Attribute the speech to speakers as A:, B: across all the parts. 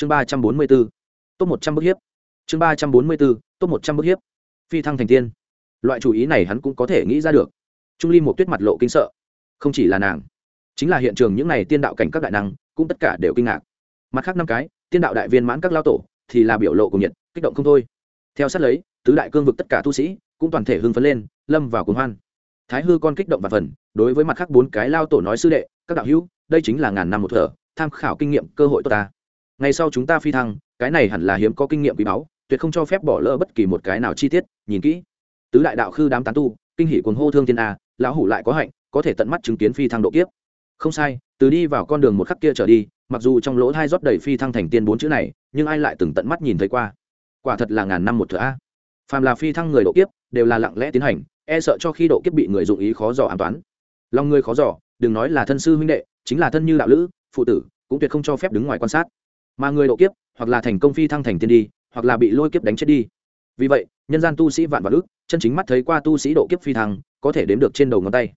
A: chương ba trăm bốn mươi bốn top một trăm bức hiếp. Chương ba trăm bốn mươi bốn top một trăm bức hiếp. Phi thăng thành tiên. Loại chủ ý này hắn cũng có thể nghĩ ra được. Trung ly một tuyết mặt lộ kinh sợ. Không chỉ là nàng, chính là hiện trường những n à y tiên đạo cảnh các đại năng, cũng tất cả đều kinh ngạc. Mặt khác năm cái, tiên đạo đại viên mãn các lao tổ, thì là biểu lộ cùng nhiệt, kích động không thôi. Theo sát lấy, tứ đại cương vực tất cả tu sĩ, cũng toàn thể hưng phấn lên, lâm vào cuốn hoan. Thái hư con kích động và phần, đối với mặt khác bốn cái lao tổ nói sư đệ, các đạo hữu, đây chính là ngàn năm một thở, tham khảo kinh nghiệm cơ hội tốt ta ngày sau chúng ta phi thăng, cái này hẳn là hiếm có kinh nghiệm quý báu, tuyệt không cho phép bỏ lỡ bất kỳ một cái nào chi tiết, nhìn kỹ. Tứ đại đạo khư đám tán tu, kinh hỷ cuồng hô thương thiên a, lão hủ lại có hạnh, có thể tận mắt chứng kiến phi thăng độ kiếp. Không sai, từ đi vào con đường một khắc kia trở đi, mặc dù trong lỗ thai rót đầy phi thăng thành tiên bốn chữ này, nhưng ai lại từng tận mắt nhìn thấy qua? Quả thật là ngàn năm một thửa a. Phàm là phi thăng người độ kiếp, đều là lặng lẽ tiến hành e sợ cho khi độ kiếp bị người dụng ý khó dò an toán lòng người khó dò, đừng nói là thân sư huynh đệ, chính là thân như đạo lữ, phụ tử, cũng tuyệt không cho phép đứng ngoài quan sát mà người độ kiếp, hoặc là thành công phi thăng thành tiên đi, hoặc là bị lôi kiếp đánh chết đi. Vì vậy, nhân gian tu sĩ vạn vạn ước chân chính mắt thấy qua tu sĩ độ kiếp phi thăng, có thể đếm được trên đầu ngón tay.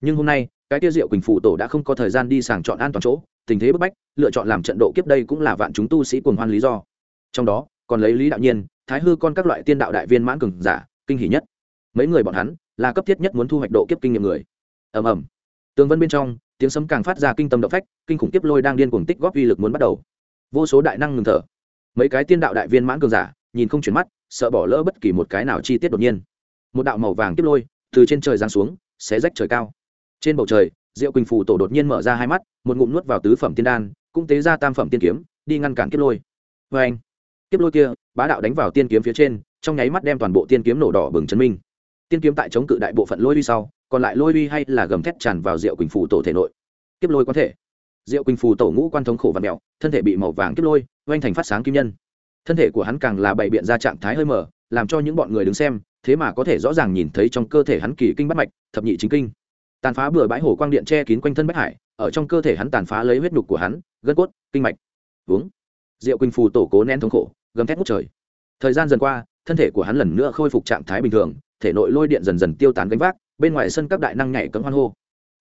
A: Nhưng hôm nay, cái tiêu diệu quỳnh phụ tổ đã không có thời gian đi sàng chọn an toàn chỗ, tình thế bức bách, lựa chọn làm trận độ kiếp đây cũng là vạn chúng tu sĩ cuồng hoan lý do. Trong đó, còn lấy lý đạo nhiên, thái hư con các loại tiên đạo đại viên mãn cường giả, kinh hỉ nhất. Mấy người bọn hắn, là cấp thiết nhất muốn thu hoạch độ kiếp kinh nghiệm người. Ầm ầm. Tường vân bên trong, tiếng sấm càng phát ra kinh tâm động phách, kinh khủng kiếp lôi đang điên cuồng tích góp uy lực muốn bắt đầu vô số đại năng ngừng thở. Mấy cái tiên đạo đại viên mãn cường giả, nhìn không chuyển mắt, sợ bỏ lỡ bất kỳ một cái nào chi tiết đột nhiên. Một đạo màu vàng tiếp lôi, từ trên trời giáng xuống, xé rách trời cao. Trên bầu trời, diệu quỳnh phù tổ đột nhiên mở ra hai mắt, một ngụm nuốt vào tứ phẩm tiên đan, cũng tế ra tam phẩm tiên kiếm, đi ngăn cản kiếp lôi. Vê anh, kiếp lôi kia, bá đạo đánh vào tiên kiếm phía trên, trong nháy mắt đem toàn bộ tiên kiếm nổ đỏ bừng chấn minh. Tiên kiếm tại chống cự đại bộ phận lôi uy sau, còn lại lôi uy hay là gầm thét tràn vào diệu quỳnh phù tổ thể nội. Kiếp lôi có thể diệu quỳnh phù tổ ngũ quan thống khổ và mẹo thân thể bị màu vàng kiếp lôi, oanh thành phát sáng kim nhân. Thân thể của hắn càng là bày biện ra trạng thái hơi mở, làm cho những bọn người đứng xem, thế mà có thể rõ ràng nhìn thấy trong cơ thể hắn kỳ kinh bắt mạch, thập nhị chính kinh. Tàn phá bừa bãi hồ quang điện che kín quanh thân bách hải, ở trong cơ thể hắn tàn phá lấy huyết nhục của hắn, gân cốt, kinh mạch. Uống. Diệu quỳnh phù tổ cố nén thống khổ, gầm thét ngút trời. Thời gian dần qua, thân thể của hắn lần nữa khôi phục trạng thái bình thường, thể nội lôi điện dần dần tiêu tán gánh vác, bên ngoài sân các đại năng nhảy cấm hoan hô.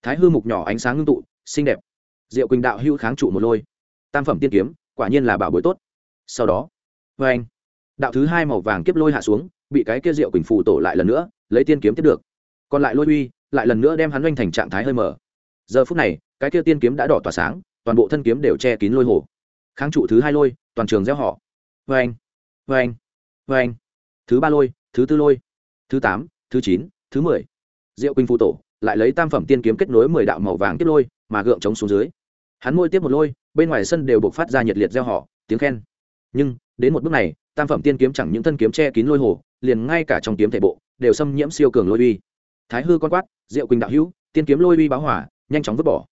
A: Thái hư mục nhỏ ánh sáng ngưng tụ, xinh đẹp diệu quỳnh đạo hưu kháng trụ một lôi. Tam phẩm tiên kiếm, quả nhiên là bảo bối tốt. Sau đó vê anh, đạo thứ hai màu vàng kiếp lôi hạ xuống, bị cái kia diệu quỳnh phù tổ lại lần nữa, lấy tiên kiếm tiếp được. Còn lại lôi uy, lại lần nữa đem hắn oanh thành trạng thái hơi mở. Giờ phút này, cái kia tiên kiếm đã đỏ tỏa sáng, toàn bộ thân kiếm đều che kín lôi hồ. Kháng trụ thứ hai lôi, toàn trường gieo họ. Vê anh vê anh vê anh. Thứ ba lôi, thứ tư lôi, thứ tám, thứ chín, thứ mười. Diệu quỳnh phù tổ, lại lấy tam phẩm tiên kiếm kết nối mười đạo màu vàng tiếp lôi, mà gượng chống xuống dưới hắn môi tiếp một lôi, bên ngoài sân đều buộc phát ra nhiệt liệt gieo họ tiếng khen. Nhưng, đến một bước này, tam phẩm tiên kiếm chẳng những thân kiếm che kín lôi hồ, liền ngay cả trong kiếm thể bộ, đều xâm nhiễm siêu cường lôi uy. Thái hư con quát, diệu quỳnh đạo hữu, tiên kiếm lôi uy báo hỏa nhanh chóng vứt bỏ.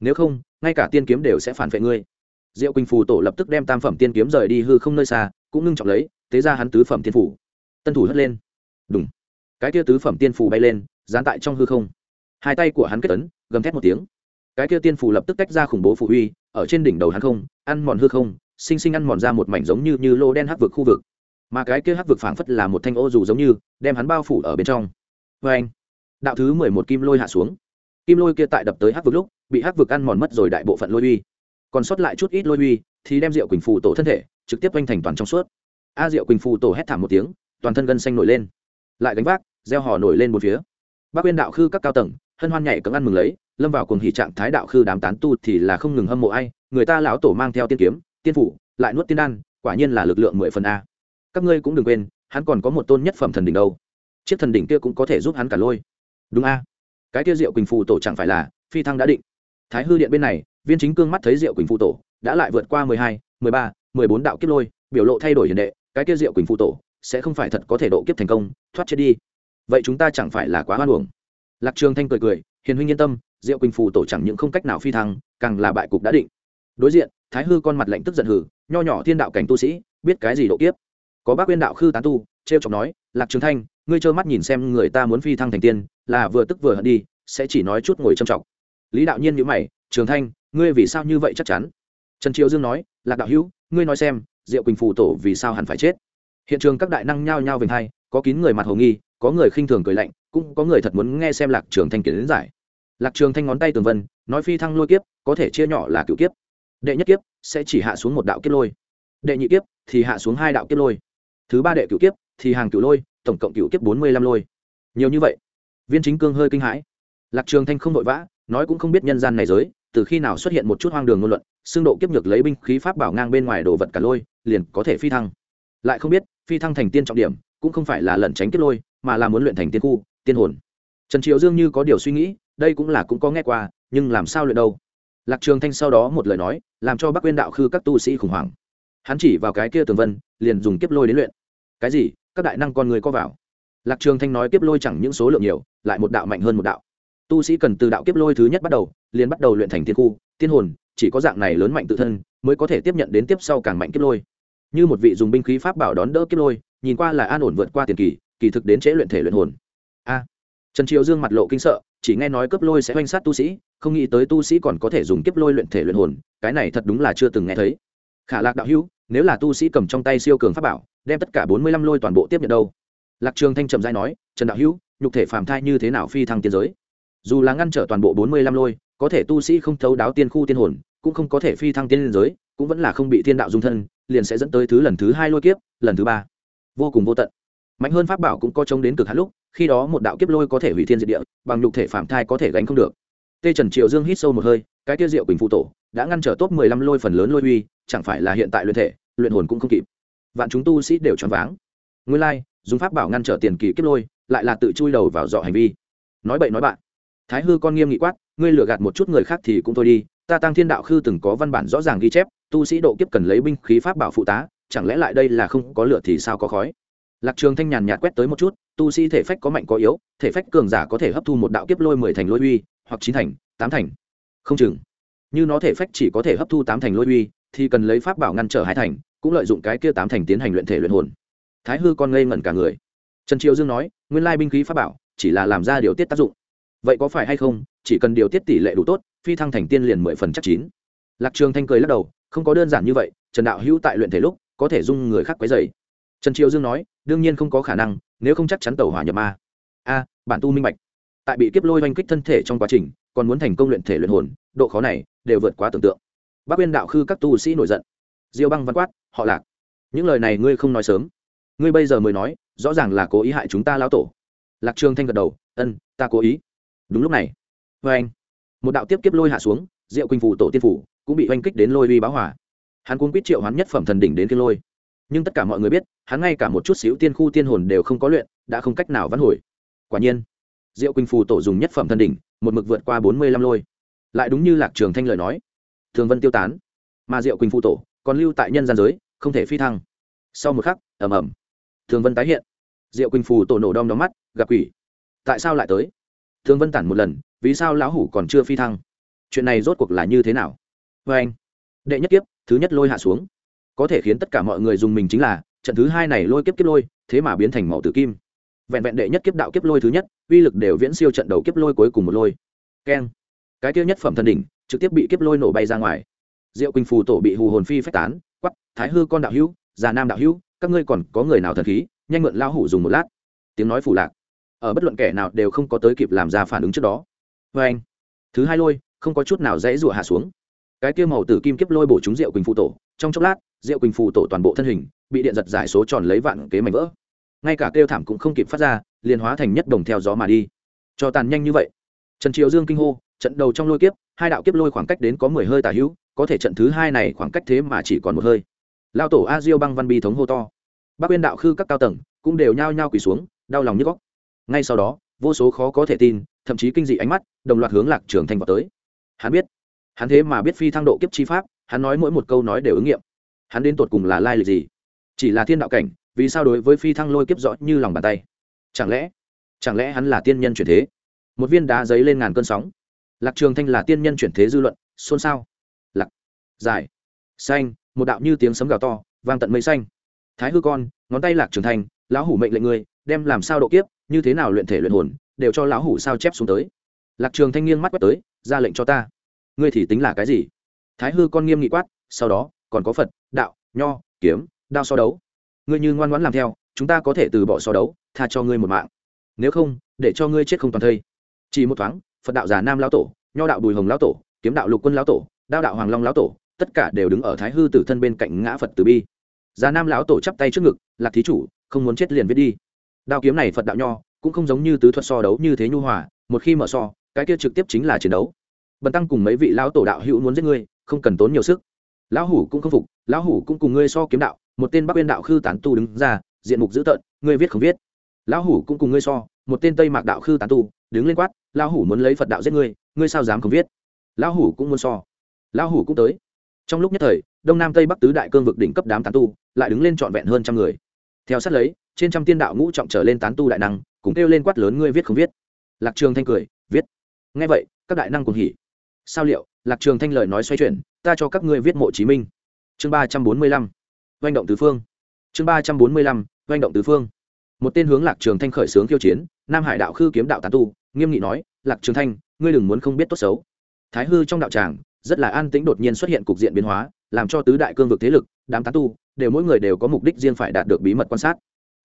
A: Nếu không, ngay cả tiên kiếm đều sẽ phản vệ ngươi. Diệu quỳnh phù tổ lập tức đem tam phẩm tiên kiếm rời đi hư không nơi xa, cũng ngưng trọng lấy, thế ra hắn tứ phẩm tiên phủ. Tân thủ hất lên. Đúng cái kia tứ phẩm tiên phủ bay lên, dán tại trong hư không. Hai tay của hắn kết ấn, gầm thét một tiếng cái kia tiên phù lập tức tách ra khủng bố phủ uy ở trên đỉnh đầu hắn không, ăn mòn hư không, sinh sinh ăn mòn ra một mảnh giống như như lô đen hắc vực khu vực. Mà cái kia hắc vực phảng phất là một thanh ô dù giống như, đem hắn bao phủ ở bên trong. Vê anh, đạo thứ mười một kim lôi hạ xuống. Kim lôi kia tại đập tới hắc vực lúc, bị hắc vực ăn mòn mất rồi đại bộ phận lôi uy. Còn sót lại chút ít lôi uy, thì đem rượu quỳnh phù tổ thân thể, trực tiếp quanh thành toàn trong suốt. A rượu quỳnh phù tổ hét thảm một tiếng, toàn thân gân xanh nổi lên. Lại gánh vác, gieo hò nổi lên một phía. Bác nguyên đạo khư các cao tầng hân hoan nhảy cấm ăn mừng lấy, lâm vào cùng hỉ trạng thái đạo khư đám tán tu thì là không ngừng hâm mộ ai, người ta lão tổ mang theo tiên kiếm, tiên phủ, lại nuốt tiên đan, quả nhiên là lực lượng mười phần a. Các ngươi cũng đừng quên, hắn còn có một tôn nhất phẩm thần đỉnh đâu. Chiếc thần đỉnh kia cũng có thể giúp hắn cả lôi. Đúng a. Cái kia diệu quỳnh phù tổ chẳng phải là phi thăng đã định. Thái hư điện bên này, viên chính cương mắt thấy diệu quỳnh phù tổ, đã lại vượt qua mười hai, mười ba, mười bốn đạo kiếp lôi, biểu lộ thay đổi hiền đệ, cái kia diệu quỳnh phù tổ sẽ không phải thật có thể độ kiếp thành công, thoát chết đi. Vậy chúng ta chẳng phải là quá hoan hồng lạc trường thanh cười cười, hiền huynh yên tâm, diệu quỳnh phù tổ chẳng những không cách nào phi thăng, càng là bại cục đã định. Đối diện, thái hư con mặt lạnh tức giận hử, nho nhỏ thiên đạo cảnh tu sĩ, biết cái gì độ kiếp. Có bác quyên đạo khư tán tu treo chọc nói, lạc trường thanh, ngươi trơ mắt nhìn xem người ta muốn phi thăng thành tiên, là vừa tức vừa hận đi, sẽ chỉ nói chút ngồi trầm trọng lý đạo nhiên nhíu mày, trường thanh, ngươi vì sao như vậy chắc chắn? Trần triều dương nói, lạc đạo hữu, ngươi nói xem, diệu quỳnh phù tổ vì sao hẳn phải chết? Hiện trường các đại năng nhao nhao về hai, có kín người mặt hồ nghi có người khinh thường cười lạnh, cũng có người thật muốn nghe xem lạc trường thanh kiến giải. Lạc trường thanh ngón tay tường vân, nói phi thăng lôi kiếp, có thể chia nhỏ là cựu kiếp. Đệ nhất kiếp sẽ chỉ hạ xuống một đạo kiếp lôi. Đệ nhị kiếp thì hạ xuống hai đạo kiếp lôi. Thứ ba đệ cựu kiếp thì hàng cựu lôi, tổng cộng cựu kiếp bốn mươi lăm lôi. Nhiều như vậy, viên chính cương hơi kinh hãi. Lạc trường thanh không vội vã, nói cũng không biết nhân gian này giới, từ khi nào xuất hiện một chút hoang đường ngôn luận xương độ kiếp nhược lấy binh khí pháp bảo ngang bên ngoài đồ vật cả lôi, liền có thể phi thăng. Lại không biết, phi thăng thành tiên trọng điểm, cũng không phải là lẩn tránh kiếp lôi mà là muốn luyện thành tiên khu, tiên hồn. Trần triều dương như có điều suy nghĩ, đây cũng là cũng có nghe qua, nhưng làm sao luyện đâu? Lạc trường thanh sau đó một lời nói, làm cho bắc quyên đạo khư các tu sĩ khủng hoảng. Hắn chỉ vào cái kia tường vân, liền dùng kiếp lôi đến luyện. Cái gì? Các đại năng con người có vào? Lạc trường thanh nói kiếp lôi chẳng những số lượng nhiều, lại một đạo mạnh hơn một đạo. Tu sĩ cần từ đạo kiếp lôi thứ nhất bắt đầu, liền bắt đầu luyện thành tiên khu, tiên hồn, chỉ có dạng này lớn mạnh tự thân, mới có thể tiếp nhận đến tiếp sau càng mạnh kiếp lôi. Như một vị dùng binh khí pháp bảo đón đỡ kiếp lôi, nhìn qua là an ổn vượt qua tiền kỳ kỳ thực đến trễ luyện thể luyện hồn. A, trần triều dương mặt lộ kinh sợ, chỉ nghe nói cấp lôi sẽ oanh sát tu sĩ, không nghĩ tới tu sĩ còn có thể dùng kiếp lôi luyện thể luyện hồn, cái này thật đúng là chưa từng nghe thấy. Khả lạc đạo hữu, nếu là tu sĩ cầm trong tay siêu cường pháp bảo, đem tất cả bốn mươi lăm lôi toàn bộ tiếp nhận đâu? Lạc trường thanh trầm giai nói, trần đạo hữu, nhục thể phàm thai như thế nào phi thăng tiên giới? Dù là ngăn trở toàn bộ bốn mươi lăm lôi, có thể tu sĩ không thấu đáo tiên khu tiên hồn, cũng không có thể phi thăng tiên giới, cũng vẫn là không bị thiên đạo dung thân, liền sẽ dẫn tới thứ lần thứ hai lôi kiếp, lần thứ ba. Vô cùng vô tận mạnh hơn pháp bảo cũng có chống đến cực hạn lúc, khi đó một đạo kiếp lôi có thể hủy thiên diệt địa, bằng nhục thể phạm thai có thể gánh không được. Tê trần triệu dương hít sâu một hơi, cái tiêu diệu quỳnh phụ tổ đã ngăn trở top mười lăm lôi phần lớn lôi uy, chẳng phải là hiện tại luyện thể, luyện hồn cũng không kịp. Vạn chúng tu sĩ đều choáng váng. Nguyên lai, dùng pháp bảo ngăn trở tiền kỳ kiếp lôi, lại là tự chui đầu vào dọ hành vi. Nói bậy nói bạn. Thái hư con nghiêm nghị quát, ngươi lừa gạt một chút người khác thì cũng thôi đi, ta tăng thiên đạo khư từng có văn bản rõ ràng ghi chép, tu sĩ độ kiếp cần lấy binh khí pháp bảo phụ tá, chẳng lẽ lại đây là không có lửa thì sao có khói? Lạc trường thanh nhàn nhạt quét tới một chút, tu sĩ thể phách có mạnh có yếu, thể phách cường giả có thể hấp thu một đạo kiếp lôi mười thành lôi uy, hoặc chín thành, tám thành. Không chừng. Như nó thể phách chỉ có thể hấp thu tám thành lôi uy, thì cần lấy pháp bảo ngăn trở hai thành, cũng lợi dụng cái kia tám thành tiến hành luyện thể luyện hồn. Thái hư con ngây ngẩn cả người. Trần triều dương nói, nguyên lai binh khí pháp bảo chỉ là làm ra điều tiết tác dụng. Vậy có phải hay không, chỉ cần điều tiết tỷ lệ đủ tốt, phi thăng thành tiên liền mười phần chắc chín. Lạc trường thanh cười lắc đầu, không có đơn giản như vậy, trần đạo hữu tại luyện thể lúc có thể dung người khác quấy dày trần triều dương nói, đương nhiên không có khả năng, nếu không chắc chắn tàu hỏa nhập ma. A, bản tu minh bạch. Tại bị kiếp lôi oanh kích thân thể trong quá trình, còn muốn thành công luyện thể luyện hồn, độ khó này đều vượt quá tưởng tượng. Bác quyên đạo khư các tu sĩ nổi giận. Diêu băng văn quát, họ lạc. Những lời này ngươi không nói sớm. Ngươi bây giờ mới nói, rõ ràng là cố ý hại chúng ta lão tổ. Lạc trường thanh gật đầu, ân, ta cố ý. Đúng lúc này vê anh, một đạo tiếp kiếp lôi hạ xuống, diệu quỳnh phủ tổ tiên phủ cũng bị oanh kích đến lôi uy báo hỏa hắn cũng quyết triệu hắn nhất phẩm thần đỉnh đến kiếp lôi nhưng tất cả mọi người biết, hắn ngay cả một chút xíu tiên khu tiên hồn đều không có luyện, đã không cách nào vãn hồi. Quả nhiên, diệu quỳnh phù tổ dùng nhất phẩm thân đỉnh, một mực vượt qua bốn mươi lăm lôi. Lại đúng như lạc trường thanh lời nói, thường vân tiêu tán, mà diệu quỳnh phù tổ còn lưu tại nhân gian giới, không thể phi thăng. Sau một khắc, ầm ầm, thường vân tái hiện. Diệu quỳnh phù tổ nổ đom đóm mắt, gặp quỷ. Tại sao lại tới? Thường vân tản một lần, vì sao lão hủ còn chưa phi thăng? Chuyện này rốt cuộc là như thế nào? Vê anh, đệ nhất kiếp, thứ nhất lôi hạ xuống có thể khiến tất cả mọi người dùng mình chính là, trận thứ hai này lôi kiếp kiếp lôi, thế mà biến thành màu tử kim. Vẹn vẹn đệ nhất kiếp đạo kiếp lôi thứ nhất, uy lực đều viễn siêu trận đầu kiếp lôi cuối cùng một lôi. Keng. Cái kia nhất phẩm thần đỉnh, trực tiếp bị kiếp lôi nổ bay ra ngoài. Diệu quỳnh phù tổ bị hù hồn phi phách tán quắp thái hư con đạo hữu, già nam đạo hữu, các ngươi còn có người nào thần khí, nhanh mượn lao hủ dùng một lát. Tiếng nói phủ lạc. Ở bất luận kẻ nào đều không có tới kịp làm ra phản ứng trước đó. Vê anh thứ hai lôi, không có chút nào dễ rụa hạ xuống cái kia màu tử kim kiếp lôi bổ trúng rượu quỳnh phù tổ, trong chốc lát, rượu quỳnh phù tổ toàn bộ thân hình bị điện giật giải số tròn lấy vạn kế mảnh vỡ. Ngay cả kêu thảm cũng không kịp phát ra, liền hóa thành nhất đồng theo gió mà đi. Cho tàn nhanh như vậy. Trần triều dương kinh hô, trận đầu trong lôi kiếp, hai đạo kiếp lôi khoảng cách đến có mười hơi tả hữu, có thể trận thứ hai này khoảng cách thế mà chỉ còn một hơi. Lao tổ a diêu băng văn bi thống hô to. Bác uyên đạo khư các cao tầng cũng đều nhao nhao quỳ xuống, đau lòng như góc. Ngay sau đó, vô số khó có thể tin, thậm chí kinh dị ánh mắt, đồng loạt hướng lạc trường thanh vào tới. Hắn biết hắn thế mà biết phi thăng độ kiếp chi pháp, hắn nói mỗi một câu nói đều ứng nghiệm. Hắn đến tột cùng là lai lịch gì? Chỉ là thiên đạo cảnh, vì sao đối với phi thăng lôi kiếp rõ như lòng bàn tay? Chẳng lẽ chẳng lẽ hắn là tiên nhân chuyển thế? Một viên đá giấy lên ngàn cơn sóng. Lạc trường thanh là tiên nhân chuyển thế dư luận, xôn xao. Lạc, dài, xanh, một đạo như tiếng sấm gào to, vang tận mây xanh. Thái hư con, ngón tay lạc trường thanh, lão hủ mệnh lệnh ngươi, đem làm sao độ kiếp, như thế nào luyện thể luyện hồn, đều cho lão hủ sao chép xuống tới. Lạc trường thanh nghiêng mắt quét tới, ra lệnh cho ta ngươi thì tính là cái gì? Thái hư con nghiêm nghị quát, sau đó, còn có phật, đạo, nho, kiếm, đao so đấu. Ngươi như ngoan ngoãn làm theo, chúng ta có thể từ bỏ so đấu, tha cho ngươi một mạng. Nếu không, để cho ngươi chết không toàn thây. Chỉ một thoáng, phật đạo già nam lão tổ, nho đạo bùi hồng lão tổ, kiếm đạo lục quân lão tổ, đao đạo hoàng long lão tổ, tất cả đều đứng ở thái hư tử thân bên cạnh ngã phật từ bi. Già nam lão tổ chắp tay trước ngực, lạc thí chủ, không muốn chết liền viết đi. Đao kiếm này phật đạo nho, cũng không giống như tứ thuật so đấu như thế nhu hòa, một khi mở so, cái kia trực tiếp chính là chiến đấu bần tăng cùng mấy vị lão tổ đạo hữu muốn giết ngươi, không cần tốn nhiều sức. Lão hủ cũng không phục, lão hủ cũng cùng ngươi so kiếm đạo, một tên bắc biên đạo khư tán tu đứng ra, diện mục dữ tợn, ngươi viết không viết. Lão hủ cũng cùng ngươi so, một tên tây mạc đạo khư tán tu, đứng lên quát, lão hủ muốn lấy phật đạo giết ngươi ngươi sao dám không viết? Lão hủ cũng muốn so. Lão hủ cũng tới. Trong lúc nhất thời, đông nam tây bắc tứ đại cương vực đỉnh cấp đám tán tu lại đứng lên trọn vẹn hơn trăm người. Theo sát lấy, trên trăm tiên đạo ngũ trọng trở lên tán tu đại năng, cùng kêu lên quát lớn, ngươi viết không viết? Lạc trường thanh cười, viết. Nghe vậy, các đại năng cùng hỉ sao liệu, lạc trường thanh lời nói xoay chuyển, ta cho các ngươi viết mộ chí minh. Chương ba trăm bốn mươi lăm doanh động tứ phương. Chương ba trăm bốn mươi lăm doanh động tứ phương. Một tên hướng lạc trường thanh khởi sướng khiêu chiến, nam hải đạo khư kiếm đạo tán tu, nghiêm nghị nói, lạc trường thanh, ngươi đừng muốn không biết tốt xấu. Thái hư trong đạo tràng, rất là an tĩnh đột nhiên xuất hiện cục diện biến hóa, làm cho tứ đại cương vực thế lực, đám tán tu, đều mỗi người đều có mục đích riêng phải đạt được bí mật quan sát.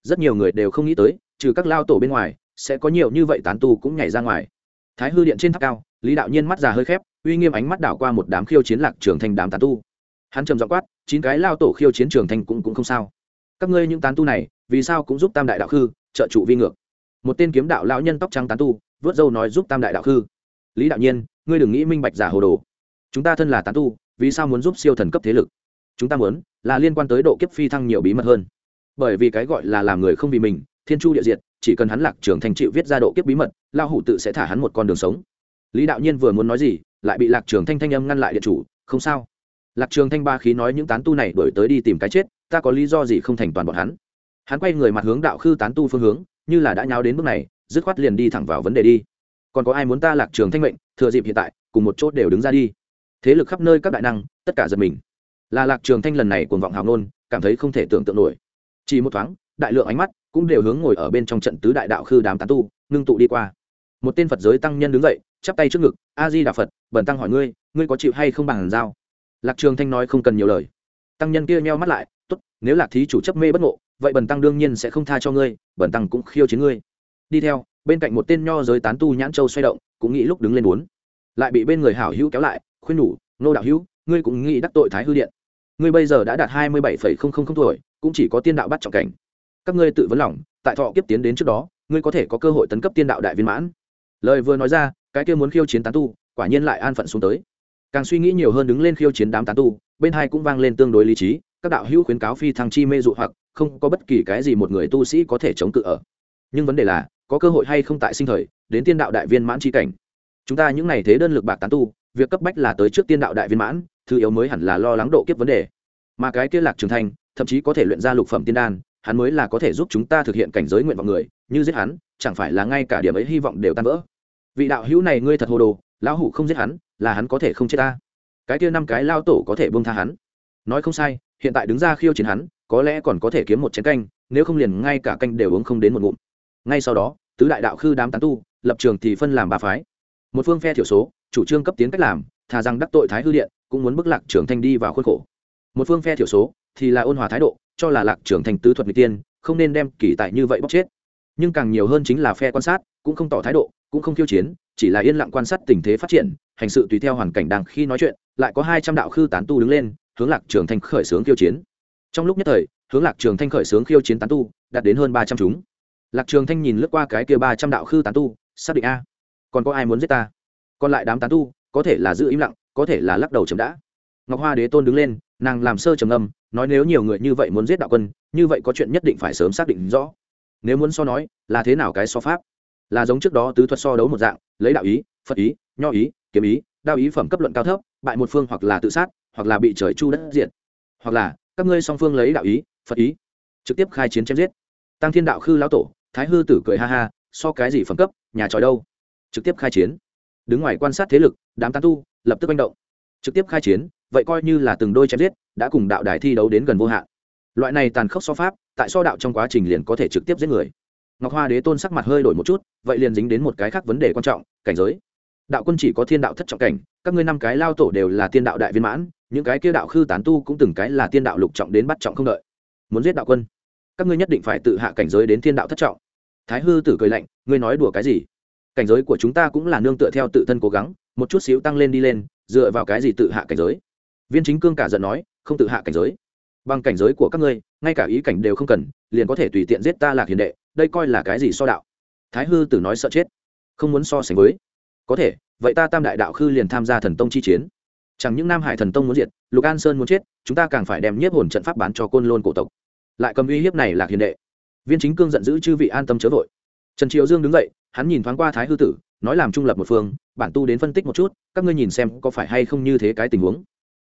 A: Rất nhiều người đều không nghĩ tới, trừ các lao tổ bên ngoài, sẽ có nhiều như vậy tán tu cũng nhảy ra ngoài. Thái hư điện trên tháp cao, lý đạo nhiên mắt già hơi khép uy nghiêm ánh mắt đảo qua một đám khiêu chiến lạc trường thành đám tán tu. Hắn trầm giọng quát, chín cái lao tổ khiêu chiến trường thành cũng cũng không sao. Các ngươi những tán tu này, vì sao cũng giúp tam đại đạo khư trợ trụ vi ngược? Một tên kiếm đạo lão nhân tóc trắng tán tu, vớt dâu nói giúp tam đại đạo khư. Lý đạo nhiên, ngươi đừng nghĩ minh bạch giả hồ đồ. Chúng ta thân là tán tu, vì sao muốn giúp siêu thần cấp thế lực? Chúng ta muốn là liên quan tới độ kiếp phi thăng nhiều bí mật hơn. Bởi vì cái gọi là làm người không vì mình, thiên chu địa diệt, chỉ cần hắn lạc trường thành chịu viết ra độ kiếp bí mật lao hủ tự sẽ thả hắn một con đường sống. Lý đạo nhiên vừa muốn nói gì lại bị lạc trường thanh thanh âm ngăn lại điện chủ, không sao. Lạc trường thanh ba khí nói những tán tu này đổi tới đi tìm cái chết, ta có lý do gì không thành toàn bọn hắn? Hắn quay người mặt hướng đạo khư tán tu phương hướng, như là đã nháo đến bước này, dứt khoát liền đi thẳng vào vấn đề đi. Còn có ai muốn ta lạc trường thanh mệnh, thừa dịp hiện tại, cùng một chốt đều đứng ra đi? Thế lực khắp nơi các đại năng, tất cả giật mình. Là lạc trường thanh lần này cuồng vọng hào nôn cảm thấy không thể tưởng tượng nổi. Chỉ một thoáng, đại lượng ánh mắt cũng đều hướng ngồi ở bên trong trận tứ đại đạo khư đám tán tu, ngưng tụ đi qua một tên phật giới tăng nhân đứng dậy, chắp tay trước ngực, a di đà phật, bần tăng hỏi ngươi ngươi có chịu hay không bằng giao? Lạc trường thanh nói không cần nhiều lời. Tăng nhân kia nheo mắt lại, tốt, nếu lạc thí chủ chấp mê bất ngộ, vậy bần tăng đương nhiên sẽ không tha cho ngươi, bần tăng cũng khiêu chiến ngươi. Đi theo, bên cạnh một tên nho giới tán tu nhãn châu xoay động, cũng nghĩ lúc đứng lên bốn lại bị bên người hảo hữu kéo lại, khuyên nhủ nô đạo hữu, ngươi cũng nghĩ đắc tội thái hư điện. Ngươi bây giờ đã đạt hai mươi bảy phẩy không không không tuổi, cũng chỉ có tiên đạo bắt trọng cảnh. Các ngươi tự vấn lòng, tại thọ kiếp tiến đến trước đó, ngươi có thể có cơ hội tấn cấp tiên đạo đại viên mãn lời vừa nói ra, cái kia muốn khiêu chiến tán tu, quả nhiên lại an phận xuống tới. Càng suy nghĩ nhiều hơn đứng lên khiêu chiến đám tán tu, bên hai cũng vang lên tương đối lý trí, các đạo hữu khuyến cáo phi thăng chi mê dụ hoặc, không có bất kỳ cái gì một người tu sĩ có thể chống cự ở. Nhưng vấn đề là, có cơ hội hay không tại sinh thời, đến tiên đạo đại viên mãn chi cảnh. Chúng ta những ngày thế đơn lực bạc tán tu, việc cấp bách là tới trước tiên đạo đại viên mãn, thứ yếu mới hẳn là lo lắng độ kiếp vấn đề. Mà cái kia lạc trường thành, thậm chí có thể luyện ra lục phẩm tiên đan, hắn mới là có thể giúp chúng ta thực hiện cảnh giới nguyện vọng người, như giết hắn, chẳng phải là ngay cả điểm ấy hy vọng đều tan vỡ vị đạo hữu này ngươi thật hồ đồ, lão hủ không giết hắn, là hắn có thể không chết ta. Cái kia năm cái lao tổ có thể buông tha hắn. Nói không sai, hiện tại đứng ra khiêu chiến hắn, có lẽ còn có thể kiếm một chén canh, nếu không liền ngay cả canh đều uống không đến một ngụm. Ngay sau đó, tứ đại đạo khư đám tán tu, lập trường thì phân làm ba phái. Một phương phe thiểu số, chủ trương cấp tiến cách làm, thà rằng đắc tội thái hư điện, cũng muốn bức lạc trưởng thanh đi vào khuôn khổ. Một phương phe thiểu số, thì là ôn hòa thái độ, cho là lạc trưởng thành tứ thuật n tiên, không nên đem kỳ tại như vậy bóc chết. Nhưng càng nhiều hơn chính là phe quan sát, cũng không tỏ thái độ cũng không khiêu chiến, chỉ là yên lặng quan sát tình thế phát triển, hành sự tùy theo hoàn cảnh đang khi nói chuyện, lại có hai trăm đạo khư tán tu đứng lên, hướng lạc trường thanh khởi xướng khiêu chiến. Trong lúc nhất thời, hướng lạc trường thanh khởi xướng khiêu chiến tán tu, đạt đến hơn ba trăm chúng. Lạc trường thanh nhìn lướt qua cái kia ba trăm đạo khư tán tu, xác định a, còn có ai muốn giết ta? Còn lại đám tán tu, có thể là giữ im lặng, có thể là lắc đầu chấm đã. Ngọc hoa đế tôn đứng lên, nàng làm sơ trầm âm nói nếu nhiều người như vậy muốn giết đạo quân, như vậy có chuyện nhất định phải sớm xác định rõ. Nếu muốn so nói, là thế nào cái so pháp? Là giống trước đó tứ thuật so đấu một dạng, lấy đạo ý, phật ý, nho ý, kiếm ý, đao ý phẩm cấp luận cao thấp, bại một phương hoặc là tự sát, hoặc là bị trời chu đất diện hoặc là, các ngươi song phương lấy đạo ý, phật ý, trực tiếp khai chiến chém giết. Tăng thiên đạo khư lão tổ, thái hư tử cười ha ha, so cái gì phẩm cấp, nhà tròi đâu? Trực tiếp khai chiến. Đứng ngoài quan sát thế lực, đám tán tu, lập tức manh động. Trực tiếp khai chiến, vậy coi như là từng đôi chém giết, đã cùng đạo đài thi đấu đến gần vô hạn. Loại này tàn khốc so pháp, tại so đạo trong quá trình liền có thể trực tiếp giết người ngọc hoa đế tôn sắc mặt hơi đổi một chút, vậy liền dính đến một cái khác vấn đề quan trọng, cảnh giới. Đạo quân chỉ có thiên đạo thất trọng cảnh, các ngươi năm cái lao tổ đều là tiên đạo đại viên mãn, những cái kia đạo khư tán tu cũng từng cái là tiên đạo lục trọng đến bắt trọng không đợi. Muốn giết đạo quân, các ngươi nhất định phải tự hạ cảnh giới đến thiên đạo thất trọng. Thái hư tử cười lạnh, ngươi nói đùa cái gì? Cảnh giới của chúng ta cũng là nương tựa theo tự thân cố gắng, một chút xíu tăng lên đi lên, dựa vào cái gì tự hạ cảnh giới? Viên chính cương cả giận nói, không tự hạ cảnh giới. Bằng cảnh giới của các ngươi ngay cả ý cảnh đều không cần, liền có thể tùy tiện giết ta lạc hiền đệ, đây coi là cái gì so đạo? Thái hư tử nói sợ chết, không muốn so sánh với. Có thể, vậy ta tam đại đạo khư liền tham gia thần tông chi chiến. Chẳng những nam hải thần tông muốn diệt, lục an sơn muốn chết, chúng ta càng phải đem nhiếp hồn trận pháp bán cho côn lôn cổ tộc. Lại cầm uy hiếp này lạc hiền đệ. Viên chính cương giận dữ chư vị an tâm chớ vội. Trần triều dương đứng dậy, hắn nhìn thoáng qua thái hư tử, nói làm trung lập một phương, bản tu đến phân tích một chút, các ngươi nhìn xem có phải hay không như thế cái tình huống.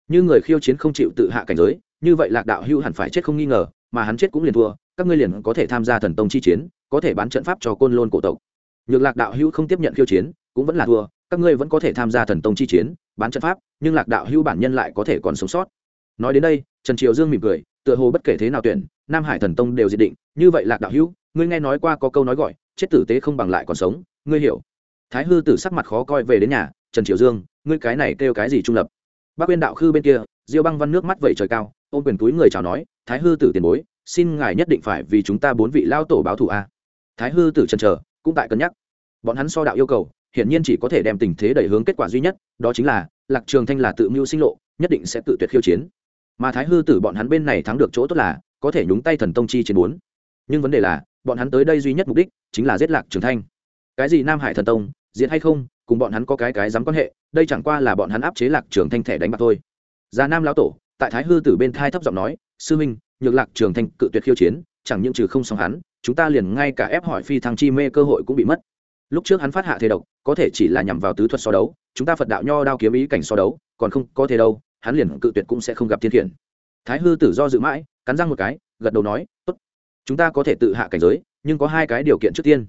A: Như người khiêu chiến không chịu tự hạ cảnh giới như vậy lạc đạo hưu hẳn phải chết không nghi ngờ, mà hắn chết cũng liền thua, các ngươi liền có thể tham gia thần tông chi chiến, có thể bán trận pháp cho côn lôn cổ tộc. Nhược lạc đạo hưu không tiếp nhận khiêu chiến, cũng vẫn là thua, các ngươi vẫn có thể tham gia thần tông chi chiến, bán trận pháp, nhưng lạc đạo hưu bản nhân lại có thể còn sống sót. Nói đến đây, trần triều dương mỉm cười, tựa hồ bất kể thế nào tuyển, nam hải thần tông đều diệt định, như vậy lạc đạo hưu, ngươi nghe nói qua có câu nói gọi, chết tử tế không bằng lại còn sống, ngươi hiểu. Thái hư tử sắc mặt khó coi về đến nhà, trần triều dương, ngươi cái này kêu cái gì trung lập? Bác quyên đạo khư bên kia, diêu băng văn nước mắt vẩy trời cao ôm quyền túi người chào nói, thái hư tử tiền bối, xin ngài nhất định phải vì chúng ta bốn vị lao tổ báo thù a. Thái hư tử trần trờ cũng tại cân nhắc. Bọn hắn so đạo yêu cầu, hiển nhiên chỉ có thể đem tình thế đẩy hướng kết quả duy nhất, đó chính là, lạc trường thanh là tự mưu sinh lộ, nhất định sẽ tự tuyệt khiêu chiến. Mà thái hư tử bọn hắn bên này thắng được chỗ tốt là, có thể nhúng tay thần tông chi chiến bốn. Nhưng vấn đề là, bọn hắn tới đây duy nhất mục đích, chính là giết lạc trường thanh. Cái gì nam hải thần tông, diệt hay không, cùng bọn hắn có cái cái dám quan hệ, đây chẳng qua là bọn hắn áp chế lạc trường thanh thẻ đánh bạc thôi. Già nam lão tổ tại thái hư tử bên thai thấp giọng nói, sư minh, nhược lạc trường thanh cự tuyệt khiêu chiến, chẳng những trừ không xong hắn, chúng ta liền ngay cả ép hỏi phi thăng chi mê cơ hội cũng bị mất. Lúc trước hắn phát hạ thế độc, có thể chỉ là nhằm vào tứ thuật so đấu, chúng ta phật đạo nho đao kiếm ý cảnh so đấu, còn không có thể đâu, hắn liền cự tuyệt cũng sẽ không gặp thiên khiển. Thái hư tử do dự mãi, cắn răng một cái, gật đầu nói, tốt, chúng ta có thể tự hạ cảnh giới, nhưng có hai cái điều kiện trước tiên.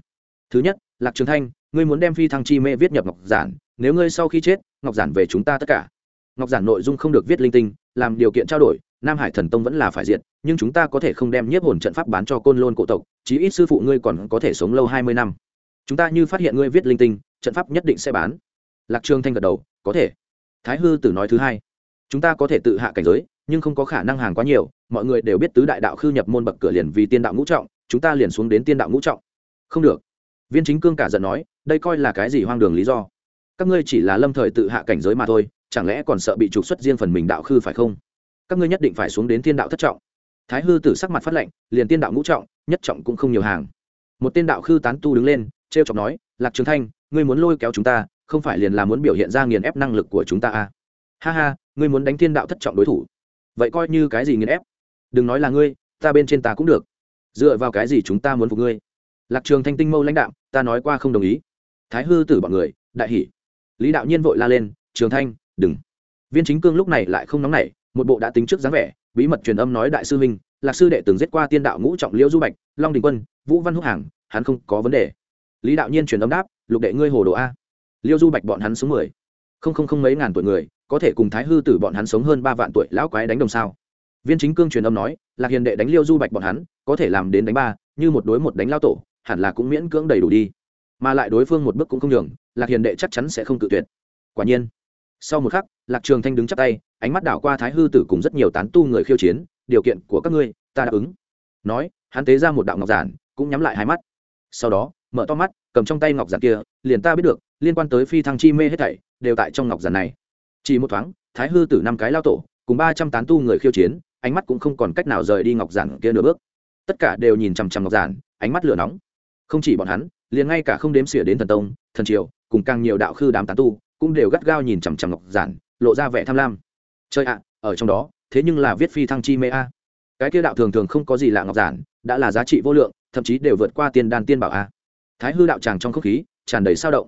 A: Thứ nhất, lạc trường thanh, ngươi muốn đem phi thăng chi mê viết nhập ngọc giản, nếu ngươi sau khi chết, ngọc giản về chúng ta tất cả. Ngọc giản nội dung không được viết linh tinh làm điều kiện trao đổi, nam hải thần tông vẫn là phải diện nhưng chúng ta có thể không đem nhiếp hồn trận pháp bán cho côn lôn cổ tộc, chí ít sư phụ ngươi còn có thể sống lâu hai mươi năm. Chúng ta như phát hiện ngươi viết linh tinh, trận pháp nhất định sẽ bán. Lạc trường thanh gật đầu, có thể. Thái hư tử nói thứ hai, chúng ta có thể tự hạ cảnh giới, nhưng không có khả năng hàng quá nhiều, mọi người đều biết tứ đại đạo khư nhập môn bậc cửa liền vì tiên đạo ngũ trọng, chúng ta liền xuống đến tiên đạo ngũ trọng. Không được. Viên chính cương cả giận nói, đây coi là cái gì hoang đường lý do? Các ngươi chỉ là lâm thời tự hạ cảnh giới mà thôi chẳng lẽ còn sợ bị trục xuất riêng phần mình đạo khư phải không? Các ngươi nhất định phải xuống đến thiên đạo thất trọng. Thái hư tử sắc mặt phát lệnh liền tiên đạo ngũ trọng, nhất trọng cũng không nhiều hàng. Một tên đạo khư tán tu đứng lên t r e o chọc nói, lạc trường thanh, ngươi muốn lôi kéo chúng ta, không phải liền là muốn biểu hiện ra nghiền ép năng lực của chúng ta à? Ha ha, ngươi muốn đánh thiên đạo thất trọng đối thủ. Vậy coi như cái gì nghiền ép? Đừng nói là ngươi, ta bên trên ta cũng được. Dựa vào cái gì chúng ta muốn phục ngươi? Lạc trường thanh tinh mâu lãnh đạo ta nói qua không đồng ý. Thái hư tử bọn người, đại hỷ lý đạo nhiên vội la lên, trường thanh đừng. Viên chính cương lúc này lại không nóng nảy, một bộ đã tính trước dáng vẻ, bí mật truyền âm nói đại sư minh lạc sư đệ từng giết qua tiên đạo ngũ trọng liễu du bạch, long đình quân, vũ văn húc hàng, hắn không có vấn đề. Lý đạo nhiên truyền âm đáp, lục đệ ngươi hồ đồ a. Liễu du bạch bọn hắn sống mười. Không không không mấy ngàn tuổi người, có thể cùng thái hư tử bọn hắn sống hơn ba vạn tuổi lão quái đánh đồng sao? Viên chính cương truyền âm nói, lạc hiền đệ đánh liêu du bạch bọn hắn, có thể làm đến đánh ba, như một đối một đánh lao tổ, hẳn là cũng miễn cưỡng đầy đủ đi. Mà lại đối phương một bước cũng không nhường, lạc hiền đệ chắc chắn sẽ không cự tuyệt. Quả nhiên sau một khắc, lạc trường thanh đứng chắp tay, ánh mắt đảo qua thái hư tử cùng rất nhiều tán tu người khiêu chiến, điều kiện của các ngươi, ta đáp ứng. Nói, hắn tế ra một đạo ngọc giản, cũng nhắm lại hai mắt. Sau đó, mở to mắt, cầm trong tay ngọc giản kia, liền ta biết được, liên quan tới phi thăng chi mê hết thảy, đều tại trong ngọc giản này. Chỉ một thoáng, thái hư tử năm cái lao tổ, cùng ba trăm tán tu người khiêu chiến, ánh mắt cũng không còn cách nào rời đi ngọc giản kia nửa bước. Tất cả đều nhìn chằm chằm ngọc giản, ánh mắt lửa nóng. Không chỉ bọn hắn, liền ngay cả không đếm xỉa đến thần tông, thần triều, cùng càng nhiều đạo khư đám tán tu cũng đều gắt gao nhìn chằm chằm ngọc giản, lộ ra vẻ tham lam. Chơi ạ, ở trong đó, thế nhưng là viết phi thăng chi mê a. Cái kia đạo thường thường không có gì lạ ngọc giản, đã là giá trị vô lượng, thậm chí đều vượt qua tiên đan tiên bảo a. Thái hư đạo tràng trong không khí, tràn đầy sao động.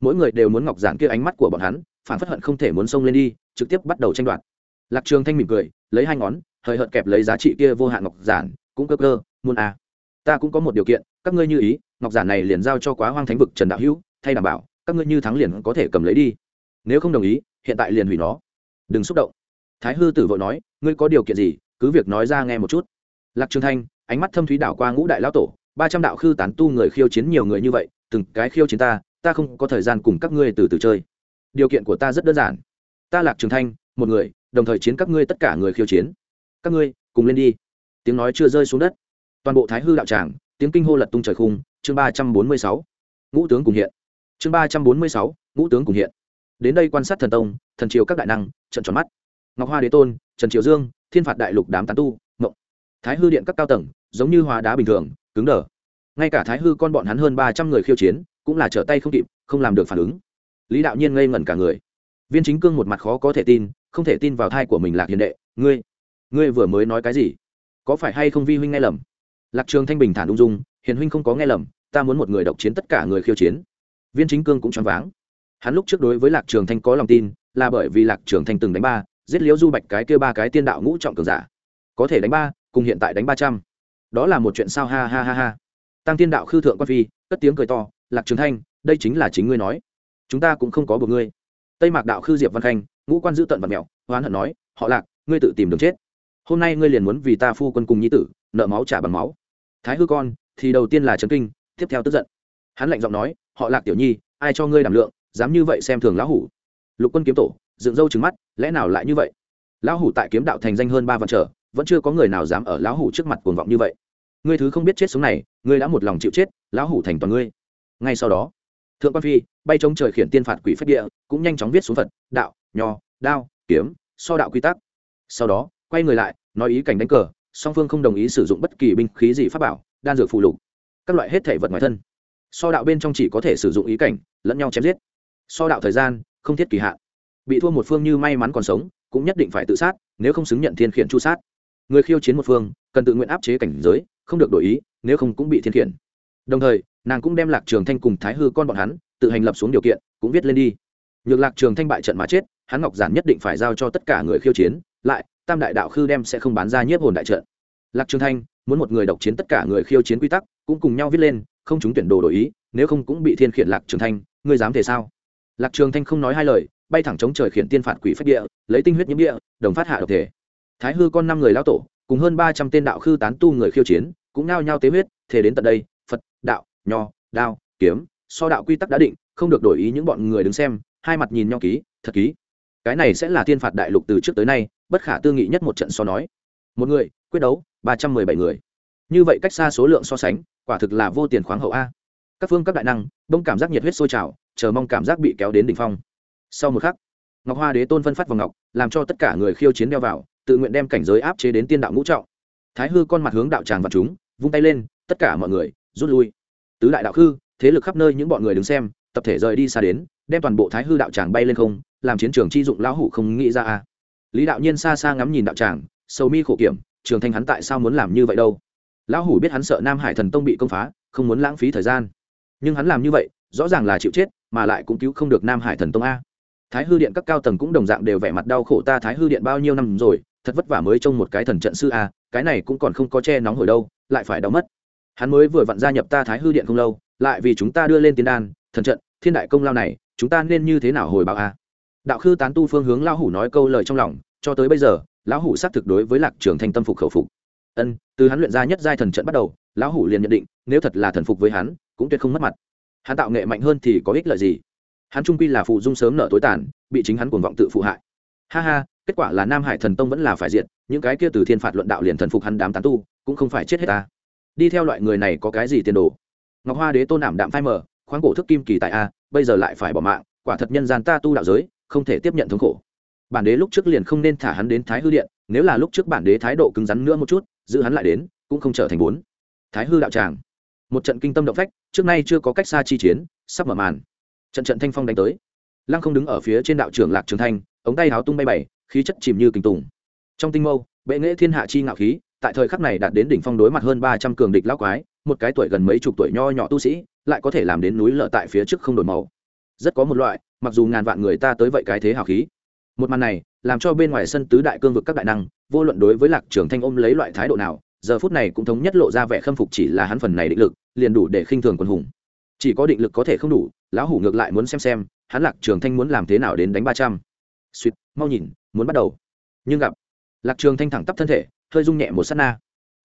A: Mỗi người đều muốn ngọc giản kia ánh mắt của bọn hắn, phản phất hận không thể muốn xông lên đi, trực tiếp bắt đầu tranh đoạt. Lạc trường thanh mỉm cười, lấy hai ngón, hời hợt kẹp lấy giá trị kia vô hạn ngọc giản, cũng cơ cơ muôn a. Ta cũng có một điều kiện, các ngươi như ý, ngọc giản này liền giao cho quá hoang thánh vực trần đạo hữu, thay đảm bảo các ngươi như thắng liền có thể cầm lấy đi. Nếu không đồng ý, hiện tại liền hủy nó. Đừng xúc động. Thái hư tử vội nói, ngươi có điều kiện gì, cứ việc nói ra nghe một chút. Lạc trường thanh, ánh mắt thâm thúy đảo qua ngũ đại lão tổ, ba trăm đạo khư tán tu người khiêu chiến nhiều người như vậy, từng cái khiêu chiến ta ta không có thời gian cùng các ngươi từ từ chơi. Điều kiện của ta rất đơn giản. Ta lạc trường thanh, một người, đồng thời chiến các ngươi tất cả người khiêu chiến. Các ngươi, cùng lên đi. Tiếng nói chưa rơi xuống đất. Toàn bộ thái hư đạo tràng, tiếng kinh hô lật tung trời khung, chương ba trăm bốn mươi sáu. Ngũ tướng cùng hiện chương ba trăm bốn mươi sáu, ngũ tướng cùng hiện. Đến đây quan sát thần tông, thần triều các đại năng, trận tròn mắt. Ngọc hoa đế tôn, trần triều dương, thiên phạt đại lục đám tán tu, mộng. Thái hư điện các cao tầng, giống như hóa đá bình thường, cứng đờ. Ngay cả thái hư con bọn hắn hơn ba trăm người khiêu chiến, cũng là trở tay không kịp, không làm được phản ứng. Lý đạo nhiên ngây ngẩn cả người. Viên chính cương một mặt khó có thể tin, không thể tin vào thai của mình lạc hiền đệ, ngươi ngươi vừa mới nói cái gì? Có phải hay không vi huynh nghe lầm? Lạc trường thanh bình thản ung dung, hiền huynh không có nghe lầm, ta muốn một người độc chiến tất cả người khiêu chiến viên chính cương cũng choáng váng. Hắn lúc trước đối với lạc trường thanh có lòng tin, là bởi vì lạc trường thanh từng đánh ba, giết liễu du bạch cái kia ba cái tiên đạo ngũ trọng cường giả. Có thể đánh ba, cùng hiện tại đánh ba trăm. Đó là một chuyện sao ha ha ha ha. Tăng tiên đạo khư thượng quan phi, cất tiếng cười to, lạc trường thanh, đây chính là chính ngươi nói. Chúng ta cũng không có buộc ngươi. Tây mạc đạo khư diệp văn khanh, ngũ quan giữ tận vật mẹo hoán hận nói, họ lạc, ngươi tự tìm đường chết. Hôm nay ngươi liền muốn vì ta phu quân cùng nhi tử, nợ máu trả bằng máu. Thái hư con, thì đầu tiên là trấn kinh, tiếp theo tức giận hắn lạnh giọng nói, họ lạc tiểu nhi, ai cho ngươi đảm lượng, dám như vậy xem thường lão hủ? Lục quân kiếm tổ, dựng râu trứng mắt, lẽ nào lại như vậy? Lão hủ tại kiếm đạo thành danh hơn ba vạn trở, vẫn chưa có người nào dám ở lão hủ trước mặt cuồng vọng như vậy. Ngươi thứ không biết chết sống này, ngươi đã một lòng chịu chết, lão hủ thành toàn ngươi. Ngay sau đó, thượng quan phi, bay chống trời khiển tiên phạt quỷ phép địa, cũng nhanh chóng viết xuống phật, đạo, nho, đao, kiếm, so đạo quy tắc. Sau đó, quay người lại, nói ý cảnh đánh cờ, song phương không đồng ý sử dụng bất kỳ binh khí gì pháp bảo, đan dược phụ lục, các loại hết thể vật ngoài thân so đạo bên trong chỉ có thể sử dụng ý cảnh, lẫn nhau chém giết. So đạo thời gian, không thiết kỳ hạn. Bị thua một phương như may mắn còn sống, cũng nhất định phải tự sát, nếu không xứng nhận thiên khiển chu sát. Người khiêu chiến một phương, cần tự nguyện áp chế cảnh giới, không được đổi ý, nếu không cũng bị thiên khiển. Đồng thời, nàng cũng đem lạc trường thanh cùng thái hư con bọn hắn, tự hành lập xuống điều kiện, cũng viết lên đi. Nhược lạc trường thanh bại trận mà chết, hắn ngọc giản nhất định phải giao cho tất cả người khiêu chiến, lại, tam đại đạo khư đem sẽ không bán ra nhiếp hồn đại trận. Lạc trường thanh, muốn một người độc chiến tất cả người khiêu chiến quy tắc, cũng cùng nhau viết lên không chúng tuyển đồ đổi ý, nếu không cũng bị thiên khiển lạc trường thanh, ngươi dám thể sao? Lạc trường thanh không nói hai lời, bay thẳng chống trời khiển tiên phạt quỷ phách địa, lấy tinh huyết nhiễm địa, đồng phát hạ độc thể. Thái hư con năm người lao tổ, cùng hơn ba trăm tên đạo khư tán tu người khiêu chiến, cũng nao nhao tế huyết thể đến tận đây, phật, đạo, nho, đao, kiếm, so đạo quy tắc đã định, không được đổi ý những bọn người đứng xem, hai mặt nhìn nhau ký, thật ký. Cái này sẽ là tiên phạt đại lục từ trước tới nay, bất khả tư nghị nhất một trận so nói. Một người, quyết đấu, ba trăm mười bảy người. Như vậy cách xa số lượng so sánh quả thực là vô tiền khoáng hậu a. Các phương các đại năng, đông cảm giác nhiệt huyết sôi trào, chờ mong cảm giác bị kéo đến đỉnh phong. Sau một khắc, ngọc hoa đế tôn phân phát vào ngọc, làm cho tất cả người khiêu chiến đeo vào, tự nguyện đem cảnh giới áp chế đến tiên đạo ngũ trọng. Thái hư con mặt hướng đạo tràng và chúng, vung tay lên, tất cả mọi người, rút lui. Tứ đại đạo khư, thế lực khắp nơi những bọn người đứng xem, tập thể rời đi xa đến, đem toàn bộ thái hư đạo tràng bay lên không, làm chiến trường chi dụng lão hủ không nghĩ ra a. Lý đạo nhiên xa xa ngắm nhìn đạo tràng, sầu mi khổ kiểm, trường thanh hắn tại sao muốn làm như vậy đâu? Lão hủ biết hắn sợ nam hải thần tông bị công phá, không muốn lãng phí thời gian. Nhưng hắn làm như vậy, rõ ràng là chịu chết, mà lại cũng cứu không được nam hải thần tông a. Thái hư điện các cao tầng cũng đồng dạng đều vẻ mặt đau khổ, ta thái hư điện bao nhiêu năm rồi, thật vất vả mới trông một cái thần trận sư a, cái này cũng còn không có che nóng hồi đâu, lại phải đau mất. Hắn mới vừa vặn gia nhập ta thái hư điện không lâu, lại vì chúng ta đưa lên tiên đan, thần trận, thiên đại công lao này, chúng ta nên như thế nào hồi báo a? Đạo khư tán tu phương hướng lão hủ nói câu lời trong lòng, cho tới bây giờ, lão hủ xác thực đối với lạc trường thanh tâm phục khẩu phục ân từ hắn luyện ra nhất giai thần trận bắt đầu lão hủ liền nhận định nếu thật là thần phục với hắn cũng tuyệt không mất mặt. Hắn tạo nghệ mạnh hơn thì có ích lợi gì? Hắn trung quy là phụ dung sớm nợ tối tàn bị chính hắn cuồng vọng tự phụ hại. Ha ha kết quả là nam hải thần tông vẫn là phải diệt, những cái kia từ thiên phạt luận đạo liền thần phục hắn đám tán tu cũng không phải chết hết ta. Đi theo loại người này có cái gì tiền đồ? Ngọc hoa đế tôn ảm đạm phai mờ khoáng cổ thức kim kỳ tại a bây giờ lại phải bỏ mạng quả thật nhân gian ta tu đạo giới không thể tiếp nhận thống khổ. Bản đế lúc trước liền không nên thả hắn đến thái hư điện nếu là lúc trước bản đế thái độ cứng rắn nữa một chút giữ hắn lại đến, cũng không trở thành bốn. Thái hư đạo tràng. Một trận kinh tâm động phách, trước nay chưa có cách xa chi chiến, sắp mở màn. Trận trận thanh phong đánh tới. Lăng không đứng ở phía trên đạo trưởng lạc trường thanh, ống tay háo tung bay bảy, khí chất chìm như kinh tùng trong tinh mâu, bệ nghệ thiên hạ chi ngạo khí, tại thời khắc này đạt đến đỉnh phong đối mặt hơn ba trăm cường địch lão quái, một cái tuổi gần mấy chục tuổi nho nhỏ tu sĩ, lại có thể làm đến núi lở tại phía trước không đổi màu. Rất có một loại, mặc dù ngàn vạn người ta tới vậy cái thế hào khí một màn này làm cho bên ngoài sân tứ đại cương vực các đại năng vô luận đối với lạc trường thanh ôm lấy loại thái độ nào, giờ phút này cũng thống nhất lộ ra vẻ khâm phục chỉ là hắn phần này định lực, liền đủ để khinh thường quân hùng. Chỉ có định lực có thể không đủ, lão hủ ngược lại muốn xem xem, hắn lạc trường thanh muốn làm thế nào đến đánh ba trăm. Suýt, mau nhìn, muốn bắt đầu. Nhưng gặp, lạc trường thanh thẳng tắp thân thể, hơi rung nhẹ một sát na.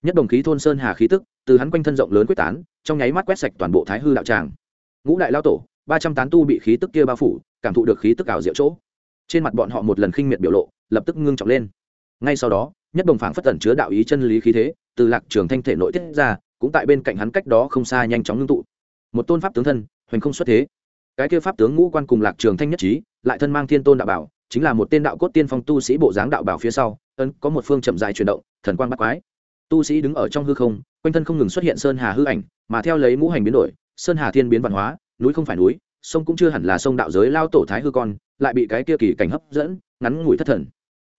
A: Nhất đồng khí thôn sơn hà khí tức, từ hắn quanh thân rộng lớn quyết tán, trong nháy mắt quét sạch toàn bộ thái hư đạo tràng. Ngũ đại lao tổ, ba trăm tán tu bị khí tức kia bao phủ, cảm thụ được khí tức ảo diệu chỗ trên mặt bọn họ một lần khinh miệt biểu lộ, lập tức ngưng trọng lên. Ngay sau đó, nhất đồng phảng phất tẩn chứa đạo ý chân lý khí thế, từ lạc trường thanh thể nội tiết ra, cũng tại bên cạnh hắn cách đó không xa nhanh chóng ngưng tụ. Một tôn pháp tướng thân, hoành không xuất thế. Cái kia pháp tướng ngũ quan cùng lạc trường thanh nhất trí, lại thân mang thiên tôn đạo bảo, chính là một tên đạo cốt tiên phong tu sĩ bộ dáng đạo bảo phía sau, ấn có một phương chậm dài chuyển động, thần quang bắt quái. Tu sĩ đứng ở trong hư không, quanh thân không ngừng xuất hiện sơn hà hư ảnh, mà theo lấy ngũ hành biến đổi, sơn hà thiên biến văn hóa, núi không phải núi sông cũng chưa hẳn là sông đạo giới lao tổ thái hư con, lại bị cái kia kỳ cảnh hấp dẫn, ngắn ngủi thất thần.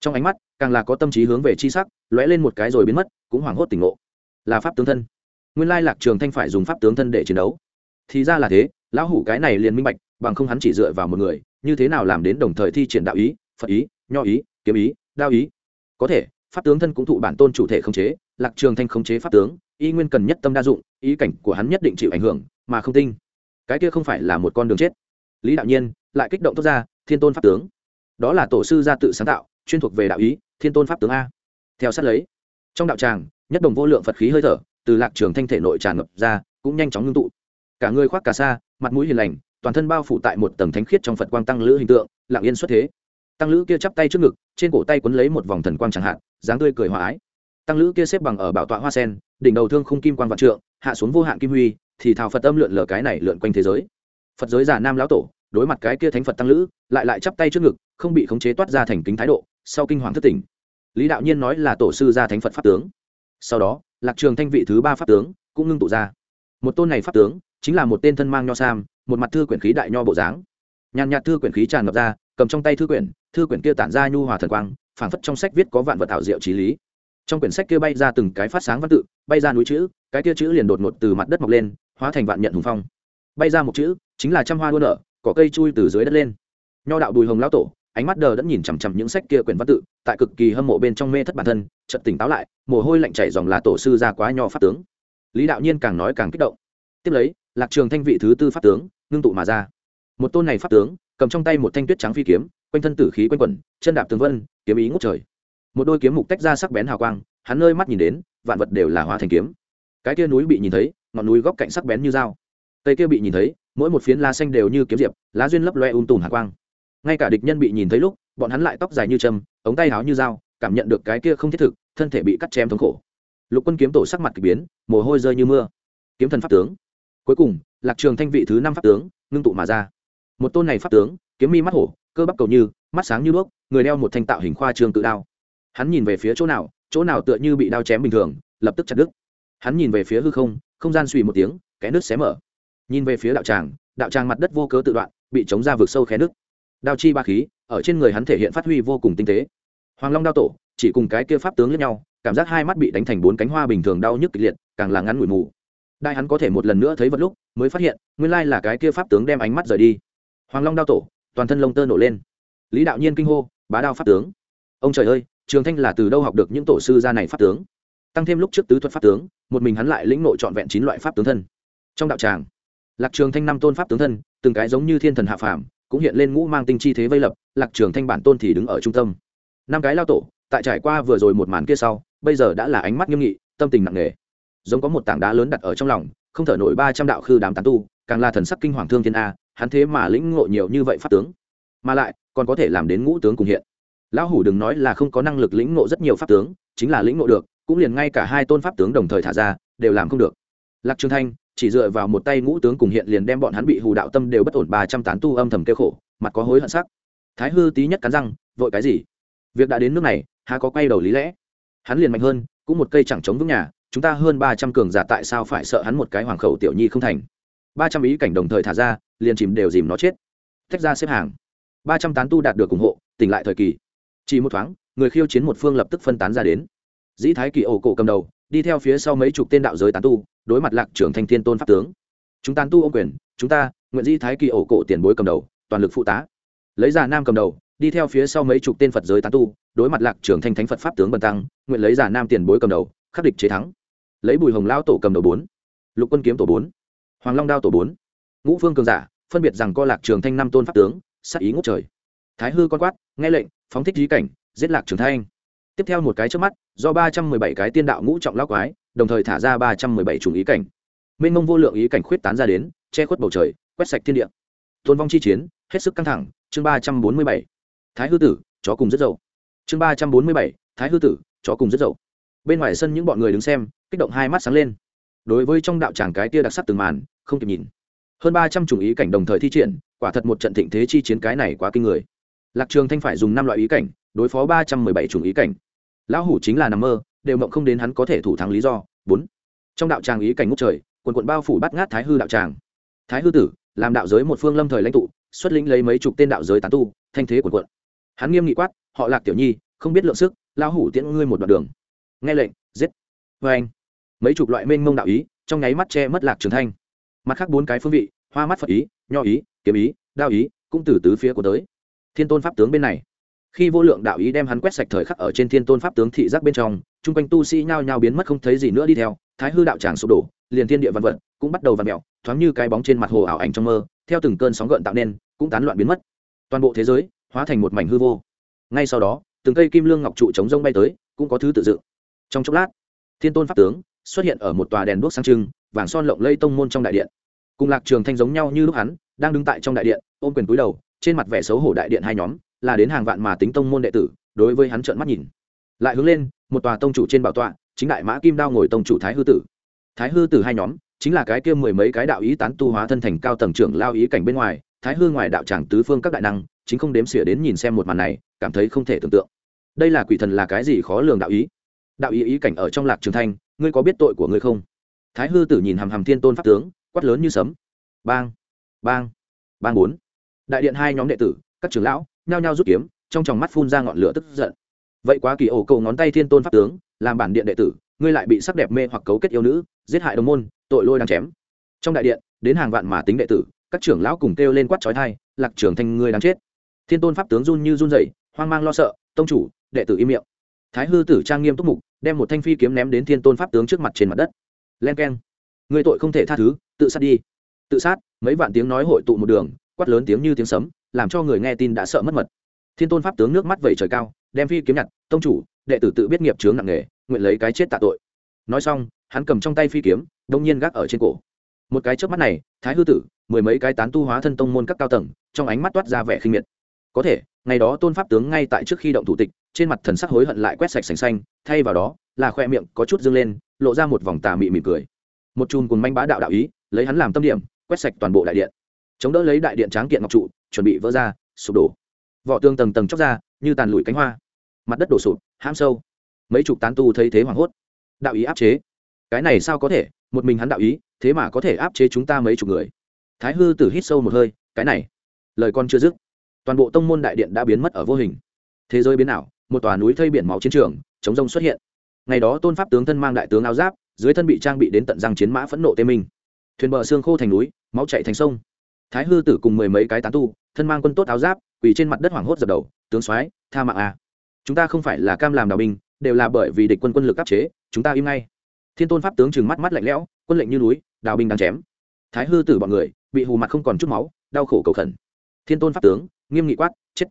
A: Trong ánh mắt, càng là có tâm trí hướng về chi sắc, lóe lên một cái rồi biến mất, cũng hoảng hốt tỉnh ngộ. Là pháp tướng thân. Nguyên lai lạc trường thanh phải dùng pháp tướng thân để chiến đấu. Thì ra là thế, lão hủ cái này liền minh bạch, bằng không hắn chỉ dựa vào một người, như thế nào làm đến đồng thời thi triển đạo ý, phật ý, nho ý, kiếm ý, đao ý. Có thể, pháp tướng thân cũng thụ bản tôn chủ thể khống chế, lạc trường thanh khống chế pháp tướng, y nguyên cần nhất tâm đa dụng, ý cảnh của hắn nhất định chịu ảnh hưởng, mà không tinh cái kia không phải là một con đường chết. Lý đạo nhiên lại kích động thốt ra, thiên tôn pháp tướng. Đó là tổ sư gia tự sáng tạo, chuyên thuộc về đạo ý, thiên tôn pháp tướng a. Theo sát lấy, trong đạo tràng, nhất đồng vô lượng phật khí hơi thở, từ lạc trường thanh thể nội tràn ngập ra, cũng nhanh chóng ngưng tụ. Cả người khoác cả sa, mặt mũi hiền lành, toàn thân bao phủ tại một tầng thánh khiết trong phật quang tăng lữ hình tượng, lặng yên xuất thế. Tăng lữ kia chắp tay trước ngực, trên cổ tay quấn lấy một vòng thần quang chẳng hạn, dáng tươi cười hòa ái. Tăng lữ kia xếp bằng ở bảo tọa hoa sen, đỉnh đầu thương khung kim quan vạn trượng, hạ xuống vô hạn kim huy thì thảo phật âm lượn lờ cái này lượn quanh thế giới. Phật giới già nam lão tổ, đối mặt cái kia thánh phật tăng lữ, lại lại chắp tay trước ngực, không bị khống chế toát ra thành kính thái độ, sau kinh hoàng thất tỉnh. Lý đạo nhiên nói là tổ sư gia thánh phật pháp tướng. Sau đó, lạc trường thanh vị thứ ba pháp tướng cũng ngưng tụ ra. Một tôn này pháp tướng, chính là một tên thân mang nho sam, một mặt thư quyển khí đại nho bộ dáng. Nhàn nhạt thư quyển khí tràn ngập ra, cầm trong tay thư quyển thư quyển kia tản ra nhu hòa thần quang, phảng phất trong sách viết có vạn vật thảo diệu trí lý. Trong quyển sách kia bay ra từng cái phát sáng văn tự, bay ra núi chữ, cái kia chữ liền đột ngột từ mặt đất mọc lên hóa thành vạn nhận hùng phong. Bay ra một chữ, chính là trăm hoa đua nở, cỏ cây chui từ dưới đất lên. Nho đạo bùi hồng lão tổ, ánh mắt đờ đẫn nhìn chằm chằm những sách kia quyển văn tự, tại cực kỳ hâm mộ bên trong mê thất bản thân, chợt tỉnh táo lại, mồ hôi lạnh chảy dòng là tổ sư ra quá nho pháp tướng. Lý đạo nhiên càng nói càng kích động. Tiếp lấy, lạc trường thanh vị thứ tư pháp tướng, ngưng tụ mà ra. Một tôn này pháp tướng, cầm trong tay một thanh tuyết trắng phi kiếm, quanh thân tử khí quanh quẩn, chân đạp tường vân, kiếm ý ngút trời. Một đôi kiếm mục tách ra sắc bén hào quang, hắn nơi mắt nhìn đến, vạn vật đều là hóa thành kiếm. Cái kia núi bị nhìn thấy ngọn núi góc cạnh sắc bén như dao. Cây kia bị nhìn thấy, mỗi một phiến lá xanh đều như kiếm diệp, lá duyên lấp loe um tùm hạ quang. Ngay cả địch nhân bị nhìn thấy lúc, bọn hắn lại tóc dài như châm, ống tay háo như dao, cảm nhận được cái kia không thiết thực, thân thể bị cắt chém thống khổ. Lục quân kiếm tổ sắc mặt k ỳ biến, mồ hôi rơi như mưa. Kiếm thần pháp tướng. Cuối cùng, lạc trường thanh vị thứ năm pháp tướng, ngưng tụ mà ra. Một tôn này pháp tướng, kiếm mi mắt hổ, cơ bắp cầu như, mắt sáng như đuốc, người đeo một thanh tạo hình khoa trường tự đao. Hắn nhìn về phía chỗ nào chỗ nào tựa như bị đao chém bình thường, lập tức chặt đứt. Hắn nhìn về phía hư không không gian suy một tiếng, kẽ nước xé mở. Nhìn về phía đạo tràng đạo tràng mặt đất vô cớ tự đoạn, bị chống ra vực sâu khe nước đao chi ba khí, ở trên người hắn thể hiện phát huy vô cùng tinh tế. Hoàng long đao tổ, chỉ cùng cái kia pháp tướng lẫn nhau, cảm giác hai mắt bị đánh thành bốn cánh hoa bình thường đau nhức kịch liệt, càng là ngắn ngủi mù. Đại hắn có thể một lần nữa thấy vật lúc, mới phát hiện, nguyên lai là cái kia pháp tướng đem ánh mắt rời đi. Hoàng long đao tổ, toàn thân lông tơ nổ lên. Lý đạo nhiên kinh hô, bá đao pháp tướng! Ông trời ơi, trường thanh là từ đâu học được những tổ sư gia này pháp tướng? Tăng thêm lúc trước tứ thuật pháp tướng, một mình hắn lại lĩnh nội trọn vẹn chín loại pháp tướng thân. Trong đạo tràng, lạc trường thanh năm tôn pháp tướng thân, từng cái giống như thiên thần hạ phàm, cũng hiện lên ngũ mang tinh chi thế vây lập, lạc trường thanh bản tôn thì đứng ở trung tâm. Năm cái lao tổ, tại trải qua vừa rồi một màn kia sau, bây giờ đã là ánh mắt nghiêm nghị, tâm tình nặng nề. Giống có một tảng đá lớn đặt ở trong lòng, không thở nổi ba trăm đạo khư đám tán tu, càng là thần sắc kinh hoàng thương thiên a, hắn thế mà lĩnh ngộ nhiều như vậy pháp tướng. Mà lại, còn có thể làm đến ngũ tướng cùng hiện. Lão hủ đừng nói là không có năng lực lĩnh ngộ rất nhiều pháp tướng, chính là lĩnh ngộ được cũng liền ngay cả hai tôn pháp tướng đồng thời thả ra, đều làm không được. Lạc trường thanh chỉ dựa vào một tay ngũ tướng cùng hiện liền đem bọn hắn bị hù đạo tâm đều bất ổn ba trăm tán tu âm thầm kêu khổ, mặt có hối hận sắc. Thái hư tí nhất cắn răng, vội cái gì? Việc đã đến nước này, há có quay đầu lý lẽ? Hắn liền mạnh hơn, cũng một cây chẳng chống vững nhà, chúng ta hơn ba trăm cường giả tại sao phải sợ hắn một cái hoàng khẩu tiểu nhi không thành? Ba trăm ý cảnh đồng thời thả ra, liền chìm đều dìm nó chết. Tách ra xếp hàng. Ba trăm tán tu đạt được ủng hộ, tỉnh lại thời kỳ. Chỉ một thoáng, người khiêu chiến một phương lập tức phân tán ra đến dĩ thái kỳ ổ cổ cầm đầu, đi theo phía sau mấy chục tên đạo giới tán tu, đối mặt lạc trưởng thanh thiên tôn pháp tướng. Chúng tán tu ô quyền, chúng ta, nguyện dĩ thái kỳ ổ cổ tiền bối cầm đầu, toàn lực phụ tá. Lấy giả nam cầm đầu, đi theo phía sau mấy chục tên phật giới tán tu, đối mặt lạc trưởng thanh thánh phật pháp tướng bần tăng, nguyện lấy giả nam tiền bối cầm đầu, khắc địch chế thắng. Lấy bùi hồng lao tổ cầm đầu bốn, lục quân kiếm tổ bốn, hoàng long đao tổ bốn. Ngũ phương cường giả, phân biệt rằng co lạc trường thanh năm tôn pháp tướng, sát ý ngút trời. Thái hư con quát, nghe lệnh, phóng thích dí cảnh, giết lạc trường thanh tiếp theo một cái trước mắt, do ba trăm mười bảy cái tiên đạo ngũ trọng lao quái, đồng thời thả ra ba trăm mười bảy chủng ý cảnh. Mênh mông vô lượng ý cảnh khuyết tán ra đến, che khuất bầu trời, quét sạch thiên địa. Tôn vong chi chiến, hết sức căng thẳng, chương ba trăm bốn mươi bảy. Thái hư tử, chó cùng rất dậu. Chương ba trăm bốn mươi bảy, thái hư tử, chó cùng rất dậu. Bên ngoài sân những bọn người đứng xem, kích động hai mắt sáng lên. Đối với trong đạo tràng cái tia đặc sắc từng màn, không kịp nhìn. Hơn ba trăm chủng ý cảnh đồng thời thi triển, quả thật một trận thịnh thế chi chiến cái này quá kinh người. Lạc trường thanh phải dùng năm loại ý cảnh đối phó ba trăm mười bảy chủng ý cảnh. Lão hủ chính là nằm mơ, đều mộng không đến hắn có thể thủ thắng lý do. Bốn. Trong đạo tràng ý cảnh ngút trời, quần quận bao phủ bắt ngát thái hư đạo tràng. Thái hư tử, làm đạo giới một phương lâm thời lãnh tụ, xuất lĩnh lấy mấy chục tên đạo giới tán tu, thanh thế quần quận. Hắn nghiêm nghị quát, họ lạc tiểu nhi, không biết lượng sức, lão hủ tiễn ngươi một đoạn đường. Nghe lệnh, giết. Vê anh. Mấy chục loại mênh mông đạo ý, trong nháy mắt che mất lạc trường thanh. Mặt khác bốn cái phương vị, hoa mắt phật ý, nho ý, kiếm ý, đao ý, cũng từ tứ phía của tới. Thiên tôn pháp tướng bên này khi vô lượng đạo ý đem hắn quét sạch thời khắc ở trên thiên tôn pháp tướng thị giác bên trong, chung quanh tu sĩ nhao nhao biến mất không thấy gì nữa đi theo, thái hư đạo tràng sụp đổ, liền thiên địa văn vật cũng bắt đầu vặn mẹo thoáng như cái bóng trên mặt hồ ảo ảnh trong mơ, theo từng cơn sóng gợn tạo nên, cũng tán loạn biến mất. Toàn bộ thế giới hóa thành một mảnh hư vô. Ngay sau đó, từng cây kim lương ngọc trụ chống rông bay tới, cũng có thứ tự dựng trong chốc lát, thiên tôn pháp tướng xuất hiện ở một tòa đèn đuốc sáng trưng, vàng son lộng lây tông môn trong đại điện. Cùng lạc trường thanh giống nhau như lúc hắn, đang đứng tại trong đại điện, ôm quyền túi đầu, trên mặt vẻ xấu hổ đại điện hai nhóm là đến hàng vạn mà tính tông môn đệ tử, đối với hắn trợn mắt nhìn. Lại hướng lên, một tòa tông chủ trên bảo tọa, chính đại mã kim đao ngồi tông chủ thái hư tử. Thái hư tử hai nhóm, chính là cái kia mười mấy cái đạo ý tán tu hóa thân thành cao tầng trưởng lao ý cảnh bên ngoài, thái hư ngoài đạo tràng tứ phương các đại năng, chính không đếm xỉa đến nhìn xem một màn này, cảm thấy không thể tưởng tượng. Đây là quỷ thần là cái gì khó lường đạo ý? Đạo ý ý cảnh ở trong lạc trường thanh, ngươi có biết tội của ngươi không? Thái hư tử nhìn hàm hàm thiên tôn pháp tướng, quát lớn như sấm. Bang bang bang bốn. Đại điện hai nhóm đệ tử, các trưởng lão nhao nhao rút kiếm trong tròng mắt phun ra ngọn lửa tức giận. Vậy quá kỳ ổ cầu ngón tay thiên tôn pháp tướng làm bản điện đệ tử ngươi lại bị sắc đẹp mê hoặc cấu kết yêu nữ giết hại đồng môn tội lôi đang chém. Trong đại điện đến hàng vạn mà tính đệ tử các trưởng lão cùng kêu lên quát trói thai lạc trưởng thành ngươi đang chết. Thiên tôn pháp tướng run như run rẩy hoang mang lo sợ tông chủ đệ tử im miệng. Thái hư tử trang nghiêm túc mục đem một thanh phi kiếm ném đến thiên tôn pháp tướng trước mặt trên mặt đất. Len keng, người tội không thể tha thứ tự sát đi. Tự sát mấy vạn tiếng nói hội tụ một đường quát lớn tiếng như tiếng sấm làm cho người nghe tin đã sợ mất mật. Thiên tôn pháp tướng nước mắt vẩy trời cao, đem phi kiếm nhặt, tông chủ, đệ tử tự biết nghiệp chướng nặng nề, nguyện lấy cái chết tạ tội. Nói xong, hắn cầm trong tay phi kiếm, đông nhiên gác ở trên cổ. Một cái trước mắt này, thái hư tử, mười mấy cái tán tu hóa thân tông môn các cao tầng, trong ánh mắt toát ra vẻ khinh miệt. Có thể, ngày đó tôn pháp tướng ngay tại trước khi động thủ tịch, trên mặt thần sắc hối hận lại quét sạch sành xanh, thay vào đó là khoe miệng có chút dâng lên, lộ ra một vòng tà mị mỉm cười. Một chùm cùng manh bá đạo đạo ý, lấy hắn làm tâm điểm, quét sạch toàn bộ đại điện chống đỡ lấy đại điện tráng kiện ngọc trụ, chuẩn bị vỡ ra, sụp đổ. Vỏ tương tầng tầng chóc ra, như tàn lụi cánh hoa. Mặt đất đổ sụp ham sâu. Mấy chục tán tu thấy thế hoảng hốt. Đạo ý áp chế. Cái này sao có thể? Một mình hắn đạo ý, thế mà có thể áp chế chúng ta mấy chục người. Thái hư tử hít sâu một hơi, cái này, lời con chưa dứt. Toàn bộ tông môn đại điện đã biến mất ở vô hình. Thế giới biến ảo, một tòa núi thây biển máu chiến trường, chống rông xuất hiện. Ngày đó tôn pháp tướng thân mang đại tướng áo giáp, dưới thân bị trang bị đến tận răng chiến mã phẫn nộ tê minh. Thuyền bờ xương khô thành núi, máu chạy thành sông thái hư tử cùng mười mấy cái tán tu, thân mang quân tốt áo giáp, quỳ trên mặt đất hoảng hốt dập đầu, tướng soái, tha mạng à. chúng ta không phải là cam làm đào binh, đều là bởi vì địch quân quân lực áp chế, chúng ta im ngay. Thiên tôn pháp tướng trừng mắt mắt lạnh lẽo, quân lệnh như núi, đào binh đang chém. Thái hư tử bọn người, bị hù mặt không còn chút máu, đau khổ cầu khẩn. Thiên tôn pháp tướng, nghiêm nghị quát, chết.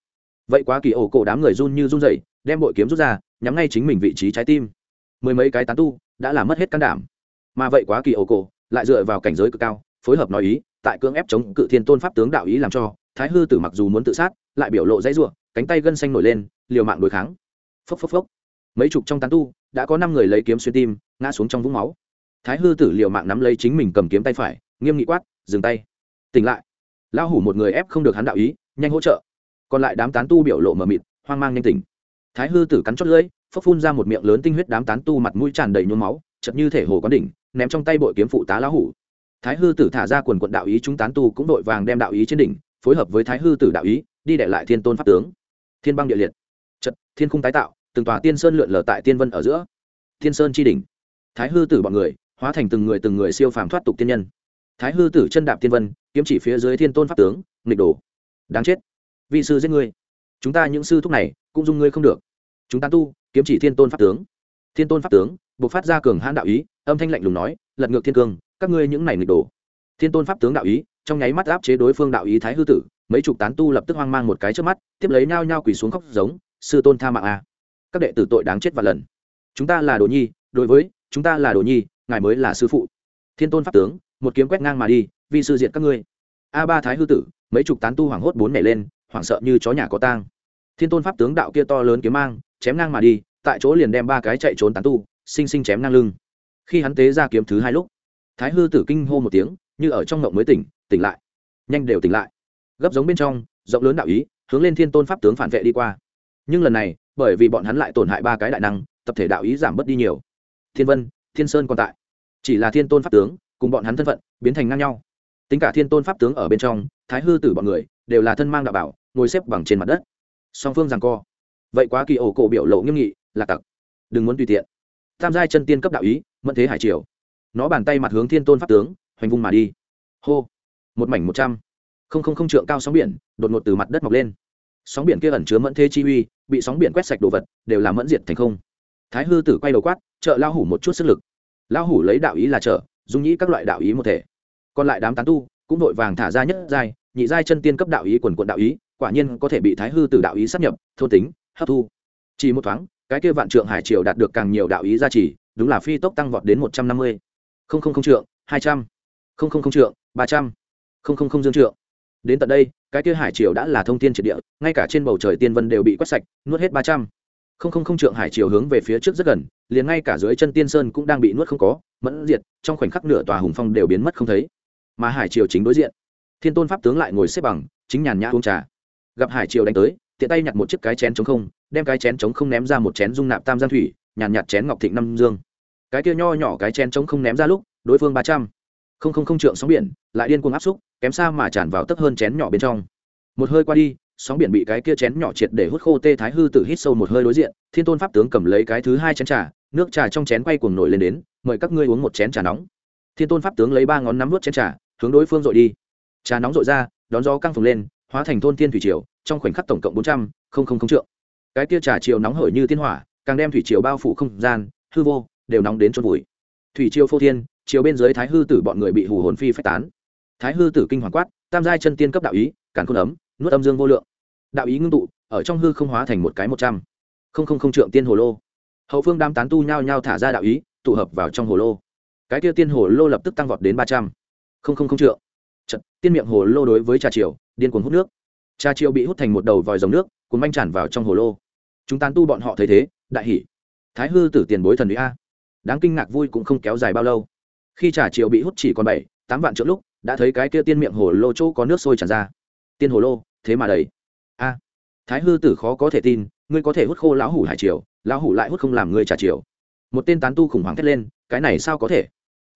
A: Vậy quá kỳ ổ cổ đám người run như run rẩy, đem bội kiếm rút ra, nhắm ngay chính mình vị trí trái tim. Mười mấy cái tán tu, đã làm mất hết can đảm. Mà vậy quá kỳ ổ cổ, lại dựa vào cảnh giới cực cao, phối hợp nói ý tại cưỡng ép chống cự thiên tôn pháp tướng đạo ý làm cho, thái hư tử mặc dù muốn tự sát, lại biểu lộ dãy ruộng cánh tay gân xanh nổi lên, liều mạng đối kháng. Phốc phốc phốc. Mấy chục trong tán tu, đã có năm người lấy kiếm xuyên tim, ngã xuống trong vũng máu. Thái hư tử liều mạng nắm lấy chính mình cầm kiếm tay phải, nghiêm nghị quát, dừng tay. Tỉnh lại. Lao hủ một người ép không được hắn đạo ý, nhanh hỗ trợ. Còn lại đám tán tu biểu lộ mờ mịt, hoang mang nhanh tỉnh. Thái hư tử cắn chót lưỡi, phốc phun ra một miệng lớn tinh huyết đám tán tu mặt mũi tràn đầy nhuốm máu chật như thể hồ quán đỉnh, ném trong tay bội kiếm phụ tá lão hủ thái hư tử thả ra quần quận đạo ý chúng tán tu cũng đội vàng đem đạo ý trên đỉnh, phối hợp với thái hư tử đạo ý, đi để lại thiên tôn pháp tướng. Thiên băng địa liệt. Chật, thiên khung tái tạo, từng tòa tiên sơn lượn lờ tại tiên vân ở giữa. Thiên sơn tri đỉnh. Thái hư tử bọn người, hóa thành từng người từng người siêu phàm thoát tục tiên nhân. Thái hư tử chân đạp tiên vân, kiếm chỉ phía dưới thiên tôn pháp tướng, nghịch đổ đáng chết. Vị sư giết ngươi. Chúng ta những sư thúc này, cũng dung ngươi không được. Chúng ta tu, kiếm chỉ thiên tôn pháp tướng. Thiên tôn pháp tướng buộc phát ra cường hãn đạo ý, âm thanh lạnh lùng nói, lật ngược thiên cương các ngươi những này nghịch đổ thiên tôn pháp tướng đạo ý, trong nháy mắt áp chế đối phương đạo ý thái hư tử, mấy chục tán tu lập tức hoang mang một cái trước mắt, tiếp lấy nhao nhao quỳ xuống khóc giống, sư tôn tha mạng a. Các đệ tử tội đáng chết và lần. Chúng ta là đồ nhi, đối với, chúng ta là đồ nhi, ngài mới là sư phụ. Thiên tôn pháp tướng, một kiếm quét ngang mà đi vì sư diện các ngươi. A ba thái hư tử, mấy chục tán tu hoảng hốt bốn mẻ lên, hoảng sợ như chó nhà có tang. Thiên tôn pháp tướng đạo kia to lớn kiếm mang, chém ngang mà đi, tại chỗ liền đem ba cái chạy trốn tán tu xinh xinh chém ngang lưng. Khi hắn tế ra kiếm thứ hai lúc thái hư tử kinh hô một tiếng, như ở trong ngộng mới tỉnh tỉnh lại. Nhanh đều tỉnh lại. Gấp giống bên trong, rộng lớn đạo ý, hướng lên thiên tôn pháp tướng phản vệ đi qua. Nhưng lần này, bởi vì bọn hắn lại tổn hại ba cái đại năng, tập thể đạo ý giảm bớt đi nhiều. Thiên vân, thiên sơn còn tại. Chỉ là thiên tôn pháp tướng, cùng bọn hắn thân phận, biến thành ngang nhau. Tính cả thiên tôn pháp tướng ở bên trong, thái hư tử bọn người, đều là thân mang đạo bảo, ngồi xếp bằng trên mặt đất. Song phương rằng co. Vậy quá kỳ ổ cổ biểu lộ nghiêm nghị, là tặc. Đừng muốn tùy tiện. Tam giai chân tiên cấp đạo ý, mẫn thế hải triều nó bàn tay mặt hướng thiên tôn pháp tướng, hoành vung mà đi. Hô, một mảnh một trăm, không không không trượng cao sóng biển, đột ngột từ mặt đất mọc lên. Sóng biển kia ẩn chứa mẫn thế chi uy, bị sóng biển quét sạch đồ vật, đều làm mẫn diệt thành không. Thái hư tử quay đầu quát, trợ lao hủ một chút sức lực. Lao hủ lấy đạo ý là trợ, dung nhĩ các loại đạo ý một thể. Còn lại đám tán tu, cũng vội vàng thả ra nhất giai, nhị giai chân tiên cấp đạo ý quần quận đạo ý, quả nhiên có thể bị thái hư tử đạo ý sắp nhập, thôn tính, hấp thu. Chỉ một thoáng, cái kia vạn trượng hải triều đạt được càng nhiều đạo ý gia trì, đúng là phi tốc tăng vọt đến một trăm năm mươi không không không trượng, hai trăm, không không không trượng, ba trăm, không không không dương trượng. Đến tận đây, cái kia hải triều đã là thông tin triệt địa, ngay cả trên bầu trời tiên vân đều bị quét sạch, nuốt hết ba trăm. Không không không trượng hải triều hướng về phía trước rất gần, liền ngay cả dưới chân tiên sơn cũng đang bị nuốt không có, mẫn diệt, trong khoảnh khắc nửa tòa hùng phong đều biến mất không thấy. Mà hải triều chính đối diện. Thiên tôn pháp tướng lại ngồi xếp bằng, chính nhàn nhã uống trà. Gặp hải triều đánh tới, tiện tay nhặt một chiếc cái chén chống không, đem cái chén chống không ném ra một chén dung nạp tam giang thủy, nhàn nhạt chén ngọc thịnh năm dương cái kia nho nhỏ cái chén trống không ném ra lúc, đối phương ba trăm. Không không không trượng sóng biển, lại điên cuồng áp xúc, kém xa mà tràn vào tấp hơn chén nhỏ bên trong. Một hơi qua đi, sóng biển bị cái kia chén nhỏ triệt để hút khô tê thái hư tử hít sâu một hơi đối diện, thiên tôn pháp tướng cầm lấy cái thứ hai chén trà, nước trà trong chén quay cuồng nổi lên đến, mời các ngươi uống một chén trà nóng. Thiên tôn pháp tướng lấy ba ngón nắm vớt chén trà, hướng đối phương dội đi. Trà nóng dội ra, đón gió căng phồng lên, hóa thành thôn thiên thủy triều, trong khoảnh khắc tổng cộng bốn trăm không không không trượng. Cái kia trà chiều nóng hởi như thiên hỏa, càng đem thủy triều bao phủ không gian, hư vô đều nóng đến chôn vùi. Thủy triều phô thiên chiều bên dưới thái hư tử bọn người bị hù hồn phi phách tán. Thái hư tử kinh hoàng quát tam giai chân tiên cấp đạo ý càn khôn ấm nuốt âm dương vô lượng. Đạo ý ngưng tụ ở trong hư không hóa thành một cái một trăm. Không không không trượng tiên hồ lô. Hậu phương đám tán tu nhao nhao thả ra đạo ý tụ hợp vào trong hồ lô. Cái kia tiên hồ lô lập tức tăng vọt đến ba trăm. Không không không trượng. Chật, tiên miệng hồ lô đối với trà triều điên cuồng hút nước. Trà triều bị hút thành một đầu vòi dòng nước cuốn manh tràn vào trong hồ lô. Chúng tán tu bọn họ thấy thế đại hỉ. Thái hư tử tiền bối thần ý a đáng kinh ngạc vui cũng không kéo dài bao lâu. Khi trà chiều bị hút chỉ còn bảy, tám vạn trượng lúc, đã thấy cái kia tiên miệng hồ lô chỗ có nước sôi tràn ra. Tiên hồ lô, thế mà đầy. A, thái hư tử khó có thể tin, ngươi có thể hút khô lão hủ hải triều, lão hủ lại hút không làm ngươi trà chiều một tên tán tu khủng hoảng thét lên, cái này sao có thể?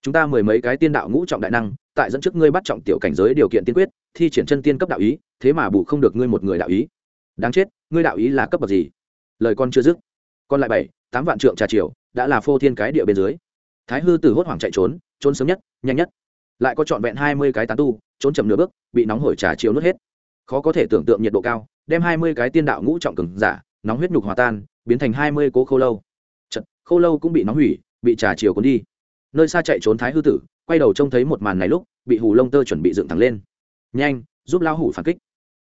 A: Chúng ta mười mấy cái tiên đạo ngũ trọng đại năng, tại dẫn trước ngươi bắt trọng tiểu cảnh giới điều kiện tiên quyết, thi triển chân tiên cấp đạo ý, thế mà bù không được ngươi một người đạo ý. Đáng chết, ngươi đạo ý là cấp bậc gì? Lời con chưa dứt. Còn lại bảy tám vạn trượng trà triều đã là phô thiên cái địa bên dưới. Thái hư tử hốt hoảng chạy trốn trốn sớm nhất nhanh nhất. Lại có trọn vẹn hai mươi cái tán tu trốn chậm nửa bước bị nóng hổi trà chiếu nuốt hết. Khó có thể tưởng tượng nhiệt độ cao đem hai mươi cái tiên đạo ngũ trọng cường giả nóng huyết nhục hòa tan biến thành hai mươi cố khô lâu. Chật, khô lâu cũng bị nóng hủy bị trà chiều cuốn đi. Nơi xa chạy trốn thái hư tử quay đầu trông thấy một màn này lúc bị hù lông tơ chuẩn bị dựng thẳng lên. Nhanh giúp lao hủ phản kích.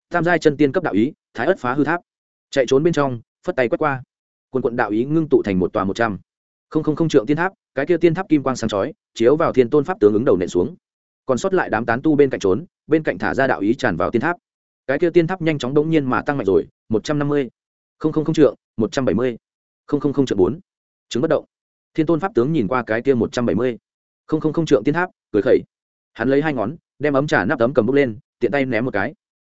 A: Tam giai chân tiên cấp đạo ý thái ất phá hư tháp. Chạy trốn bên trong phất tay quét qua quần quận đạo ý ngưng tụ thành một tòa một trăm. Không không không trượng tiên tháp, cái kia tiên tháp kim quang sáng chói, chiếu vào thiên tôn pháp tướng ứng đầu nện xuống. Còn sót lại đám tán tu bên cạnh trốn, bên cạnh thả ra đạo ý tràn vào tiên tháp. Cái kia tiên tháp nhanh chóng đống nhiên mà tăng mạnh rồi, một trăm năm mươi. Không không không trượng, một trăm bảy mươi. Không không không trượng bốn. Chứng bất động. Thiên tôn pháp tướng nhìn qua cái kia một trăm bảy mươi. Không không không trượng tiên tháp, cười khẩy. Hắn lấy hai ngón, đem ấm trà nắp tấm cầm bốc lên, tiện tay ném một cái.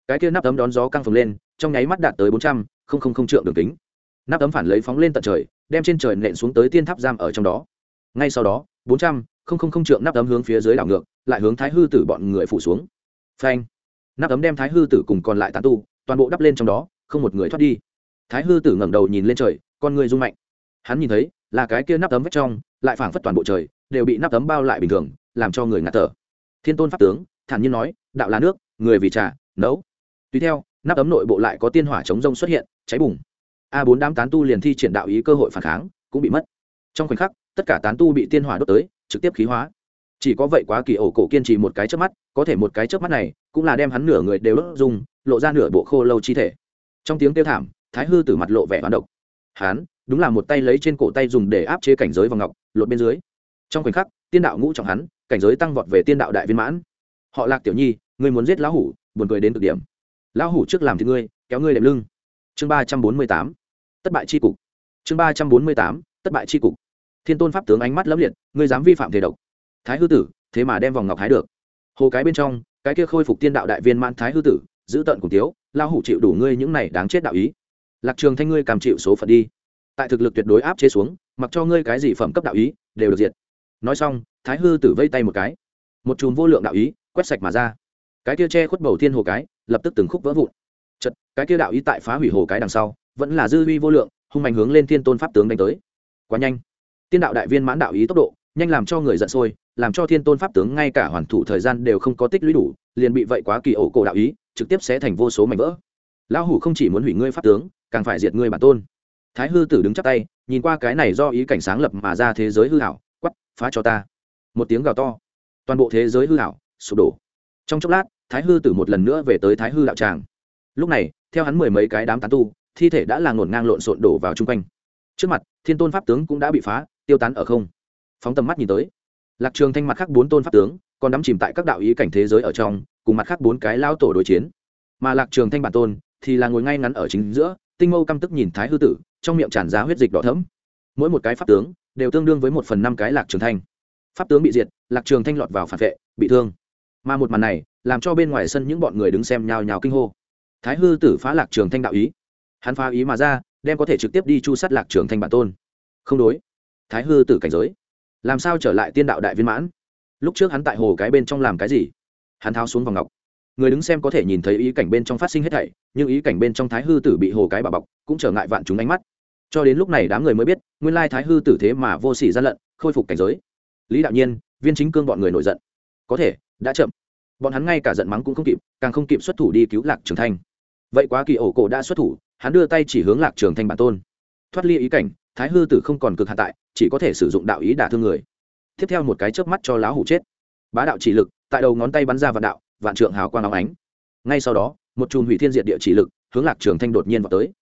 A: Cái kia nắp tấm đón gió căng phồng lên, trong nháy mắt đạt tới bốn trăm. Không không không trượng đường kính nắp ấm phản lấy phóng lên tận trời, đem trên trời nện xuống tới tiên tháp giam ở trong đó. Ngay sau đó, bốn trăm không không không trượng nắp ấm hướng phía dưới đảo ngược, lại hướng thái hư tử bọn người phủ xuống. Phanh! Nắp ấm đem thái hư tử cùng còn lại tán tu, toàn bộ đắp lên trong đó, không một người thoát đi. Thái hư tử ngẩng đầu nhìn lên trời, con người rung mạnh. Hắn nhìn thấy, là cái kia nắp ấm vách trong, lại phảng phất toàn bộ trời, đều bị nắp ấm bao lại bình thường, làm cho người ngạt thở. Thiên tôn pháp tướng, thản nhiên nói, đạo là nước, người vì trà, nấu. Tùy theo, nắp ấm nội bộ lại có tiên hỏa chống rông xuất hiện, cháy bùng a bốn đám tán tu liền thi triển đạo ý cơ hội phản kháng, cũng bị mất. Trong khoảnh khắc, tất cả tán tu bị tiên hỏa đốt tới, trực tiếp khí hóa. Chỉ có vậy quá kỳ ổ cổ kiên trì một cái chớp mắt, có thể một cái chớp mắt này, cũng là đem hắn nửa người đều đốt dùng, lộ ra nửa bộ khô lâu chi thể. Trong tiếng kêu thảm, thái hư tử mặt lộ vẻ hoán độc. Hắn, đúng là một tay lấy trên cổ tay dùng để áp chế cảnh giới vào ngọc, lột bên dưới. Trong khoảnh khắc, tiên đạo ngũ trọng hắn, cảnh giới tăng vọt về tiên đạo đại viên mãn. Họ lạc tiểu nhi, ngươi muốn giết lão hủ, buồn cười đến cực điểm. Lão hủ trước làm thì ngươi, kéo ngươi đệm lưng. Chương ba trăm bốn mươi tám tất bại chi cục. Chương ba trăm bốn mươi tám tất bại chi cục. Thiên tôn pháp tướng ánh mắt lấp liệt, ngươi dám vi phạm thể độc. Thái hư tử, thế mà đem vòng ngọc hái được. Hồ cái bên trong, cái kia khôi phục tiên đạo đại viên mãn thái hư tử, giữ tận cùng tiếu lao hủ chịu đủ ngươi những này đáng chết đạo ý. Lạc trường thanh ngươi cảm chịu số phận đi. Tại thực lực tuyệt đối áp chế xuống, mặc cho ngươi cái gì phẩm cấp đạo ý, đều được diệt. Nói xong, thái hư tử vây tay một cái. Một chùm vô lượng đạo ý, quét sạch mà ra. Cái kia che khuất bầu thiên hồ cái, lập tức từng khúc vỡ vụn. Chật cái kia đạo ý tại phá hủy hồ cái đằng sau vẫn là dư vi vô lượng, hung mạnh hướng lên thiên tôn pháp tướng đánh tới. Quá nhanh. Tiên đạo đại viên mãn đạo ý tốc độ, nhanh làm cho người giận sôi, làm cho thiên tôn pháp tướng ngay cả hoàn thủ thời gian đều không có tích lũy đủ, liền bị vậy quá kỳ ổ cổ đạo ý, trực tiếp sẽ thành vô số mảnh vỡ. Lão hủ không chỉ muốn hủy ngươi pháp tướng, càng phải diệt ngươi bản tôn. Thái hư tử đứng chắp tay, nhìn qua cái này do ý cảnh sáng lập mà ra thế giới hư hảo quắp phá cho ta. Một tiếng gào to. Toàn bộ thế giới hư hảo sụp đổ. Trong chốc lát, thái hư tử một lần nữa về tới thái hư đạo tràng. Lúc này, theo hắn mười mấy cái đám tán tu thi thể đã là ngổn ngang lộn xộn đổ vào chung quanh. Trước mặt, thiên tôn pháp tướng cũng đã bị phá, tiêu tán ở không. Phóng tầm mắt nhìn tới, lạc trường thanh mặt khác bốn tôn pháp tướng còn đắm chìm tại các đạo ý cảnh thế giới ở trong, cùng mặt khác bốn cái lao tổ đối chiến. Mà lạc trường thanh bản tôn thì là ngồi ngay ngắn ở chính giữa, tinh mâu căm tức nhìn thái hư tử, trong miệng tràn ra huyết dịch đỏ thẫm. Mỗi một cái pháp tướng đều tương đương với một phần năm cái lạc trường thanh. Pháp tướng bị diệt, lạc trường thanh lọt vào phản vệ, bị thương. Mà một màn này làm cho bên ngoài sân những bọn người đứng xem nhào nhào kinh hô. Thái hư tử phá lạc trường thanh đạo ý hắn phá ý mà ra, đem có thể trực tiếp đi chu sát lạc trường thanh bản tôn. Không đối. Thái hư tử cảnh giới. Làm sao trở lại tiên đạo đại viên mãn? Lúc trước hắn tại hồ cái bên trong làm cái gì? Hắn tháo xuống vòng ngọc. Người đứng xem có thể nhìn thấy ý cảnh bên trong phát sinh hết thảy, nhưng ý cảnh bên trong thái hư tử bị hồ cái bà bọc, cũng trở ngại vạn chúng ánh mắt. Cho đến lúc này đám người mới biết, nguyên lai thái hư tử thế mà vô sỉ gian lận, khôi phục cảnh giới. Lý đạo nhiên, viên chính cương bọn người nổi giận. Có thể, đã chậm. Bọn hắn ngay cả giận mắng cũng không kịp, càng không kịp xuất thủ đi cứu lạc trường thanh. Vậy quá kỳ ổ cổ đã xuất thủ hắn đưa tay chỉ hướng lạc trường thanh bản tôn. Thoát ly ý cảnh, thái hư tử không còn cực hạ tại, chỉ có thể sử dụng đạo ý đả thương người. Tiếp theo một cái chớp mắt cho lão hủ chết. Bá đạo chỉ lực, tại đầu ngón tay bắn ra vạn đạo, vạn trượng hào quang óng ánh. Ngay sau đó, một chùm hủy thiên diệt địa chỉ lực, hướng lạc trường thanh đột nhiên vào tới.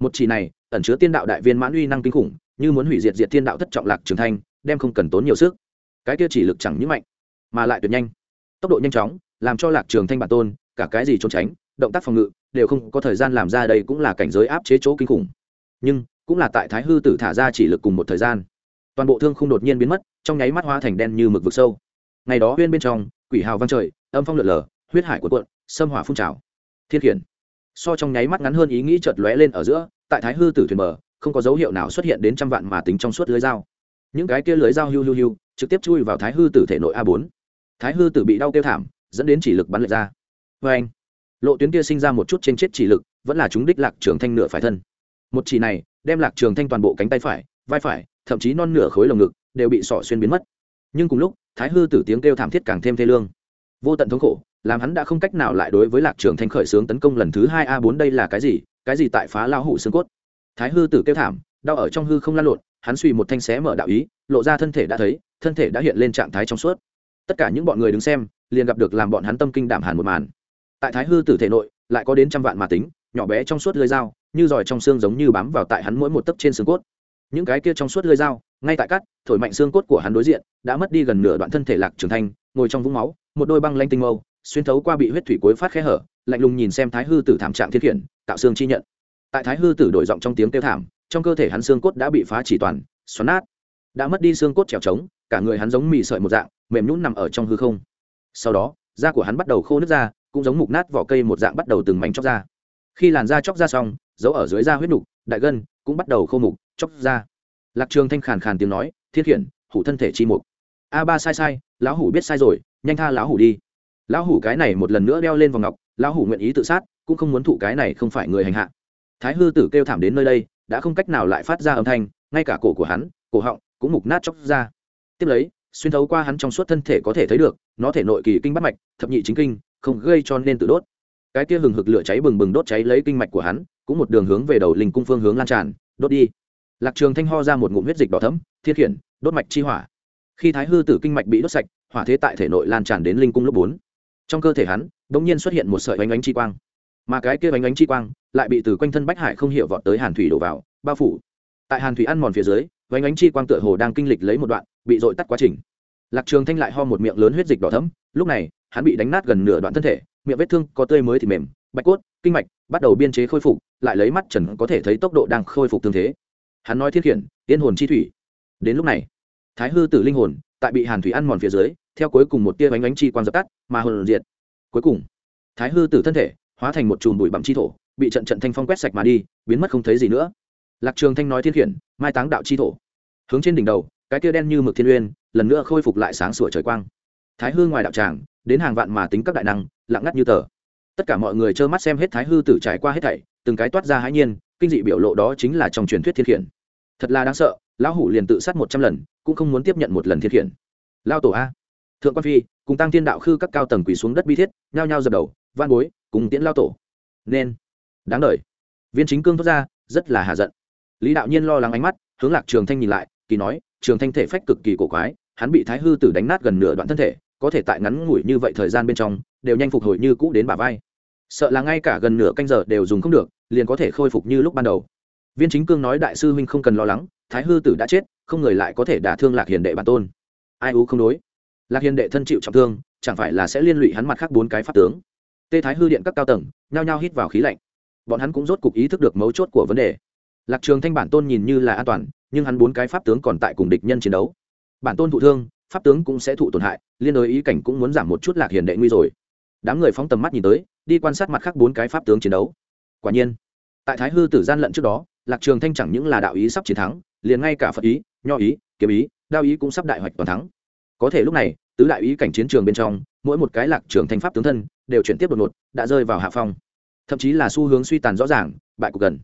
A: Một chỉ này, ẩn chứa tiên đạo đại viên mãn uy năng kinh khủng, như muốn hủy diệt diệt tiên đạo thất trọng lạc trường thanh, đem không cần tốn nhiều sức. Cái kia chỉ lực chẳng những mạnh, mà lại tuyệt nhanh. Tốc độ nhanh chóng, làm cho lạc trường thanh bản tôn, cả cái gì trốn tránh, động tác phòng ngự đều không có thời gian làm ra đây cũng là cảnh giới áp chế chỗ kinh khủng. Nhưng, cũng là tại thái hư tử thả ra chỉ lực cùng một thời gian. Toàn bộ thương không đột nhiên biến mất, trong nháy mắt hóa thành đen như mực vực sâu. Ngày đó huyên bên trong, quỷ hào văng trời, âm phong lượn lờ, huyết hải cuộn cuộn sâm hỏa phun trào. Thiên khiển. So trong nháy mắt ngắn hơn ý nghĩ chợt lóe lên ở giữa, tại thái hư tử thuyền bờ, không có dấu hiệu nào xuất hiện đến trăm vạn mà tính trong suốt lưới dao. Những cái kia lưới dao hiu hiu hiu, trực tiếp chui vào thái hư tử thể nội a bốn. Thái hư tử bị đau tiêu thảm, dẫn đến chỉ lực bắn lệch ra. Vê anh lộ tuyến kia sinh ra một chút trên chết chỉ lực, vẫn là chúng đích lạc trường thanh nửa phải thân. Một chỉ này, đem lạc trường thanh toàn bộ cánh tay phải, vai phải, thậm chí non nửa khối lồng ngực, đều bị sỏ xuyên biến mất. Nhưng cùng lúc, thái hư tử tiếng kêu thảm thiết càng thêm thê lương. Vô tận thống khổ, làm hắn đã không cách nào lại đối với lạc trường thanh khởi xướng tấn công lần thứ hai a bốn đây là cái gì cái gì tại phá lao hủ xương cốt. Thái hư tử kêu thảm, đau ở trong hư không lan lộn, hắn suy một thanh xé mở đạo ý, lộ ra thân thể đã thấy, thân thể đã hiện lên trạng thái trong suốt. Tất cả những bọn người đứng xem, liền gặp được làm bọn hắn tâm kinh đảm hàn một màn tại thái hư tử thể nội, lại có đến trăm vạn mà tính, nhỏ bé trong suốt lưới dao, như giỏi trong xương giống như bám vào tại hắn mỗi một tấc trên xương cốt. Những cái kia trong suốt lưới dao, ngay tại cắt, thổi mạnh xương cốt của hắn đối diện, đã mất đi gần nửa đoạn thân thể lạc trưởng thành ngồi trong vũng máu, một đôi băng lanh tinh mâu, xuyên thấu qua bị huyết thủy cuối phát khe hở, lạnh lùng nhìn xem thái hư tử thảm trạng thiết khiển, tạo xương chi nhận. Tại thái hư tử đổi giọng trong tiếng kêu thảm, trong cơ thể hắn xương cốt đã bị phá chỉ toàn, xoắn nát. Đã mất đi xương cốt trèo trống, cả người hắn giống mì sợi một dạng, mềm nhũn nằm ở trong hư không. Sau đó, da của hắn bắt đầu khô nứt ra cũng giống mục nát vỏ cây một dạng bắt đầu từng mảnh chóc ra. Khi làn da chóc ra xong giấu ở dưới da huyết nục, đại gân cũng bắt đầu khô mục, chóc ra. Lạc trường thanh khàn khàn tiếng nói thiết khiển, hủ thân thể chi mục. A ba, sai sai, lão hủ biết sai rồi, nhanh tha lão hủ đi. Lão hủ cái này một lần nữa đeo lên vòng ngọc, lão hủ nguyện ý tự sát, cũng không muốn thụ cái này không phải người hành hạ. Thái hư tử kêu thảm đến nơi đây, đã không cách nào lại phát ra âm thanh, ngay cả cổ của hắn, cổ họng cũng mục nát chóc ra. Tiếp lấy, xuyên thấu qua hắn trong suốt thân thể có thể thấy được, nó thể nội kỳ kinh bắt mạch, thập nhị chính kinh không gây cho nên tự đốt. Cái kia hừng hực lửa cháy bừng bừng đốt cháy lấy kinh mạch của hắn, cũng một đường hướng về đầu linh cung phương hướng lan tràn, đốt đi. Lạc trường thanh ho ra một ngụm huyết dịch đỏ thấm thiết khiển, đốt mạch chi hỏa. Khi thái hư tử kinh mạch bị đốt sạch, hỏa thế tại thể nội lan tràn đến linh cung lúc bốn. Trong cơ thể hắn đột nhiên xuất hiện một sợi ánh ánh chi quang. Mà cái kia ánh ánh chi quang lại bị từ quanh thân bách hải không hiểu vọt tới hàn thủy đổ vào, bao phủ. Tại hàn thủy ăn mòn phía dưới, ánh ánh chi quang tựa hồ đang kinh lịch lấy một đoạn, bị dội tắt quá trình lạc trường thanh lại ho một miệng lớn huyết dịch đỏ thẫm. lúc này, hắn bị đánh nát gần nửa đoạn thân thể, miệng vết thương có tươi mới thì mềm, bạch cốt, kinh mạch, bắt đầu biên chế khôi phục, lại lấy mắt trần có thể thấy tốc độ đang khôi phục tương thế. Hắn nói thiết khiển, tiên hồn chi thủy. Đến lúc này, thái hư tử linh hồn, tại bị hàn thủy ăn mòn phía dưới, theo cuối cùng một tia bánh bánh chi quang dập tắt, mà hồn diệt. Cuối cùng, thái hư tử thân thể, hóa thành một chùm bụi bặm chi thổ, bị trận trận thanh phong quét sạch mà đi, biến mất không thấy gì nữa. Lạc trường thanh nói thiên khiển, mai táng đạo chi thổ. Hướng trên đỉnh đầu cái kia đen như mực thiên uyên, lần nữa khôi phục lại sáng sủa trời quang. Thái hư ngoài đạo tràng, đến hàng vạn mà tính các đại năng, lặng ngắt như tờ. Tất cả mọi người trơ mắt xem hết thái hư tử trải qua hết thảy, từng cái toát ra hãi nhiên, kinh dị biểu lộ đó chính là trong truyền thuyết thiên khiển. Thật là đáng sợ, lão hủ liền tự sát một trăm lần, cũng không muốn tiếp nhận một lần thiên khiển. Lao tổ a. Thượng quan phi, cùng tăng thiên đạo khư các cao tầng quỳ xuống đất bi thiết, nhao nhao dập đầu, van bối, cùng tiễn lao tổ. Nên. Đáng đ viên chính cương thoát ra, rất là hạ giận. Lý đạo nhiên lo lắng ánh mắt, hướng lạc trường thanh nhìn lại kỳ nói, trường thanh thể phách cực kỳ cổ quái, hắn bị thái hư tử đánh nát gần nửa đoạn thân thể, có thể tại ngắn ngủi như vậy thời gian bên trong, đều nhanh phục hồi như cũ đến bà vai. Sợ là ngay cả gần nửa canh giờ đều dùng không được, liền có thể khôi phục như lúc ban đầu. Viên chính cương nói đại sư huynh không cần lo lắng, thái hư tử đã chết, không người lại có thể đả thương lạc hiền đệ bản tôn. Ai u không đối? Lạc hiền đệ thân chịu trọng thương, chẳng phải là sẽ liên lụy hắn mặt khác bốn cái pháp tướng? Tê thái hư điện các cao tầng, nhao nhao hít vào khí lạnh. Bọn hắn cũng rốt cục ý thức được mấu chốt của vấn đề. Lạc trường thanh bản tôn nhìn như là an toàn nhưng hắn bốn cái pháp tướng còn tại cùng địch nhân chiến đấu. Bản tôn thụ thương, pháp tướng cũng sẽ thụ tổn hại, liên đối ý cảnh cũng muốn giảm một chút lạc hiền đệ nguy rồi. Đám người phóng tầm mắt nhìn tới, đi quan sát mặt khác bốn cái pháp tướng chiến đấu. Quả nhiên, tại thái hư tử gian lận trước đó, lạc trường thanh chẳng những là đạo ý sắp chiến thắng, liền ngay cả phật ý, nho ý, kiếm ý, đao ý cũng sắp đại hoạch toàn thắng. Có thể lúc này, tứ đại ý cảnh chiến trường bên trong, mỗi một cái lạc trường thanh pháp tướng thân đều chuyển tiếp đột ngột, đã rơi vào hạ phong. Thậm chí là xu hướng suy tàn rõ ràng, bại cục gần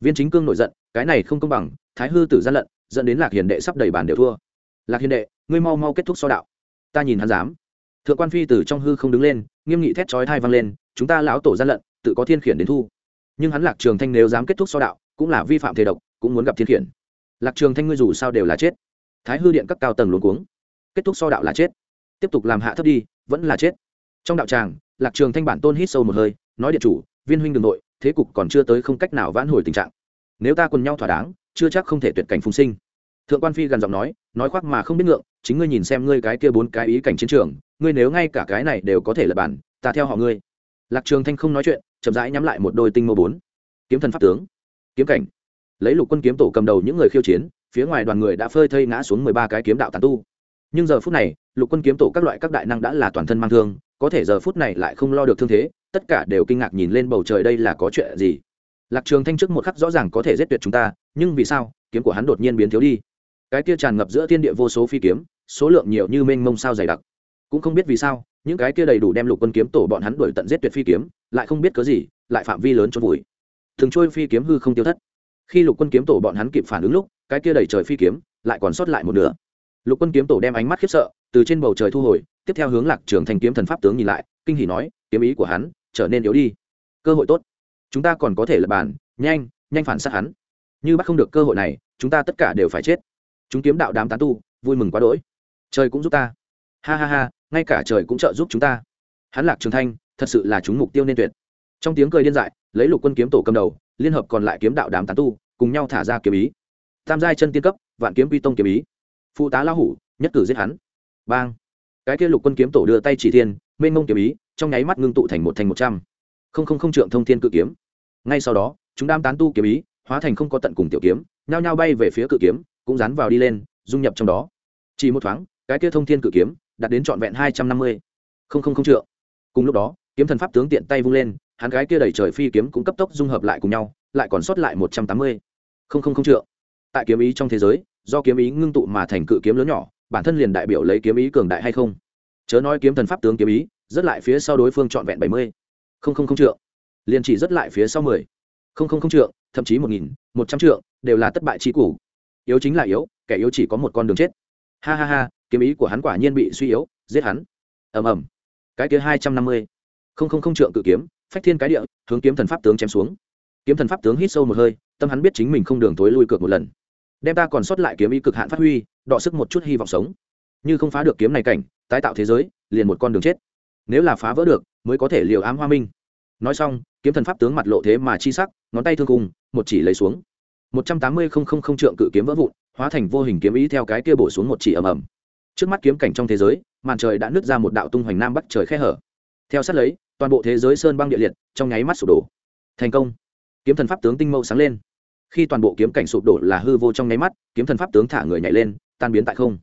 A: viên chính cương nổi giận, cái này không công bằng, thái hư tử gian lận, dẫn đến lạc hiền đệ sắp đầy bàn đều thua. Lạc hiền đệ, ngươi mau mau kết thúc so đạo. Ta nhìn hắn dám. Thượng quan phi từ trong hư không đứng lên, nghiêm nghị thét chói thai vang lên, chúng ta lão tổ gian lận, tự có thiên khiển đến thu. Nhưng hắn lạc trường thanh nếu dám kết thúc so đạo, cũng là vi phạm thể độc, cũng muốn gặp thiên khiển. Lạc trường thanh ngươi dù sao đều là chết. Thái hư điện các cao tầng luống cuống. Kết thúc so đạo là chết. Tiếp tục làm hạ thấp đi, vẫn là chết. Trong đạo tràng, lạc trường thanh bản tôn hít sâu một hơi, nói điện chủ viên huynh đường nội, thế cục còn chưa tới không cách nào vãn hồi tình trạng. Nếu ta quần nhau thỏa đáng, chưa chắc không thể tuyệt cảnh phùng sinh. Thượng quan phi gần giọng nói nói khoác mà không biết ngượng, chính ngươi nhìn xem ngươi cái kia bốn cái ý cảnh chiến trường, ngươi nếu ngay cả cái này đều có thể là bản, ta theo họ ngươi. Lạc trường thanh không nói chuyện, chậm rãi nhắm lại một đôi tinh mô bốn. Kiếm thần pháp tướng, kiếm cảnh. Lấy lục quân kiếm tổ cầm đầu những người khiêu chiến, phía ngoài đoàn người đã phơi thây ngã xuống mười ba cái kiếm đạo tàn tu. Nhưng giờ phút này, lục quân kiếm tổ các loại các đại năng đã là toàn thân mang thương, có thể giờ phút này lại không lo được thương thế tất cả đều kinh ngạc nhìn lên bầu trời đây là có chuyện gì. Lạc trường thanh trước một khắc rõ ràng có thể giết tuyệt chúng ta, nhưng vì sao, kiếm của hắn đột nhiên biến thiếu đi. Cái kia tràn ngập giữa thiên địa vô số phi kiếm, số lượng nhiều như mênh mông sao dày đặc. Cũng không biết vì sao, những cái kia đầy đủ đem lục quân kiếm tổ bọn hắn đuổi tận giết tuyệt phi kiếm, lại không biết cớ gì, lại phạm vi lớn trốn vùi. Thường trôi phi kiếm hư không tiêu thất. Khi lục quân kiếm tổ bọn hắn kịp phản ứng lúc, cái kia đầy trời phi kiếm lại còn sót lại một nửa. Lục quân kiếm tổ đem ánh mắt khiếp sợ, từ trên bầu trời thu hồi, tiếp theo hướng lạc trường thanh kiếm thần pháp tướng nhìn lại, kinh hỉ nói, kiếm ý của hắn trở nên yếu đi. Cơ hội tốt. Chúng ta còn có thể lập bàn, nhanh nhanh phản sát hắn. Như bắt không được cơ hội này, chúng ta tất cả đều phải chết. Chúng kiếm đạo đám tán tu, vui mừng quá đỗi. Trời cũng giúp ta. Ha ha ha, ngay cả trời cũng trợ giúp chúng ta. Hắn lạc trường thanh, thật sự là chúng mục tiêu nên tuyệt. Trong tiếng cười điên dại, lấy lục quân kiếm tổ cầm đầu, liên hợp còn lại kiếm đạo đám tán tu, cùng nhau thả ra kiếm ý. Tam giai chân tiên cấp, vạn kiếm quy tông kiếm ý. Phụ tá lão hủ, nhất cử giết hắn. Bang. Cái kia lục quân kiếm tổ đưa tay chỉ thiên, mênh mông kiếm ý trong nháy mắt ngưng tụ thành một thành một trăm. Không không không, trượng thông thiên cự kiếm. Ngay sau đó, chúng đam tán tu kiếm ý, hóa thành không có tận cùng tiểu kiếm, nhao nhao bay về phía cự kiếm, cũng dán vào đi lên, dung nhập trong đó. Chỉ một thoáng, cái kia thông thiên cự kiếm đạt đến trọn vẹn hai trăm năm mươi. Không không không, trượng. Cùng lúc đó, kiếm thần pháp tướng tiện tay vung lên, hắn cái kia đầy trời phi kiếm cũng cấp tốc dung hợp lại cùng nhau, lại còn sót lại một trăm tám mươi. Không không không, trượng. Tại kiếm ý trong thế giới, do kiếm ý ngưng tụ mà thành cự kiếm lớn nhỏ, bản thân liền đại biểu lấy kiếm ý cường đại hay không? Chớ nói kiếm thần pháp tướng kiếm ý rất lại phía sau đối phương trọn vẹn bảy mươi. Không không không trượng. Liền chỉ rất lại phía sau mười. Không không không trượng, thậm chí một nghìn, một trăm trượng, đều là thất bại trí cũ yếu chính là yếu, kẻ yếu chỉ có một con đường chết. Ha ha ha, kiếm ý của hắn quả nhiên bị suy yếu, giết hắn. Ầm ầm. Cái kia hai trăm năm mươi. Không không không trượng cự kiếm, phách thiên cái địa, hướng kiếm thần pháp tướng chém xuống. Kiếm thần pháp tướng hít sâu một hơi, tâm hắn biết chính mình không đường tối lui cược một lần. Đem ta còn sót lại kiếm ý cực hạn phát huy, đọ sức một chút hy vọng sống. Như không phá được kiếm này cảnh, tái tạo thế giới, liền một con đường chết nếu là phá vỡ được, mới có thể liều ám hoa minh. Nói xong, kiếm thần pháp tướng mặt lộ thế mà chi sắc, ngón tay thương cùng một chỉ lấy xuống. Một trăm tám mươi không không không trượng cự kiếm vỡ vụn, hóa thành vô hình kiếm ý theo cái kia bổ xuống một chỉ ầm ầm. Trước mắt kiếm cảnh trong thế giới, màn trời đã nứt ra một đạo tung hoành nam bắc trời khe hở. Theo sát lấy, toàn bộ thế giới sơn băng địa liệt, trong nháy mắt sụp đổ. Thành công. Kiếm thần pháp tướng tinh mâu sáng lên. Khi toàn bộ kiếm cảnh sụp đổ là hư vô trong nháy mắt, kiếm thần pháp tướng thả người nhảy lên, tan biến tại không.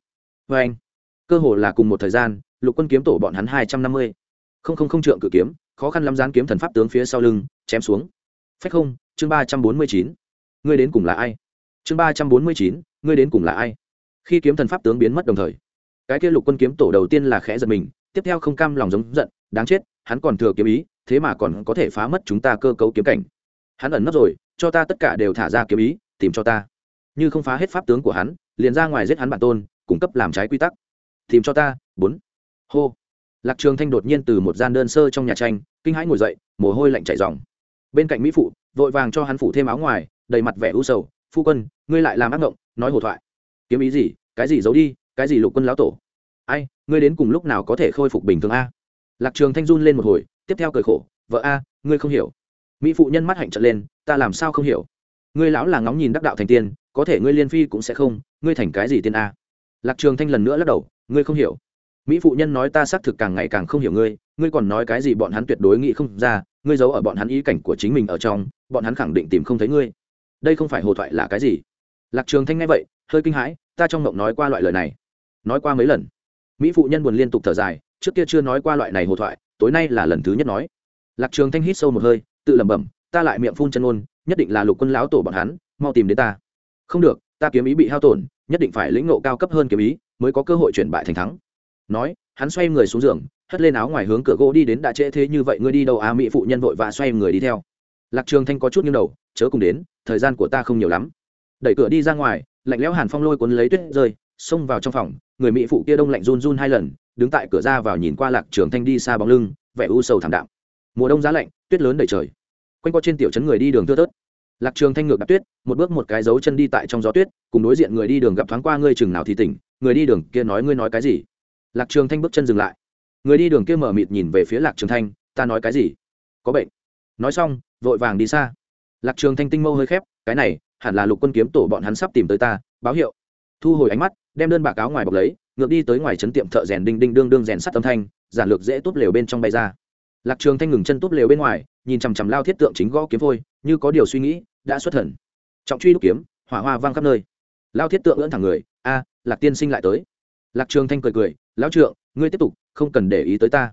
A: Vê anh cơ hồ là cùng một thời gian lục quân kiếm tổ bọn hắn hai trăm năm mươi. Không không không trượng cự kiếm, khó khăn lắm gián kiếm thần pháp tướng phía sau lưng, chém xuống. Phách không, chương ba trăm bốn mươi chín. Ngươi đến cùng là ai? Chương ba trăm bốn mươi chín, ngươi đến cùng là ai? Khi kiếm thần pháp tướng biến mất đồng thời, cái kia lục quân kiếm tổ đầu tiên là khẽ giật mình, tiếp theo không cam lòng giống giận, đáng chết, hắn còn thừa kiếm ý, thế mà còn có thể phá mất chúng ta cơ cấu kiếm cảnh. Hắn ẩn nấp rồi, cho ta tất cả đều thả ra kiếm ý, tìm cho ta. Như không phá hết pháp tướng của hắn, liền ra ngoài giết hắn bản tôn, cung cấp làm trái quy tắc. Tìm cho ta, bốn hô. Lạc trường thanh đột nhiên từ một gian đơn sơ trong nhà tranh, kinh hãi ngồi dậy, mồ hôi lạnh chảy ròng. Bên cạnh mỹ phụ, vội vàng cho hắn phủ thêm áo ngoài, đầy mặt vẻ u sầu, phu quân, ngươi lại làm ác ngộng, nói hồ thoại. Kiếm ý gì? Cái gì giấu đi? Cái gì lục quân lão tổ? Ai, ngươi đến cùng lúc nào có thể khôi phục bình thường a? Lạc trường thanh run lên một hồi, tiếp theo cười khổ, vợ a, ngươi không hiểu. Mỹ phụ nhân mắt hạnh trận lên, ta làm sao không hiểu? Ngươi lão là ngóng nhìn đắc đạo thành tiên, có thể ngươi liên phi cũng sẽ không, ngươi thành cái gì tiên a? Lạc trường thanh lần nữa lắc đầu, ngươi không hiểu mỹ phụ nhân nói ta xác thực càng ngày càng không hiểu ngươi ngươi còn nói cái gì bọn hắn tuyệt đối nghĩ không ra, ngươi giấu ở bọn hắn ý cảnh của chính mình ở trong, bọn hắn khẳng định tìm không thấy ngươi. Đây không phải hồ thoại là cái gì? Lạc trường thanh nghe vậy, hơi kinh hãi, ta trong mộng nói qua loại lời này. Nói qua mấy lần. Mỹ phụ nhân buồn liên tục thở dài, trước kia chưa nói qua loại này hồ thoại, tối nay là lần thứ nhất nói. Lạc trường thanh hít sâu một hơi, tự lẩm bẩm, ta lại miệng phun chân ôn, nhất định là lục quân lão tổ bọn hắn, mau tìm đến ta. Không được, ta kiếm ý bị hao tổn, nhất định phải lĩnh ngộ cao cấp hơn kiếm ý, mới có cơ hội chuyển bại thành thắng nói, hắn xoay người xuống giường, hất lên áo ngoài hướng cửa gỗ đi đến đã trễ thế như vậy, ngươi đi đâu? À mỹ phụ nhân vội và xoay người đi theo. Lạc trường thanh có chút nghiêng đầu, chớ cùng đến, thời gian của ta không nhiều lắm. Đẩy cửa đi ra ngoài, lạnh lẽo hàn phong lôi cuốn lấy tuyết rơi, xông vào trong phòng, người mỹ phụ kia đông lạnh run run hai lần, đứng tại cửa ra vào nhìn qua lạc trường thanh đi xa bóng lưng, vẻ u sầu thảm đạm. Mùa đông giá lạnh, tuyết lớn đầy trời. Quanh qua trên tiểu trấn người đi đường thưa thớt. Lạc trường thanh ngược đạp tuyết, một bước một cái dấu chân đi tại trong gió tuyết, cùng đối diện người đi đường gặp thoáng qua ngươi chừng nào thì tỉnh, người đi đường kia nói ngươi nói cái gì? Lạc trường thanh bước chân dừng lại. Người đi đường kia mở mịt nhìn về phía lạc trường thanh ta nói cái gì? Có bệnh. Nói xong vội vàng đi xa. Lạc trường thanh tinh mâu hơi khép cái này hẳn là lục quân kiếm tổ bọn hắn sắp tìm tới ta báo hiệu. Thu hồi ánh mắt đem đơn bà cáo ngoài bọc lấy ngược đi tới ngoài trấn tiệm thợ rèn đinh đinh đương đương rèn sắt âm thanh giản lược dễ túp lều bên trong bay ra. Lạc trường thanh ngừng chân túp lều bên ngoài nhìn chằm chằm lao thiết tượng chính gõ kiếm vôi, như có điều suy nghĩ đã xuất thần. Trọng truy đúc kiếm hỏa hoa vang khắp nơi. Lao thiết tượng ưỡn thẳng người a lạc tiên sinh lại tới. Lạc trường thanh cười cười lão trượng, ngươi tiếp tục, không cần để ý tới ta.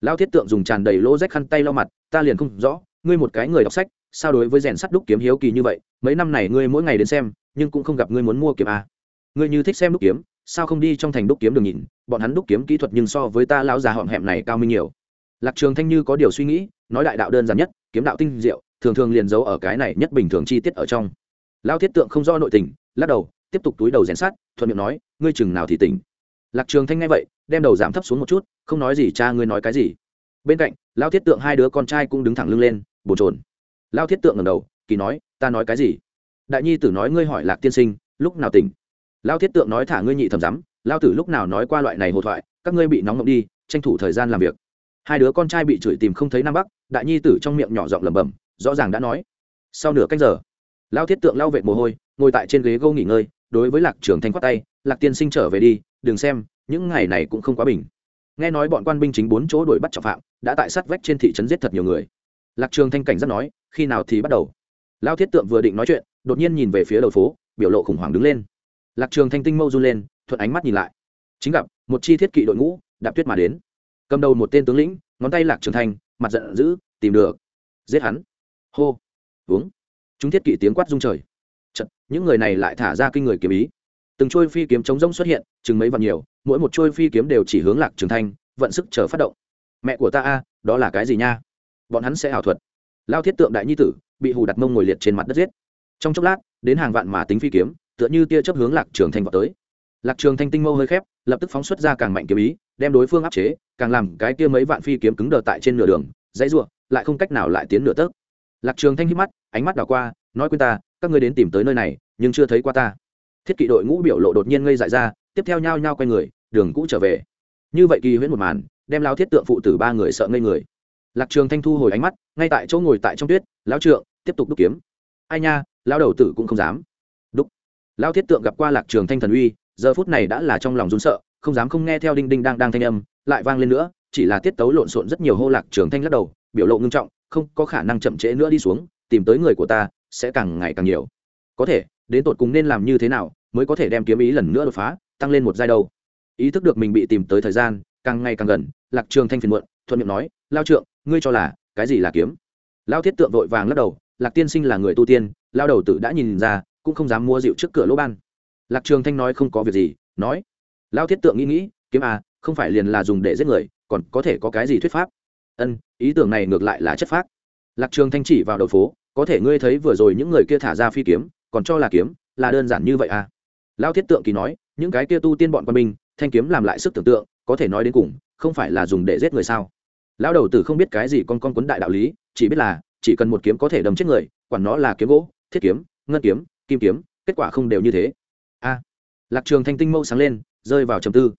A: Lão thiết tượng dùng tràn đầy lỗ rách khăn tay lau mặt, ta liền không rõ, ngươi một cái người đọc sách, sao đối với rèn sắt đúc kiếm hiếu kỳ như vậy? Mấy năm này ngươi mỗi ngày đến xem, nhưng cũng không gặp ngươi muốn mua kiếm à? ngươi như thích xem đúc kiếm, sao không đi trong thành đúc kiếm đường nhìn? Bọn hắn đúc kiếm kỹ thuật nhưng so với ta lão già họng hẹm này cao minh nhiều. Lạc trường thanh như có điều suy nghĩ, nói đại đạo đơn giản nhất, kiếm đạo tinh diệu, thường thường liền giấu ở cái này nhất bình thường chi tiết ở trong. Lão thiết tượng không do nội tình, lắc đầu, tiếp tục túi đầu rèn sát thuận miệng nói, ngươi chừng nào thì tỉnh lạc trường thanh nghe vậy, đem đầu giảm thấp xuống một chút, không nói gì, cha ngươi nói cái gì? Bên cạnh, lao thiết tượng hai đứa con trai cũng đứng thẳng lưng lên, bồn chồn. Lao thiết tượng ngẩng đầu, kỳ nói, ta nói cái gì? Đại nhi tử nói, ngươi hỏi lạc tiên sinh, lúc nào tỉnh? Lao thiết tượng nói, thả ngươi nhị thầm rắm lao tử lúc nào nói qua loại này hồ thoại, các ngươi bị nóng ngộng đi, tranh thủ thời gian làm việc. Hai đứa con trai bị chửi tìm không thấy nam bắc, đại nhi tử trong miệng nhỏ giọng lẩm bẩm, rõ ràng đã nói. Sau nửa canh giờ, lao thiết tượng lao vệ mồ hôi, ngồi tại trên ghế gâu nghỉ ngơi đối với lạc trường thanh quát tay, lạc tiên sinh trở về đi, đừng xem, những ngày này cũng không quá bình. Nghe nói bọn quan binh chính bốn chỗ đuổi bắt trọng phạm, đã tại sát vách trên thị trấn giết thật nhiều người. Lạc trường thanh cảnh rất nói, khi nào thì bắt đầu? Lao thiết tượng vừa định nói chuyện, đột nhiên nhìn về phía đầu phố, biểu lộ khủng hoảng đứng lên. Lạc trường thanh tinh mâu run lên, thuận ánh mắt nhìn lại. Chính gặp, một chi thiết kỵ đội ngũ, đạp tuyết mà đến. Cầm đầu một tên tướng lĩnh, ngón tay lạc trường thanh, mặt giận dữ, tìm được. Giết hắn. Hô. Uống chúng thiết kỵ tiếng quát rung trời. Chật, những người này lại thả ra kinh người kiếm ý. Từng trôi phi kiếm chống rỗng xuất hiện chừng mấy vạn nhiều mỗi một trôi phi kiếm đều chỉ hướng lạc trường thanh vận sức chờ phát động. Mẹ của ta a đó là cái gì nha? Bọn hắn sẽ ảo thuật. Lao thiết tượng đại nhi tử bị hù đặt mông ngồi liệt trên mặt đất giết. Trong chốc lát đến hàng vạn mà tính phi kiếm tựa như tia chớp hướng lạc trường thanh vọt tới. Lạc trường thanh tinh mâu hơi khép lập tức phóng xuất ra càng mạnh kiếm ý đem đối phương áp chế càng làm cái kia mấy vạn phi kiếm cứng đờ tại trên nửa đường dãy rủa, lại không cách nào lại tiến nửa tấc. Lạc trường thanh hít mắt ánh mắt đảo qua nói quên ta các ngươi đến tìm tới nơi này, nhưng chưa thấy qua ta. Thiết kỵ đội ngũ biểu lộ đột nhiên ngây dại ra, tiếp theo nhao nhao quay người, đường cũ trở về. Như vậy kỳ huyễn một màn, đem lao thiết tượng phụ tử ba người sợ ngây người. Lạc trường thanh thu hồi ánh mắt, ngay tại chỗ ngồi tại trong tuyết, lão trượng, tiếp tục đúc kiếm. Ai nha, lão đầu tử cũng không dám. Đúc. Lão thiết tượng gặp qua lạc trường thanh thần uy, giờ phút này đã là trong lòng run sợ, không dám không nghe theo đinh đinh đang đang thanh âm, lại vang lên nữa, chỉ là tiết tấu lộn xộn rất nhiều hô lạc trường thanh lắc đầu, biểu lộ ngưng trọng, không có khả năng chậm trễ nữa đi xuống, tìm tới người của ta sẽ càng ngày càng nhiều. Có thể, đến tột cùng nên làm như thế nào mới có thể đem kiếm ý lần nữa đột phá, tăng lên một giai đầu ý thức được mình bị tìm tới thời gian, càng ngày càng gần, lạc trường thanh phiền muộn, thuận miệng nói, lao trượng, ngươi cho là cái gì là kiếm? Lao thiết tượng vội vàng lắc đầu, lạc tiên sinh là người tu tiên, lao đầu tử đã nhìn ra, cũng không dám mua rượu trước cửa lỗ ban. Lạc trường thanh nói không có việc gì, nói, lao thiết tượng nghĩ nghĩ, kiếm à không phải liền là dùng để giết người, còn có thể có cái gì thuyết pháp? Ân, ý tưởng này ngược lại là chất phác. Lạc trường thanh chỉ vào đầu phố có thể ngươi thấy vừa rồi những người kia thả ra phi kiếm, còn cho là kiếm, là đơn giản như vậy à? Lao thiết tượng kỳ nói, những cái kia tu tiên bọn quân binh, thanh kiếm làm lại sức tưởng tượng, có thể nói đến cùng, không phải là dùng để giết người sao? Lão đầu tử không biết cái gì con con quấn đại đạo lý, chỉ biết là, chỉ cần một kiếm có thể đâm chết người, quản nó là kiếm gỗ, thiết kiếm, ngân kiếm, kim kiếm, kết quả không đều như thế. A lạc trường thanh tinh mâu sáng lên, rơi vào trầm tư.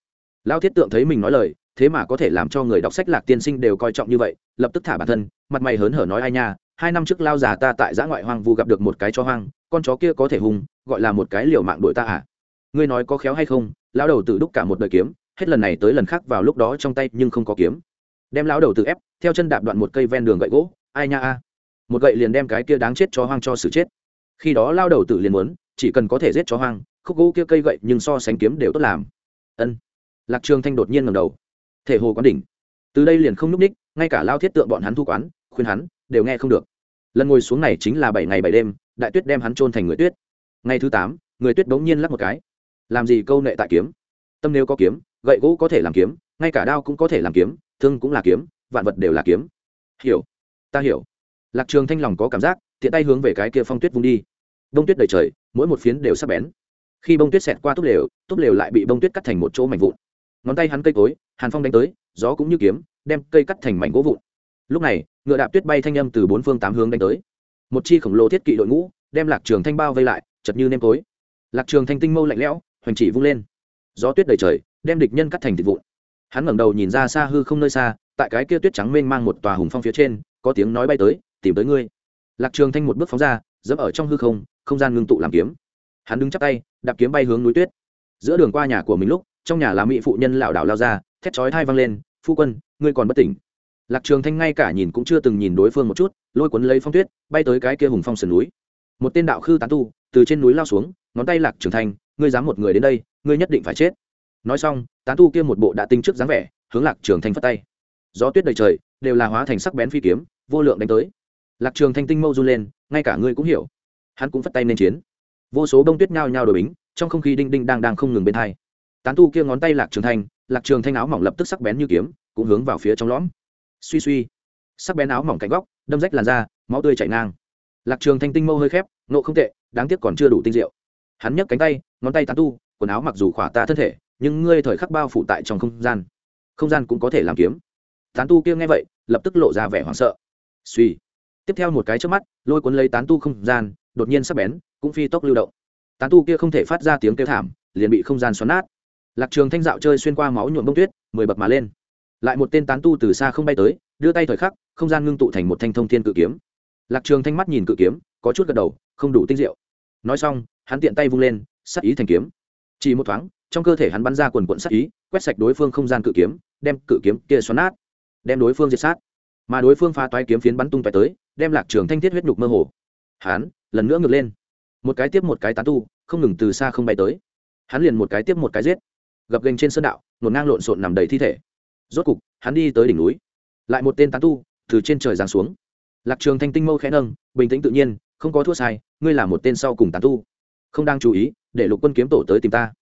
A: Lão thiết tượng thấy mình nói lời, thế mà có thể làm cho người đọc sách lạc tiên sinh đều coi trọng như vậy, lập tức thả bản thân, mặt mày hớn hở nói ai nha hai năm trước lao già ta tại giã ngoại hoang vu gặp được một cái chó hoang, con chó kia có thể hùng gọi là một cái liều mạng đội ta à? Ngươi nói có khéo hay không? Lão đầu tự đúc cả một đời kiếm, hết lần này tới lần khác vào lúc đó trong tay nhưng không có kiếm. Đem lão đầu tự ép, theo chân đạp đoạn một cây ven đường gậy gỗ, ai nha a? Một gậy liền đem cái kia đáng chết chó hoang cho xử chết. Khi đó lao đầu tự liền muốn, chỉ cần có thể giết chó hoang, khúc gỗ kia cây gậy nhưng so sánh kiếm đều tốt làm. Ân. Lạc trường thanh đột nhiên ngầm đầu. Thể hồ quán đỉnh. Từ đây liền không núp ních, ngay cả lao thiết tượng bọn hắn thu quán, khuyên hắn đều nghe không được. Lần ngồi xuống này chính là bảy ngày bảy đêm, đại tuyết đem hắn trôn thành người tuyết. Ngày thứ tám, người tuyết bỗng nhiên lắc một cái. Làm gì câu nệ tại kiếm? Tâm nếu có kiếm, gậy gỗ có thể làm kiếm, ngay cả đao cũng có thể làm kiếm, thương cũng là kiếm, vạn vật đều là kiếm. Hiểu. Ta hiểu. Lạc trường thanh lòng có cảm giác, tiện tay hướng về cái kia phong tuyết vung đi. Bông tuyết đầy trời, mỗi một phiến đều sắc bén. Khi bông tuyết xẹt qua túp lều túp lều lại bị bông tuyết cắt thành một chỗ mảnh vụn. Ngón tay hắn cây cối, hàn phong đánh tới, gió cũng như kiếm, đem cây cắt thành mảnh gỗ vụn. Lúc này ngựa đạp tuyết bay thanh âm từ bốn phương tám hướng đánh tới. Một chi khổng lồ thiết kỵ đội ngũ đem lạc trường thanh bao vây lại, chật như nêm tối. Lạc trường thanh tinh mâu lạnh lẽo, hoành chỉ vung lên. Gió tuyết đầy trời, đem địch nhân cắt thành thịt vụn. Hắn ngẩng đầu nhìn ra xa hư không nơi xa, tại cái kia tuyết trắng mênh mang một tòa hùng phong phía trên, có tiếng nói bay tới, tìm tới ngươi. Lạc trường thanh một bước phóng ra, dẫm ở trong hư không không gian ngưng tụ làm kiếm. Hắn đứng chắp tay, đạp kiếm bay hướng núi tuyết. Giữa đường qua nhà của mình lúc, trong nhà là mỹ phụ nhân lảo đảo lao ra, thét chói thai vang lên, phu quân, ngươi còn bất tỉnh lạc trường thanh ngay cả nhìn cũng chưa từng nhìn đối phương một chút, lôi cuốn lấy phong tuyết, bay tới cái kia hùng phong sườn núi. Một tên đạo khư tán tu, từ trên núi lao xuống, ngón tay lạc trường thanh, ngươi dám một người đến đây, ngươi nhất định phải chết. Nói xong, tán tu kia một bộ đã tinh trước dáng vẻ, hướng lạc trường thanh phất tay. Gió tuyết đầy trời, đều là hóa thành sắc bén phi kiếm, vô lượng đánh tới. Lạc trường thanh tinh mâu run lên, ngay cả ngươi cũng hiểu. Hắn cũng phất tay nên chiến. Vô số đông tuyết nhao nhao đổi bính, trong không khí đinh đinh đang đang không ngừng bên thay. tán tu kia ngón tay lạc trường thanh, lạc trường thanh áo mỏng lập tức sắc bén như kiếm, cũng hướng vào phía trong lõm suy suy. Sắc bén áo mỏng cạnh góc, đâm rách làn da, máu tươi chảy ngang. Lạc trường thanh tinh mâu hơi khép, nộ không tệ, đáng tiếc còn chưa đủ tinh diệu. Hắn nhấc cánh tay, ngón tay tán tu, quần áo mặc dù khỏa ta thân thể, nhưng ngươi thời khắc bao phủ tại trong không gian. Không gian cũng có thể làm kiếm. Tán tu kia nghe vậy, lập tức lộ ra vẻ hoảng sợ. Suy. Tiếp theo một cái trước mắt, lôi cuốn lấy tán tu không gian, đột nhiên sắp bén, cũng phi tốc lưu động. Tán tu kia không thể phát ra tiếng kêu thảm, liền bị không gian xoắn nát. Lạc trường thanh dạo chơi xuyên qua máu nhuộm bông tuyết, mười bậc mà lên lại một tên tán tu từ xa không bay tới, đưa tay thời khắc, không gian ngưng tụ thành một thanh thông thiên cự kiếm. Lạc trường thanh mắt nhìn cự kiếm, có chút gật đầu, không đủ tinh diệu. Nói xong, hắn tiện tay vung lên sắc ý thành kiếm. Chỉ một thoáng, trong cơ thể hắn bắn ra quần quận sắc ý, quét sạch đối phương không gian cự kiếm, đem cự kiếm kia xoắn nát, đem đối phương diệt sát. Mà đối phương phá toái kiếm phiến bắn tung toái tới, đem lạc trường thanh thiết huyết nhục mơ hồ. Hắn, lần nữa ngược lên. Một cái tiếp một cái tán tu, không ngừng từ xa không bay tới. Hắn liền một cái tiếp một cái giết. Gập gành trên sơn đạo nổn ngang lộn xộn nằm đầy thi thể rốt cục, hắn đi tới đỉnh núi. Lại một tên tán tu, từ trên trời giáng xuống. Lạc trường thanh tinh mâu khẽ nâng, bình tĩnh tự nhiên, không có thua sai, ngươi là một tên sau cùng tán tu. Không đang chú ý, để lục quân kiếm tổ tới tìm ta.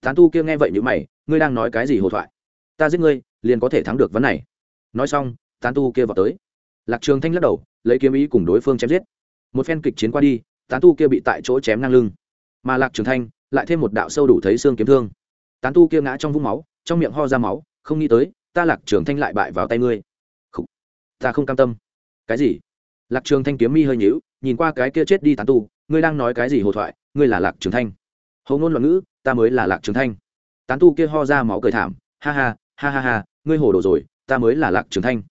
A: Tán tu kia nghe vậy như mày, ngươi đang nói cái gì hồ thoại? Ta giết ngươi, liền có thể thắng được vấn này. Nói xong, tán tu kia vào tới. Lạc trường thanh lắc đầu, lấy kiếm ý cùng đối phương chém giết. Một phen kịch chiến qua đi, tán tu kia bị tại chỗ chém ngang lưng. Mà lạc trường thanh, lại thêm một đạo sâu đủ thấy xương kiếm thương. Tán tu kia ngã trong vũng máu, trong miệng ho ra máu, không nghĩ tới ta lạc trường thanh lại bại vào tay ngươi. Không, ta không cam tâm. Cái gì? Lạc trường thanh kiếm mi hơi nhíu nhìn qua cái kia chết đi tán tu ngươi đang nói cái gì hồ thoại ngươi là lạc trường thanh. Hầu ngôn loạn ngữ ta mới là lạc trường thanh. Tán tu kia ho ra máu cười thảm ha ha ha ha ha ngươi hồ đồ rồi ta mới là lạc trường thanh.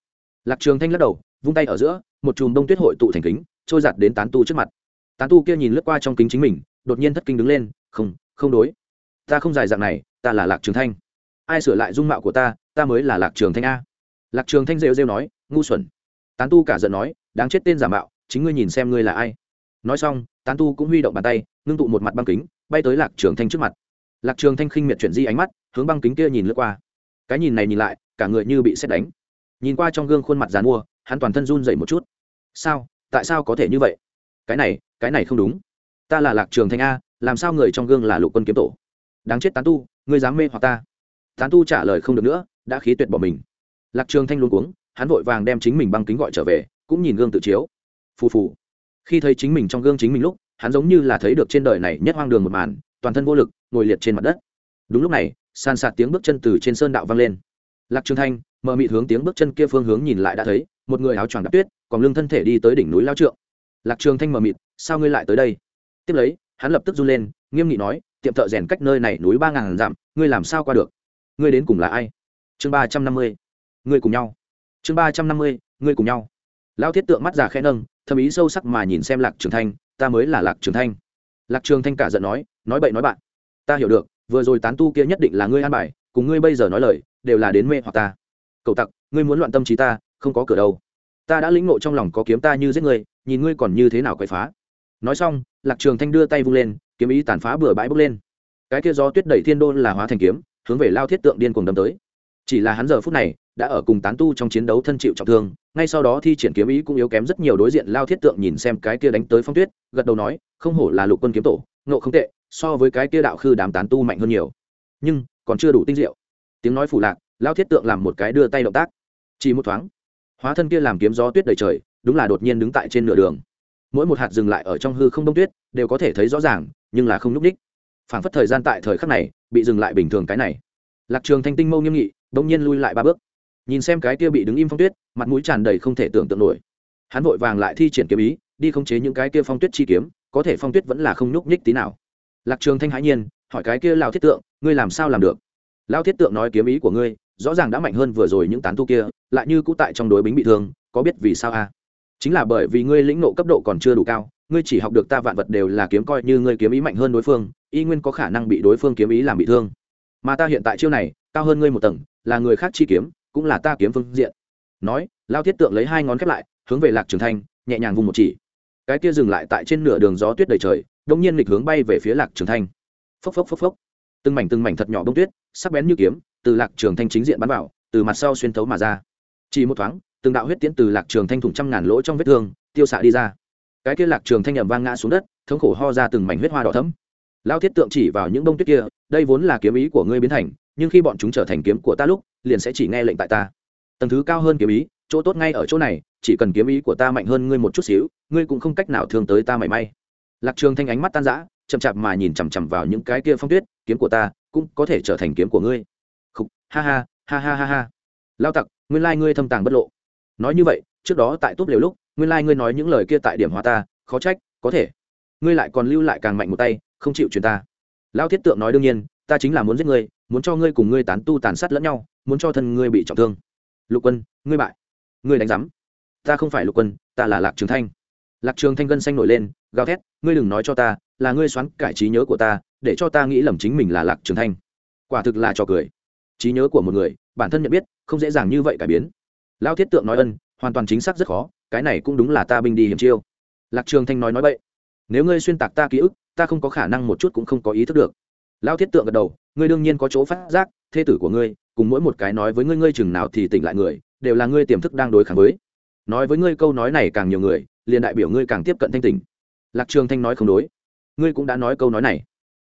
A: Lạc trường thanh lắc đầu vung tay ở giữa một chùm đông tuyết hội tụ thành kính trôi giặt đến tán tu trước mặt. Tán tu kia nhìn lướt qua trong kính chính mình đột nhiên thất kinh đứng lên không không đối. Ta không dài dạng này ta là lạc trường thanh. Ai sửa lại dung mạo của ta ta mới là lạc trường thanh a. Lạc trường thanh rêu rêu nói, ngu xuẩn. Tán tu cả giận nói, đáng chết tên giả mạo, chính ngươi nhìn xem ngươi là ai. Nói xong, tán tu cũng huy động bàn tay, ngưng tụ một mặt băng kính, bay tới lạc trường thanh trước mặt. Lạc trường thanh khinh miệt chuyển di ánh mắt, hướng băng kính kia nhìn lướt qua. Cái nhìn này nhìn lại, cả người như bị xét đánh. Nhìn qua trong gương khuôn mặt dàn mua, hắn toàn thân run dậy một chút. Sao? Tại sao có thể như vậy? Cái này cái này không đúng. Ta là lạc trường thanh a, làm sao người trong gương là lục quân kiếm tổ? Đáng chết tán tu, ngươi dám mê hoặc ta. Tán tu trả lời không được nữa đã khí tuyệt bỏ mình. Lạc trường thanh luôn cuống, hắn vội vàng đem chính mình băng kính gọi trở về, cũng nhìn gương tự chiếu. Phù phù. Khi thấy chính mình trong gương chính mình lúc, hắn giống như là thấy được trên đời này nhất hoang đường một màn, toàn thân vô lực, ngồi liệt trên mặt đất. Đúng lúc này san sạt tiếng bước chân từ trên sơn đạo vang lên. Lạc trường thanh mờ mịt hướng tiếng bước chân kia phương hướng nhìn lại đã thấy, một người áo choàng đắp tuyết, còn lưng thân thể đi tới đỉnh núi lao trượng. Lạc trường thanh mờ mịt, sao ngươi lại tới đây? Tiếp lấy, hắn lập tức run lên, nghiêm nghị nói, tiệm thợ rèn cách nơi này núi ba ngàn dặm, ngươi làm sao qua được? Ngươi đến cùng là ai? Chương ba trăm năm mươi, người cùng nhau. Chương ba trăm năm mươi, người cùng nhau. Lao thiết tượng mắt già khẽ nâng, thầm ý sâu sắc mà nhìn xem lạc trường thanh, ta mới là lạc trường thanh. Lạc trường thanh cả giận nói nói bậy nói bạn. Ta hiểu được, vừa rồi tán tu kia nhất định là ngươi an bài, cùng ngươi bây giờ nói lời, đều là đến mê hoặc ta. Cậu tặc, ngươi muốn loạn tâm trí ta, không có cửa đâu. Ta đã lĩnh ngộ trong lòng có kiếm ta như giết ngươi, nhìn ngươi còn như thế nào quậy phá. Nói xong, lạc trường thanh đưa tay vung lên, kiếm ý tàn phá bừa bãi bốc lên. Cái kia gió tuyết đẩy thiên đôn là hóa thành kiếm, hướng về lao thiết tượng điên cuồng đâm tới chỉ là hắn giờ phút này, đã ở cùng tán tu trong chiến đấu thân chịu trọng thương, ngay sau đó thi triển kiếm ý cũng yếu kém rất nhiều đối diện lao thiết tượng nhìn xem cái kia đánh tới phong tuyết, gật đầu nói, không hổ là lục quân kiếm tổ nộ không tệ, so với cái kia đạo khư đám tán tu mạnh hơn nhiều. Nhưng, còn chưa đủ tinh diệu. Tiếng nói phủ lạc, lao thiết tượng làm một cái đưa tay động tác. Chỉ một thoáng, hóa thân kia làm kiếm gió tuyết đầy trời, đúng là đột nhiên đứng tại trên nửa đường. Mỗi một hạt dừng lại ở trong hư không đông tuyết, đều có thể thấy rõ ràng, nhưng là không n ú c ních. Phảng phất thời gian tại thời khắc này, bị dừng lại bình thường cái này. Lạc trường thanh tinh mâu nghiêm nghị đông nhiên lui lại ba bước. Nhìn xem cái kia bị đứng im phong tuyết, mặt mũi tràn đầy không thể tưởng tượng nổi. Hắn vội vàng lại thi triển kiếm ý, đi khống chế những cái kia phong tuyết chi kiếm, có thể phong tuyết vẫn là không nhúc nhích tí nào. Lạc trường thanh hãi nhiên, hỏi cái kia lao thiết tượng, ngươi làm sao làm được? Lao thiết tượng nói kiếm ý của ngươi, rõ ràng đã mạnh hơn vừa rồi những tán tu kia, lại như cũ tại trong đối bính bị thương, có biết vì sao a à? chính là bởi vì ngươi lĩnh nộ cấp độ còn chưa đủ cao, ngươi chỉ học được ta vạn vật đều là kiếm coi như ngươi kiếm ý mạnh hơn đối phương, y nguyên có khả năng bị đối phương kiếm ý làm bị thương mà ta hiện tại chiêu này, cao hơn ngươi một tầng, là người khác chi kiếm, cũng là ta kiếm phương diện. Nói, lao thiết tượng lấy hai ngón khép lại, hướng về lạc trường thanh, nhẹ nhàng vùng một chỉ. Cái kia dừng lại tại trên nửa đường gió tuyết đầy trời, đông nhiên lịch hướng bay về phía lạc trường thanh. Phốc phốc phốc phốc. Từng mảnh từng mảnh thật nhỏ bông tuyết, sắc bén như kiếm, từ lạc trường thanh chính diện bắn vào, từ mặt sau xuyên thấu mà ra. Chỉ một thoáng, từng đạo huyết tiễn từ lạc trường thanh thủng trăm ngàn lỗ trong vết thương, tiêu xạ đi ra. Cái kia lạc trường thanh nhầm vang ngã xuống đất, thống khổ ho ra từng mảnh huyết hoa đỏ thấm lao thiết tượng chỉ vào những bông tuyết kia đây vốn là kiếm ý của ngươi biến thành nhưng khi bọn chúng trở thành kiếm của ta lúc liền sẽ chỉ nghe lệnh tại ta. Tầng thứ cao hơn kiếm ý chỗ tốt ngay ở chỗ này chỉ cần kiếm ý của ta mạnh hơn ngươi một chút xíu ngươi cũng không cách nào thương tới ta mảy may. Lạc trường thanh ánh mắt tan rã chậm chạp mà nhìn chằm chằm vào những cái kia phong tuyết kiếm của ta cũng có thể trở thành kiếm của ngươi. Khúc, ha ha ha ha ha ha. Lao tặc nguyên lai ngươi thâm tàng bất lộ. Nói như vậy trước đó tại tốt liều lúc nguyên lai ngươi nói những lời kia tại điểm hóa ta khó trách có thể. Ngươi lại còn lưu lại càng mạnh một tay không chịu truyền ta. Lao thiết tượng nói đương nhiên, ta chính là muốn giết ngươi, muốn cho ngươi cùng ngươi tán tu tàn sát lẫn nhau, muốn cho thân ngươi bị trọng thương. Lục quân, ngươi bại. Ngươi đánh giám. Ta không phải lục quân, ta là lạc trường thanh. Lạc trường thanh gân xanh nổi lên, gào thét, ngươi đừng nói cho ta, là ngươi xoắn cải trí nhớ của ta, để cho ta nghĩ lầm chính mình là lạc trường thanh. Quả thực là trò cười. Trí nhớ của một người, bản thân nhận biết, không dễ dàng như vậy cải biến. Lao thiết tượng nói ân, hoàn toàn chính xác rất khó, cái này cũng đúng là ta binh đi hiểm chiêu. Lạc trường thanh nói nói vậy nếu ngươi xuyên tạc ta ký ức ta không có khả năng một chút cũng không có ý thức được. Lao thiết tượng gật đầu, ngươi đương nhiên có chỗ phát giác, thê tử của ngươi, cùng mỗi một cái nói với ngươi ngươi chừng nào thì tỉnh lại người, đều là ngươi tiềm thức đang đối kháng với. Nói với ngươi câu nói này càng nhiều người, liền đại biểu ngươi càng tiếp cận thanh tỉnh. Lạc trường thanh nói không đối. Ngươi cũng đã nói câu nói này.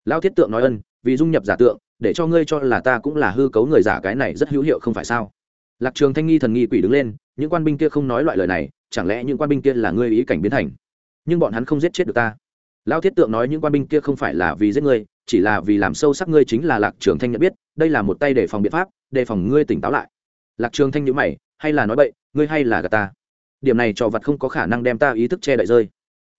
A: Lao thiết tượng nói ân, vì dung nhập giả tượng, để cho ngươi cho là ta cũng là hư cấu người giả cái này rất hữu hiệu không phải sao? Lạc trường thanh nghi thần nghi quỷ đứng lên, những quan binh kia không nói loại lời này, chẳng lẽ những quan binh kia là ngươi ý cảnh biến thành? Nhưng bọn hắn không giết chết được ta lao thiết tượng nói những quan binh kia không phải là vì giết ngươi, chỉ là vì làm sâu sắc ngươi chính là lạc trường thanh nhận biết, đây là một tay để phòng biện pháp để phòng ngươi tỉnh táo lại. Lạc trường thanh nhữ mày, hay là nói bậy, ngươi hay là gà ta? Điểm này trò vật không có khả năng đem ta ý thức che đậy rơi.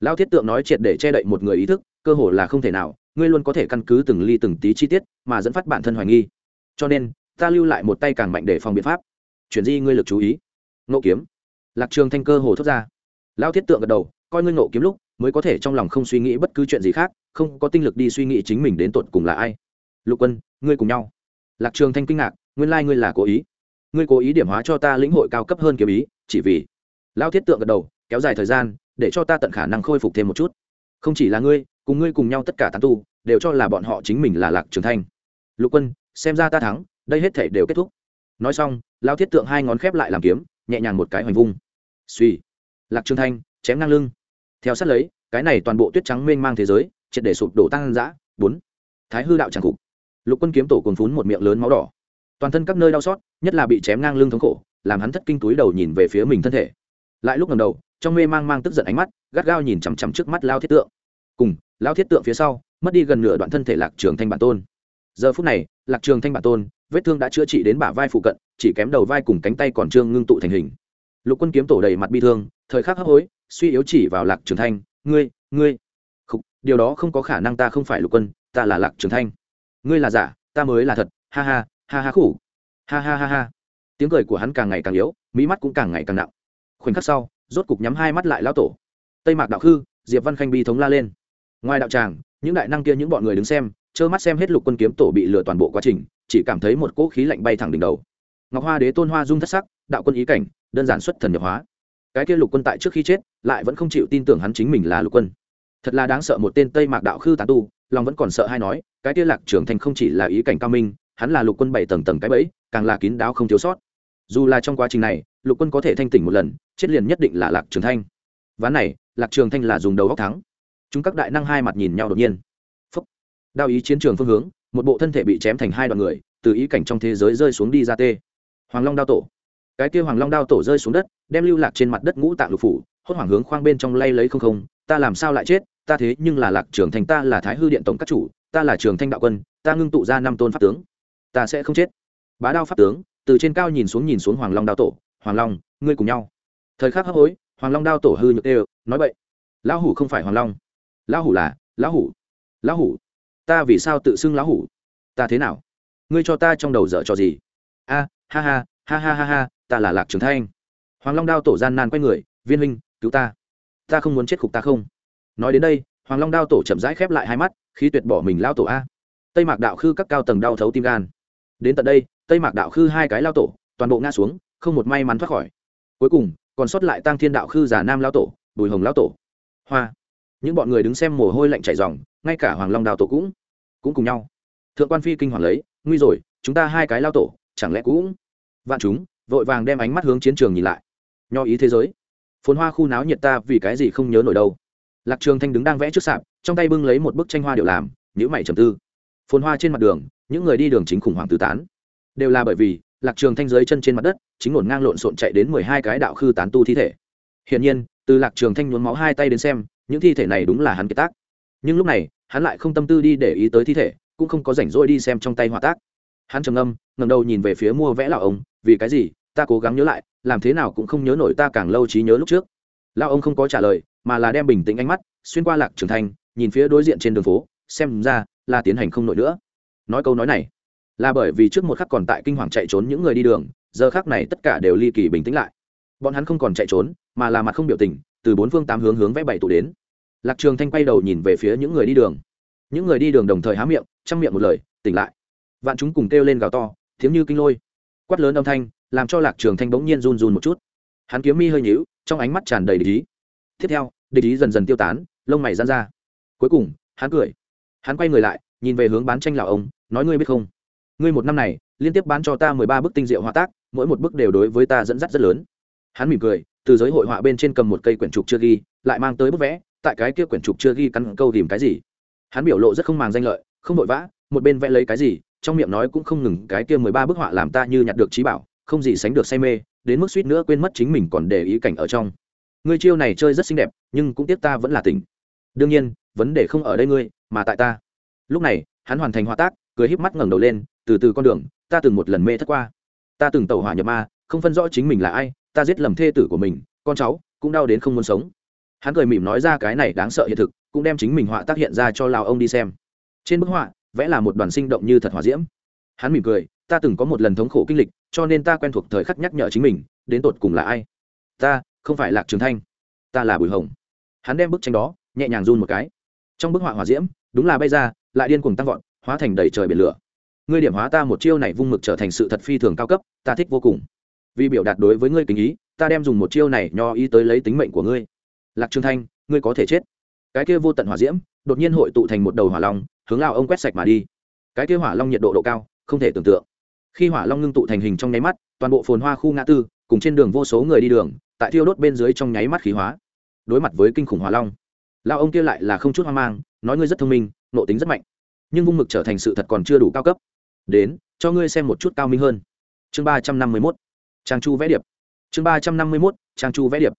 A: Lao thiết tượng nói triệt để che đậy một người ý thức, cơ hồ là không thể nào, ngươi luôn có thể căn cứ từng ly từng tí chi tiết, mà dẫn phát bản thân hoài nghi. Cho nên, ta lưu lại một tay càng mạnh để phòng biện pháp. Chuyển di ngươi lực chú ý. Nộ kiếm. Lạc trường thanh cơ hồ thốt ra. Lao thiết tượng gật đầu, coi ngươi nộ kiếm lúc mới có thể trong lòng không suy nghĩ bất cứ chuyện gì khác, không có tinh lực đi suy nghĩ chính mình đến tột cùng là ai. Lục quân, ngươi cùng nhau. Lạc trường thanh kinh ngạc, nguyên lai ngươi là cố ý. Ngươi cố ý điểm hóa cho ta lĩnh hội cao cấp hơn kiếm ý, chỉ vì. Lao thiết tượng gật đầu, kéo dài thời gian, để cho ta tận khả năng khôi phục thêm một chút. Không chỉ là ngươi, cùng ngươi cùng nhau tất cả tán tu, đều cho là bọn họ chính mình là lạc trường thanh. Lục quân, xem ra ta thắng, đây hết thể đều kết thúc. Nói xong lao thiết tượng hai ngón khép lại làm kiếm, nhẹ nhàng một cái hoành vung. Suy lạc trường thanh, chém ngang lưng theo sát lấy, cái này toàn bộ tuyết trắng mênh mang thế giới, triệt để sụp đổ tăng dã. Bốn, thái hư đạo tràng cục. Lục quân kiếm tổ cồn phún một miệng lớn máu đỏ. Toàn thân các nơi đau xót, nhất là bị chém ngang lưng thống khổ, làm hắn thất kinh túi đầu nhìn về phía mình thân thể. Lại lúc ngầm đầu, trong mê mang mang tức giận ánh mắt, gắt gao nhìn chằm chằm trước mắt lao thiết tượng. Cùng, lao thiết tượng phía sau, mất đi gần nửa đoạn thân thể lạc trường thanh bản tôn. Giờ phút này, lạc trường thanh bản tôn, vết thương đã chữa trị đến bả vai phụ cận, chỉ kém đầu vai cùng cánh tay còn trương ngưng tụ thành hình lục quân kiếm tổ đầy mặt bi thương thời khắc hấp hối suy yếu chỉ vào lạc trường thanh ngươi ngươi. Không, điều đó không có khả năng ta không phải lục quân ta là lạc trường thanh. Ngươi là giả ta mới là thật. Ha ha ha ha khủ. Ha ha ha ha. Tiếng cười của hắn càng ngày càng yếu mỹ mắt cũng càng ngày càng nặng. Khoảnh khắc sau rốt cục nhắm hai mắt lại lão tổ. Tây mạc đạo khư diệp văn khanh bi thống la lên. Ngoài đạo tràng những đại năng kia những bọn người đứng xem trơ mắt xem hết lục quân kiếm tổ bị lừa toàn bộ quá trình chỉ cảm thấy một cỗ khí lạnh bay thẳng đỉnh đầu ngọc hoa đế tôn hoa dung thất sắc, đạo quân ý cảnh, đơn giản xuất thần nhập hóa. Cái kia lục quân tại trước khi chết, lại vẫn không chịu tin tưởng hắn chính mình là lục quân. Thật là đáng sợ một tên tây mạc đạo khư tán tu, lòng vẫn còn sợ hay nói, cái kia lạc trưởng thành không chỉ là ý cảnh cao minh, hắn là lục quân bảy tầng tầng cái bẫy, càng là kín đáo không thiếu sót. Dù là trong quá trình này, lục quân có thể thanh tỉnh một lần, chết liền nhất định là lạc trường thanh ván này, lạc trường thanh là dùng đầu góc thắng. Chúng các đại năng hai mặt nhìn nhau đột nhiên. Phúc. Đao ý chiến trường phương hướng, một bộ thân thể bị chém thành hai đoạn người, từ ý cảnh trong thế giới rơi xuống đi ra tê hoàng long đao tổ. Cái kia hoàng long đao tổ rơi xuống đất, đem lưu lạc trên mặt đất ngũ tạng lục phủ, hốt hoảng hướng khoang bên trong lay lấy không không, ta làm sao lại chết? Ta thế nhưng là lạc trường thành, ta là thái hư điện tổng các chủ, ta là trường thanh đạo quân, ta ngưng tụ ra năm tôn pháp tướng. Ta sẽ không chết. Bá đao pháp tướng, từ trên cao nhìn xuống nhìn xuống hoàng long đao tổ, hoàng long, ngươi cùng nhau. Thời khắc hấp hối, hoàng long đao tổ hư nhược đều, nói vậy lão hủ không phải hoàng long. Lão hủ là, lão hủ. Lão hủ? Ta vì sao tự xưng lão hủ? Ta thế nào? Ngươi cho ta trong đầu dở trò gì? A ha ha ha ha ha ha, ta là lạc trường thanh. Hoàng long đao tổ gian nan quay người, viên huynh, cứu ta. Ta không muốn chết khục ta không. Nói đến đây, hoàng long đao tổ chậm rãi khép lại hai mắt khi tuyệt bỏ mình lao tổ a. Tây mạc đạo khư các cao tầng đau thấu tim gan. Đến tận đây, tây mạc đạo khư hai cái lao tổ, toàn bộ ngã xuống, không một may mắn thoát khỏi. Cuối cùng, còn sót lại tăng thiên đạo khư giả nam lao tổ, bùi hồng lao tổ. Hoa. Những bọn người đứng xem mồ hôi lạnh chảy dòng ngay cả hoàng long đao tổ cũng cũng cùng nhau. Thượng quan phi kinh hoàng lấy, nguy rồi, chúng ta hai cái lao tổ, chẳng lẽ cũng vạn chúng, vội vàng đem ánh mắt hướng chiến trường nhìn lại. Nho ý thế giới. Phồn hoa khu náo nhiệt ta vì cái gì không nhớ nổi đâu. Lạc trường thanh đứng đang vẽ trước sạp, trong tay bưng lấy một bức tranh hoa điệu làm nhữ mày trầm tư. Phồn hoa trên mặt đường, những người đi đường chính khủng hoảng tứ tán. Đều là bởi vì, lạc trường thanh dưới chân trên mặt đất, chính ngổn ngang lộn xộn chạy đến mười hai cái đạo khư tán tu thi thể. Hiển nhiên, từ lạc trường thanh nhuốm máu hai tay đến xem, những thi thể này đúng là hắn kiệt tác. Nhưng lúc này, hắn lại không tâm tư đi để ý tới thi thể, cũng không có rảnh rỗi đi xem trong tay họa tác. Hắn trầm âm ngầm đầu nhìn về phía mua vẽ lão ông vì cái gì ta cố gắng nhớ lại làm thế nào cũng không nhớ nổi ta càng lâu trí nhớ lúc trước. Lão ông không có trả lời mà là đem bình tĩnh ánh mắt xuyên qua lạc trường thành, nhìn phía đối diện trên đường phố xem ra là tiến hành không nổi nữa. Nói câu nói này là bởi vì trước một khắc còn tại kinh hoàng chạy trốn những người đi đường giờ khắc này tất cả đều ly kỳ bình tĩnh lại. Bọn hắn không còn chạy trốn mà là mặt không biểu tình từ bốn phương tám hướng hướng vẽ bảy tụ đến. Lạc trường thanh quay đầu nhìn về phía những người đi đường. Những người đi đường đồng thời há miệng chăm miệng một lời tỉnh lại. Vạn chúng cùng kêu lên gào to tiếng như kinh lôi quát lớn âm thanh, làm cho lạc trường thanh bỗng nhiên run run một chút. Hắn kiếm mi hơi nhíu, trong ánh mắt tràn đầy địch ý. Tiếp theo, địch ý dần dần tiêu tán, lông mày giãn ra. Cuối cùng, hắn cười. Hắn quay người lại, nhìn về hướng bán tranh lão ông, nói ngươi biết không? Ngươi một năm này, liên tiếp bán cho ta mười ba bức tinh diệu họa tác, mỗi một bức đều đối với ta dẫn dắt rất lớn. Hắn mỉm cười, từ giới hội họa bên trên cầm một cây quyển trục chưa ghi, lại mang tới bức vẽ, tại cái kia quyển trục chưa ghi cắn câu tìm cái gì? Hắn biểu lộ rất không màng danh lợi, không vội vã, một bên vẽ lấy cái gì trong miệng nói cũng không ngừng, cái kia mười ba bức họa làm ta như nhặt được trí bảo, không gì sánh được say mê, đến mức suýt nữa quên mất chính mình còn để ý cảnh ở trong. Ngươi chiêu này chơi rất xinh đẹp, nhưng cũng tiếc ta vẫn là tỉnh. Đương nhiên, vấn đề không ở đây ngươi, mà tại ta. Lúc này, hắn hoàn thành họa tác, cười híp mắt ngẩng đầu lên, từ từ con đường, ta từng một lần mê thất qua. Ta từng tẩu hỏa nhập ma, không phân rõ chính mình là ai, ta giết lầm thê tử của mình, con cháu, cũng đau đến không muốn sống. Hắn cười mỉm nói ra cái này đáng sợ hiện thực, cũng đem chính mình họa tác hiện ra cho lào ông đi xem. Trên bức họa vẽ là một đoàn sinh động như thật hỏa diễm. Hắn mỉm cười, ta từng có một lần thống khổ kinh lịch, cho nên ta quen thuộc thời khắc nhắc nhở chính mình, đến tột cùng là ai? Ta, không phải lạc trường thanh, ta là bùi hồng. Hắn đem bức tranh đó, nhẹ nhàng run một cái. Trong bức họa hỏa diễm, đúng là bay ra, lại điên cuồng tăng vọt, hóa thành đầy trời biển lửa. Ngươi điểm hóa ta một chiêu này vung mực trở thành sự thật phi thường cao cấp, ta thích vô cùng. Vì biểu đạt đối với ngươi kính ý, ta đem dùng một chiêu này nho ý tới lấy tính mệnh của ngươi. Lạc trường thanh, ngươi có thể chết cái kia vô tận hỏa diễm, đột nhiên hội tụ thành một đầu hỏa long, hướng lao ông quét sạch mà đi. Cái kia hỏa long nhiệt độ độ cao, không thể tưởng tượng. Khi hỏa long ngưng tụ thành hình trong nháy mắt, toàn bộ phồn hoa khu ngã tư, cùng trên đường vô số người đi đường, tại thiêu đốt bên dưới trong nháy mắt khí hóa. Đối mặt với kinh khủng hỏa long, lao ông kia lại là không chút hoang mang, nói ngươi rất thông minh nộ tính rất mạnh. Nhưng vung mực trở thành sự thật còn chưa đủ cao cấp. Đến, cho ngươi xem một chút cao minh hơn. Chương ba trăm năm mươi mốt. Trang chu vẽ điệp. Chương ba trăm năm mươi mốt, trang chu vẽ điệp.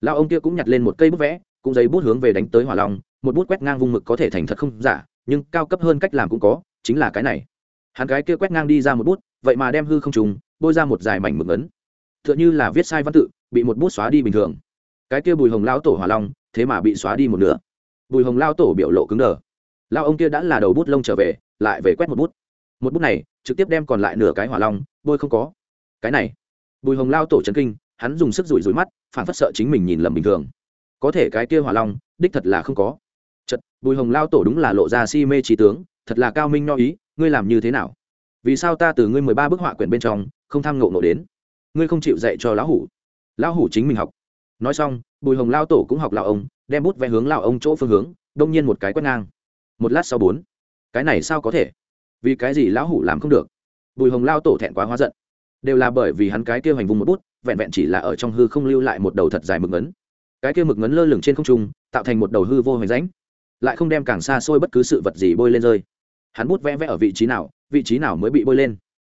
A: Lao ông kia cũng nhặt lên một cây bút vẽ cũng giấy bút hướng về đánh tới hỏa long, một bút quét ngang vung mực có thể thành thật không giả, nhưng cao cấp hơn cách làm cũng có, chính là cái này. Hắn cái kia quét ngang đi ra một bút, vậy mà đem hư không trùng, bôi ra một dài mảnh mực ấn. T h ư ợ n h ư là viết sai văn tự, bị một bút xóa đi bình thường. Cái kia bùi hồng lao tổ hỏa long, thế mà bị xóa đi một nửa. Bùi hồng lao tổ biểu lộ cứng đờ. Lao ông kia đã là đầu bút lông trở về, lại về quét một bút. Một bút này, trực tiếp đem còn lại nửa cái hỏa long, bôi không có. Cái này. Bùi hồng lao tổ trấn kinh, hắn dùng sức rủi rủi mắt phản phất sợ chính mình nhìn lầm bình thường có thể cái kia hỏa long, đích thật là không có. Chật bùi hồng lao tổ đúng là lộ ra si mê trí tướng, thật là cao minh no ý, ngươi làm như thế nào? Vì sao ta từ ngươi mười ba bức họa quyển bên trong, không tham ngộ nộ đến? Ngươi không chịu dạy cho lão hủ. Lão hủ chính mình học. Nói xong, bùi hồng lao tổ cũng học lão ông, đem bút vẽ hướng lão ông chỗ phương hướng, đông nhiên một cái quét ngang. Một lát sau bốn. Cái này sao có thể? Vì cái gì lão hủ làm không được? Bùi hồng lao tổ thẹn quá hóa giận. Đều là bởi vì hắn cái kia hành vùng một bút, vẹn vẹn chỉ là ở trong hư không lưu lại một đầu thật dài mực ấn cái kia mực ngấn lơ lửng trên không trung, tạo thành một đầu hư vô hoành ránh lại không đem càng xa xôi bất cứ sự vật gì bôi lên rơi. Hắn bút vẽ vẽ ở vị trí nào, vị trí nào mới bị bôi lên.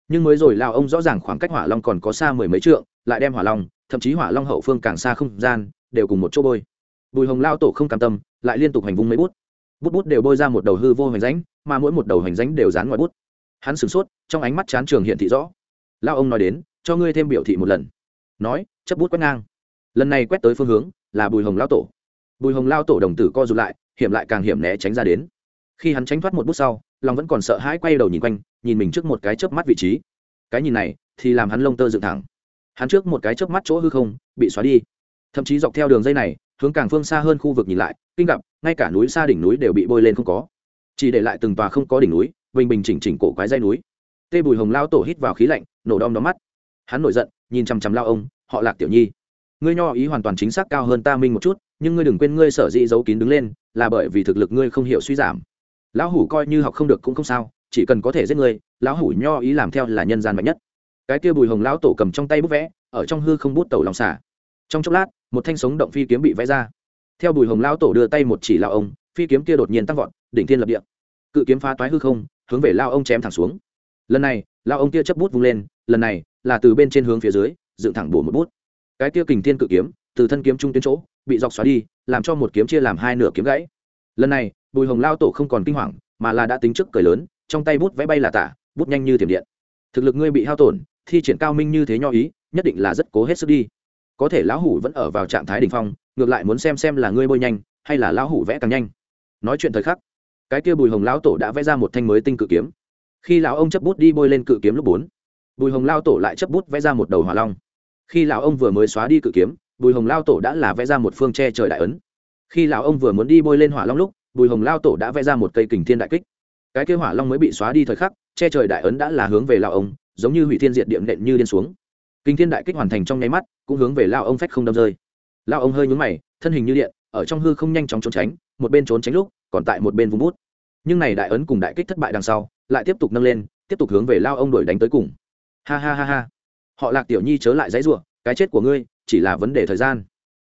A: Nhưng mới rồi lao ông rõ ràng khoảng cách hỏa long còn có xa mười mấy trượng, lại đem hỏa long, thậm chí hỏa long hậu phương càng xa không gian, đều cùng một chỗ bôi. Bùi hồng lao tổ không cam tâm, lại liên tục hành vung mấy bút. Bút bút đều bôi ra một đầu hư vô hoành ránh mà mỗi một đầu hoành ránh đều dán ngoài bút. Hắn sửng sốt, trong ánh mắt chán trường hiện thị rõ. Lao ông nói đến, cho ngươi thêm biểu thị một lần. Nói chấp bút quét ngang. Lần này quét tới phương hướng là bùi hồng lao tổ. Bùi hồng lao tổ đồng tử co r ụ t lại, hiểm lại càng hiểm né tránh ra đến. Khi hắn tránh thoát một bút sau, lòng vẫn còn sợ hãi quay đầu nhìn quanh, nhìn mình trước một cái chớp mắt vị trí. Cái nhìn này thì làm hắn lông tơ dựng thẳng. Hắn trước một cái chớp mắt chỗ hư không, bị xóa đi. Thậm chí dọc theo đường dây này, hướng càng phương xa hơn khu vực nhìn lại, kinh gặp, ngay cả núi xa đỉnh núi đều bị bôi lên không có. Chỉ để lại từng tòa không có đỉnh núi, bình bình chỉnh chỉnh cổ quái dây núi. Tê bùi hồng lao tổ hít vào khí lạnh, nổ đom đóm mắt. Hắn nổi giận, nhìn chằm chằm lao ông, họ lạc tiểu nhi ngươi nho ý hoàn toàn chính xác cao hơn ta minh một chút nhưng ngươi đừng quên ngươi sở dĩ giấu kín đứng lên là bởi vì thực lực ngươi không hiểu suy giảm. Lão hủ coi như học không được cũng không sao chỉ cần có thể giết ngươi, lão hủ nho ý làm theo là nhân gian mạnh nhất. Cái kia bùi hồng lão tổ cầm trong tay bút vẽ ở trong hư không bút tàu lòng xả. Trong chốc lát một thanh sống động phi kiếm bị vẽ ra. Theo bùi hồng lão tổ đưa tay một chỉ lao ông phi kiếm kia đột nhiên tăng vọt đỉnh thiên lập địa. Cự kiếm phá toái hư không hướng về lao ông chém thẳng xuống. Lần này lao ông kia chấp bút vung lên lần này là từ bên trên hướng phía dưới dựng thẳng bổ một bút cái kia kình thiên cự kiếm, từ thân kiếm trung tuyến chỗ, bị dọc xóa đi, làm cho một kiếm chia làm hai nửa kiếm gãy. Lần này, bùi hồng lao tổ không còn kinh hoàng, mà là đã tính trước cười lớn, trong tay bút vẽ bay là tả, bút nhanh như thiểm điện. Thực lực ngươi bị hao tổn, thi triển cao minh như thế nho ý, nhất định là rất cố hết sức đi. Có thể lão hủ vẫn ở vào trạng thái đ ỉ n h phong, ngược lại muốn xem xem là ngươi bôi nhanh, hay là lão hủ vẽ càng nhanh. Nói chuyện thời khắc, cái kia bùi hồng lão tổ đã vẽ ra một thanh mới tinh cự kiếm. Khi lão ông chấp bút đi bôi lên cự kiếm lúc bốn, bùi hồng lao tổ lại chấp bút vẽ ra một đầu hỏa long khi lão ông vừa mới xóa đi cự kiếm, bùi hồng lao tổ đã là vẽ ra một phương tre trời đại ấn. Khi lão ông vừa muốn đi bôi lên hỏa long lúc, bùi hồng lao tổ đã vẽ ra một cây kình thiên đại kích. Cái kế hỏa long mới bị xóa đi thời khắc, che trời đại ấn đã là hướng về lao ông, giống như hủy thiên diệt điểm nện như điên xuống. Kinh thiên đại kích hoàn thành trong nháy mắt, cũng hướng về lao ông phách không đâm rơi. Lao ông hơi nhúng mày, thân hình như điện, ở trong hư không nhanh chóng trốn tránh, một bên trốn tránh lúc, còn tại một bên vùng bút. Nhưng này đại ấn cùng đại kích thất bại đằng sau, lại tiếp tục nâng lên, tiếp tục hướng về lao ông đuổi đánh tới cùng. Ha ha ha ha họ lạc tiểu nhi chớ lại dãy rủa, cái chết của ngươi chỉ là vấn đề thời gian.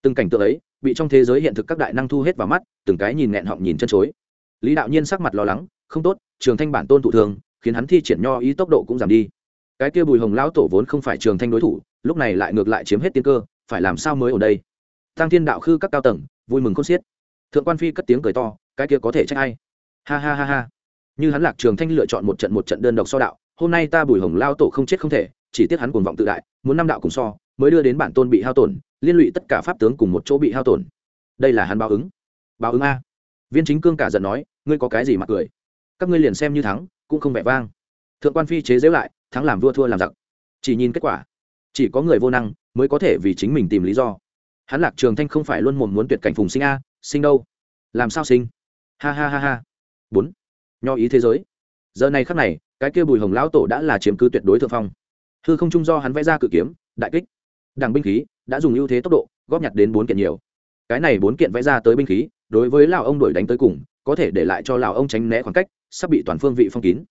A: Từng cảnh tượng ấy bị trong thế giới hiện thực các đại năng thu hết vào mắt, từng cái nhìn nghẹn họng nhìn chân chối. Lý đạo nhiên sắc mặt lo lắng, không tốt, trường thanh bản tôn thụ thường khiến hắn thi triển nho ý tốc độ cũng giảm đi. Cái kia bùi hồng lão tổ vốn không phải trường thanh đối thủ, lúc này lại ngược lại chiếm hết tiên cơ, phải làm sao mới ở đây? Tăng thiên đạo khư các cao tầng, vui mừng khôn xiết. Thượng quan phi cất tiếng cười to, cái kia có thể trách ai? Ha ha ha ha. Như hắn lạc trường thanh lựa chọn một trận một trận đơn độc so đạo, hôm nay ta bùi hồng lao tổ không chết không thể chỉ tiếc hắn cuồng vọng tự đại, muốn năm đạo cùng so, mới đưa đến bản tôn bị hao tổn, liên lụy tất cả pháp tướng cùng một chỗ bị hao tổn. Đây là hắn báo ứng. Báo ứng a. Viên chính cương cả giận nói, ngươi có cái gì mà cười? Các ngươi liền xem như thắng, cũng không vẻ vang. Thượng quan phi chế giễu lại, thắng làm vua thua làm giặc. Chỉ nhìn kết quả. Chỉ có người vô năng mới có thể vì chính mình tìm lý do. Hắn lạc trường thanh không phải luôn mồm muốn tuyệt cảnh phùng sinh a, sinh đâu? Làm sao sinh? Ha ha ha ha. Bốn. Nho ý thế giới. Giờ này khắc này, cái kia bùi hồng lão tổ đã là chiếm cứ tuyệt đối thượng phong hư không trung do hắn vẽ ra cự kiếm, đại kích. Đằng binh khí đã dùng ưu thế tốc độ, góp nhặt đến bốn kiện nhiều. Cái này bốn kiện vẽ ra tới binh khí, đối với lão ông đuổi đánh tới cùng, có thể để lại cho lão ông tránh né khoảng cách, sắp bị toàn phương vị phong kín.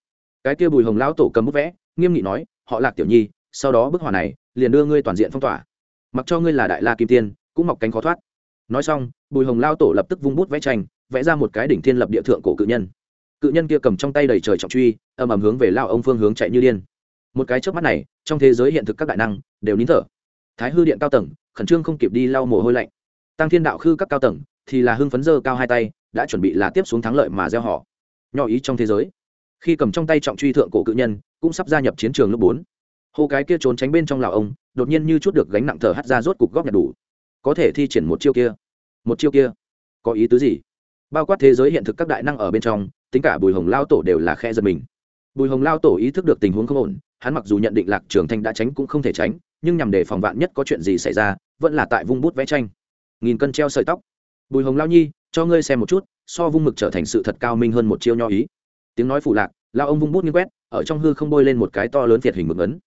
A: Cái kia bùi hồng lão tổ cầm bút vẽ, nghiêm nghị nói, họ lạc tiểu nhi, sau đó bức họa này, liền đưa ngươi toàn diện phong tỏa. Mặc cho ngươi là đại la kim tiên, cũng mọc cánh khó thoát. Nói xong, bùi hồng lao tổ lập tức vung bút vẽ tranh, vẽ ra một cái đỉnh thiên lập địa thượng cổ cự nhân. Cự nhân kia cầm trong tay đầy trời trọng truy, ầm ầm hướng về lao ông phương hướng chạy như điên một cái trước mắt này, trong thế giới hiện thực các đại năng đều nín thở. Thái hư điện cao tầng, khẩn trương không kịp đi lau mồ hôi lạnh. Tăng thiên đạo khư các cao tầng, thì là hưng phấn dơ cao hai tay, đã chuẩn bị là tiếp xuống thắng lợi mà gieo họ. Nhỏ ý trong thế giới. Khi cầm trong tay trọng truy thượng cổ cự nhân, cũng sắp gia nhập chiến trường lớp bốn. Hô cái kia trốn tránh bên trong lào ông, đột nhiên như chút được gánh nặng thở hắt ra rốt cục góp nhặt đủ. Có thể thi triển một chiêu kia. Một chiêu kia. Có ý tứ gì? Bao quát thế giới hiện thực các đại năng ở bên trong, tính cả bùi hồng lao tổ đều là khe giật mình. Bùi hồng lao tổ ý thức được tình huống không ổn hắn mặc dù nhận định lạc trường thanh đã tránh cũng không thể tránh, nhưng nhằm để phòng vạn nhất có chuyện gì xảy ra, vẫn là tại vung bút vẽ tranh. Nghìn cân treo sợi tóc. Bùi hồng lao nhi, cho ngươi xem một chút, so vung mực trở thành sự thật cao minh hơn một chiêu nho ý. Tiếng nói phủ lạc, lao ông vung bút như quét, ở trong hư không bôi lên một cái to lớn thiệt hình mực ấn.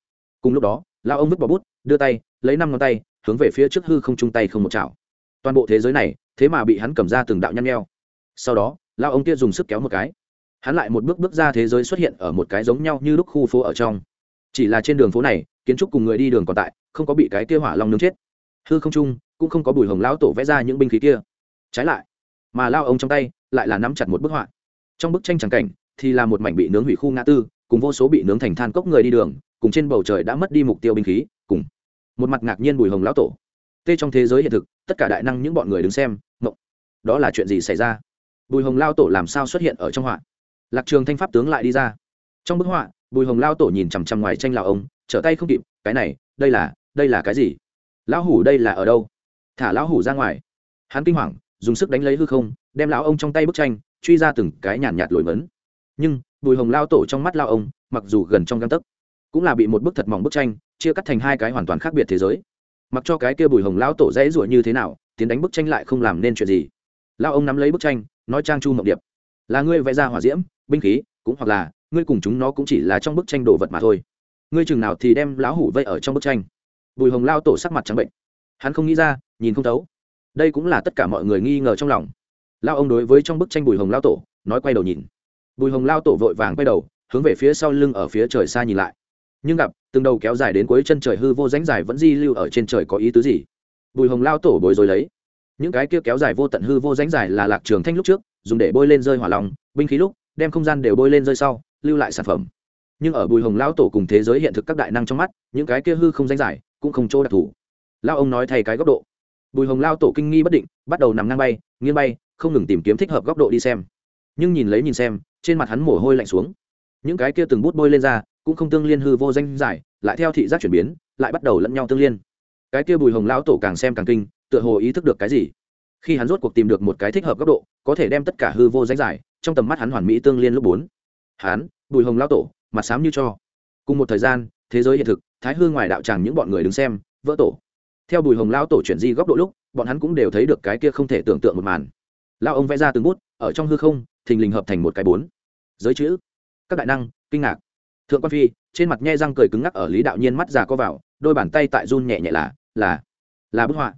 A: Cùng lúc đó, lao ông vứt bỏ bút, đưa tay, lấy năm ngón tay, hướng về phía trước hư không chung tay không một chảo. Toàn bộ thế giới này, thế mà bị hắn cầm ra từng đạo nhăn nheo. Sau đó, lao ông kia dùng sức kéo một cái. Hắn lại một bước bước ra thế giới xuất hiện ở một cái giống nhau như lúc khu phố ở trong chỉ là trên đường phố này, kiến trúc cùng người đi đường còn tại, không có bị cái kia hỏa long nướng chết. Hư không trung cũng không có bùi hồng lão tổ vẽ ra những binh khí kia. Trái lại, mà lao ông trong tay, lại là nắm chặt một bức họa. Trong bức tranh tràng cảnh, thì là một mảnh bị nướng hủy khu ngã tư, cùng vô số bị nướng thành than cốc người đi đường, cùng trên bầu trời đã mất đi mục tiêu binh khí, cùng một mặt ngạc nhiên bùi hồng lão tổ. Tê trong thế giới hiện thực, tất cả đại năng những bọn người đứng xem mộng đó là chuyện gì xảy ra? Bùi hồng lao tổ làm sao xuất hiện ở trong họa? Lạc trường thanh pháp tướng lại đi ra. Trong bức họa bùi hồng lao tổ nhìn chằm chằm ngoài tranh lào ông trở tay không kịp cái này đây là đây là cái gì? Lão hủ đây là ở đâu? Thả lão hủ ra ngoài. Hắn kinh hoàng dùng sức đánh lấy hư không đem lão ông trong tay bức tranh truy ra từng cái nhàn nhạt, nhạt lồi mấn. Nhưng bùi hồng lao tổ trong mắt lao ông mặc dù gần trong găng tấc cũng là bị một bức thật mỏng bức tranh chia cắt thành hai cái hoàn toàn khác biệt thế giới. Mặc cho cái kia bùi hồng lao tổ dễ dụa như thế nào tiến đánh bức tranh lại không làm nên chuyện gì. Lao ông nắm lấy bức tranh nói trang chu mộng điệp là ngươi vẽ ra hỏa diễm binh khí cũng hoặc là ngươi cùng chúng nó cũng chỉ là trong bức tranh đồ vật mà thôi. Ngươi chừng nào thì đem lão hủ vây ở trong bức tranh. Bùi hồng lao tổ sắc mặt trắng bệnh. Hắn không nghĩ ra, nhìn không thấu. Đây cũng là tất cả mọi người nghi ngờ trong lòng. Lao ông đối với trong bức tranh bùi hồng lao tổ, nói quay đầu nhìn. Bùi hồng lao tổ vội vàng quay đầu, hướng về phía sau lưng ở phía trời xa nhìn lại. Nhưng gặp, từng đầu kéo dài đến cuối chân trời hư vô ránh dài vẫn di lưu ở trên trời có ý tứ gì? Bùi hồng lao tổ bồi rồi lấy. Những cái kia kéo dài vô tận hư vô ránh dài là lạc trường thanh lúc trước, dùng để bôi lên rơi hỏa lòng binh khí lúc, đem không gian đều bôi lên rơi sau lưu lại sản phẩm. Nhưng ở bùi hồng lao tổ cùng thế giới hiện thực các đại năng trong mắt, những cái kia hư không danh giải cũng không chỗ đặc thù. Lao ông nói thay cái góc độ. Bùi hồng lao tổ kinh nghi bất định, bắt đầu nằm ngang bay, nghiêng bay, không ngừng tìm kiếm thích hợp góc độ đi xem. Nhưng nhìn lấy nhìn xem, trên mặt hắn mồ hôi lạnh xuống. Những cái kia từng bút bôi lên ra, cũng không tương liên hư vô danh giải, lại theo thị giác chuyển biến, lại bắt đầu lẫn nhau tương liên. Cái kia bùi hồng lao tổ càng xem càng kinh, tựa hồ ý thức được cái gì. Khi hắn rốt cuộc tìm được một cái thích hợp góc độ, có thể đem tất cả hư vô danh giải trong tầm mắt hắn hoàn mỹ tương liên lúc bốn hắn bùi hồng lao tổ, mặt sám như cho. Cùng một thời gian, thế giới hiện thực, thái hư ngoài đạo tràng những bọn người đứng xem, vỡ tổ. Theo bùi hồng lao tổ chuyển di góc độ lúc, bọn hắn cũng đều thấy được cái kia không thể tưởng tượng một màn. Lao ông vẽ ra từng bút, ở trong hư không, thình lình hợp thành một cái bốn. Giới chữ. Các đại năng, kinh ngạc. Thượng quan phi, trên mặt nhe răng cười cứng ngắc ở lý đạo nhiên mắt già co vào, đôi bàn tay tại run nhẹ nhẹ là là là bức họa.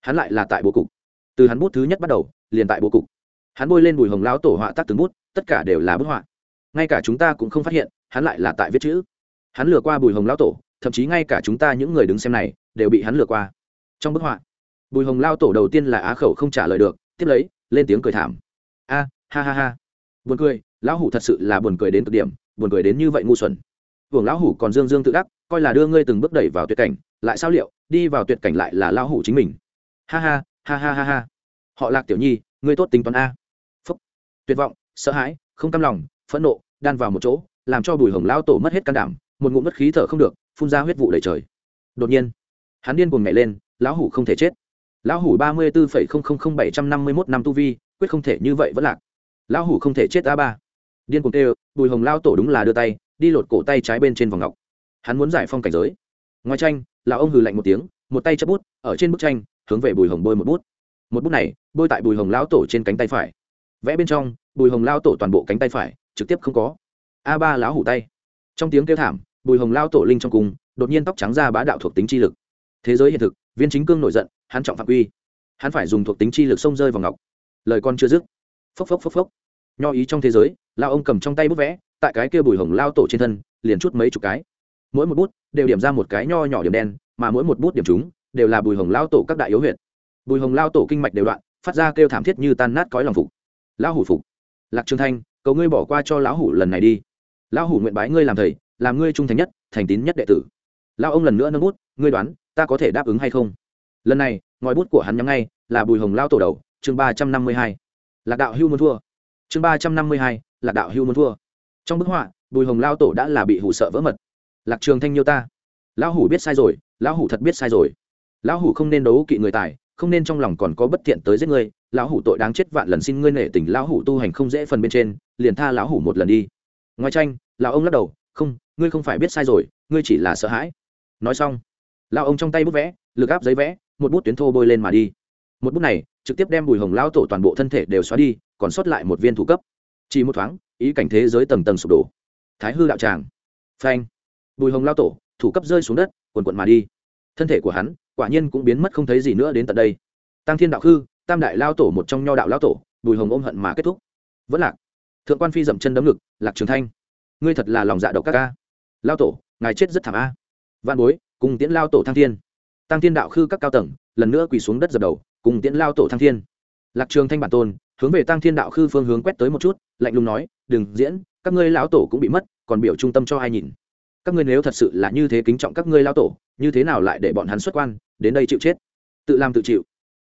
A: Hắn lại là tại bố cục. Từ hắn bút thứ nhất bắt đầu, liền tại bố cục. Hắn bôi lên bùi hồng lão tổ họa tác từng bút, tất cả đều là bức họa ngay cả chúng ta cũng không phát hiện, hắn lại là tại viết chữ. Hắn lừa qua bùi hồng lão tổ, thậm chí ngay cả chúng ta những người đứng xem này, đều bị hắn lừa qua. Trong bức họa, bùi hồng lao tổ đầu tiên là á khẩu không trả lời được, tiếp lấy, lên tiếng cười thảm. A, ha ha ha. Buồn cười, lão hủ thật sự là buồn cười đến cực điểm, buồn cười đến như vậy ngu xuẩn. Hưởng lão hủ còn dương dương tự đắc, coi là đưa ngươi từng bước đẩy vào tuyệt cảnh, lại sao liệu, đi vào tuyệt cảnh lại là lão hủ chính mình. Ha ha ha ha ha ha. Họ lạc tiểu nhi, ngươi tốt tính toán a. Phúc. Tuyệt vọng, sợ hãi, không cam lòng, phẫn nộ đan vào một chỗ, làm cho bùi hồng lão tổ mất hết can đảm, một ngụm mất khí thở không được, phun ra huyết vụ đầy trời. Đột nhiên, hắn điên cuồng nhảy lên, lão hủ không thể chết. Lão hủ ba mươi bốn bảy trăm năm mươi mốt năm tu vi, quyết không thể như vậy vẫn lạc. Lão hủ không thể chết a ba. Điên cuồng kêu, bùi hồng lao tổ đúng là đưa tay, đi lột cổ tay trái bên trên vòng ngọc. Hắn muốn giải phong cảnh giới. Ngoài tranh, lão ông hừ lạnh một tiếng, một tay chấp bút, ở trên bức tranh, hướng về bùi hồng bôi một bút. Một bút này, bôi tại bùi hồng lão tổ trên cánh tay phải. Vẽ bên trong, bùi hồng lao tổ toàn bộ cánh tay phải trực tiếp không có. A ba lão hủ tay. Trong tiếng kêu thảm, bùi hồng lao tổ linh trong cùng, đột nhiên tóc trắng ra bá đạo thuộc tính chi lực. Thế giới hiện thực, viên chính cương nổi giận, hắn trọng phạm quy. Hắn phải dùng thuộc tính chi lực xông rơi vào ngọc. Lời con chưa dứt. Phốc phốc phốc phốc. Nho ý trong thế giới lao ông cầm trong tay bút vẽ, tại cái kia bùi hồng lao tổ trên thân, liền chút mấy chục cái. Mỗi một bút đều điểm ra một cái nho nhỏ điểm đen, mà mỗi một bút điểm chúng đều là bùi hồng lao tổ các đại yếu huyện bùi hồng lao tổ kinh mạch đều đoạn, phát ra kêu thảm thiết như tan nát cõi lòng phục. Lão hủ phục. Lạc trường thanh cầu ngươi bỏ qua cho lão hủ lần này đi. Lão hủ nguyện bái ngươi làm thầy, làm ngươi trung thành nhất, thành tín nhất đệ tử. Lão ông lần nữa nâng bút, ngươi đoán, ta có thể đáp ứng hay không? Lần này, ngòi bút của hắn nhắm ngay, là bùi hồng lao tổ đầu, chương ba trăm năm mươi hai. Lạc đạo hưu muốn thua. Chương ba trăm năm mươi hai, lạc đạo hưu muốn thua. Trong bức họa, bùi hồng lao tổ đã là bị hủ sợ vỡ mật. Lạc trường thanh nhiêu ta. Lão hủ biết sai rồi, lão hủ thật biết sai rồi. Lão hủ không nên đấu kỵ người tài, không nên trong lòng còn có bất thiện tới giết người lão hủ tội đáng chết vạn lần xin ngươi nể tình, lão hủ tu hành không dễ phần bên trên, liền tha lão hủ một lần đi. Ngoài tranh, lão ông lắc đầu, không, ngươi không phải biết sai rồi, ngươi chỉ là sợ hãi. Nói xong, lão ông trong tay bút vẽ, lực áp giấy vẽ, một bút tuyến thô bôi lên mà đi. Một bút này, trực tiếp đem bùi hồng lão tổ toàn bộ thân thể đều xóa đi, còn sót lại một viên thủ cấp. Chỉ một thoáng, ý cảnh thế giới tầng tầng sụp đổ. Thái hư đạo tràng. Phanh. Bùi hồng lao tổ, thủ cấp rơi xuống đất, quần quận mà đi. Thân thể của hắn, quả nhiên cũng biến mất không thấy gì nữa đến tận đây. Tăng thiên đạo khư tam đại lao tổ một trong nho đạo lao tổ, bùi hồng ôm hận mà kết thúc. Vẫn lạc. Thượng quan phi dậm chân đấm ngực, lạc trường thanh, ngươi thật là lòng dạ độc các ca. Lao tổ, ngài chết rất thảm a. Văn bối, cùng tiễn lao tổ thăng thiên. Tăng thiên đạo khư các cao tầng, lần nữa quỳ xuống đất dập đầu, cùng tiễn lao tổ thăng thiên. Lạc trường thanh bản tôn, hướng về tăng thiên đạo khư phương hướng quét tới một chút, lạnh lùng nói, đừng diễn, các ngươi lão tổ cũng bị mất, còn biểu trung tâm cho ai nhìn? Các ngươi nếu thật sự là như thế kính trọng các ngươi lao tổ, như thế nào lại để bọn hắn xuất quan, đến đây chịu chết? Tự làm tự chịu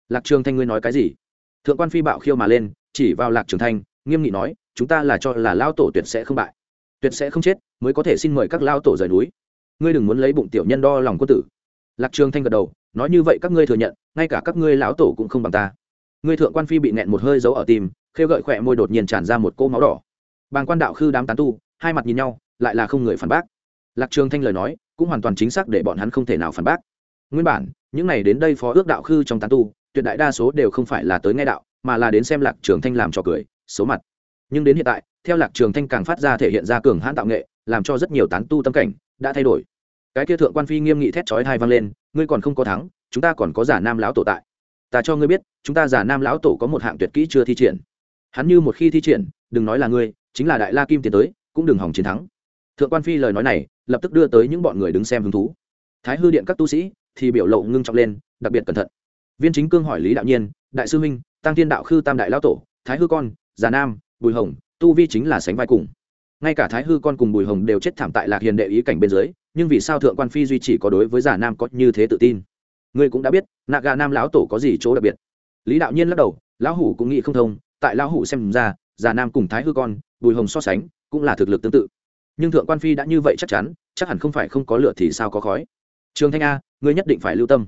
A: lạc trường thanh ngươi nói cái gì? Thượng quan phi bạo khiêu mà lên, chỉ vào lạc trường thanh, nghiêm nghị nói, chúng ta là cho là lao tổ tuyệt sẽ không bại. Tuyệt sẽ không chết, mới có thể xin mời các lao tổ rời núi. Ngươi đừng muốn lấy bụng tiểu nhân đo lòng quân tử. Lạc trường thanh gật đầu, nói như vậy các ngươi thừa nhận, ngay cả các ngươi lão tổ cũng không bằng ta. Ngươi thượng quan phi bị nẹn một hơi giấu ở tim, khêu gợi khỏe môi đột nhiên tràn ra một cỗ máu đỏ. Bàng quan đạo khư đám tán tu, hai mặt nhìn nhau, lại là không người phản bác. Lạc trường thanh lời nói, cũng hoàn toàn chính xác để bọn hắn không thể nào phản bác. Nguyên bản, những này đến đây phó ước đạo khư trong tán tu tuyệt đại đa số đều không phải là tới nghe đạo, mà là đến xem lạc trường thanh làm trò cười số mặt. Nhưng đến hiện tại, theo lạc trường thanh càng phát ra thể hiện ra cường hãn tạo nghệ, làm cho rất nhiều tán tu tâm cảnh đã thay đổi. Cái kia thượng quan phi nghiêm nghị thét chói hai vang lên, ngươi còn không có thắng, chúng ta còn có giả nam lão tổ tại. Ta cho ngươi biết, chúng ta giả nam lão tổ có một hạng tuyệt kỹ chưa thi triển. Hắn như một khi thi triển, đừng nói là ngươi, chính là đại la kim tiến tới, cũng đừng hỏng chiến thắng. Thượng quan phi lời nói này, lập tức đưa tới những bọn người đứng xem hứng thú. Thái hư điện các tu sĩ thì biểu lộ ngưng trọng lên, đặc biệt cẩn thận viên chính cương hỏi lý đạo nhiên, đại sư huynh, tăng thiên đạo khư tam đại lão tổ, thái hư con, già nam, bùi hồng, tu vi chính là sánh vai cùng. Ngay cả thái hư con cùng bùi hồng đều chết thảm tại lạc hiền đệ ý cảnh bên dưới, nhưng vì sao thượng quan phi duy chỉ có đối với già nam có như thế tự tin? Ngươi cũng đã biết, nạ gà nam lão tổ có gì chỗ đặc biệt. Lý đạo nhiên lắc đầu, lão hủ cũng nghĩ không thông, tại lão hủ xem ra, già nam cùng thái hư con, bùi hồng so sánh, cũng là thực lực tương tự. Nhưng thượng quan phi đã như vậy chắc chắn, chắc hẳn không phải không có lửa thì sao có khói. Trường thanh a, ngươi nhất định phải lưu tâm.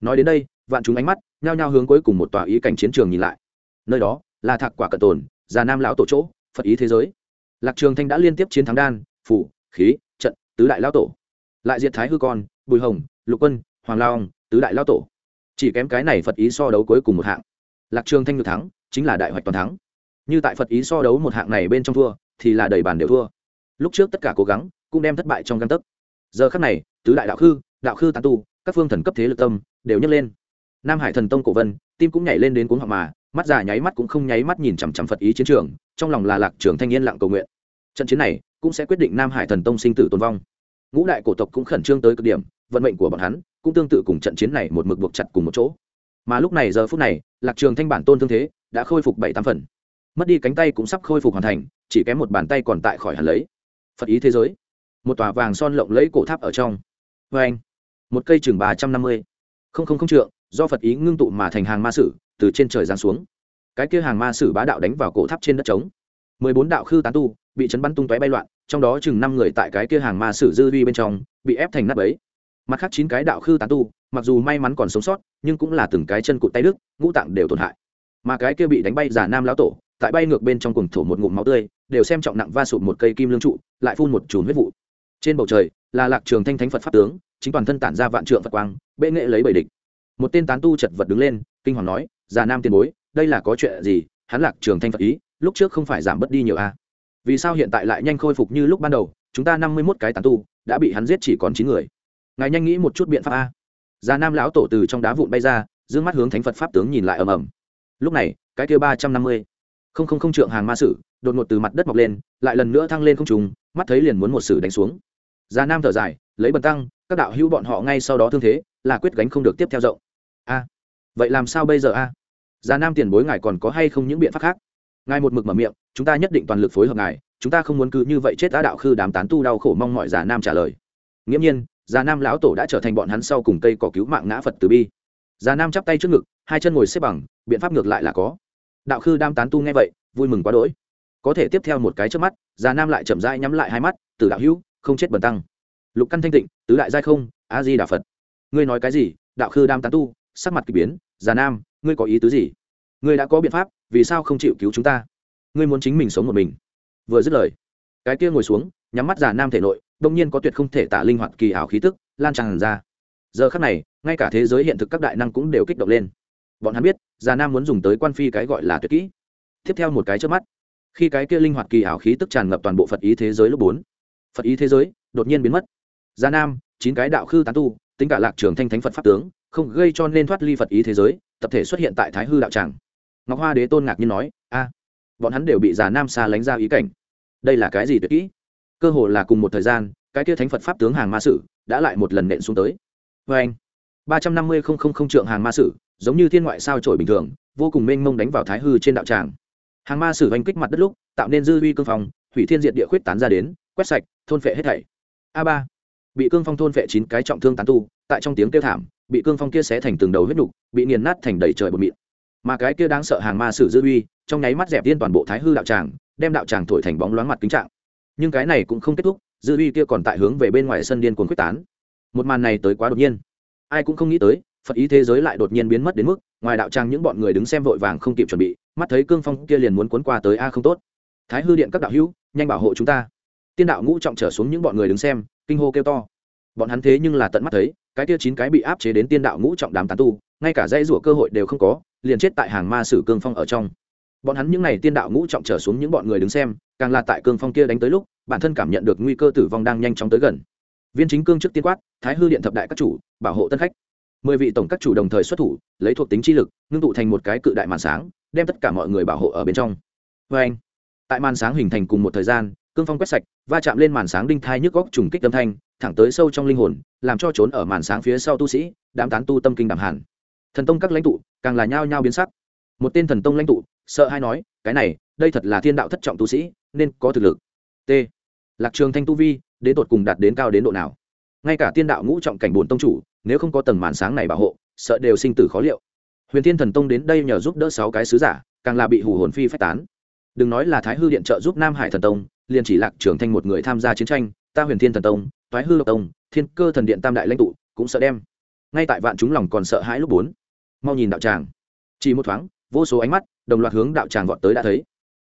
A: Nói đến đây vạn chúng ánh mắt, nhao nhao hướng cuối cùng một tòa ý cảnh chiến trường nhìn lại. Nơi đó là thạc quả cận tồn, già nam lão tổ chỗ, phật ý thế giới. Lạc trường thanh đã liên tiếp chiến thắng đan, phủ, khí, trận, tứ đại lão tổ. Lại diệt thái hư con, bùi hồng, lục quân, hoàng long tứ đại lão tổ. Chỉ kém cái này phật ý so đấu cuối cùng một hạng. Lạc trường thanh được thắng, chính là đại hoạch toàn thắng. Như tại phật ý so đấu một hạng này bên trong thua, thì là đầy bàn đều thua. Lúc trước tất cả cố gắng, cũng đem thất bại trong găng tấc. Giờ khắc này, tứ đại đạo khư đạo khư tán tu, các phương thần cấp thế lực tâm, đều nhấc lên nam hải thần tông cổ vân, tim cũng nhảy lên đến cuốn họng mà, mắt già nháy mắt cũng không nháy mắt nhìn chằm chằm phật ý chiến trường, trong lòng là lạc trường thanh niên lặng cầu nguyện. Trận chiến này cũng sẽ quyết định nam hải thần tông sinh tử tồn vong. Ngũ đại cổ tộc cũng khẩn trương tới cực điểm, vận mệnh của bọn hắn cũng tương tự cùng trận chiến này một mực buộc chặt cùng một chỗ. Mà lúc này giờ phút này, lạc trường thanh bản tôn thương thế đã khôi phục bảy tám phần. Mất đi cánh tay cũng sắp khôi phục hoàn thành, chỉ kém một bàn tay còn tại khỏi hẳn lấy. Phật ý thế giới. Một tòa vàng son lộng lấy cổ tháp ở trong. Vê anh một cây chừng ba trăm năm mươi. Không không không trượng do phật ý ngưng tụ mà thành hàng ma sử, từ trên trời giáng xuống. Cái kia hàng ma sử bá đạo đánh vào cổ tháp trên đất trống. Mười bốn đạo khư tán tu bị chấn bắn tung tóe bay loạn, trong đó chừng năm người tại cái kia hàng ma sử dư vi bên trong bị ép thành nắp ấy mặt khác chín cái đạo khư tán tu, mặc dù may mắn còn sống sót, nhưng cũng là từng cái chân cụt tay đức ngũ tạng đều tổn hại. Mà cái kia bị đánh bay giả nam lão tổ, tại bay ngược bên trong cùng thổ một ngụm máu tươi, đều xem trọng nặng va sụp một cây kim lương trụ, lại phun một chùm huyết vụ. Trên bầu trời là lạc trường thanh thánh phật pháp tướng, chính toàn thân tản ra vạn trượng phật quang, bệ nghệ lấy bảy địch một tên tán tu chật vật đứng lên, kinh hoàng nói, già nam tiền bối, đây là có chuyện gì? Hắn lạc trường thanh phật ý, lúc trước không phải giảm bớt đi nhiều a vì sao hiện tại lại nhanh khôi phục như lúc ban đầu? Chúng ta năm mươi mốt cái tán tu, đã bị hắn giết chỉ còn chín người. Ngài nhanh nghĩ một chút biện pháp a. Già nam lão tổ từ trong đá vụn bay ra d mắt hướng thánh phật pháp tướng nhìn lại ầm ầm. Lúc này, cái kia ba trăm năm mươi. Không không không trượng hàng ma sử, đột ngột từ mặt đất mọc lên, lại lần nữa thăng lên không trùng mắt thấy liền muốn một sử đánh xuống. Già nam thở dài, lấy bần tăng, các đạo hữu bọn họ ngay sau đó thương thế, là quyết gánh không được tiếp theo rộng a, vậy làm sao bây giờ a? Già nam tiền bối ngài còn có hay không những biện pháp khác? Ngài một mực mở miệng, chúng ta nhất định toàn lực phối hợp ngài, chúng ta không muốn cứ như vậy chết đã đạo khư đám tán tu đau khổ mong mọi già nam trả lời. Nghiễm nhiên, già nam lão tổ đã trở thành bọn hắn sau cùng cây cỏ cứu mạng ngã phật từ bi. Già nam chắp tay trước ngực, hai chân ngồi xếp bằng, biện pháp ngược lại là có. Đạo khư đam tán tu nghe vậy, vui mừng quá đỗi. Có thể tiếp theo một cái trước mắt, già nam lại chậm rãi nhắm lại hai mắt từ đạo hữu, không chết bần tăng. Lục căn thanh tịnh, tứ đại giai không, a di đà phật. Ngươi nói cái gì, đạo khư đam tán tu sắc mặt k ỳ biến, già nam, ngươi có ý tứ gì? Ngươi đã có biện pháp, vì sao không chịu cứu chúng ta? Ngươi muốn chính mình sống một mình. Vừa dứt lời, cái kia ngồi xuống, nhắm mắt già nam thể nội, đông nhiên có tuyệt không thể tả linh hoạt kỳ ảo khí tức, lan tràn ra. Giờ khắc này, ngay cả thế giới hiện thực các đại năng cũng đều kích động lên. Bọn hắn biết, già nam muốn dùng tới quan phi cái gọi là tuyệt kỹ. Tiếp theo một cái trước mắt, khi cái kia linh hoạt kỳ ảo khí tức tràn ngập toàn bộ phật ý thế giới lúc bốn, phật ý thế giới đột nhiên biến mất. Già nam, chín cái đạo khư tán tu, tính cả lạc trường thanh thánh phật pháp tướng không gây cho nên thoát ly phật ý thế giới, tập thể xuất hiện tại thái hư đạo tràng. Ngọc hoa đế tôn ngạc nhiên nói, a, bọn hắn đều bị già nam xa lánh ra ý cảnh. Đây là cái gì tuyệt kỹ? Cơ hồ là cùng một thời gian, cái kia thánh phật pháp tướng hàng ma sử đã lại một lần nện xuống tới. Vê anh, ba trăm năm mươi không không không trượng hàng ma sử, giống như thiên ngoại sao trổi bình thường, vô cùng mênh mông đánh vào thái hư trên đạo tràng. Hàng ma sử oanh kích mặt đất lúc, tạo nên dư uy cương phong, hủy thiên diện địa khuyết tán ra đến, quét sạch, thôn phệ hết thảy. A ba, bị cương phong thôn phệ chín cái trọng thương tán tu tại trong tiếng kêu thảm, bị cương phong kia xé thành từng đầu huyết nhục bị nghiền nát thành đầy trời bột mịn. Mà cái kia đáng sợ hàng ma sử dư uy, trong nháy mắt dẹp tiên toàn bộ thái hư đạo tràng, đem đạo tràng thổi thành bóng loáng mặt kính trạng. Nhưng cái này cũng không kết thúc, dư uy kia còn tại hướng về bên ngoài sân điên cuồng quyết tán. Một màn này tới quá đột nhiên. Ai cũng không nghĩ tới, phật ý thế giới lại đột nhiên biến mất đến mức, ngoài đạo tràng những bọn người đứng xem vội vàng không kịp chuẩn bị, mắt thấy cương phong kia liền muốn cuốn qua tới a không tốt. Thái hư điện các đạo hữu, nhanh bảo hộ chúng ta. Tiên đạo ngũ trọng trở xuống những bọn người đứng xem, kinh hô kêu to bọn hắn thế nhưng là tận mắt thấy, cái kia chín cái bị áp chế đến tiên đạo ngũ trọng đám tán tu, ngay cả dây rủa cơ hội đều không có, liền chết tại hàng ma sử cương phong ở trong. Bọn hắn những n à y tiên đạo ngũ trọng trở xuống những bọn người đứng xem, càng là tại cương phong kia đánh tới lúc, bản thân cảm nhận được nguy cơ tử vong đang nhanh chóng tới gần. Viên chính cương trước tiên quát, thái hư điện thập đại các chủ, bảo hộ tân khách. Mười vị tổng các chủ đồng thời xuất thủ, lấy thuộc tính chi lực, ngưng tụ thành một cái cự đại màn sáng, đem tất cả mọi người bảo hộ ở bên trong. Vê anh tại màn sáng hình thành cùng một thời gian cương phong quét sạch, va chạm lên màn sáng đinh thai nhức góc trùng kích âm thanh, thẳng tới sâu trong linh hồn, làm cho trốn ở màn sáng phía sau tu sĩ, đám tán tu tâm kinh đàm hàn thần tông các lãnh tụ, càng là nhao nhao biến sắc. Một tên thần tông lãnh tụ, sợ hay nói, cái này, đây thật là thiên đạo thất trọng tu sĩ, nên có thực lực. T. Lạc trường thanh tu vi, đến tột cùng đạt đến cao đến độ nào? Ngay cả tiên đạo ngũ trọng cảnh bồn tông chủ, nếu không có tầng màn sáng này bảo hộ, sợ đều sinh tử khó liệu. Huyền thiên thần tông đến đây nhờ giúp đỡ sáu cái sứ giả, càng là bị hủ hồn phi phách tán. Đừng nói là thái hư điện trợ giúp nam hải thần tông liền chỉ lạc trường thanh một người tham gia chiến tranh, ta huyền thiên thần tông thoái hư lộc tông, thiên cơ thần điện tam đại lãnh tụ, cũng sợ đem. Ngay tại vạn chúng lòng còn sợ hãi lúc bốn, mau nhìn đạo tràng. Chỉ một thoáng, vô số ánh mắt, đồng loạt hướng đạo tràng vọt tới đã thấy.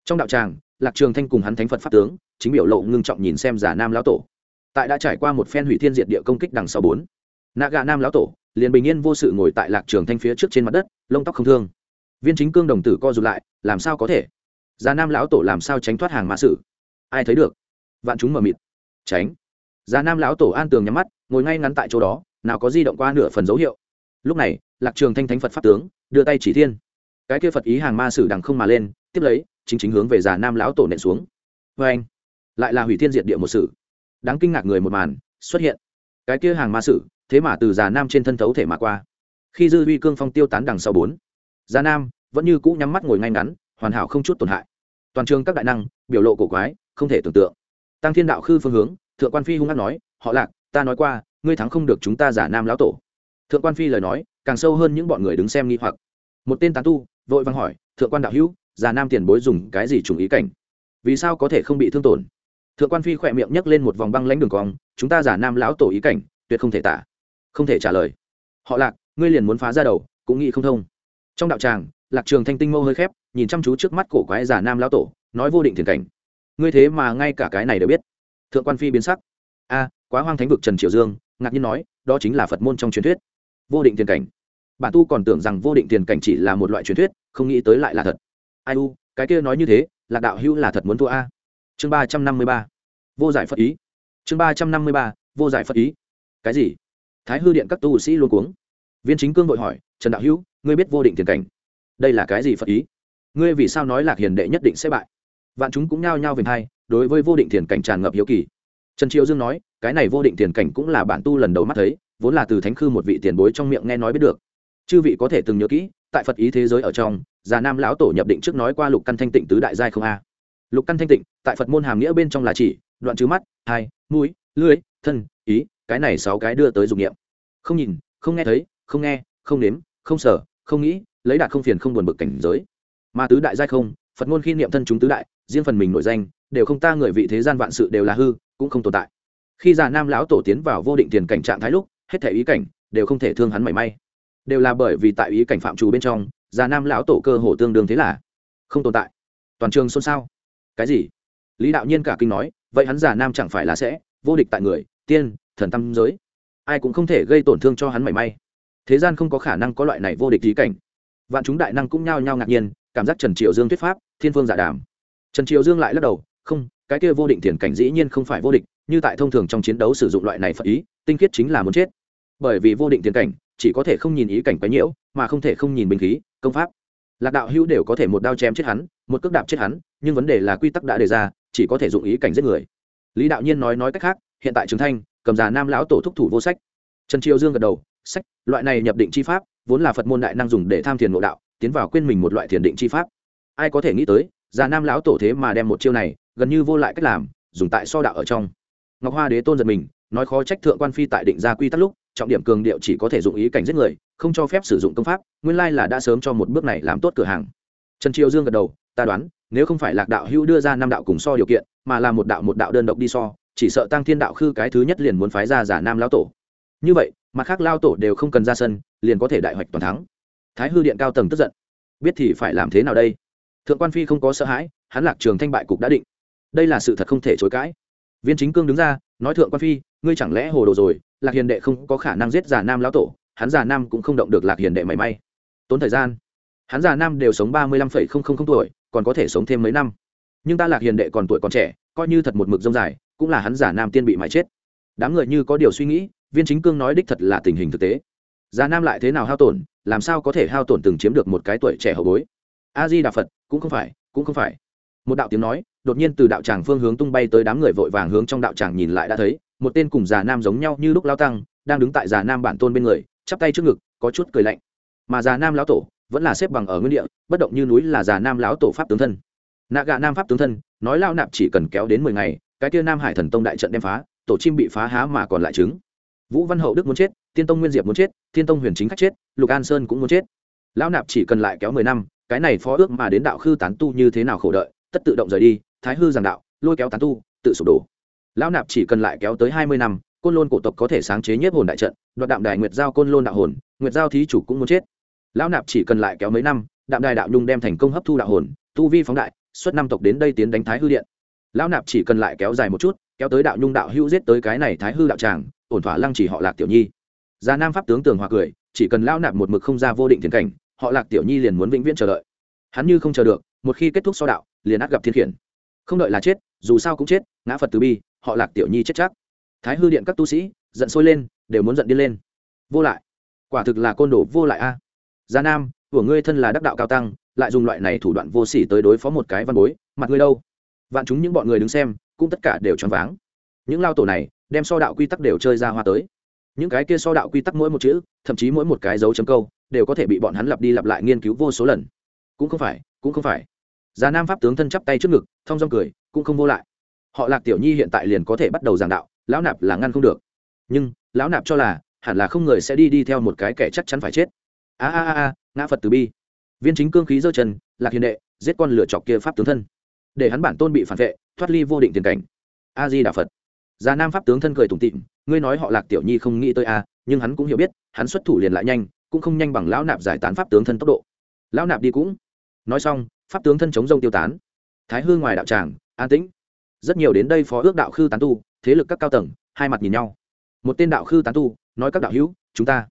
A: Trong đạo tràng, lạc trường thanh cùng hắn thánh phật pháp tướng, chính biểu lộ ngưng trọng nhìn xem giả nam lão tổ. Tại đã trải qua một phen hủy thiên diệt địa công kích đằng sau bốn nạ gà nam lão tổ liền bình yên vô sự ngồi tại lạc trường thanh phía trước trên mặt đất, lông tóc không thương. Viên chính cương đồng tử co rụt lại, làm sao có thể? Giả nam lão tổ làm sao tránh thoát hàng mã sự? Ai thấy được? Vạn chúng mờ mịt. Tránh. Già nam lão tổ an tường nhắm mắt, ngồi ngay ngắn tại chỗ đó, nào có di động qua nửa phần dấu hiệu. Lúc này, lạc trường thanh thánh phật pháp tướng, đưa tay chỉ thiên. Cái kia phật ý hàng ma sử đằng không mà lên, tiếp lấy, chính chính hướng về già nam lão tổ nện xuống. Vê anh lại là hủy thiên diệt địa một sử đáng kinh ngạc người một màn, xuất hiện. Cái kia hàng ma sử, thế mà từ già nam trên thân thấu thể mà qua. Khi dư huy cương phong tiêu tán đằng sau bốn, già nam vẫn như cũ nhắm mắt ngồi ngay ngắn, hoàn hảo không chút tổn hại. Toàn trường các đại năng, biểu lộ cổ quái không thể tưởng tượng. Tăng thiên đạo khư phương hướng, thượng quan phi hung hát nói, họ lạc, ta nói qua, ngươi thắng không được chúng ta giả nam lão tổ. Thượng quan phi lời nói, càng sâu hơn những bọn người đứng xem nghi hoặc. Một tên tán tu, vội vàng hỏi, thượng quan đạo hữu, giả nam tiền bối dùng cái gì trùng ý cảnh? Vì sao có thể không bị thương tổn? Thượng quan phi khỏe miệng nhấc lên một vòng băng lãnh đường cong, chúng ta giả nam lão tổ ý cảnh, tuyệt không thể tả, không thể trả lời. Họ lạc, ngươi liền muốn phá ra đầu, cũng nghĩ không thông. Trong đạo tràng, lạc trường thanh tinh mâu hơi khép, nhìn chăm chú trước mắt cổ quái giả nam lão tổ, nói vô định thiền cảnh ngươi thế mà ngay cả cái này đều biết. Thượng quan phi biến sắc. A, quá hoang thánh vực trần triều dương, ngạc nhiên nói, đó chính là phật môn trong truyền thuyết. Vô định tiền cảnh. Bản tu còn tưởng rằng vô định tiền cảnh chỉ là một loại truyền thuyết, không nghĩ tới lại là thật. Ai u, cái kia nói như thế, lạc đạo hữu là thật muốn thua a. Chương ba trăm năm mươi ba. Vô giải phật ý. Chương ba trăm năm mươi ba, vô giải phật ý. Cái gì? Thái hư điện các tu sĩ luôn cuống. Viên chính cương vội hỏi, trần đạo hữu, ngươi biết vô định tiền cảnh? Đây là cái gì phật ý? Ngươi vì sao nói lạc hiền đệ nhất định sẽ bại? Vạn chúng cũng nhao nhao về hai, đối với vô định tiền cảnh tràn ngập hiếu kỳ. Trần triệu dương nói, cái này vô định tiền cảnh cũng là bản tu lần đầu mắt thấy, vốn là từ thánh khư một vị tiền bối trong miệng nghe nói biết được. Chư vị có thể từng nhớ kỹ, tại phật ý thế giới ở trong, già nam lão tổ nhập định trước nói qua lục căn thanh tịnh tứ đại giai không a. Lục căn thanh tịnh, tại phật môn hàm nghĩa bên trong là chỉ, đoạn trừ mắt, hai, mũi, lưỡi, thân, ý, cái này sáu cái đưa tới dụng nghiệm không nhìn, không nghe thấy, không nghe, không nếm, không sở, không nghĩ, lấy đạt không phiền không buồn bực cảnh giới. Mà tứ đại giai không, phật môn khi niệm thân chúng tứ đại riêng phần mình nổi danh, đều không ta người vị thế gian vạn sự đều là hư, cũng không tồn tại. Khi già nam lão tổ tiến vào vô định tiền cảnh trạng thái lúc, hết thể ý cảnh đều không thể thương hắn mảy may. Đều là bởi vì tại ý cảnh phạm trù bên trong, già nam lão tổ cơ hồ tương đương thế là không tồn tại. Toàn trường xôn xao. Cái gì? Lý đạo nhiên cả kinh nói, vậy hắn già nam chẳng phải là sẽ vô địch tại người, tiên, thần tâm giới? Ai cũng không thể gây tổn thương cho hắn mảy may. Thế gian không có khả năng có loại này vô địch ý cảnh. Vạn chúng đại năng cũng nhao nhao ngạc nhiên, cảm giác trần triệu dương thuyết pháp, thiên phương giả đàm trần triều dương lại lắc đầu, không, cái kia vô định tiền cảnh dĩ nhiên không phải vô địch, như tại thông thường trong chiến đấu sử dụng loại này phật ý, tinh khiết chính là muốn chết. Bởi vì vô định tiền cảnh, chỉ có thể không nhìn ý cảnh quấy nhiễu, mà không thể không nhìn binh khí, công pháp. Lạc đạo hữu đều có thể một đao chém chết hắn, một cước đạp chết hắn, nhưng vấn đề là quy tắc đã đề ra, chỉ có thể dụng ý cảnh giết người. Lý đạo nhiên nói nói cách khác, hiện tại trường thanh, cầm già nam lão tổ thúc thủ vô sách. Trần triều dương gật đầu, sách, loại này nhập định chi pháp, vốn là phật môn đại năng dùng để tham thiền ngộ đạo, tiến vào quên mình một loại thiền định chi pháp. Ai có thể nghĩ tới già nam lão tổ thế mà đem một chiêu này, gần như vô lại cách làm, dùng tại so đạo ở trong. Ngọc hoa đế tôn giật mình, nói khó trách thượng quan phi tại định ra quy tắc lúc, trọng điểm cường điệu chỉ có thể dụng ý cảnh giết người, không cho phép sử dụng công pháp, nguyên lai là đã sớm cho một bước này làm tốt cửa hàng. Trần triều dương gật đầu, ta đoán, nếu không phải lạc đạo hữu đưa ra năm đạo cùng so điều kiện, mà là một đạo một đạo đơn độc đi so, chỉ sợ tăng thiên đạo khư cái thứ nhất liền muốn phái ra giả nam lão tổ. Như vậy, mặt khác lao tổ đều không cần ra sân, liền có thể đại hoạch toàn thắng. Thái hư điện cao tầng tức giận. Biết thì phải làm thế nào đây? Thượng quan phi không có sợ hãi, hắn lạc trường thanh bại cục đã định. Đây là sự thật không thể chối cãi. Viên chính cương đứng ra, nói thượng quan phi, ngươi chẳng lẽ hồ đồ rồi, lạc hiền đệ không có khả năng giết giả nam lão tổ, hắn già nam cũng không động được lạc hiền đệ mảy may. Tốn thời gian, hắn già nam đều sống ba mươi lăm phẩy không không không tuổi, còn có thể sống thêm mấy năm. Nhưng ta lạc hiền đệ còn tuổi còn trẻ, coi như thật một mực dông dài, cũng là hắn giả nam tiên bị mãi chết. Đám người như có điều suy nghĩ, viên chính cương nói đích thật là tình hình thực tế. Già nam lại thế nào hao tổn, làm sao có thể hao tổn từng chiếm được một cái tuổi trẻ hậu bối? A di đà phật, cũng không phải, cũng không phải. Một đạo tiếng nói, đột nhiên từ đạo tràng phương hướng tung bay tới đám người vội vàng hướng trong đạo tràng nhìn lại đã thấy, một tên cùng già nam giống nhau như lúc lao tăng, đang đứng tại già nam bản tôn bên người, chắp tay trước ngực, có chút cười lạnh. Mà già nam lão tổ vẫn là xếp bằng ở nguyên địa, bất động như núi là già nam lão tổ pháp tướng thân. Nạ gạ nam pháp tướng thân, nói lao nạp chỉ cần kéo đến mười ngày, cái kia nam hải thần tông đại trận đem phá, tổ chim bị phá há mà còn lại trứng. Vũ văn hậu đức muốn chết, tiên tông nguyên diệp muốn chết thiên tông huyền chính khách chết, lục an sơn cũng muốn chết. Lão nạp chỉ cần lại kéo mười năm cái này phó ước mà đến đạo khư tán tu như thế nào khổ đợi, tất tự động rời đi, thái hư giảng đạo, lôi kéo tán tu, tự sụp đổ. Lão nạp chỉ cần lại kéo tới hai mươi năm, côn lôn cổ tộc có thể sáng chế nhất hồn đại trận, đoạt đạm đài nguyệt giao côn lôn đạo hồn, nguyệt giao thí chủ cũng muốn chết. Lão nạp chỉ cần lại kéo mấy năm, đạm đài đạo nhung đem thành công hấp thu đạo hồn, tu vi phóng đại xuất năm tộc đến đây tiến đánh thái hư điện. Lão nạp chỉ cần lại kéo dài một chút, kéo tới đạo nhung đạo hữu giết tới cái này thái hư đạo tràng, ổn thỏa lăng chỉ họ lạc tiểu nhi. Già nam pháp tướng tường hòa cười, chỉ cần lão nạp một mực không ra vô định thiền cảnh họ lạc tiểu nhi liền muốn vĩnh viễn chờ đợi. Hắn như không chờ được, một khi kết thúc so đạo, liền át gặp thiên khiển. Không đợi là chết, dù sao cũng chết, ngã phật từ bi, họ lạc tiểu nhi chết chắc. Thái hư điện các tu sĩ, giận sôi lên, đều muốn giận đi lên. Vô lại. Quả thực là côn đồ vô lại a. À. Gia nam, của ngươi thân là đắc đạo cao tăng, lại dùng loại này thủ đoạn vô sỉ tới đối phó một cái văn bối, mặt ngươi đâu? Vạn chúng những bọn người đứng xem, cũng tất cả đều choáng váng. Những lao tổ này, đem so đạo quy tắc đều chơi ra hoa tới. Những cái kia so đạo quy tắc mỗi một chữ, thậm chí mỗi một cái dấu chấm câu đều có thể bị bọn hắn lặp đi lặp lại nghiên cứu vô số lần. Cũng không phải, cũng không phải. Già nam pháp tướng thân chắp tay trước ngực, thong dong cười, cũng không vô lại. Họ lạc tiểu nhi hiện tại liền có thể bắt đầu giảng đạo, lão nạp là ngăn không được. Nhưng, lão nạp cho là, hẳn là không người sẽ đi đi theo một cái kẻ chắc chắn phải chết. A a a ngã phật từ bi. Viên chính cương khí dơ chân, lạc hiền đệ, giết con lửa chọc kia pháp tướng thân. Để hắn bản tôn bị phản vệ, thoát ly vô định tiền cảnh. A di đà phật. Già nam pháp tướng thân cười tủm tịm ngươi nói họ lạc tiểu nhi không nghĩ tới a, nhưng hắn cũng hiểu biết, hắn xuất thủ liền lại nhanh cũng không nhanh bằng lão nạp giải tán pháp tướng thân tốc độ. Lão nạp đi cũng. Nói xong, pháp tướng thân chống rông tiêu tán. Thái hư ngoài đạo tràng, an tĩnh. Rất nhiều đến đây phó ước đạo khư tán tu, thế lực các cao tầng, hai mặt nhìn nhau. Một tên đạo khư tán tu, nói các đạo hữu, chúng ta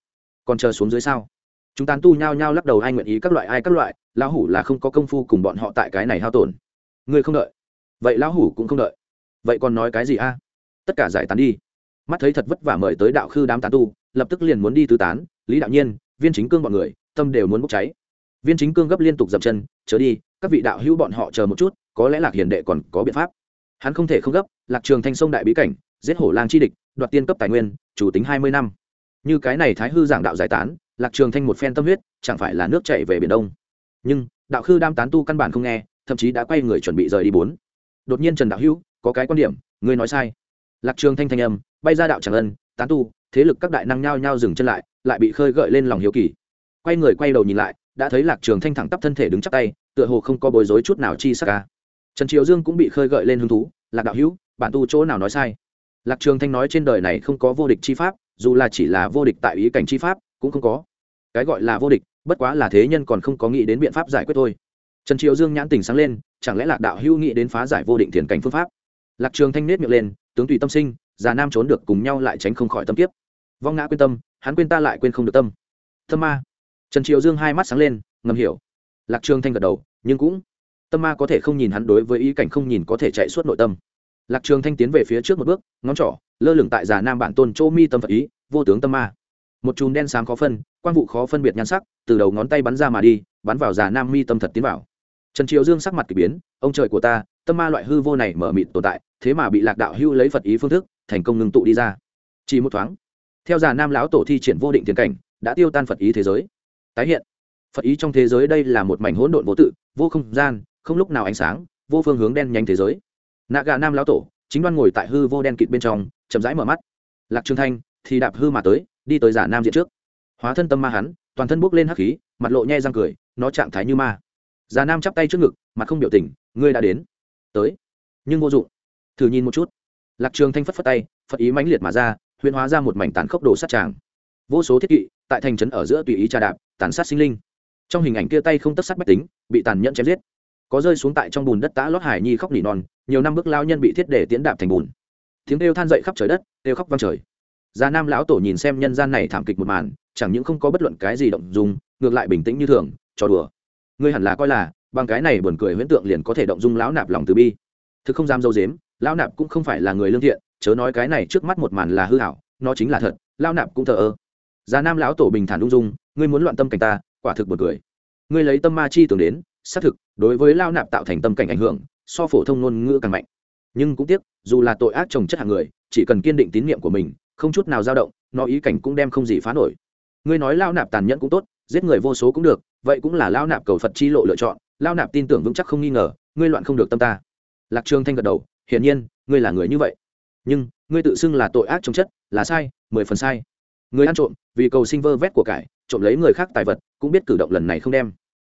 A: còn chờ xuống dưới sao? Chúng tán tu nhao nhao lắc đầu ai nguyện ý các loại ai các loại, lão hủ là không có công phu cùng bọn họ tại cái này hao tổn. Ngươi không đợi. Vậy lão hủ cũng không đợi. Vậy còn nói cái gì a? À? Tất cả giải tán đi. Mắt thấy thật vất vả mời tới đạo khư đám tán tu, lập tức liền muốn đi tứ tán, lý đạo nhiên viên chính cương bọn người, tâm đều muốn bốc cháy. Viên chính cương gấp liên tục dậm chân, chớ đi, các vị đạo hữu bọn họ chờ một chút, có lẽ lạc hiền đệ còn có biện pháp. Hắn không thể không gấp, lạc trường thanh sông đại bí cảnh, giết hổ lang chi địch, đoạt tiên cấp tài nguyên, chủ tính hai mươi năm. Như cái này thái hư giảng đạo giải tán, lạc trường thanh một phen tâm huyết, chẳng phải là nước chạy về biển đông. Nhưng, đạo khư đam tán tu căn bản không nghe, thậm chí đã quay người chuẩn bị rời đi bốn. Đột nhiên trần đạo hữu, có cái quan điểm, ngươi nói sai. Lạc trường thanh thanh âm, bay ra đạo tràng ân, tán tu, thế lực các đại năng nhao nhao dừng chân lại lại bị khơi gợi lên lòng hiếu kỳ. Quay người quay đầu nhìn lại, đã thấy lạc trường thanh thẳng tắp thân thể đứng chắc tay, tựa hồ không có bối rối chút nào chi sắc ca trần triều dương cũng bị khơi gợi lên hứng thú, lạc đạo hữu, bản tu chỗ nào nói sai? Lạc trường thanh nói trên đời này không có vô địch chi pháp, dù là chỉ là vô địch tại ý cảnh chi pháp, cũng không có. Cái gọi là vô địch, bất quá là thế nhân còn không có nghĩ đến biện pháp giải quyết thôi. Trần triều dương nhãn tình sáng lên, chẳng lẽ lạc đạo hữu nghĩ đến phá giải vô định thiền cảnh phương pháp? Lạc trường thanh nết miệng lên, tướng tùy tâm sinh, già nam trốn được cùng nhau lại tránh không khỏi tâm kiếp. Vong ngã quyết tâm hắn quên ta lại quên không được tâm. Tâm ma. Trần triều dương hai mắt sáng lên, ngầm hiểu. Lạc trường thanh gật đầu, nhưng cũng, tâm ma có thể không nhìn hắn đối với ý cảnh không nhìn có thể chạy suốt nội tâm. Lạc trường thanh tiến về phía trước một bước, ngón trỏ, lơ lửng tại già nam bản tôn chỗ mi tâm phật ý, vô tướng tâm ma. Một chùm đen sáng khó phân quan vụ khó phân biệt nhan sắc, từ đầu ngón tay bắn ra mà đi, bắn vào già nam mi tâm thật tiến vào. Trần triều dương sắc mặt k ỳ biến, ông trời của ta, tâm ma loại hư vô này mở mịt tồn tại, thế mà bị lạc đạo hưu lấy phật ý phương thức, thành công ngưng tụ đi ra. Chỉ một thoáng theo già nam lão tổ thi triển vô định tiền cảnh, đã tiêu tan phật ý thế giới. Tái hiện. Phật ý trong thế giới đây là một mảnh hỗn độn vô tự, vô không gian, không lúc nào ánh sáng, vô phương hướng đen nhanh thế giới. Nạ gà nam lão tổ, chính đoan ngồi tại hư vô đen kịt bên trong, chậm rãi mở mắt. Lạc trường thanh, thì đạp hư mà tới, đi tới giả nam diện trước. Hóa thân tâm ma hắn, toàn thân bốc lên hắc khí, mặt lộ nhe răng cười, nó trạng thái như ma. Già nam chắp tay trước ngực, mặt không biểu tình, ngươi đã đến. Tới. Nhưng vô dụng. Thử nhìn một chút. Lạc trường thanh phất phất tay, phật ý mãnh liệt mà ra huyễn hóa ra một mảnh tàn khốc đồ sát tràng. Vô số thiết kỵ tại thành trấn ở giữa tùy ý trà đạp, tàn sát sinh linh. Trong hình ảnh kia tay không tất sát bách tính, bị tàn nhẫn chém giết. Có rơi xuống tại trong bùn đất tã lót hải nhi khóc nỉ non, nhiều năm bước lao nhân bị thiết để tiến đạp thành bùn. Tiếng kêu than dậy khắp trời đất, kêu khóc vang trời. Già nam lão tổ nhìn xem nhân gian này thảm kịch một màn, chẳng những không có bất luận cái gì động dung, ngược lại bình tĩnh như thường trò đùa. Ngươi hẳn là coi là, bằng cái này buồn cười huyễn tượng liền có thể động dung lão nạp lòng từ bi. Thực không dám dâu dếm, lão nạp cũng không phải là người lương thiện chớ nói cái này trước mắt một màn là hư hảo, nó chính là thật, lao nạp cũng thờ ơ. Già nam lão tổ bình thản ung dung, ngươi muốn loạn tâm cảnh ta, quả thực buồn cười. Ngươi lấy tâm ma chi tưởng đến, xác thực, đối với lao nạp tạo thành tâm cảnh ảnh hưởng, so phổ thông ngôn ngữ càng mạnh. Nhưng cũng tiếc, dù là tội ác trồng chất hàng người, chỉ cần kiên định tín nhiệm của mình, không chút nào dao động, nó ý cảnh cũng đem không gì phá nổi. Ngươi nói lao nạp tàn nhẫn cũng tốt, giết người vô số cũng được, vậy cũng là lao nạp cầu phật chi lộ lựa chọn, lao nạp tin tưởng vững chắc không nghi ngờ, ngươi loạn không được tâm ta. Lạc trường thanh gật đầu, hiển nhiên, ngươi là người như vậy nhưng ngươi tự xưng là tội ác trồng chất, là sai, mười phần sai. Người ăn trộm, vì cầu sinh vơ vét của cải, trộm lấy người khác tài vật, cũng biết cử động lần này không đem.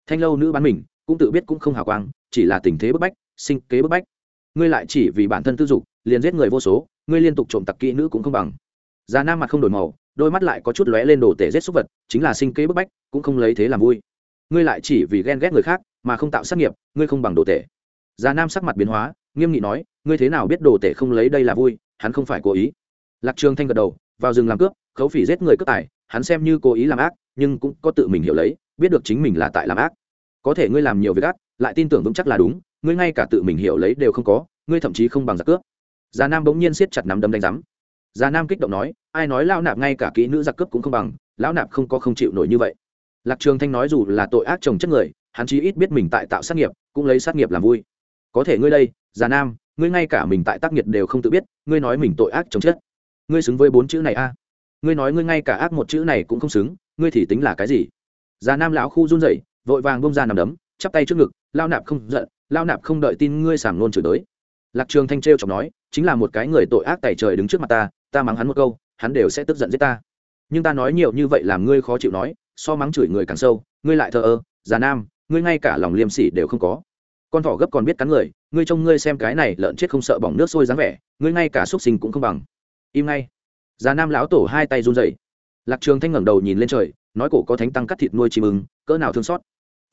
A: Thanh lâu nữ bán mình, cũng tự biết cũng không hào quang, chỉ là tình thế bức bách, sinh kế bức bách. Ngươi lại chỉ vì bản thân tư dục, liền giết người vô số, ngươi liên tục trộm tặc kỹ nữ cũng không bằng. Già nam mặt không đổi màu, đôi mắt lại có chút lóe lên đồ tể giết súc vật, chính là sinh kế bức bách, cũng không lấy thế làm vui. Ngươi lại chỉ vì ghen ghét người khác, mà không tạo sát nghiệp, ngươi không bằng đồ tể. Già nam sắc mặt biến hóa nghiêm nghị nói, ngươi thế nào biết đồ tể không lấy đây là vui, hắn không phải cố ý. Lạc trường thanh gật đầu, vào rừng làm cướp, khấu phỉ giết người cướp tài, hắn xem như cố ý làm ác, nhưng cũng có tự mình hiểu lấy, biết được chính mình là tại làm ác. Có thể ngươi làm nhiều việc ác, lại tin tưởng vững chắc là đúng, ngươi ngay cả tự mình hiểu lấy đều không có, ngươi thậm chí không bằng giặc cướp. Già nam bỗng nhiên siết chặt nắm đấm đánh rắm già nam kích động nói, ai nói lão nạp ngay cả kỹ nữ giặc cướp cũng không bằng, lão nạp không có không chịu nổi như vậy. Lạc trường thanh nói dù là tội ác chồng chất người, hắn chí ít biết mình tại tạo sát nghiệp, cũng lấy sát nghiệp làm vui có thể ngươi đây già nam ngươi ngay cả mình tại tác nghiệp đều không tự biết ngươi nói mình tội ác chồng chết, ngươi xứng với bốn chữ này a. Ngươi nói ngươi ngay cả ác một chữ này cũng không xứng ngươi thì tính là cái gì? Già nam lão khu run rẩy vội vàng bông ra nằm đấm chắp tay trước ngực lao nạp không giận lao nạp không đợi tin ngươi sảng nôn chửi tới. Lạc trường thanh trêu chọc nói chính là một cái người tội ác tẩy trời đứng trước mặt ta ta mắng hắn một câu hắn đều sẽ tức giận giết ta. Nhưng ta nói nhiều như vậy làm ngươi khó chịu nói so mắng chửi người càng sâu ngươi lại thờ ơ già nam ngươi ngay cả lòng liêm sỉ đều không có con thỏ gấp còn biết cắn người, ngươi trông ngươi xem cái này lợn chết không sợ bỏng nước sôi dáng vẻ, ngươi ngay cả xúc sinh cũng không bằng. Im ngay. Già nam lão tổ hai tay run rẩy. Lạc trường thanh ngẩng đầu nhìn lên trời, nói cổ có thánh tăng cắt thịt nuôi chim ưng, cỡ nào thương xót.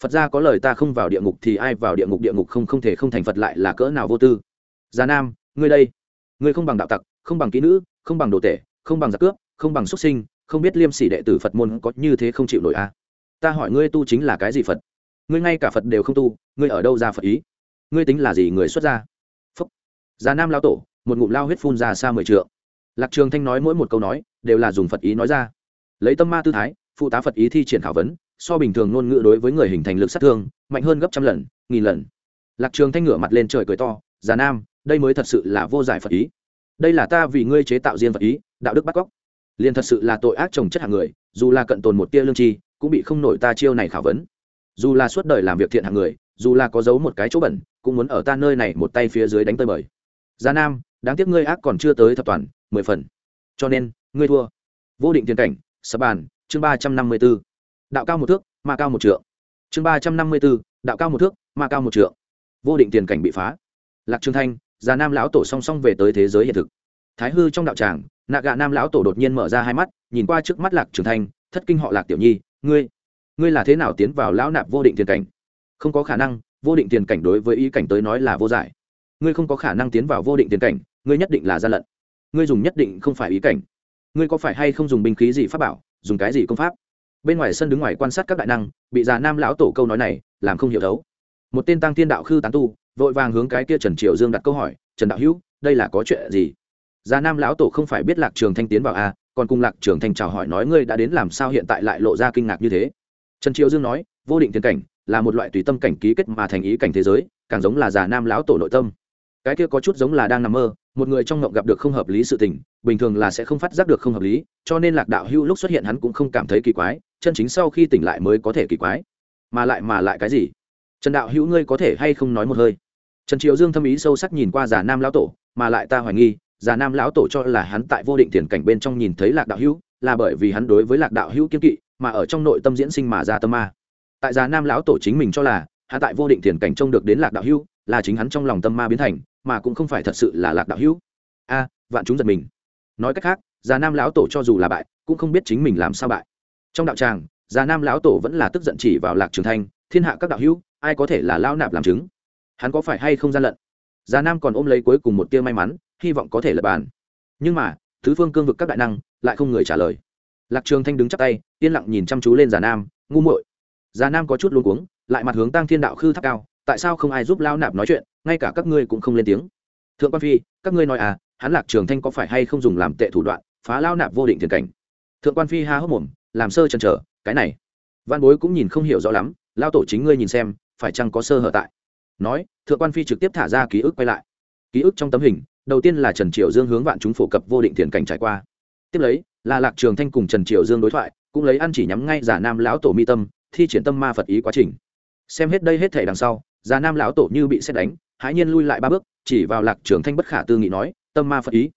A: Phật gia có lời ta không vào địa ngục thì ai vào địa ngục địa ngục không không thể không thành phật lại là cỡ nào vô tư. Già nam, ngươi đây. Ngươi không bằng đạo tặc, không bằng kỹ nữ, không bằng đồ tể, không bằng giặc cướp, không bằng xuất sinh, không biết liêm sỉ đệ tử phật môn có như thế không chịu nổi à. ta hỏi ngươi tu chính là cái gì phật? Ngươi ngay cả phật đều không tu, ngươi ở đâu ra phật ý? Ngươi tính là gì người xuất gia? Phúc. Già nam lao tổ, một ngụm lao huyết phun ra xa mười trượng. Lạc trường thanh nói mỗi một câu nói, đều là dùng phật ý nói ra. Lấy tâm ma tư thái, phụ tá phật ý thi triển khảo vấn, so bình thường ngôn ngữ đối với người hình thành lực sát thương, mạnh hơn gấp trăm lần, nghìn lần. Lạc trường thanh ngửa mặt lên trời cười to, già nam, đây mới thật sự là vô giải phật ý. Đây là ta vì ngươi chế tạo riêng Phật ý, đạo đức bắt cóc. Liền thật sự là tội ác trồng chất hạng người, dù là cận tồn một tia lương tri, cũng bị không nổi ta chiêu này khảo vấn dù là suốt đời làm việc thiện hạng người, dù là có giấu một cái chỗ bẩn, cũng muốn ở ta nơi này một tay phía dưới đánh tơi bời. Gia nam, đáng tiếc ngươi ác còn chưa tới thập toàn, mười phần. Cho nên, ngươi thua. Vô định tiền cảnh, sập bàn, chương ba trăm năm mươi b ố đạo cao một thước, mà cao một trượng. Chương ba trăm năm mươi b ố đạo cao một thước, mà cao một trượng. Vô định tiền cảnh bị phá. Lạc trương thanh già nam lão tổ song song về tới thế giới hiện thực. Thái hư trong đạo tràng, nạ gạ nam lão tổ đột nhiên mở ra hai mắt, nhìn qua trước mắt lạc trường thanh, thất kinh họ lạc tiểu nhi, ngươi ngươi là thế nào tiến vào lão nạp vô định tiền cảnh? Không có khả năng vô định tiền cảnh đối với ý cảnh tới nói là vô giải. Ngươi không có khả năng tiến vào vô định tiền cảnh ngươi nhất định là gian lận. Ngươi dùng nhất định không phải ý cảnh. Ngươi có phải hay không dùng binh khí gì pháp bảo dùng cái gì công pháp? Bên ngoài sân đứng ngoài quan sát các đại năng bị già nam lão tổ câu nói này làm không hiểu thấu. Một tên tăng thiên đạo khư tán tu vội vàng hướng cái kia trần triều dương đặt câu hỏi trần đạo hữu đây là có chuyện gì? Già nam lão tổ không phải biết lạc trường thanh tiến vào a à, còn cùng lạc trường thanh chào hỏi nói ngươi đã đến làm sao hiện tại lại lộ ra kinh ngạc như thế trần triệu dương nói, vô định thiên cảnh là một loại tùy tâm cảnh ký kết mà thành ý cảnh thế giới, càng giống là già nam lão tổ nội tâm. Cái kia có chút giống là đang nằm mơ, một người trong ngộng gặp được không hợp lý sự tình, bình thường là sẽ không phát giác được không hợp lý, cho nên lạc đạo hưu lúc xuất hiện hắn cũng không cảm thấy kỳ quái, chân chính sau khi tỉnh lại mới có thể kỳ quái. Mà lại mà lại cái gì? Trần đạo hữu ngươi có thể hay không nói một hơi? Trần triệu dương thâm ý sâu sắc nhìn qua già nam lão tổ, mà lại ta hoài nghi, già nam lão tổ cho là hắn tại vô định tiền cảnh bên trong nhìn thấy lạc đạo hữu là bởi vì hắn đối với lạc đạo hữu kiên kỵ mà ở trong nội tâm diễn sinh mà ra tâm ma. Tại già nam lão tổ chính mình cho là, hắn tại vô định tiền cảnh trông được đến lạc đạo hữu, là chính hắn trong lòng tâm ma biến thành, mà cũng không phải thật sự là lạc đạo hữu. A, vạn chúng giật mình. Nói cách khác, già nam lão tổ cho dù là bại, cũng không biết chính mình làm sao bại. Trong đạo tràng, già nam lão tổ vẫn là tức giận chỉ vào lạc trường thanh, thiên hạ các đạo hữu, ai có thể là lão nạp làm chứng? Hắn có phải hay không gian lận? Già nam còn ôm lấy cuối cùng một tia may mắn, hy vọng có thể lập bàn. Nhưng mà, thứ phương cương vực các đại năng lại không người trả lời lạc trường thanh đứng chắp tay, yên lặng nhìn chăm chú lên già nam, ngu muội. Già nam có chút luống cuống, lại mặt hướng tăng thiên đạo khư tháp cao, tại sao không ai giúp lao nạp nói chuyện, ngay cả các ngươi cũng không lên tiếng. Thượng quan phi, các ngươi nói à hắn lạc trường thanh có phải hay không dùng làm tệ thủ đoạn, phá lao nạp vô định tiền cảnh? Thượng quan phi ha hốc mồm, làm sơ chần chờ, cái này. Văn bối cũng nhìn không hiểu rõ lắm, lao tổ chính ngươi nhìn xem, phải chăng có sơ hở tại? Nói, thượng quan phi trực tiếp thả ra ký ức quay lại. Ký ức trong tấm hình, đầu tiên là trần triệu dương hướng vạn chúng phổ cập vô định tiền cảnh trải qua. Tiếp lấy là lạc trường thanh cùng trần triều dương đối thoại, cũng lấy ăn chỉ nhắm ngay giả nam lão tổ mi tâm, thi triển tâm ma phật ý quá trình. Xem hết đây hết thể đằng sau, giả nam lão tổ như bị xét đánh, hãi nhiên lui lại ba bước, chỉ vào lạc trường thanh bất khả tư nghị nói, tâm ma phật ý.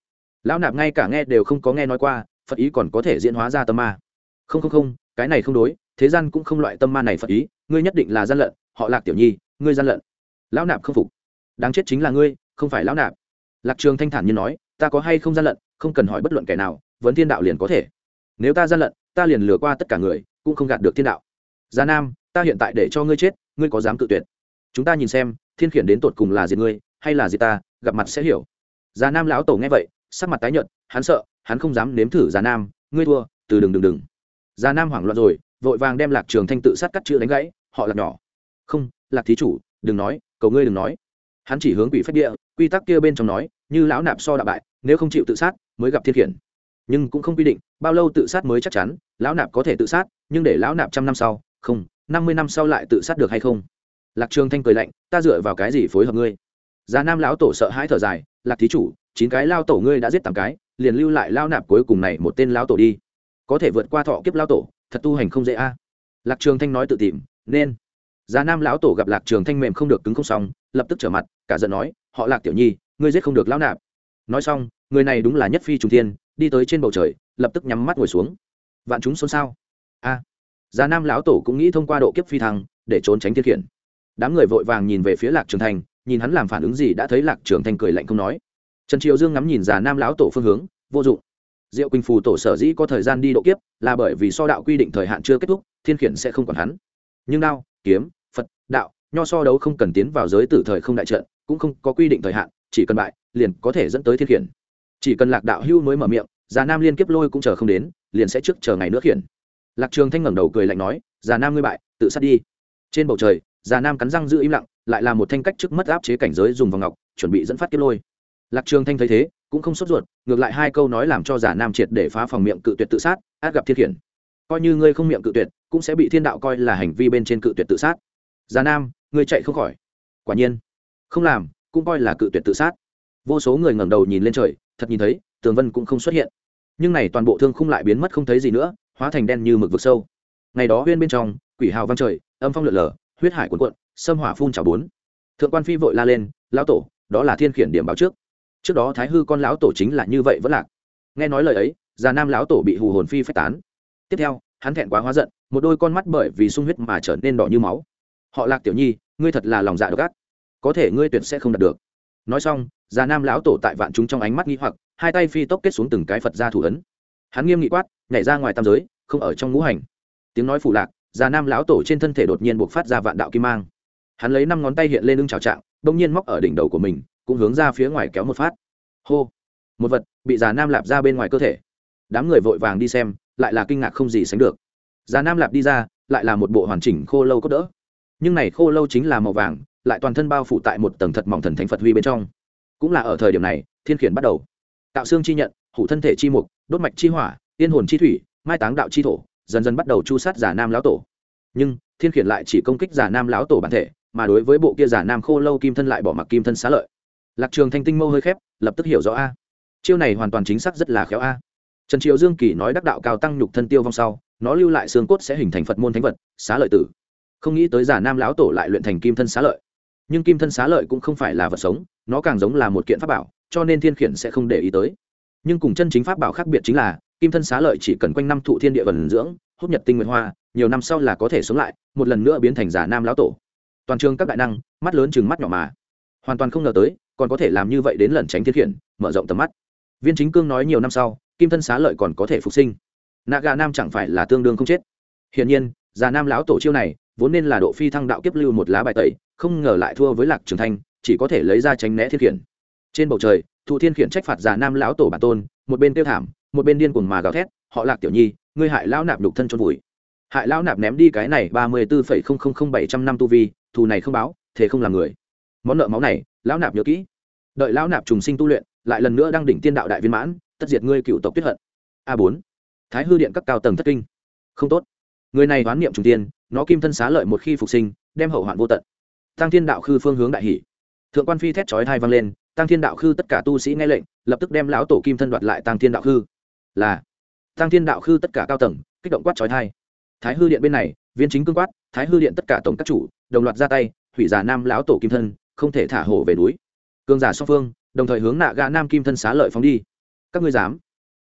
A: Lão nạp ngay cả nghe đều không có nghe nói qua, phật ý còn có thể diễn hóa ra tâm ma. Không không không, cái này không đối, thế gian cũng không loại tâm ma này phật ý, ngươi nhất định là gian lận, họ lạc tiểu nhi, ngươi gian lận. Lão nạp không phục. Đáng chết chính là ngươi, không phải lão nạp. Lạc trường thanh thản như nói, ta có hay không gian lận, không cần hỏi bất luận kẻ nào vấn thiên đạo liền có thể. Nếu ta gian lận, ta liền lừa qua tất cả người, cũng không gạt được thiên đạo. Gia nam, ta hiện tại để cho ngươi chết, ngươi có dám cự tuyệt. Chúng ta nhìn xem, thiên khiển đến tột cùng là gì ngươi, hay là gì ta, gặp mặt sẽ hiểu. Gia nam lão tổ nghe vậy, sắc mặt tái nhợt, hắn sợ, hắn không dám nếm thử gia nam, ngươi thua, từ đừng đừng đừng. Gia nam hoảng loạn rồi, vội vàng đem lạc trường thanh tự sát cắt chữ đánh gãy, họ lạc nhỏ. Không, lạc thí chủ, đừng nói, cầu ngươi đừng nói. Hắn chỉ hướng quỷ phách địa, quy tắc kia bên trong nói, như lão nạp so đạo bại, nếu không chịu tự sát, mới gặp thiên khiển nhưng cũng không quy định, bao lâu tự sát mới chắc chắn, lão nạp có thể tự sát, nhưng để lão nạp trăm năm sau, không, năm mươi năm sau lại tự sát được hay không? Lạc trường thanh cười lạnh, ta dựa vào cái gì phối hợp ngươi? Già nam lão tổ sợ hãi thở dài, lạc thí chủ, chín cái lao tổ ngươi đã giết tám cái, liền lưu lại lao nạp cuối cùng này một tên lao tổ đi. Có thể vượt qua thọ kiếp lao tổ, thật tu hành không dễ a. Lạc trường thanh nói tự tìm, nên. Già nam lão tổ gặp lạc trường thanh mềm không được cứng không xong, lập tức trở mặt, cả giận nói, họ lạc tiểu nhi, ngươi giết không được lão nạp. Nói xong, người này đúng là nhất phi trùng thiên đi tới trên bầu trời lập tức nhắm mắt ngồi xuống. Vạn chúng xôn xao. A. Già nam lão tổ cũng nghĩ thông qua độ kiếp phi thăng để trốn tránh thiên khiển. Đám người vội vàng nhìn về phía lạc trường thành, nhìn hắn làm phản ứng gì đã thấy lạc trường thành cười lạnh không nói. Trần triều dương ngắm nhìn già nam lão tổ phương hướng vô dụng. Diệu quỳnh phù tổ sở dĩ có thời gian đi độ kiếp là bởi vì so đạo quy định thời hạn chưa kết thúc thiên khiển sẽ không còn hắn. Nhưng đao kiếm phật đạo nho so đấu không cần tiến vào giới tử thời không đại trận cũng không có quy định thời hạn chỉ cần bại liền có thể dẫn tới thiên khiển chỉ cần lạc đạo hưu mới mở miệng, già nam liên kiếp lôi cũng chờ không đến, liền sẽ trước chờ ngày nữa khiển. Lạc trường thanh ngẩng đầu cười lạnh nói, già nam ngươi bại, tự sát đi. Trên bầu trời, già nam cắn răng giữ im lặng, lại là một thanh cách trước mất áp chế cảnh giới dùng vào ngọc, chuẩn bị dẫn phát kiếp lôi. Lạc trường thanh thấy thế, cũng không sốt ruột, ngược lại hai câu nói làm cho giả nam triệt để phá phòng miệng cự tuyệt tự sát, át gặp thiên hiển. coi như ngươi không miệng cự tuyệt, cũng sẽ bị thiên đạo coi là hành vi bên trên cự tuyệt tự sát. Giả nam, ngươi chạy không khỏi. Quả nhiên, không làm, cũng coi là cự tuyệt tự sát. Vô số người ngẩng đầu nhìn lên trời thật nhìn thấy, tường vân cũng không xuất hiện. Nhưng này toàn bộ thương khung lại biến mất không thấy gì nữa, hóa thành đen như mực vực sâu. Ngày đó huyên bên trong, quỷ hào văng trời, âm phong lượn lờ, huyết hải cuồn cuộn, sâm hỏa phun trào bốn. Thượng quan phi vội la lên, lão tổ, đó là thiên khiển điểm báo trước. Trước đó thái hư con lão tổ chính là như vậy vẫn lạc. Nghe nói lời ấy, già nam lão tổ bị hù hồn phi phách tán. Tiếp theo, hắn thẹn quá hóa giận, một đôi con mắt bởi vì sung huyết mà trở nên đỏ như máu. Họ lạc tiểu nhi, ngươi thật là lòng dạ độc ác. Có thể ngươi tuyệt sẽ không đạt được. Nói xong già nam lão tổ tại vạn chúng trong ánh mắt nghi hoặc, hai tay phi tốc kết xuống từng cái phật ra thủ ấn. Hắn nghiêm nghị quát, nhảy ra ngoài tam giới, không ở trong ngũ hành. Tiếng nói phủ lạc, già nam lão tổ trên thân thể đột nhiên buộc phát ra vạn đạo kim mang. Hắn lấy năm ngón tay hiện lên lưng trào trạng bỗng nhiên móc ở đỉnh đầu của mình, cũng hướng ra phía ngoài kéo một phát. Hô! Một vật bị già nam lạp ra bên ngoài cơ thể. Đám người vội vàng đi xem, lại là kinh ngạc không gì sánh được. Già nam lạp đi ra, lại là một bộ hoàn chỉnh khô lâu cốt đỡ. Nhưng này khô lâu chính là màu vàng, lại toàn thân bao phủ tại một tầng thật mỏng thần thánh phật huy bên trong cũng là ở thời điểm này, thiên khiển bắt đầu. Tạo xương chi nhận, hủ thân thể chi mục, đốt mạch chi hỏa, yên hồn chi thủy, mai táng đạo chi thổ, dần dần bắt đầu chu sát giả nam lão tổ. Nhưng, thiên khiển lại chỉ công kích giả nam lão tổ bản thể, mà đối với bộ kia giả nam khô lâu kim thân lại bỏ mặc kim thân xá lợi. Lạc trường thanh tinh mâu hơi khép, lập tức hiểu rõ a. Chiêu này hoàn toàn chính xác rất là khéo a. Trần triệu dương kỳ nói đắc đạo cao tăng nhục thân tiêu vong sau, nó lưu lại xương cốt sẽ hình thành phật môn thánh vật, xá lợi tử. Không nghĩ tới giả nam lão tổ lại luyện thành kim thân xá lợi. Nhưng kim thân xá lợi cũng không phải là vật sống nó càng giống là một kiện pháp bảo, cho nên thiên khiển sẽ không để ý tới. Nhưng cùng chân chính pháp bảo khác biệt chính là, kim thân xá lợi chỉ cần quanh năm thụ thiên địa vần dưỡng, hút nhật tinh nguyện hoa, nhiều năm sau là có thể sống lại, một lần nữa biến thành giả nam lão tổ. Toàn trường các đại năng, mắt lớn chừng mắt nhỏ mà. Hoàn toàn không ngờ tới, còn có thể làm như vậy đến lần tránh thiên khiển, mở rộng tầm mắt. Viên chính cương nói nhiều năm sau, kim thân xá lợi còn có thể phục sinh. Nạ gà nam chẳng phải là tương đương không chết. Hiển nhiên già nam lão tổ chiêu này, vốn nên là độ phi thăng đạo kiếp lưu một lá bài tẩy, không ngờ lại thua với lạc trường thanh chỉ có thể lấy ra tránh né thiên khiển. Trên bầu trời, thụ thiên khiển trách phạt già nam lão tổ bản tôn, một bên tiêu thảm, một bên điên cuồng mà gào thét, họ lạc tiểu nhi, ngươi hại lão nạp đục thân trôn vùi. Hại lão nạp ném đi cái này ba mươi bốn bảy trăm năm tu vi, thù này không báo thế không làm người. Món nợ máu này, lão nạp nhớ kỹ. Đợi lão nạp trùng sinh tu luyện, lại lần nữa đăng đỉnh tiên đạo đại viên mãn, tất diệt ngươi cựu tộc tuyết hận. A bốn. Thái hư điện các cao tầng thất kinh. Không tốt. Người này đoán niệm trùng tiên, nó kim thân xá lợi một khi phục sinh, đem hậu hoạn vô tận. Tăng thiên đạo khư phương hướng đại hỷ thượng quan phi thét chói thai vang lên tăng thiên đạo khư tất cả tu sĩ nghe lệnh, lập tức đem lão tổ kim thân đoạt lại tăng thiên đạo khư. Là tăng thiên đạo khư tất cả cao tầng, kích động quát chói thai thái hư điện bên này, viên chính cương quát, thái hư điện tất cả tổng các chủ, đồng loạt ra tay, hủy giả nam lão tổ kim thân, không thể thả hổ về núi. Cương giả song phương, đồng thời hướng nạ gà nam kim thân xá lợi phóng đi. Các ngươi dám?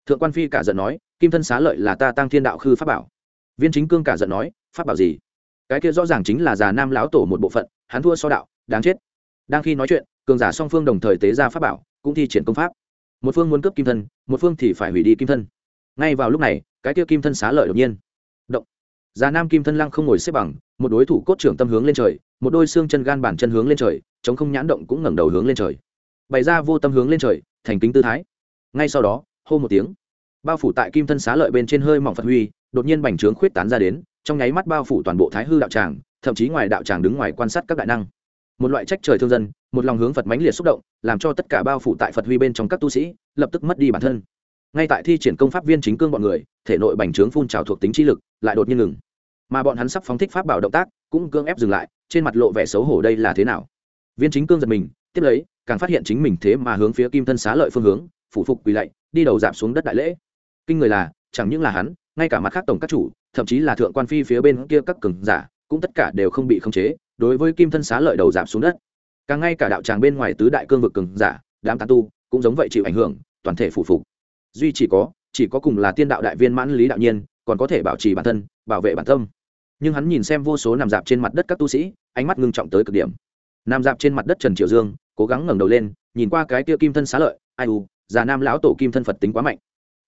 A: Thượng quan phi cả giận nói, kim thân xá lợi là ta tăng thiên đạo khư pháp bảo. Viên chính cương cả giận nói, pháp bảo gì? Cái kia rõ ràng chính là già nam lão tổ một bộ phận, hắn thua so đạo, đáng chết đang khi nói chuyện, cường giả song phương đồng thời tế ra pháp bảo, cũng thi triển công pháp. Một phương muốn cướp kim thân, một phương thì phải hủy đi kim thân. Ngay vào lúc này, cái kia kim thân xá lợi đột nhiên. Động. Già nam kim thân lăng không ngồi xếp bằng, một đối thủ cốt trưởng tâm hướng lên trời, một đôi xương chân gan bản chân hướng lên trời, chống không nhãn động cũng ngẩng đầu hướng lên trời. Bày ra vô tâm hướng lên trời, thành kính tư thái. Ngay sau đó, hô một tiếng. Bao phủ tại kim thân xá lợi bên trên hơi mỏng phật huy, đột nhiên bành trướng khuyết tán ra đến, trong nháy mắt bao phủ toàn bộ thái hư đạo tràng, thậm chí ngoài đạo tràng đứng ngoài quan sát các đại năng một loại trách trời thương dân, một lòng hướng phật mãnh liệt xúc động, làm cho tất cả bao phủ tại phật huy bên trong các tu sĩ, lập tức mất đi bản thân. Ngay tại thi triển công pháp viên chính cương bọn người, thể nội bành trướng phun trào thuộc tính trí lực, lại đột nhiên ngừng. Mà bọn hắn sắp phóng thích pháp bảo động tác, cũng cương ép dừng lại, trên mặt lộ vẻ xấu hổ đây là thế nào. Viên chính cương giật mình, tiếp lấy, càng phát hiện chính mình thế mà hướng phía kim thân xá lợi phương hướng, phủ phục quỳ lạy, đi đầu giảm xuống đất đại lễ. Kinh người là, chẳng những là hắn, ngay cả mặt khác tổng các chủ, thậm chí là thượng quan phi phía bên kia các cường giả, cũng tất cả đều không bị khống chế đối với kim thân xá lợi đầu giảm xuống đất. Càng ngay cả đạo tràng bên ngoài tứ đại cương vực cường giả, đám tán tu, cũng giống vậy chịu ảnh hưởng, toàn thể phụ phục. Duy chỉ có chỉ có cùng là tiên đạo đại viên mãn lý đạo nhiên còn có thể bảo trì bản thân, bảo vệ bản tâm. Nhưng hắn nhìn xem vô số nằm dạp trên mặt đất các tu sĩ, ánh mắt ngưng trọng tới cực điểm. Nằm dạp trên mặt đất trần triều dương, cố gắng ngẩng đầu lên, nhìn qua cái kia kim thân xá lợi, ai u, già nam lão tổ kim thân phật tính quá mạnh.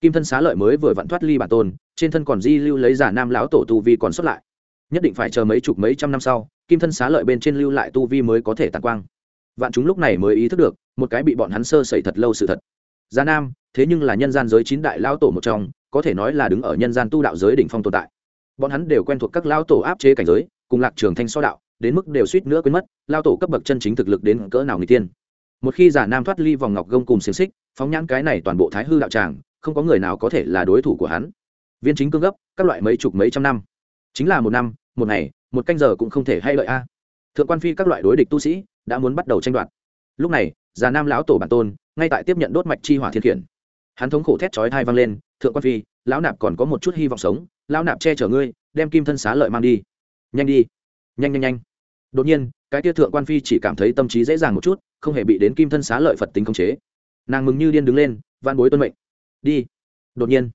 A: Kim thân xá lợi mới vừa vặn thoát ly bản tôn, trên thân còn di lưu lấy giả nam lão tổ tu vi còn xuất lại nhất định phải chờ mấy chục mấy trăm năm sau, kim thân xá lợi bên trên lưu lại tu vi mới có thể tàn quang. Vạn chúng lúc này mới ý thức được, một cái bị bọn hắn sơ sẩy thật lâu sự thật. Gia nam, thế nhưng là nhân gian giới chín đại lao tổ một trong, có thể nói là đứng ở nhân gian tu đạo giới đỉnh phong tồn tại. Bọn hắn đều quen thuộc các lao tổ áp chế cảnh giới, cùng lạc trường thanh so đạo, đến mức đều suýt nữa quên mất lao tổ cấp bậc chân chính thực lực đến cỡ nào người tiên. Một khi giả nam thoát ly vòng ngọc gông cùng xiềng xích, phóng nhãn cái này toàn bộ thái hư đạo tràng, không có người nào có thể là đối thủ của hắn. Viên chính cương gấp, các loại mấy chục mấy trăm năm chính là một năm, một ngày, một canh giờ cũng không thể hay lợi a. Thượng quan phi các loại đối địch tu sĩ đã muốn bắt đầu tranh đoạt. Lúc này, già nam lão tổ bản tôn ngay tại tiếp nhận đốt mạch chi hỏa thiên khiển. Hắn thống khổ thét chói thai vang lên, thượng quan phi, lão nạp còn có một chút hy vọng sống, lão nạp che chở ngươi, đem kim thân xá lợi mang đi. Nhanh đi. Nhanh nhanh nhanh. Đột nhiên, cái tia thượng quan phi chỉ cảm thấy tâm trí dễ dàng một chút, không hề bị đến kim thân xá lợi phật tính khống chế. Nàng mừng như điên đứng lên van bối tuân mệnh. Đi. Đột nhiên,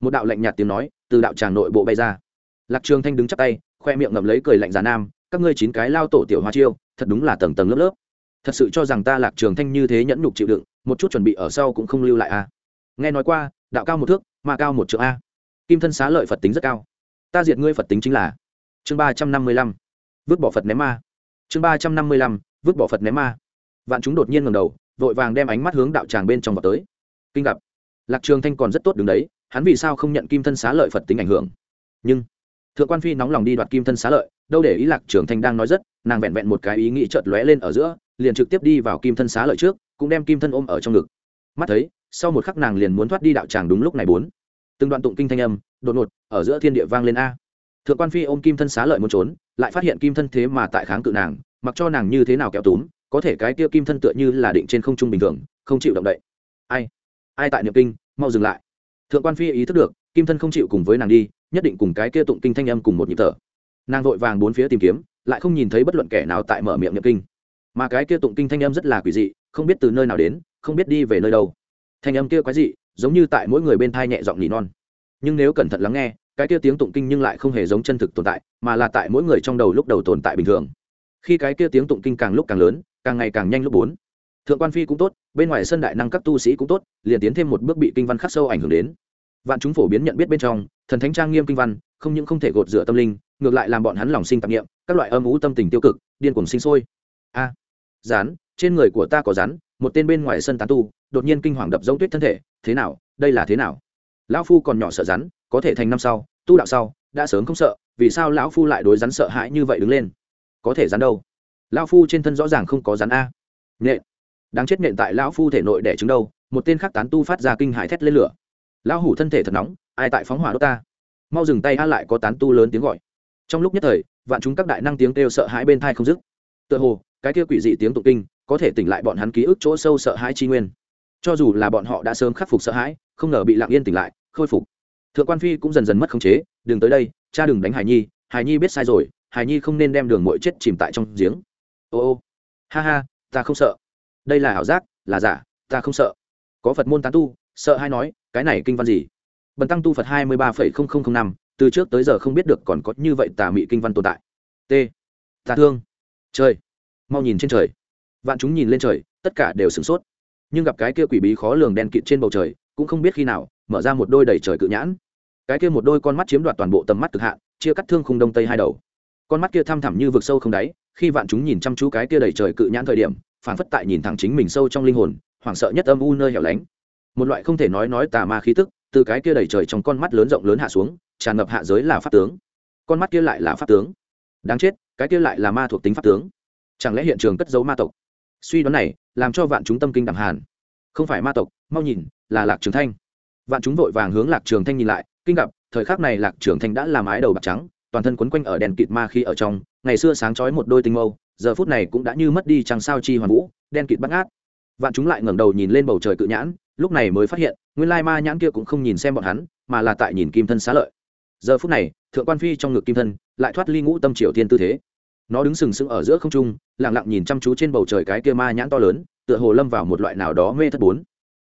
A: một đạo lạnh nhạt tiếng nói từ đạo tràng nội bộ bay ra lạc trường thanh đứng chắp tay, khoe miệng ngậm lấy cười lạnh già nam, các ngươi chín cái lao tổ tiểu hoa chiêu, thật đúng là tầng tầng lớp lớp. Thật sự cho rằng ta lạc trường thanh như thế nhẫn nhục chịu đựng, một chút chuẩn bị ở sau cũng không lưu lại a à. nghe nói qua, đạo cao một thước, mà cao một trượng a. Kim thân xá lợi phật tính rất cao. Ta diệt ngươi phật tính chính là chương ba trăm năm mươi lăm, vứt bỏ phật ném ma. Chương ba trăm năm mươi lăm, vứt bỏ phật ném ma. Vạn chúng đột nhiên ngầm đầu, vội vàng đem ánh mắt hướng đạo tràng bên trong vào tới. Kinh gặp, lạc trường thanh còn rất tốt đứng đấy, hắn vì sao không nhận kim thân xá lợi phật tính ảnh hưởng? Nhưng thượng quan phi nóng lòng đi đoạt kim thân xá lợi, đâu để ý lạc trường thanh đang nói rất, nàng vẹn vẹn một cái ý nghĩ chợt lóe lên ở giữa, liền trực tiếp đi vào kim thân xá lợi trước, cũng đem kim thân ôm ở trong ngực. Mắt thấy, sau một khắc nàng liền muốn thoát đi đạo tràng đúng lúc này bốn. Từng đoạn tụng kinh thanh âm, đột ngột, ở giữa thiên địa vang lên a. Thượng quan phi ôm kim thân xá lợi muốn trốn, lại phát hiện kim thân thế mà tại kháng cự nàng, mặc cho nàng như thế nào kéo túm, có thể cái kia kim thân tựa như là định trên không trung bình thường, không chịu động đậy. Ai? Ai tại niệm kinh? Mau dừng lại. Thượng quan phi ý thức được, kim thân không chịu cùng với nàng đi nhất định cùng cái kia tụng kinh thanh âm cùng một nhịp thở. Nàng vội vàng bốn phía tìm kiếm, lại không nhìn thấy bất luận kẻ nào tại mở miệng niệm kinh. Mà cái kia tụng kinh thanh âm rất là quỷ dị, không biết từ nơi nào đến, không biết đi về nơi đâu. Thanh âm kia quái dị, giống như tại mỗi người bên thai nhẹ giọng nỉ non. Nhưng nếu cẩn thận lắng nghe, cái kia tiếng tụng kinh nhưng lại không hề giống chân thực tồn tại, mà là tại mỗi người trong đầu lúc đầu tồn tại bình thường. Khi cái kia tiếng tụng kinh càng lúc càng lớn, càng ngày càng nhanh lúc bốn. Thượng quan phi cũng tốt, bên ngoài sân đại năng các tu sĩ cũng tốt, liền tiến thêm một bước bị kinh văn khắc sâu ảnh hưởng đến vạn chúng phổ biến nhận biết bên trong, thần thánh trang nghiêm kinh văn, không những không thể gột rửa tâm linh, ngược lại làm bọn hắn lòng sinh tạp nghiệm các loại âm ú tâm tình tiêu cực, điên cuồng sinh sôi. A, rán, trên người của ta có rắn một tên bên ngoài sân tán tu, đột nhiên kinh hoàng đập giống tuyết thân thể, thế nào, đây là thế nào? Lão phu còn nhỏ sợ rắn có thể thành năm sau, tu đạo sau, đã sớm không sợ, vì sao lão phu lại đối rắn sợ hãi như vậy đứng lên? Có thể rắn đâu? Lão phu trên thân rõ ràng không có rắn a. Nhện đáng chết nhện tại lão phu thể nội đẻ trứng đâu, một tên khác tán tu phát ra kinh hãi thét lên lửa lão hủ thân thể thật nóng, ai tại phóng hỏa đốt ta? Mau dừng tay a lại có tán tu lớn tiếng gọi. Trong lúc nhất thời, vạn chúng các đại năng tiếng kêu sợ hãi bên thai không dứt. Tựa hồ, cái kia quỷ dị tiếng tụng kinh, có thể tỉnh lại bọn hắn ký ức chỗ sâu sợ hãi chi nguyên. Cho dù là bọn họ đã sớm khắc phục sợ hãi, không ngờ bị lặng yên tỉnh lại, khôi phục. Thượng quan phi cũng dần dần mất khống chế, đừng tới đây, cha đừng đánh hải nhi hải nhi biết sai rồi, hải nhi không nên đem đường mội chết chìm tại trong giếng. Ô ô. Ha ha, ta không sợ. Đây là ảo giác, là giả, ta không sợ. Có phật môn tán tu sợ hay nói, cái này kinh văn gì? Bần tăng tu phật hai mươi ba phẩy không không không năm, từ trước tới giờ không biết được còn có như vậy tà mị kinh văn tồn tại. T. Tà thương. Trời. Mau nhìn trên trời. Vạn chúng nhìn lên trời, tất cả đều sửng sốt. Nhưng gặp cái kia quỷ bí khó lường đen kịt trên bầu trời, cũng không biết khi nào, mở ra một đôi đầy trời cự nhãn. Cái kia một đôi con mắt chiếm đoạt toàn bộ tầm mắt cực hạn, chia cắt thương khung đông tây hai đầu. Con mắt kia thăm thẳm như vực sâu không đáy, khi vạn chúng nhìn chăm chú cái kia đầy trời cự nhãn thời điểm phản phất tại nhìn thẳng chính mình sâu trong linh hồn, hoảng sợ nhất âm u nơi hẻo lánh một loại không thể nói nói tà ma khí tức, từ cái kia đầy trời trong con mắt lớn rộng lớn hạ xuống, tràn ngập hạ giới là pháp tướng. Con mắt kia lại là pháp tướng. Đáng chết, cái kia lại là ma thuộc tính pháp tướng. Chẳng lẽ hiện trường cất giấu ma tộc? Suy đoán này, làm cho vạn chúng tâm kinh đẳng hàn. Không phải ma tộc, mau nhìn, là lạc trường thanh. Vạn chúng vội vàng hướng lạc trường thanh nhìn lại, kinh gặp thời khắc này lạc trường thanh đã làm ái đầu bạc trắng, toàn thân quấn quanh ở đèn kịt ma khi ở trong, ngày xưa sáng chói một đôi tinh mâu, giờ phút này cũng đã như mất đi chẳng sao chi hoàn vũ, đen kịt bắt ngát. Vạn chúng lại ngẩng đầu nhìn lên bầu trời cự nhãn lúc này mới phát hiện, nguyên lai ma nhãn kia cũng không nhìn xem bọn hắn, mà là tại nhìn kim thân xá lợi. Giờ phút này, thượng quan phi trong ngực kim thân lại thoát ly ngũ tâm triều thiên tư thế. Nó đứng sừng sững ở giữa không trung, lặng lặng nhìn chăm chú trên bầu trời cái kia ma nhãn to lớn, tựa hồ lâm vào một loại nào đó mê thất bốn.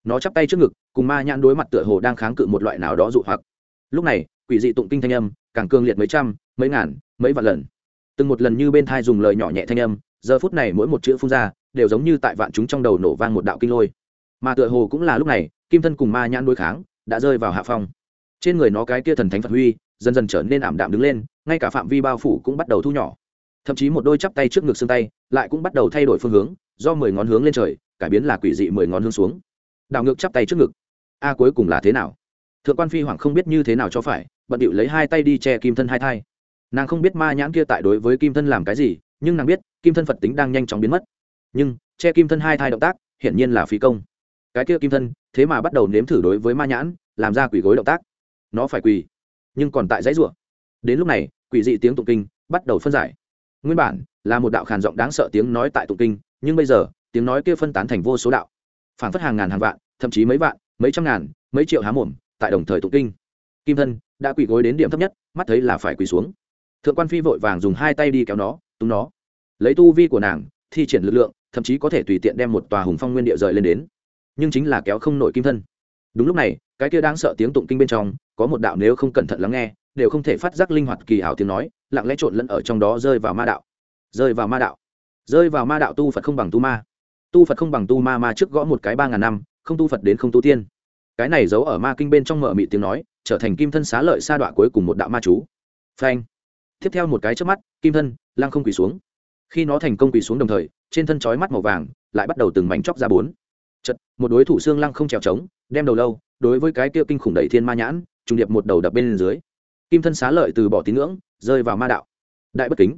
A: Nó chắp tay trước ngực, cùng ma nhãn đối mặt tựa hồ đang kháng cự một loại nào đó dụ hoặc. Lúc này, quỷ dị tụng kinh thanh âm, càng cương liệt mấy trăm, mấy ngàn, mấy vạn lần. Từng một lần như bên thai dùng lời nhỏ nhẹ thanh âm, giờ phút này mỗi một chữ phun ra, đều giống như tại vạn chúng trong đầu nổ vang một đạo kinh lôi mà tựa hồ cũng là lúc này, kim thân cùng ma nhãn đối kháng, đã rơi vào hạ phong. Trên người nó cái kia thần thánh phật huy, dần dần trở nên ảm đạm đứng lên, ngay cả phạm vi bao phủ cũng bắt đầu thu nhỏ. Thậm chí một đôi chắp tay trước ngực xương tay, lại cũng bắt đầu thay đổi phương hướng, do mười ngón hướng lên trời, cải biến là quỷ dị mười ngón hướng xuống. Đảo ngược chắp tay trước ngực. A à, cuối cùng là thế nào? Thượng quan phi hoàng không biết như thế nào cho phải, bận điệu lấy hai tay đi che kim thân hai thai. Nàng không biết ma nhãn kia tại đối với kim thân làm cái gì, nhưng nàng biết, kim thân phật tính đang nhanh chóng biến mất. Nhưng, che kim thân hai thai động tác, hiển nhiên là phí công cái kia kim thân, thế mà bắt đầu nếm thử đối với ma nhãn, làm ra quỷ gối động tác. Nó phải quỳ, nhưng còn tại dãy ruộng đến lúc này, quỷ dị tiếng tụng kinh bắt đầu phân giải. Nguyên bản là một đạo khàn giọng đáng sợ tiếng nói tại tụng kinh, nhưng bây giờ, tiếng nói kia phân tán thành vô số đạo. Phảng phất hàng ngàn hàng vạn, thậm chí mấy vạn, mấy trăm ngàn, mấy triệu há mồm, tại đồng thời tụng kinh. Kim thân đã quỳ gối đến điểm thấp nhất, mắt thấy là phải quỳ xuống. Thượng quan phi vội vàng dùng hai tay đi kéo nó, túng nó. Lấy tu vi của nàng, thi triển lực lượng, thậm chí có thể tùy tiện đem một tòa hùng phong nguyên địa rời lên đến nhưng chính là kéo không nổi kim thân. Đúng lúc này, cái kia đáng sợ tiếng tụng kinh bên trong, có một đạo nếu không cẩn thận lắng nghe, đều không thể phát giác linh hoạt kỳ hảo tiếng nói, lặng lẽ trộn lẫn ở trong đó rơi vào ma đạo. Rơi vào ma đạo. Rơi vào ma đạo tu phật không bằng tu ma. Tu phật không bằng tu ma ma trước gõ một cái ba ngàn năm, không tu phật đến không tu tiên. Cái này giấu ở ma kinh bên trong mở mị tiếng nói, trở thành kim thân xá lợi sa đọa cuối cùng một đạo ma chú. Phanh. Tiếp theo một cái trước mắt, kim thân, lăng không quỳ xuống. Khi nó thành công quỳ xuống đồng thời, trên thân chói mắt màu vàng, lại bắt đầu từng mảnh chóc ra bốn chật, một đối thủ xương lăng không trèo trống, đem đầu lâu, đối với cái kia kinh khủng đẩy thiên ma nhãn, trùng điệp một đầu đập bên dưới. Kim thân xá lợi từ bỏ tín ngưỡng, rơi vào ma đạo. Đại bất kính.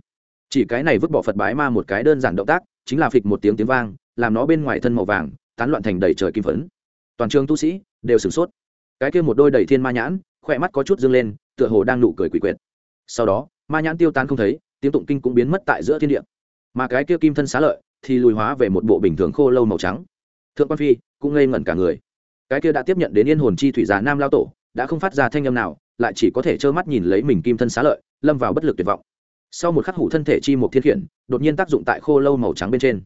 A: Chỉ cái này vứt bỏ phật bái ma một cái đơn giản động tác, chính là phịch một tiếng tiếng vang, làm nó bên ngoài thân màu vàng, tán loạn thành đầy trời kim phấn. Toàn trường tu sĩ, đều sửng sốt. Cái kia một đôi đầy thiên ma nhãn, khỏe mắt có chút dương lên, tựa hồ đang nụ cười quỷ quyệt. Sau đó, ma nhãn tiêu tán không thấy, tiếng tụng kinh cũng biến mất tại giữa thiên địa. Mà cái kia kim thân xá lợi thì lùi hóa về một bộ bình thường khô lâu màu trắng thượng quan phi cũng ngây ngẩn cả người. Cái kia đã tiếp nhận đến yên hồn chi thủy già nam lao tổ, đã không phát ra thanh âm nào, lại chỉ có thể trơ mắt nhìn lấy mình kim thân xá lợi, lâm vào bất lực tuyệt vọng. Sau một khắc hủ thân thể chi một thiên khiển, đột nhiên tác dụng tại khô lâu màu trắng bên trên.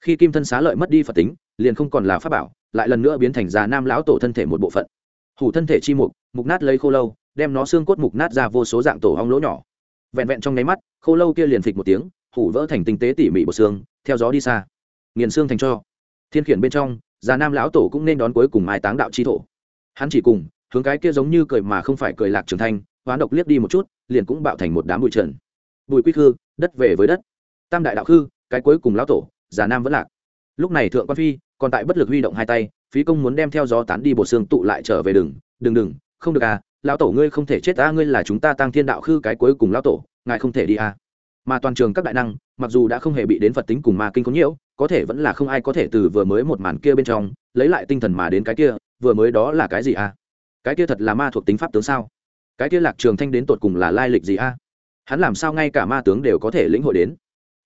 A: Khi kim thân xá lợi mất đi phật tính, liền không còn là pháp bảo, lại lần nữa biến thành già nam lão tổ thân thể một bộ phận. Hủ thân thể chi mục mục nát lấy khô lâu, đem nó xương cốt mục nát ra vô số dạng tổ hong lỗ nhỏ. Vẹn vẹn trong nháy mắt, khô lâu kia liền phịch một tiếng, hủ vỡ thành tinh tế tỉ mỉ bộ xương, theo gió đi xa. Nghiền xương thành cho thiên khiển bên trong, già nam lão tổ cũng nên đón cuối cùng mai táng đạo chi thổ. Hắn chỉ cùng, hướng cái kia giống như cười mà không phải cười lạc trường thanh, hoán độc liếc đi một chút, liền cũng bạo thành một đám bụi trần. Bụi quy khư, đất về với đất. Tam đại đạo khư, cái cuối cùng lão tổ, già nam vẫn lạc. Lúc này thượng quan phi, còn tại bất lực huy động hai tay, phí công muốn đem theo gió tán đi bộ xương tụ lại trở về đừng đừng đừng, không được à lão tổ ngươi không thể chết ta ngươi là chúng ta tăng thiên đạo khư cái cuối cùng lão tổ, ngài không thể đi à. Mà toàn trường các đại năng, mặc dù đã không hề bị đến phật tính cùng ma kinh có nhiễu có thể vẫn là không ai có thể từ vừa mới một màn kia bên trong lấy lại tinh thần mà đến cái kia, vừa mới đó là cái gì à cái kia thật là ma thuộc tính pháp tướng sao? Cái kia lạc trường thanh đến tột cùng là lai lịch gì a? Hắn làm sao ngay cả ma tướng đều có thể lĩnh hội đến?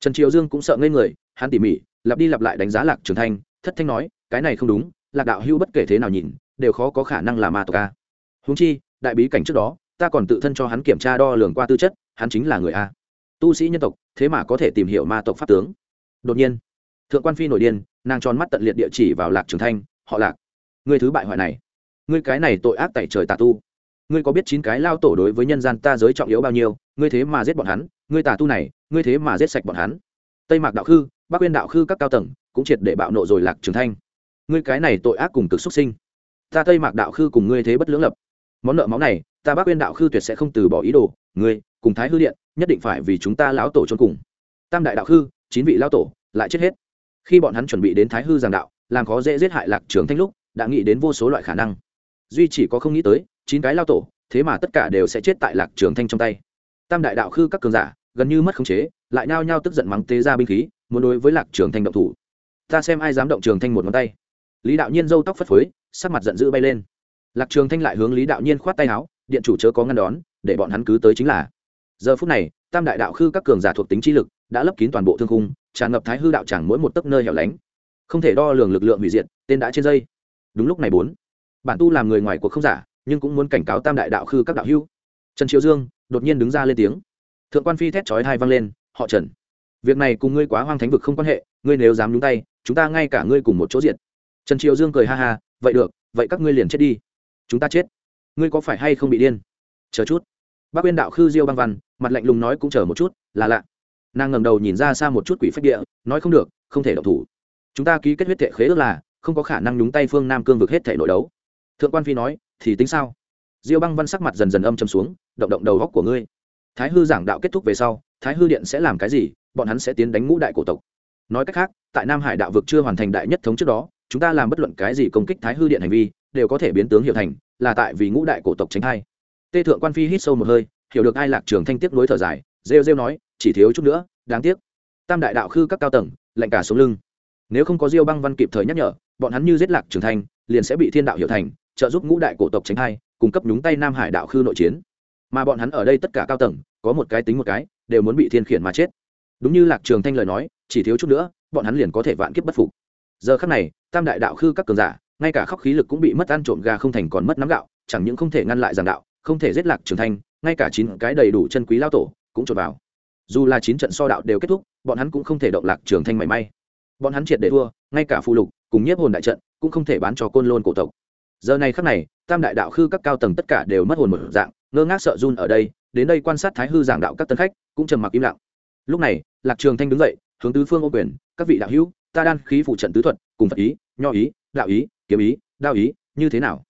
A: Trần triều dương cũng sợ ngây người, hắn tỉ mỉ, lặp đi lặp lại đánh giá lạc trường thanh, thất thanh nói, cái này không đúng, lạc đạo hưu bất kể thế nào nhìn, đều khó có khả năng là ma tộc a. Húng chi, đại bí cảnh trước đó, ta còn tự thân cho hắn kiểm tra đo lường qua tư chất, hắn chính là người a. Tu sĩ nhân tộc, thế mà có thể tìm hiểu ma tộc pháp tướng. Đột nhiên thượng quan phi nổi điên, nàng tròn mắt tận liệt địa chỉ vào lạc trường thanh, họ lạc người thứ bại hoại này, ngươi cái này tội ác tại trời tà tu, ngươi có biết chín cái lao tổ đối với nhân gian ta giới trọng yếu bao nhiêu, ngươi thế mà giết bọn hắn, ngươi tà tu này, ngươi thế mà giết sạch bọn hắn. Tây mạc đạo khư, bắc quyên đạo khư các cao tầng cũng triệt để bạo nộ rồi lạc trường thanh. Ngươi cái này tội ác cùng cực xuất sinh, ta tây mạc đạo khư cùng ngươi thế bất lưỡng lập. Món nợ máu này, ta bắc quyên đạo khư tuyệt sẽ không từ bỏ ý đồ, ngươi cùng thái hư điện nhất định phải vì chúng ta lão tổ trốn cùng. Tam đại đạo khư, chín vị lão tổ, lại chết hết khi bọn hắn chuẩn bị đến thái hư giảng đạo, làm khó dễ giết hại lạc trường thanh lúc, đã nghĩ đến vô số loại khả năng. Duy chỉ có không nghĩ tới, chín cái lao tổ, thế mà tất cả đều sẽ chết tại lạc trường thanh trong tay. Tam đại đạo khư các cường giả, gần như mất khống chế, lại nhao nhao tức giận mắng tế ra binh khí, muốn đối với lạc trường thanh động thủ. Ta xem ai dám động trường thanh một ngón tay. Lý đạo nhiên râu tóc phất phới, sắc mặt giận dữ bay lên. Lạc trường thanh lại hướng lý đạo nhiên khoát tay áo, điện chủ chớ có ngăn đón, để bọn hắn cứ tới chính là. Giờ phút này, tam đại đạo khư các cường giả thuộc tính chi lực đã lấp kín toàn bộ thương khung, tràn ngập thái hư đạo chẳng mỗi một tấc nơi hẻo lánh. Không thể đo lường lực lượng hủy diệt, tên đã trên dây. Đúng lúc này bốn, bản tu làm người ngoài cuộc không giả, nhưng cũng muốn cảnh cáo tam đại đạo khư các đạo hưu. trần triệu dương đột nhiên đứng ra lên tiếng. Thượng quan phi thét chói hai vang lên, họ trần, việc này cùng ngươi quá hoang thánh vực không quan hệ, ngươi nếu dám nhúng tay, chúng ta ngay cả ngươi cùng một chỗ diện. trần triệu dương cười ha ha, vậy được, vậy các ngươi liền chết đi. Chúng ta chết. Ngươi có phải hay không bị điên? Chờ chút. Bác uyên đạo khư diêu băng văn, mặt lạnh lùng nói cũng chờ một chút, là lạ nàng ngẩng đầu nhìn ra xa một chút quỷ phách địa, nói không được, không thể độc thủ. Chúng ta ký kết huyết thệ khế ước là, không có khả năng nhúng tay phương nam cương vực hết thể nội đấu. Thượng quan phi nói, thì tính sao? Diêu băng văn sắc mặt dần dần âm chầm xuống, động động đầu góc của ngươi. Thái hư giảng đạo kết thúc về sau, thái hư điện sẽ làm cái gì, bọn hắn sẽ tiến đánh ngũ đại cổ tộc. Nói cách khác, tại nam hải đạo vực chưa hoàn thành đại nhất thống trước đó, chúng ta làm bất luận cái gì công kích thái hư điện hành vi, đều có thể biến tướng hiệu thành, là tại vì ngũ đại cổ tộc tránh thai. Tê thượng quan phi hít sâu một hơi, hiểu được ai lạc trường thanh tiếc nối thở dài, rêu rêu nói chỉ thiếu chút nữa, đáng tiếc. Tam đại đạo khư các cao tầng, lạnh cả xuống lưng. Nếu không có diêu băng văn kịp thời nhắc nhở, bọn hắn như giết lạc trường thanh liền sẽ bị thiên đạo hiểu thành, trợ giúp ngũ đại cổ tộc tránh hai cung cấp nhúng tay nam hải đạo khư nội chiến. Mà bọn hắn ở đây tất cả cao tầng, có một cái tính một cái, đều muốn bị thiên khiển mà chết. Đúng như lạc trường thanh lời nói, chỉ thiếu chút nữa, bọn hắn liền có thể vạn kiếp bất phục. Giờ khắc này, tam đại đạo khư các cường giả, ngay cả khóc khí lực cũng bị mất ăn trộm gà không thành còn mất nắm gạo, chẳng những không thể ngăn lại giảng đạo, không thể giết lạc trường thanh, ngay cả chín cái đầy đủ chân quý lao tổ cũng trộn vào dù là chín trận so đạo đều kết thúc, bọn hắn cũng không thể động lạc trường thanh mảy may. Bọn hắn triệt để thua, ngay cả phù lục, cùng nhiếp hồn đại trận, cũng không thể bán cho côn lôn cổ tộc. Giờ này khắc này, tam đại đạo khư các cao tầng tất cả đều mất hồn một dạng, ngơ ngác sợ run ở đây, đến đây quan sát thái hư giảng đạo các tân khách, cũng trầm mặc im lặng. Lúc này, lạc trường thanh đứng dậy, hướng tứ phương ô quyền, các vị đạo hữu, ta đan khí phụ trận tứ thuật, cùng phật ý, nho ý, đạo ý, kiếm ý, đao ý, như thế nào?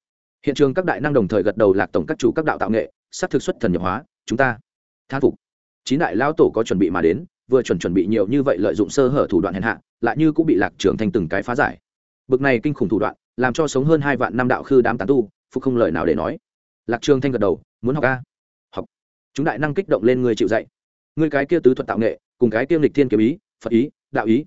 A: Hiện trường các đại năng đồng thời gật đầu lạc tổng các chủ các đạo tạo nghệ, sắp thực xuất thần nhập hóa, chúng ta thán phục chín đại lao tổ có chuẩn bị mà đến, vừa chuẩn chuẩn bị nhiều như vậy lợi dụng sơ hở thủ đoạn hèn hạ, lại như cũng bị lạc trường thanh từng cái phá giải. Bực này kinh khủng thủ đoạn, làm cho sống hơn hai vạn năm đạo khư đám tán tu, phục không lời nào để nói. Lạc trường thanh gật đầu, muốn học a? Học. Chúng đại năng kích động lên người chịu dạy. Người cái kia tứ thuật tạo nghệ, cùng cái kia lịch thiên kiếm ý, phật ý, đạo ý,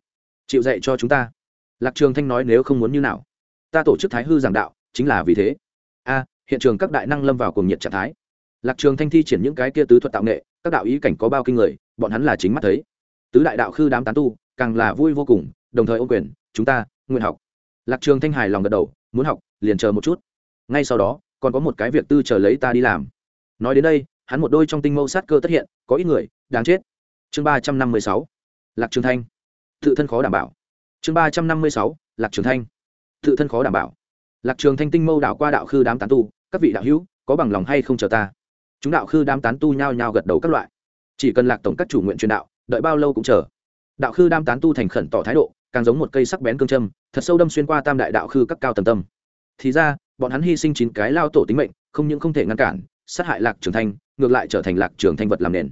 A: chịu dạy cho chúng ta. Lạc trường thanh nói, nếu không muốn như nào? Ta tổ chức thái hư giảng đạo, chính là vì thế. A, hiện trường các đại năng lâm vào cùng nhiệt trạng thái. Lạc trường thanh thi triển những cái kia tứ thuật tạo nghệ các đạo ý cảnh có bao kinh người, bọn hắn là chính mắt thấy. Tứ đại đạo khư đám tán tu, càng là vui vô cùng, đồng thời ô quyền, chúng ta, nguyện học. Lạc trường thanh hài lòng gật đầu, muốn học, liền chờ một chút. Ngay sau đó, còn có một cái việc tư chờ lấy ta đi làm. Nói đến đây, hắn một đôi trong tinh mâu sát cơ tất hiện, có ít người, đáng chết. Chương ba trăm năm mươi sáu, lạc trường thanh. Tự thân khó đảm bảo. Chương ba trăm năm mươi sáu, lạc trường thanh. Tự thân khó đảm bảo. Lạc trường thanh tinh mâu đảo qua đạo khư đám tán tu, các vị đạo hữu, có bằng lòng hay không chờ ta? Chúng đạo khư đám tán tu nhao nhao gật đầu các loại. Chỉ cần lạc tổng các chủ nguyện truyền đạo, đợi bao lâu cũng chờ. Đạo khư đam tán tu thành khẩn tỏ thái độ, càng giống một cây sắc bén cương châm, thật sâu đâm xuyên qua tam đại đạo khư các cao tầm tâm. Thì ra, bọn hắn hy sinh chín cái lao tổ tính mệnh, không những không thể ngăn cản, sát hại lạc trường thanh, ngược lại trở thành lạc trường thanh vật làm nền.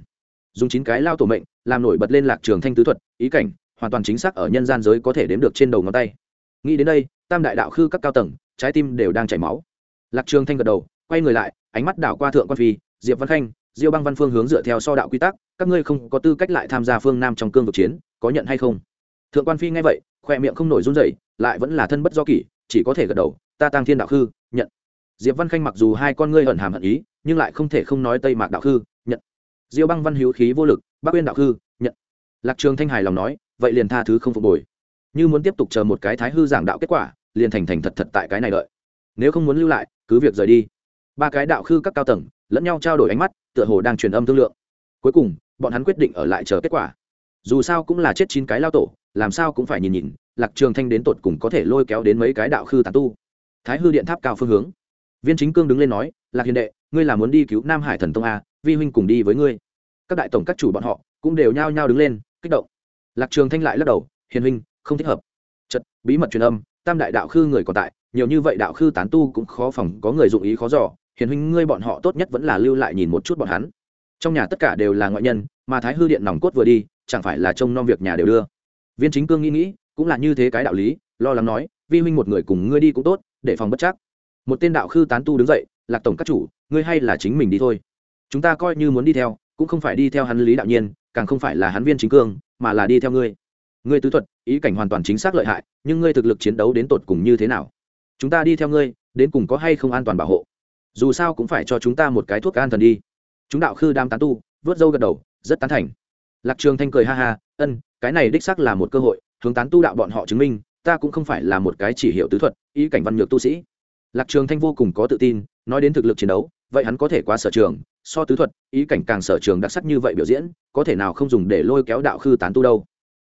A: Dùng chín cái lao tổ mệnh, làm nổi bật lên lạc trường thanh tứ thuật, ý cảnh, hoàn toàn chính xác ở nhân gian giới có thể đếm được trên đầu ngón tay. Nghĩ đến đây, tam đại đạo khư các cao tầng, trái tim đều đang chảy máu. Lạc trường thanh gật đầu, quay người lại, ánh mắt đảo qua thượng quan phi diệp văn khanh, diêu băng văn phương hướng dựa theo so đạo quy tắc, các ngươi không có tư cách lại tham gia phương nam trong cương vực chiến, có nhận hay không? Thượng quan phi nghe vậy, khoe miệng không nổi run rẩy, lại vẫn là thân bất do kỷ, chỉ có thể gật đầu, ta tăng thiên đạo khư, nhận. Diệp văn khanh mặc dù hai con ngươi ẩn hàm hận ý, nhưng lại không thể không nói tây mạc đạo khư, nhận. Diêu băng văn hiếu khí vô lực, bắc uyên đạo khư, nhận. Lạc trường thanh hài lòng nói, vậy liền tha thứ không phục hồi như muốn tiếp tục chờ một cái thái hư giảng đạo kết quả, liền thành thành thật thật tại cái này đợi. Nếu không muốn lưu lại, cứ việc rời đi ba cái đạo khư các cao tầng lẫn nhau trao đổi ánh mắt tựa hồ đang truyền âm thương lượng cuối cùng bọn hắn quyết định ở lại chờ kết quả dù sao cũng là chết chín cái lao tổ làm sao cũng phải nhìn nhìn lạc trường thanh đến tột cùng có thể lôi kéo đến mấy cái đạo khư tàn tu thái hư điện tháp cao phương hướng viên chính cương đứng lên nói lạc hiền đệ ngươi là muốn đi cứu nam hải thần tông a vi huynh cùng đi với ngươi các đại tổng các chủ bọn họ cũng đều nhao nhao đứng lên kích động lạc trường thanh lại lắc đầu hiền huynh không thích hợp chật bí mật truyền âm tam đại đạo khư người còn tại nhiều như vậy đạo khư tán tu cũng khó phòng có người dụng ý khó dò hiền huynh ngươi bọn họ tốt nhất vẫn là lưu lại nhìn một chút bọn hắn. Trong nhà tất cả đều là ngoại nhân, mà thái hư điện nòng cốt vừa đi, chẳng phải là trông nom việc nhà đều đưa. Viên chính cương nghĩ nghĩ, cũng là như thế cái đạo lý, lo lắng nói, vi huynh một người cùng ngươi đi cũng tốt, để phòng bất chắc. Một tên đạo khư tán tu đứng dậy, lạc tổng các chủ, ngươi hay là chính mình đi thôi. Chúng ta coi như muốn đi theo, cũng không phải đi theo hắn lý đạo nhiên, càng không phải là hắn viên chính cương, mà là đi theo ngươi. Ngươi tứ thuật, ý cảnh hoàn toàn chính xác lợi hại, nhưng ngươi thực lực chiến đấu đến tột cùng như thế nào? Chúng ta đi theo ngươi, đến cùng có hay không an toàn bảo hộ? Dù sao cũng phải cho chúng ta một cái thuốc an thần đi. Chúng đạo khư đam tán tu, vớt dâu gật đầu, rất tán thành. Lạc trường thanh cười ha ha, ân, cái này đích xác là một cơ hội, hướng tán tu đạo bọn họ chứng minh, ta cũng không phải là một cái chỉ hiệu tứ thuật, ý cảnh văn nhược tu sĩ. Lạc trường thanh vô cùng có tự tin, nói đến thực lực chiến đấu, vậy hắn có thể qua sở trường, so tứ thuật, ý cảnh càng sở trường đặc sắc như vậy biểu diễn, có thể nào không dùng để lôi kéo đạo khư tán tu đâu.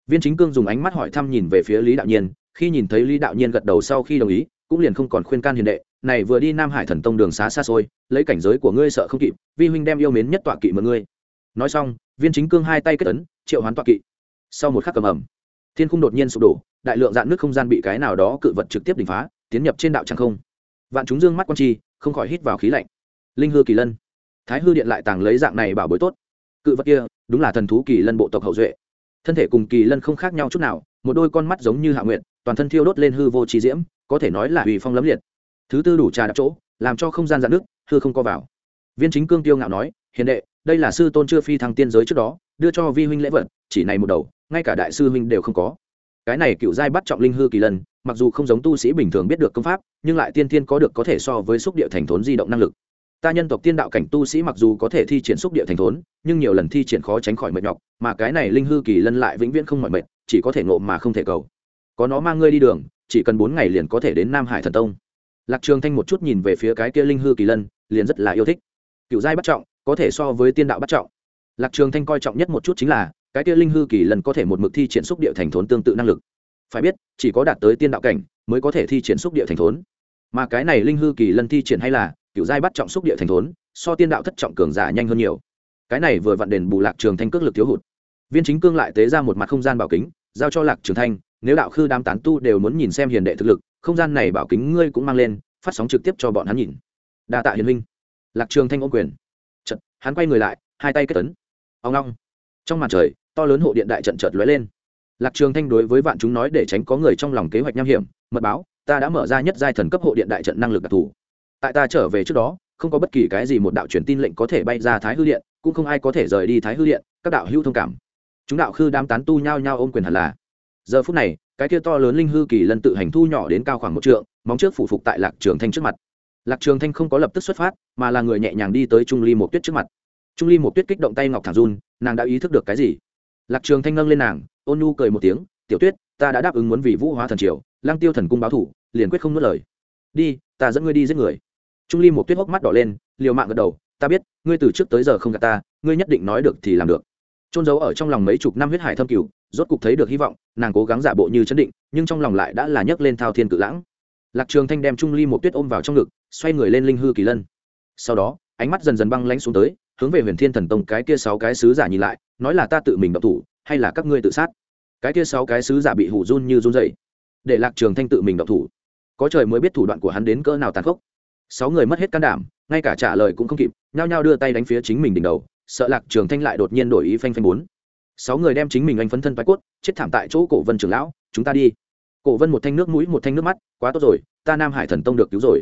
A: Viên chính cương dùng ánh mắt hỏi thăm nhìn về phía lý đạo nhiên, khi nhìn thấy lý đạo nhiên gật đầu sau khi đồng ý, cũng liền không còn khuyên can hiền đệ này vừa đi nam hải thần tông đường xá xa xôi, lấy cảnh giới của ngươi sợ không kịp, vi huynh đem yêu mến nhất tọa kỵ mượn ngươi. Nói xong, viên chính cương hai tay kết ấn, triệu hoán tọa kỵ. Sau một khắc cầm ẩm, thiên khung đột nhiên sụp đổ, đại lượng dạn nước không gian bị cái nào đó cự vật trực tiếp đỉnh phá, tiến nhập trên đạo tràng không. Vạn chúng dương mắt quan chi, không khỏi hít vào khí lạnh. Linh hư kỳ lân, thái hư điện lại tàng lấy dạng này bảo bối tốt. Cự vật kia, đúng là thần thú kỳ lân bộ tộc hậu duệ. Thân thể cùng kỳ lân không khác nhau chút nào, một đôi con mắt giống như hạ nguyện toàn thân thiêu đốt lên hư vô trí diễm, có thể nói là uy phong lấm liệt thứ tư đủ trà đạp chỗ, làm cho không gian dạn nước hư không co vào. Viên chính cương tiêu ngạo nói, hiền đệ, đây là sư tôn chưa phi thăng tiên giới trước đó, đưa cho vi huynh lễ vật, chỉ này một đầu, ngay cả đại sư huynh đều không có. Cái này cựu giai bắt trọng linh hư kỳ lân mặc dù không giống tu sĩ bình thường biết được công pháp, nhưng lại tiên tiên có được có thể so với xúc địa thành thốn di động năng lực. Ta nhân tộc tiên đạo cảnh tu sĩ mặc dù có thể thi triển xúc địa thành thốn, nhưng nhiều lần thi triển khó tránh khỏi mệt nhọc, mà cái này linh hư kỳ lân lại vĩnh viễn không mỏi mệt, chỉ có thể ngộ mà không thể cầu. Có nó mang ngươi đi đường, chỉ cần bốn ngày liền có thể đến nam hải thần tông lạc trường thanh một chút nhìn về phía cái kia linh hư kỳ lân, liền rất là yêu thích. Cựu giai bắt trọng, có thể so với tiên đạo bắt trọng. Lạc trường thanh coi trọng nhất một chút chính là, cái kia linh hư kỳ lân có thể một mực thi triển xúc địa thành thốn tương tự năng lực. Phải biết, chỉ có đạt tới tiên đạo cảnh, mới có thể thi triển xúc địa thành thốn. Mà cái này linh hư kỳ lân thi triển hay là, cựu giai bắt trọng xúc địa thành thốn, so tiên đạo thất trọng cường giả nhanh hơn nhiều. Cái này vừa vặn đền bù lạc trường thanh cước lực thiếu hụt. Viên chính cương lại tế ra một mặt không gian bảo kính, giao cho lạc trường thanh, nếu đạo khư đám tán tu đều muốn nhìn xem hiền đệ thực lực không gian này bảo kính ngươi cũng mang lên phát sóng trực tiếp cho bọn hắn nhìn. Đa tạ hiền huynh. Lạc trường thanh ôm quyền. Chật, hắn quay người lại hai tay kết tấn ông long trong màn trời to lớn hộ điện đại trận chợt lóe lên. Lạc trường thanh đối với vạn chúng nói để tránh có người trong lòng kế hoạch nham hiểm mật báo ta đã mở ra nhất giai thần cấp hộ điện đại trận năng lực đặc thù. Tại ta trở về trước đó không có bất kỳ cái gì một đạo truyền tin lệnh có thể bay ra thái hư điện cũng không ai có thể rời đi thái hư điện các đạo hữu thông cảm. Chúng đạo khư đám tán tu nhao nhao ôm quyền hẳn là. Giờ phút này cái kia to lớn linh hư kỳ lần tự hành thu nhỏ đến cao khoảng một trượng, móng trước phủ phục tại lạc trường thanh trước mặt. Lạc trường thanh không có lập tức xuất phát, mà là người nhẹ nhàng đi tới trung ly một tuyết trước mặt. Trung ly một tuyết kích động tay ngọc thẳng run, nàng đã ý thức được cái gì? Lạc trường thanh nâng lên nàng, ôn nhu cười một tiếng, tiểu tuyết, ta đã đáp ứng muốn vì vũ hóa thần triều lang tiêu thần cung báo thủ, liền quyết không nuốt lời. Đi, ta dẫn ngươi đi giết người. Trung ly một tuyết hốc mắt đỏ lên, liều mạng gật đầu, ta biết, ngươi từ trước tới giờ không gặp ta, ngươi nhất định nói được thì làm được. Trôn giấu ở trong lòng mấy chục năm huyết hải thâm cửu rốt cục thấy được hy vọng, nàng cố gắng giả bộ như chấn định, nhưng trong lòng lại đã là nhấc lên thao thiên cự lãng. Lạc trường thanh đem trung ly một tuyết ôm vào trong ngực, xoay người lên linh hư kỳ lân. Sau đó, ánh mắt dần dần băng lãnh xuống tới, hướng về huyền thiên thần tông cái kia sáu cái sứ giả nhìn lại, nói là ta tự mình động thủ, hay là các ngươi tự sát? Cái kia sáu cái sứ giả bị hủ run như run dậy để lạc trường thanh tự mình động thủ. Có trời mới biết thủ đoạn của hắn đến cỡ nào tàn khốc. Sáu người mất hết can đảm, ngay cả trả lời cũng không kịp, nhao nhao đưa tay đánh phía chính mình đỉnh đầu, sợ lạc trường thanh lại đột nhiên đổi ý phanh phanh bốn sáu người đem chính mình anh phấn thân bái cốt, chết thảm tại chỗ cổ vân trưởng lão, chúng ta đi. Cổ vân một thanh nước mũi, một thanh nước mắt, quá tốt rồi, ta nam hải thần tông được cứu rồi.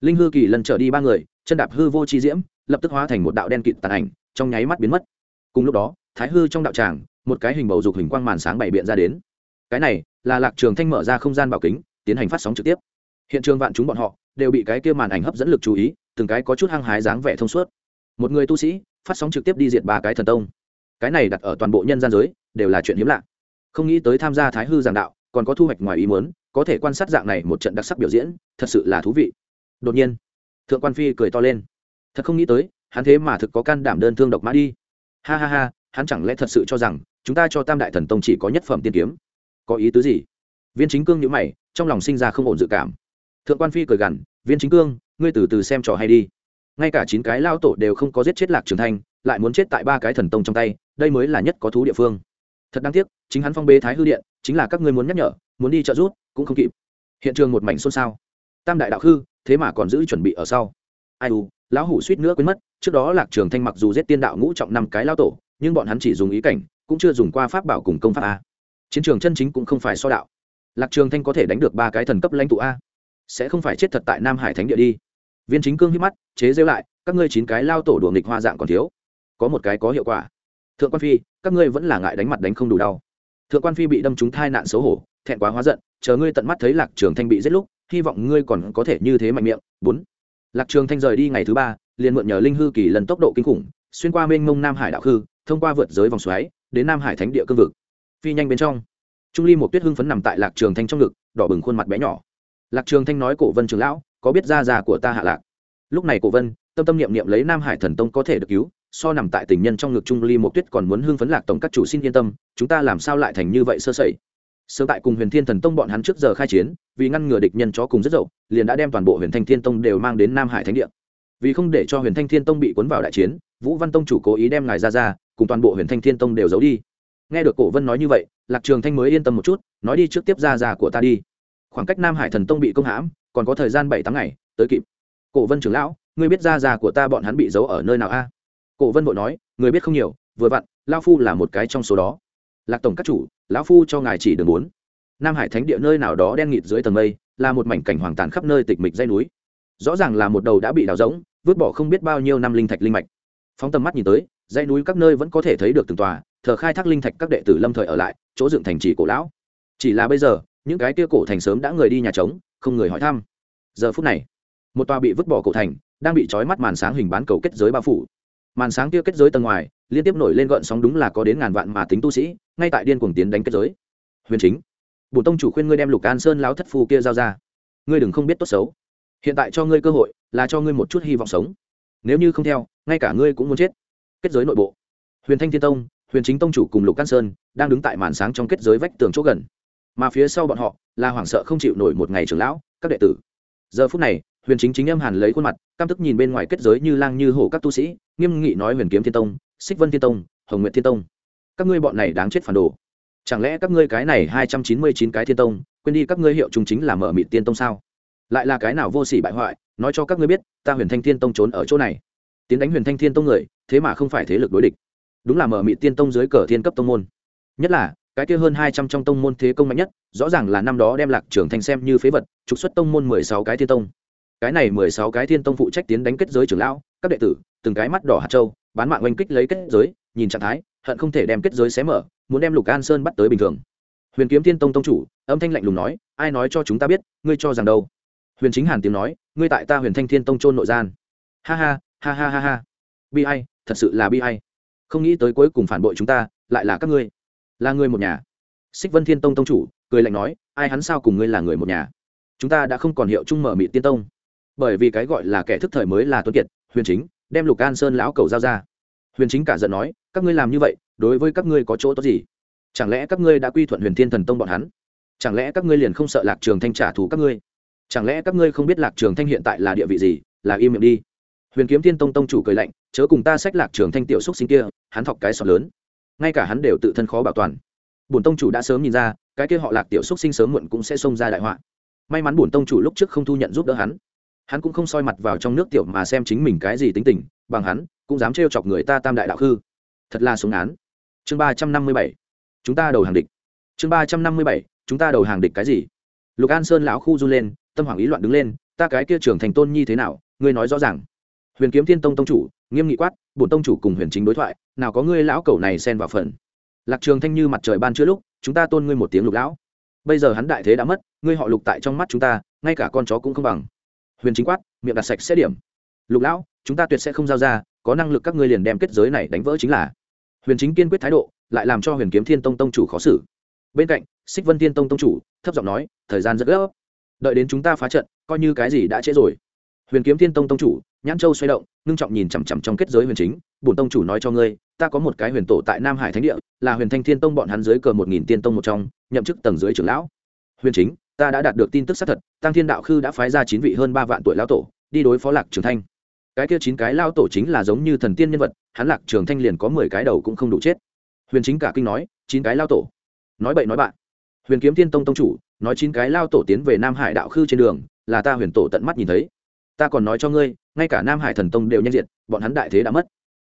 A: Linh hư kỳ lần trở đi ba người, chân đạp hư vô chi diễm, lập tức hóa thành một đạo đen kịt tàn ảnh, trong nháy mắt biến mất. Cùng lúc đó, thái hư trong đạo tràng, một cái hình bầu dục hình quang màn sáng bảy biện ra đến. Cái này là lạc trường thanh mở ra không gian bảo kính, tiến hành phát sóng trực tiếp. Hiện trường vạn chúng bọn họ đều bị cái kia màn ảnh hấp dẫn lực chú ý, từng cái có chút hăng hái dáng vẻ thông suốt. Một người tu sĩ, phát sóng trực tiếp đi diệt ba cái thần tông cái này đặt ở toàn bộ nhân gian giới, đều là chuyện hiếm lạ. Không nghĩ tới tham gia thái hư giảng đạo, còn có thu hoạch ngoài ý muốn, có thể quan sát dạng này một trận đặc sắc biểu diễn, thật sự là thú vị. Đột nhiên, thượng quan phi cười to lên. Thật không nghĩ tới, hắn thế mà thực có can đảm đơn thương độc mã đi. Ha ha ha, hắn chẳng lẽ thật sự cho rằng, chúng ta cho tam đại thần tông chỉ có nhất phẩm tiên kiếm? Có ý tứ gì? Viên chính cương nhữ mày, trong lòng sinh ra không ổn dự cảm. Thượng quan phi cười gằn, viên chính cương, ngươi từ từ xem trò hay đi. Ngay cả chín cái lao tổ đều không có giết chết lạc trường thanh, lại muốn chết tại ba cái thần tông trong tay đây mới là nhất có thú địa phương. Thật đáng tiếc, chính hắn phong bế thái hư điện, chính là các ngươi muốn nhắc nhở, muốn đi trợ rút cũng không kịp. Hiện trường một mảnh xôn xao. Tam đại đạo hư thế mà còn giữ chuẩn bị ở sau. Ai u, lão hủ suýt nữa quên mất, trước đó lạc trường thanh mặc dù giết tiên đạo ngũ trọng năm cái lao tổ, nhưng bọn hắn chỉ dùng ý cảnh, cũng chưa dùng qua pháp bảo cùng công pháp a. Chiến trường chân chính cũng không phải so đạo. Lạc trường thanh có thể đánh được ba cái thần cấp lãnh tụ a. Sẽ không phải chết thật tại nam hải thánh địa đi. Viên chính cương hít mắt, chế rêu lại, các ngươi chín cái lao tổ đùa nghịch hoa dạng còn thiếu. Có một cái có hiệu quả thượng quan phi, các ngươi vẫn là ngại đánh mặt đánh không đủ đau. Thượng quan phi bị đâm trúng thai nạn xấu hổ, thẹn quá hóa giận, chờ ngươi tận mắt thấy lạc trường thanh bị giết lúc, hy vọng ngươi còn có thể như thế mạnh miệng. Bốn. Lạc trường thanh rời đi ngày thứ ba, liền mượn nhờ linh hư kỳ lần tốc độ kinh khủng, xuyên qua mênh mông nam hải đạo khư, thông qua vượt giới vòng xoáy, đến nam hải thánh địa cương vực. Phi nhanh bên trong. Trung ly một tuyết hưng phấn nằm tại lạc trường thanh trong ngực, đỏ bừng khuôn mặt bé nhỏ. Lạc trường thanh nói cổ vân trường lão, có biết ra già của ta hạ lạc? Lúc này cổ vân, tâm tâm niệm niệm lấy nam hải thần tông có thể được cứu so nằm tại tình nhân trong ngực trung ly một tuyết còn muốn hưng phấn lạc tổng các chủ xin yên tâm, chúng ta làm sao lại thành như vậy sơ sẩy? Sớm tại cùng huyền thiên thần tông bọn hắn trước giờ khai chiến, vì ngăn ngừa địch nhân chó cùng rất dậu, liền đã đem toàn bộ huyền thanh thiên tông đều mang đến nam hải thánh địa. Vì không để cho huyền thanh thiên tông bị cuốn vào đại chiến, vũ văn tông chủ cố ý đem ngài ra ra, cùng toàn bộ huyền thanh thiên tông đều giấu đi. Nghe được cổ vân nói như vậy, lạc trường thanh mới yên tâm một chút, nói đi trước tiếp ra ra của ta đi. Khoảng cách nam hải thần tông bị công hãm, còn có thời gian bảy tháng ngày, tới kịp. Cổ vân trưởng lão, ngươi biết ra ra của ta bọn hắn bị giấu ở nơi nào a? Cổ vân vội nói, người biết không nhiều, vừa vặn lao phu là một cái trong số đó. Lạc tổng các chủ, lão phu cho ngài chỉ đường bốn. Nam hải thánh địa nơi nào đó đen nghịt dưới tầng mây, là một mảnh cảnh hoàng tàn khắp nơi tịch mịch dây núi. Rõ ràng là một đầu đã bị đào rỗng, vứt bỏ không biết bao nhiêu năm linh thạch linh mạch. Phóng tầm mắt nhìn tới, dãy núi các nơi vẫn có thể thấy được từng tòa, thờ khai thác linh thạch các đệ tử lâm thời ở lại, chỗ dựng thành trì cổ lão. Chỉ là bây giờ, những cái kia cổ thành sớm đã người đi nhà trống, không người hỏi thăm. Giờ phút này, một tòa bị vứt bỏ cổ thành, đang bị trói mắt màn sáng hình bán cầu kết giới bao phủ màn sáng kia kết giới tầng ngoài, liên tiếp nổi lên gợn sóng đúng là có đến ngàn vạn mà tính tu sĩ, ngay tại điên cuồng tiến đánh kết giới. Huyền chính, bổ tông chủ khuyên ngươi đem lục an sơn láo thất phu kia giao ra. Ngươi đừng không biết tốt xấu. Hiện tại cho ngươi cơ hội, là cho ngươi một chút hy vọng sống. Nếu như không theo, ngay cả ngươi cũng muốn chết. Kết giới nội bộ. Huyền thanh thiên tông, huyền chính tông chủ cùng lục an sơn đang đứng tại màn sáng trong kết giới vách tường chỗ gần. Mà phía sau bọn họ là hoảng sợ không chịu nổi một ngày trưởng lão, các đệ tử. Giờ phút này huyền chính chính âm hàn lấy khuôn mặt, căm tức nhìn bên ngoài kết giới như lang như hổ các tu sĩ, nghiêm nghị nói huyền kiếm thiên tông, xích vân thiên tông, hồng nguyện thiên tông. Các ngươi bọn này đáng chết phản đồ. Chẳng lẽ các ngươi cái này hai trăm chín mươi chín cái thiên tông, quên đi các ngươi hiệu chúng chính là mở mịt tiên tông sao? Lại là cái nào vô sỉ bại hoại, nói cho các ngươi biết, ta huyền thanh thiên tông trốn ở chỗ này. Tiến đánh huyền thanh thiên tông người, thế mà không phải thế lực đối địch. Đúng là mở mịt tiên tông dưới cờ thiên cấp tông môn. Nhất là, cái kia hơn hai trăm trong tông môn thế công mạnh nhất, rõ ràng là năm đó đem lạc trưởng thanh xem như phế vật, trục xuất tông môn mười sáu cái thiên tông cái này mười sáu cái thiên tông phụ trách tiến đánh kết giới trưởng lão, các đệ tử, từng cái mắt đỏ hạt châu, bán mạng oanh kích lấy kết giới, nhìn trạng thái, hận không thể đem kết giới xé mở, muốn đem lục an sơn bắt tới bình thường. Huyền kiếm thiên tông tông chủ, âm thanh lạnh lùng nói, ai nói cho chúng ta biết, ngươi cho rằng đâu? Huyền chính hàn tiếng nói, ngươi tại ta huyền thanh thiên tông trôn nội gian. Ha ha ha ha ha ha. Bi ai, thật sự là bi ai. Không nghĩ tới cuối cùng phản bội chúng ta, lại là các ngươi. Là người một nhà. Xích vân thiên tông tông chủ, cười lạnh nói, ai hắn sao cùng ngươi là người một nhà? Chúng ta đã không còn hiệu chung mở mị tiên tông bởi vì cái gọi là kẻ thức thời mới là tuấn kiệt, huyền chính, đem lục an sơn lão cầu giao ra. Huyền chính cả giận nói, các ngươi làm như vậy, đối với các ngươi có chỗ tốt gì? Chẳng lẽ các ngươi đã quy thuận huyền thiên thần tông bọn hắn? Chẳng lẽ các ngươi liền không sợ lạc trường thanh trả thù các ngươi? Chẳng lẽ các ngươi không biết lạc trường thanh hiện tại là địa vị gì? Là im miệng đi. Huyền kiếm thiên tông tông chủ cười lạnh, chớ cùng ta sách lạc trường thanh tiểu xúc sinh kia, hắn thọc cái sọt lớn. Ngay cả hắn đều tự thân khó bảo toàn. Bổn tông chủ đã sớm nhìn ra, cái kia họ lạc tiểu xúc sinh sớm muộn cũng sẽ xông ra đại họa. May mắn bổn tông chủ lúc trước không thu nhận giúp đỡ hắn hắn cũng không soi mặt vào trong nước tiểu mà xem chính mình cái gì tính tình, bằng hắn, cũng dám trêu chọc người ta tam đại đạo khư. Thật là xuống án. Chương ba trăm năm mươi bảy. Chúng ta đầu hàng địch. Chương ba trăm năm mươi bảy. Chúng ta đầu hàng địch cái gì? Lục an sơn lão khu run lên, tâm hoàng ý loạn đứng lên, ta cái kia trưởng thành tôn nhi thế nào, ngươi nói rõ ràng. Huyền kiếm thiên tông tông chủ, nghiêm nghị quát, bổn tông chủ cùng huyền chính đối thoại, nào có ngươi lão cầu này xen vào phần. Lạc trường thanh như mặt trời ban chưa lúc, chúng ta tôn ngươi một tiếng lục lão. Bây giờ hắn đại thế đã mất, ngươi họ lục tại trong mắt chúng ta, ngay cả con chó cũng không bằng huyền chính quát, miệng đặt sạch sẽ điểm. Lục lão, chúng ta tuyệt sẽ không giao ra, có năng lực các ngươi liền đem kết giới này đánh vỡ chính là. Huyền chính kiên quyết thái độ, lại làm cho huyền kiếm thiên tông tông chủ khó xử. Bên cạnh, xích vân thiên tông tông chủ, thấp giọng nói, thời gian rất gấp. Đợi đến chúng ta phá trận, coi như cái gì đã trễ rồi. Huyền kiếm thiên tông tông chủ, nhãn châu xoay động, ngưng trọng nhìn chằm chằm trong kết giới huyền chính, bổn tông chủ nói cho ngươi, ta có một cái huyền tổ tại nam hải thánh địa, là huyền thanh thiên tông bọn hắn dưới cờ một nghìn tiên tông một trong, nhậm chức tầng dưới trưởng lão. Huyền chính ta đã đạt được tin tức xác thật tăng thiên đạo khư đã phái ra chín vị hơn ba vạn tuổi lão tổ, đi đối phó lạc trường thanh. Cái kia chín cái lao tổ chính là giống như thần tiên nhân vật, hắn lạc trường thanh liền có mười cái đầu cũng không đủ chết. Huyền chính cả kinh nói, chín cái lao tổ. Nói bậy nói bạn. Huyền kiếm thiên tông tông chủ, nói chín cái lao tổ tiến về nam hải đạo khư trên đường, là ta huyền tổ tận mắt nhìn thấy. Ta còn nói cho ngươi, ngay cả nam hải thần tông đều nhân diện bọn hắn đại thế đã mất.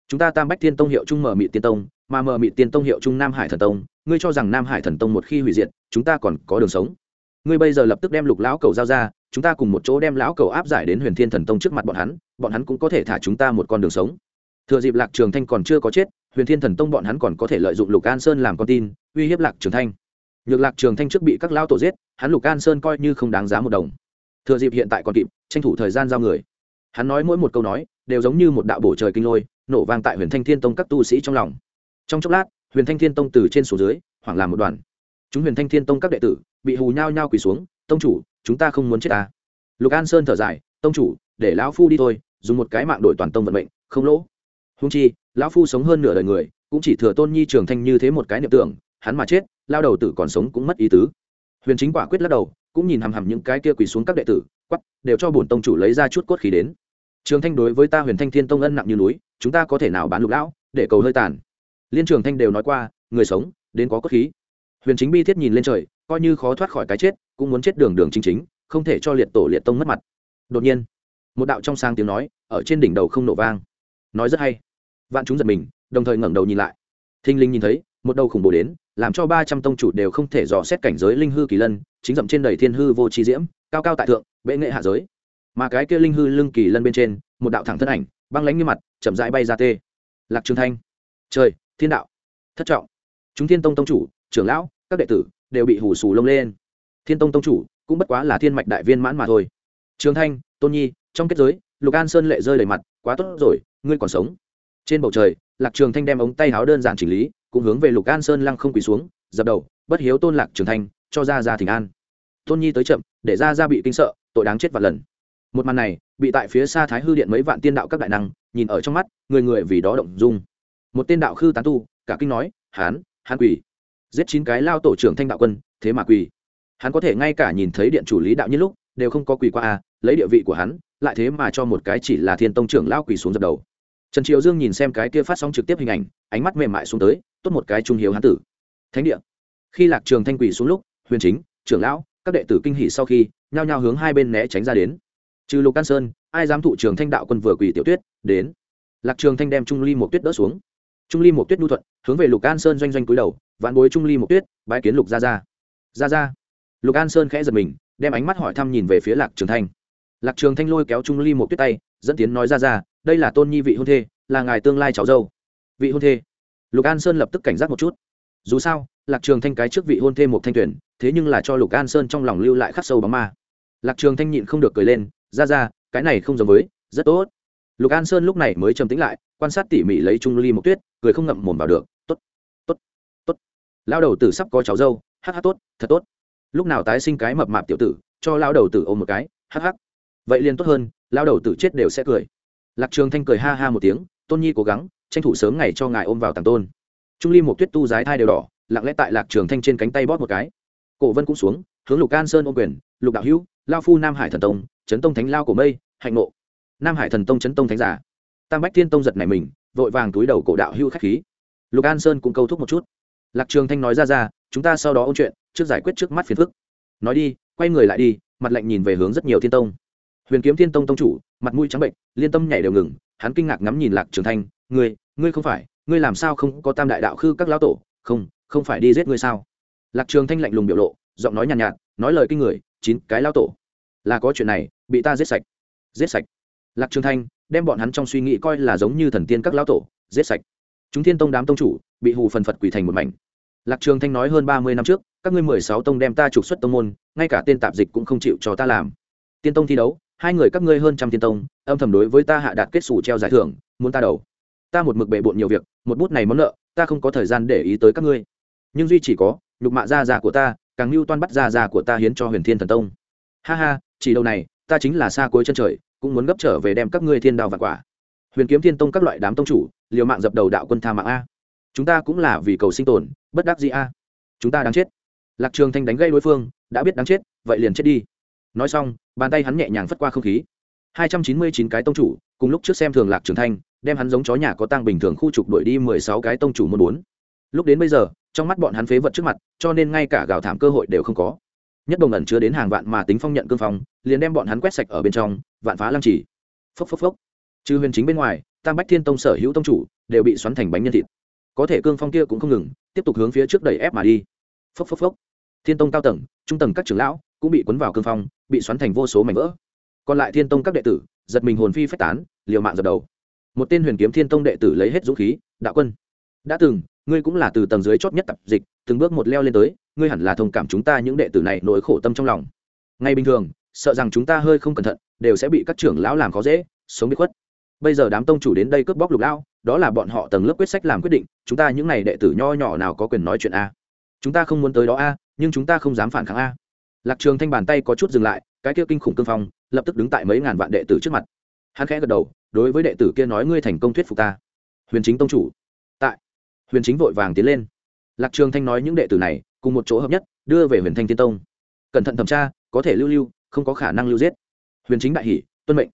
A: Chúng ta tam bách thiên tông hiệu trung mờ mị tiên tông, mà mờ mị tiên tông hiệu trung nam hải thần tông, ngươi cho rằng nam hải thần tông một khi hủy diệt, chúng ta còn có đường sống ngươi bây giờ lập tức đem lục lão cầu giao ra, chúng ta cùng một chỗ đem lão cầu áp giải đến huyền thiên thần tông trước mặt bọn hắn bọn hắn cũng có thể thả chúng ta một con đường sống. Thừa dịp lạc trường thanh còn chưa có chết, huyền thiên thần tông bọn hắn còn có thể lợi dụng lục an sơn làm con tin, uy hiếp lạc trường thanh. Nhược lạc trường thanh trước bị các lão tổ giết, hắn lục an sơn coi như không đáng giá một đồng. Thừa dịp hiện tại còn kịp, tranh thủ thời gian giao người. Hắn nói mỗi một câu nói, đều giống như một đạo bổ trời kinh lôi, nổ vang tại huyền thanh thiên tông các tu sĩ trong lòng. Trong chốc lát, huyền thanh thiên tông từ trên xuống dưới, hoảng làm một đoàn chúng huyền thanh thiên tông các đệ tử bị hù nhao nhao quỳ xuống, tông chủ, chúng ta không muốn chết ta. Lục an sơn thở dài, tông chủ, để lão phu đi thôi, dùng một cái mạng đổi toàn tông vận mệnh, không lỗ. Húng chi, lão phu sống hơn nửa đời người, cũng chỉ thừa tôn nhi trường thanh như thế một cái niệm tưởng, hắn mà chết, lao đầu tử còn sống cũng mất ý tứ. Huyền chính quả quyết lắc đầu, cũng nhìn hằm hằm những cái kia quỳ xuống các đệ tử quắp đều cho bổn tông chủ lấy ra chút cốt khí đến. Trường thanh đối với ta huyền thanh thiên tông ân nặng như núi, chúng ta có thể nào bán lục lão, để cầu hơi tàn? Liên trường thanh đều nói qua, người sống, đến có cốt khí huyền chính bi thiết nhìn lên trời, coi như khó thoát khỏi cái chết, cũng muốn chết đường đường chính chính, không thể cho liệt tổ liệt tông mất mặt. Đột nhiên, một đạo trong sang tiếng nói, ở trên đỉnh đầu không nổ vang. Nói rất hay. Vạn chúng giật mình, đồng thời ngẩng đầu nhìn lại. Thinh linh nhìn thấy, một đầu khủng bố đến, làm cho ba trăm tông chủ đều không thể dò xét cảnh giới linh hư kỳ lân, chính dậm trên đầy thiên hư vô tri diễm, cao cao tại thượng, bệ nghệ hạ giới. Mà cái kia linh hư lưng kỳ lân bên trên, một đạo thẳng thân ảnh, băng lánh như mặt, chậm rãi bay ra tê. Lạc trường thanh. Trời, thiên đạo. Thất trọng. Chúng thiên tông tông chủ, trưởng lão các đệ tử đều bị hủ xù lông lên. Thiên tông tông chủ cũng bất quá là thiên mạch đại viên mãn mà thôi. Trường thanh, tôn nhi, trong kết giới, lục an sơn lệ rơi đầy mặt, quá tốt rồi, ngươi còn sống. Trên bầu trời, lạc trường thanh đem ống tay áo đơn giản chỉnh lý, cũng hướng về lục an sơn lăng không quỳ xuống, dập đầu, bất hiếu tôn lạc trường thanh, cho ra ra thỉnh an. Tôn nhi tới chậm, để ra ra bị kinh sợ, tội đáng chết vạn lần. Một màn này, bị tại phía xa thái hư điện mấy vạn tiên đạo các đại năng, nhìn ở trong mắt, người người vì đó động dung. Một tên đạo khư tán tu, cả kinh nói, hán hán quỷ giết chín cái lao tổ trưởng thanh đạo quân, thế mà quỳ. Hắn có thể ngay cả nhìn thấy điện chủ lý đạo nhân lúc, đều không có quỳ qua a lấy địa vị của hắn, lại thế mà cho một cái chỉ là thiên tông trưởng lao quỳ xuống dập đầu. Trần triệu dương nhìn xem cái kia phát sóng trực tiếp hình ảnh, ánh mắt mềm mại xuống tới, tốt một cái trung hiếu hán tử. Thánh địa. Khi lạc trường thanh quỳ xuống lúc, huyền chính, trưởng lão, các đệ tử kinh hỉ sau khi, nhao nhao hướng hai bên né tránh ra đến. Trừ lục can sơn, ai dám thụ trường thanh đạo quân vừa quỳ tiểu tuyết, đến. Lạc trường thanh đem trung ly một tuyết đỡ xuống trung ly một tuyết nhu thuận, hướng về lục an sơn doanh doanh cúi đầu vạn bối trung ly một tuyết bãi kiến lục gia gia. Gia gia. Lục an sơn khẽ giật mình, đem ánh mắt hỏi thăm nhìn về phía lạc trường thanh. Lạc trường thanh lôi kéo trung ly một tuyết tay, dẫn tiến nói ra ra đây là tôn nhi vị hôn thê, là ngài tương lai cháu dâu. Vị hôn thê? Lục an sơn lập tức cảnh giác một chút. Dù sao, lạc trường thanh cái trước vị hôn thê một thanh tuyển thế nhưng là cho lục an sơn trong lòng lưu lại khắc sâu bóng ma. Lạc trường thanh nhịn không được cười lên ra ra cái này không giống với, rất tốt. Lục an sơn lúc này mới trầm tĩnh lại, quan sát tỉ mỉ lấy trung ly một tuyết cười không ngậm mồm vào được, tốt tốt tốt. Lao đầu tử sắp có cháu dâu hắc hắc tốt, thật tốt. Lúc nào tái sinh cái mập mạp tiểu tử, cho lao đầu tử ôm một cái hắc hắc vậy liền tốt hơn lao đầu tử chết đều sẽ cười. Lạc trường thanh cười ha ha một tiếng, tôn nhi cố gắng, tranh thủ sớm ngày cho ngài ôm vào tàng tôn. Trung ly một tuyết tu giái thai đều đỏ, lặng lẽ tại lạc trường thanh trên cánh tay bóp một cái. Cổ vân cũng xuống, hướng lục an sơn ôm quyền, lục đạo hữu, lao phu nam hải thần tông, chấn tông thánh lao của mây, hạnh ngộ. Nam hải thần tông chấn tông thánh giả. Tam bách thiên tông giật này mình vội vàng túi đầu cổ đạo hưu khách khí. Lục an sơn cũng câu thúc một chút. Lạc trường thanh nói ra ra chúng ta sau đó ôn chuyện trước giải quyết trước mắt phiền phức. Nói đi quay người lại đi mặt lạnh nhìn về hướng rất nhiều thiên tông. Huyền kiếm thiên tông tông chủ mặt mũi trắng bệnh liên tâm nhảy đều ngừng hắn kinh ngạc ngắm nhìn lạc trường thanh ngươi ngươi không phải ngươi làm sao không có tam đại đạo khư các lão tổ? Không không phải đi giết ngươi sao? Lạc trường thanh lạnh lùng biểu lộ giọng nói nhàn nhạt, nhạt nói lời kinh người chín cái lão tổ là có chuyện này bị ta giết sạch. Giết sạch? Lạc trường thanh đem bọn hắn trong suy nghĩ coi là giống như thần tiên các lão tổ, giết sạch. Chúng thiên tông đám tông chủ bị hù phần phật quỷ thành một mảnh. Lạc trường thanh nói hơn ba mươi năm trước, các ngươi mười sáu tông đem ta trục xuất tông môn, ngay cả tên tạp dịch cũng không chịu cho ta làm. Tiên tông thi đấu, hai người các ngươi hơn trăm tiên tông, âm thầm đối với ta hạ đạt kết xù treo giải thưởng, muốn ta đầu. Ta một mực bệ bộn nhiều việc, một bút này món nợ, ta không có thời gian để ý tới các ngươi. Nhưng duy chỉ có, nhục mạ gia già của ta, càng lưu toan bắt gia già của ta hiến cho huyền thiên thần tông. Ha ha, chỉ đâu này, ta chính là xa cuối chân trời cũng muốn gấp trở về đem các ngươi thiên đao và quả. Huyền kiếm thiên tông các loại đám tông chủ, liều mạng dập đầu đạo quân tha mạng a. Chúng ta cũng là vì cầu sinh tồn, bất đắc gì a. Chúng ta đáng chết. Lạc trường thanh đánh gây đối phương, đã biết đáng chết, vậy liền chết đi. Nói xong, bàn tay hắn nhẹ nhàng phất qua không khí. Hai trăm chín mươi chín cái tông chủ, cùng lúc trước xem thường lạc trường thanh, đem hắn giống chó nhà có tang bình thường khu trục đuổi đi mười sáu cái tông chủ môn bốn. Lúc đến bây giờ, trong mắt bọn hắn phế vật trước mặt, cho nên ngay cả gào thảm cơ hội đều không có nhất đồng ẩn chứa đến hàng vạn mà tính phong nhận cương phong, liền đem bọn hắn quét sạch ở bên trong, vạn phá lăng chỉ phốc phốc phốc. Trừ huyền chính bên ngoài, tam bách thiên tông sở hữu tông chủ đều bị xoắn thành bánh nhân thịt. Có thể cương phong kia cũng không ngừng, tiếp tục hướng phía trước đẩy ép mà đi. Phốc phốc phốc. Thiên tông cao tầng, trung tầng các trưởng lão cũng bị cuốn vào cương phong, bị xoắn thành vô số mảnh vỡ. Còn lại thiên tông các đệ tử, giật mình hồn phi phách tán, liều mạng dập đầu. Một tên huyền kiếm thiên tông đệ tử lấy hết dũng khí, đạo quân, đã từng, ngươi cũng là từ tầng dưới chót nhất tập dịch, từng bước một leo lên tới ngươi hẳn là thông cảm chúng ta những đệ tử này nỗi khổ tâm trong lòng. Ngay bình thường, sợ rằng chúng ta hơi không cẩn thận, đều sẽ bị các trưởng lão làm khó dễ, sống bị khuất. Bây giờ đám tông chủ đến đây cướp bóc lục lao, đó là bọn họ tầng lớp quyết sách làm quyết định, chúng ta những n à y đệ tử nho nhỏ nào có quyền nói chuyện a? Chúng ta không muốn tới đó a, nhưng chúng ta không dám phản kháng a. Lạc trường thanh bàn tay có chút dừng lại, cái kia kinh khủng cương phong, lập tức đứng tại mấy ngàn vạn đệ tử trước mặt. Hắn khẽ gật đầu, đối với đệ tử kia nói ngươi thành công thuyết phục ta. Huyền chính tông chủ. Tại. Huyền chính vội vàng tiến lên. Lạc trường thanh nói những đệ tử này cùng một chỗ hợp nhất, đưa về huyền thanh tiên tông. Cẩn thận thẩm tra, có thể lưu lưu, không có khả năng lưu giết. Huyền chính đại hỷ, tuân mệnh.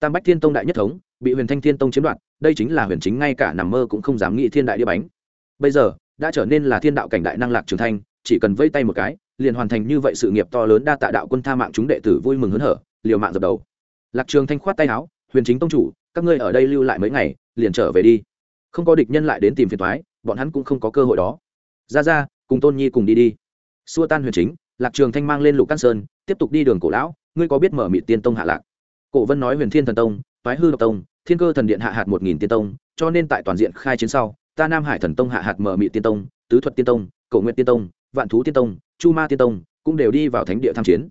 A: Tam bách thiên tông đại nhất thống, bị huyền thanh thiên tông chiếm đoạt, đây chính là huyền chính ngay cả nằm mơ cũng không dám nghĩ thiên đại đĩa bánh. Bây giờ, đã trở nên là thiên đạo cảnh đại năng lạc trường thanh, chỉ cần vây tay một cái, liền hoàn thành như vậy sự nghiệp to lớn đa tạ đạo quân tha mạng chúng đệ tử vui mừng hớn hở, liều mạng dập đầu. Lạc trường thanh khoát tay áo, huyền chính tông chủ, các ngươi ở đây lưu lại mấy ngày, liền trở về đi. Không có địch nhân lại đến tìm phiền toái, bọn hắn cũng không có cơ hội đó. Ra ra cùng tôn nhi cùng đi đi. Xua tan huyền chính, lạc trường thanh mang lên lục căn sơn, tiếp tục đi đường cổ lão, ngươi có biết mở mịt tiên tông hạ lạc? Cổ vân nói huyền thiên thần tông, toái hư độc tông, thiên cơ thần điện hạ hạt một nghìn tiên tông, cho nên tại toàn diện khai chiến sau, ta nam hải thần tông hạ hạt mở mịt tiên tông, tứ thuật tiên tông cầu nguyện tiên tông, vạn thú tiên tông, chu ma tiên tông cũng đều đi vào thánh địa tham chiến.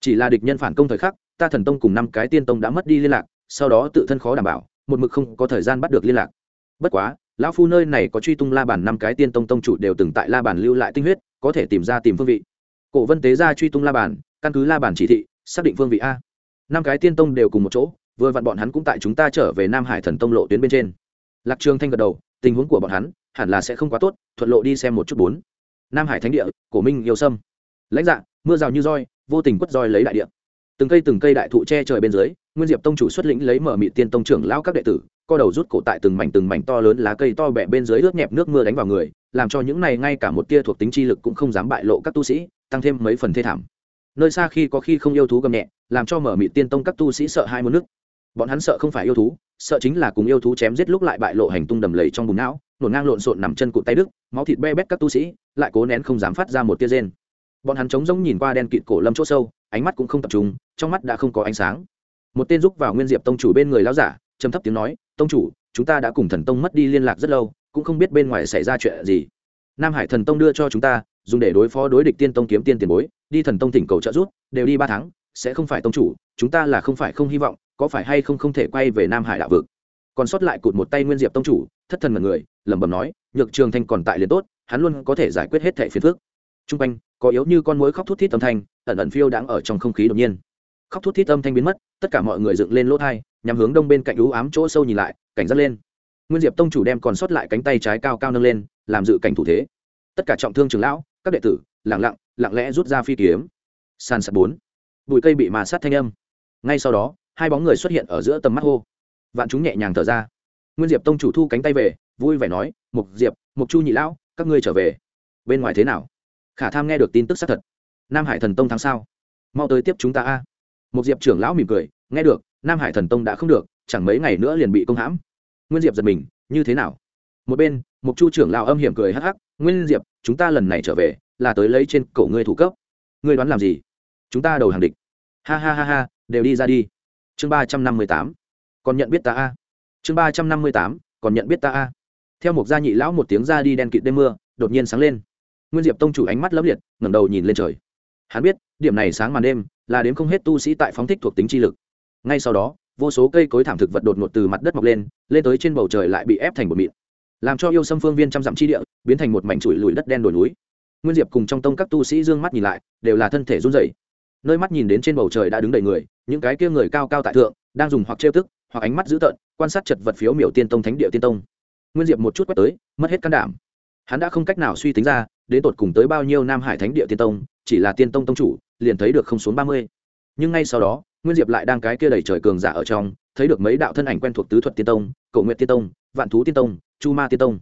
A: Chỉ là địch nhân phản công thời khắc, ta thần tông cùng năm cái tiên tông đã mất đi liên lạc, sau đó tự thân khó đảm bảo, một mực không có thời gian bắt được liên lạc. Bất quá lão phu nơi này có truy tung la bàn năm cái tiên tông tông chủ đều từng tại la bàn lưu lại tinh huyết, có thể tìm ra tìm phương vị. Cổ vân tế ra truy tung la bàn, căn cứ la bàn chỉ thị, xác định phương vị a. Năm cái tiên tông đều cùng một chỗ, vừa vặn bọn hắn cũng tại chúng ta trở về nam hải thần tông lộ tuyến bên trên. Lạc trường thanh gật đầu, tình huống của bọn hắn hẳn là sẽ không quá tốt, thuận lộ đi xem một chút bốn. Nam hải thánh địa, cổ minh yêu sâm. Lãnh dạ mưa rào như roi, vô tình quất roi lấy đại địa. Từng cây từng cây đại thụ che trời bên dưới, nguyên diệp tông chủ xuất lĩnh lấy mở mị tiên tông trưởng lao các đệ tử co đầu rút cổ tại từng mảnh từng mảnh to lớn lá cây to bẹ bên dưới ướt nhẹp nước mưa đánh vào người, làm cho những này ngay cả một tia thuộc tính chi lực cũng không dám bại lộ các tu sĩ, tăng thêm mấy phần thê thảm. Nơi xa khi có khi không yêu thú gầm nhẹ, làm cho mở mị tiên tông các tu sĩ sợ hai muốn nước. Bọn hắn sợ không phải yêu thú, sợ chính là cùng yêu thú chém giết lúc lại bại lộ hành tung đầm lầy trong bùn não, nổn ngang lộn xộn nằm chân cụt tay đức máu thịt be bét các tu sĩ, lại cố nén không dám phát ra một tia rên. Bọn hắn trống rỗng nhìn qua đen kịt cổ lâm chỗ sâu, ánh mắt cũng không tập trung, trong mắt đã không có ánh sáng. Một tên giúp vào nguyên diệp tông chủ bên người lão giả, trầm thấp tiếng nói tông chủ, chúng ta đã cùng thần tông mất đi liên lạc rất lâu, cũng không biết bên ngoài xảy ra chuyện gì. Nam hải thần tông đưa cho chúng ta, dùng để đối phó đối địch tiên tông kiếm tiên tiền bối, đi thần tông thỉnh cầu trợ giúp, đều đi ba tháng, sẽ không phải tông chủ, chúng ta là không phải không hy vọng, có phải hay không không thể quay về nam hải đạo vực. Còn sót lại cụt một tay nguyên diệp tông chủ, thất thần mật người, lẩm bẩm nói, nhược trường thanh còn tại liền tốt, hắn luôn có thể giải quyết hết thẻ phiền phước t r u n g quanh, có yếu như con mối khóc thút thít âm thanh, ẩn ẩn phiêu đáng ở trong không khí đột nhiên. Khóc thút thít âm thanh biến mất, tất cả mọi người dựng lên lỗ thai nhằm hướng đông bên cạnh ú ám chỗ sâu nhìn lại, cảnh giác lên. Nguyên diệp tông chủ đem còn sót lại cánh tay trái cao cao nâng lên, làm dự cảnh thủ thế. Tất cả trọng thương trường lão, các đệ tử lẳng lặng lặng lẽ rút ra phi kiếm. Sàn sạt bốn. Bụi cây bị mà sát thanh âm. Ngay sau đó, hai bóng người xuất hiện ở giữa tầm mắt hô. Vạn chúng nhẹ nhàng thở ra. Nguyên diệp tông chủ thu cánh tay về, vui vẻ nói, mục diệp, mục chu nhị lão, các ngươi trở về. Bên ngoài thế nào? Khả tham nghe được tin tức xác thật. Nam hải thần tông thắng sao? Mau tới tiếp chúng ta a. Mục diệp trưởng lão mỉm cười, nghe được nam hải thần tông đã không được, chẳng mấy ngày nữa liền bị công hãm. Nguyên diệp giật mình, như thế nào? Một bên, mục chu trưởng lão âm hiểm cười hắc hắc, nguyên diệp, chúng ta lần này trở về, là tới lấy trên cổ ngươi thủ cấp. Ngươi đoán làm gì? Chúng ta đầu hàng địch. Ha ha ha ha, đều đi ra đi. Chương ba trăm năm mươi tám. Còn nhận biết ta a? Chương ba trăm năm mươi tám. Còn nhận biết ta a? Theo một gia nhị lão một tiếng ra đi đen kịt đêm mưa, đột nhiên sáng lên. Nguyên diệp tông chủ ánh mắt lấp liệt, ngẩng đầu nhìn lên trời. Hắn biết, điểm này sáng màn đêm, là đếm không hết tu sĩ tại phóng thích thuộc tính chi lực ngay sau đó, vô số cây cối thảm thực vật đột ngột từ mặt đất mọc lên lên tới trên bầu trời lại bị ép thành một mịn, làm cho yêu xâm phương viên trăm dặm chi địa biến thành một mảnh chuỗi lùi đất đen đồi núi. Nguyên diệp cùng trong tông các tu sĩ d ư ơ n g mắt nhìn lại, đều là thân thể run rẩy. Nơi mắt nhìn đến trên bầu trời đã đứng đầy người, những cái kia người cao cao tại thượng, đang dùng hoặc trêu tức, hoặc ánh mắt dữ tợn, quan sát chật vật phiếu miểu tiên tông thánh địa tiên tông. Nguyên diệp một chút quét tới, mất hết can đảm. Hắn đã không cách nào suy tính ra, đến tột cùng tới bao nhiêu nam hải thánh địa tiên tông, chỉ là tiên tông tông chủ, liền thấy được không xuống ba mươi. Nhưng ngay sau đó nguyên diệp lại đang cái kia đầy trời cường giả ở trong, thấy được mấy đạo thân ảnh quen thuộc tứ thuật tiên tông cậu nguyện tiên tông, vạn thú tiên tông, chu ma tiên tông.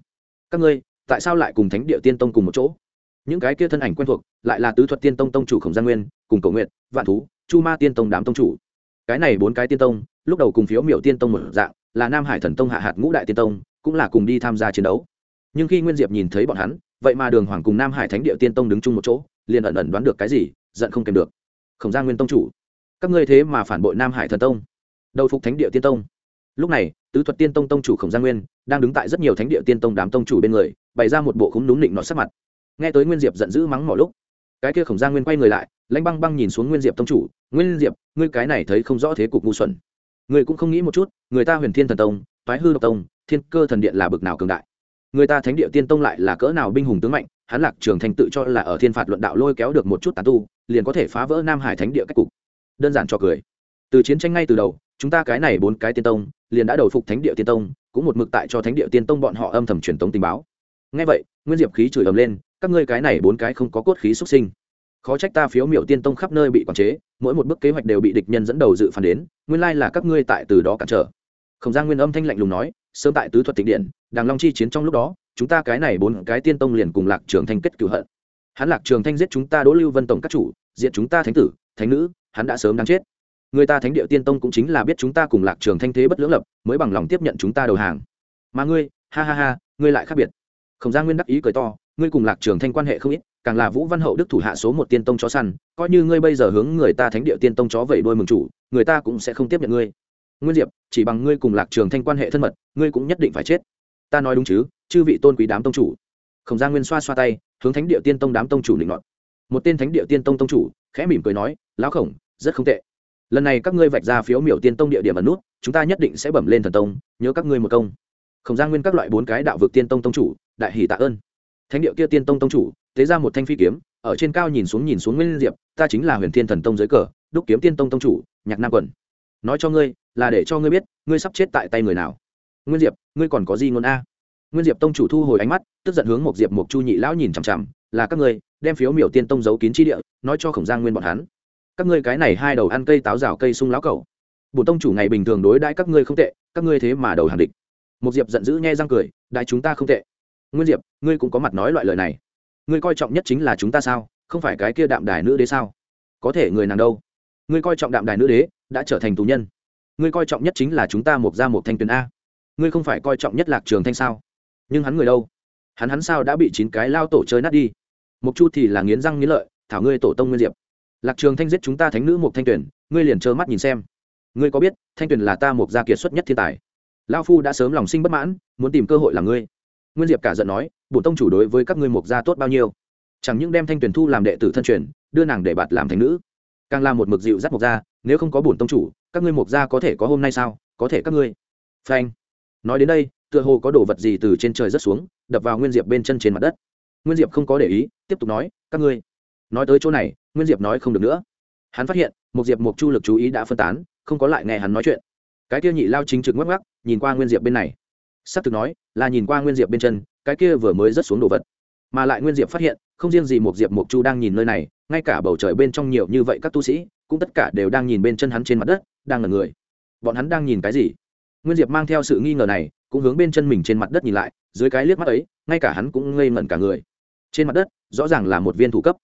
A: Các ngươi, tại sao lại cùng thánh địa tiên tông cùng một chỗ? Những cái kia thân ảnh quen thuộc, lại là tứ thuật tiên tông tông chủ khổng gia nguyên, cùng cầu nguyện vạn thú, chu ma tiên tông đám tông chủ. Cái này bốn cái tiên tông, lúc đầu cùng phiếu miểu tiên tông một dạng, là nam hải thần tông hạ hạt ngũ đại tiên tông, cũng là cùng đi tham gia chiến đấu. Nhưng khi nguyên diệp nhìn thấy bọn hắn, vậy mà đường hoàng cùng nam hải thánh địa tiên tông đứng chung một chỗ, liền ẩn ẩn đoán được cái gì, giận không kèm được. Khổng gia nguyên tông chủ các ngươi thế mà phản bội nam hải thần tông, đầu phục thánh địa tiên tông. Lúc này, tứ thuật tiên tông tông chủ khổng gia nguyên đang đứng tại rất nhiều thánh địa tiên tông đám tông chủ bên người, bày ra một bộ khúng đúng định nọ sắc mặt. Nghe tới nguyên diệp giận dữ mắng mỏ lúc, cái kia khổng gia nguyên quay người lại lãnh băng băng nhìn xuống nguyên diệp tông chủ, nguyên diệp, ngươi cái này thấy không rõ thế cục ngu xuẩn. Người cũng không nghĩ một chút, người ta huyền thiên thần tông thoái hư độc tông, thiên cơ thần điện là bực nào cường đại. Người ta thánh địa tiên tông lại là cỡ nào binh hùng tướng mạnh, hắn lạc trường thành tự cho là ở thiên phạt luận đạo lôi kéo được một chút tàn tu, liền có thể phá vỡ nam hải thánh địa cách cục đơn giản cho cười. Từ chiến tranh ngay từ đầu, chúng ta cái này bốn cái tiên tông, liền đã đầu phục thánh địa tiên tông, cũng một mực tại cho thánh địa tiên tông bọn họ âm thầm truyền tống tình báo. Ngay vậy, nguyên diệp khí chửi ầm lên, các ngươi cái này bốn cái không có cốt khí xuất sinh. Khó trách ta phiếu miểu tiên tông khắp nơi bị quản chế, mỗi một bước kế hoạch đều bị địch nhân dẫn đầu dự phản đến, nguyên lai là các ngươi tại từ đó cản trở. Khổng giang nguyên âm thanh lạnh lùng nói, sớm tại tứ thuật tịch điện, đàng long chi chiến trong lúc đó, chúng ta cái này bốn cái tiên tông liền cùng lạc trường thanh kết cửu hận hắn lạc trường thanh giết chúng ta đỗ lưu vân tổng các chủ diện chúng ta thánh tử, thánh nữ, hắn đã sớm đáng chết. Người ta thánh địa tiên tông cũng chính là biết chúng ta cùng lạc trường thanh thế bất lưỡng lập, mới bằng lòng tiếp nhận chúng ta đầu hàng. Mà ngươi, ha ha ha, ngươi lại khác biệt. Khổng gia nguyên đắc ý cười to, ngươi cùng lạc trường thanh quan hệ không ít, càng là vũ văn hậu đức thủ hạ số một tiên tông chó săn, coi như ngươi bây giờ hướng người ta thánh địa tiên tông chó vẩy đuôi mừng chủ, người ta cũng sẽ không tiếp nhận ngươi. Nguyên diệp, chỉ bằng ngươi cùng lạc trường thanh quan hệ thân mật, ngươi cũng nhất định phải chết. Ta nói đúng chứ, chư vị tôn quý đám tông chủ. Khổng gia nguyên xoa xoa tay hướng thánh địa tiên tông đám tông chủ định luận một tên thánh địa tiên tông tông chủ khẽ mỉm cười nói, lão khổng, rất không tệ. Lần này các ngươi vạch ra phiếu miểu tiên tông địa điểm ẩn nút, chúng ta nhất định sẽ bẩm lên thần tông, nhớ các ngươi một công. Khổng gia nguyên các loại bốn cái đạo vực tiên tông tông chủ, đại hỷ tạ ơn. Thánh địa kia tiên tông tông chủ thế ra một thanh phi kiếm, ở trên cao nhìn xuống nhìn xuống nguyên diệp, ta chính là huyền thiên thần tông dưới cờ, đúc kiếm tiên tông tông chủ, nhạc nam quần nói cho ngươi, là để cho ngươi biết, ngươi sắp chết tại tay người nào. Nguyên diệp, ngươi còn có gì ngôn a? Nguyên diệp tông chủ thu hồi ánh mắt, tức giận hướng một diệp một chu nhị lão nhìn chằm chằm, là các ngươi, đem phiếu miểu tiên tông giấu kín chi địa, nói cho khổng giang nguyên bọn hắn. Các ngươi cái này hai đầu ăn cây táo rào cây sung lão cầu bổn tông chủ ngày bình thường đối đãi các ngươi không tệ, các ngươi thế mà đầu hàng địch. Một diệp giận dữ nghe răng cười đại chúng ta không tệ. Nguyên diệp, ngươi cũng có mặt nói loại lời này. Ngươi coi trọng nhất chính là chúng ta sao, không phải cái kia đạm đài nữ đế sao? Có thể người nàng đâu? Ngươi coi trọng đạm đài nữ đế, đã trở thành tù nhân. Ngươi coi trọng nhất chính là chúng ta một ra một thanh tuyền a. Ngươi không phải coi trọng nhất lạc trường thanh sao? Nhưng hắn người đâu? Hắn hắn sao đã bị chín cái lao tổ chơi nát đi? Mục chu thì là nghiến răng nghiến lợi, thảo ngươi tổ tông nguyên diệp, lạc trường thanh giết chúng ta thánh nữ một thanh tuyển ngươi liền trơ mắt nhìn xem. Ngươi có biết, thanh tuyển là ta một gia kiệt xuất nhất thiên tài. Lao phu đã sớm lòng sinh bất mãn, muốn tìm cơ hội làm ngươi. Nguyên diệp cả giận nói, bổn tông chủ đối với các ngươi mục gia tốt bao nhiêu? Chẳng những đem thanh tuyển thu làm đệ tử thân truyền, đưa nàng để bạt làm thành nữ. Càng là một mực dịu dắt mục gia, nếu không có bổn tông chủ, các ngươi mục gia có thể có hôm nay sao? Có thể các ngươi. Phanh. Nói đến đây tựa hồ có đồ vật gì từ trên trời rớt xuống, đập vào nguyên diệp bên chân trên mặt đất. Nguyên diệp không có để ý, tiếp tục nói, các ngươi. Nói tới chỗ này, nguyên diệp nói không được nữa. Hắn phát hiện, một diệp một chu lực chú ý đã phân tán, không có lại nghe hắn nói chuyện. Cái kia nhị lao chính trực ngắc ngắc nhìn qua nguyên diệp bên này. S ắ c thực nói, là nhìn qua nguyên diệp bên chân, cái kia vừa mới rớt xuống đồ vật. Mà lại nguyên diệp phát hiện, không riêng gì một diệp một chu đang nhìn nơi này, ngay cả bầu trời bên trong nhiều như vậy các tu sĩ, cũng tất cả đều đang nhìn bên chân hắn trên mặt đất, đang là người. Bọn hắn đang nhìn cái gì? Nguyên diệp mang theo sự nghi ngờ này, cũng hướng bên chân mình trên mặt đất nhìn lại, dưới cái liếc mắt ấy, ngay cả hắn cũng ngây ngẩn cả người. Trên mặt đất, rõ ràng là một viên thủ cấp.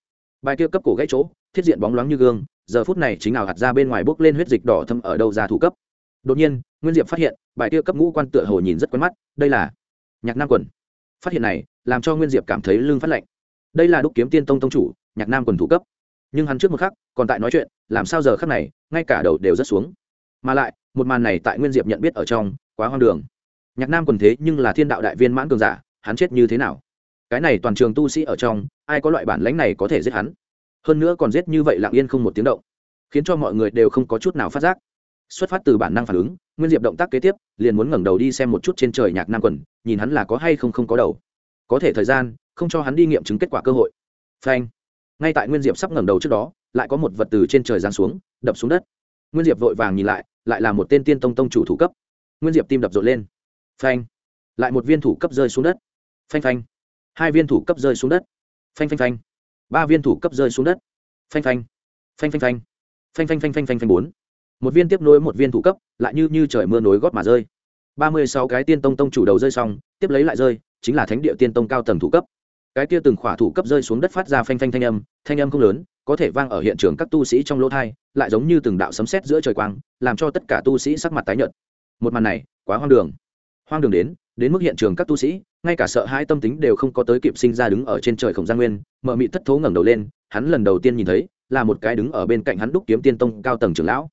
A: Bài kia cấp cổ gãy chỗ, thiết diện bóng loáng như gương, giờ phút này chính nào hạt ra bên ngoài bốc lên huyết dịch đỏ thâm ở đâu ra thủ cấp. Đột nhiên, nguyên diệp phát hiện, bài kia cấp ngũ quan tựa hồ nhìn rất quen mắt, đây là nhạc nam quần. Phát hiện này, làm cho nguyên diệp cảm thấy lưng phát lạnh. Đây là đúc kiếm tiên tông tông chủ, nhạc nam quần thủ cấp. Nhưng hắn trước một khắc, còn tại nói chuyện, làm sao giờ khắc này, ngay cả đầu đều rất xuống mà lại, một màn này tại nguyên diệp nhận biết ở trong, quá hoang đường. Nhạc nam quần thế nhưng là thiên đạo đại viên mãn cường giả, hắn chết như thế nào? Cái này toàn trường tu sĩ ở trong, ai có loại bản lãnh này có thể giết hắn? Hơn nữa còn giết như vậy lặng yên không một tiếng động, khiến cho mọi người đều không có chút nào phát giác. Xuất phát từ bản năng phản ứng, nguyên diệp động tác kế tiếp, liền muốn ngẩng đầu đi xem một chút trên trời nhạc nam quần, nhìn hắn là có hay không không có đầu. Có thể thời gian, không cho hắn đi nghiệm chứng kết quả cơ hội. Phanh. Ngay tại nguyên diệp sắp ngẩng đầu trước đó, lại có một vật từ trên trời giáng xuống, đập xuống đất nguyên diệp vội vàng nhìn lại lại là một tên tiên tông tông chủ thủ cấp. Nguyên diệp tim đập rộn lên. Phanh. Lại một viên thủ cấp rơi xuống đất. Phanh phanh. Hai viên thủ cấp rơi xuống đất. Phanh phanh phanh. Ba viên thủ cấp rơi xuống đất. Phanh phanh. Phanh phanh phanh. Phanh phanh phanh phanh phanh phanh bốn. Một viên tiếp nối một viên thủ cấp, lại như như trời mưa nối gót mà rơi. Ba mươi sáu cái tiên tông tông chủ đầu rơi xong, tiếp lấy lại rơi, chính là thánh địa tiên tông cao tầng thủ cấp. Cái kia từng khỏa thủ cấp rơi xuống đất phát ra phanh phanh thanh âm thanh âm không lớn có thể vang ở hiện trường các tu sĩ trong lỗ thai, lại giống như từng đạo sấm sét giữa trời quang, làm cho tất cả tu sĩ sắc mặt tái nhợt. Một màn này, quá hoang đường. Hoang đường đến đến mức hiện trường các tu sĩ, ngay cả sợ hai tâm tính đều không có tới kịp sinh ra đứng ở trên trời khổng gia nguyên mợ mị thất thố ngẩng đầu lên, hắn lần đầu tiên nhìn thấy, là một cái đứng ở bên cạnh hắn đúc kiếm tiên tông cao tầng trưởng lão.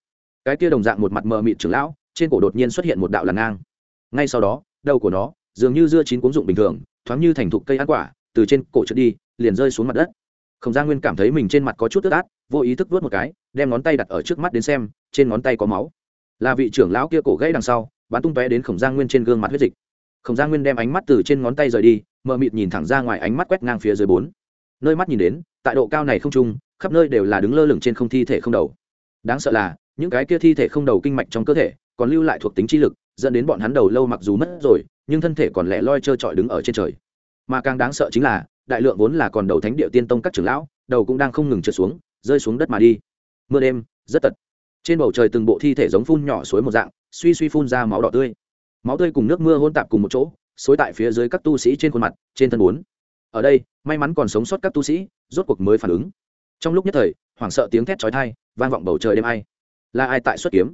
A: Cái kia đồng dạng một mặt mờ mịt trưởng lão, trên cổ đột nhiên xuất hiện một đạo làn ngang. Ngay sau đó, đầu của nó, dường như dưa chín cuống dụng bình thường, thoáng như thành thục cây ăn quả, từ trên cổ trượt đi, liền rơi xuống mặt đất khổng gia nguyên cảm thấy mình trên mặt có chút tức át, vô ý thức vớt một cái, đem ngón tay đặt ở trước mắt đến xem, trên ngón tay có máu. Là vị trưởng lão kia cổ gãy đằng sau, bắn tung tóe đến khổng gia nguyên trên gương mặt huyết dịch. Khổng gia nguyên đem ánh mắt từ trên ngón tay rời đi, mờ mịt nhìn thẳng ra ngoài ánh mắt quét ngang phía dưới bốn. Nơi mắt nhìn đến, tại độ cao này không trung, khắp nơi đều là đứng lơ lửng trên không thi thể không đầu. Đáng sợ là, những cái kia thi thể không đầu kinh mạch trong cơ thể, còn lưu lại thuộc tính chi lực, dẫn đến bọn hắn đầu lâu mặc dù mất rồi, nhưng thân thể còn lẻ loi trơ trọi đứng ở trên trời. Mà càng đáng sợ chính là đại lượng vốn là còn đầu thánh địa tiên tông các trưởng lão, đầu cũng đang không ngừng trượt xuống, rơi xuống đất mà đi. Mưa đêm, rất tật. Trên bầu trời từng bộ thi thể giống phun nhỏ suối một dạng, suy suy phun ra máu đỏ tươi. Máu tươi cùng nước mưa hôn tạp cùng một chỗ, xối tại phía dưới các tu sĩ trên khuôn mặt, trên thân bốn. Ở đây, may mắn còn sống sót các tu sĩ, rốt cuộc mới phản ứng. Trong lúc nhất thời, hoảng sợ tiếng thét chói thai vang vọng bầu trời đêm ai. Là ai tại xuất kiếm?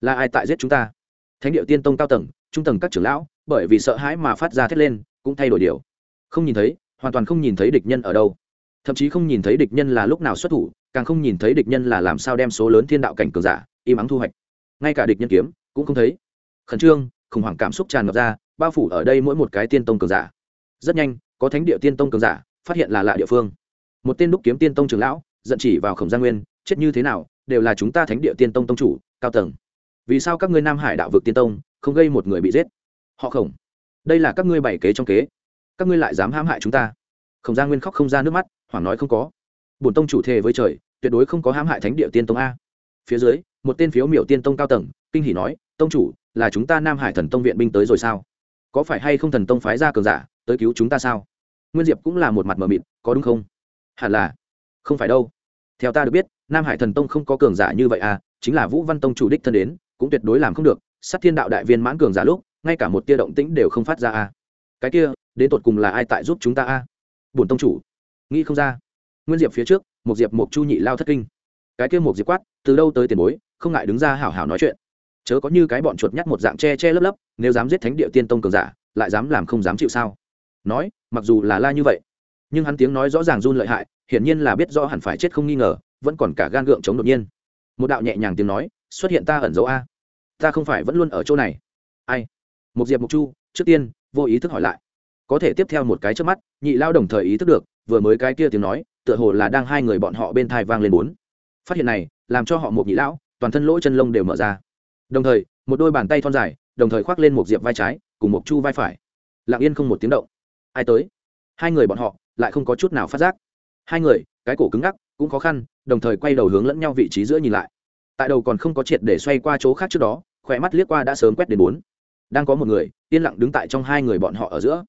A: Là ai tại giết chúng ta? Thánh điệu tiên tông cao tầng, trung tầng các trưởng lão, bởi vì sợ hãi mà phát ra thét lên, cũng thay đổi điều. Không nhìn thấy hoàn toàn không nhìn thấy địch nhân ở đâu. Thậm chí không nhìn thấy địch nhân là lúc nào xuất thủ, càng không nhìn thấy địch nhân là làm sao đem số lớn thiên đạo cảnh cường giả, im ắng thu hoạch. Ngay cả địch nhân kiếm, cũng không thấy. Khẩn trương, khủng hoảng cảm xúc tràn ngập ra, bao phủ ở đây mỗi một cái tiên tông cường giả. Rất nhanh, có thánh địa tiên tông cường giả, phát hiện là lạ địa phương. Một tên đúc kiếm tiên tông trưởng lão, giận chỉ vào khổng gia nguyên, chết như thế nào, đều là chúng ta thánh địa tiên tông tông chủ, cao tầng. Vì sao các ngươi nam hải đạo vực tiên tông không gây một người bị giết? Họ khổng, đây là các ngươi bày kế trong kế các ngươi lại dám hãm hại chúng ta. Khổng gia nguyên khóc không ra nước mắt, hoảng nói không có. Bổn tông chủ thề với trời, tuyệt đối không có hãm hại thánh địa tiên tông a. Phía dưới, một tên phiếu miểu tiên tông cao tầng, kinh hỉ nói, tông chủ, là chúng ta nam hải thần tông viện binh tới rồi sao? Có phải hay không thần tông phái ra cường giả tới cứu chúng ta sao? Nguyên diệp cũng là một mặt mờ mịt, có đúng không? Hẳn là. Không phải đâu. Theo ta được biết, nam hải thần tông không có cường giả như vậy à chính là vũ văn tông chủ đích thân đến, cũng tuyệt đối làm không được. Sát thiên đạo đại viên mãn cường giả lúc, ngay cả một tia động tĩnh đều không phát ra à. Cái kia đến tột cùng là ai tại giúp chúng ta à bổn tông chủ. Nghĩ không ra. Nguyên diệp phía trước, một diệp, một chu nhị lao thất kinh. Cái kia một diệp quát, từ đâu tới tiền bối, không ngại đứng ra hảo hảo nói chuyện. Chớ có như cái bọn chuột nhắt một dạng che che lấp lấp, nếu dám giết thánh địa tiên tông cường giả, lại dám làm không dám chịu sao? Nói, mặc dù là la như vậy, nhưng hắn tiếng nói rõ ràng run lợi hại, hiển nhiên là biết rõ hẳn phải chết không nghi ngờ, vẫn còn cả gan gượng chống đột nhiên. Một đạo nhẹ nhàng tiếng nói, xuất hiện ta ẩn dấu a. Ta không phải vẫn luôn ở chỗ này. Ai? Một diệp mục chu, trước tiên, vô ý thức hỏi lại có thể tiếp theo một cái trước mắt, nhị lao đồng thời ý thức được, vừa mới cái kia tiếng nói, tựa hồ là đang hai người bọn họ bên thai vang lên bốn. Phát hiện này, làm cho họ một nhị lão, toàn thân lỗ chân lông đều mở ra. Đồng thời, một đôi bàn tay thon dài, đồng thời khoác lên một diệp vai trái, cùng một chu vai phải. Lặng yên không một tiếng động. Ai tới? Hai người bọn họ, lại không có chút nào phát giác. Hai người, cái cổ cứng ngắc, cũng khó khăn, đồng thời quay đầu hướng lẫn nhau vị trí giữa nhìn lại. Tại đầu còn không có triệt để xoay qua chỗ khác trước đó khỏe mắt liếc qua đã sớm quét đến bốn. Đang có một người, yên lặng đứng tại trong hai người bọn họ ở giữa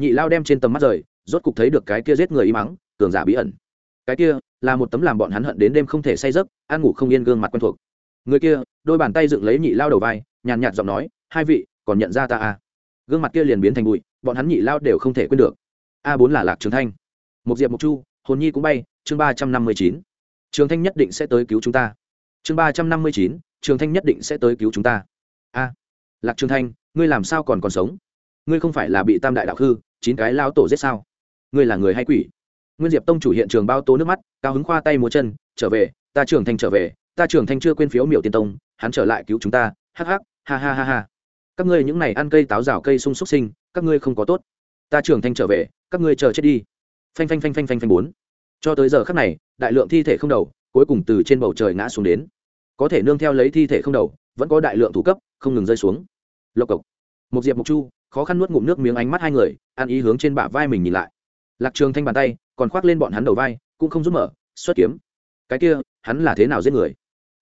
A: nhị lao đem trên tầm mắt rời, rốt cục thấy được cái kia giết người y mắng, cường giả bí ẩn. Cái kia là một tấm làm bọn hắn hận đến đêm không thể say giấc ăn ngủ không yên gương mặt quen thuộc. Người kia, đôi bàn tay dựng lấy nhị lao đầu vai, nhàn nhạt giọng nói, hai vị, còn nhận ra ta à? Gương mặt kia liền biến thành bụi, bọn hắn nhị lao đều không thể quên được. A bốn là lạc trường thanh. Một diệp mục chu, hồn nhi cũng bay, chương ba trăm năm mươi chín. Trường thanh nhất định sẽ tới cứu chúng ta. Chương ba trăm năm mươi chín, trường thanh nhất định sẽ tới cứu chúng ta. A, lạc trường thanh, ngươi làm sao còn còn sống? Ngươi không phải là bị tam đại đạo hư, chín cái lao tổ giết sao? Ngươi là người hay quỷ? Nguyên diệp tông chủ hiện trường bao tố nước mắt cao hứng khoa tay múa chân trở về ta trưởng thành trở về ta trưởng thành chưa quên phiếu miểu tiên tông hắn trở lại cứu chúng ta hắc hắc ha ha ha ha. Các ngươi những này ăn cây táo rào cây sung xúc sinh các ngươi không có tốt. Ta trưởng thành trở về các ngươi chờ chết đi. Phanh phanh phanh phanh phanh phanh bốn. Cho tới giờ khắc này đại lượng thi thể không đầu cuối cùng từ trên bầu trời ngã xuống đến. Có thể nương theo lấy thi thể không đầu vẫn có đại lượng thủ cấp không ngừng rơi xuống. Lộc cộc. Một diệp mục chu khó khăn nuốt ngụm nước miếng ánh mắt hai người, ăn ý hướng trên bả vai mình nhìn lại. Lạc trường thanh bàn tay, còn khoác lên bọn hắn đầu vai, cũng không rút mở, xuất kiếm. Cái kia, hắn là thế nào giết người?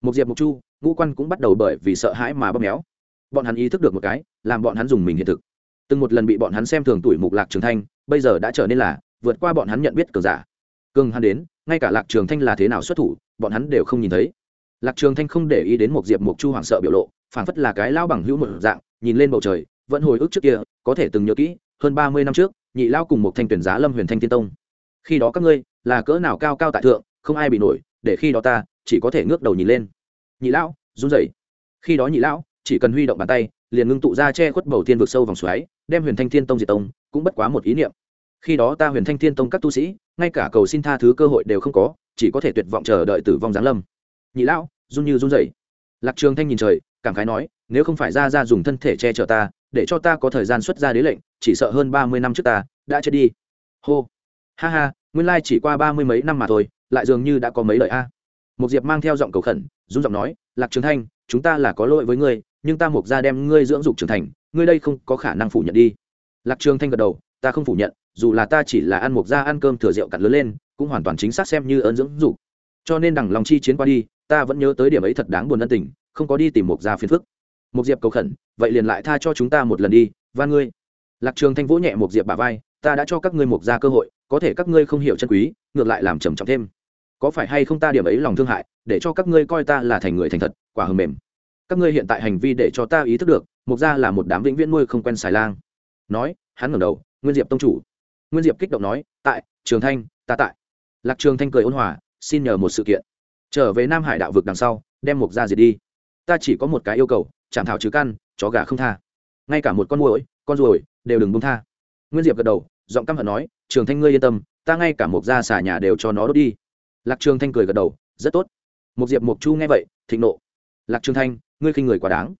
A: Một diệp một chu, ngũ quan cũng bắt đầu bởi vì sợ hãi mà bóp méo. Bọn hắn ý thức được một cái, làm bọn hắn dùng mình hiện thực. Từng một lần bị bọn hắn xem thường tuổi mục lạc trường thanh, bây giờ đã trở nên là, vượt qua bọn hắn nhận biết cường giả. Cường hắn đến, ngay cả lạc trường thanh là thế nào xuất thủ, bọn hắn đều không nhìn thấy. Lạc trường thanh không để ý đến một diệp một chu hoảng sợ biểu lộ, phảng phất là cái lao bằng hữu một dạng, nhìn lên bầu trời vẫn hồi ức trước kia, có thể từng nhớ kỹ, hơn ba mươi năm trước, nhị lao cùng một thanh tuyển giá lâm huyền thanh tiên tông. Khi đó các ngươi, là cỡ nào cao cao tại thượng, không ai bị nổi, để khi đó ta, chỉ có thể ngước đầu nhìn lên. Nhị lão, run rẩy. Khi đó nhị lão, chỉ cần huy động bàn tay, liền ngưng tụ ra che khuất bầu thiên vực sâu vòng xoáy, đem huyền thanh thiên tông diệt tông, cũng bất quá một ý niệm. Khi đó ta huyền thanh thiên tông các tu sĩ, ngay cả cầu xin tha thứ cơ hội đều không có, chỉ có thể tuyệt vọng chờ đợi tử vong giáng lâm. Nhị lão, run như run rẩy. Lạc trường thanh nhìn trời, cảm khái nói, nếu không phải ra ra dùng thân thể che chở ta để cho ta có thời gian xuất ra đế lệnh, chỉ sợ hơn ba mươi năm trước ta đã chết đi. Hô. Ha ha, nguyên lai chỉ qua ba mươi mấy năm mà thôi, lại dường như đã có mấy lời a. Một diệp mang theo giọng cầu khẩn, run giọng nói, lạc trường thanh, chúng ta là có lỗi với ngươi, nhưng ta mục ra đem ngươi dưỡng dục trưởng thành, ngươi đây không có khả năng phủ nhận đi. Lạc trường thanh gật đầu, ta không phủ nhận, dù là ta chỉ là ăn mục ra ăn cơm thừa rượu cặn lớn lên, cũng hoàn toàn chính xác xem như ơn dưỡng dục. Cho nên đằng lòng chi chiến qua đi, ta vẫn nhớ tới điểm ấy thật đáng buồn ân tình, không có đi tìm mục ra phiền phức mục diệp cầu khẩn, vậy liền lại tha cho chúng ta một lần đi, và ngươi. Lạc trường thanh vỗ nhẹ mục diệp bà vai, ta đã cho các ngươi một ra cơ hội, có thể các ngươi không hiểu chân quý, ngược lại làm trầm trọng thêm. Có phải hay không ta điểm ấy lòng thương hại, để cho các ngươi coi ta là thành người thành thật, quả hờ mềm. Các ngươi hiện tại hành vi để cho ta ý thức được, mục ra là một đám vĩnh viễn nuôi không quen xài lang. Nói, hắn ngẩng đầu, nguyên diệp tông chủ. Nguyên diệp kích động nói, tại, trường thanh, ta tại. Lạc trường thanh cười ôn hòa, xin nhờ một sự kiện. Trở về nam hải đạo vực đằng sau, đem mục ra diệt đi. Ta chỉ có một cái yêu cầu chạm thảo trừ căn, chó gà không tha. Ngay cả một con muỗi, con ruồi đều đừng bông tha. Nguyên diệp gật đầu, giọng căm hận nói, trường thanh ngươi yên tâm, ta ngay cả một gia xả nhà đều cho nó đốt đi. Lạc trường thanh cười gật đầu, rất tốt. Một diệp, mục chu nghe vậy, thịnh nộ. Lạc trường thanh, ngươi khinh người quá đáng.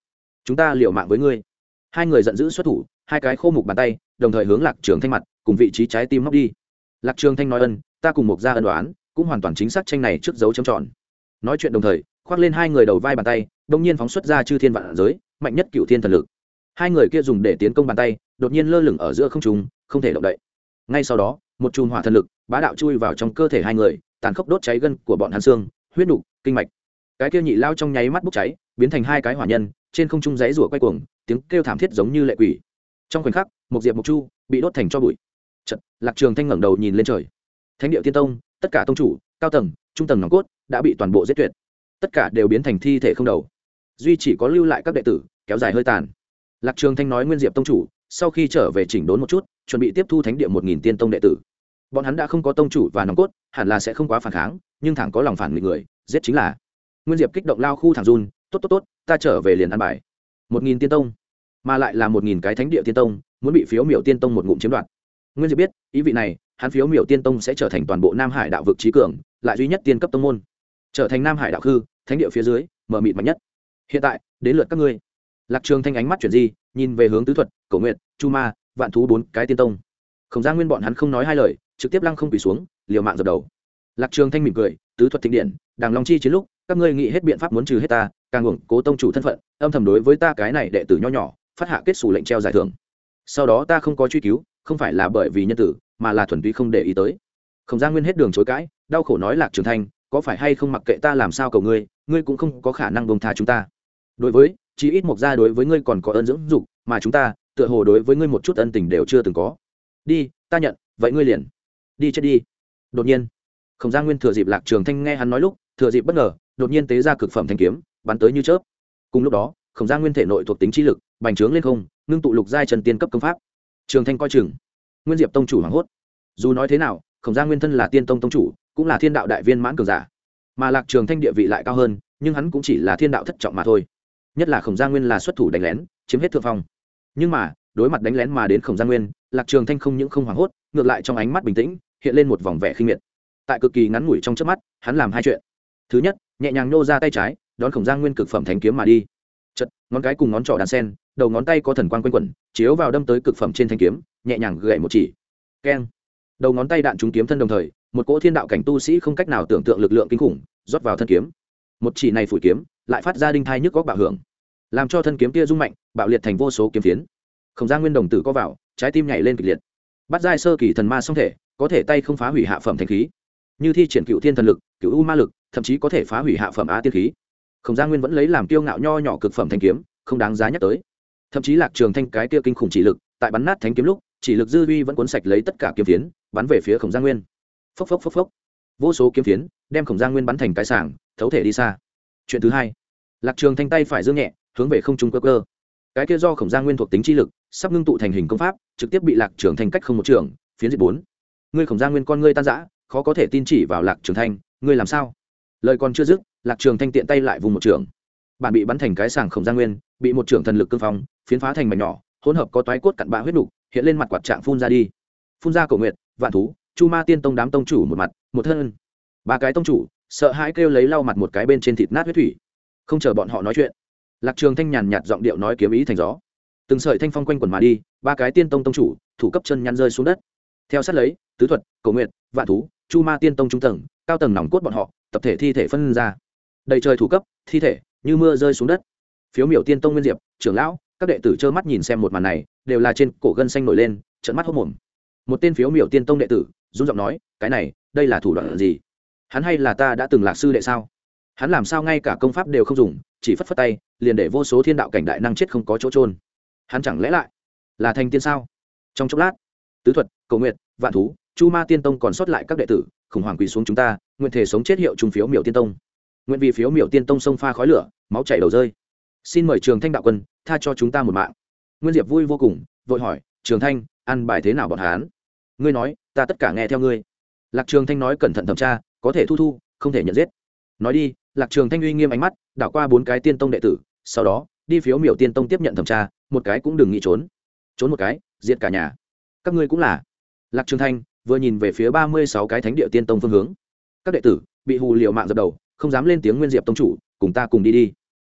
A: Chúng ta liều mạng với ngươi. Hai người giận dữ xuất thủ, hai cái khô mục bàn tay, đồng thời hướng lạc trường thanh mặt, cùng vị trí trái tim móc đi. Lạc trường thanh nói ân, ta cùng mục gia ân đoán cũng hoàn toàn chính xác tranh này trước dấu chấm tròn. Nói chuyện đồng thời, khoác lên hai người đầu vai bàn tay đông nhiên phóng xuất ra chư thiên vạn giới mạnh nhất cựu thiên thần lực. Hai người kia dùng để tiến công bàn tay đột nhiên lơ lửng ở giữa không trung không thể động đậy. Ngay sau đó một chùm hỏa thần lực bá đạo chui vào trong cơ thể hai người tàn khốc đốt cháy gân của bọn hắn xương huyết nục kinh mạch. Cái kia nhị lao trong nháy mắt bốc cháy biến thành hai cái hỏa nhân trên không trung giấy rủa quay cuồng tiếng kêu thảm thiết giống như lệ quỷ. Trong khoảnh khắc một diệp mục chu bị đốt thành cho bụi. Chật, lạc trường thanh ngẩng đầu nhìn lên trời. Thánh địa tiên tông tất cả tông chủ cao tầng trung tầng nòng cốt đã bị toàn bộ giết tuyệt. Tất cả đều biến thành thi thể không đầu duy chỉ có lưu lại các đệ tử, kéo dài hơi tàn. Lạc trường thanh nói nguyên diệp tông chủ, sau khi trở về chỉnh đốn một chút, chuẩn bị tiếp thu thánh địa một nghìn tiên tông đệ tử. Bọn hắn đã không có tông chủ và nòng cốt, hẳn là sẽ không quá phản kháng, nhưng thẳng có lòng phản nghịch người, giết chính là. Nguyên diệp kích động lao khu thẳng run, tốt tốt tốt, ta trở về liền ăn bài. Một nghìn tiên tông, mà lại là một nghìn cái thánh địa tiên tông, muốn bị phiếu miểu tiên tông một ngụm chiếm đoạt. Nguyên diệp biết, ý vị này, hắn phiếu miểu tiên tông sẽ trở thành toàn bộ nam hải đạo vực trí cường, lại duy nhất tiên cấp tông môn. Trở thành nam hải đạo khư, thánh địa phía dưới, mở mịt mạnh nhất hiện tại, đến lượt các ngươi. Lạc trường thanh ánh mắt chuyển di, nhìn về hướng tứ thuật cầu nguyện chu ma, vạn thú bốn cái tiên tông. Khổng gia nguyên bọn hắn không nói hai lời, trực tiếp lăng không quỳ xuống, liều mạng dập đầu. Lạc trường thanh mỉm cười, tứ thuật thịnh điện, đàng long chi chiến lúc, các ngươi nghĩ hết biện pháp muốn trừ hết ta, càng ngưỡng cố tông chủ thân phận, âm thầm đối với ta cái này đệ tử nho nhỏ, phát hạ kết xù lệnh treo giải thưởng. Sau đó ta không có truy cứu, không phải là bởi vì nhân tử, mà là thuần túy không để ý tới. Khổng gia nguyên hết đường chối cãi, đau khổ nói lạc trường thanh, có phải hay không mặc kệ ta làm sao cầu ngươi ngươi cũng không có khả năng bông tha chúng ta đối với, chí ít mộc gia đối với ngươi còn có ơn dưỡng dục, mà chúng ta, tựa hồ đối với ngươi một chút ân tình đều chưa từng có. Đi, ta nhận, vậy ngươi liền. Đi chết đi. Đột nhiên khổng gia nguyên thừa dịp lạc trường thanh nghe hắn nói lúc, thừa dịp bất ngờ, đột nhiên tế ra cực phẩm thanh kiếm, bắn tới như chớp. Cùng lúc đó khổng gia nguyên thể nội thuộc tính chi lực, bành trướng lên không, ngưng tụ lục giai trần tiên cấp công pháp. Trường thanh coi chừng, nguyên diệp tông chủ hoảng hốt. Dù nói thế nào khổng gia nguyên thân là tiên tông tông chủ, cũng là thiên đạo đại viên mãn cường giả. Mà lạc trường thanh địa vị lại cao hơn, nhưng hắn cũng chỉ là thiên đạo thất trọng mà thôi nhất là khổng gia nguyên là xuất thủ đánh lén, chiếm hết thượng phong. Nhưng mà, đối mặt đánh lén mà đến khổng gia nguyên, lạc trường thanh không những không hoảng hốt, ngược lại trong ánh mắt bình tĩnh, hiện lên một vòng vẻ khinh miệt. Tại cực kỳ ngắn ngủi trong trước mắt, hắn làm hai chuyện. Thứ nhất, nhẹ nhàng nô ra tay trái, đón khổng gia nguyên cực phẩm thánh kiếm mà đi. Chật ngón cái cùng ngón trỏ đàn sen, đầu ngón tay có thần quang quanh quẩn, chiếu vào đâm tới cực phẩm trên thanh kiếm, nhẹ nhàng gậy một chỉ. Keng. Đầu ngón tay đạn trúng kiếm thân đồng thời, một cỗ thiên đạo cảnh tu sĩ không cách nào tưởng tượng lực lượng kinh khủng, rót vào thân kiếm. Một chỉ này phủi kiếm, lại phát ra đinh thai nhức góc bạo hưởng làm cho thân kiếm kia rung mạnh, bạo liệt thành vô số kiếm phiến. Không gian nguyên đồng tử có vào, trái tim nhảy lên kịch liệt. Bắt giai sơ kỳ thần ma song thể, có thể tay không phá hủy hạ phẩm thanh khí. Như thi triển cựu thiên thần lực, cựu u ma lực, thậm chí có thể phá hủy hạ phẩm á tiên khí. Không gian nguyên vẫn lấy làm kiêu ngạo nho nhỏ cực phẩm thanh kiếm, không đáng giá nhắc tới. Thậm chí lạc trường thanh cái kia kinh khủng chỉ lực, tại bắn nát thánh kiếm lúc, chỉ lực dư uy vẫn cuốn sạch lấy tất cả kiếm phiến, bắn về phía khổng gia nguyên. Phốc phốc phốc phốc. Vô số kiếm phiến, đem khổng gia nguyên bắn thành cái sảng, thấu thể đi xa. Chuyện thứ hai. Lạc trường thanh tay phải dương nhẹ hướng về không trung cơ cơ. Cái kia do khổng gia nguyên thuộc tính chi lực, sắp ngưng tụ thành hình công pháp, trực tiếp bị lạc trường thành cách không một trường, phiến diệt bốn. Ngươi khổng gia nguyên con ngươi tan rã, khó có thể tin chỉ vào lạc trường thanh, ngươi làm sao? Lời còn chưa dứt, lạc trường thanh tiện tay lại vùng một trường. Bạn bị bắn thành cái sàng khổng gia nguyên, bị một trưởng thần lực cương phong, phiến phá thành mảnh nhỏ, hỗn hợp có toái cốt cặn bã huyết đục hiện lên mặt quạt trạng phun ra đi. Phun ra cổ nguyệt, vạn thú, chu ma tiên tông đám tông chủ một mặt, một thân. Ba cái tông chủ, sợ hãi kêu lấy lau mặt một cái bên trên thịt nát huyết thủy. Không chờ bọn họ nói chuyện lạc trường thanh nhàn nhạt giọng điệu nói kiếm ý thành gió. Từng sợi thanh phong quanh quần mà đi, ba cái tiên tông tông chủ, thủ cấp chân nhăn rơi xuống đất. Theo sát lấy, tứ thuật, cầu nguyện vạn thú, chu ma tiên tông trung tầng, cao tầng nòng cốt bọn họ, tập thể thi thể phân ra. Đầy trời thủ cấp, thi thể, như mưa rơi xuống đất. Phiếu miểu tiên tông nguyên diệp, trưởng lão, các đệ tử trơ mắt nhìn xem một màn này, đều là trên cổ gân xanh nổi lên trận mắt hốc mồm một tên phiếu miểu tiên tông đệ tử, run giọng nói, cái này, đây là thủ đoạn gì? Hắn hay là ta đã từng lạc sư đệ sao? Hắn làm sao ngay cả công pháp đều không dùng, chỉ phất phất tay, liền để vô số thiên đạo cảnh đại năng chết không có chỗ trôn hắn chẳng lẽ lại là thành tiên sao? Trong chốc lát, tứ thuật, cầu nguyện, vạn thú, chu ma tiên tông còn sót lại các đệ tử, khủng hoảng quỳ xuống chúng ta, nguyện thể sống chết hiệu trung phiếu miểu tiên tông. Nguyện vì phiếu miểu tiên tông sông pha khói lửa, máu chảy đầu rơi. Xin mời trường thanh đạo quân, tha cho chúng ta một mạng. Nguyên diệp vui vô cùng, vội hỏi, trường thanh, ăn bài thế nào bọn hán ngươi nói, ta tất cả nghe theo ngươi. Lạc trường thanh nói cẩn thận thẩm tra, có thể thu thu, không thể nhận giết nói đi, lạc trường thanh uy nghiêm ánh mắt, đảo qua bốn cái tiên tông đệ tử, sau đó, đi phiếu miểu tiên tông tiếp nhận thẩm tra, một cái cũng đừng nghĩ trốn. Trốn một cái, diệt cả nhà. Các ngươi cũng là. Lạc trường thanh vừa nhìn về phía ba mươi sáu cái thánh địa tiên tông phương hướng. Các đệ tử bị hù liều mạng dập đầu, không dám lên tiếng nguyên diệp tông chủ, cùng ta cùng đi đi.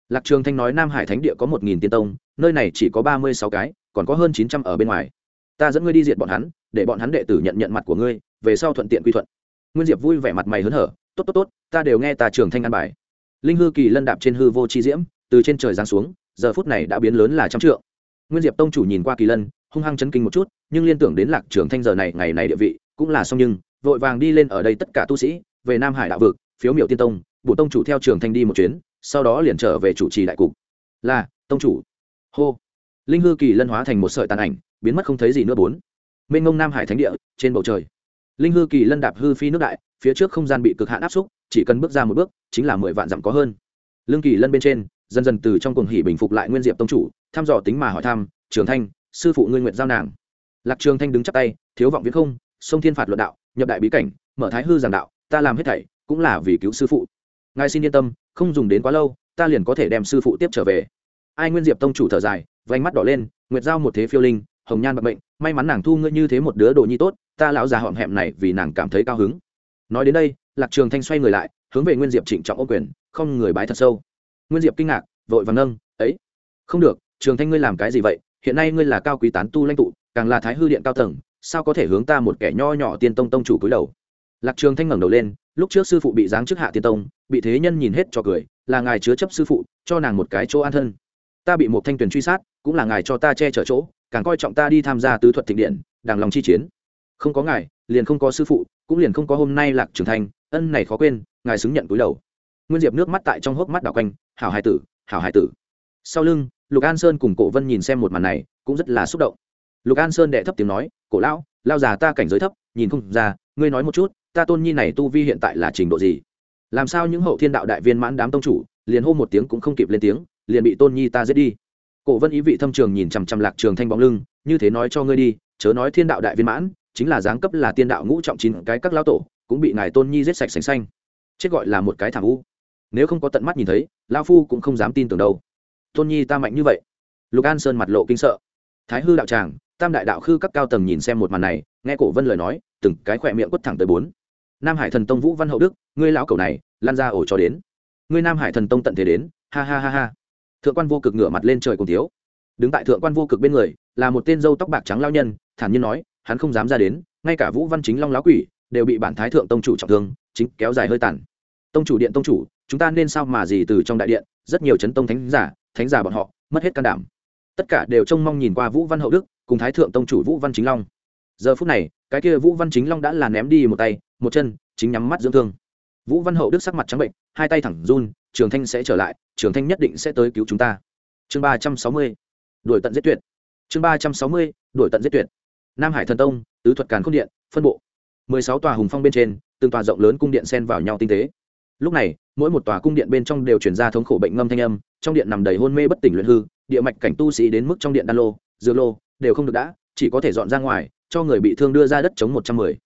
A: Lạc trường thanh nói nam hải thánh địa có một nghìn tiên tông, nơi này chỉ có ba mươi sáu cái, còn có hơn chín trăm ở bên ngoài. Ta dẫn ngươi đi diệt bọn hắn, để bọn hắn đệ tử nhận nhận mặt của ngươi, về sau thuận tiện quy thuận. Nguyên diệp vui vẻ mặt mày hớn hở tốt tốt tốt, ta đều nghe tà trường thanh ăn bài. Linh hư kỳ lân đạp trên hư vô chi diễm, từ trên trời giáng xuống, giờ phút này đã biến lớn là trăm trượng. Nguyên diệp tông chủ nhìn qua kỳ lân, hung hăng chấn kinh một chút, nhưng liên tưởng đến lạc trường thanh giờ này, ngày này địa vị, cũng là xong nhưng, vội vàng đi lên ở đây tất cả tu sĩ, về nam hải đạo vực, phiếu miểu tiên tông, bổ tông chủ theo trường thanh đi một chuyến, sau đó liền trở về chủ trì đại cục. Là, tông chủ. Hô. Linh hư kỳ lân hóa thành một sợi tàn ảnh, biến mất không thấy gì nữa bốn. Mênh ngông nam hải thánh địa, trên bầu trời linh hư kỳ lân đạp hư phi nước đại, phía trước không gian bị cực hạn áp xúc, chỉ cần bước ra một bước, chính là mười vạn dặm có hơn. Lương kỳ lân bên trên, dần dần từ trong cuồng hỉ bình phục lại nguyên diệp tông chủ, thăm dò tính mà hỏi thăm, trường thanh, sư phụ ngươi nguyện giao nàng. Lạc trường thanh đứng chắp tay, thiếu vọng viễn không, sông thiên phạt luận đạo, nhập đại bí cảnh, mở thái hư giảng đạo, ta làm hết thảy cũng là vì cứu sư phụ. Ngài xin yên tâm, không dùng đến quá lâu, ta liền có thể đem sư phụ tiếp trở về. Ai nguyên diệp tông chủ thở dài vánh mắt đỏ lên, nguyệt giao một thế phiêu linh, hồng nhan bậc mệnh may mắn nàng thu ngươi như thế một đứa đồ nhi tốt, ta lão già họm hẹm này vì nàng cảm thấy cao hứng. Nói đến đây, lạc trường thanh xoay người lại, hướng về nguyên diệp trịnh trọng ô quyền, không người bái thật sâu. Nguyên diệp kinh ngạc, vội vàng nâng, ấy, không được, trường thanh ngươi làm cái gì vậy? Hiện nay ngươi là cao quý tán tu lãnh tụ, càng là thái hư điện cao tầng, sao có thể hướng ta một kẻ nho nhỏ tiên tông tông chủ cúi đầu? Lạc trường thanh ngẩng đầu lên, lúc trước sư phụ bị giáng chức hạ tiên tông, bị thế nhân nhìn hết cho cười, là ngài chứa chấp sư phụ, cho nàng một cái chỗ an thân. Ta bị một thanh tuyển truy sát, cũng là ngài cho ta che chở chỗ càng coi trọng ta đi tham gia tứ thuật thịnh điện đàng lòng chi chiến. Không có ngài liền không có sư phụ cũng liền không có hôm nay lạc trưởng thành, ân này khó quên ngài xứng nhận túi đầu. Nguyên diệp nước mắt tại trong hốc mắt đảo quanh hảo hải tử hảo hải tử. Sau lưng lục an sơn cùng cổ vân nhìn xem một màn này cũng rất là xúc động. Lục an sơn đệ thấp tiếng nói cổ lão lao già ta cảnh giới thấp nhìn không ra ngươi nói một chút ta tôn nhi này tu vi hiện tại là trình độ gì? Làm sao những hậu thiên đạo đại viên mãn đám tông chủ liền hô một tiếng cũng không kịp lên tiếng liền bị tôn nhi ta giết đi? Cổ vân ý vị thâm trường nhìn chằm chằm lạc trường thanh bóng lưng, như thế nói cho ngươi đi, chớ nói thiên đạo đại viên mãn, chính là giáng cấp là tiên đạo ngũ trọng chín cái các lão tổ, cũng bị ngài tôn nhi giết sạch sành xanh. Chết gọi là một cái thảm u. Nếu không có tận mắt nhìn thấy lao phu cũng không dám tin tưởng đâu. Tôn nhi ta mạnh như vậy? Lục an sơn mặt lộ kinh sợ. Thái hư đạo tràng, tam đại đạo khư các cao tầng nhìn xem một màn này, nghe cổ vân lời nói, từng cái khỏe miệng quất thẳng tới bốn. Nam hải thần tông vũ văn hậu đức, ngươi lão cầu này lan ra ổ cho đến. Ngươi nam hải thần tông tận thế đến, ha ha ha ha thượng quan vô cực ngửa mặt lên trời cùng thiếu. Đứng tại thượng quan vô cực bên người, là một tên dâu tóc bạc trắng lao nhân, thản nhiên nói, hắn không dám ra đến, ngay cả vũ văn chính long lá quỷ, đều bị bản thái thượng tông chủ trọng thương, chính kéo dài hơi tàn. Tông chủ điện tông chủ, chúng ta nên sao mà gì từ trong đại điện, rất nhiều chấn tông thánh giả thánh giả bọn họ, mất hết can đảm. Tất cả đều trông mong nhìn qua vũ văn hậu đức, cùng thái thượng tông chủ vũ văn chính long. Giờ phút này, cái kia vũ văn chính long đã là ném đi một tay, một chân, chính nhắm mắt dưỡng thương. Vũ văn hậu đức sắc mặt trắng bệnh, hai tay thẳng run trường thanh sẽ trở lại, trường thanh nhất định sẽ tới cứu chúng ta. Chương ba trăm sáu mươi đổi tận giết tuyệt. Chương ba trăm sáu mươi đổi tận giết tuyệt. Nam hải thần tông, tứ thuật càn k h ô n điện, phân bộ. Mười sáu tòa hùng phong bên trên, từng tòa rộng lớn cung điện xen vào nhau tinh tế. Lúc này, mỗi một tòa cung điện bên trong đều chuyển ra thống khổ bệnh ngâm thanh âm, trong điện nằm đầy hôn mê bất tỉnh luyện hư, địa mạch cảnh tu sĩ đến mức trong điện đan lô, dược lô, đều không được đã, chỉ có thể dọn ra ngoài, cho người bị thương đưa ra đất chống một trăm mười.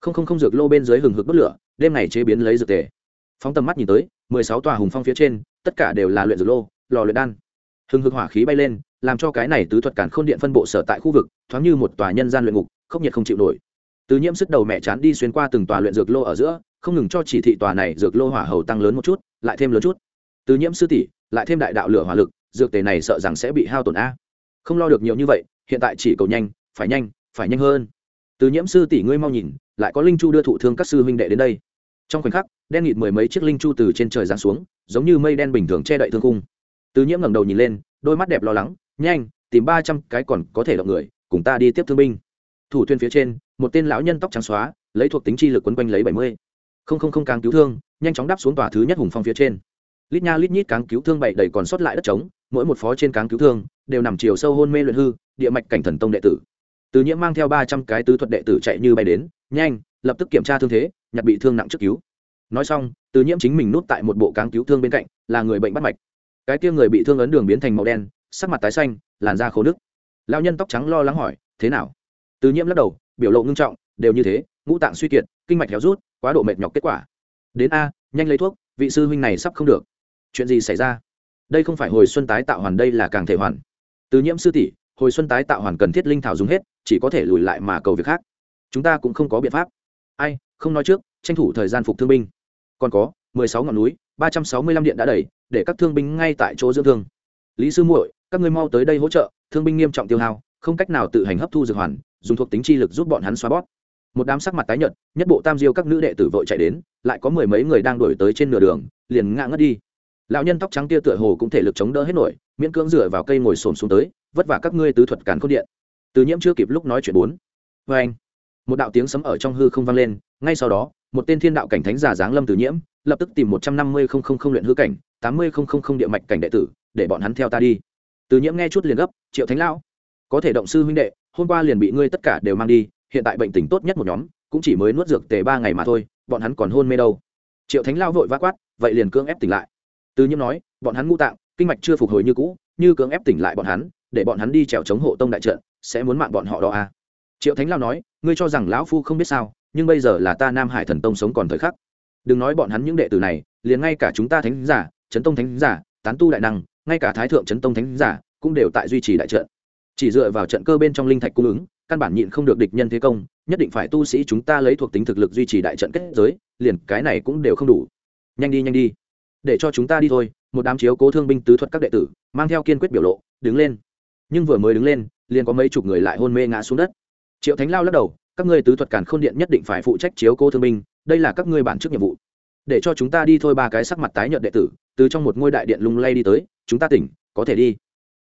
A: Không không không dược lô bên dưới hừng hực bất lửa, đêm ngày chế biến lấy dược tề phóng tầm mắt nhìn tới, mười sáu tòa hùng phong phía trên, tất cả đều là luyện dược lô, lò luyện đan. Hừng hực hỏa khí bay lên, làm cho cái này tứ thuật cản khôn điện phân bộ sở tại khu vực, thoáng như một tòa nhân gian luyện ngục không nhiệt không chịu nổi. Từ nhiễm sức đầu mẹ chán đi xuyên qua từng tòa luyện dược lô ở giữa, không ngừng cho chỉ thị tòa này dược lô hỏa hầu tăng lớn một chút, lại thêm lớn chút. Từ nhiễm sư tỷ, lại thêm đại đạo lửa hỏa lực, dược tề này sợ rằng sẽ bị hao tổn a. Không lo được nhiều như vậy, hiện tại chỉ cầu nhanh, phải nhanh phải nhanh hơn. Từ nhiễm sư tỷ ngươi mau nhìn, lại có linh chu đưa thụ thương các sư huynh đệ đến đây trong khoảnh khắc, đen nghịt mười mấy chiếc linh chu từ trên trời giáng xuống, giống như mây đen bình thường che đậy thương khung. Từ nhiễm ngẩng đầu nhìn lên, đôi mắt đẹp lo lắng, nhanh, tìm ba trăm cái còn có thể động người, cùng ta đi tiếp thương binh. Thủ thuyền phía trên, một tên lão nhân tóc trắng xóa, lấy thuộc tính chi lực quấn quanh lấy bảy mươi. Không không không càng cứu thương, nhanh chóng đáp xuống tòa thứ nhất hùng phong phía trên. Lít nha lít nhít càng cứu thương bảy đầy còn sót lại đất trống, mỗi một phó trên càng cứu thương, đều nằm chiều sâu hôn mê luyện hư, địa mạch cảnh thần tông đệ tử. Từ nhiễm mang theo ba trăm cái tứ thuật đệ tử chạy như bay đến, nhanh lập tức kiểm tra thương thế, nhặt bị thương nặng trước cứu. Nói xong, từ nhiễm chính mình nút tại một bộ cáng cứu thương bên cạnh, là người bệnh bắt mạch. Cái kia người bị thương ấn đường biến thành màu đen, sắc mặt tái xanh, làn da khô nước lao nhân tóc trắng lo lắng hỏi, thế nào? Từ nhiễm lắc đầu, biểu lộ ngưng trọng, đều như thế, ngũ tạng suy kiệt, kinh mạch héo rút, quá độ mệt nhọc kết quả. Đến a, nhanh lấy thuốc, vị sư huynh này sắp không được. Chuyện gì xảy ra? Đây không phải hồi xuân tái tạo hoàn, đây là càng thể hoàn. Từ nhiễm sư tỷ, hồi xuân tái tạo hoàn cần thiết linh thảo dùng hết, chỉ có thể lùi lại mà cầu việc khác. Chúng ta cũng không có biện pháp ai, không nói trước, tranh thủ thời gian phục thương binh. Còn có, mười sáu ngọn núi, ba trăm sáu mươi lăm điện đã đầy, để các thương binh ngay tại chỗ dưỡng thương. Lý sư muội, các ngươi mau tới đây hỗ trợ, thương binh nghiêm trọng tiêu hao, không cách nào tự hành hấp thu dược hoàn, dùng thuộc tính chi lực giúp bọn hắn xóa bót một đám sắc mặt tái nhợt, nhất bộ tam diêu các nữ đệ tử vội chạy đến, lại có mười mấy người đang đuổi tới trên nửa đường, liền ngã ngất đi. Lão nhân tóc trắng tia tựa hồ cũng thể lực chống đỡ hết nổi, miễn cưỡng dựa vào cây ngồi xổm xuống tới, vất vả các ngươi tứ thuật càn khôn điện. Từ nhiễm chưa kịp lúc nói chuyện bốn. Vê anh một đạo tiếng sấm ở trong hư không vang lên, ngay sau đó, một tên thiên đạo cảnh thánh giả giáng lâm từ nhiễm, lập tức tìm một trăm năm mươi không không không luyện hư cảnh, tám mươi không không không địa mạch cảnh đệ tử, để bọn hắn theo ta đi. Từ nhiễm nghe chút liền gấp, triệu thánh lão, có thể động sư huynh đệ, hôm qua liền bị ngươi tất cả đều mang đi, hiện tại bệnh tình tốt nhất một nhóm, cũng chỉ mới nuốt dược tề ba ngày mà thôi, bọn hắn còn hôn mê đâu. Triệu thánh lao vội vã quát, vậy liền cưỡng ép tỉnh lại. Từ nhiễm nói, bọn hắn ngũ tạng, kinh mạch chưa phục hồi như cũ, như cưỡng ép tỉnh lại bọn hắn, để bọn hắn đi trèo chống hộ tông đại trận, sẽ muốn mạng bọn họ đó à triệu thánh lao nói, ngươi cho rằng lão phu không biết sao, nhưng bây giờ là ta nam hải thần tông sống còn thời khắc. Đừng nói bọn hắn những đệ tử này, liền ngay cả chúng ta thánh giả, chấn tông thánh giả, tán tu đại năng, ngay cả thái thượng chấn tông thánh giả cũng đều tại duy trì đại trận. Chỉ dựa vào trận cơ bên trong linh thạch cung ứng, căn bản nhịn không được địch nhân thế công, nhất định phải tu sĩ chúng ta lấy thuộc tính thực lực duy trì đại trận kết giới, liền cái này cũng đều không đủ. Nhanh đi nhanh đi. Để cho chúng ta đi thôi, một đám chiếu cố thương binh tứ thuật các đệ tử, mang theo kiên quyết biểu lộ, đứng lên. Nhưng vừa mới đứng lên, liền có mấy chục người lại hôn mê ngã xuống đất triệu thánh lao lắc đầu, các ngươi tứ thuật càn khôn điện nhất định phải phụ trách chiếu cô thương binh, đây là các ngươi bản chức nhiệm vụ. Để cho chúng ta đi thôi ba cái sắc mặt tái nhợt đệ tử, từ trong một ngôi đại điện lung lay đi tới, chúng ta tỉnh, có thể đi.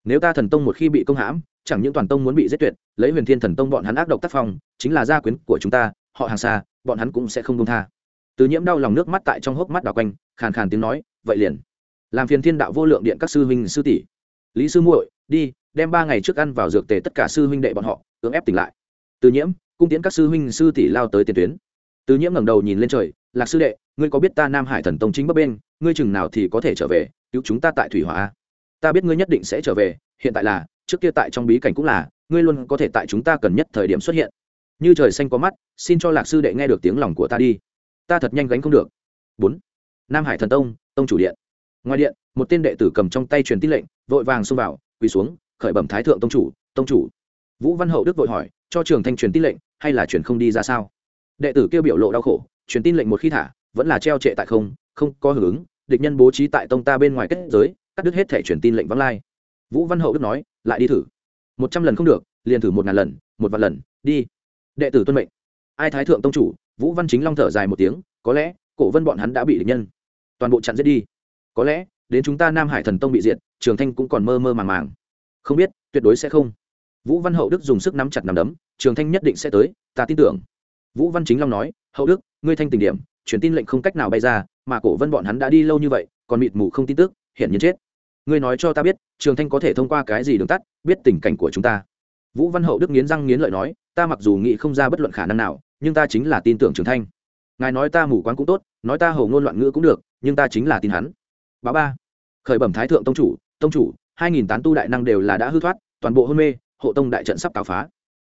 A: Nếu ta thần tông một khi bị công hãm, chẳng những toàn tông muốn bị giết tuyệt, lấy huyền thiên thần tông bọn hắn ác độc tác phong, chính là gia quyến của chúng ta, họ hàng xa, bọn hắn cũng sẽ không công tha. Từ nhiễm đau lòng nước mắt tại trong hốc mắt đào quanh, khàn khàn tiếng nói, vậy liền. Làm phiền thiên đạo vô lượng điện các sư huynh sư tỷ. Lý sư muội, đi, đem ba ngày trước ăn vào dược tề tất cả sư huynh đệ bọn họ, cưỡng ép tỉnh lại từ nhiễm, cung tiến các sư huynh sư tỷ lao tới tiền tuyến. Từ nhiễm ngẩng đầu nhìn lên trời, lạc sư đệ, ngươi có biết ta nam hải thần tông chính bắc bên, ngươi chừng nào thì có thể trở về, cứu chúng ta tại thủy hỏa ta biết ngươi nhất định sẽ trở về, hiện tại là, trước kia tại trong bí cảnh cũng là, ngươi luôn có thể tại chúng ta cần nhất thời điểm xuất hiện. Như trời xanh có mắt, xin cho lạc sư đệ nghe được tiếng lòng của ta đi, ta thật nhanh gánh không được. Bốn, nam hải thần tông tông chủ điện. Ngoài điện, một tên đệ tử cầm trong tay truyền tin lệnh, vội vàng xông vào, quỳ xuống, khởi bẩm thái thượng tông chủ tông chủ. Vũ văn hậu đức vội hỏi cho trường thanh truyền tin lệnh, hay là truyền không đi ra sao? Đệ tử kêu biểu lộ đau khổ, truyền tin lệnh một khi thả, vẫn là treo trệ tại không không có hưởng ứng, địch nhân bố trí tại tông ta bên ngoài kết giới, cắt đứt hết thể truyền tin lệnh vắng lai. Vũ văn hậu đức nói, lại đi thử. Một trăm lần không được, liền thử một ngàn lần, một vạn lần, đi. Đệ tử tuân mệnh. Ai thái thượng tông chủ, vũ văn chính long thở dài một tiếng, có lẽ, cổ vân bọn hắn đã bị địch nhân toàn bộ chặn giết đi. Có lẽ, đến chúng ta nam hải thần tông bị diệt, trường thanh cũng còn mơ mơ màng màng. Không biết, tuyệt đối sẽ không vũ văn hậu đức dùng sức nắm chặt nắm đấm, trường thanh nhất định sẽ tới, ta tin tưởng. Vũ văn chính long nói, hậu đức, ngươi thanh tình điểm, truyền tin lệnh không cách nào bay ra, mà cổ vân bọn hắn đã đi lâu như vậy, còn mịt mù không tin tức hiện nhiên chết. Ngươi nói cho ta biết, trường thanh có thể thông qua cái gì đường tắt, biết tình cảnh của chúng ta? Vũ văn hậu đức nghiến răng nghiến lợi nói, ta mặc dù nghĩ không ra bất luận khả năng nào, nhưng ta chính là tin tưởng trường thanh. Ngài nói ta mù quáng cũng tốt, nói ta hầu ngôn loạn ngữ cũng được, nhưng ta chính là tin hắn. Báo ba. Khởi bẩm thái thượng tông chủ tông chủ, hai nghìn tán tu đại năng đều là đã hư thoát, toàn bộ hôn mê hộ tông đại trận sắp cáo phá.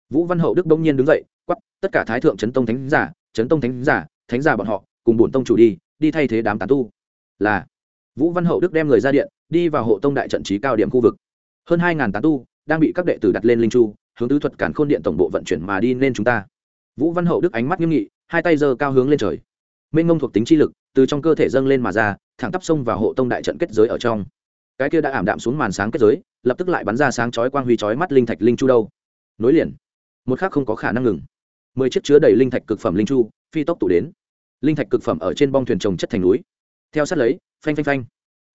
A: Vũ văn hậu đức đông nhiên đứng dậy quắp tất cả thái thượng chấn tông thánh giả, chấn tông thánh giả thánh giả bọn họ, cùng bổn tông chủ đi đi thay thế đám tán tu. Là, vũ văn hậu đức đem người ra điện, đi vào hộ tông đại trận trí cao điểm khu vực. Hơn hai ngàn tán tu đang bị các đệ tử đặt lên linh chu, hướng tứ thuật cản khôn điện tổng bộ vận chuyển mà đi nên chúng ta. Vũ văn hậu đức ánh mắt nghiêm nghị, hai tay giơ cao hướng lên trời. Mênh ngông thuộc tính chi lực từ trong cơ thể dâng lên mà ra, thẳng tắp xông vào hộ tông đại trận kết giới ở trong cái kia đã ảm đạm xuống màn sáng kết giới, lập tức lại bắn ra sáng chói quang huy chói mắt linh thạch linh chu đâu. Nối liền. Một khác không có khả năng ngừng. Mười chiếc chứa đầy linh thạch cực phẩm linh chu, phi tốc tụ đến. Linh thạch cực phẩm ở trên bong thuyền trồng chất thành núi. Theo sát lấy, phanh phanh phanh.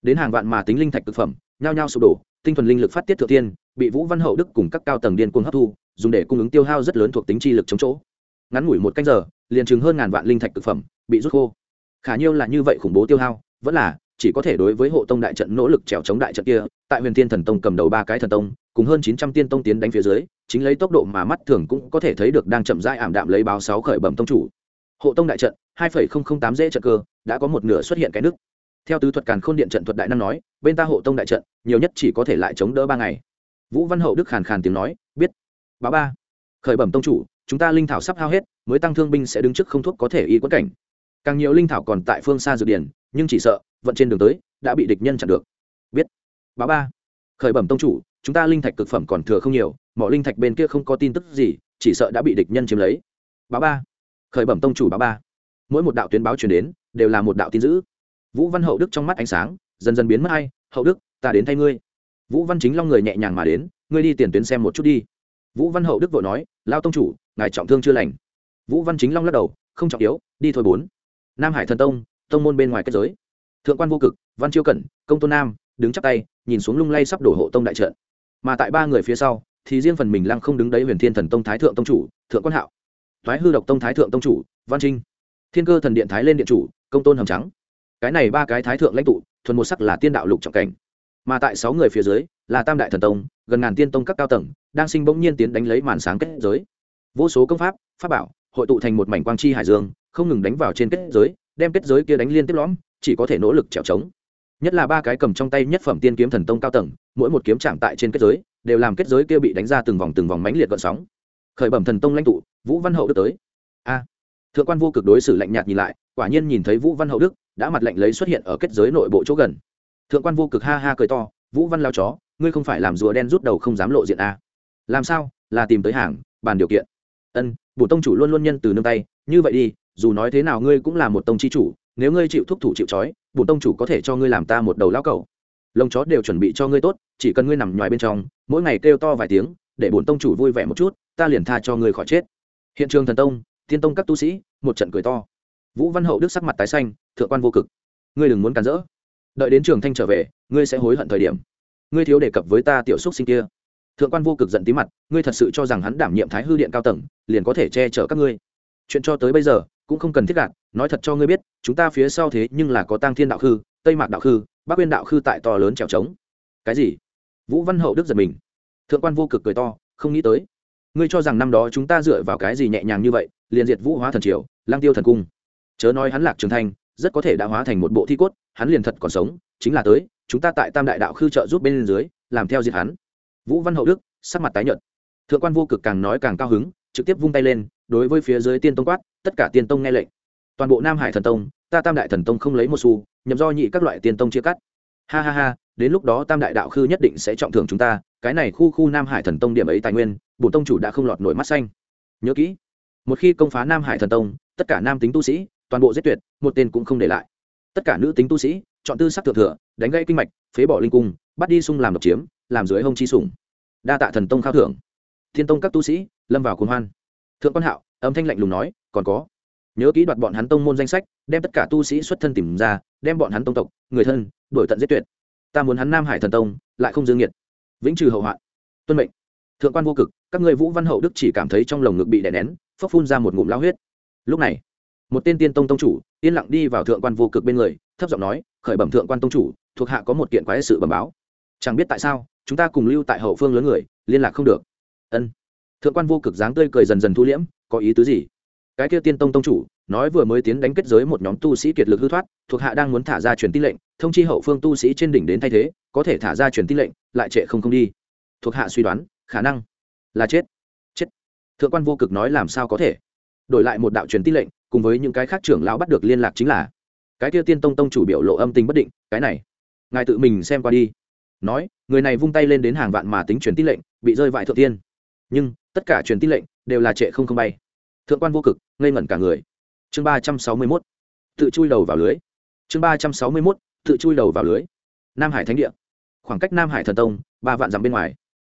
A: Đến hàng vạn mà tính linh thạch cực phẩm, nhao nhao sụp đổ, tinh thuần linh lực phát tiết thượng tiên, bị vũ văn hậu đức cùng các cao tầng điên cuồng hấp thu, dùng để cung ứng tiêu hao rất lớn thuộc tính chi lực chống chỗ. Ngắn ngủi một canh giờ, liền chừng hơn ngàn vạn linh thạch cực phẩm, bị rút khô. Khả nhiêu là như vậy khủng bố tiêu hao, vẫn là chỉ có thể đối với hộ tông đại trận nỗ lực trèo chống đại trận kia, tại huyền thiên thần tông cầm đầu ba cái thần tông, cùng hơn chín trăm tiên tông tiến đánh phía dưới, chính lấy tốc độ mà mắt thường cũng có thể thấy được đang chậm rãi ảm đạm lấy báo sáu khởi bẩm tông chủ. Hộ tông đại trận, hai phẩy không không tám dễ trận cơ, đã có một nửa xuất hiện cái nước theo tứ thuật càn khôn điện trận thuật đại năng nói, bên ta hộ tông đại trận, nhiều nhất chỉ có thể lại chống đỡ ba ngày. Vũ văn hậu đức khàn khàn tiếng nói, biết. Bá ba. Khởi bẩm tông chủ, chúng ta linh thảo sắp hao hết, mới tăng thương binh sẽ đứng trước không thuốc có thể y quất cảnh. Càng nhiều linh thảo còn tại phương xa dược điển nhưng chỉ sợ, vận trên đường tới, đã bị địch nhân chặn được. Biết. Bá ba. Khởi bẩm tông chủ, chúng ta linh thạch cực phẩm còn thừa không nhiều, mỏ linh thạch bên kia không có tin tức gì, chỉ sợ đã bị địch nhân chiếm lấy. Bá ba. Khởi bẩm tông chủ bá ba. Mỗi một đạo tuyến báo truyền đến, đều là một đạo tin dữ. Vũ văn hậu đức trong mắt ánh sáng, dần dần biến mất hay hậu đức, ta đến thay ngươi. Vũ văn chính long người nhẹ nhàng mà đến, ngươi đi tiền tuyến xem một chút đi. Vũ văn hậu đức vội nói, lao tông chủ, ngài trọng thương chưa lành. Vũ văn chính long lắc đầu, không trọng yếu, đi thôi bốn. Nam hải thần tông tông môn bên ngoài kết giới. Thượng quan vô cực, văn chiêu cẩn, công tôn nam, đứng chắp tay, nhìn xuống lung lay sắp đổ hộ tông đại trận. Mà tại ba người phía sau, thì riêng phần mình lăng không đứng đấy huyền thiên thần tông thái thượng tông chủ, thượng quan hạo. Thoái hư độc tông thái thượng tông chủ, văn trinh. Thiên cơ thần điện thái lên điện chủ, công tôn hầm trắng. Cái này ba cái thái thượng lãnh tụ, thuần một sắc là tiên đạo lục trọng cảnh. Mà tại sáu người phía dưới, là tam đại thần tông, gần ngàn tiên tông các cao tầng, đang sinh bỗng nhiên tiến đánh lấy màn sáng kết giới. Vô số công pháp pháp bảo, hội tụ thành một mảnh quang chi hải dương, không ngừng đánh vào trên kết giới đem kết giới kia đánh liên tiếp lõm, chỉ có thể nỗ lực trèo trống. Nhất là ba cái cầm trong tay nhất phẩm tiên kiếm thần tông cao tầng, mỗi một kiếm chạm tại trên kết giới, đều làm kết giới kia bị đánh ra từng vòng từng vòng mánh liệt gợn sóng. Khởi bẩm thần tông lãnh tụ, vũ văn hậu đức tới. A. Thượng quan vô cực đối xử lạnh nhạt nhìn lại, quả nhiên nhìn thấy vũ văn hậu đức, đã mặt lạnh lấy xuất hiện ở kết giới nội bộ chỗ gần. Thượng quan vô cực ha ha cười to, vũ văn lao chó, ngươi không phải làm rùa đen rút đầu không dám lộ diện a làm sao? Là tìm tới hàng, bàn điều kiện. Ân, bổ tông chủ luôn luôn nhân từ nương tay, như vậy đi dù nói thế nào ngươi cũng là một tông chi chủ, nếu ngươi chịu thúc thủ chịu trói, bổn tông chủ có thể cho ngươi làm ta một đầu lão cẩu. lông chó đều chuẩn bị cho ngươi tốt, chỉ cần ngươi nằm ngoài bên trong, mỗi ngày kêu to vài tiếng, để bổn tông chủ vui vẻ một chút, ta liền tha cho ngươi khỏi chết. Hiện trường thần tông thiên tông các tu sĩ, một trận cười to. Vũ văn hậu đức sắc mặt tái xanh, thượng quan vô cực. Ngươi đừng muốn cản rỡ. Đợi đến trường thanh trở về, ngươi sẽ hối hận thời điểm. Ngươi thiếu đề cập với ta tiểu xúc sinh kia. Thượng quan vô cực giận tí mặt, ngươi thật sự cho rằng hắn đảm nhiệm thái hư điện cao tầng, liền có thể che chở các ngươi. Chuyện cho tới bây giờ cũng không cần thiết gạt, nói thật cho ngươi biết, chúng ta phía sau thế nhưng là có tăng thiên đạo khư, tây mạc đạo khư, bắc uyên đạo khư tại to lớn trèo trống. Cái gì? Vũ văn hậu đức giật mình. Thượng quan vô cực cười to, không nghĩ tới. Ngươi cho rằng năm đó chúng ta dựa vào cái gì nhẹ nhàng như vậy, liền diệt vũ hóa thần triều lang tiêu thần cung. Chớ nói hắn lạc trường thanh, rất có thể đã hóa thành một bộ thi cốt, hắn liền thật còn sống, chính là tới, chúng ta tại tam đại đạo khư trợ giúp bên dưới, làm theo diệt hắn. Vũ văn hậu đức, sắc mặt tái nhợt. Thượng quan vô cực càng nói càng cao hứng trực tiếp vung tay lên, đối với phía dưới tiên tông quát, tất cả tiên tông nghe lệnh. Toàn bộ nam hải thần tông, ta tam đại thần tông không lấy một xu, nhằm do nhị các loại tiên tông chia cắt. Ha ha ha, đến lúc đó tam đại đạo khư nhất định sẽ trọng thưởng chúng ta, cái này khu khu nam hải thần tông điểm ấy tài nguyên bổn tông chủ đã không lọt nổi mắt xanh. Nhớ kỹ, một khi công phá nam hải thần tông, tất cả nam tính tu sĩ, toàn bộ giết tuyệt, một tên cũng không để lại. Tất cả nữ tính tu sĩ, chọn tư sắc thượng thừa, đánh gãy kinh mạch, phế bỏ linh cung, bắt đi sung làm độc chiếm, làm dưới hông chi sủng. Đa tạ thần tông khao thưởng. Thiên tông các tu sĩ lâm vào cuồng hoan. Thượng quan hạo, âm thanh lạnh lùng nói, còn có. Nhớ kỹ đoạt bọn hắn tông môn danh sách, đem tất cả tu sĩ xuất thân tìm ra, đem bọn hắn tông tộc, người thân đổi tận giết tuyệt. Ta muốn hắn nam hải thần tông, lại không dương nhiệt. Vĩnh trừ hậu hoạn. Tuân mệnh. Thượng quan vô cực, các người vũ văn hậu đức chỉ cảm thấy trong lồng ngực bị đè nén phấp phun ra một ngụm lao huyết. Lúc này, một tên tiên tông tông chủ, yên lặng đi vào thượng quan vô cực bên người, thấp giọng nói, khởi bẩm thượng quan tông chủ, thuộc hạ có một kiện quái sự bẩm báo. Chẳng biết tại sao, chúng ta cùng lưu tại hậu phương lớn người, liên lạc không được. Ân thượng quan vô cực dáng tươi cười dần dần thu liễm, có ý tứ gì? Cái kia tiên tông tông chủ, nói vừa mới tiến đánh kết giới một nhóm tu sĩ kiệt lực hư thoát, thuộc hạ đang muốn thả ra truyền tin lệnh, thông chi hậu phương tu sĩ trên đỉnh đến thay thế, có thể thả ra truyền tin lệnh, lại trệ không không đi. Thuộc hạ suy đoán, khả năng là chết. Chết. Thượng quan vô cực nói làm sao có thể? Đổi lại một đạo truyền tin lệnh, cùng với những cái khác trưởng lão bắt được liên lạc chính là, cái kia tiên tông tông chủ biểu lộ âm tình bất định, cái này, ngài tự mình xem qua đi. Nói, người này vung tay lên đến hàng vạn mà tính truyền tin lệnh, bị rơi vại thượng tiên. Nhưng tất cả truyền tin lệnh đều là trệ không không bay. Thượng quan vô cực, ngây ngẩn cả người. Chương ba trăm sáu mươi mốt, tự chui đầu vào lưới. Chương ba trăm sáu mươi mốt, tự chui đầu vào lưới. Nam hải thánh địa. Khoảng cách nam hải thần tông, ba vạn dặm bên ngoài.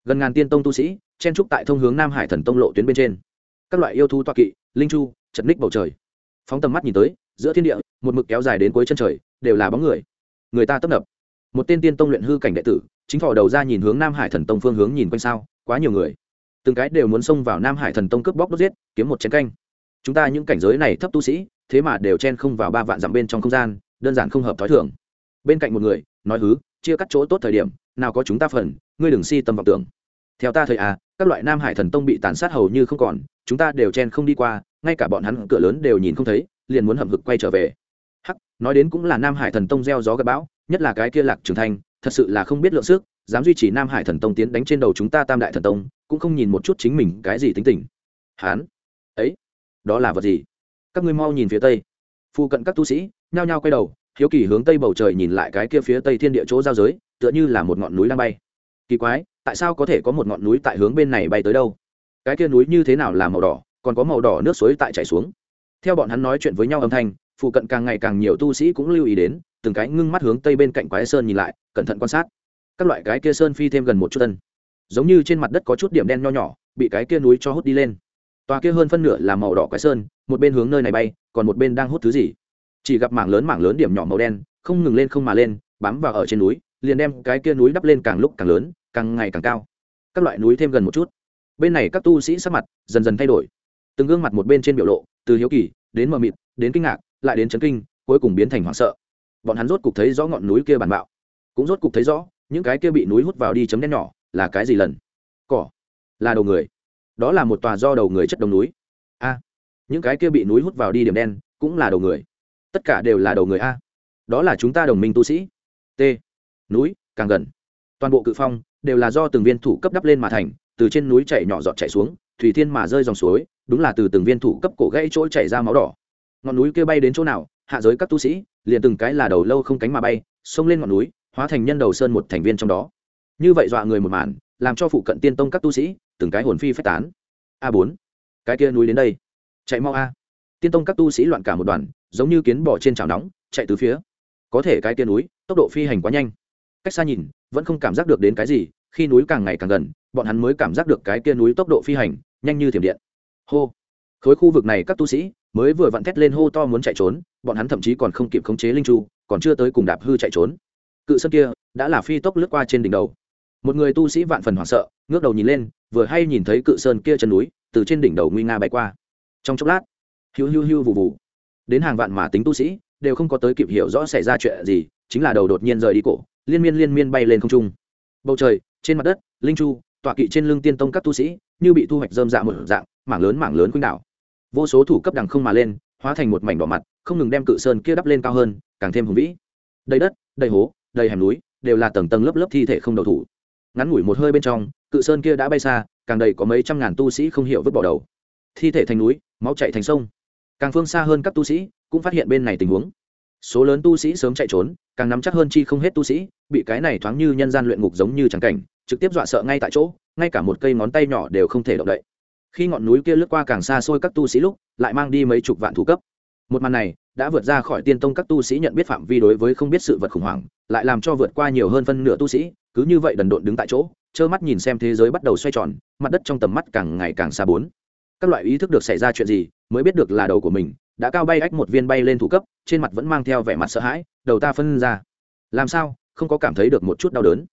A: Gần ngàn tiên tông tu sĩ, chen trúc tại thông hướng nam hải thần tông lộ tuyến bên trên. Các loại yêu thú toa kỵ, linh chu, chật ních bầu trời. Phóng tầm mắt nhìn tới, giữa thiên địa, một mực kéo dài đến cuối chân trời, đều là bóng người. Người ta tấp nập. Một tên tiên tông luyện hư cảnh đệ tử, chính thỏ đầu ra nhìn hướng nam hải thần tông phương hướng nhìn quanh sao, quá nhiều người từng cái đều muốn xông vào nam hải thần tông cướp bóc đốt giết, kiếm một chén canh. Chúng ta những cảnh giới này thấp tu sĩ, thế mà đều chen không vào ba vạn dặm bên trong không gian, đơn giản không hợp t h ó i thưởng bên cạnh một người, nói hứ, chia cắt chỗ tốt thời điểm, nào có chúng ta phần, ngươi đừng si tâm vọng tưởng. Theo ta thời à các loại nam hải thần tông bị tàn sát hầu như không còn, chúng ta đều chen không đi qua, ngay cả bọn hắn cửa lớn đều nhìn không thấy, liền muốn hậm hực quay trở về. Hắc, nói đến cũng là nam hải thần tông gieo gió gặp bão, nhất là cái kia lạc trưởng thành, thật sự là không biết lượng sức, dám duy trì nam hải thần tông tiến đánh trên đầu chúng ta tam đại thần tông cũng không nhìn một chút chính mình cái gì tính tình. Hán. Ấy, đó là vật gì? Các ngươi mau nhìn phía tây. Phụ cận các tu sĩ, nhao nhao quay đầu, hiếu kỳ hướng tây bầu trời nhìn lại cái kia phía tây thiên địa chỗ giao giới, tựa như là một ngọn núi đang bay. Kỳ quái, tại sao có thể có một ngọn núi tại hướng bên này bay tới đâu? Cái kia núi như thế nào là màu đỏ, còn có màu đỏ nước suối tại chảy xuống? Theo bọn hắn nói chuyện với nhau âm thanh phụ cận càng ngày càng nhiều tu sĩ cũng lưu ý đến, từng cái ngưng mắt hướng tây bên cạnh quái sơn nhìn lại, cẩn thận quan sát. Các loại cái kia sơn phi thêm gần một chút tân giống như trên mặt đất có chút điểm đen nho nhỏ, bị cái kia núi cho hút đi lên. Tòa kia hơn phân nửa là màu đỏ quái sơn, một bên hướng nơi này bay, còn một bên đang hút thứ gì. Chỉ gặp mảng lớn mảng lớn điểm nhỏ màu đen, không ngừng lên không mà lên, bám vào ở trên núi, liền đem cái kia núi đắp lên càng lúc càng lớn, càng ngày càng cao. Các loại núi thêm gần một chút. Bên này các tu sĩ sắc mặt dần dần thay đổi. Từng gương mặt một bên trên biểu lộ, từ hiếu kỳ, đến mờ mịt, đến kinh ngạc, lại đến chấn kinh, cuối cùng biến thành hoảng sợ. Bọn hắn rốt cục thấy rõ ngọn núi kia bản bạo. Cũng rốt cục thấy rõ, những cái kia bị núi hút vào đi chấm đen nhỏ là cái gì lần? Cỏ. Là đầu người. Đó là một tòa do đầu người chất đồng núi. A. Những cái kia bị núi hút vào đi điểm đen cũng là đầu người. Tất cả đều là đầu người a. Đó là chúng ta đồng minh tu sĩ. T. Núi, càng gần. Toàn bộ cự phong đều là do từng viên thủ cấp đắp lên mà thành, từ trên núi chảy nhỏ giọt chảy xuống, thủy thiên mà rơi dòng suối, đúng là từ từng viên thủ cấp cổ gãy chỗ chảy ra máu đỏ. Ngọn núi kia bay đến chỗ nào, hạ giới các tu sĩ, liền từng cái là đầu lâu không cánh mà bay, xông lên ngọn núi, hóa thành nhân đầu sơn một thành viên trong đó như vậy dọa người một màn, làm cho phụ cận tiên tông các tu sĩ, từng cái hồn phi phách tán. A bốn. Cái kia núi đến đây. Chạy mau a. Tiên tông các tu sĩ loạn cả một đoàn, giống như kiến bò trên chảo nóng, chạy từ phía. Có thể cái kia núi, tốc độ phi hành quá nhanh. Cách xa nhìn, vẫn không cảm giác được đến cái gì, khi núi càng ngày càng gần, bọn hắn mới cảm giác được cái kia núi tốc độ phi hành, nhanh như thiểm điện. Hô. Khối khu vực này các tu sĩ, mới vừa vặn thét lên hô to muốn chạy trốn, bọn hắn thậm chí còn không kịp khống chế linh chu còn chưa tới cùng đạp hư chạy trốn. Cự sơn kia, đã là phi tốc lướt qua trên đỉnh đầu một người tu sĩ vạn phần hoảng sợ, ngước đầu nhìn lên, vừa hay nhìn thấy cự sơn kia chân núi, từ trên đỉnh đầu nguy nga bay qua. Trong chốc lát, hiu hiu hiu vụ vụ đến hàng vạn mà tính tu sĩ, đều không có tới kịp hiểu rõ xảy ra chuyện gì, chính là đầu đột nhiên rời đi cổ, liên miên liên miên bay lên không trung. Bầu trời, trên mặt đất, linh chu, tọa kỵ trên lưng tiên tông các tu sĩ, như bị thu hoạch dơm dạ một dạng, mảng lớn mảng lớn quýnh đảo. Vô số thủ cấp đằng không mà lên, hóa thành một mảnh đỏ mặt, không ngừng đem cự sơn kia đắp lên cao hơn, càng thêm hùng vĩ. Đầy đất, đầy hố, đầy hẻm núi, đều là tầng tầng lớp lớp thi thể không đầu thủ ngắn ngủi một hơi bên trong, cự sơn kia đã bay xa, càng đầy có mấy trăm ngàn tu sĩ không hiểu vứt bỏ đầu. Thi thể thành núi, máu chạy thành sông. Càng phương xa hơn các tu sĩ, cũng phát hiện bên này tình huống. Số lớn tu sĩ sớm chạy trốn, càng nắm chắc hơn chi không hết tu sĩ, bị cái này thoáng như nhân gian luyện ngục giống như trắng cảnh, trực tiếp dọa sợ ngay tại chỗ, ngay cả một cây ngón tay nhỏ đều không thể động đậy. Khi ngọn núi kia lướt qua càng xa xôi các tu sĩ lúc, lại mang đi mấy chục vạn thủ cấp. Một màn này, đã vượt ra khỏi tiên tông các tu sĩ nhận biết phạm vi đối với không biết sự vật khủng hoảng, lại làm cho vượt qua nhiều hơn phân nửa tu sĩ cứ như vậy đần độn đứng tại chỗ, trơ mắt nhìn xem thế giới bắt đầu xoay tròn, mặt đất trong tầm mắt càng ngày càng xa bốn. Các loại ý thức được xảy ra chuyện gì, mới biết được là đầu của mình, đã cao bay ách một viên bay lên thủ cấp, trên mặt vẫn mang theo vẻ mặt sợ hãi, đầu ta phân ra. Làm sao, không có cảm thấy được một chút đau đớn?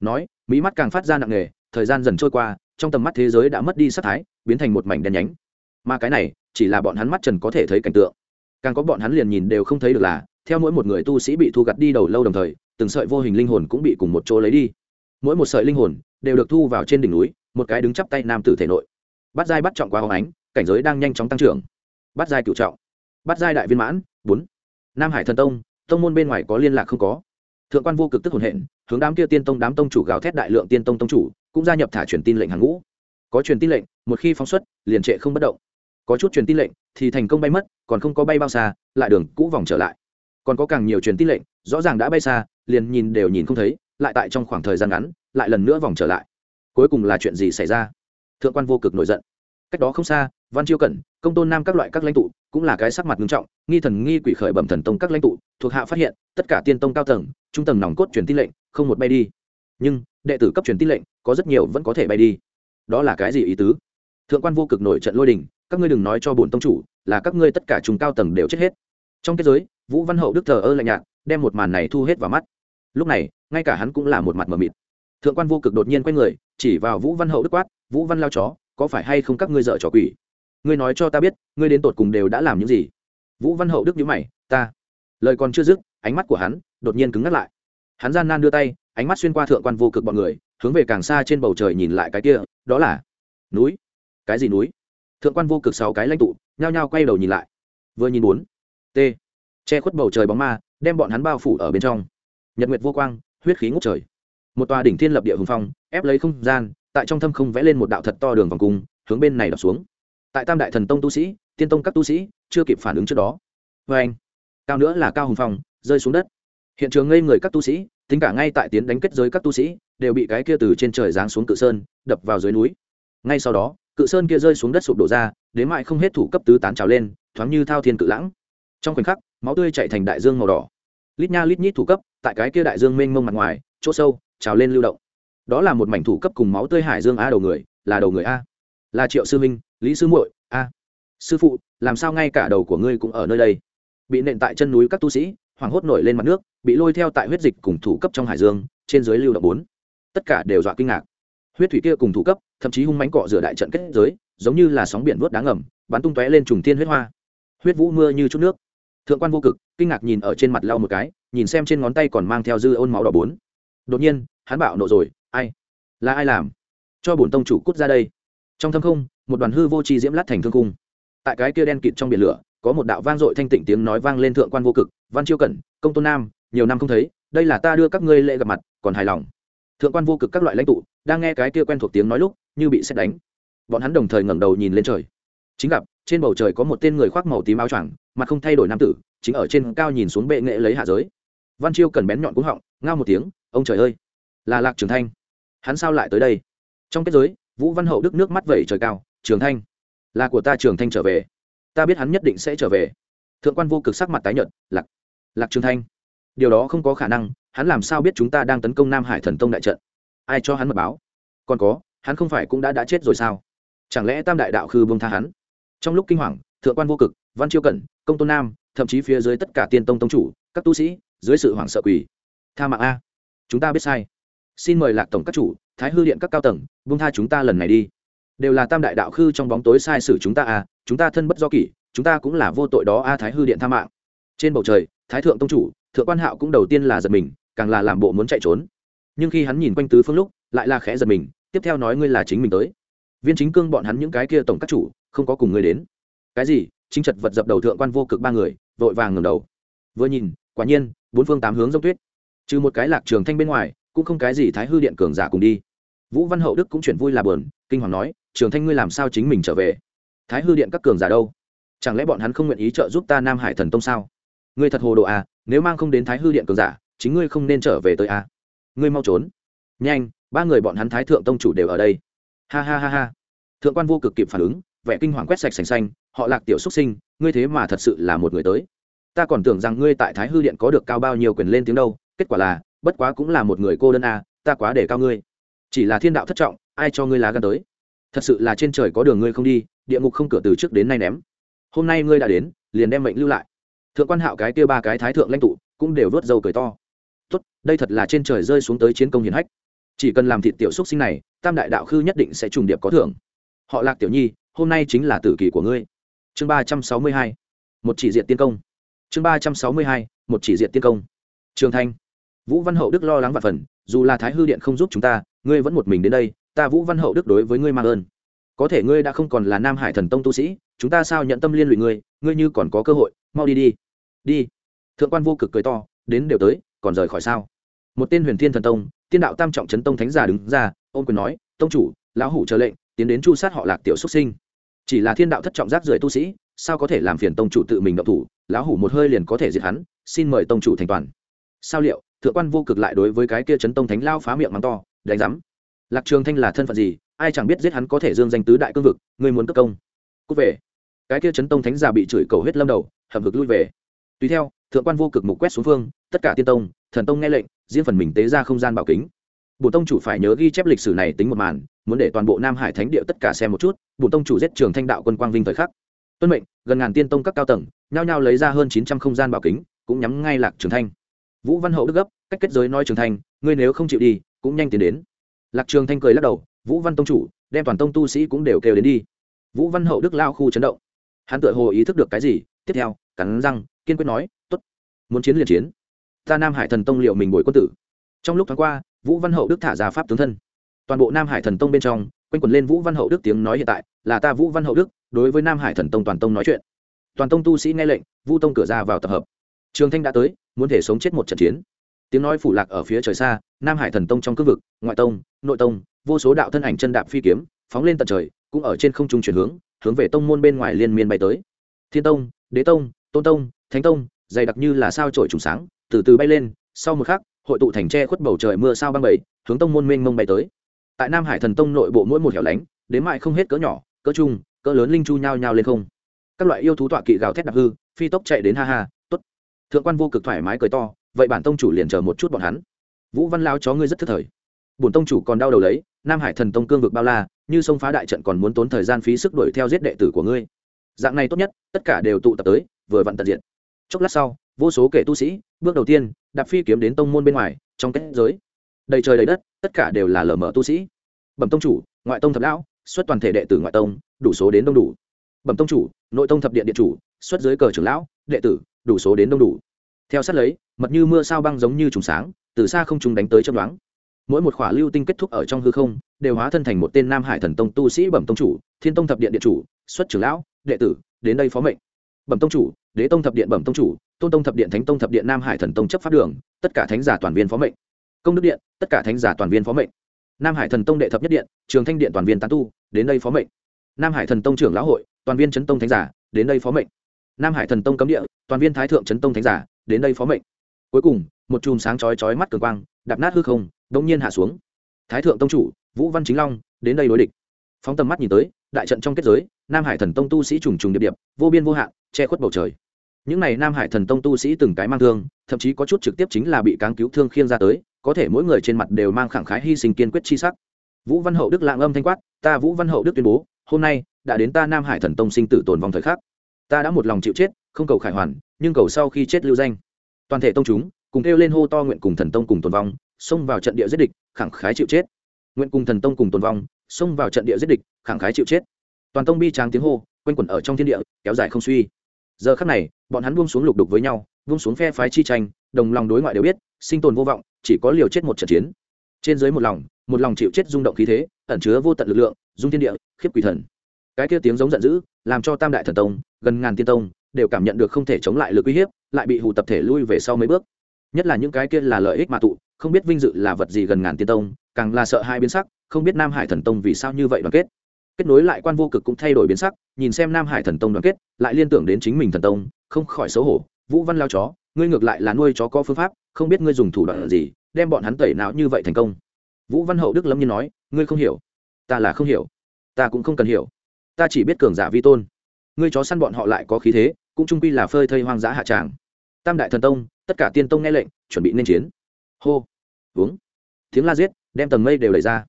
A: Nói mỹ mắt càng phát ra nặng nề, thời gian dần trôi qua, trong tầm mắt thế giới đã mất đi sắc thái, biến thành một mảnh đen nhánh. Mà cái này, chỉ là bọn hắn mắt trần có thể thấy cảnh tượng. Càng có bọn hắn liền nhìn đều không thấy được là, theo mỗi một người tu sĩ bị thu gặt đi đầu lâu đồng thời từng sợi vô hình linh hồn cũng bị cùng một chỗ lấy đi. Mỗi một sợi linh hồn đều được thu vào trên đỉnh núi, một cái đứng chắp tay nam tử thể nội. Bắt giai bắt trọng qua hồng ánh, cảnh giới đang nhanh chóng tăng trưởng. Bắt giai cựu trọng. Bắt giai đại viên mãn, bốn. Nam hải thần tông tông môn bên ngoài có liên lạc không có. Thượng quan vô cực tức hồn hện, hướng đám kia tiên tông đám tông chủ gào thét đại lượng tiên tông tông chủ, cũng gia nhập thả truyền tin lệnh hàng ngũ. Có truyền tin lệnh, một khi phóng xuất, liền trệ không bất động. Có chút truyền tin lệnh thì thành công bay mất, còn không có bay bao xa, lại đường cũ vòng trở lại. Còn có càng nhiều truyền tin lệnh rõ ràng đã bay xa, liền nhìn đều nhìn không thấy, lại tại trong khoảng thời gian ngắn, lại lần nữa vòng trở lại. Cuối cùng là chuyện gì xảy ra? Thượng quan vô cực nổi giận. Cách đó không xa, văn chiêu cẩn, công tôn nam các loại các lãnh tụ, cũng là cái sắc mặt nghiêm trọng, nghi thần nghi quỷ khởi bẩm thần tông các lãnh tụ, thuộc hạ phát hiện, tất cả tiên tông cao tầng, trung tầng nòng cốt truyền tin lệnh, không một bay đi. Nhưng, đệ tử cấp truyền tin lệnh, có rất nhiều vẫn có thể bay đi. Đó là cái gì ý tứ? Thượng quan vô cực nổi trận lôi đình, các ngươi đừng nói cho bổn tông chủ, là các ngươi tất cả chúng cao tầng đều chết hết. Trong kết giới, vũ văn hậu đức thờ ơ lạnh nhạt đem một màn này thu hết vào mắt. Lúc này, ngay cả hắn cũng là một mặt mờ mịt. Thượng quan vô cực đột nhiên quay người, chỉ vào vũ văn hậu đức quát, vũ văn lao chó, có phải hay không các ngươi dợ trò quỷ? Ngươi nói cho ta biết, ngươi đến tột cùng đều đã làm những gì? Vũ văn hậu đức nhữ mày, ta. Lời còn chưa dứt, ánh mắt của hắn đột nhiên cứng ngắt lại. Hắn gian nan đưa tay, ánh mắt xuyên qua thượng quan vô cực bọn người, hướng về càng xa trên bầu trời nhìn lại cái kia, đó là núi. Cái gì núi? Thượng quan vô cực sáu cái lãnh tụ, nhao nhao quay đầu nhìn lại. Vừa nhìn bốn t che khuất bầu trời bóng ma đem bọn hắn bao phủ ở bên trong. Nhật nguyệt vô quang, huyết khí ngút trời. Một tòa đỉnh thiên lập địa hùng phong, ép lấy không gian, tại trong thâm không vẽ lên một đạo thật to đường vòng cung, hướng bên này đập xuống. Tại tam đại thần tông tu sĩ, tiên tông các tu sĩ, chưa kịp phản ứng trước đó. Vê anh, cao nữa là cao hùng phong, rơi xuống đất. Hiện trường ngây người các tu sĩ, tính cả ngay tại tiến đánh kết giới các tu sĩ, đều bị cái kia từ trên trời giáng xuống cự sơn, đập vào dưới núi. Ngay sau đó, cự sơn kia rơi xuống đất sụp đổ ra, đến mại không hết thủ cấp tứ tán trào lên, thoáng như thao thiên cự lãng trong khoảnh khắc, máu tươi chạy thành đại dương màu đỏ. Lít nha lít nhít thủ cấp, tại cái kia đại dương mênh mông mặt ngoài, chỗ sâu, trào lên lưu động. Đó là một mảnh thủ cấp cùng máu tươi hải dương a đầu người, là đầu người a. Là triệu sư minh, lý sư muội, a. Sư phụ, làm sao ngay cả đầu của ngươi cũng ở nơi đây? Bị nện tại chân núi các tu sĩ, hoảng hốt nổi lên mặt nước, bị lôi theo tại huyết dịch cùng thủ cấp trong hải dương, trên dưới lưu động bốn. Tất cả đều dọa kinh ngạc. Huyết thủy kia cùng thủ cấp, thậm chí hung mánh cọ rửa đại trận kết giới, giống như là sóng biển vớt đá ngầm, bắn tung tóe lên trùng thiên huyết hoa. Huyết vũ mưa như chút nước thượng quan vô cực, kinh ngạc nhìn ở trên mặt lau một cái, nhìn xem trên ngón tay còn mang theo dư ôn máu đỏ bốn. Đột nhiên, hắn bạo nộ rồi, ai? Là ai làm? Cho bổn tông chủ cút ra đây. Trong thâm không, một đoàn hư vô tri diễm lát thành thương cung tại cái kia đen kịt trong biển lửa, có một đạo vang dội thanh tịnh tiếng nói vang lên thượng quan vô cực, văn chiêu cẩn, công tôn nam, nhiều năm không thấy, đây là ta đưa các ngươi lễ gặp mặt, còn hài lòng. Thượng quan vô cực các loại lãnh tụ, đang nghe cái kia quen thuộc tiếng nói lúc, như bị xét đánh. Bọn hắn đồng thời ngẩng đầu nhìn lên trời. Chính gặp trên bầu trời có một tên người khoác màu tím áo choàng, mặt không thay đổi nam tử, chính ở trên cao nhìn xuống bệ nghệ lấy hạ giới. Văn chiêu cần bén nhọn cúng họng, ngao một tiếng, ông trời ơi, là lạc trường thanh, hắn sao lại tới đây? Trong kết giới, vũ văn hậu đức nước mắt vẩy trời cao, trường thanh, là của ta trường thanh trở về. Ta biết hắn nhất định sẽ trở về. Thượng quan vô cực sắc mặt tái nhợt, lạc lạc trường thanh, điều đó không có khả năng, hắn làm sao biết chúng ta đang tấn công nam hải thần tông đại trận? Ai cho hắn mật báo? Còn có, hắn không phải cũng đã đã chết rồi sao? Chẳng lẽ tam đại đạo khư buông tha hắn? Trong lúc kinh hoàng, thượng quan vô cực, văn chiêu cẩn, công tôn nam, thậm chí phía dưới tất cả tiên tông tông chủ, các tu sĩ, dưới sự hoảng sợ quỳ, tha mạng a, chúng ta biết sai. Xin mời lạc tổng các chủ, thái hư điện các cao tầng, buông tha chúng ta lần này đi. Đều là tam đại đạo khư trong bóng tối sai sử chúng ta a, chúng ta thân bất do kỷ, chúng ta cũng là vô tội đó a, thái hư điện tha mạng. Trên bầu trời, thái thượng tông chủ, thượng quan hạo cũng đầu tiên là giật mình, càng là làm bộ muốn chạy trốn. Nhưng khi hắn nhìn quanh tứ phương lúc, lại là khẽ giật mình, tiếp theo nói ngươi là chính mình tới. Viên chính cương bọn hắn những cái kia tổng các chủ không có cùng ngươi đến. Cái gì? Chính trật vật dập đầu thượng quan vô cực ba người, vội vàng ngầm đầu. Vừa nhìn, quả nhiên, bốn phương tám hướng giống tuyết. Trừ một cái lạc trường thanh bên ngoài, cũng không cái gì thái hư điện cường giả cùng đi. Vũ văn hậu đức cũng chuyển vui là bờn kinh hoàng nói, trường thanh ngươi làm sao chính mình trở về? Thái hư điện các cường giả đâu? Chẳng lẽ bọn hắn không nguyện ý trợ giúp ta nam hải thần tông sao? Ngươi thật hồ đồ à nếu mang không đến thái hư điện cường giả, chính ngươi không nên trở về tới à? Ngươi mau trốn. Nhanh, ba người bọn hắn thái thượng tông chủ đều ở đây. Ha ha ha ha. Thượng quan vô cực kịp phản ứng vẻ kinh hoàng quét sạch sành xanh họ lạc tiểu xuất sinh ngươi thế mà thật sự là một người tới. Ta còn tưởng rằng ngươi tại thái hư điện có được cao bao nhiêu quyền lên tiếng đâu kết quả là bất quá cũng là một người cô đơn à, ta quá để cao ngươi. Chỉ là thiên đạo thất trọng ai cho ngươi lá gan tới? Thật sự là trên trời có đường ngươi không đi địa ngục không cửa từ trước đến nay ném. Hôm nay ngươi đã đến liền đem mệnh lưu lại. Thượng quan hạo cái kia ba cái thái thượng lãnh tụ cũng đều vớt dầu cười to. Tốt đây thật là trên trời rơi xuống tới chiến công hiển hách. Chỉ cần làm thịt tiểu xúc sinh này tam đại đạo khư nhất định sẽ trùng điệp có thưởng. Họ lạc tiểu nhi hôm nay chính là tử kỳ của ngươi. Chương ba trăm sáu mươi hai, một chỉ diện tiên công. Chương ba trăm sáu mươi hai, một chỉ diện tiên công. Trường thanh, vũ văn hậu đức lo lắng và phần, dù là thái hư điện không giúp chúng ta, ngươi vẫn một mình đến đây, ta vũ văn hậu đức đối với ngươi mang ơn. Có thể ngươi đã không còn là nam hải thần tông tu sĩ, chúng ta sao nhận tâm liên lụy ngươi ngươi như còn có cơ hội, mau đi đi. Đi. Thượng quan vô cực cười to, đến đều tới, còn rời khỏi sao? Một tên huyền thiên thần tông, tiên đạo tam trọng trấn tông thánh giả đứng ra ôm quyền nói, tông chủ, lão hủ chờ lệnh, tiến đến chu sát họ lạc tiểu xuất sinh chỉ là thiên đạo thất trọng giác rưỡi tu sĩ, sao có thể làm phiền tông chủ tự mình động thủ? Lão hủ một hơi liền có thể diệt hắn, xin mời tông chủ thành toàn. Sao liệu, thượng quan vô cực lại đối với cái kia chấn tông thánh lao phá miệng mắng to, đánh giám lạc trường thanh là thân phận gì? Ai chẳng biết giết hắn có thể dương danh tứ đại cương vực người muốn cấp công. Cút về. Cái kia chấn tông thánh già bị chửi cầu hết lâm đầu hầm hực lui về. Tùy theo, thượng quan vô cực mục quét xuống phương, tất cả tiên tông, thần tông nghe lệnh, riêng phần mình tế ra không gian bảo kính. Bổn tông chủ phải nhớ ghi chép lịch sử này tính một màn, muốn để toàn bộ nam hải thánh địa tất cả xem một chút, Bổn tông chủ giết trường thanh đạo quân quang vinh thời khắc. Tuân mệnh, gần ngàn tiên tông các cao tầng, nhao nhao lấy ra hơn chín trăm không gian bảo kính, cũng nhắm ngay lạc trường thanh. Vũ văn hậu đức gấp, cách kết giới nói trường thanh, ngươi nếu không chịu đi, cũng nhanh tiến đến. Lạc trường thanh cười lắc đầu, vũ văn tông chủ, đem toàn tông tu sĩ cũng đều kêu đến đi. Vũ văn hậu đức lao khu chấn động. Hắn tự hồ ý thức được cái gì, tiếp theo, cắn răng, kiên quyết nói t ố t muốn chiến liền chiến. Ta nam hải thần tông liệu mình bồi quân tử. Trong lúc tháng qua vũ văn hậu đức thả ra pháp tướng thân. Toàn bộ nam hải thần tông bên trong, quanh quẩn lên vũ văn hậu đức tiếng nói hiện tại, là ta vũ văn hậu đức, đối với nam hải thần tông toàn tông nói chuyện. Toàn tông tu sĩ nghe lệnh vu tông cửa ra vào tập hợp. Trường thanh đã tới, muốn thể sống chết một trận chiến. Tiếng nói phủ lạc ở phía trời xa, nam hải thần tông trong cương vực, ngoại tông, nội tông, vô số đạo thân ảnh chân đạp phi kiếm, phóng lên tận trời, cũng ở trên không trung chuyển hướng hướng về tông môn bên ngoài liên miên bay tới. Thiên tông, đế tông, tôn tông, thánh tông, dày đặc như là sao trổi trùng sáng, từ từ bay lên, sau một khắc hội tụ thành tre khuất bầu trời mưa sao băng bầy, hướng tông môn mênh mông bay tới. Tại nam hải thần tông nội bộ mỗi một hẻo lánh, đến mại không hết cỡ nhỏ, cỡ trung, cỡ lớn linh chu nhao nhao lên không. Các loại yêu thú tọa kỵ gào thét đặc hư, phi tốc chạy đến ha ha, tốt. Thượng quan vô cực thoải mái cười to, vậy bản tông chủ liền chờ một chút bọn hắn. Vũ văn lao chó ngươi rất thức thời. Bổn tông chủ còn đau đầu lấy, nam hải thần tông cương vực bao la, như sông phá đại trận còn muốn tốn thời gian phí sức đuổi theo giết đệ tử của ngươi. Dạng này tốt nhất, tất cả đều tụ tập tới, vừa vặn tận diện. Chốc lát sau vô số kể tu sĩ, bước đầu tiên, đạp phi kiếm đến tông môn bên ngoài, trong kết giới. Đầy trời đầy đất, tất cả đều là lở mở tu sĩ. Bẩm tông chủ, ngoại tông thập lão, xuất toàn thể đệ tử ngoại tông, đủ số đến đông đủ. Bẩm tông chủ, nội tông thập điện điện chủ, xuất dưới cờ trưởng lão, đệ tử, đủ số đến đông đủ. Theo sát lấy, mật như mưa sao băng giống như trùng sáng, từ xa không trùng đánh tới chấm đoán mỗi một khỏa lưu tinh kết thúc ở trong hư không, đều hóa thân thành một tên nam hải thần tông tu sĩ bẩm tông chủ, thiên tông thập điện điện chủ, xuất trưởng lão, đệ tử, đến đây phó mệnh. Bẩm tông chủ, đế tông thập điện bẩm tông chủ tôn tông thập điện thánh tông thập điện nam hải thần tông chấp pháp đường, tất cả thánh giả toàn viên phó mệnh. Công đức điện, tất cả thánh giả toàn viên phó mệnh. Nam hải thần tông đệ thập nhất điện, trường thanh điện toàn viên tán tu, đến đây phó mệnh. Nam hải thần tông trưởng lão hội, toàn viên chấn tông thánh giả, đến đây phó mệnh. Nam hải thần tông cấm địa, toàn viên thái thượng chấn tông thánh giả, đến đây phó mệnh. Cuối cùng, một chùm sáng chói chói mắt cường quang, đạp nát hư không đông nhiên hạ xuống. Thái thượng tông chủ, vũ văn chính long, đến đây đối địch. Phóng tầm mắt nhìn tới, đại trận trong kết giới, nam hải thần tông tu sĩ trùng trùng điệp điệp, vô biên vô hạn, che khuất bầu trời những này nam hải thần tông tu sĩ từng cái mang thương, thậm chí có chút trực tiếp chính là bị cáng cứu thương khiêng ra tới, có thể mỗi người trên mặt đều mang khẳng khái hy sinh kiên quyết chi sắc. Vũ văn hậu đức lạng âm thanh quát, ta vũ văn hậu đức tuyên bố, hôm nay đã đến ta nam hải thần tông sinh tử tồn vong thời khắc. Ta đã một lòng chịu chết, không cầu khải hoàn, nhưng cầu sau khi chết lưu danh. Toàn thể tông chúng, cùng kêu lên hô to nguyện cùng thần tông cùng tồn vong, xông vào trận địa giết địch, khẳng khái chịu chết. Nguyện cùng thần tông cùng tồn vong, xông vào trận địa giết địch, khẳng khái chịu chết. Toàn tông bi tráng tiếng hô, quanh quẩn ở trong thiên địa, kéo dài không suy giờ khắc này, bọn hắn buông xuống lục đục với nhau, buông xuống phe phái chi tranh, đồng lòng đối ngoại đều biết, sinh tồn vô vọng, chỉ có liều chết một trận chiến. Trên dưới một lòng một lòng chịu chết rung động khí thế, ẩn chứa vô tận lực lượng dung thiên địa, khiếp quỷ thần. Cái kia tiếng giống giận dữ, làm cho tam đại thần tông, gần ngàn tiên tông, đều cảm nhận được không thể chống lại lực uy hiếp, lại bị hù tập thể lui về sau mấy bước. Nhất là những cái kia là lợi ích mà tụ, không biết vinh dự là vật gì gần ngàn tiên tông, càng là sợ hai biến sắc, không biết nam hải thần tông vì sao như vậy đoàn kết kết nối lại quan vô cực cũng thay đổi biến sắc, nhìn xem nam hải thần tông đoàn kết, lại liên tưởng đến chính mình thần tông, không khỏi xấu hổ. Vũ văn lao chó, ngươi ngược lại là nuôi chó có phương pháp, không biết ngươi dùng thủ đoạn gì, đem bọn hắn tẩy não như vậy thành công. Vũ văn hậu đức lâm nhiên nói, ngươi không hiểu. Ta là không hiểu. Ta cũng không cần hiểu. Ta chỉ biết cường giả vi tôn. Ngươi chó săn bọn họ lại có khí thế, cũng trung quy là phơi thây hoang dã hạ tràng. Tam đại thần tông, tất cả tiên tông nghe lệnh, chuẩn bị nên chiến. Hô. Uống tiếng la giết, đem tầng mây đều đẩy ra.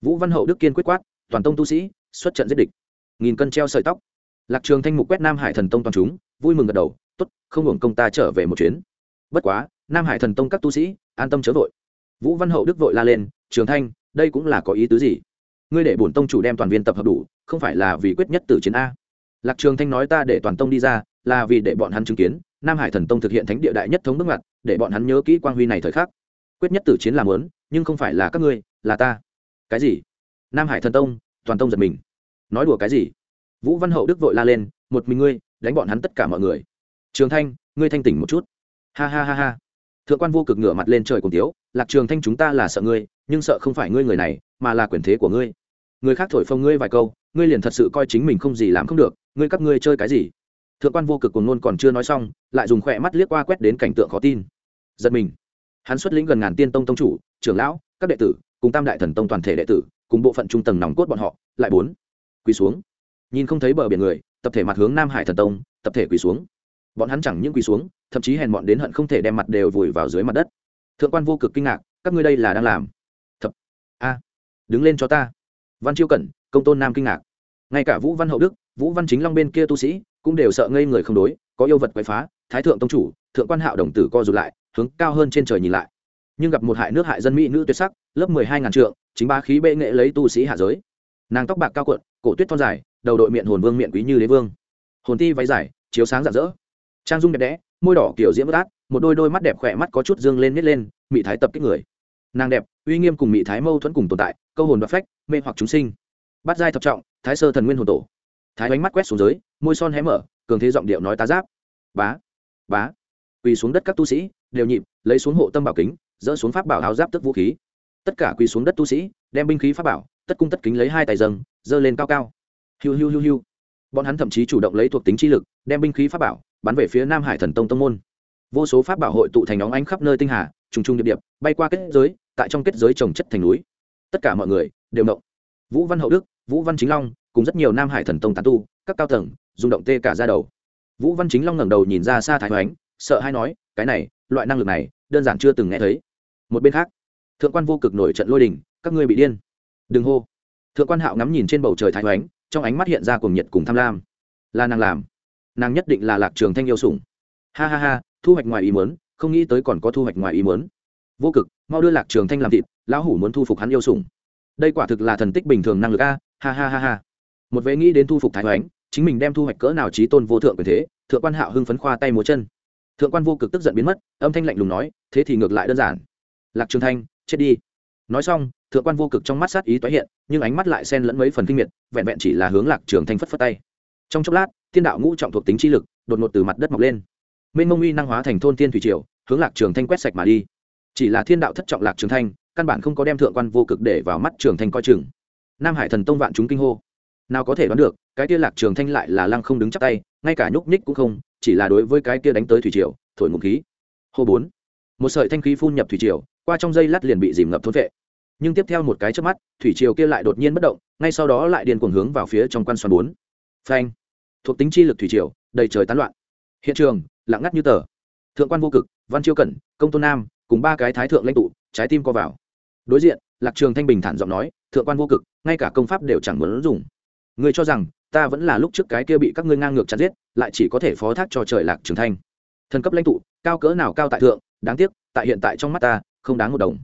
A: Vũ văn hậu đức kiên quyết quát, toàn tông tu sĩ xuất trận giết địch. Nghìn cân treo sợi tóc. Lạc trường thanh mục quét nam hải thần tông toàn chúng, vui mừng gật đầu, tốt, không hưởng công ta trở về một chuyến. Bất quá, nam hải thần tông các tu sĩ, an tâm chớ vội. Vũ văn hậu đức vội la lên, trường thanh, đây cũng là có ý tứ gì? Ngươi để bổn tông chủ đem toàn viên tập hợp đủ, không phải là vì quyết nhất tử chiến a? Lạc trường thanh nói, ta để toàn tông đi ra, là vì để bọn hắn chứng kiến, nam hải thần tông thực hiện thánh địa đại nhất thống bước ngoặt, để bọn hắn nhớ kỹ quang huy này thời khắc. Quyết nhất tử chiến làm lớn nhưng không phải là các ngươi, là ta. Cái gì? Nam hải thần tông toàn tông giật mình. Nói đùa cái gì? Vũ văn hậu đức vội la lên, một mình ngươi, đánh bọn hắn tất cả mọi người. Trường thanh, ngươi thanh tỉnh một chút. Ha ha ha ha. Thượng quan vô cực ngửa mặt lên trời cùng tiếu, lạc trường thanh chúng ta là sợ ngươi, nhưng sợ không phải ngươi người này, mà là quyền thế của ngươi. Người khác thổi phồng ngươi vài câu, ngươi liền thật sự coi chính mình không gì làm không được, ngươi các ngươi chơi cái gì? Thượng quan vô cực cùng ngôn còn chưa nói xong, lại dùng khỏe mắt liếc qua quét đến cảnh tượng khó tin. Giật mình. Hắn xuất lĩnh gần ngàn tiên tông tông chủ, trưởng lão, các đệ tử, cùng tam đại thần tông toàn thể đệ tử cùng bộ phận trung tầng nòng cốt bọn họ, lại bốn, quỳ xuống. Nhìn không thấy bờ biển người, tập thể mặt hướng nam hải thần tông, tập thể quỳ xuống. Bọn hắn chẳng những quỳ xuống, thậm chí hèn bọn đến hận không thể đem mặt đều vùi vào dưới mặt đất. Thượng quan vô cực kinh ngạc, các ngươi đây là đang làm? Thập, a, đứng lên cho ta. Văn chiêu cẩn, công tôn nam kinh ngạc. Ngay cả vũ văn hậu đức, vũ văn chính long bên kia tu sĩ, cũng đều sợ ngây người không đối, có yêu vật quậy phá, thái thượng tông chủ, thượng quan hạo đồng tử co rụt lại, hướng cao hơn trên trời nhìn lại. Nhưng gặp một hại nước hại dân mỹ nữ tuyệt sắc, lớp mười hai ngàn trượng chính ba khí bệ nghệ lấy tu sĩ hạ giới. Nàng tóc bạc cao cuộn, cổ tuyết thon dài, đầu đội miệng hồn vương miệng quý như đế vương. Hồn ti váy dài, chiếu sáng rạng rỡ. Trang dung đẹp đẽ, môi đỏ kiểu diễm bất át, một đôi đôi mắt đẹp khỏe mắt có chút dương lên nít lên, mị thái tập kích người. Nàng đẹp, uy nghiêm cùng mị thái mâu thuẫn cùng tồn tại, câu hồn và phách, mê hoặc chúng sinh. Bắt giai thập trọng, thái sơ thần nguyên hồn tổ. Thái ánh mắt quét xuống dưới môi son hé mở, cường thế giọng điệu nói tá giáp. Bá bá. Quỳ xuống đất các tu sĩ, đều nhịp, lấy xuống hộ tâm bảo kính, dỡ xuống pháp bảo áo giáp tức vũ khí tất cả quỳ xuống đất tu sĩ, đem binh khí pháp bảo, tất cung tất kính lấy hai tài dâng dơ lên cao cao. Hiu hiu hiu hiu. Bọn hắn thậm chí chủ động lấy thuộc tính chi lực, đem binh khí pháp bảo bắn về phía nam hải thần tông tông môn. Vô số pháp bảo hội tụ thành óng ánh khắp nơi tinh hà, trùng trùng điệp điệp, bay qua kết giới, tại trong kết giới trồng chất thành núi. Tất cả mọi người đều động. Vũ văn hậu đức, vũ văn chính long, cùng rất nhiều nam hải thần tông tán tu, các cao tầng, rung động tê cả ra đầu. Vũ văn chính long ngẩng đầu nhìn ra xa thái hoánh, sợ hay nói, cái này, loại năng lực này, đơn giản chưa từng nghe thấy. Một bên khác thượng quan vô cực nổi trận lôi đình, các ngươi bị điên. Đừng hô. Thượng quan hạo ngắm nhìn trên bầu trời thái hoánh trong ánh mắt hiện ra cuồng nhiệt cùng tham lam. Là nàng làm. Nàng nhất định là lạc trường thanh yêu sủng. Ha ha ha, thu hoạch ngoài ý muốn, không nghĩ tới còn có thu hoạch ngoài ý muốn. Vô cực, mau đưa lạc trường thanh làm thịt, lão hủ muốn thu phục hắn yêu sủng. Đây quả thực là thần tích bình thường năng lực a, ha ha ha ha. Một vệ nghĩ đến thu phục thái hoánh chính mình đem thu hoạch cỡ nào trí tôn vô thượng quyền thế, thượng quan hạo hưng phấn khoa tay múa chân. Thượng quan vô cực tức giận biến mất, âm thanh lạnh lùng nói, thế thì ngược lại đơn giản. Lạc trường thanh chết đi. Nói xong, thượng quan vô cực trong mắt sát ý tái hiện, nhưng ánh mắt lại xen lẫn mấy phần kinh miệt, vẹn vẹn chỉ là hướng lạc trường thanh phất phất tay. Trong chốc lát, thiên đạo ngũ trọng thuộc tính chi lực đột ngột từ mặt đất mọc lên. Mênh mông uy năng hóa thành thôn tiên thủy triều, hướng lạc trường thanh quét sạch mà đi. Chỉ là thiên đạo thất trọng lạc trường thanh, căn bản không có đem thượng quan vô cực để vào mắt trường thanh coi chừng. Nam hải thần tông vạn chúng kinh hô. Nào có thể đoán được, cái kia lạc trường thanh lại là lăng không đứng chắp tay, ngay cả nhúc nhích cũng không, chỉ là đối với cái kia đánh tới thủy triều, thổi ngụm khí. Hô bốn. Một sợi thanh khí phun nhập thủy triều qua trong dây lát liền bị dìm ngập thốn vệ. Nhưng tiếp theo một cái chớp mắt, thủy triều kia lại đột nhiên bất động, ngay sau đó lại điên cuồng hướng vào phía trong quan xoắn bốn. Phanh! Thuộc tính chi lực thủy triều, đầy trời tán loạn. Hiện trường, lặng ngắt như tờ. Thượng quan vô cực, văn chiêu cẩn, công tôn nam, cùng ba cái thái thượng lãnh tụ, trái tim co vào. Đối diện, lạc trường thanh bình thản giọng nói, thượng quan vô cực, ngay cả công pháp đều chẳng muốn dùng. Người cho rằng, ta vẫn là lúc trước cái kia bị các ngươi ngang ngược chặt giết, lại chỉ có thể phó thác cho trời lạc trường thanh. Thần cấp lãnh tụ, cao cỡ nào cao tại thượng, đáng tiếc, tại hiện tại trong mắt ta không đáng một đồng.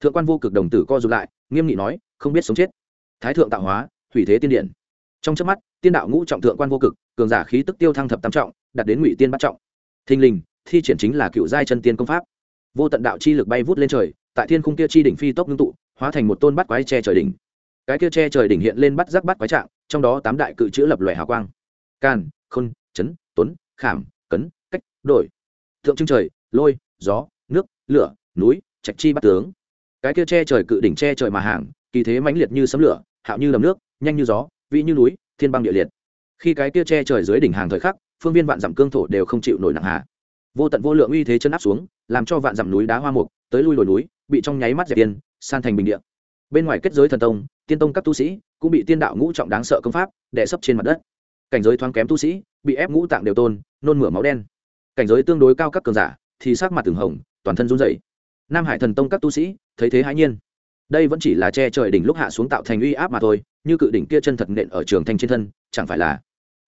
A: Thượng quan vô cực đồng tử co rụt lại, nghiêm nghị nói, không biết sống chết. Thái thượng tạo hóa, hủy thế tiên điện trong trước mắt, tiên đạo ngũ trọng thượng quan vô cực, cường giả khí tức tiêu thăng thập tam trọng, đạt đến ngụy tiên bắt trọng. Thình lình, thi triển chính là cựu giai chân tiên công pháp. Vô tận đạo chi lực bay vút lên trời, tại thiên khung kia chi đỉnh phi tốc ngưng tụ, hóa thành một tôn bắt quái che trời đỉnh. Cái kia che trời đỉnh hiện lên bắt giác bắt quái trạng, trong đó tám đại cự chữ lập lòe hào quang. Can, khôn, chấn, tuấn, khảm, cấn, cách, đổi. Thượng trưng trời, lôi, gió, nước, lửa, núi trạch chi bắt tướng. Cái kia che trời cự đỉnh che trời mà hàng, kỳ thế mãnh liệt như sấm lửa, hạo như đầm nước, nhanh như gió, vĩ như núi, thiên băng địa liệt. Khi cái kia che trời dưới đỉnh hàng thời khắc, phương viên vạn dặm cương thổ đều không chịu nổi nặng hạ vô tận vô lượng uy thế chân áp xuống, làm cho vạn dặm núi đá hoa mục, tới lui đồi núi, bị trong nháy mắt dẹp tiên san thành bình địa. Bên ngoài kết giới thần tông, tiên tông các tu sĩ cũng bị tiên đạo ngũ trọng đáng sợ công pháp đè sấp trên mặt đất. Cảnh giới thoáng kém tu sĩ, bị ép ngũ tạng đều tôn, nôn mửa máu đen. Cảnh giới tương đối cao các cường giả thì sắc mặt từng hồng, toàn thân run rẩy nam hải thần tông các tu sĩ, thấy thế hãi nhiên. Đây vẫn chỉ là che trời đỉnh lúc hạ xuống tạo thành uy áp mà thôi, như cự đỉnh kia chân thật nện ở trường thanh trên thân, chẳng phải là?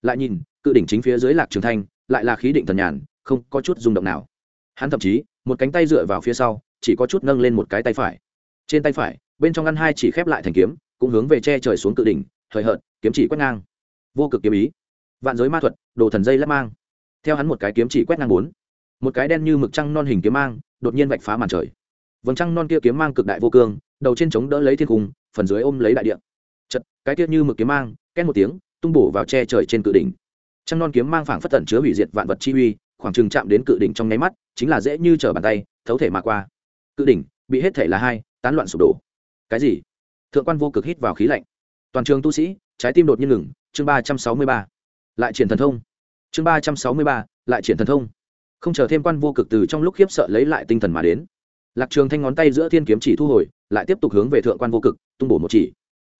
A: Lại nhìn, cự đỉnh chính phía dưới lạc trường thanh, lại là khí định thần nhàn, không có chút rung động nào. Hắn thậm chí, một cánh tay dựa vào phía sau, chỉ có chút nâng lên một cái tay phải. Trên tay phải, bên trong ngăn hai chỉ khép lại thành kiếm, cũng hướng về che trời xuống cự đỉnh thời hợt, kiếm chỉ quét ngang. Vô cực kiếm ý. Vạn giới ma thuật, đồ thần dây lắp mang. Theo hắn một cái kiếm chỉ quét ngang bốn. Một cái đen như mực trăng non hình kiếm mang đột nhiên vạch phá màn trời. Vầng trăng non kia kiếm mang cực đại vô cương, đầu trên chống đỡ lấy thiên cung, phần dưới ôm lấy đại địa. Chật, cái tiết như mực kiếm mang, két một tiếng, tung bổ vào che trời trên cự đỉnh. Trăng non kiếm mang phảng phất tẩn chứa hủy diệt vạn vật chi uy, khoảng chừng chạm đến cự đỉnh trong nháy mắt, chính là dễ như trở bàn tay, thấu thể mà qua. Cự đỉnh, bị hết thể là hai, tán loạn sụp đổ. Cái gì? Thượng quan vô cực hít vào khí lạnh. Toàn trường tu sĩ, trái tim đột nhiên ngừng. Chương ba trăm sáu mươi ba. Lại triển thần thông. Chương ba trăm sáu mươi ba, lại triển thần thông không chờ thêm quan vô cực từ trong lúc khiếp sợ lấy lại tinh thần mà đến. Lạc trường thanh ngón tay giữa thiên kiếm chỉ thu hồi, lại tiếp tục hướng về thượng quan vô cực, tung bổ một chỉ.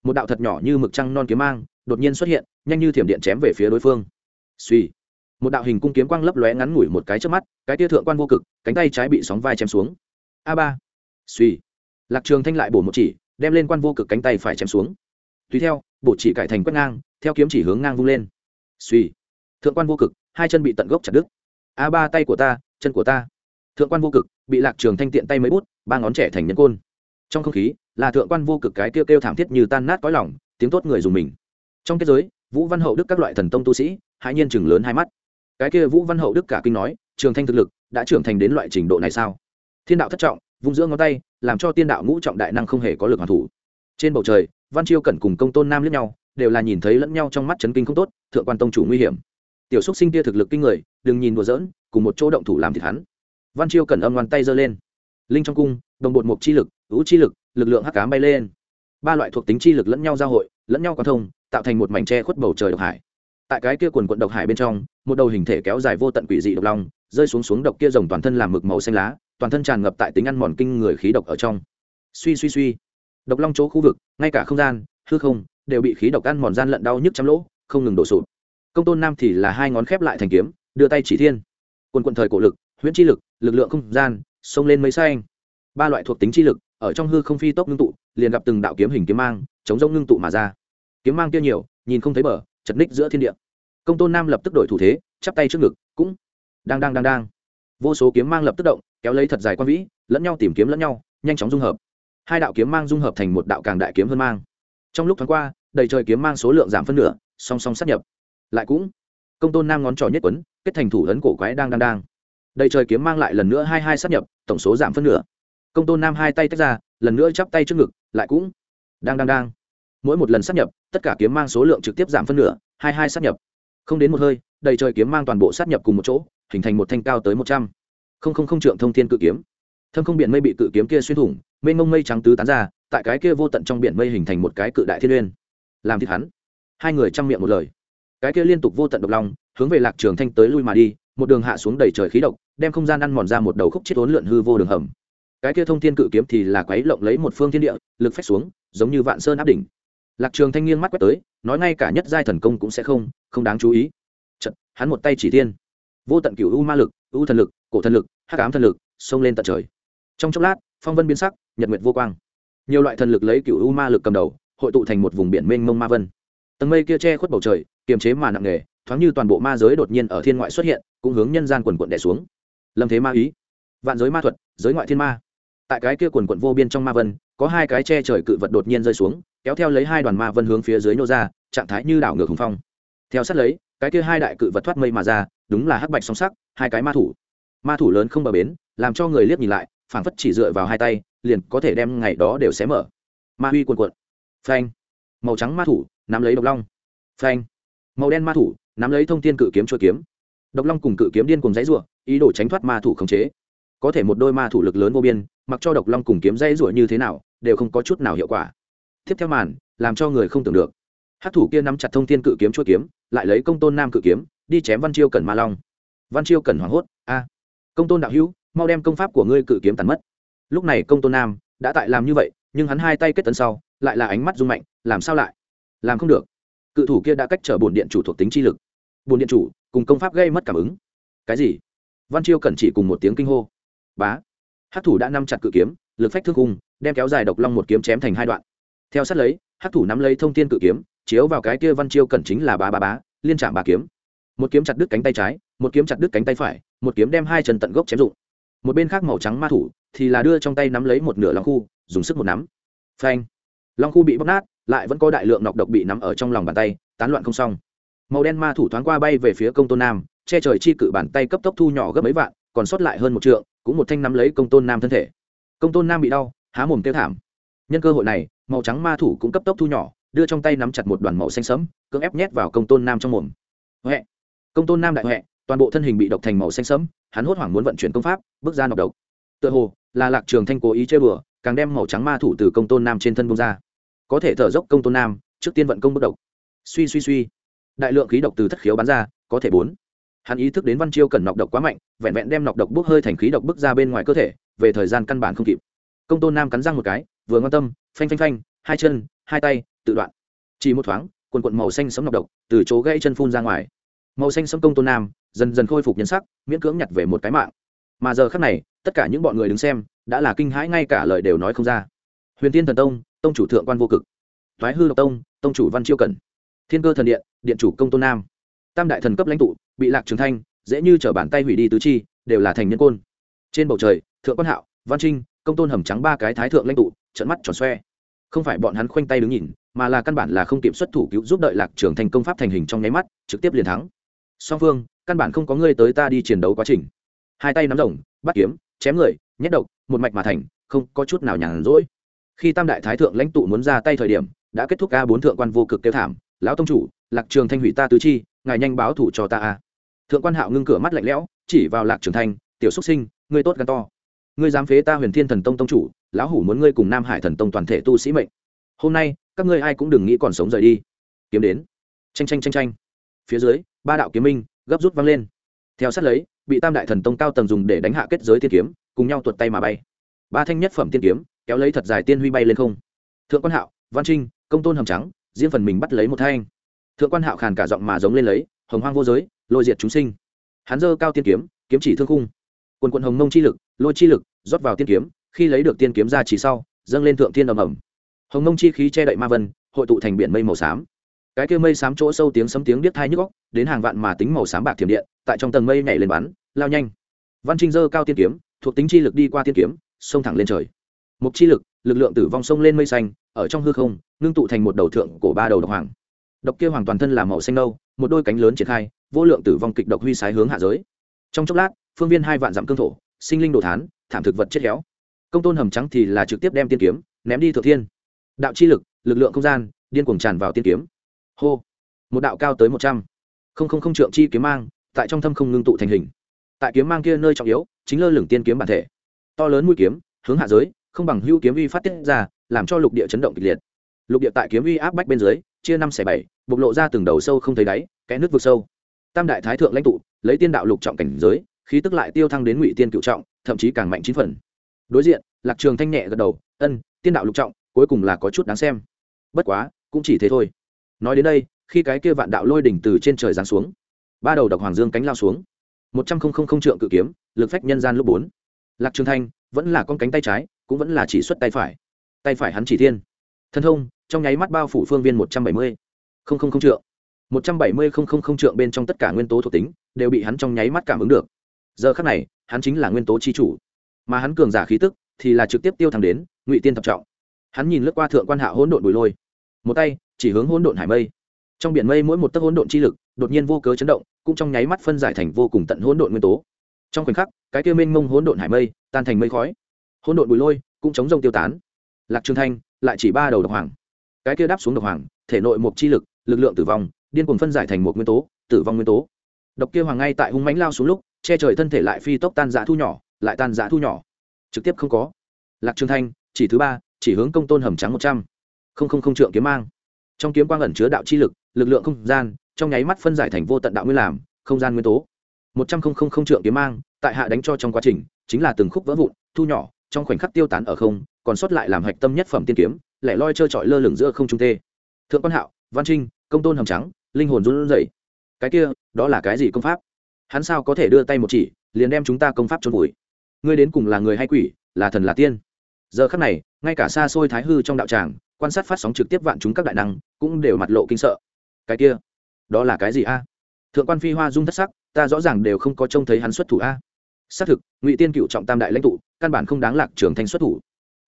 A: Một đạo thật nhỏ như mực trăng non kiếm mang, đột nhiên xuất hiện, nhanh như thiểm điện chém về phía đối phương. Suy một đạo hình cung kiếm quang lấp lóe ngắn ngủi một cái trước mắt, cái tia thượng quan vô cực, cánh tay trái bị sóng vai chém xuống. A ba. Suy lạc trường thanh lại bổ một chỉ, đem lên quan vô cực cánh tay phải chém xuống. Tùy theo, bổ chỉ cải thành quét ngang, theo kiếm chỉ hướng ngang vung lên. Suy thượng quan vô cực, hai chân bị tận gốc chặt đứt a ba tay của ta chân của ta. Thượng quan vô cực bị lạc trường thanh tiện tay mấy bút ba ngón trẻ thành nhân côn. Trong không khí là thượng quan vô cực cái kêu kêu thảm thiết như tan nát cõi lòng, tiếng tốt người dùng mình. Trong kết giới vũ văn hậu đức các loại thần tông tu sĩ hãi nhiên chừng lớn hai mắt. Cái kia vũ văn hậu đức cả kinh nói trường thanh thực lực đã trưởng thành đến loại trình độ này sao? Thiên đạo thất trọng vung giữa ngón tay làm cho tiên đạo ngũ trọng đại năng không hề có lực hoàn thủ. Trên bầu trời văn chiêu cẩn cùng công tôn nam lẫn nhau đều là nhìn thấy lẫn nhau trong mắt chấn kinh không tốt thượng quan tông chủ nguy hiểm tiểu xúc sinh kia thực lực kinh người, đừng nhìn đùa giỡn, cùng một chỗ động thủ làm thịt hắn. Văn chiêu cẩn âm ngoan tay giơ lên. Linh trong cung, đồng bột mục chi lực, ứ chi lực lực lượng hắc cám bay lên. Ba loại thuộc tính chi lực lẫn nhau giao hội, lẫn nhau quan thông, tạo thành một mảnh tre khuất bầu trời độc hải. Tại cái kia quần quận độc hải bên trong, một đầu hình thể kéo dài vô tận quỷ dị độc long, rơi xuống xuống độc kia rồng toàn thân làm mực màu xanh lá, toàn thân tràn ngập tại tính ăn mòn kinh người khí độc ở trong. Suy suy suy. Độc long chỗ khu vực, ngay cả không gian, hư không, đều bị khí độc ăn mòn gian lận đau nhức chăm lỗ, không ngừng đổ sụt công tôn nam thì là hai ngón khép lại thành kiếm, đưa tay chỉ thiên. Quân quận thời cổ lực, huyễn chi lực lực lượng không gian, xông lên mấy xanh. Ba loại thuộc tính chi lực, ở trong hư không phi tốc ngưng tụ, liền gặp từng đạo kiếm hình kiếm mang, chống rông ngưng tụ mà ra. Kiếm mang kia nhiều, nhìn không thấy bờ, chật ních giữa thiên địa. Công tôn nam lập tức đổi thủ thế, chắp tay trước ngực, cũng đang đang đang đang. Vô số kiếm mang lập tức động, kéo lấy thật dài quan vĩ, lẫn nhau tìm kiếm lẫn nhau, nhanh chóng dung hợp. Hai đạo kiếm mang dung hợp thành một đạo càng đại kiếm hơn mang. Trong lúc thoáng qua, đầy trời kiếm mang số lượng giảm phân nửa, song song sát nhập lại cũng, công tôn nam ngón trỏ nhất quấn, kết thành thủ ấn cổ quái đang đang đang. Đầy trời kiếm mang lại lần nữa hai hai sát nhập, tổng số giảm phân nửa. Công tôn nam hai tay tách ra, lần nữa chắp tay trước ngực, lại cũng, đang đang đang. Mỗi một lần sát nhập, tất cả kiếm mang số lượng trực tiếp giảm phân nửa, hai hai sát nhập. Không đến một hơi, đầy trời kiếm mang toàn bộ sát nhập cùng một chỗ, hình thành một thanh cao tới một trăm. Không không không trượng thông thiên cự kiếm. Thâm không biển mây bị cự kiếm kia xuyên thủng, mênh mông mây trắng tứ tán ra, tại cái kia vô tận trong biển mây hình thành một cái cự đại thiên uyên làm thịt hắn. Hai người chăm miệng một lời cái kia liên tục vô tận độc lòng hướng về lạc trường thanh tới lui mà đi một đường hạ xuống đầy trời khí độc đem không gian ăn mòn ra một đầu khúc chết uốn lượn hư vô đường hầm. Cái kia thông thiên cự kiếm thì là quấy lộng lấy một phương thiên địa lực phách xuống giống như vạn sơn áp đỉnh. Lạc trường thanh nghiêng mắt quét tới nói ngay cả nhất giai thần công cũng sẽ không không đáng chú ý. Chật, hắn một tay chỉ thiên. Vô tận cửu u ma lực u thần lực cổ thần lực hắc ám thần lực xông lên tận trời. Trong chốc lát phong vân biến sắc nhật nguyệt vô quang. Nhiều loại thần lực lấy cửu u ma lực cầm đầu hội tụ thành một vùng biển mênh mông ma vân. Tầng mây kia che khuất bầu trời kiềm chế mà nặng nề, thoáng như toàn bộ ma giới đột nhiên ở thiên ngoại xuất hiện, cũng hướng nhân gian quần quận đẻ xuống. Lâm thế ma ý, vạn giới ma thuật, giới ngoại thiên ma. Tại cái kia quần quận vô biên trong ma vân, có hai cái che trời cự vật đột nhiên rơi xuống, kéo theo lấy hai đoàn ma vân hướng phía dưới nô ra, trạng thái như đảo ngược hùng phong. Theo sát lấy, cái kia hai đại cự vật thoát mây mà ra, đúng là hắc bạch song sắc, hai cái ma thủ. Ma thủ lớn không bờ bến, làm cho người liếc nhìn lại, phảng phất chỉ dựa vào hai tay, liền có thể đem ngày đó đều xé mở. Ma huy quần quận. Phanh. Màu trắng ma thủ, nắm lấy độc long. Phanh màu đen ma thủ, nắm lấy thông tin cự kiếm chua kiếm. Độc long cùng cự kiếm điên cùng dãy rủa, ý đồ tránh thoát ma thủ khống chế. Có thể một đôi ma thủ lực lớn vô biên, mặc cho độc long cùng kiếm dãy rủa như thế nào, đều không có chút nào hiệu quả. Tiếp theo màn, làm cho người không tưởng được. Hát thủ kia nắm chặt thông tin cự kiếm chua kiếm, lại lấy công tôn nam cự kiếm, đi chém văn chiêu cần ma long. Văn chiêu cần hoảng hốt, a, công tôn đạo hữu, mau đem công pháp của ngươi cự kiếm tàn mất. Lúc này công tôn nam đã tại làm như vậy, nhưng hắn hai tay kết tấn sau, lại là ánh mắt rung mạnh, làm sao lại? Làm không được cự thủ kia đã cách trở bồn điện chủ thuộc tính chi lực. Bồn điện chủ, cùng công pháp gây mất cảm ứng. Cái gì? Văn chiêu cẩn chỉ cùng một tiếng kinh hô. Bá. Hát thủ đã nắm chặt cự kiếm, lực phách thương cung đem kéo dài độc long một kiếm chém thành hai đoạn. Theo sát lấy hát thủ nắm lấy thông tin cự kiếm, chiếu vào cái kia văn chiêu cẩn chính là bá bá bá, liên trạm bà kiếm. Một kiếm chặt đứt cánh tay trái, một kiếm chặt đứt cánh tay phải, một kiếm đem hai chân tận gốc chém rụng một bên khác màu trắng ma thủ thì là đưa trong tay nắm lấy một nửa long khu, dùng sức một nắm. Phanh. Long khu bị bóc nát lại vẫn có đại lượng nọc độc bị nắm ở trong lòng bàn tay, tán loạn không xong. Màu đen ma thủ thoáng qua bay về phía công tôn nam, che trời chi cự bàn tay cấp tốc thu nhỏ gấp mấy vạn, còn sót lại hơn một trượng, cũng một thanh nắm lấy công tôn nam thân thể. Công tôn nam bị đau, há mồm tiêu thảm. Nhân cơ hội này, màu trắng ma thủ cũng cấp tốc thu nhỏ, đưa trong tay nắm chặt một đoàn màu xanh sẫm, cưỡng ép nhét vào công tôn nam trong mồm. Huệ! Công tôn nam đại huệ, toàn bộ thân hình bị độc thành màu xanh sẫm, hắn hốt hoảng muốn vận chuyển công pháp, bước ra nọc độc. Tựa hồ, là lạc trường thanh cố ý chơi bừa càng đem màu trắng ma thủ từ công tôn nam trên thân bông ra có thể thở dốc công tôn nam, trước tiên vận công bước độc. Suy suy suy. Đại lượng khí độc từ thất khiếu bắn ra, có thể bốn. Hắn ý thức đến văn chiêu cần nọc độc quá mạnh, vẹn vẹn đem nọc độc bốc hơi thành khí độc bước ra bên ngoài cơ thể, về thời gian căn bản không kịp. Công tôn nam cắn răng một cái, vừa ngon tâm, phanh phanh phanh, hai chân, hai tay, tự đoạn. Chỉ một thoáng, quần quận màu xanh sống nọc độc từ chỗ gãy chân phun ra ngoài. Màu xanh sống công tôn nam, dần dần khôi phục nhân sắc, miễn cưỡng nhặt về một cái mạng. Mà giờ khác này, tất cả những bọn người đứng xem, đã là kinh hãi ngay cả lời đều nói không ra. Huyền tiên thần tông tông chủ thượng quan vô cực. Thoái hư độc tông tông chủ văn chiêu cẩn. Thiên cơ thần điện điện chủ công tôn nam. Tam đại thần cấp lãnh tụ, bị lạc trường thanh, dễ như t bàn tay hủy đi tứ chi, đều là thành nhân côn. Trên bầu trời, thượng quan hạo, văn trinh, công tôn hầm trắng ba cái thái thượng lãnh tụ trận mắt tròn xoe. Không phải bọn hắn khoanh tay đứng nhìn, mà là căn bản là không kịp xuất thủ cứu giúp đợi lạc trường thành công pháp thành hình trong nháy mắt, trực tiếp liền thắng. Song phương, căn bản không có người tới ta đi chiến đấu quá trình. Hai tay nắm rồng, bắt kiếm, chém người, nhét độc, một mạch mà thành, không có chút nào nhàn rỗi khi tam đại thái thượng lãnh tụ muốn ra tay thời điểm, đã kết thúc a bốn thượng quan vô cực kêu thảm, lão tông chủ, lạc trường thanh hủy ta tứ chi, ngài nhanh báo thủ cho ta a. Thượng quan hạo ngưng cửa mắt lạnh lẽo, chỉ vào lạc trường thanh, tiểu xuất sinh, ngươi tốt gan to. Ngươi dám phế ta huyền thiên thần tông tông chủ, lão hủ muốn ngươi cùng nam hải thần tông toàn thể tu sĩ mệnh. Hôm nay, các ngươi ai cũng đừng nghĩ còn sống rời đi. Kiếm đến. Tranh tranh tranh tranh phía dưới, ba đạo kiếm minh, gấp rút văng lên. Theo sát lấy, bị tam đại thần tông cao tầng dùng để đánh hạ kết giới thiên kiếm, cùng nhau tuột tay mà bay. Ba thanh nhất phẩm thiên kiếm kéo lấy thật dài tiên huy bay lên không. Thượng quan hạo, văn trinh, công tôn hầm trắng, riêng phần mình bắt lấy một thanh. Thượng quan hạo khàn cả giọng mà giống lên lấy, hồng hoang vô giới, lôi diệt chúng sinh. Hắn dơ cao tiên kiếm kiếm chỉ thương khung. Quần quận hồng mông chi lực, lôi chi lực, rót vào tiên kiếm, khi lấy được tiên kiếm ra chỉ sau, dâng lên thượng thiên ầm ầm. Hồng mông chi khí che đậy ma vân, hội tụ thành biển mây màu xám. Cái kia mây xám chỗ sâu tiếng sấm tiếng biết thai nhức góc đến hàng vạn mà tính màu xám bạc thiểm điện, tại trong tầng mây nhảy lên bắn, lao nhanh. Văn trinh dơ cao tiên kiếm, thuộc tính chi lực đi qua tiên kiếm, xông thẳng lên trời mục chi lực lực lượng tử vong sông lên mây xanh, ở trong hư không, ngưng tụ thành một đầu thượng cổ ba đầu độc hoàng. Độc kia hoàng toàn thân là màu xanh nâu, một đôi cánh lớn triển khai, vô lượng tử vong kịch độc huy sái hướng hạ giới. Trong chốc lát, phương viên hai vạn dặm cương thổ, sinh linh đồ thán, thảm thực vật chết héo. Công tôn hầm trắng thì là trực tiếp đem tiên kiếm, ném đi thượng thiên. Đạo chi lực lực lượng không gian, điên cuồng tràn vào tiên kiếm. Hô! Một đạo cao tới một trăm. Không không không trượng chi kiếm mang, tại trong thâm không ngưng tụ thành hình. Tại kiếm mang kia nơi trọng yếu, chính lơ lửng tiên kiếm bản thể. To lớn mũi kiếm, hướng hạ giới không bằng hưu kiếm uy phát tiết ra, làm cho lục địa chấn động kịch liệt. Lục địa tại kiếm uy áp bách bên dưới, chia năm xẻ bảy, bộc lộ ra từng đầu sâu không thấy đáy, kẽ nước vực sâu. Tam đại thái thượng lãnh tụ, lấy tiên đạo lục trọng cảnh giới, khí tức lại tiêu thăng đến ngụy tiên cựu trọng, thậm chí càng mạnh chín phần. Đối diện, lạc trường thanh nhẹ gật đầu, ân, tiên đạo lục trọng, cuối cùng là có chút đáng xem. Bất quá, cũng chỉ thế thôi. Nói đến đây, khi cái kia vạn đạo lôi đỉnh từ trên trời giáng xuống, ba đầu độc hoàng dương cánh lao xuống. Một trăm không không trượng cự kiếm, lực phách nhân gian lúc bốn. Lạc trường thanh vẫn là con cánh tay trái cũng vẫn là chỉ xuất tay phải. Tay phải hắn chỉ thiên. Thân thông, trong nháy mắt bao phủ phương viên một trăm bảy mươi. Không không không trượng. Một trăm bảy mươi không không không trượng bên trong tất cả nguyên tố thuộc tính đều bị hắn trong nháy mắt cảm ứng được. Giờ khắc này, hắn chính là nguyên tố chi chủ. Mà hắn cường giả khí tức thì là trực tiếp tiêu thẳng đến ngụy tiên thập trọng. Hắn nhìn lướt qua thượng quan hạ hỗn độn bùi lôi. Một tay chỉ hướng hỗn độn hải mây. Trong biển mây mỗi một tấc hỗn độn chi lực đột nhiên vô cớ chấn động, cũng trong nháy mắt phân giải thành vô cùng tận hỗn độn nguyên tố. Trong khoảnh khắc, cái kia mênh mông hỗn độn hải mây tan thành mây khói hỗn độn bùi lôi, cũng chống rông tiêu tán. Lạc trường thanh lại chỉ ba đầu độc hoàng. Cái kia đáp xuống độc hoàng, thể nội một chi lực lực lượng tử vong, điên cuồng phân giải thành một nguyên tố, tử vong nguyên tố. Độc kia hoàng ngay tại hung mãnh lao xuống lúc, che trời thân thể lại phi tốc tan giã thu nhỏ, lại tan giã thu nhỏ. Trực tiếp không có. Lạc trường thanh, chỉ thứ ba, chỉ hướng công tôn hầm trắng một trăm. Không không không trượng kiếm mang. Trong kiếm quang ẩn chứa đạo chi lực lực lượng không gian, trong nháy mắt phân giải thành vô tận đạo nguyên làm, không gian nguyên tố. Một trăm không không không trượng kiếm mang, tại hạ đánh cho trong quá trình, chính là từng khúc vỡ vụn, thu nhỏ trong khoảnh khắc tiêu tán ở không, còn sót lại làm hạch tâm nhất phẩm tiên kiếm, lẻ loi trơ trọi lơ lửng giữa không trung tê. Thượng quan hạo, văn trinh, công tôn hầm trắng, linh hồn run rẩy. Cái kia, đó là cái gì công pháp? Hắn sao có thể đưa tay một chỉ, liền đem chúng ta công pháp trôn vùi? Ngươi đến cùng là người hay quỷ, là thần là tiên? Giờ khắc này, ngay cả xa xôi thái hư trong đạo tràng, quan sát phát sóng trực tiếp vạn chúng các đại năng, cũng đều mặt lộ kinh sợ. Cái kia, đó là cái gì a? Thượng quan phi hoa dung thất sắc, ta rõ ràng đều không có trông thấy hắn xuất thủ a xác thực, ngụy tiên cựu trọng tam đại lãnh tụ, căn bản không đáng lạc trường thanh xuất thủ.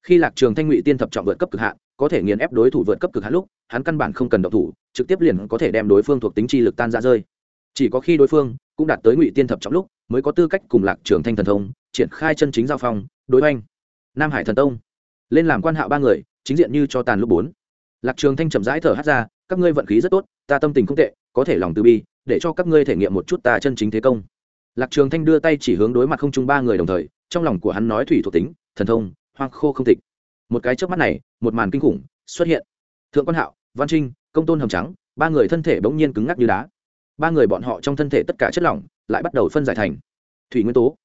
A: Khi lạc trường thanh ngụy tiên thập trọng vượt cấp cực hạn có thể nghiền ép đối thủ vượt cấp cực hạn lúc, hắn căn bản không cần động thủ, trực tiếp liền có thể đem đối phương thuộc tính chi lực tan ra rơi. Chỉ có khi đối phương cũng đạt tới ngụy tiên thập trọng lúc, mới có tư cách cùng lạc trường thanh thần thông, triển khai chân chính giao phong, đối oanh nam hải thần tông, lên làm quan hạo ba người, chính diện như cho tàn lúc bốn. Lạc trường thanh chậm rãi thở hát ra, các ngươi vận khí rất tốt, ta tâm tình không tệ, có thể lòng từ bi, để cho các ngươi thể nghiệm một chút ta chân chính thế công lạc trường thanh đưa tay chỉ hướng đối mặt không chung ba người đồng thời, trong lòng của hắn nói thủy thuộc tính, thần thông, hoang khô không tịch. Một cái trước mắt này, một màn kinh khủng xuất hiện. Thượng quan hạo, văn trinh, công tôn hầm trắng, ba người thân thể bỗng nhiên cứng ngắc như đá. Ba người bọn họ trong thân thể tất cả chất lỏng lại bắt đầu phân giải thành thủy nguyên tố.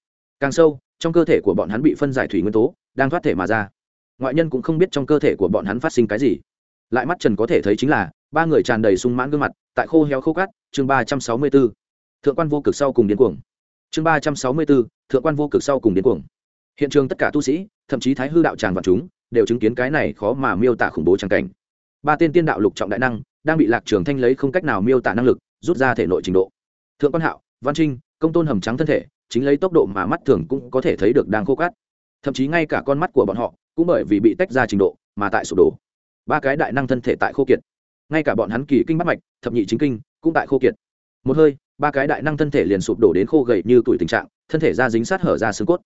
A: Càng sâu, trong cơ thể của bọn hắn bị phân giải thủy nguyên tố, đang thoát thể mà ra. Ngoại nhân cũng không biết trong cơ thể của bọn hắn phát sinh cái gì. Lại mắt trần có thể thấy chính là, ba người tràn đầy sung mãn gương mặt, tại khô héo khô cát, chương ba trăm sáu mươi b ố thượng quan vô cực sau cùng điên cuồng chương ba trăm sáu mươi b ố thượng quan vô cực sau cùng điên cuồng. Hiện trường tất cả tu sĩ, thậm chí thái hư đạo tràng và chúng, đều chứng kiến cái này khó mà miêu tả khủng bố tràng cảnh. Ba tên tiên đạo lục trọng đại năng, đang bị lạc trường thanh lấy không cách nào miêu tả năng lực, rút ra thể nội trình độ. Thượng quan hạo, văn trinh, công tôn hầm trắng thân thể, chính lấy tốc độ mà mắt thường cũng có thể thấy được đang khô cát. Thậm chí ngay cả con mắt của bọn họ, cũng bởi vì bị tách ra trình độ, mà tại sụp đổ. Ba cái đại năng thân thể tại khô kiệt. Ngay cả bọn hắn kỳ kinh bắt mạch, thập nhị chính kinh, cũng tại khô kiệt. Một hơi ba cái đại năng thân thể liền sụp đổ đến khô gầy như tuổi tình trạng, thân thể ra dính sát hở ra xương cốt.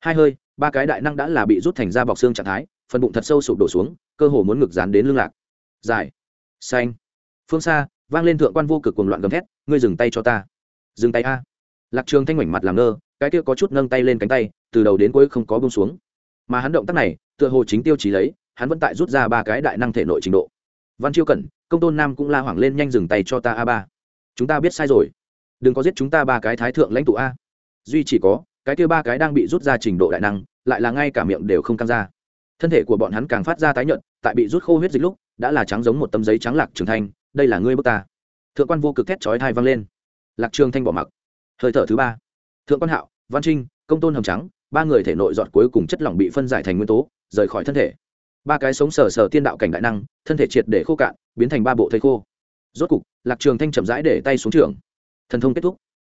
A: Hai hơi, ba cái đại năng đã là bị rút thành ra bọc xương trạng thái, phần bụng thật sâu sụp đổ xuống, cơ hồ muốn ngực dán đến lưng lạc. Dài, xanh. Phương xa, vang lên thượng quan vô cực cuồng loạn gầm thét, ngươi dừng tay cho ta. Dừng tay a. Lạc trường thanh ngoảnh mặt làm ngơ, cái kia có chút nâng tay lên cánh tay, từ đầu đến cuối không có bông xuống. Mà hắn động tác này, tựa hồ chính tiêu chí lấy, hắn vẫn tại rút ra ba cái đại năng thể nội trình độ. Văn chiêu cẩn, công tôn nam cũng la hoảng lên, nhanh dừng tay cho ta a ba. Chúng ta biết sai rồi đừng có giết chúng ta ba cái thái thượng lãnh tụ a. Duy chỉ có, cái kia ba cái đang bị rút ra trình độ đại năng, lại là ngay cả miệng đều không căng ra. Thân thể của bọn hắn càng phát ra tái nhợt, tại bị rút khô huyết dịch lúc, đã là trắng giống một tấm giấy trắng lạc trường thanh, đây là ngươi bước ta. Thượng quan vô cực thét chói thai vang lên. Lạc trường thanh bỏ mặc. Hơi thở thứ ba. Thượng quan hạo, văn trinh, công tôn hầm trắng, ba người thể nội giọt cuối cùng chất lỏng bị phân giải thành nguyên tố, rời khỏi thân thể. Ba cái sống sờ sờ tiên đạo cảnh đại năng, thân thể triệt để khô cạn, biến thành ba bộ thây khô. Rốt cục, lạc trường thanh chậm rãi để tay xuống trường thần thông kết thúc.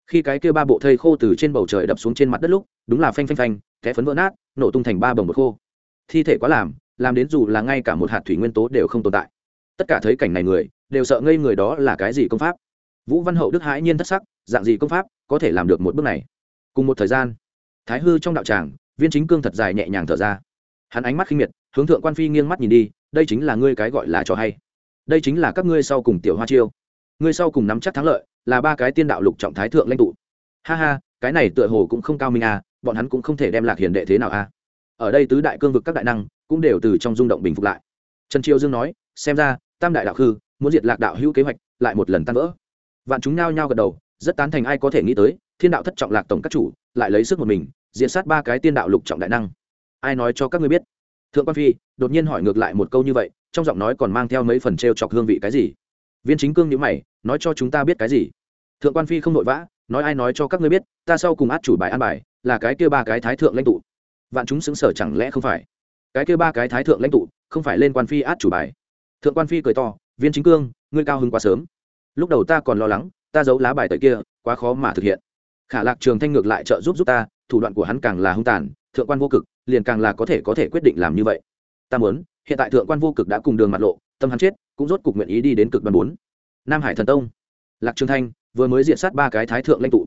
A: Khi cái kia ba bộ thây khô từ trên bầu trời đập xuống trên mặt đất lúc, đúng là phanh phanh phanh, té phấn vỡ nát, nổ tung thành ba bồng một khô. Thi thể quá làm làm đến dù là ngay cả một hạt thủy nguyên tố đều không tồn tại. Tất cả thấy cảnh này người, đều sợ ngây người đó là cái gì công pháp. Vũ văn hậu đức hãi nhiên thất sắc, dạng gì công pháp có thể làm được một bước này? Cùng một thời gian, thái hư trong đạo tràng, viên chính cương thật dài nhẹ nhàng thở ra. Hắn ánh mắt khinh miệt, hướng thượng quan phi nghiêng mắt nhìn đi, đây chính là ngươi cái gọi là trò hay. Đây chính là các ngươi sau cùng tiểu hoa chiêu. Ngươi sau cùng nắm chắc thắng lợi là ba cái tiên đạo lục trọng thái thượng lãnh tụ. Ha ha, cái này tựa hồ cũng không cao minh à bọn hắn cũng không thể đem lạc hiền đệ thế nào à. Ở đây tứ đại cương vực các đại năng cũng đều từ trong rung động bình phục lại. Trần triều dương nói, xem ra, tam đại đạo khư, muốn diệt lạc đạo hữu kế hoạch, lại một lần tan vỡ. Vạn chúng nhao nhao gật đầu, rất tán thành ai có thể nghĩ tới, thiên đạo thất trọng lạc tổng các chủ, lại lấy sức một mình diện sát ba cái tiên đạo lục trọng đại năng. Ai nói cho các ngươi biết? Thượng quan phi, đột nhiên hỏi ngược lại một câu như vậy, trong giọng nói còn mang theo mấy phần t r e o chọc hương vị cái gì? Viên chính cương nhữ mày, nói cho chúng ta biết cái gì? Thượng quan phi không vội vã, nói ai nói cho các ngươi biết, ta sau cùng át chủ bài an bài, là cái kia ba cái thái thượng lãnh tụ. Vạn chúng xứng sở chẳng lẽ không phải? Cái kia ba cái thái thượng lãnh tụ, không phải lên quan phi át chủ bài. Thượng quan phi cười to, viên chính cương, ngươi cao hứng quá sớm. Lúc đầu ta còn lo lắng, ta giấu lá bài tẩy kia, quá khó mà thực hiện. Khả lạc trường thanh ngược lại trợ giúp giúp ta, thủ đoạn của hắn càng là hung tàn, thượng quan vô cực, liền càng là có thể có thể quyết định làm như vậy. Ta muốn, hiện tại thượng quan vô cực đã cùng đường mặt lộ tâm hắn chết, cũng rốt cục nguyện ý đi đến cực đoàn bốn. Nam hải thần tông. Lạc trường thanh, vừa mới diện sát ba cái thái thượng lãnh tụ.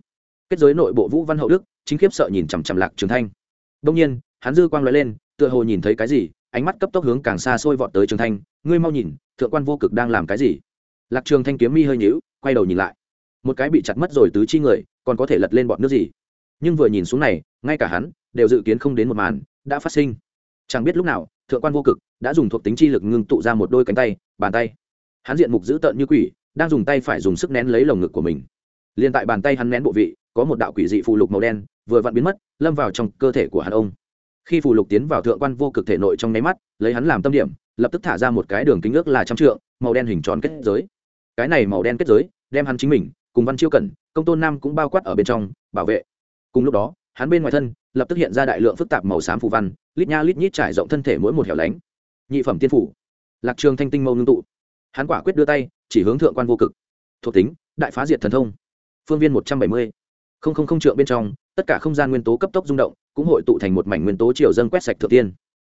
A: Kết giới nội bộ vũ văn hậu đức, chính khiếp sợ nhìn chằm chằm lạc trường thanh. Đông nhiên, hắn dư quang lóe lên, tựa hồ nhìn thấy cái gì, ánh mắt cấp tốc hướng càng xa xôi vọt tới trường thanh, ngươi mau nhìn, thượng quan vô cực đang làm cái gì? Lạc trường thanh kiếm mi hơi nhíu, quay đầu nhìn lại. Một cái bị chặt mất rồi tứ chi người, còn có thể lật lên bọn nước gì? Nhưng vừa nhìn xuống này, ngay cả hắn, đều dự kiến không đến một màn, đã phát sinh. Chẳng biết lúc nào thượng quan vô cực, đã dùng thuộc tính chi lực ngưng tụ ra một đôi cánh tay, bàn tay. Hắn diện mục dữ tợn như quỷ, đang dùng tay phải dùng sức nén lấy lồng ngực của mình. Liền tại bàn tay hắn nén bộ vị, có một đạo quỷ dị phù lục màu đen, vừa vặn biến mất, lâm vào trong cơ thể của hắn ông. Khi phù lục tiến vào thượng quan vô cực thể nội trong nháy mắt, lấy hắn làm tâm điểm, lập tức thả ra một cái đường kính ước là trăm trượng, màu đen hình tròn kết giới. Cái này màu đen kết giới, đem hắn chính mình, cùng văn chiêu cẩn, công tôn nam cũng bao quát ở bên trong, bảo vệ. Cùng lúc đó, hắn bên ngoài thân, lập tức hiện ra đại lượng phức tạp màu xám phù văn lít nha lít nhít trải rộng thân thể mỗi một hẻo lánh. Nhị phẩm tiên phủ. Lạc trường thanh tinh mâu ngưng tụ. Hắn quả quyết đưa tay, chỉ hướng thượng quan vô cực. Thuộc tính, đại phá diệt thần thông. Phương viên một trăm bảy mươi. Không không không trượng bên trong, tất cả không gian nguyên tố cấp tốc rung động, cũng hội tụ thành một mảnh nguyên tố triều dân quét sạch thượng tiên.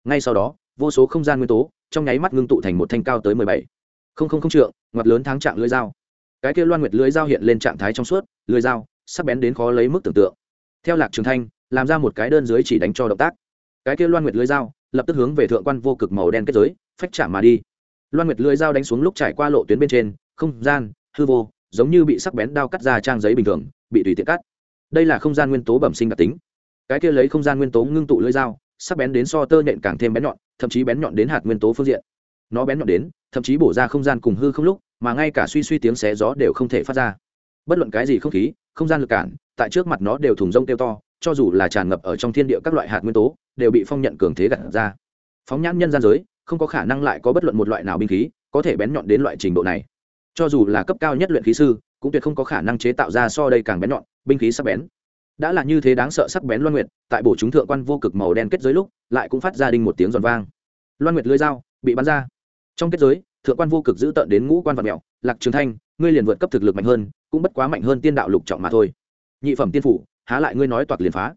A: Ngay sau đó, vô số không gian nguyên tố, trong nháy mắt ngưng tụ thành một thanh cao tới mười bảy. Không không không trượng, ngoặt lớn tháng trạng lưới dao. Cái kia loan nguyệt lưới dao hiện lên trạng thái trong suốt lưới dao sắc bén đến khó lấy mức tưởng tượng. Theo lạc trường thanh, làm ra một cái đơn dưới chỉ đánh cho động tác cái kia loan nguyệt lưới dao, lập tức hướng về thượng quan vô cực màu đen kết giới, phách chạm mà đi. Loan nguyệt lưới dao đánh xuống lúc trải qua lộ tuyến bên trên, không gian, hư vô, giống như bị sắc bén đao cắt ra trang giấy bình thường, bị tùy tiện cắt. Đây là không gian nguyên tố bẩm sinh đặc tính. Cái kia lấy không gian nguyên tố ngưng tụ lưới dao, sắc bén đến so tơ nhện càng thêm bén nhọn, thậm chí bén nhọn đến hạt nguyên tố phương diện. Nó bén nhọn đến, thậm chí bổ ra không gian cùng hư không lúc, mà ngay cả suy suy tiếng xé gió đều không thể phát ra. Bất luận cái gì không khí, không gian lực cản, tại trước mặt nó đều thùng rông tiêu to cho dù là tràn ngập ở trong thiên địa các loại hạt nguyên tố đều bị phong nhận cường thế gặt ra. Phóng nhãn nhân gian giới không có khả năng lại có bất luận một loại nào binh khí có thể bén nhọn đến loại trình độ này. Cho dù là cấp cao nhất luyện khí sư cũng tuyệt không có khả năng chế tạo ra so đây càng bén nhọn binh khí sắc bén. Đã là như thế đáng sợ sắc bén loan nguyệt tại bổ chúng thượng quan vô cực màu đen kết giới lúc lại cũng phát ra đinh một tiếng giòn vang. Loan nguyệt lưới dao bị bắn ra. Trong kết giới thượng quan vô cực giữ tận đến ngũ quan vật mèo, lạc trường thanh ngươi liền vượt cấp thực lực mạnh hơn cũng bất quá mạnh hơn tiên đạo lục trọng mà thôi. Nhị phẩm tiên phủ há lại ngươi nói toạc liền phá.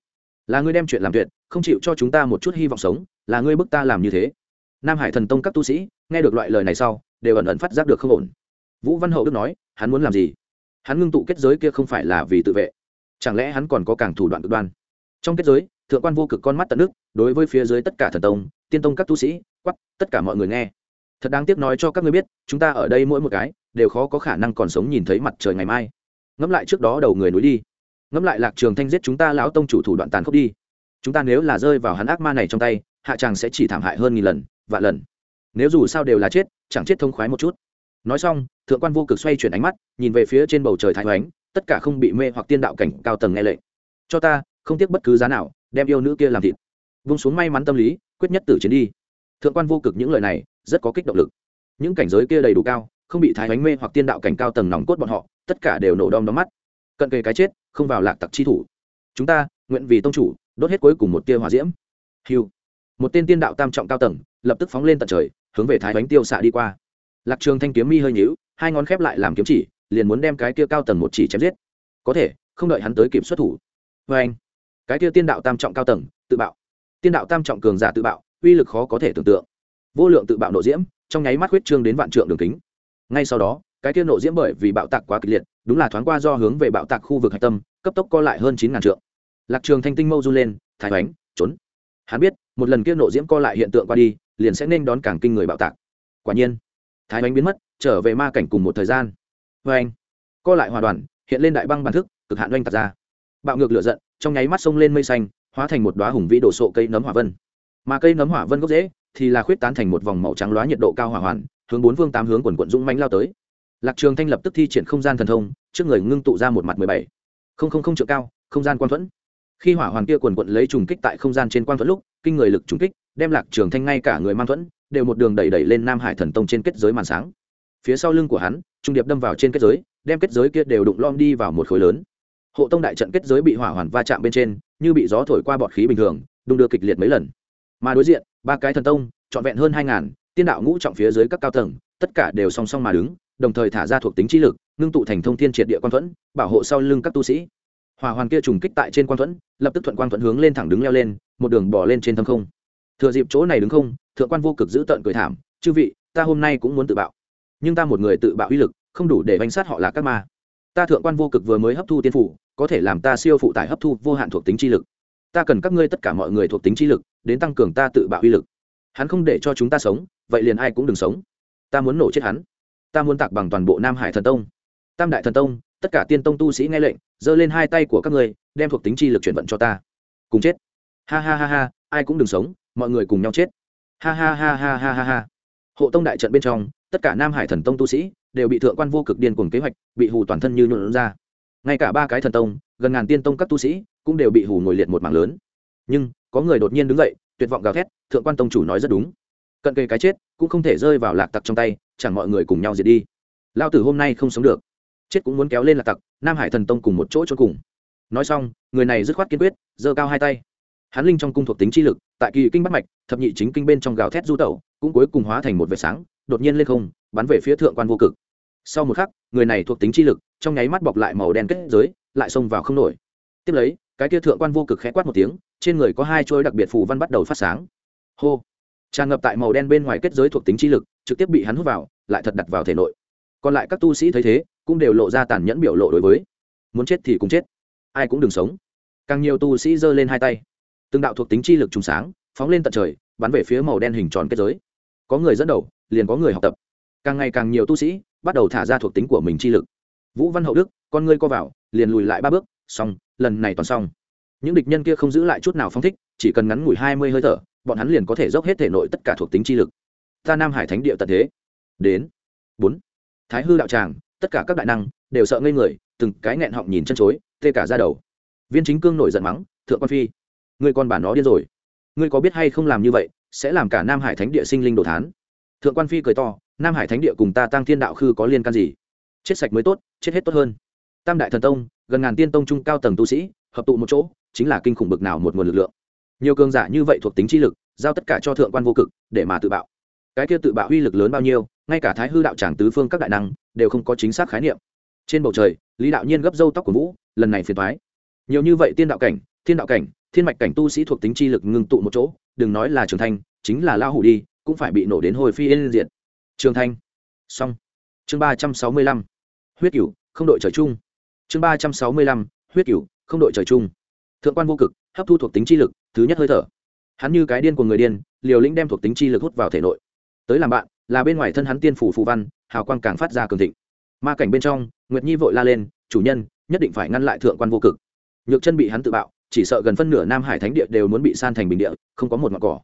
A: Là ngươi đem chuyện làm tuyệt, không chịu cho chúng ta một chút hy vọng sống, là ngươi bức ta làm như thế. Nam hải thần tông các tu sĩ, nghe được loại lời này sau, đều ẩn ẩn phát giác được không ổn. Vũ văn hậu đức nói, hắn muốn làm gì? Hắn ngưng tụ kết giới kia không phải là vì tự vệ. Chẳng lẽ hắn còn có càng thủ đoạn cực đoan? Trong kết giới, thượng quan vô cực con mắt tận nước, đối với phía dưới tất cả thần tông, tiên tông các tu sĩ quắp tất cả mọi người nghe. Thật đáng tiếc nói cho các ngươi biết, chúng ta ở đây mỗi một cái, đều khó có khả năng còn sống nhìn thấy mặt trời ngày mai. Ngẫm lại trước đó đầu người núi đi ngẫm lại lạc trường thanh giết chúng ta lão tông chủ thủ đoạn tàn khốc đi. Chúng ta nếu là rơi vào hắn ác ma này trong tay, hạ chàng sẽ chỉ thảm hại hơn nghìn lần, vạn lần. Nếu dù sao đều là chết, chẳng chết thông khoái một chút. Nói xong, thượng quan vô cực xoay chuyển ánh mắt, nhìn về phía trên bầu trời thái hoánh tất cả không bị mê hoặc tiên đạo cảnh cao tầng nghe lệnh. Cho ta, không tiếc bất cứ giá nào, đem yêu nữ kia làm thịt. Vung xuống may mắn tâm lý, quyết nhất tử chiến đi. Thượng quan vô cực những lời này, rất có kích động lực. Những cảnh giới kia đầy đủ cao, không bị thái hoánh mê hoặc tiên đạo cảnh cao tầng nòng cốt bọn họ, tất cả đều nổ đom đóm mắt. Cận kề cái chết không vào lạc tặc chi thủ. Chúng ta, nguyện vì tông chủ, đốt hết cuối cùng một tia hòa diễm. Hiu một tên tiên đạo tam trọng cao tầng, lập tức phóng lên tận trời, hướng về thái bánh tiêu xạ đi qua. Lạc trường thanh kiếm mi hơi nhíu, hai ngón khép lại làm kiếm chỉ, liền muốn đem cái kia cao tầng một chỉ chém giết. Có thể, không đợi hắn tới kịp xuất thủ. Với anh, cái kia tiên đạo tam trọng cao tầng, tự bạo. Tiên đạo tam trọng cường giả tự bạo, uy lực khó có thể tưởng tượng. Vô lượng tự bạo nộ diễm, trong nháy mắt huyết trương đến vạn trượng đường kính. Ngay sau đó, cái kia nộ diễm bởi vì bạo tạc quá kịch liệt, đúng là thoáng qua do hướng về bạo tạc khu vực hạch tâm cấp tốc co lại hơn chín ngàn trượng. Lạc trường thanh tinh mâu run lên, thái bánh, trốn. Hắn biết, một lần kia nộ diễm co lại hiện tượng qua đi, liền sẽ nên đón càng kinh người bạo tạc. Quả nhiên, thái bánh biến mất, trở về ma cảnh cùng một thời gian. Vê anh, co lại hòa đoàn, hiện lên đại băng bản thức, cực hạn oanh tạc ra. Bạo ngược lửa giận, trong nháy mắt sông lên mây xanh, hóa thành một đoá hùng vĩ đổ sộ cây nấm hỏa vân. Mà cây nấm hỏa vân gốc dễ thì là khuyết tán thành một vòng màu trắng loá nhiệt độ cao hỏa hoàn, hướng bốn phương tám hướng quần quận dũng mánh lao tới. Lạc trường thanh lập tức thi triển không gian thần thông, trước người ngưng tụ ra một mặt mười bảy không không không trượng cao, không gian quan thuẫn. Khi hỏa hoàn kia quần quận lấy trùng kích tại không gian trên quan thuẫn lúc, kinh người lực trùng kích, đem lạc trường thanh ngay cả người mang thuẫn, đều một đường đẩy đẩy lên nam hải thần tông trên kết giới màn sáng. Phía sau lưng của hắn, trung điệp đâm vào trên kết giới, đem kết giới kia đều đụng lom đi vào một khối lớn. Hộ tông đại trận kết giới bị hỏa hoàn va chạm bên trên, như bị gió thổi qua bọt khí bình thường, đung đưa kịch liệt mấy lần. Mà đối diện, ba cái thần tông, trọn vẹn hơn hai ngàn, tiên đạo ngũ trọng phía dưới các cao tầng, tất cả đều song song mà đứng đồng thời thả ra thuộc tính trí lực, ngưng tụ thành thông thiên triệt địa quan thuẫn, bảo hộ sau lưng các tu sĩ. Hỏa hoàn kia trùng kích tại trên quan thuẫn, lập tức thuận quan thuẫn hướng lên thẳng đứng leo lên, một đường bỏ lên trên thâm không. Thừa dịp chỗ này đứng không, thượng quan vô cực giữ tận cười thảm, chư vị, ta hôm nay cũng muốn tự bạo. Nhưng ta một người tự bạo uy lực, không đủ để bánh sát họ là các ma. Ta thượng quan vô cực vừa mới hấp thu tiên phủ, có thể làm ta siêu phụ tải hấp thu vô hạn thuộc tính chi lực. Ta cần các ngươi tất cả mọi người thuộc tính chi lực, đến tăng cường ta tự bạo uy lực. Hắn không để cho chúng ta sống, vậy liền ai cũng đừng sống. Ta muốn nổ chết hắn ta muốn tạc bằng toàn bộ nam hải thần tông. Tam đại thần tông, tất cả tiên tông tu sĩ nghe lệnh, giơ lên hai tay của các ngươi, đem thuộc tính chi lực chuyển vận cho ta. Cùng chết. Ha ha ha ha, ai cũng đừng sống, mọi người cùng nhau chết. Ha ha ha ha ha ha ha. Hộ tông đại trận bên trong, tất cả nam hải thần tông tu sĩ đều bị thượng quan vô cực điên cuồng kế hoạch, bị hù toàn thân như nhuộn ra ngay cả ba cái thần tông, gần ngàn tiên tông các tu sĩ cũng đều bị hù ngồi liệt một mảng lớn. Nhưng, có người đột nhiên đứng dậy, tuyệt vọng gào thét, thượng quan tông chủ nói rất đúng cận kề cái chết, cũng không thể rơi vào lạc tặc trong tay, chẳng mọi người cùng nhau diệt đi. Lao tử hôm nay không sống được. Chết cũng muốn kéo lên lạc tặc, nam hải thần tông cùng một chỗ cho cùng. Nói xong, người này dứt khoát kiên quyết, giơ cao hai tay. Hắn linh trong cung thuộc tính chi lực, tại kỳ kinh bắt mạch, thập nhị chính kinh bên trong gào thét du tẩu, cũng cuối cùng hóa thành một vệt sáng, đột nhiên lên không, bắn về phía thượng quan vô cực. Sau một khắc, người này thuộc tính chi lực, trong nháy mắt bọc lại màu đen kết giới, lại xông vào không nổi. Tiếp lấy, cái kia thượng quan vô cực khẽ quát một tiếng, trên người có hai chuỗi đặc biệt phù văn bắt đầu phát sáng. Hô! Tràn ngập tại màu đen bên ngoài kết giới thuộc tính chi lực, trực tiếp bị hắn hút vào, lại thật đặt vào thể nội. Còn lại các tu sĩ thấy thế, cũng đều lộ ra tàn nhẫn biểu lộ đối với. Muốn chết thì cũng chết, ai cũng đừng sống. Càng nhiều tu sĩ giơ lên hai tay. Từng đạo thuộc tính chi lực trùng sáng, phóng lên tận trời, bắn về phía màu đen hình tròn kết giới. Có người dẫn đầu, liền có người học tập. Càng ngày càng nhiều tu sĩ bắt đầu thả ra thuộc tính của mình chi lực. Vũ văn hậu đức, con ngươi co vào, liền lùi lại ba bước, xong, lần này toàn xong. Những địch nhân kia không giữ lại chút nào phong thích, chỉ cần ngắn ngủi hai mươi hơi thở bọn hắn liền có thể dốc hết thể nội tất cả thuộc tính chi lực. Ta nam hải thánh địa tận thế. Đến. Bốn. Thái hư đạo tràng, tất cả các đại năng đều sợ ngây người, từng cái nghẹn họng nhìn chân chối, tê cả ra đầu. Viên chính cương nổi giận mắng, thượng quan phi, ngươi con bà nó điên rồi. Ngươi có biết hay không làm như vậy sẽ làm cả nam hải thánh địa sinh linh đồ thán? Thượng quan phi cười to, nam hải thánh địa cùng ta tăng thiên đạo khư có liên can gì? Chết sạch mới tốt, chết hết tốt hơn. Tam đại thần tông, gần ngàn tiên tông trung cao tầng tu sĩ, hợp tụ một chỗ, chính là kinh khủng bực nào một nguồn lực lượng nhiều cường giả như vậy thuộc tính chi lực, giao tất cả cho thượng quan vô cực, để mà tự bạo. Cái kia tự bạo uy lực lớn bao nhiêu, ngay cả thái hư đạo tràng tứ phương các đại năng, đều không có chính xác khái niệm. Trên bầu trời, lý đạo nhiên gấp râu tóc của vũ, lần này phiền thoái nhiều như vậy tiên đạo cảnh, thiên đạo cảnh, thiên mạch cảnh tu sĩ thuộc tính chi lực ngưng tụ một chỗ, đừng nói là trường thanh, chính là lao hủ đi, cũng phải bị nổ đến hồi phi yên diện trường thanh. Xong. Chương ba trăm sáu mươi lăm. Huyết cửu, không đội trời chung. Chương ba trăm sáu mươi lăm, huyết cửu, không đội trời chung. Thượng quan vô cực hấp thu thuộc tính chi lực, thứ nhất hơi thở. Hắn như cái điên của người điên, liều lĩnh đem thuộc tính chi lực hút vào thể nội. Tới làm bạn, là bên ngoài thân hắn tiên phủ phù văn, hào quang càng phát ra cường thịnh. Ma cảnh bên trong, nguyệt nhi vội la lên, chủ nhân, nhất định phải ngăn lại thượng quan vô cực. Nhược chân bị hắn tự bạo, chỉ sợ gần phân nửa nam hải thánh địa đều muốn bị san thành bình địa, không có một mặt cỏ.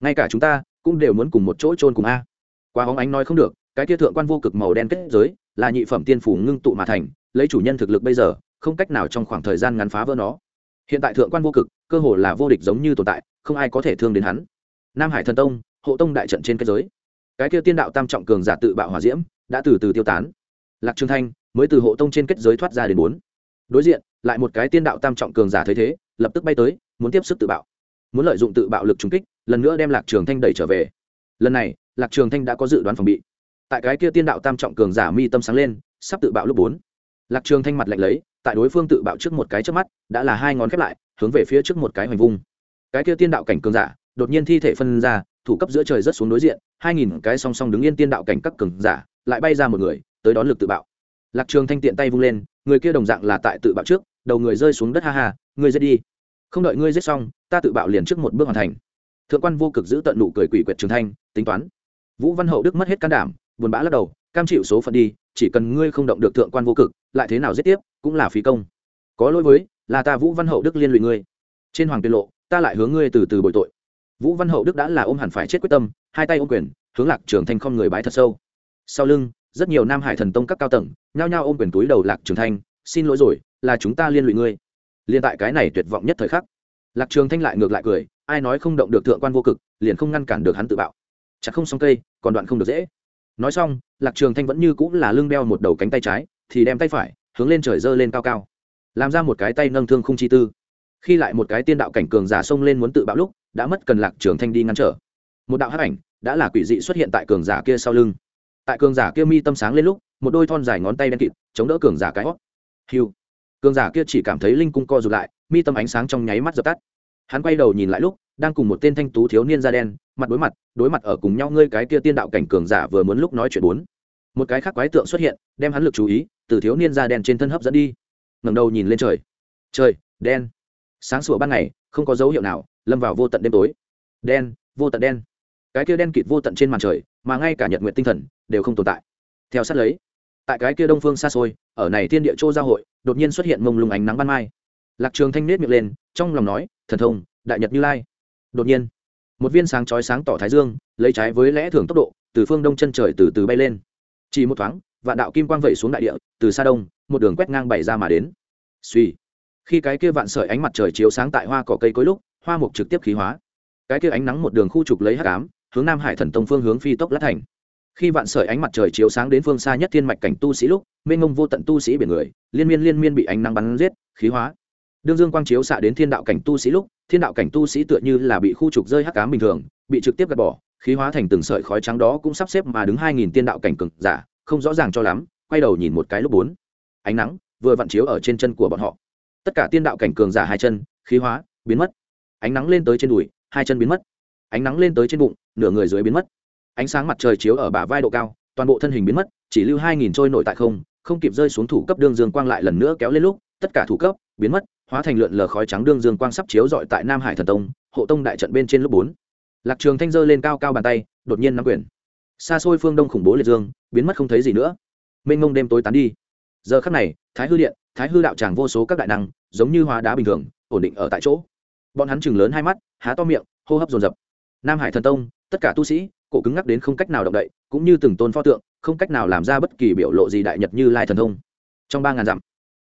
A: Ngay cả chúng ta, cũng đều muốn cùng một chỗ trôn cùng a. Qua hóng ánh nói không được, cái kia thượng quan vô cực màu đen kết giới, là nhị phẩm tiên phủ ngưng tụ mà thành, lấy chủ nhân thực lực bây giờ, không cách nào trong khoảng thời gian ngắn phá vỡ nó hiện tại thượng quan vô cực, cơ hồ là vô địch giống như tồn tại, không ai có thể thương đến hắn. Nam hải thần tông, hộ tông đại trận trên thế giới. Cái kia tiên đạo tam trọng cường giả tự bạo hòa diễm, đã từ từ tiêu tán. Lạc trường thanh mới từ hộ tông trên kết giới thoát ra đến bốn. Đối diện, lại một cái tiên đạo tam trọng cường giả thấy thế, lập tức bay tới, muốn tiếp sức tự bạo. Muốn lợi dụng tự bạo lực trùng kích, lần nữa đem lạc trường thanh đẩy trở về. Lần này, lạc trường thanh đã có dự đoán phòng bị. Tại cái kia tiên đạo tam trọng cường giả mi tâm sáng lên, sắp tự bạo lúc bốn. Lạc trường thanh mặt lạnh lấy tại đối phương tự bạo trước một cái trước mắt, đã là hai ngón khép lại, hướng về phía trước một cái hoành vung. Cái kia tiên đạo cảnh cường giả, đột nhiên thi thể phân ra, thủ cấp giữa trời rất xuống đối diện, hai nghìn cái song song đứng yên tiên đạo cảnh các cường giả, lại bay ra một người, tới đón lực tự bạo. Lạc trường thanh tiện tay vung lên, người kia đồng dạng là tại tự bạo trước, đầu người rơi xuống đất ha ha ngươi giết đi. Không đợi ngươi giết xong, ta tự bạo liền trước một bước hoàn thành. Thượng quan vô cực giữ tận nụ cười quỷ quyệt trường thanh, tính toán. Vũ văn hậu đức mất hết can đảm, buồn bã lắc đầu, cam chịu số phận đi chỉ cần ngươi không động được thượng quan vô cực, lại thế nào giết tiếp, cũng là phí công. Có lỗi với, là ta vũ văn hậu đức liên lụy ngươi. Trên hoàng tiên lộ, ta lại hướng ngươi từ từ bồi tội. Vũ văn hậu đức đã là ôm hẳn phải chết quyết tâm, hai tay ôm quyền, hướng lạc trường thanh không người bái thật sâu. Sau lưng, rất nhiều nam hải thần tông các cao tầng, nhao nhao ôm quyền túi đầu lạc trường thanh, xin lỗi rồi, là chúng ta liên lụy ngươi. Liên tại cái này tuyệt vọng nhất thời khắc, lạc trường thanh lại ngược lại cười, ai nói không động được thượng quan vô cực, liền không ngăn cản được hắn tự bạo. Chặt không xong cây, còn đoạn không được dễ nói xong, lạc trường thanh vẫn như cũng là lưng đeo một đầu cánh tay trái, thì đem tay phải hướng lên trời giơ lên cao cao. Làm ra một cái tay nâng thương không chi tư. Khi lại một cái tiên đạo cảnh cường giả xông lên muốn tự bạo lúc, đã mất cần lạc trường thanh đi ngăn trở. Một đạo hắc ảnh đã là quỷ dị xuất hiện tại cường giả kia sau lưng. Tại cường giả kia mi tâm sáng lên lúc, một đôi thon dài ngón tay đen kịt chống đỡ cường giả cái hót. Hiu. Cường giả kia chỉ cảm thấy linh cung co rụt lại, mi tâm ánh sáng trong nháy mắt dập tắt. Hắn quay đầu nhìn lại lúc đang cùng một tên thanh tú thiếu niên da đen, mặt đối mặt đối mặt ở cùng nhau ngươi cái kia tiên đạo cảnh cường giả vừa muốn lúc nói chuyện bốn. Một cái khác quái tượng xuất hiện, đem hắn lực chú ý từ thiếu niên da đen trên thân hấp dẫn đi. Ngẩng đầu nhìn lên trời. Trời, đen. Sáng sủa ban ngày, không có dấu hiệu nào, lâm vào vô tận đêm tối. Đen, vô tận đen. Cái kia đen kịt vô tận trên màn trời, mà ngay cả nhật nguyện tinh thần, đều không tồn tại. Theo sát lấy, tại cái kia đông phương xa xôi, ở này thiên địa châu giao hội, đột nhiên xuất hiện mông lung ánh nắng ban mai. Lạc trường thanh nết miệng lên, trong lòng nói, thần thông, đại nhật như lai đột nhiên, một viên sáng chói sáng tỏ thái dương, lấy trái với lẽ thường tốc độ, từ phương đông chân trời từ từ bay lên. Chỉ một thoáng, vạn đạo kim quang vẩy xuống đại địa, từ xa đông, một đường quét ngang bảy ra mà đến. Suy khi cái kia vạn sợi ánh mặt trời chiếu sáng tại hoa cỏ cây cối lúc, hoa mục trực tiếp khí hóa. Cái kia ánh nắng một đường khu trục lấy hắc ám, hướng nam hải thần tông phương hướng phi tốc lát thành. Khi vạn sợi ánh mặt trời chiếu sáng đến phương xa nhất thiên mạch cảnh tu sĩ lúc, mênh mông vô tận tu sĩ biển người, liên miên liên miên bị ánh nắng bắn giết, khí hóa đương dương quang chiếu xạ đến thiên đạo cảnh tu sĩ lúc, thiên đạo cảnh tu sĩ tựa như là bị khu trục rơi hắc cám bình thường, bị trực tiếp gạt bỏ, khí hóa thành từng sợi khói trắng đó cũng sắp xếp mà đứng hai nghìn tiên đạo cảnh cực giả, không rõ ràng cho lắm, quay đầu nhìn một cái lúc bốn. Ánh nắng vừa vặn chiếu ở trên chân của bọn họ. Tất cả tiên đạo cảnh cường giả hai chân, khí hóa, biến mất. Ánh nắng lên tới trên đùi, hai chân biến mất. Ánh nắng lên tới trên bụng, nửa người dưới biến mất. Ánh sáng mặt trời chiếu ở bả vai độ cao, toàn bộ thân hình biến mất, chỉ lưu hai nghìn trôi nổi tại không không kịp rơi xuống thủ cấp đương dương quang lại lần nữa kéo lên lúc, tất cả thủ cấp biến mất hóa thành lượn lờ khói trắng đương dương quang sắp chiếu dọi tại nam hải thần tông, hộ tông đại trận bên trên lúc bốn. Lạc trường thanh dơ lên cao cao bàn tay, đột nhiên nắm quyền. Xa xôi phương đông khủng bố liệt dương, biến mất không thấy gì nữa. Mênh mông đêm tối tán đi. Giờ khắc này, thái hư điện, thái hư đạo tràng vô số các đại năng, giống như hóa đá bình thường, ổn định ở tại chỗ. Bọn hắn chừng lớn hai mắt, há to miệng, hô hấp dồn dập. Nam hải thần tông, tất cả tu sĩ, cổ cứng ngắc đến không cách nào động đậy, cũng như từng tôn pho tượng, không cách nào làm ra bất kỳ biểu lộ gì đại nhật như lai thần thông trong ba ngàn dặm,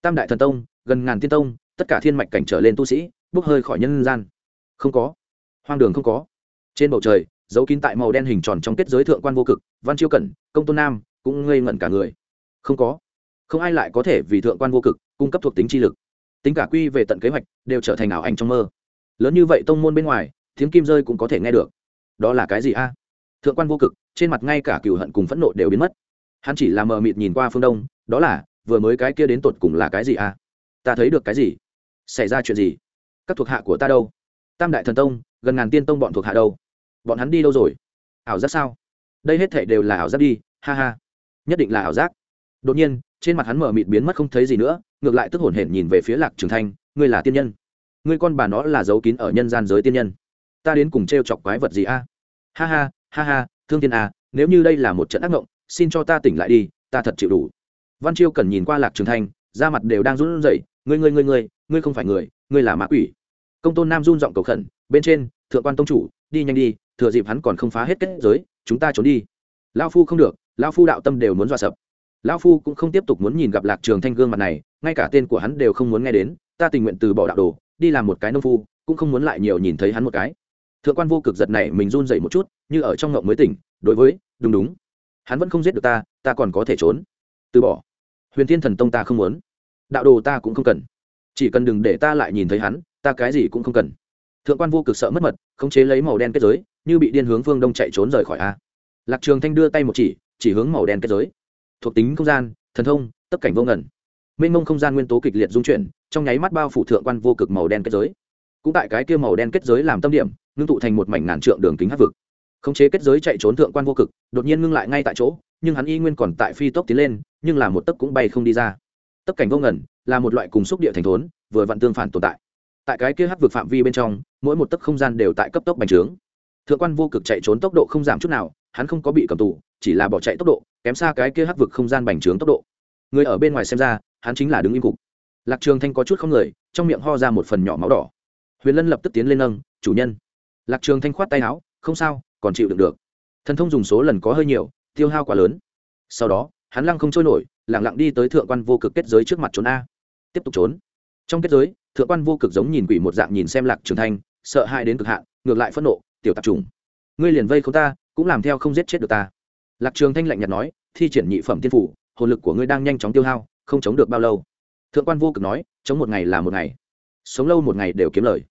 A: tam đại thần tông, gần ngàn tiên tông tất cả thiên mạch cảnh trở lên tu sĩ, bốc hơi khỏi nhân gian. Không có. Hoang đường không có. Trên bầu trời, dấu kín tại màu đen hình tròn trong kết giới thượng quan vô cực, văn chiêu cẩn, công tôn nam, cũng ngây ngẩn cả người. Không có. Không ai lại có thể vì thượng quan vô cực, cung cấp thuộc tính chi lực. Tính cả quy về tận kế hoạch, đều trở thành ảo ảnh trong mơ. Lớn như vậy tông môn bên ngoài, tiếng kim rơi cũng có thể nghe được. Đó là cái gì a? Thượng quan vô cực, trên mặt ngay cả cừu hận cùng phẫn nộ đều biến mất. Hắn chỉ là mờ mịt nhìn qua phương đông, đó là, vừa mới cái kia đến tột cùng là cái gì a? Ta thấy được cái gì? Xảy ra chuyện gì? Các thuộc hạ của ta đâu? Tam đại thần tông, gần ngàn tiên tông bọn thuộc hạ đâu? Bọn hắn đi đâu rồi? Ảo giác sao? Đây hết thể đều là ảo giác đi, ha ha. Nhất định là ảo giác. Đột nhiên, trên mặt hắn mở mịt biến mất không thấy gì nữa, ngược lại tức hổn hển nhìn về phía lạc trường thanh, ngươi là tiên nhân. Ngươi con bà nó là giấu kín ở nhân gian giới tiên nhân. Ta đến cùng t chọc quái vật gì a? Ha ha ha ha, thương tiên a nếu như đây là một trận ác mộng, xin cho ta tỉnh lại đi, ta thật chịu đủ. Văn chiêu cần nhìn qua lạc trường thanh, da mặt đều đang run rẩy ngươi ngươi ngươi ngươi ngươi không phải người, ngươi là ma quỷ. Công tôn nam run giọng cầu khẩn, bên trên, thượng quan tông chủ, đi nhanh đi, thừa dịp hắn còn không phá hết kết giới, chúng ta trốn đi. Lao phu không được lao phu đạo tâm đều muốn dọa sập. Lao phu cũng không tiếp tục muốn nhìn gặp lạc trường thanh gương mặt này, ngay cả tên của hắn đều không muốn nghe đến, ta tình nguyện từ bỏ đạo đồ, đi làm một cái nông phu, cũng không muốn lại nhiều nhìn thấy hắn một cái. Thượng quan vô cực giật này mình run dậy một chút, như ở trong ngộng mới tỉnh, đối với, đúng đúng. Hắn vẫn không giết được ta ta còn có thể trốn. Từ bỏ. Huyền thiên thần tông ta không muốn đạo đồ ta cũng không cần. Chỉ cần đừng để ta lại nhìn thấy hắn, ta cái gì cũng không cần. Thượng quan vô cực sợ mất mật, khống chế lấy màu đen kết giới, như bị điên hướng phương đông chạy trốn rời khỏi a. Lạc trường thanh đưa tay một chỉ chỉ hướng màu đen kết giới. Thuộc tính không gian, thần thông, tất cảnh vô ngẩn mênh mông không gian nguyên tố kịch liệt dung chuyển, trong nháy mắt bao phủ thượng quan vô cực màu đen kết giới. Cũng tại cái kia màu đen kết giới làm tâm điểm, ngưng tụ thành một mảnh ngàn trượng đường kính hất vực. Khống chế kết giới chạy trốn thượng quan vô cực, đột nhiên ngưng lại ngay tại chỗ, nhưng hắn y nguyên còn tại phi tốc tiến lên, nhưng là một tấc cũng bay không đi ra tấc cảnh vô ngẩn là một loại cùng xúc địa thành thốn, vừa vặn tương phản tồn tại. Tại cái kia hắc vực phạm vi bên trong, mỗi một tấc không gian đều tại cấp tốc bành trướng. Thượng quan vô cực chạy trốn tốc độ không giảm chút nào, hắn không có bị cầm tù, chỉ là bỏ chạy tốc độ, kém xa cái kia hắc vực không gian bành trướng tốc độ. Người ở bên ngoài xem ra, hắn chính là đứng im cục. Lạc trường thanh có chút không người, trong miệng ho ra một phần nhỏ máu đỏ. Huyền lân lập tức tiến lên nâng, chủ nhân. Lạc trường thanh khoát tay áo, không sao, còn chịu đựng được. Thần thông dùng số lần có hơi nhiều, tiêu hao quá lớn. Sau đó, hắn lăng không trôi nổi lẳng lặng đi tới thượng quan vô cực kết giới trước mặt trốn a. Tiếp tục trốn. Trong kết giới, thượng quan vô cực giống nhìn quỷ một dạng nhìn xem lạc trường thanh, sợ hãi đến cực hạn, ngược lại phẫn nộ, tiểu tạp trùng ngươi liền vây không ta, cũng làm theo không giết chết được ta. Lạc trường thanh lạnh nhạt nói, thi triển nhị phẩm tiên phủ, hồn lực của ngươi đang nhanh chóng tiêu hao, không chống được bao lâu. Thượng quan vô cực nói, chống một ngày là một ngày. Sống lâu một ngày đều kiếm lời.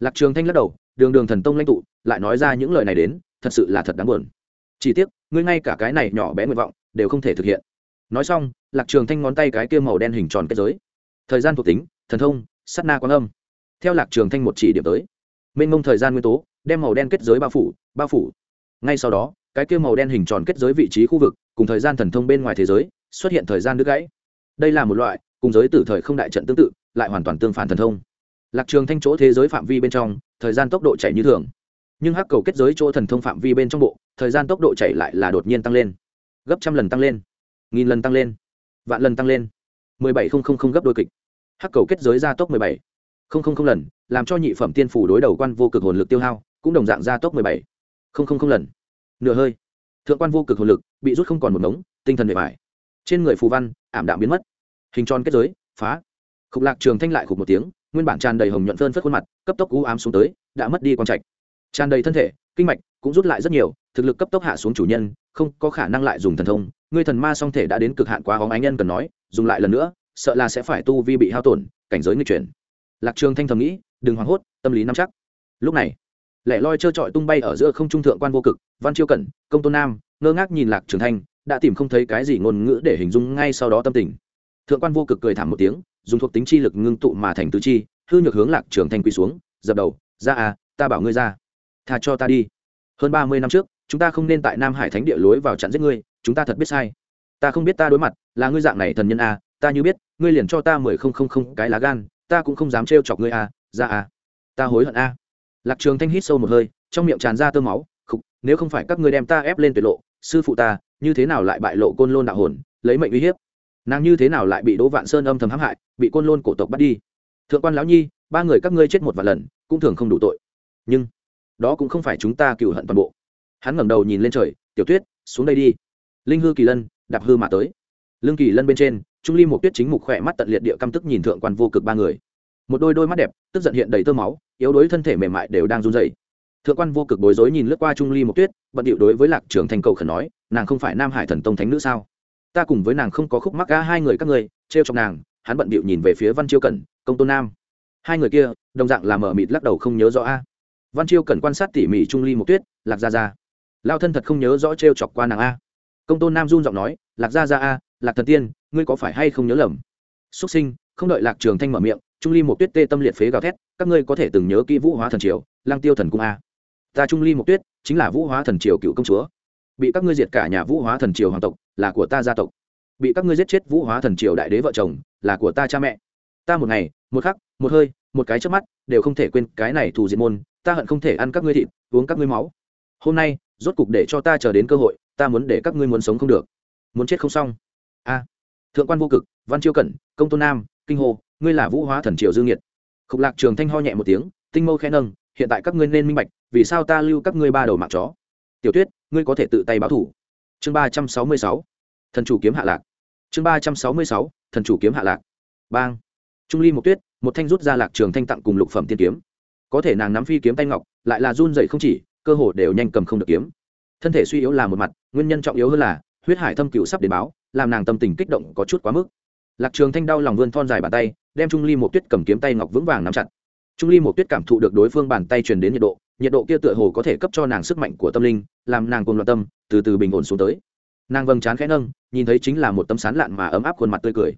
A: Lạc trường thanh lắc đầu, đường đường thần tông lãnh tụ, lại nói ra những lời này đến, thật sự là thật đáng buồn. Chỉ tiếc, ngươi ngay cả cái này nhỏ bé nguyện vọng, đều không thể thực hiện nói xong, lạc trường thanh ngón tay cái kia màu đen hình tròn kết giới. Thời gian thuộc tính, thần thông, sát na quang âm. Theo lạc trường thanh một chỉ điểm tới. Mênh mông thời gian nguyên tố, đem màu đen kết giới bao phủ bao phủ. Ngay sau đó, cái kia màu đen hình tròn kết giới vị trí khu vực, cùng thời gian thần thông bên ngoài thế giới, xuất hiện thời gian đứt gãy. Đây là một loại, cùng giới tử thời không đại trận tương tự, lại hoàn toàn tương phản thần thông. Lạc trường thanh chỗ thế giới phạm vi bên trong, thời gian tốc độ chạy như thường. Nhưng hắc cầu kết giới chỗ thần thông phạm vi bên trong bộ, thời gian tốc độ chạy lại là đột nhiên tăng lên. Gấp trăm lần tăng lên nghìn lần tăng lên, vạn lần tăng lên. mười bảy không không không gấp đôi kịch. Hắc cầu kết giới gia tốc mười bảy. Không không không lần, làm cho nhị phẩm tiên phủ đối đầu quan vô cực hồn lực tiêu hao, cũng đồng dạng gia tốc mười bảy. Không không không lần. Nửa hơi. Thượng quan vô cực hồn lực bị rút không còn một mống tinh thần bề bài trên người phù văn, ảm đạm biến mất. Hình tròn kết giới, phá. Khục lạc trường thanh lại khục một tiếng, nguyên bản tràn đầy hồng nhuận phơn phất khuôn mặt, cấp tốc u ám xuống tới, đã mất đi quan trạch. Tràn đầy thân thể, kinh mạch cũng rút lại rất nhiều thực lực cấp tốc hạ xuống chủ nhân, không có khả năng lại dùng thần thông. Ngươi thần ma song thể đã đến cực hạn quá hóng ánh nhân cần nói, dùng lại lần nữa, sợ là sẽ phải tu vi bị hao tổn, cảnh giới người chuyển. Lạc trường thanh thầm nghĩ, đừng hoảng hốt, tâm lý nắm chắc. Lúc này, lẻ loi trơ trọi tung bay ở giữa không trung thượng quan vô cực, văn chiêu cẩn, công tôn nam, ngơ ngác nhìn lạc trường thanh, đã tìm không thấy cái gì ngôn ngữ để hình dung ngay sau đó tâm tình. Thượng quan vô cực cười thảm một tiếng, dùng thuộc tính chi lực ngưng tụ mà thành tứ chi, hư nhược hướng lạc trường thanh quỳ xuống, dập đầu, ra à ta bảo ngươi ra. Tha cho ta đi. Hơn ba mươi năm trước chúng ta không nên tại nam hải thánh địa lối vào chặn giết ngươi, chúng ta thật biết sai. Ta không biết ta đối mặt là ngươi dạng này thần nhân a, ta như biết, ngươi liền cho ta mười không không không cái lá gan, ta cũng không dám trêu chọc ngươi a, ra a. Ta hối hận a. Lạc trường thanh hít sâu một hơi, trong miệng tràn ra tơ máu, khục, nếu không phải các ngươi đem ta ép lên tuyệt lộ, sư phụ ta, như thế nào lại bại lộ côn lôn đạo hồn, lấy mệnh uy hiếp? Nàng như thế nào lại bị đỗ vạn sơn âm thầm hãm hại, bị côn lôn cổ tộc bắt đi? Thượng quan lão nhi, ba người các ngươi chết một vài lần, cũng thường không đủ tội. Nhưng, đó cũng không phải chúng ta cựu hận toàn bộ hắn ngẩng đầu nhìn lên trời, tiểu tuyết, xuống đây đi. Linh hư kỳ lân đạp hư mà tới. Lương kỳ lân bên trên, trung ly một tuyết chính mục khỏe mắt tận liệt địa căm tức nhìn thượng quan vô cực ba người. Một đôi đôi mắt đẹp, tức giận hiện đầy tơ máu, yếu đuối thân thể mềm mại đều đang run rẩy. Thượng quan vô cực bối rối nhìn lướt qua trung ly một tuyết, bận điệu đối với lạc trường thành cầu khẩn nói, nàng không phải nam hải thần tông thánh nữ sao? Ta cùng với nàng không có khúc mắc cả hai người các ngươi, trêu chọc nàng. Hắn bận điệu nhìn về phía văn chiêu cẩn, công tôn nam. Hai người kia, đồng dạng là mở mịt lắc đầu không nhớ rõ a. Văn chiêu cẩn quan sát tỉ mỉ trung ly một tuyết, lạc gia gia lao thân thật không nhớ rõ t r e o chọc qua nàng a. Công tôn nam run giọng nói, lạc gia gia a, lạc thần tiên, ngươi có phải hay không nhớ lầm? Xuất sinh, không đợi lạc trường thanh mở miệng, trung ly một tuyết tê tâm liệt phế gào thét, các ngươi có thể từng nhớ kỹ vũ hóa thần triều, lang tiêu thần cung a. Ta trung ly một tuyết, chính là vũ hóa thần triều cựu công chúa. Bị các ngươi diệt cả nhà vũ hóa thần triều hoàng tộc, là của ta gia tộc. Bị các ngươi giết chết vũ hóa thần triều đại đế vợ chồng, là của ta cha mẹ. Ta một ngày, một khắc, một hơi, một cái trước mắt, đều không thể quên cái này thù diệt môn, ta hận không thể ăn các ngươi thịt, uống các ngươi máu. Hôm nay rốt cục để cho ta chờ đến cơ hội, ta muốn để các ngươi muốn sống không được. Muốn chết không xong. A. Thượng quan vô cực, văn chiêu cẩn, công tôn nam, kinh hồ, ngươi là vũ hóa thần triều dương nhiệt. Khục lạc trường thanh ho nhẹ một tiếng, tinh mâu khẽ nâng, hiện tại các ngươi nên minh bạch, vì sao ta lưu các ngươi ba đầu mạng chó? Tiểu tuyết, ngươi có thể tự tay báo thủ. Chương ba trăm sáu mươi sáu. Thần chủ kiếm hạ lạc. Chương ba trăm sáu mươi sáu, thần chủ kiếm hạ lạc. Bang. Trung ly một tuyết, một thanh rút ra lạc trường thanh tặng cùng lục phẩm tiên kiếm. Có thể nàng nắm phi kiếm tay ngọc, lại là run dậy không chỉ cơ hồ đều nhanh cầm không được kiếm. Thân thể suy yếu là một mặt, nguyên nhân trọng yếu hơn là, huyết hải thâm cựu sắp đến báo, làm nàng tâm tình kích động có chút quá mức. Lạc trường thanh đau lòng vươn thon dài bàn tay, đem trung ly một tuyết cầm kiếm tay ngọc vững vàng nắm chặt. Trung ly một tuyết cảm thụ được đối phương bàn tay truyền đến nhiệt độ nhiệt độ kia tựa hồ có thể cấp cho nàng sức mạnh của tâm linh, làm nàng cùng loạn tâm, từ từ bình ổn xuống tới. Nàng vâng chán khẽ nâng, nhìn thấy chính là một tấm sán lạn mà ấm áp khuôn mặt tươi cười.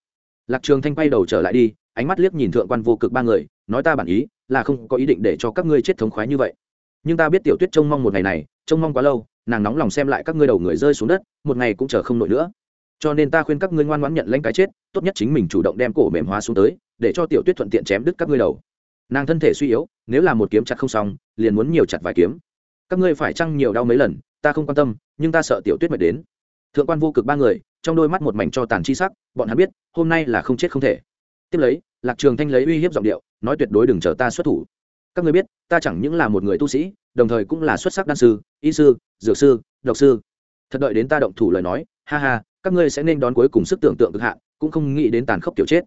A: Lạc trường thanh quay đầu trở lại đi, ánh mắt liếc nhìn thượng quan vô cực ba người, nói ta bản ý, là không có ý định để cho các ngươi chết thống khoái như vậy nhưng ta biết tiểu tuyết trông mong một ngày này, trông mong quá lâu, nàng nóng lòng xem lại các ngươi đầu người rơi xuống đất, một ngày cũng chờ không nổi nữa. Cho nên ta khuyên các ngươi ngoan ngoãn nhận lãnh cái chết, tốt nhất chính mình chủ động đem cổ mềm hóa xuống tới, để cho tiểu tuyết thuận tiện chém đứt các ngươi đầu. Nàng thân thể suy yếu, nếu là một kiếm chặt không xong, liền muốn nhiều chặt vài kiếm. Các ngươi phải chăng nhiều đau mấy lần, ta không quan tâm, nhưng ta sợ tiểu tuyết mệt đến. Thượng quan vô cực ba người, trong đôi mắt một mảnh cho tàn chi sắc, bọn hắn biết, hôm nay là không chết không thể. Tiếp lấy, lạc trường thanh lấy uy hiếp giọng điệu, nói tuyệt đối đừng chờ ta xuất thủ các ngươi biết, ta chẳng những là một người tu sĩ, đồng thời cũng là xuất sắc đan sư, y sư, dược sư, độc sư. Thật đợi đến ta động thủ lời nói, ha ha, các ngươi sẽ nên đón cuối cùng sức tưởng tượng cực hạn, cũng không nghĩ đến tàn khốc tiểu chết.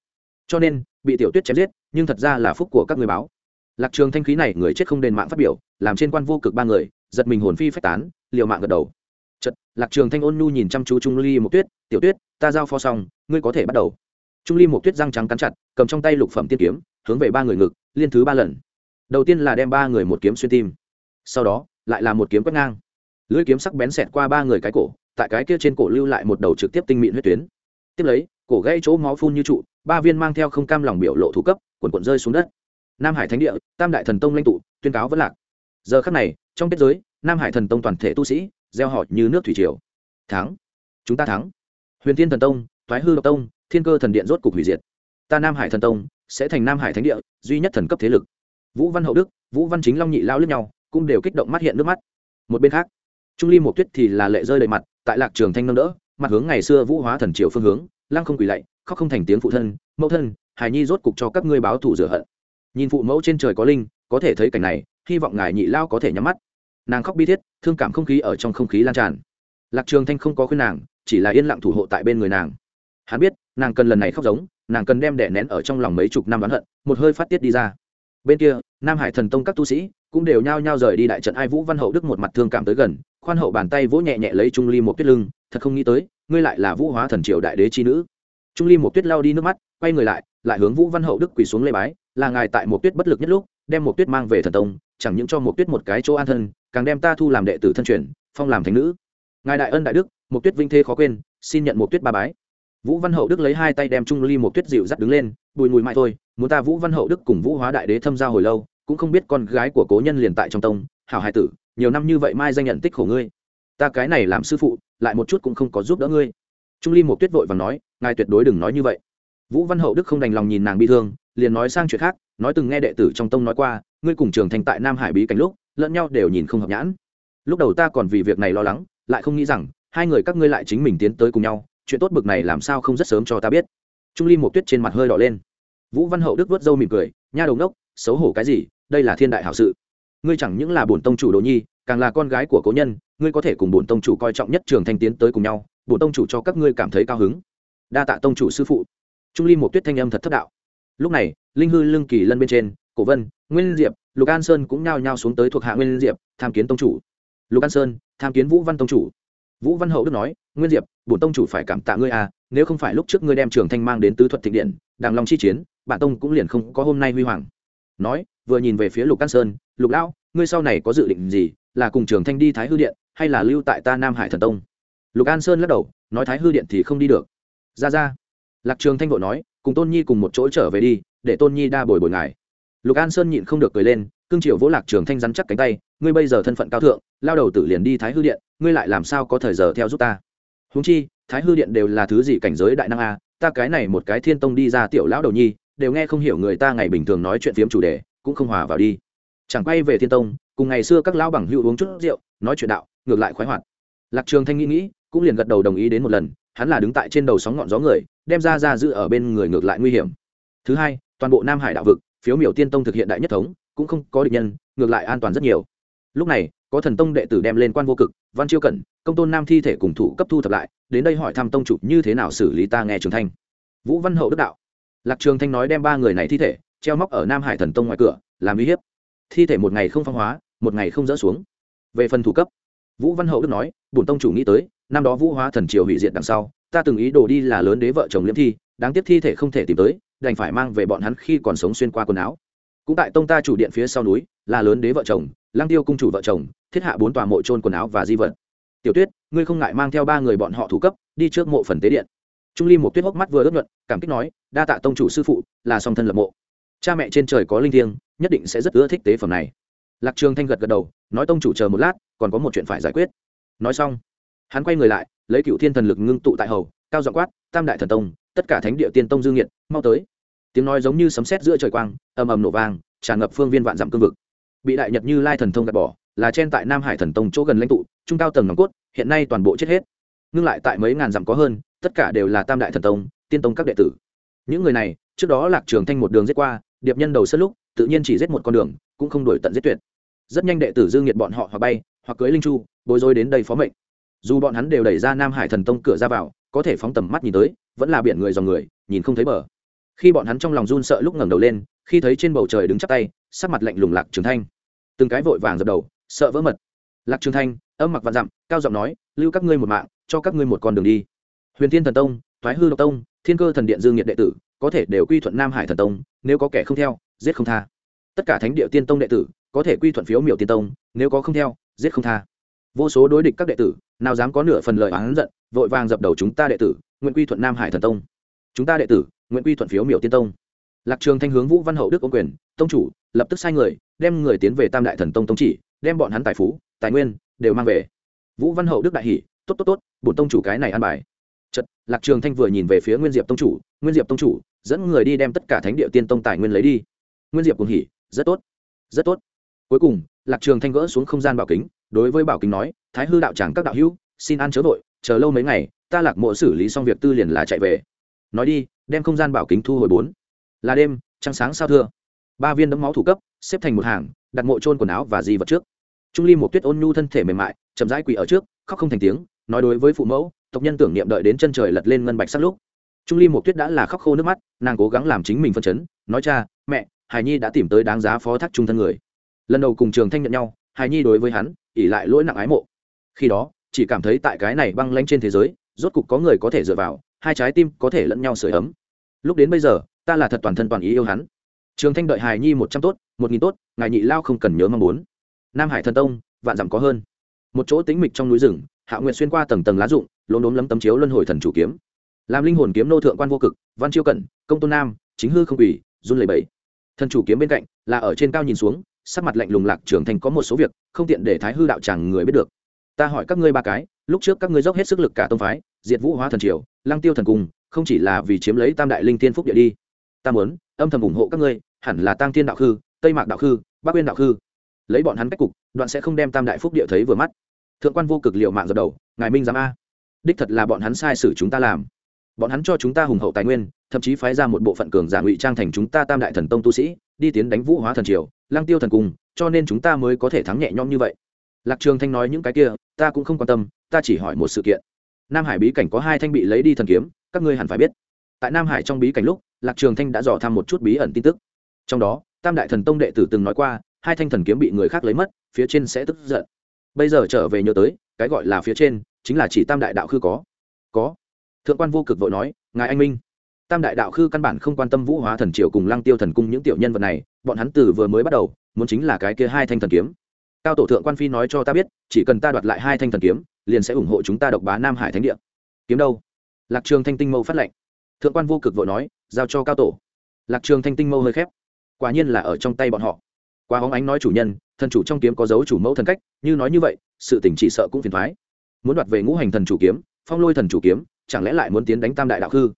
A: Cho nên, bị tiểu tuyết chém giết, nhưng thật ra là phúc của các người báo. Lạc trường thanh khí này người chết không đền mạng phát biểu, làm trên quan vô cực ba người, giật mình hồn phi phách tán, liều mạng gật đầu. Chật lạc trường thanh ôn nhu nhìn chăm chú trung ly một tuyết, tiểu tuyết, ta giao pho xong, ngươi có thể bắt đầu. Trung ly một tuyết răng trắng cắn chặt, cầm trong tay lục phẩm tiên kiếm, hướng về ba người ngực, liên thứ ba lần đầu tiên là đem ba người một kiếm xuyên tim, sau đó lại là một kiếm quét ngang. Lưỡi kiếm sắc bén xẹt qua ba người cái cổ, tại cái kia trên cổ lưu lại một đầu trực tiếp tinh mịn huyết tuyến. Tiếp lấy, cổ gãy chỗ máu phun như trụ, ba viên mang theo không cam lòng biểu lộ thủ cấp quần quần rơi xuống đất. Nam hải thánh địa, tam đại thần tông lãnh tụ, tuyên cáo vẫn lạc. Giờ khắc này, trong kết giới, nam hải thần tông toàn thể tu sĩ, gieo họ như nước thủy triều. Thắng. Chúng ta thắng. Huyền thiên thần tông thoái hư độc tông, thiên cơ thần điện rốt cục hủy diệt. Ta nam hải thần tông sẽ thành nam hải thánh địa, duy nhất thần cấp thế lực vũ văn hậu đức, vũ văn chính long nhị lao lướt nhau, cũng đều kích động mắt hiện nước mắt. Một bên khác, trung ly một tuyết thì là lệ rơi đầy mặt, tại lạc trường thanh nâng đỡ, mặt hướng ngày xưa vũ hóa thần triều phương hướng, lăng không quỳ lạy, khóc không thành tiếng phụ thân, mẫu thân, hài nhi rốt cục cho các ngươi báo thù rửa hận. Nhìn phụ mẫu trên trời có linh, có thể thấy cảnh này, hy vọng ngài nhị lao có thể nhắm mắt. Nàng khóc bi thiết, thương cảm không khí ở trong không khí lan tràn. Lạc trường thanh không có khuyên nàng, chỉ là yên lặng thủ hộ tại bên người nàng. Hắn biết, nàng cần lần này khóc giống, nàng cần đem đẻ nén ở trong lòng mấy chục năm oán hận, một hơi phát tiết đi ra bên kia, nam hải thần tông các tu sĩ cũng đều nhao nhao rời đi đại trận. Ai vũ văn hậu đức một mặt thương cảm tới gần, khoan hậu bàn tay vỗ nhẹ nhẹ lấy trung ly một tuyết lưng, thật không nghĩ tới, ngươi lại là vũ hóa thần triều đại đế chi nữ. Trung ly một tuyết lao đi nước mắt, quay người lại lại hướng vũ văn hậu đức quỳ xuống lê bái, là ngài tại một tuyết bất lực nhất lúc, đem một tuyết mang về thần tông, chẳng những cho một tuyết một cái chỗ an thân, càng đem ta thu làm đệ tử thân truyền, phong làm thánh nữ. Ngài đại ân đại đức một tuyết vinh thế khó quên, xin nhận một tuyết ba bái. Vũ văn hậu đức lấy hai tay đem trung ly một tuyết dịu dắt đứng lên bùi mùi mãi thôi, muốn ta vũ văn hậu đức cùng vũ hóa đại đế thâm giao hồi lâu, cũng không biết con gái của cố nhân liền tại trong tông, hảo hai tử, nhiều năm như vậy mai danh nhận tích khổ ngươi. Ta cái này làm sư phụ, lại một chút cũng không có giúp đỡ ngươi. Trung ly một tuyết vội và nói, ngài tuyệt đối đừng nói như vậy. Vũ văn hậu đức không đành lòng nhìn nàng bị thương, liền nói sang chuyện khác, nói từng nghe đệ tử trong tông nói qua, ngươi cùng trường thành tại nam hải bí cảnh lúc, lẫn nhau đều nhìn không hợp nhãn. Lúc đầu ta còn vì việc này lo lắng, lại không nghĩ rằng, hai người các ngươi lại chính mình tiến tới cùng nhau, chuyện tốt bực này làm sao không rất sớm cho ta biết trung ly một tuyết trên mặt hơi đỏ lên. Vũ văn hậu đức vớt râu mỉm cười, nha đầu đốc xấu hổ cái gì? Đây là thiên đại hảo sự. Ngươi chẳng những là bổn tông chủ đồ nhi, càng là con gái của cố nhân, ngươi có thể cùng bổn tông chủ coi trọng nhất trường thanh tiến tới cùng nhau, bổn tông chủ cho các ngươi cảm thấy cao hứng. Đa tạ tông chủ sư phụ. Trung ly một tuyết thanh âm thật thất đạo. Lúc này, linh hư lưng kỳ lân bên trên, cổ vân, nguyên diệp, lục an sơn cũng nhao nhao xuống tới thuộc hạ nguyên diệp, tham kiến tông chủ. Lục an sơn, tham kiến vũ văn tông chủ vũ văn hậu đức nói, nguyên diệp, bổn tông chủ phải cảm tạ ngươi à nếu không phải lúc trước ngươi đem trường thanh mang đến tứ thuật thịnh điện, đàng long chi chiến, bản tông cũng liền không có hôm nay huy hoàng. Nói, vừa nhìn về phía lục an sơn, lục lão, ngươi sau này có dự định gì, là cùng trường thanh đi thái hư điện, hay là lưu tại ta nam hải thần tông? Lục an sơn lắc đầu, nói, thái hư điện thì không đi được. Ra ra. Lạc trường thanh vội nói, cùng tôn nhi cùng một chỗ trở về đi, để tôn nhi đa bồi bồi ngài. Lục an sơn nhịn không được cười lên, cương triều vỗ lạc trường thanh rắn chắc cánh tay ngươi bây giờ thân phận cao thượng, lao đầu tử liền đi thái hư điện, ngươi lại làm sao có thời giờ theo giúp ta? Húng chi, thái hư điện đều là thứ gì cảnh giới đại năng a? Ta cái này một cái thiên tông đi ra tiểu lão đầu nhi, đều nghe không hiểu người ta ngày bình thường nói chuyện phiếm chủ đề, cũng không hòa vào đi. Chẳng quay về thiên tông, cùng ngày xưa các lão bằng hữu uống chút rượu, nói chuyện đạo, ngược lại khoái hoạt. Lạc trường thanh nghĩ nghĩ, cũng liền gật đầu đồng ý đến một lần, hắn là đứng tại trên đầu sóng ngọn gió người, đem ra ra giữ ở bên người ngược lại nguy hiểm. Thứ hai, toàn bộ nam hải đạo vực, phiếu miểu tiên tông thực hiện đại nhất thống, cũng không có địch nhân, ngược lại an toàn rất nhiều lúc này, có thần tông đệ tử đem lên quan vô cực, văn chiêu cẩn, công tôn nam thi thể cùng thủ cấp thu thập lại, đến đây hỏi thăm tông chủ như thế nào xử lý ta nghe trường thanh. Vũ văn hậu đức đạo. Lạc trường thanh nói đem ba người này thi thể, treo móc ở nam hải thần tông ngoài cửa, làm uy hiếp. Thi thể một ngày không phong hóa, một ngày không dỡ xuống. Về phần thủ cấp, vũ văn hậu đức nói, bổn tông chủ nghĩ tới, năm đó vũ hóa thần triều hủy diệt đằng sau, ta từng ý đồ đi là lớn đế vợ chồng liễm thi, đáng tiếc thi thể không thể tìm tới, đành phải mang về bọn hắn khi còn sống xuyên qua quần áo cũng tại tông ta chủ điện phía sau núi, là lớn đế vợ chồng lang tiêu cung chủ vợ chồng, thiết hạ bốn tòa mộ trôn quần áo và di vật. Tiểu tuyết, ngươi không ngại mang theo ba người bọn họ thủ cấp, đi trước mộ phần tế điện. Trung ly một tuyết hốc mắt vừa ướt nhuận, cảm kích nói, đa tạ tông chủ sư phụ, là song thân lập mộ. Cha mẹ trên trời có linh thiêng, nhất định sẽ rất ưa thích tế phẩm này. Lạc trường thanh gật gật đầu, nói tông chủ chờ một lát, còn có một chuyện phải giải quyết. Nói xong, hắn quay người lại, lấy cựu thiên thần lực ngưng tụ tại hầu, cao giọng quát, tam đại thần tông, tất cả thánh địa tiên tông dương nhiệt mau tới tiếng nói giống như sấm sét giữa trời quang, ầm ầm nổ vang, tràn ngập phương viên vạn dặm cương vực. Bị đại nhật như lai thần thông gạt bỏ, là trên tại nam hải thần tông chỗ gần lãnh tụ, trung cao tầng nòng cốt, hiện nay toàn bộ chết hết. Ngưng lại tại mấy ngàn dặm có hơn, tất cả đều là tam đại thần tông, tiên tông các đệ tử. Những người này, trước đó lạc trường thanh một đường giết qua, điệp nhân đầu sân lúc, tự nhiên chỉ giết một con đường, cũng không đổi tận giết tuyệt. Rất nhanh đệ tử dương nhiệt bọn họ hoặc bay, hoặc cưới linh chu, bối rối đến đây phó mệnh. Dù bọn hắn đều đẩy ra nam hải thần tông cửa ra vào, có thể phóng tầm mắt nhìn tới, vẫn là biển người dòng người, nhìn không thấy bờ khi bọn hắn trong lòng run sợ lúc ngẩng đầu lên, khi thấy trên bầu trời đứng chắp tay, sắc mặt lạnh lùng lạc trường thanh. Từng cái vội vàng dập đầu, sợ vỡ mật. Lạc trường thanh, âm mặc vạn dặm, cao giọng nói, lưu các ngươi một mạng, cho các ngươi một con đường đi. Huyền thiên thần tông thoái hư độc tông, thiên cơ thần điện dương nhiệt đệ tử, có thể đều quy thuận nam hải thần tông, nếu có kẻ không theo, giết không tha. Tất cả thánh địa tiên tông đệ tử, có thể quy thuận phiếu miểu tiên tông, nếu có không theo, giết không tha. Vô số đối địch các đệ tử, nào dám có nửa phần lời oán giận, vội vàng dập đầu chúng ta đệ tử, nguyện quy thuận nam hải thần tông. Chúng ta đệ tử nguyện quy thuận phiếu miểu tiên tông. Lạc trường thanh hướng vũ văn hậu đức ô quyền, tông chủ, lập tức sai người, đem người tiến về tam đại thần tông tông chỉ, đem bọn hắn tài phú, tài nguyên đều mang về. Vũ văn hậu đức đại hỷ tốt tốt tốt, bổn tông chủ cái này ăn bài. Chật lạc trường thanh vừa nhìn về phía nguyên diệp tông chủ, nguyên diệp tông chủ, dẫn người đi đem tất cả thánh địa tiên tông tài nguyên lấy đi. Nguyên diệp cùng hỉ, rất tốt rất tốt. Cuối cùng, lạc trường thanh gỡ xuống không gian bảo kính, đối với bảo kính nói, thái hư đạo tràng các đạo hữu, xin ăn chớ vội, chờ lâu mấy ngày, ta lạc mộ xử lý xong việc tư liền là chạy về. Nói đi đem không gian bảo kính thu hồi bốn. Là đêm, trăng sáng sao thưa. Ba viên đấm máu thủ cấp, xếp thành một hàng, đặt mộ trôn quần áo và di vật trước. Trung ly một tuyết ôn nhu thân thể mềm mại, chậm rãi quỳ ở trước, khóc không thành tiếng, nói đối với phụ mẫu, tộc nhân tưởng niệm đợi đến chân trời lật lên ngân bạch sắc lúc. Trung ly một tuyết đã là khóc khô nước mắt, nàng cố gắng làm chính mình phân chấn, nói cha, mẹ, Hải nhi đã tìm tới đáng giá phó thác trung thân người. Lần đầu cùng trường thanh nhận nhau, Hải nhi đối với hắn ỉ lại lỗi nặng ái mộ. Khi đó, chỉ cảm thấy tại cái này băng lanh trên thế giới, rốt cục có người có thể dựa vào hai trái tim có thể lẫn nhau sửa ấm. Lúc đến bây giờ, ta là thật toàn thân toàn ý yêu hắn. Trường thanh đợi hài nhi một trăm tốt, một nghìn tốt, ngài nhị lao không cần nhớ mong muốn. Nam hải thần tông, vạn dặm có hơn. Một chỗ tĩnh mịch trong núi rừng, hạ nguyện xuyên qua tầng tầng lá rụng, lốm đốm lấm tấm chiếu luân hồi thần chủ kiếm. Làm linh hồn kiếm nô thượng quan vô cực, văn chiêu cẩn, công tôn nam, chính hư không quỷ, run lầy bẫy thần chủ kiếm bên cạnh, là ở trên cao nhìn xuống, sắc mặt lạnh lùng lạc trưởng thành có một số việc, không tiện để thái hư đạo chẳng người biết được. Ta hỏi các ngươi ba cái, lúc trước các ngươi dốc hết sức lực cả tông phái diệt vũ hóa thần triều, lăng tiêu thần cung, không chỉ là vì chiếm lấy tam đại linh tiên phúc địa đi. Ta muốn, âm thầm ủng hộ các ngươi, hẳn là tăng thiên đạo khư, tây mạc đạo khư, bắc uyên đạo khư. Lấy bọn hắn cách cục, đoạn sẽ không đem tam đại phúc địa thấy vừa mắt. Thượng quan vô cực liệu mạng dập đầu, ngài minh giám a. Đích thật là bọn hắn sai sử chúng ta làm. Bọn hắn cho chúng ta hùng hậu tài nguyên, thậm chí phái ra một bộ phận cường giả ngụy trang thành chúng ta tam đại thần tông tu sĩ, đi tiến đánh vũ hóa thần triều lang tiêu thần cung, cho nên chúng ta mới có thể thắng nhẹ nhõm như vậy. Lạc trường thanh nói những cái kia, ta cũng không quan tâm, ta chỉ hỏi một sự kiện nam hải bí cảnh có hai thanh bị lấy đi thần kiếm, các ngươi hẳn phải biết. Tại nam hải trong bí cảnh lúc, lạc trường thanh đã dò thăm một chút bí ẩn tin tức. Trong đó, tam đại thần tông đệ tử từng nói qua, hai thanh thần kiếm bị người khác lấy mất, phía trên sẽ tức giận. Bây giờ trở về nhớ tới, cái gọi là phía trên, chính là chỉ tam đại đạo khư có. Có. Thượng quan vô cực vội nói, ngài anh minh. Tam đại đạo khư căn bản không quan tâm vũ hóa thần triều cùng lăng tiêu thần cung những tiểu nhân vật này, bọn hắn từ vừa mới bắt đầu, muốn chính là cái kia hai thanh thần kiếm. Cao tổ thượng quan phi nói cho ta biết, chỉ cần ta đoạt lại hai thanh thần kiếm liền sẽ ủng hộ chúng ta độc bá nam hải thánh địa. Kiếm đâu? Lạc trường thanh tinh mâu phát lệnh. Thượng quan vô cực vội nói, giao cho cao tổ. Lạc trường thanh tinh mâu hơi khép. Quả nhiên là ở trong tay bọn họ. Qua hóng ánh nói chủ nhân, thần chủ trong kiếm có dấu chủ mẫu thần cách, như nói như vậy, sự tình chỉ sợ cũng phiền thoái. Muốn đoạt về ngũ hành thần chủ kiếm, phong lôi thần chủ kiếm, chẳng lẽ lại muốn tiến đánh tam đại đạo khư?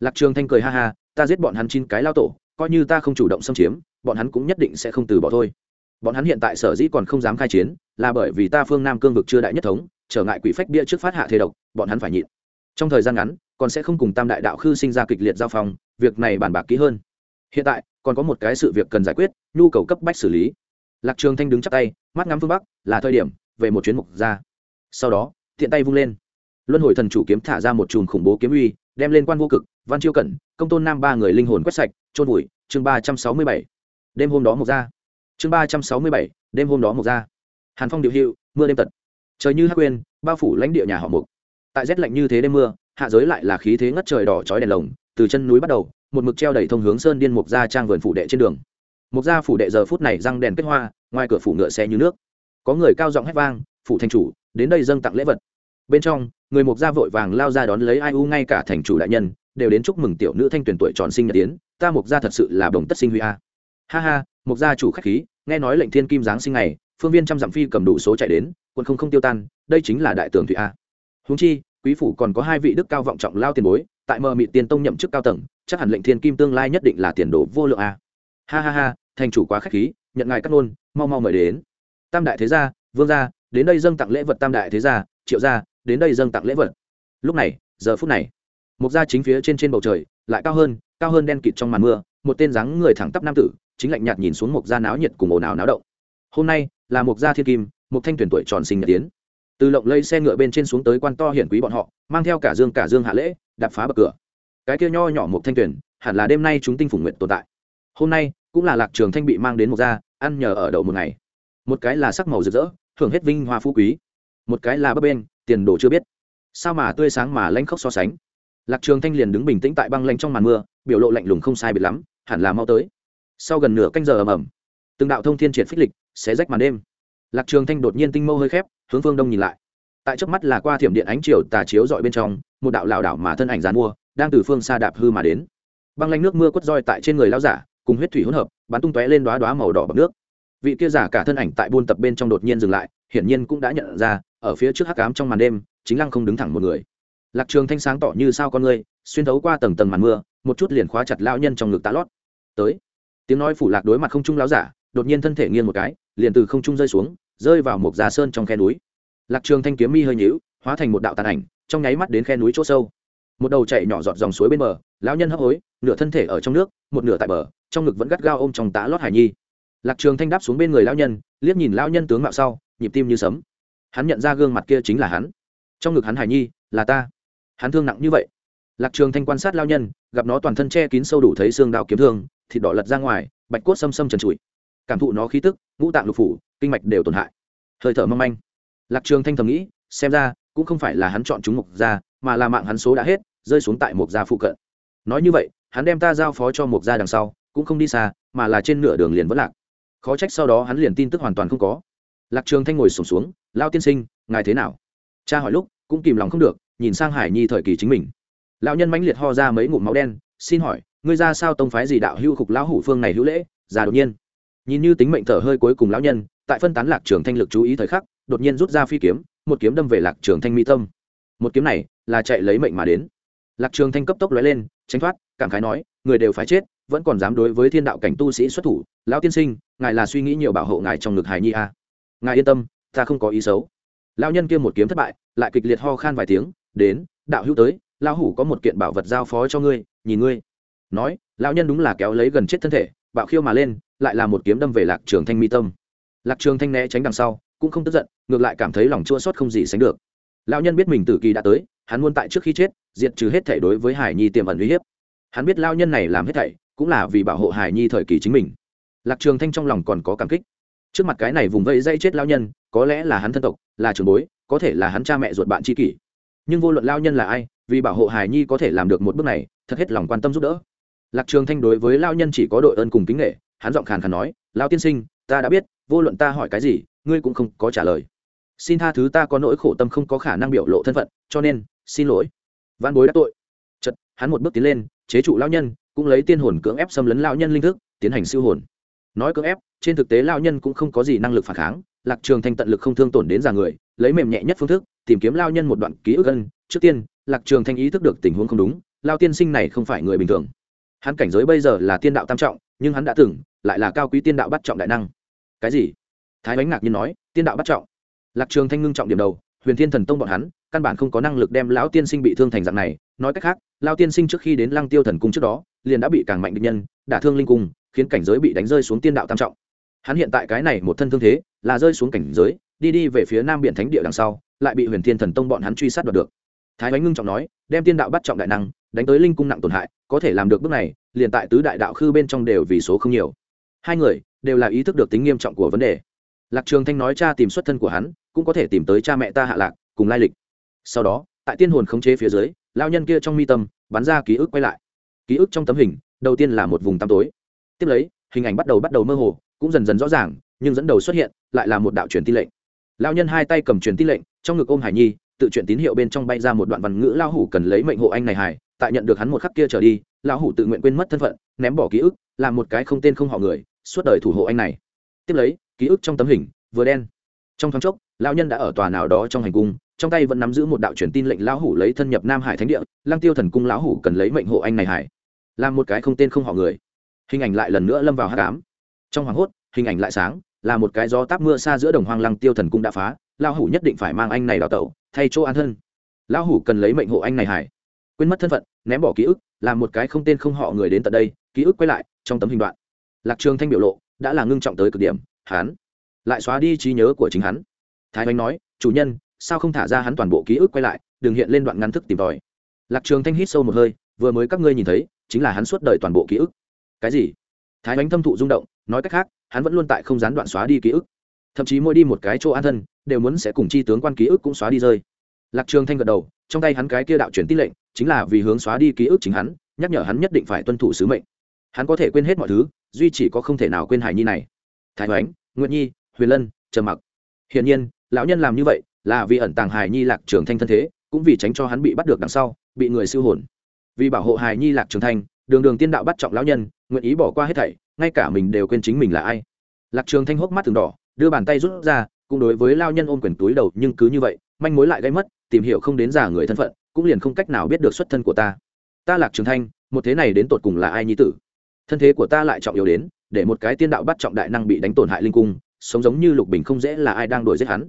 A: Lạc trường thanh cười ha ha, ta giết bọn hắn chín cái lao tổ, coi như ta không chủ động xâm chiếm, bọn hắn cũng nhất định sẽ không từ bỏ thôi. Bọn hắn hiện tại sở dĩ còn không dám khai chiến, là bởi vì ta phương nam cương vực chưa đại nhất thống trở ngại quỷ phách bia trước phát hạ thế độc, bọn hắn phải nhịn. Trong thời gian ngắn, còn sẽ không cùng tam đại đạo khư sinh ra kịch liệt giao phong, việc này bàn bạc kỹ hơn. Hiện tại, còn có một cái sự việc cần giải quyết, nhu cầu cấp bách xử lý. Lạc trường thanh đứng chắp tay, mắt ngắm phương bắc, là thời điểm, về một chuyến mục ra sau đó, tiện tay vung lên. Luân hồi thần chủ kiếm thả ra một chùm khủng bố kiếm uy, đem lên quan vô cực, văn chiêu cẩn, công tôn nam ba người linh hồn quét sạch trôn vùi, chương ba trăm sáu mươi bảy. Đêm hôm đó một ra chương ba trăm sáu mươi bảy, đêm hôm đó một ra hàn phong điều hiệu mưa đêm tật trời như hắc quên, bao phủ lãnh địa nhà họ mục. Tại rét lạnh như thế đêm mưa, hạ giới lại là khí thế ngất trời đỏ chói đèn lồng, từ chân núi bắt đầu, một mực treo đầy thông hướng sơn điên mục gia trang vườn phủ đệ trên đường. Mục gia phủ đệ giờ phút này răng đèn kết hoa, ngoài cửa phủ ngựa xe như nước. Có người cao giọng hét vang, phủ thành chủ, đến đây dâng tặng lễ vật. Bên trong, người mục gia vội vàng lao ra đón lấy ai u ngay cả thành chủ đại nhân, đều đến chúc mừng tiểu nữ thanh tuyển tuổi tròn sinh nhật tiến, ta mục gia thật sự là đồng tất sinh huy a. Ha ha, mục gia chủ khách khí, nghe nói lệnh thiên kim giáng sinh ngày phương viên trăm dặm phi cầm đủ số chạy đến, quân không không tiêu tan, đây chính là đại tường thụy a. Húng chi, quý phủ còn có hai vị đức cao vọng trọng lao tiền bối, tại mờ mị tiền tông nhậm chức cao tầng, chắc hẳn lệnh thiên kim tương lai nhất định là tiền đồ vô lượng a. Ha ha ha, thành chủ quá khách khí, nhận ngài cắt nôn mau mau mời đến. Tam đại thế gia, vương gia, đến đây dâng tặng lễ vật tam đại thế gia, triệu gia, đến đây dâng tặng lễ vật. Lúc này, giờ phút này một gia chính phía trên trên bầu trời, lại cao hơn cao hơn đen kịt trong màn mưa, một tên dáng người thẳng tắp nam tử, chính lạnh nhạt nhìn xuống một gia náo nhiệt cùng ồn ào náo động. Hôm nay là một gia thiên kim, một thanh tuyển tuổi tròn sinh nhật tiến. Từ lộng lây xe ngựa bên trên xuống tới quan to hiển quý bọn họ, mang theo cả dương cả dương hạ lễ, đạp phá bậc cửa. Cái kia nho nhỏ một thanh tuyển, hẳn là đêm nay chúng tinh phủ nguyện tồn tại. Hôm nay, cũng là lạc trường thanh bị mang đến một gia, ăn nhờ ở đậu một ngày. Một cái là sắc màu rực rỡ hưởng hết vinh hoa phú quý. Một cái là bấp bên tiền đồ chưa biết. Sao mà tươi sáng mà lanh khóc so sánh. Lạc trường thanh liền đứng bình tĩnh tại băng lanh trong màn mưa, biểu lộ lạnh lùng không sai biệt lắm, hẳn là mau tới. Sau gần nửa canh giờ ầm ầm, từng đạo thông thiên triệt phích lịch sẽ rách màn đêm. Lạc trường thanh đột nhiên tinh mâu hơi khép, hướng phương đông nhìn lại. Tại trước mắt là qua thiểm điện ánh chiều tà chiếu dọi bên trong, một đạo lảo đảo mà thân ảnh dàn mua, đang từ phương xa đạp hư mà đến. Băng lanh nước mưa quất roi tại trên người lão giả, cùng huyết thủy hỗn hợp, bắn tung tóe lên đóa đóa màu đỏ bọc nước. Vị kia giả cả thân ảnh tại buôn tập bên trong đột nhiên dừng lại, hiển nhiên cũng đã nhận ra, ở phía trước hắc ám trong màn đêm, chính lăng không đứng thẳng một người. Lạc trường thanh sáng tỏ như sao con người, xuyên thấu qua tầng tầng màn mưa, một chút liền khóa chặt lão nhân trong ngực tá lót. Tới. Tiếng nói phủ lạc đối mặt không trung lão giả, đột nhiên thân thể nghiêng một cái liền từ không trung rơi xuống, rơi vào một già sơn trong khe núi. Lạc trường thanh kiếm mi hơi nhíu, hóa thành một đạo tàn ảnh, trong nháy mắt đến khe núi chỗ sâu. Một đầu chạy nhỏ giọt dòng suối bên bờ, lão nhân hấp hối, nửa thân thể ở trong nước, một nửa tại bờ, trong ngực vẫn gắt gao ôm trong tá lót hải nhi. Lạc trường thanh đáp xuống bên người lão nhân, liếc nhìn lão nhân tướng mạo sau, nhịp tim như sấm. Hắn nhận ra gương mặt kia chính là hắn. Trong ngực hắn hải nhi, là ta. Hắn thương nặng như vậy. Lạc trường thanh quan sát lão nhân, gặp nó toàn thân che kín sâu đủ thấy xương đao kiếm thương, thịt đỏ lật ra ngoài, bạch cốt xâm xâm trần trụi cảm thụ nó khí tức ngũ tạng lục phủ kinh mạch đều tổn hại. Hơi thở mong manh. Lạc trường thanh thầm nghĩ xem ra cũng không phải là hắn chọn chúng mục gia mà là mạng hắn số đã hết rơi xuống tại mục gia phụ cận. Nói như vậy hắn đem ta giao phó cho mục gia đằng sau cũng không đi xa mà là trên nửa đường liền vẫn lạc. Khó trách sau đó hắn liền tin tức hoàn toàn không có. Lạc trường thanh ngồi sổm xuống, xuống lao tiên sinh ngài thế nào? Cha hỏi lúc cũng kìm lòng không được nhìn sang hải nhi thời kỳ chính mình. Lão nhân mãnh liệt ho ra mấy ngụm máu đen xin hỏi ngươi ra sao tông phái gì đạo hưu khục lão hủ phương này hữu lễ già đột nhiên? Nhìn như tính mệnh thở hơi cuối cùng lão nhân, tại phân tán lạc trường thanh lực chú ý thời khắc, đột nhiên rút ra phi kiếm, một kiếm đâm về lạc trường thanh mỹ tâm. Một kiếm này là chạy lấy mệnh mà đến. Lạc trường thanh cấp tốc lóe lên, tránh thoát, cảm khái nói, người đều phải chết, vẫn còn dám đối với thiên đạo cảnh tu sĩ xuất thủ. Lão tiên sinh, ngài là suy nghĩ nhiều bảo hộ ngài trong ngực hài nhi a. À. ngài yên tâm, ta không có ý xấu. Lão nhân kia một kiếm thất bại, lại kịch liệt ho khan vài tiếng, đến, đạo hữu tới, lão hủ có một kiện bảo vật giao phó cho ngươi, nhìn ngươi. Nói, lão nhân đúng là kéo lấy gần chết thân thể, bạo khiêu mà lên lại là một kiếm đâm về lạc trường thanh mi tâm. Lạc trường thanh né tránh đằng sau, cũng không tức giận, ngược lại cảm thấy lòng chua xót không gì sánh được. Lão nhân biết mình tử kỳ đã tới, hắn muốn tại trước khi chết, diệt trừ hết thể đối với hải nhi tiềm ẩn uy hiếp. Hắn biết lao nhân này làm hết thảy, cũng là vì bảo hộ hải nhi thời kỳ chính mình. Lạc trường thanh trong lòng còn có cảm kích. Trước mặt cái này vùng vây dây chết lao nhân, có lẽ là hắn thân tộc, là trường bối, có thể là hắn cha mẹ ruột bạn tri kỷ. Nhưng vô luận lao nhân là ai, vì bảo hộ hải nhi có thể làm được một bước này, thật hết lòng quan tâm giúp đỡ. Lạc trường thanh đối với lao nhân chỉ có đội ơn cùng kính nghệ hắn giọng khàn khàn nói lao tiên sinh, ta đã biết, vô luận ta hỏi cái gì, ngươi cũng không có trả lời. Xin tha thứ ta có nỗi khổ tâm không có khả năng biểu lộ thân phận, cho nên, xin lỗi. Văn bối đã tội. Chật hắn một bước tiến lên, chế trụ lao nhân, cũng lấy tiên hồn cưỡng ép xâm lấn lao nhân linh thức, tiến hành siêu hồn. Nói cưỡng ép, trên thực tế lao nhân cũng không có gì năng lực phản kháng, lạc trường thanh tận lực không thương tổn đến già người, lấy mềm nhẹ nhất phương thức, tìm kiếm lao nhân một đoạn ký ức gần. trước tiên, lạc trường thanh ý thức được tình huống không đúng lao tiên sinh này không phải người bình thường. Hắn cảnh giới bây giờ là tiên đạo tam trọng nhưng hắn đã từng lại là cao quý tiên đạo bắt trọng đại năng. Cái gì? Thái bánh ngạc nhiên nói, tiên đạo bắt trọng. Lạc trường thanh ngưng trọng điểm đầu, huyền thiên thần tông bọn hắn, căn bản không có năng lực đem lão tiên sinh bị thương thành dạng này. Nói cách khác lao tiên sinh trước khi đến lăng tiêu thần cung trước đó, liền đã bị càng mạnh địch nhân, đả thương linh cung, khiến cảnh giới bị đánh rơi xuống tiên đạo tam trọng. Hắn hiện tại cái này một thân thương thế, là rơi xuống cảnh giới, đi đi về phía nam biển thánh địa đằng sau, lại bị huyền thiên thần tông bọn hắn truy sát đoạt được. Thái bánh ngưng trọng nói, đem tiên đạo bắt trọng đại năng, đánh tới linh cung nặng tổn hại, có thể làm được bước này liền tại tứ đại đạo khư bên trong đều vì số không nhiều. Hai người đều là ý thức được tính nghiêm trọng của vấn đề. Lạc trường thanh nói cha tìm xuất thân của hắn, cũng có thể tìm tới cha mẹ ta hạ lạc, cùng lai lịch. Sau đó, tại tiên hồn khống chế phía dưới lao nhân kia trong mi tâm, bắn ra ký ức quay lại. Ký ức trong tấm hình, đầu tiên là một vùng tăm tối. Tiếp lấy, hình ảnh bắt đầu bắt đầu mơ hồ, cũng dần dần rõ ràng, nhưng dẫn đầu xuất hiện, lại là một đạo truyền tin lệnh. Lao nhân hai tay cầm truyền tin lệnh, trong ngực ôm hải nhi, tự truyền tín hiệu bên trong bay ra một đoạn văn ngữ lao hủ cần lấy mệnh hộ anh này hải tại nhận được hắn một khắc kia trở đi lão hủ tự nguyện quên mất thân phận, ném bỏ ký ức làm một cái không tên không họ người, suốt đời thủ hộ anh này. Tiếp lấy, ký ức trong tấm hình, vừa đen. Trong thoáng chốc, lão nhân đã ở tòa nào đó trong hành cung, trong tay vẫn nắm giữ một đạo truyền tin lệnh lão hủ lấy thân nhập nam hải thánh địa lang tiêu thần cung lão hủ cần lấy mệnh hộ anh này hải làm một cái không tên không họ người. Hình ảnh lại lần nữa lâm vào hát cám trong hoàng hốt, hình ảnh lại sáng, là một cái gió táp mưa xa giữa đồng hoang lăng tiêu thần cung đã phá, lão hủ nhất định phải mang anh này đào tẩu, thay chỗ an thân. Lão hủ cần lấy mệnh hộ anh này hải quên mất thân phận, ném bỏ ký ức là một cái không tên không họ người đến tận đây, ký ức quay lại trong tấm hình đoạn. Lạc trường thanh biểu lộ đã là ngưng trọng tới cực điểm, hắn lại xóa đi trí nhớ của chính hắn. Thái oanh nói, chủ nhân, sao không thả ra hắn toàn bộ ký ức quay lại, đừng hiện lên đoạn ngắn thức tìm tòi. Lạc trường thanh hít sâu một hơi, vừa mới các ngươi nhìn thấy, chính là hắn suốt đời toàn bộ ký ức. Cái gì? Thái oanh thâm thụ rung động, nói cách khác, hắn vẫn luôn tại không gián đoạn xóa đi ký ức. Thậm chí mỗi đi một cái chỗ an thân, đều muốn sẽ cùng chi tướng quan ký ức cũng xóa đi rơi. Lạc trường thanh gật đầu trong tay hắn cái kia đạo truyền tin lệnh, chính là vì hướng xóa đi ký ức chính hắn, nhắc nhở hắn nhất định phải tuân thủ sứ mệnh. Hắn có thể quên hết mọi thứ, duy chỉ có không thể nào quên hải nhi này. Thái hoánh nguyễn nhi, huyền lân, trầm mặc. Hiển nhiên, lão nhân làm như vậy là vì ẩn tàng hải nhi lạc trường thanh thân thế, cũng vì tránh cho hắn bị bắt được đằng sau, bị người siêu hồn. Vì bảo hộ hải nhi lạc trường thanh, đường đường tiên đạo bắt trọng lão nhân, nguyện ý bỏ qua hết thảy, ngay cả mình đều quên chính mình là ai. Lạc trường thanh hốc mắt từng đỏ, đưa bàn tay rút ra, cũng đối với lao nhân ôm quyền túi đầu, nhưng cứ như vậy, manh mối lại gây mất tìm hiểu không đến giả người thân phận, cũng liền không cách nào biết được xuất thân của ta. Ta lạc trường thanh, một thế này đến tột cùng là ai nhi tử? Thân thế của ta lại trọng yếu đến, để một cái tiên đạo bắt trọng đại năng bị đánh tổn hại linh cung, sống giống như lục bình không dễ là ai đang đuổi giết hắn.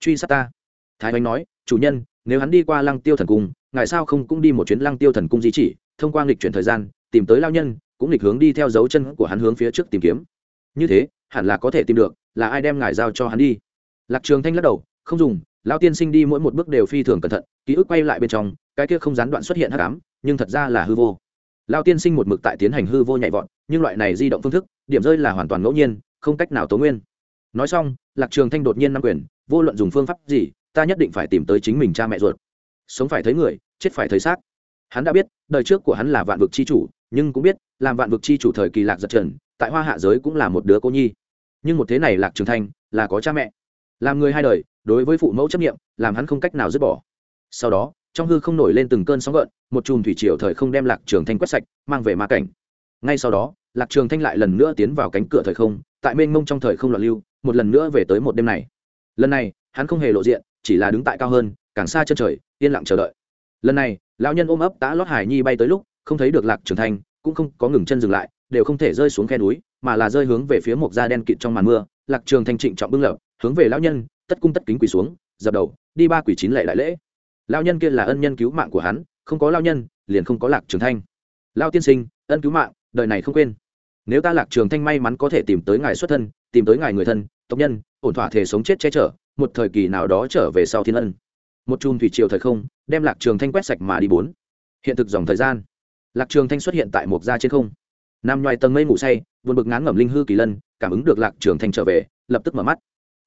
A: Truy sát ta. Thái oanh nói, chủ nhân, nếu hắn đi qua lăng tiêu thần cung, ngài sao không cũng đi một chuyến lăng tiêu thần cung di chỉ, thông qua nghịch chuyển thời gian, tìm tới lao nhân, cũng nghịch hướng đi theo dấu chân của hắn hướng phía trước tìm kiếm. Như thế, hẳn là có thể tìm được, là ai đem ngài giao cho hắn đi? Lạc trường thanh lắc đầu, không dùng Lão tiên sinh đi mỗi một bước đều phi thường cẩn thận, ký ức quay lại bên trong, cái kia không gián đoạn xuất hiện hắc ám, nhưng thật ra là hư vô. Lão tiên sinh một mực tại tiến hành hư vô nhạy vọt, nhưng loại này di động phương thức, điểm rơi là hoàn toàn ngẫu nhiên, không cách nào tố nguyên. Nói xong, lạc trường thanh đột nhiên nắm quyền, vô luận dùng phương pháp gì, ta nhất định phải tìm tới chính mình cha mẹ ruột. Sống phải thấy người, chết phải thấy xác. Hắn đã biết, đời trước của hắn là vạn vực chi chủ, nhưng cũng biết, làm vạn vực chi chủ thời kỳ lạc giật trần, tại hoa hạ giới cũng là một đứa cô nhi. Nhưng một thế này lạc trường thanh là có cha mẹ. Làm người hai đời đối với phụ mẫu chấp nghiệm làm hắn không cách nào dứt bỏ. Sau đó, trong hư không nổi lên từng cơn sóng gợn, một chùm thủy triều thời không đem lạc trường thanh quét sạch, mang về ma cảnh. Ngay sau đó, lạc trường thanh lại lần nữa tiến vào cánh cửa thời không, tại mênh mông trong thời không loạn lưu, một lần nữa về tới một đêm này. Lần này, hắn không hề lộ diện, chỉ là đứng tại cao hơn, càng xa chân trời, yên lặng chờ đợi. Lần này, lão nhân ôm ấp tá lót hải nhi bay tới lúc, không thấy được lạc trường thanh, cũng không có ngừng chân dừng lại, đều không thể rơi xuống khe núi, mà là rơi hướng về phía một da đen kịt trong màn mưa. Lạc trường thanh trịnh trọng bưng lập hướng về lão nhân tất cung tất kính quỳ xuống, dập đầu, đi ba quỷ chín lệ đại lễ. Lao nhân kia là ân nhân cứu mạng của hắn, không có lao nhân, liền không có lạc trường thanh. Lao tiên sinh, ân cứu mạng, đời này không quên. Nếu ta lạc trường thanh may mắn có thể tìm tới ngài xuất thân, tìm tới ngài người thân, tộc nhân, ổn thỏa thể sống chết che chở, một thời kỳ nào đó trở về sau thiên ân. Một chùm thủy triều thời không, đem lạc trường thanh quét sạch mà đi bốn. Hiện thực dòng thời gian. Lạc trường thanh xuất hiện tại một gia trên không. Nằm ngoài tầng mây ngủ say vượt bực ngán ngẩm linh hư kỳ lân, cảm ứng được lạc trường thanh trở về, lập tức mở mắt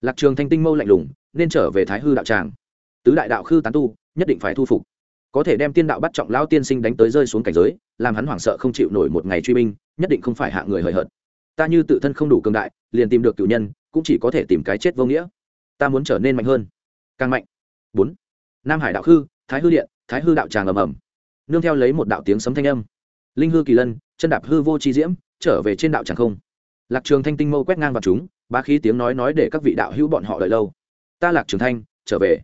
A: lạc trường thanh tinh mâu lạnh lùng, nên trở về thái hư đạo tràng. Tứ đại đạo khư tán tu, nhất định phải thu phục. Có thể đem tiên đạo bắt trọng lão tiên sinh đánh tới rơi xuống cảnh giới, làm hắn hoảng sợ không chịu nổi một ngày truy binh, nhất định không phải hạ người hời hợt. Ta như tự thân không đủ cường đại, liền tìm được cựu nhân, cũng chỉ có thể tìm cái chết vô nghĩa. Ta muốn trở nên mạnh hơn. Càng mạnh. Bốn. Nam hải đạo khư, thái hư điện, thái hư đạo tràng ầm ầm. Nương theo lấy một đạo tiếng sấm thanh âm. Linh hư kỳ lân, chân đạp hư vô chi diễm, trở về trên đạo tràng không. Lạc trường thanh tinh mâu quét ngang vào chúng ba khí tiếng nói nói để các vị đạo hữu bọn họ đợi lâu. Ta lạc trường thanh, trở về.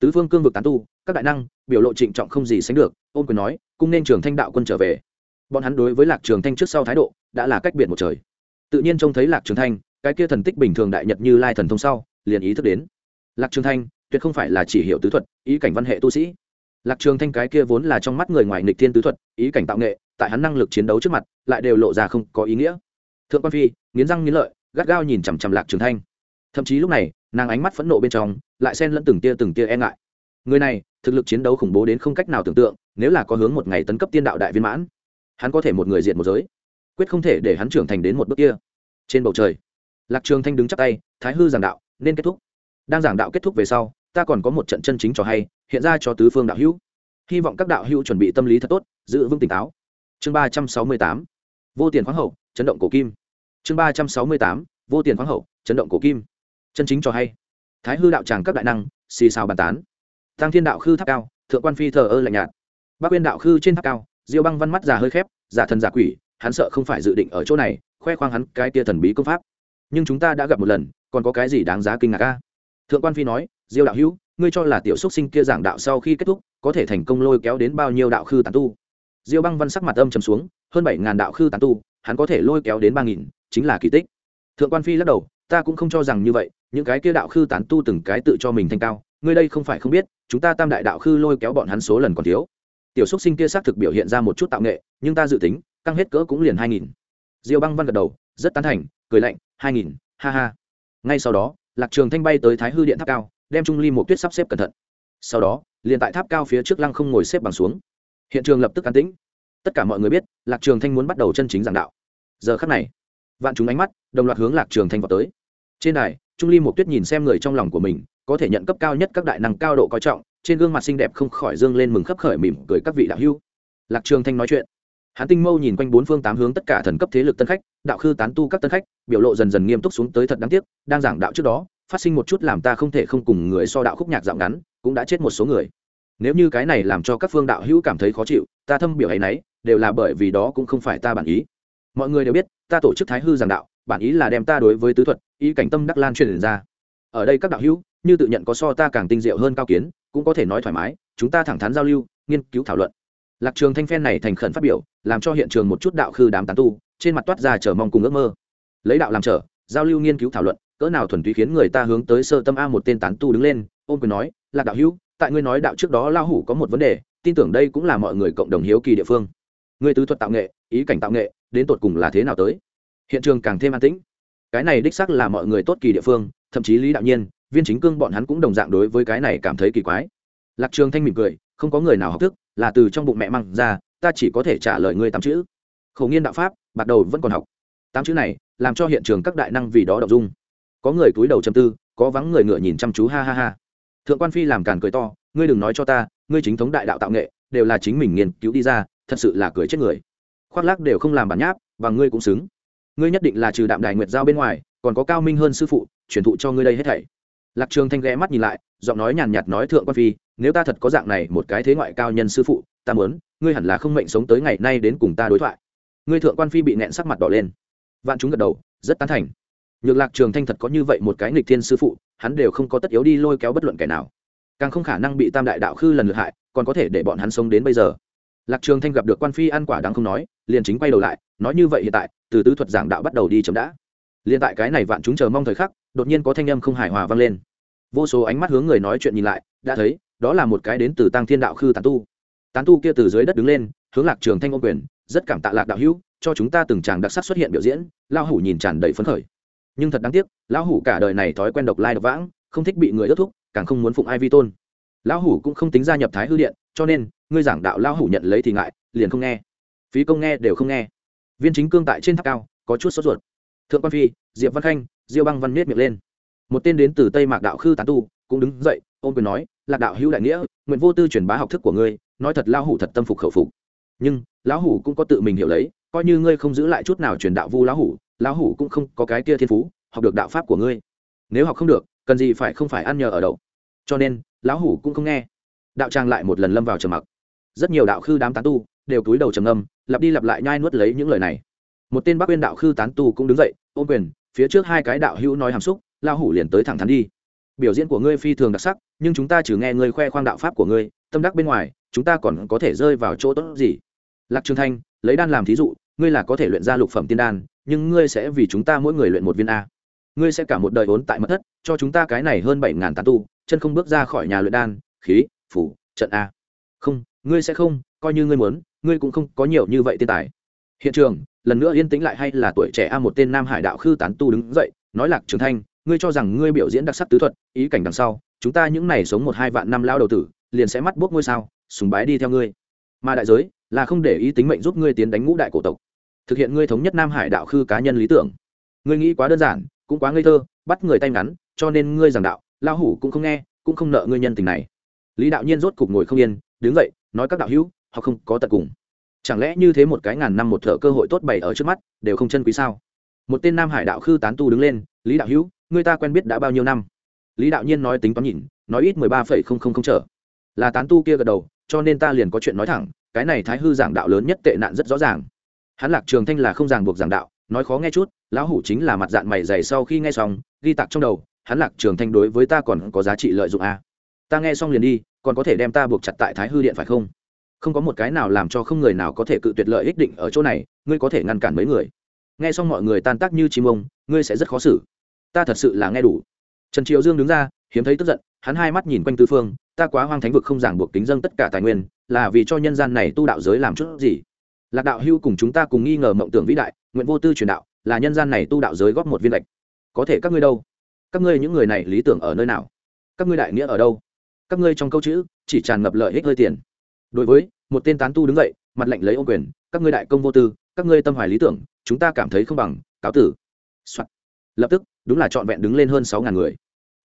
A: Tứ phương cương vực tán tu, các đại năng, biểu lộ trịnh trọng không gì sánh được, ôn quyền nói, cung nên trường thanh đạo quân trở về. Bọn hắn đối với lạc trường thanh trước sau thái độ, đã là cách biệt một trời. Tự nhiên trông thấy lạc trường thanh, cái kia thần tích bình thường đại nhật như lai thần thông sau, liền ý thức đến. Lạc trường thanh, tuyệt không phải là chỉ hiểu tứ thuật, ý cảnh văn hệ tu sĩ. Lạc trường thanh cái kia vốn là trong mắt người ngoài nghịch thiên tứ thuật, ý cảnh tạo nghệ, tại hắn năng lực chiến đấu trước mặt, lại đều lộ ra không có ý nghĩa. Thượng quan phi, nghiến răng nghiến lợi gắt gao nhìn chằm chằm lạc trường thanh. Thậm chí lúc này, nàng ánh mắt phẫn nộ bên trong, lại xen lẫn từng tia từng tia e ngại. Người này, thực lực chiến đấu khủng bố đến không cách nào tưởng tượng, nếu là có hướng một ngày tấn cấp tiên đạo đại viên mãn, hắn có thể một người diện một giới. Quyết không thể để hắn trưởng thành đến một bước kia. Trên bầu trời, lạc trường thanh đứng chắp tay, thái hư giảng đạo, nên kết thúc. Đang giảng đạo kết thúc về sau, ta còn có một trận chân chính trò hay, hiện ra cho tứ phương đạo hữu. Hy vọng các đạo hữu chuẩn bị tâm lý thật tốt, giữ vững tỉnh táo. Chương ba trăm sáu mươi tám. Vô tiền khoáng hậu, chấn động cổ kim chương ba trăm sáu mươi tám, vô tiền khoáng hậu, chấn động cổ kim. Chân chính trò hay. Thái hư đạo tràng các đại năng, xì xào bàn tán. Tăng thiên đạo khư tháp cao, thượng quan phi thờ ơ lạnh nhạt. Bác quyên đạo khư trên tháp cao, diêu băng văn mắt già hơi khép, giả thần giả quỷ, hắn sợ không phải dự định ở chỗ này, khoe khoang hắn cái tia thần bí công pháp. Nhưng chúng ta đã gặp một lần, còn có cái gì đáng giá kinh ngạc ca thượng quan phi nói, diêu đạo hữu, ngươi cho là tiểu xúc sinh kia giảng đạo sau khi kết thúc, có thể thành công lôi kéo đến bao nhiêu đạo khư tán tu? Diêu băng văn sắc mặt âm trầm xuống, hơn bảy ngàn đạo khư tán tu, hắn có thể lôi kéo đến ba nghìn chính là kỳ tích. Thượng quan phi lắc đầu, ta cũng không cho rằng như vậy, những cái kia đạo khư tán tu từng cái tự cho mình thanh cao, ngươi đây không phải không biết, chúng ta tam đại đạo khư lôi kéo bọn hắn số lần còn thiếu. Tiểu xúc sinh kia xác thực biểu hiện ra một chút tạo nghệ, nhưng ta dự tính, căng hết cỡ cũng liền hai nghìn. Diêu băng văn gật đầu, rất tán thành, cười lạnh, hai nghìn, ha ha. Ngay sau đó, lạc trường thanh bay tới thái hư điện tháp cao, đem trung ly một tuyết sắp xếp cẩn thận. Sau đó, liền tại tháp cao phía trước lăng không ngồi xếp bằng xuống. Hiện trường lập tức an tĩnh. Tất cả mọi người biết, lạc trường thanh muốn bắt đầu chân chính giảng đạo. Giờ khắc này vạn chúng ánh mắt, đồng loạt hướng lạc trường thanh vào tới. Trên đài, trung ly một tuyết nhìn xem người trong lòng của mình, có thể nhận cấp cao nhất các đại năng cao độ coi trọng, trên gương mặt xinh đẹp không khỏi dương lên mừng khấp khởi mỉm cười các vị đạo hưu lạc trường thanh nói chuyện. Hắn tinh mâu nhìn quanh bốn phương tám hướng tất cả thần cấp thế lực tân khách, đạo khư tán tu các tân khách, biểu lộ dần dần nghiêm túc xuống tới thật đáng tiếc, đang giảng đạo trước đó, phát sinh một chút làm ta không thể không cùng người so đạo khúc nhạc dạo ngắn, cũng đã chết một số người. Nếu như cái này làm cho các phương đạo hữu cảm thấy khó chịu, ta thâm biểu ấy nấy, đều là bởi vì đó cũng không phải ta bản ý mọi người đều biết, ta tổ chức thái hư giảng đạo, bản ý là đem ta đối với tứ thuật, ý cảnh tâm đắc lan truyền ra. Ở đây các đạo hữu, như tự nhận có so ta càng tinh diệu hơn cao kiến, cũng có thể nói thoải mái, chúng ta thẳng thắn giao lưu, nghiên cứu thảo luận. Lạc trường thanh phen này thành khẩn phát biểu, làm cho hiện trường một chút đạo khư đám tán tu, trên mặt toát ra chờ mong cùng ước mơ. Lấy đạo làm trở, giao lưu nghiên cứu thảo luận, cỡ nào thuần túy khiến người ta hướng tới sơ tâm a một tên tán tu đứng lên, ôm quyền nói, lạc đạo hữu, tại ngươi nói đạo trước đó lao hủ có một vấn đề, tin tưởng đây cũng là mọi người cộng đồng hiếu kỳ địa phương. Ngươi tứ thuật tạo nghệ, ý cảnh tạo nghệ đến tột cùng là thế nào tới. Hiện trường càng thêm an tĩnh. Cái này đích xác là mọi người tốt kỳ địa phương, thậm chí lý đạo nhiên, viên chính cương bọn hắn cũng đồng dạng đối với cái này cảm thấy kỳ quái. Lạc trường thanh mỉm cười, không có người nào học thức, là từ trong bụng mẹ măng ra, ta chỉ có thể trả lời ngươi tám chữ. Khẩu nghiên đạo pháp, bắt đầu vẫn còn học. Tám chữ này, làm cho hiện trường các đại năng vì đó đọc dung. Có người túi đầu châm tư, có vắng người ngựa nhìn chăm chú, ha ha ha. Thượng quan phi làm càn cười to, ngươi đừng nói cho ta, ngươi chính thống đại đạo tạo nghệ, đều là chính mình nghiên cứu đi ra, thật sự là cười chết người khoác lác đều không làm bản nháp, và ngươi cũng xứng. Ngươi nhất định là trừ đạm đài nguyệt giao bên ngoài, còn có cao minh hơn sư phụ, truyền thụ cho ngươi đây hết thảy. Lạc trường thanh ghé mắt nhìn lại, giọng nói nhàn nhạt nói thượng quan phi, nếu ta thật có dạng này một cái thế ngoại cao nhân sư phụ, ta muốn, ngươi hẳn là không mệnh sống tới ngày nay đến cùng ta đối thoại. Ngươi thượng quan phi bị nẹn sắc mặt đỏ lên. Vạn chúng gật đầu, rất tán thành. Nhược lạc trường thanh thật có như vậy một cái nghịch thiên sư phụ, hắn đều không có tất yếu đi lôi kéo bất luận kẻ nào. Càng không khả năng bị tam đại đạo khư lần lượt hại, còn có thể để bọn hắn sống đến bây giờ lạc trường thanh gặp được quan phi ăn quả đáng không nói, liền chính quay đầu lại, nói như vậy hiện tại, từ tứ thuật giảng đạo bắt đầu đi chấm đã. Liền tại cái này vạn chúng chờ mong thời khắc, đột nhiên có thanh âm không hài hòa vang lên. Vô số ánh mắt hướng người nói chuyện nhìn lại, đã thấy, đó là một cái đến từ tăng thiên đạo khư tán tu. Tán tu kia từ dưới đất đứng lên, hướng lạc trường thanh ô quyền, rất cảm tạ lạc đạo hữu, cho chúng ta từng chàng đặc sắc xuất hiện biểu diễn lao hủ nhìn tràn đầy phấn khởi. Nhưng thật đáng tiếc, lão hủ cả đời này thói quen độc lai độc vãng, không thích bị người ước thúc, càng không muốn phụng ai vi tôn lão hủ cũng không tính gia nhập thái hư điện, cho nên, ngươi giảng đạo lão hủ nhận lấy thì ngại, liền không nghe. Phí công nghe đều không nghe. Viên chính cương tại trên tháp cao, có chút sốt ruột. Thượng quan phi, diệp văn khanh, diêu băng văn miết miệng lên. Một tên đến từ tây mạc đạo khư tán tu, cũng đứng dậy, ôm quyền nói, lạc đạo hữu đại nghĩa, nguyện vô tư truyền bá học thức của ngươi, nói thật lão hủ thật tâm phục khẩu phục. Nhưng, lão hủ cũng có tự mình hiểu lấy, coi như ngươi không giữ lại chút nào truyền đạo vu lão hủ lão hủ cũng không có cái kia thiên phú, học được đạo pháp của ngươi. Nếu học không được, cần gì phải không phải ăn nhờ ở đậu? Cho nên lão hủ cũng không nghe. Đạo trang lại một lần lâm vào trầm mặc. Rất nhiều đạo khư đám tán tu đều cúi đầu trầm âm lặp đi lặp lại nhai nuốt lấy những lời này. Một tên bắc uyên đạo khư tán tu cũng đứng dậy, ôm quyền, phía trước hai cái đạo hữu nói hàm xúc, lão hủ liền tới thẳng thắn đi. Biểu diễn của ngươi phi thường đặc sắc, nhưng chúng ta chỉ nghe ngươi khoe khoang đạo pháp của ngươi, tâm đắc bên ngoài, chúng ta còn có thể rơi vào chỗ tốt gì? Lạc trường thanh, lấy đan làm thí dụ, ngươi là có thể luyện ra lục phẩm tiên đan, nhưng ngươi sẽ vì chúng ta mỗi người luyện một viên a. Ngươi sẽ cả một đời vốn tại mất thất, cho chúng ta cái này hơn bảy ngàn tán tu chân không bước ra khỏi nhà luyện đan, khí, phủ, trận a. Không, ngươi sẽ không, coi như ngươi muốn, ngươi cũng không có nhiều như vậy tiên tài. Hiện trường, lần nữa yên tĩnh lại hay là tuổi trẻ a một tên nam hải đạo khư tán tu đứng dậy, nói lạc trường thanh, ngươi cho rằng ngươi biểu diễn đặc sắc tứ thuật, ý cảnh đằng sau, chúng ta những này sống một hai vạn năm lao đầu tử, liền sẽ mắt buốc ngôi sao, sùng bái đi theo ngươi. Mà đại giới, là không để ý tính mệnh giúp ngươi tiến đánh ngũ đại cổ tộc, thực hiện ngươi thống nhất nam hải đạo khư cá nhân lý tưởng. Ngươi nghĩ quá đơn giản, cũng quá ngây thơ, bắt người tay ngắn, cho nên ngươi giảng đạo Lão hủ cũng không nghe, cũng không nợ ngươi nhân tình này. Lý đạo nhiên rốt cục ngồi không yên, đứng dậy, nói các đạo hữu, họ không có tật cùng. Chẳng lẽ như thế một cái ngàn năm một thợ cơ hội tốt bày ở trước mắt, đều không chân quý sao? Một tên nam hải đạo khư tán tu đứng lên, lý đạo hữu người ta quen biết đã bao nhiêu năm? Lý đạo nhiên nói tính toán nhìn, nói ít mười ba phẩy không không không trở. Là tán tu kia gật đầu, cho nên ta liền có chuyện nói thẳng, cái này thái hư giảng đạo lớn nhất tệ nạn rất rõ ràng. Hắn lạc trường thanh là không ràng buộc giảng đạo, nói khó nghe chút, lão hủ chính là mặt dạng mày dày sau khi nghe xong, ghi tạc trong đầu hắn lạc trường thanh đối với ta còn có giá trị lợi dụng à. ta nghe xong liền đi, còn có thể đem ta buộc chặt tại thái hư điện phải không? Không có một cái nào làm cho không người nào có thể cự tuyệt lợi ích định ở chỗ này, ngươi có thể ngăn cản mấy người. Nghe xong mọi người tan tác như chim ông, ngươi sẽ rất khó xử. Ta thật sự là nghe đủ. Trần triều dương đứng ra, hiếm thấy tức giận, hắn hai mắt nhìn quanh tư phương, ta quá hoang thánh vực không giảng buộc kính dâng tất cả tài nguyên, là vì cho nhân gian này tu đạo giới làm chút gì? Lạc đạo hưu cùng chúng ta cùng nghi ngờ mộng tưởng vĩ đại, nguyện vô tư truyền đạo, là nhân gian này tu đạo giới góp một viên lệch. Có thể các ngươi đâu? Các ngươi những người này lý tưởng ở nơi nào? Các ngươi đại nghĩa ở đâu? Các ngươi trong câu chữ chỉ tràn ngập lợi ích hơi tiền. Đối với, một tên tán tu đứng dậy, mặt lệnh lấy ô quyền, các ngươi đại công vô tư, các ngươi tâm hoài lý tưởng, chúng ta cảm thấy không bằng, cáo tử、Soạn. lập tức, đúng là trọn vẹn đứng lên hơn sáu ngàn người.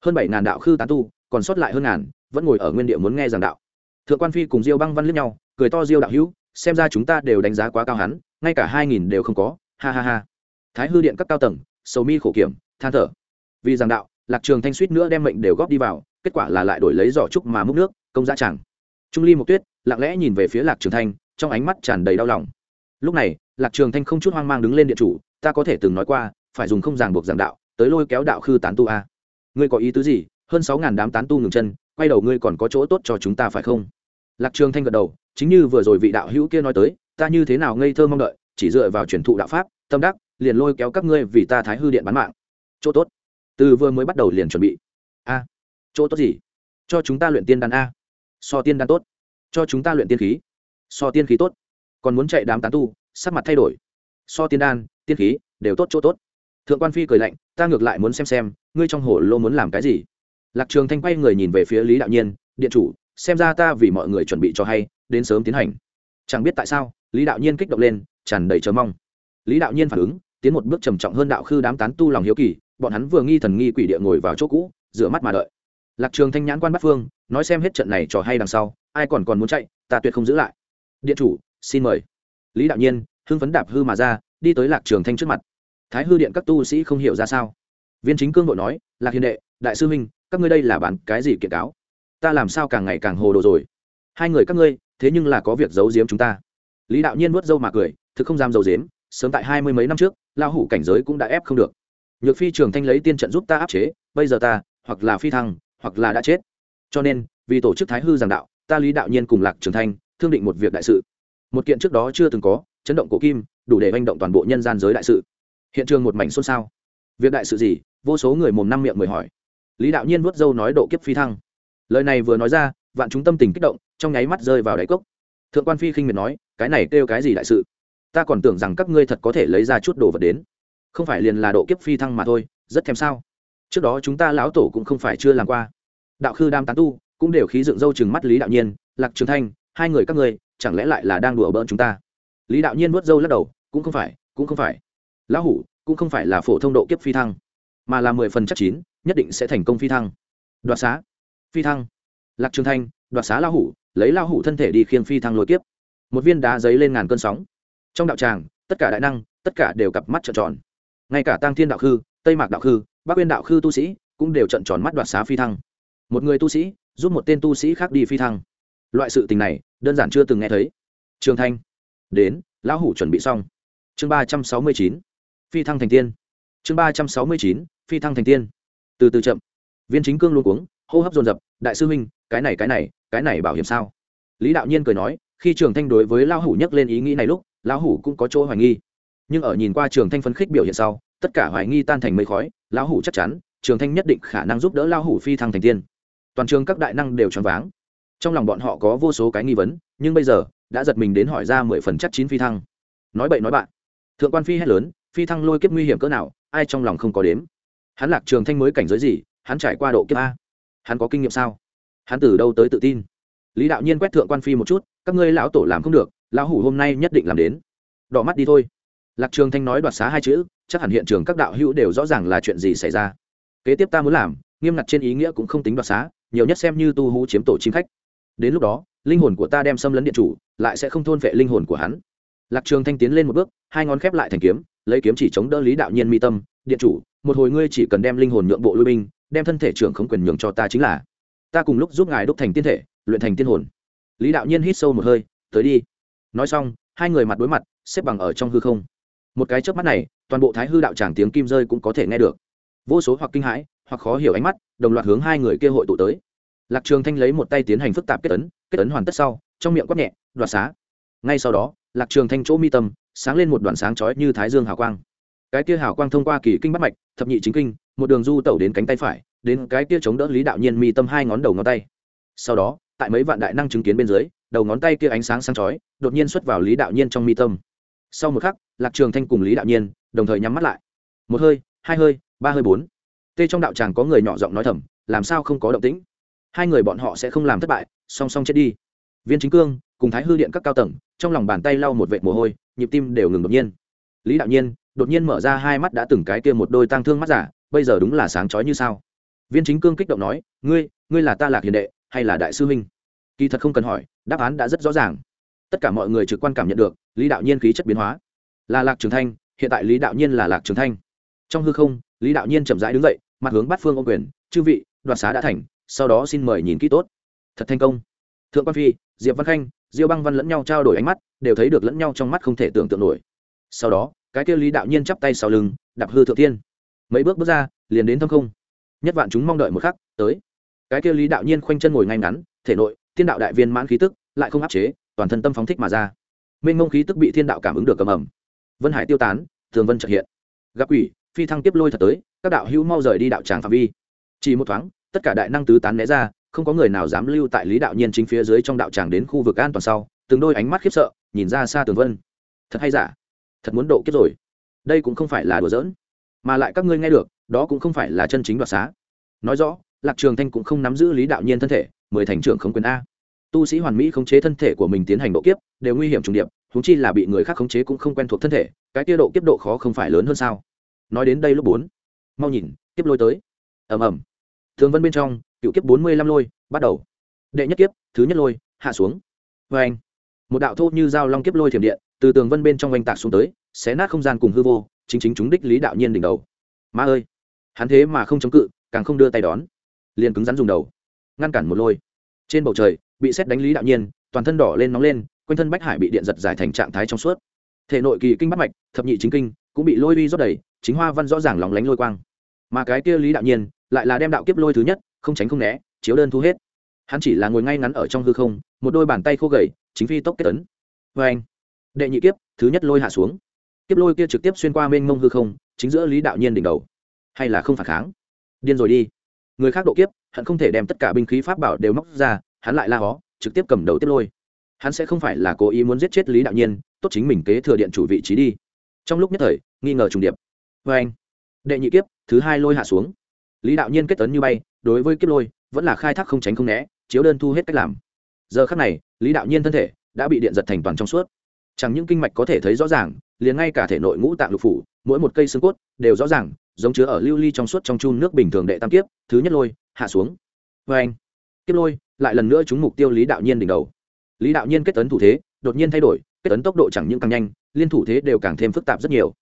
A: Hơn bảy ngàn đạo khư tán tu, còn sót lại hơn ngàn, vẫn ngồi ở nguyên địa muốn nghe giảng đạo. Thượng quan phi cùng diêu băng văn lướt nhau, cười to diêu đạo hữu, xem ra chúng ta đều đánh giá quá cao hắn, ngay cả hai nghìn đều không có. Ha ha ha. Thái hư điện các cao tầng, sầu mi khổ kiểm, than thở vì giảng đạo, lạc trường thanh suýt nữa đem mệnh đều góp đi vào, kết quả là lại đổi lấy giỏ trúc mà múc nước, công giá chẳng. Trung ly mộc tuyết lặng lẽ nhìn về phía lạc trường thanh, trong ánh mắt tràn đầy đau lòng. Lúc này, lạc trường thanh không chút hoang mang đứng lên điện chủ, ta có thể từng nói qua, phải dùng không ràng buộc giảng đạo, tới lôi kéo đạo khư tán tu a. Ngươi có ý tứ gì? Hơn sáu ngàn đám tán tu ngừng chân, quay đầu ngươi còn có chỗ tốt cho chúng ta phải không? Lạc trường thanh gật đầu, chính như vừa rồi vị đạo hữu kia nói tới, ta như thế nào ngây thơ mong đợi, chỉ dựa vào truyền thụ đạo pháp, tâm đắc, liền lôi kéo các ngươi vì ta thái hư điện bán mạng. Chỗ tốt từ vừa mới bắt đầu liền chuẩn bị. A, chỗ tốt gì? Cho chúng ta luyện tiên đan a. So tiên đan tốt. Cho chúng ta luyện tiên khí. So tiên khí tốt. Còn muốn chạy đám tán tu, sắc mặt thay đổi. So tiên đan, tiên khí, đều tốt chỗ tốt. Thượng quan phi cười lạnh, ta ngược lại muốn xem xem, ngươi trong hồ lô muốn làm cái gì? Lạc trường thanh quay người nhìn về phía lý đạo nhiên, điện chủ, xem ra ta vì mọi người chuẩn bị cho hay, đến sớm tiến hành. Chẳng biết tại sao, lý đạo nhiên kích động lên, tràn đầy chờ mong. Lý đạo nhiên phản ứng, tiến một bước trầm trọng hơn đạo khư đám tán tu lòng hiếu kỳ bọn hắn vừa nghi thần nghi quỷ địa ngồi vào chỗ cũ, rửa mắt mà đợi. Lạc trường thanh nhãn quan bắt phương, nói xem hết trận này trò hay đằng sau, ai còn còn muốn chạy, ta tuyệt không giữ lại. Điện chủ, xin mời. Lý đạo nhiên, hưng phấn đạp hư mà ra, đi tới lạc trường thanh trước mặt. Thái hư điện các tu sĩ không hiểu ra sao. Viên chính cương vội nói, lạc hiền đệ, đại sư huynh, các ngươi đây là bán cái gì kiện cáo? Ta làm sao càng ngày càng hồ đồ rồi? Hai người các ngươi, thế nhưng là có việc giấu giếm chúng ta. Lý đạo nhiên nuốt dâu mà cười, thực không dám giấu giếm, sớm tại hai mươi mấy năm trước lao hủ cảnh giới cũng đã ép không được nhược phi trường thanh lấy tiên trận giúp ta áp chế, bây giờ ta, hoặc là phi thăng, hoặc là đã chết. Cho nên, vì tổ chức thái hư giảng đạo, ta lý đạo nhiên cùng lạc trường thanh, thương định một việc đại sự. Một kiện trước đó chưa từng có, chấn động cổ kim, đủ để manh động toàn bộ nhân gian giới đại sự. Hiện trường một mảnh xôn xao. Việc đại sự gì? Vô số người mồm năm miệng mười hỏi. Lý đạo nhiên vuốt dâu nói độ kiếp phi thăng. Lời này vừa nói ra, vạn chúng tâm tình kích động, trong nháy mắt rơi vào đáy cốc. Thượng quan phi khinh miệt nói, cái này kêu cái gì đại sự? Ta còn tưởng rằng các ngươi thật có thể lấy ra chút đồ vật đến không phải liền là độ kiếp phi thăng mà thôi, rất thèm sao. Trước đó chúng ta lão tổ cũng không phải chưa làm qua. Đạo khư đam tán tu, cũng đều khí dựng dâu chừng mắt lý đạo nhiên, lạc trường thanh, hai người các ngươi, chẳng lẽ lại là đang đùa bỡn chúng ta? Lý đạo nhiên nuốt dâu lắc đầu, cũng không phải, cũng không phải. Lão hủ, cũng không phải là phổ thông độ kiếp phi thăng, mà là mười phần chắc chín, nhất định sẽ thành công phi thăng. Đoạt xá. Phi thăng. Lạc trường thanh, đoạt xá lão hủ, lấy lão hủ thân thể đi khiêng phi thăng lôi kiếp. Một viên đá giấy lên ngàn cơn sóng. Trong đạo tràng, tất cả đại năng, tất cả đều cặp mắt trợn tròn ngay cả tăng thiên đạo khư, tây mạc đạo khư, bắc uyên đạo khư tu sĩ cũng đều trợn tròn mắt đoạt xá phi thăng. Một người tu sĩ giúp một tên tu sĩ khác đi phi thăng. Loại sự tình này, đơn giản chưa từng nghe thấy. Trường thanh, đến, lão hủ chuẩn bị xong. Chương ba trăm sáu mươi chín, phi thăng thành tiên. Chương ba trăm sáu mươi chín, phi thăng thành tiên. Từ từ chậm. Viên chính cương luôn cuống, hô hấp dồn dập, đại sư huynh, cái này cái này cái này bảo hiểm sao? Lý đạo nhiên cười nói, khi trường thanh đối với lão hủ nhắc lên ý nghĩ này lúc, lão hủ cũng có chỗ hoài nghi nhưng ở nhìn qua trường thanh phấn khích biểu hiện sau, tất cả hoài nghi tan thành mây khói, lão hủ chắc chắn, trường thanh nhất định khả năng giúp đỡ lão hủ phi thăng thành tiên. Toàn trường các đại năng đều choáng váng. Trong lòng bọn họ có vô số cái nghi vấn, nhưng bây giờ, đã giật mình đến hỏi ra mười phần chắc chín phi thăng. Nói bậy nói bạn. Thượng quan phi hét lớn, phi thăng lôi kiếp nguy hiểm cỡ nào, ai trong lòng không có đếm. Hắn lạc trường thanh mới cảnh giới gì, hắn trải qua độ kiếp a. Hắn có kinh nghiệm sao? Hắn từ đâu tới tự tin? Lý đạo nhiên quét thượng quan phi một chút, các ngươi lão tổ làm không được, lão hủ hôm nay nhất định làm đến. Đỏ mắt đi thôi lạc trường thanh nói đoạt xá hai chữ, chắc hẳn hiện trường các đạo hữu đều rõ ràng là chuyện gì xảy ra. Kế tiếp ta muốn làm, nghiêm ngặt trên ý nghĩa cũng không tính đoạt xá, nhiều nhất xem như tu hú chiếm tổ chim khách. Đến lúc đó, linh hồn của ta đem xâm lấn điện chủ, lại sẽ không thôn vệ linh hồn của hắn. Lạc trường thanh tiến lên một bước, hai ngón khép lại thành kiếm, lấy kiếm chỉ chống đỡ lý đạo nhiên mi tâm, điện chủ, một hồi ngươi chỉ cần đem linh hồn nhượng bộ lui binh, đem thân thể trưởng không quyền nhường cho ta chính là. Ta cùng lúc giúp ngài đúc thành tiên thể, luyện thành tiên hồn. Lý đạo nhiên hít sâu một hơi, tới đi. Nói xong, hai người mặt đối mặt, xếp bằng ở trong hư không một cái chớp mắt này, toàn bộ thái hư đạo tràng tiếng kim rơi cũng có thể nghe được. Vô số hoặc kinh hãi, hoặc khó hiểu ánh mắt, đồng loạt hướng hai người kia hội tụ tới. Lạc trường thanh lấy một tay tiến hành phức tạp kết ấn kết ấn hoàn tất sau, trong miệng quát nhẹ, đoạt xá. Ngay sau đó, lạc trường thanh chỗ mi tâm, sáng lên một đoạn sáng chói như thái dương hào quang. Cái kia hào quang thông qua kỳ kinh bắt mạch, thập nhị chính kinh, một đường du tẩu đến cánh tay phải, đến cái kia chống đỡ lý đạo nhiên mi tâm hai ngón đầu ngón tay. Sau đó, tại mấy vạn đại năng chứng kiến bên dưới, đầu ngón tay kia ánh sáng sáng chói, đột nhiên xuất vào lý đạo nhiên trong mi tâm sau một khắc, lạc trường thanh cùng lý đạo nhiên đồng thời nhắm mắt lại. Một hơi, hai hơi, ba hơi bốn. Tê trong đạo tràng có người nhỏ giọng nói thầm, làm sao không có động tĩnh? Hai người bọn họ sẽ không làm thất bại, song song chết đi. Viên chính cương cùng thái hư điện các cao tầng, trong lòng bàn tay lau một vệt mồ hôi, nhịp tim đều ngừng đột nhiên. Lý đạo nhiên đột nhiên mở ra hai mắt đã từng cái kia một đôi tang thương mắt giả, bây giờ đúng là sáng chói như sao. Viên chính cương kích động nói, ngươi ngươi là ta lạc hiền đệ, hay là đại sư huynh? Kỳ thật không cần hỏi, đáp án đã rất rõ ràng tất cả mọi người trực quan cảm nhận được, lý đạo nhiên khí chất biến hóa. Là lạc trường thanh, hiện tại lý đạo nhiên là lạc trường thanh. Trong hư không, lý đạo nhiên chậm rãi đứng dậy, mặt hướng bắt phương ô quyền, chư vị đoạt xá đã thành, sau đó xin mời nhìn kỹ tốt. Thật thành công. Thượng quan phi, diệp văn khanh, diêu băng văn lẫn nhau trao đổi ánh mắt, đều thấy được lẫn nhau trong mắt không thể tưởng tượng nổi. Sau đó, cái kia lý đạo nhiên chắp tay sau lưng, đạp hư thượng tiên mấy bước bước ra, liền đến thâm không. Nhất vạn chúng mong đợi một khắc, tới. Cái kia lý đạo nhiên khoanh chân ngồi ngay ngắn, thể nội thiên đạo đại viên mãn khí tức, lại không áp chế toàn thân tâm phóng thích mà ra. Mênh mông khí tức bị thiên đạo cảm ứng được cầm ẩm. Vân hải tiêu tán, thường vân trợ hiện. Gặp quỷ, phi thăng tiếp lôi thật tới, các đạo hữu mau rời đi đạo tràng phạm vi. Chỉ một thoáng, tất cả đại năng tứ tán né ra, không có người nào dám lưu tại lý đạo nhiên chính phía dưới trong đạo tràng đến khu vực an toàn sau, từng đôi ánh mắt khiếp sợ, nhìn ra xa tường vân. Thật hay giả? Thật muốn độ kiếp rồi. Đây cũng không phải là đùa giỡn, mà lại các ngươi nghe được, đó cũng không phải là chân chính đoạt xá. Nói rõ, lạc trường thanh cũng không nắm giữ lý đạo nhiên thân thể, mười thành trưởng không quyền a tu sĩ hoàn mỹ khống chế thân thể của mình tiến hành độ kiếp, đều nguy hiểm trùng điệp húng chi là bị người khác khống chế cũng không quen thuộc thân thể, cái kia độ kiếp độ khó không phải lớn hơn sao? Nói đến đây lúc bốn, mau nhìn, kiếp lôi tới. Ầm ầm. Thường vân bên trong, cựu kiếp bốn mươi lăm lôi, bắt đầu. Đệ nhất kiếp, thứ nhất lôi, hạ xuống. Vê anh, một đạo thô như dao long kiếp lôi thiểm điện, từ tường vân bên trong oanh tạc xuống tới, xé nát không gian cùng hư vô, chính chính chúng đích lý đạo nhiên đỉnh đầu. Ma ơi! Hắn thế mà không chống cự, càng không đưa tay đón. Liền cứng rắn dùng đầu, ngăn cản một lôi. Trên bầu trời bị xét đánh lý đạo nhiên, toàn thân đỏ lên nóng lên, quanh thân bách hải bị điện giật giải thành trạng thái trong suốt. Thể nội kỳ kinh bắt mạch, thập nhị chính kinh, cũng bị lôi uy rót đầy, chính hoa văn rõ ràng lóng lánh lôi quang. Mà cái kia lý đạo nhiên, lại là đem đạo kiếp lôi thứ nhất, không tránh không né, chiếu đơn thu hết. Hắn chỉ là ngồi ngay ngắn ở trong hư không, một đôi bàn tay khô gầy, chính phi tốc kết tấn. Vê anh, đệ nhị kiếp, thứ nhất lôi hạ xuống. Kiếp lôi kia trực tiếp xuyên qua mênh mông hư không, chính giữa lý đạo nhiên đỉnh đầu. Hay là không phản kháng? Điên rồi đi. Người khác độ kiếp, hận không thể đem tất cả binh khí pháp bảo đều móc ra hắn lại la hó, trực tiếp cầm đầu tiếp lôi. Hắn sẽ không phải là cố ý muốn giết chết lý đạo nhiên, tốt chính mình kế thừa điện chủ vị trí đi. Trong lúc nhất thời, nghi ngờ trùng điệp. Vê anh, đệ nhị kiếp, thứ hai lôi hạ xuống. Lý đạo nhiên kết tấn như bay, đối với kiếp lôi, vẫn là khai thác không tránh không né, chiếu đơn thu hết cách làm. Giờ khắc này, lý đạo nhiên thân thể đã bị điện giật thành toàn trong suốt. Chẳng những kinh mạch có thể thấy rõ ràng, liền ngay cả thể nội ngũ tạng lục phủ, mỗi một cây xương cốt đều rõ ràng, giống chứa ở lưu ly trong suốt trong chun nước bình thường đệ tam kiếp, thứ nhất lôi, hạ xuống. Vê anh kiếp lôi, lại lần nữa trúng mục tiêu lý đạo nhiên đỉnh đầu. Lý đạo nhiên kết tấn thủ thế, đột nhiên thay đổi, kết tấn tốc độ chẳng những càng nhanh, liên thủ thế đều càng thêm phức tạp rất nhiều.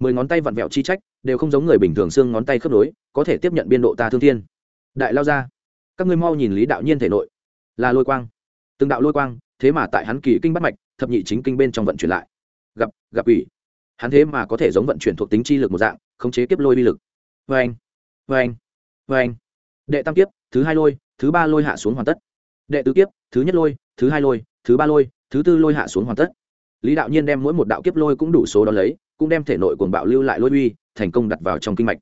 A: Mười ngón tay vặn vẹo chi trách, đều không giống người bình thường xương ngón tay khớp nối, có thể tiếp nhận biên độ ta thương thiên. Đại lao ra các ngươi mau nhìn lý đạo nhiên thể nội. Là lôi quang. Từng đạo lôi quang, thế mà tại hắn kỳ kinh bắt mạch, thập nhị chính kinh bên trong vận chuyển lại. Gặp gặp ủy hắn thế mà có thể giống vận chuyển thuộc tính chi lực một dạng, khống chế kiếp lôi bi lực. Vê anh vê anh vê anh đệ tam kiếp, thứ hai lôi thứ ba lôi hạ xuống hoàn tất. Đệ tứ kiếp, thứ nhất lôi, thứ hai lôi, thứ ba lôi, thứ tư lôi hạ xuống hoàn tất. Lý đạo nhiên đem mỗi một đạo kiếp lôi cũng đủ số đ ó lấy, cũng đem thể nội cuồng bạo lưu lại lôi uy, thành công đặt vào trong kinh mạch.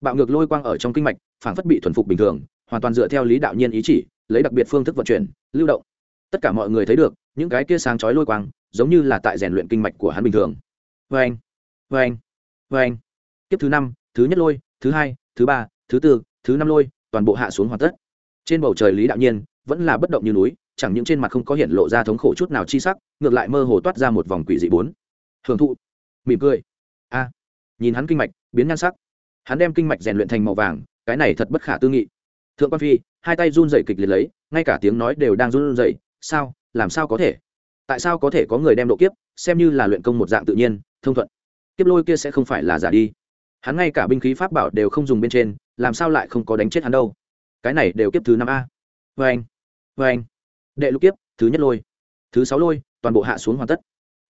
A: Bạo ngược lôi quang ở trong kinh mạch phản phất bị thuần phục bình thường, hoàn toàn dựa theo lý đạo nhiên ý chỉ, lấy đặc biệt phương thức vận chuyển, lưu động. Tất cả mọi người thấy được, những cái kia sáng chói lôi quang, giống như là tại rèn luyện kinh mạch của hắn bình thường. Vê anh vê anh vê anh kiếp thứ năm, thứ nhất lôi, thứ hai, thứ ba, thứ tư, thứ năm lôi, toàn bộ hạ xuống hoàn tất trên bầu trời lý đạo nhiên vẫn là bất động như núi, chẳng những trên mặt không có hiện lộ ra thống khổ chút nào chi sắc, ngược lại mơ hồ toát ra một vòng quỷ dị bốn. Hưởng thụ. Mỉm cười. A. Nhìn hắn kinh mạch, biến nhan sắc. Hắn đem kinh mạch rèn luyện thành màu vàng, cái này thật bất khả tư nghị. Thượng quan phi, hai tay run dậy kịch liệt lấy, ngay cả tiếng nói đều đang run dậy sao, làm sao có thể? Tại sao có thể có người đem độ kiếp, xem như là luyện công một dạng tự nhiên, thông thuận. Kiếp lôi kia sẽ không phải là giả đi. Hắn ngay cả binh khí pháp bảo đều không dùng bên trên, làm sao lại không có đánh chết hắn đâu? Cái này đều kiếp thứ năm a. Vê anh vê anh. Đệ lục kiếp, thứ nhất lôi, thứ sáu lôi, toàn bộ hạ xuống hoàn tất.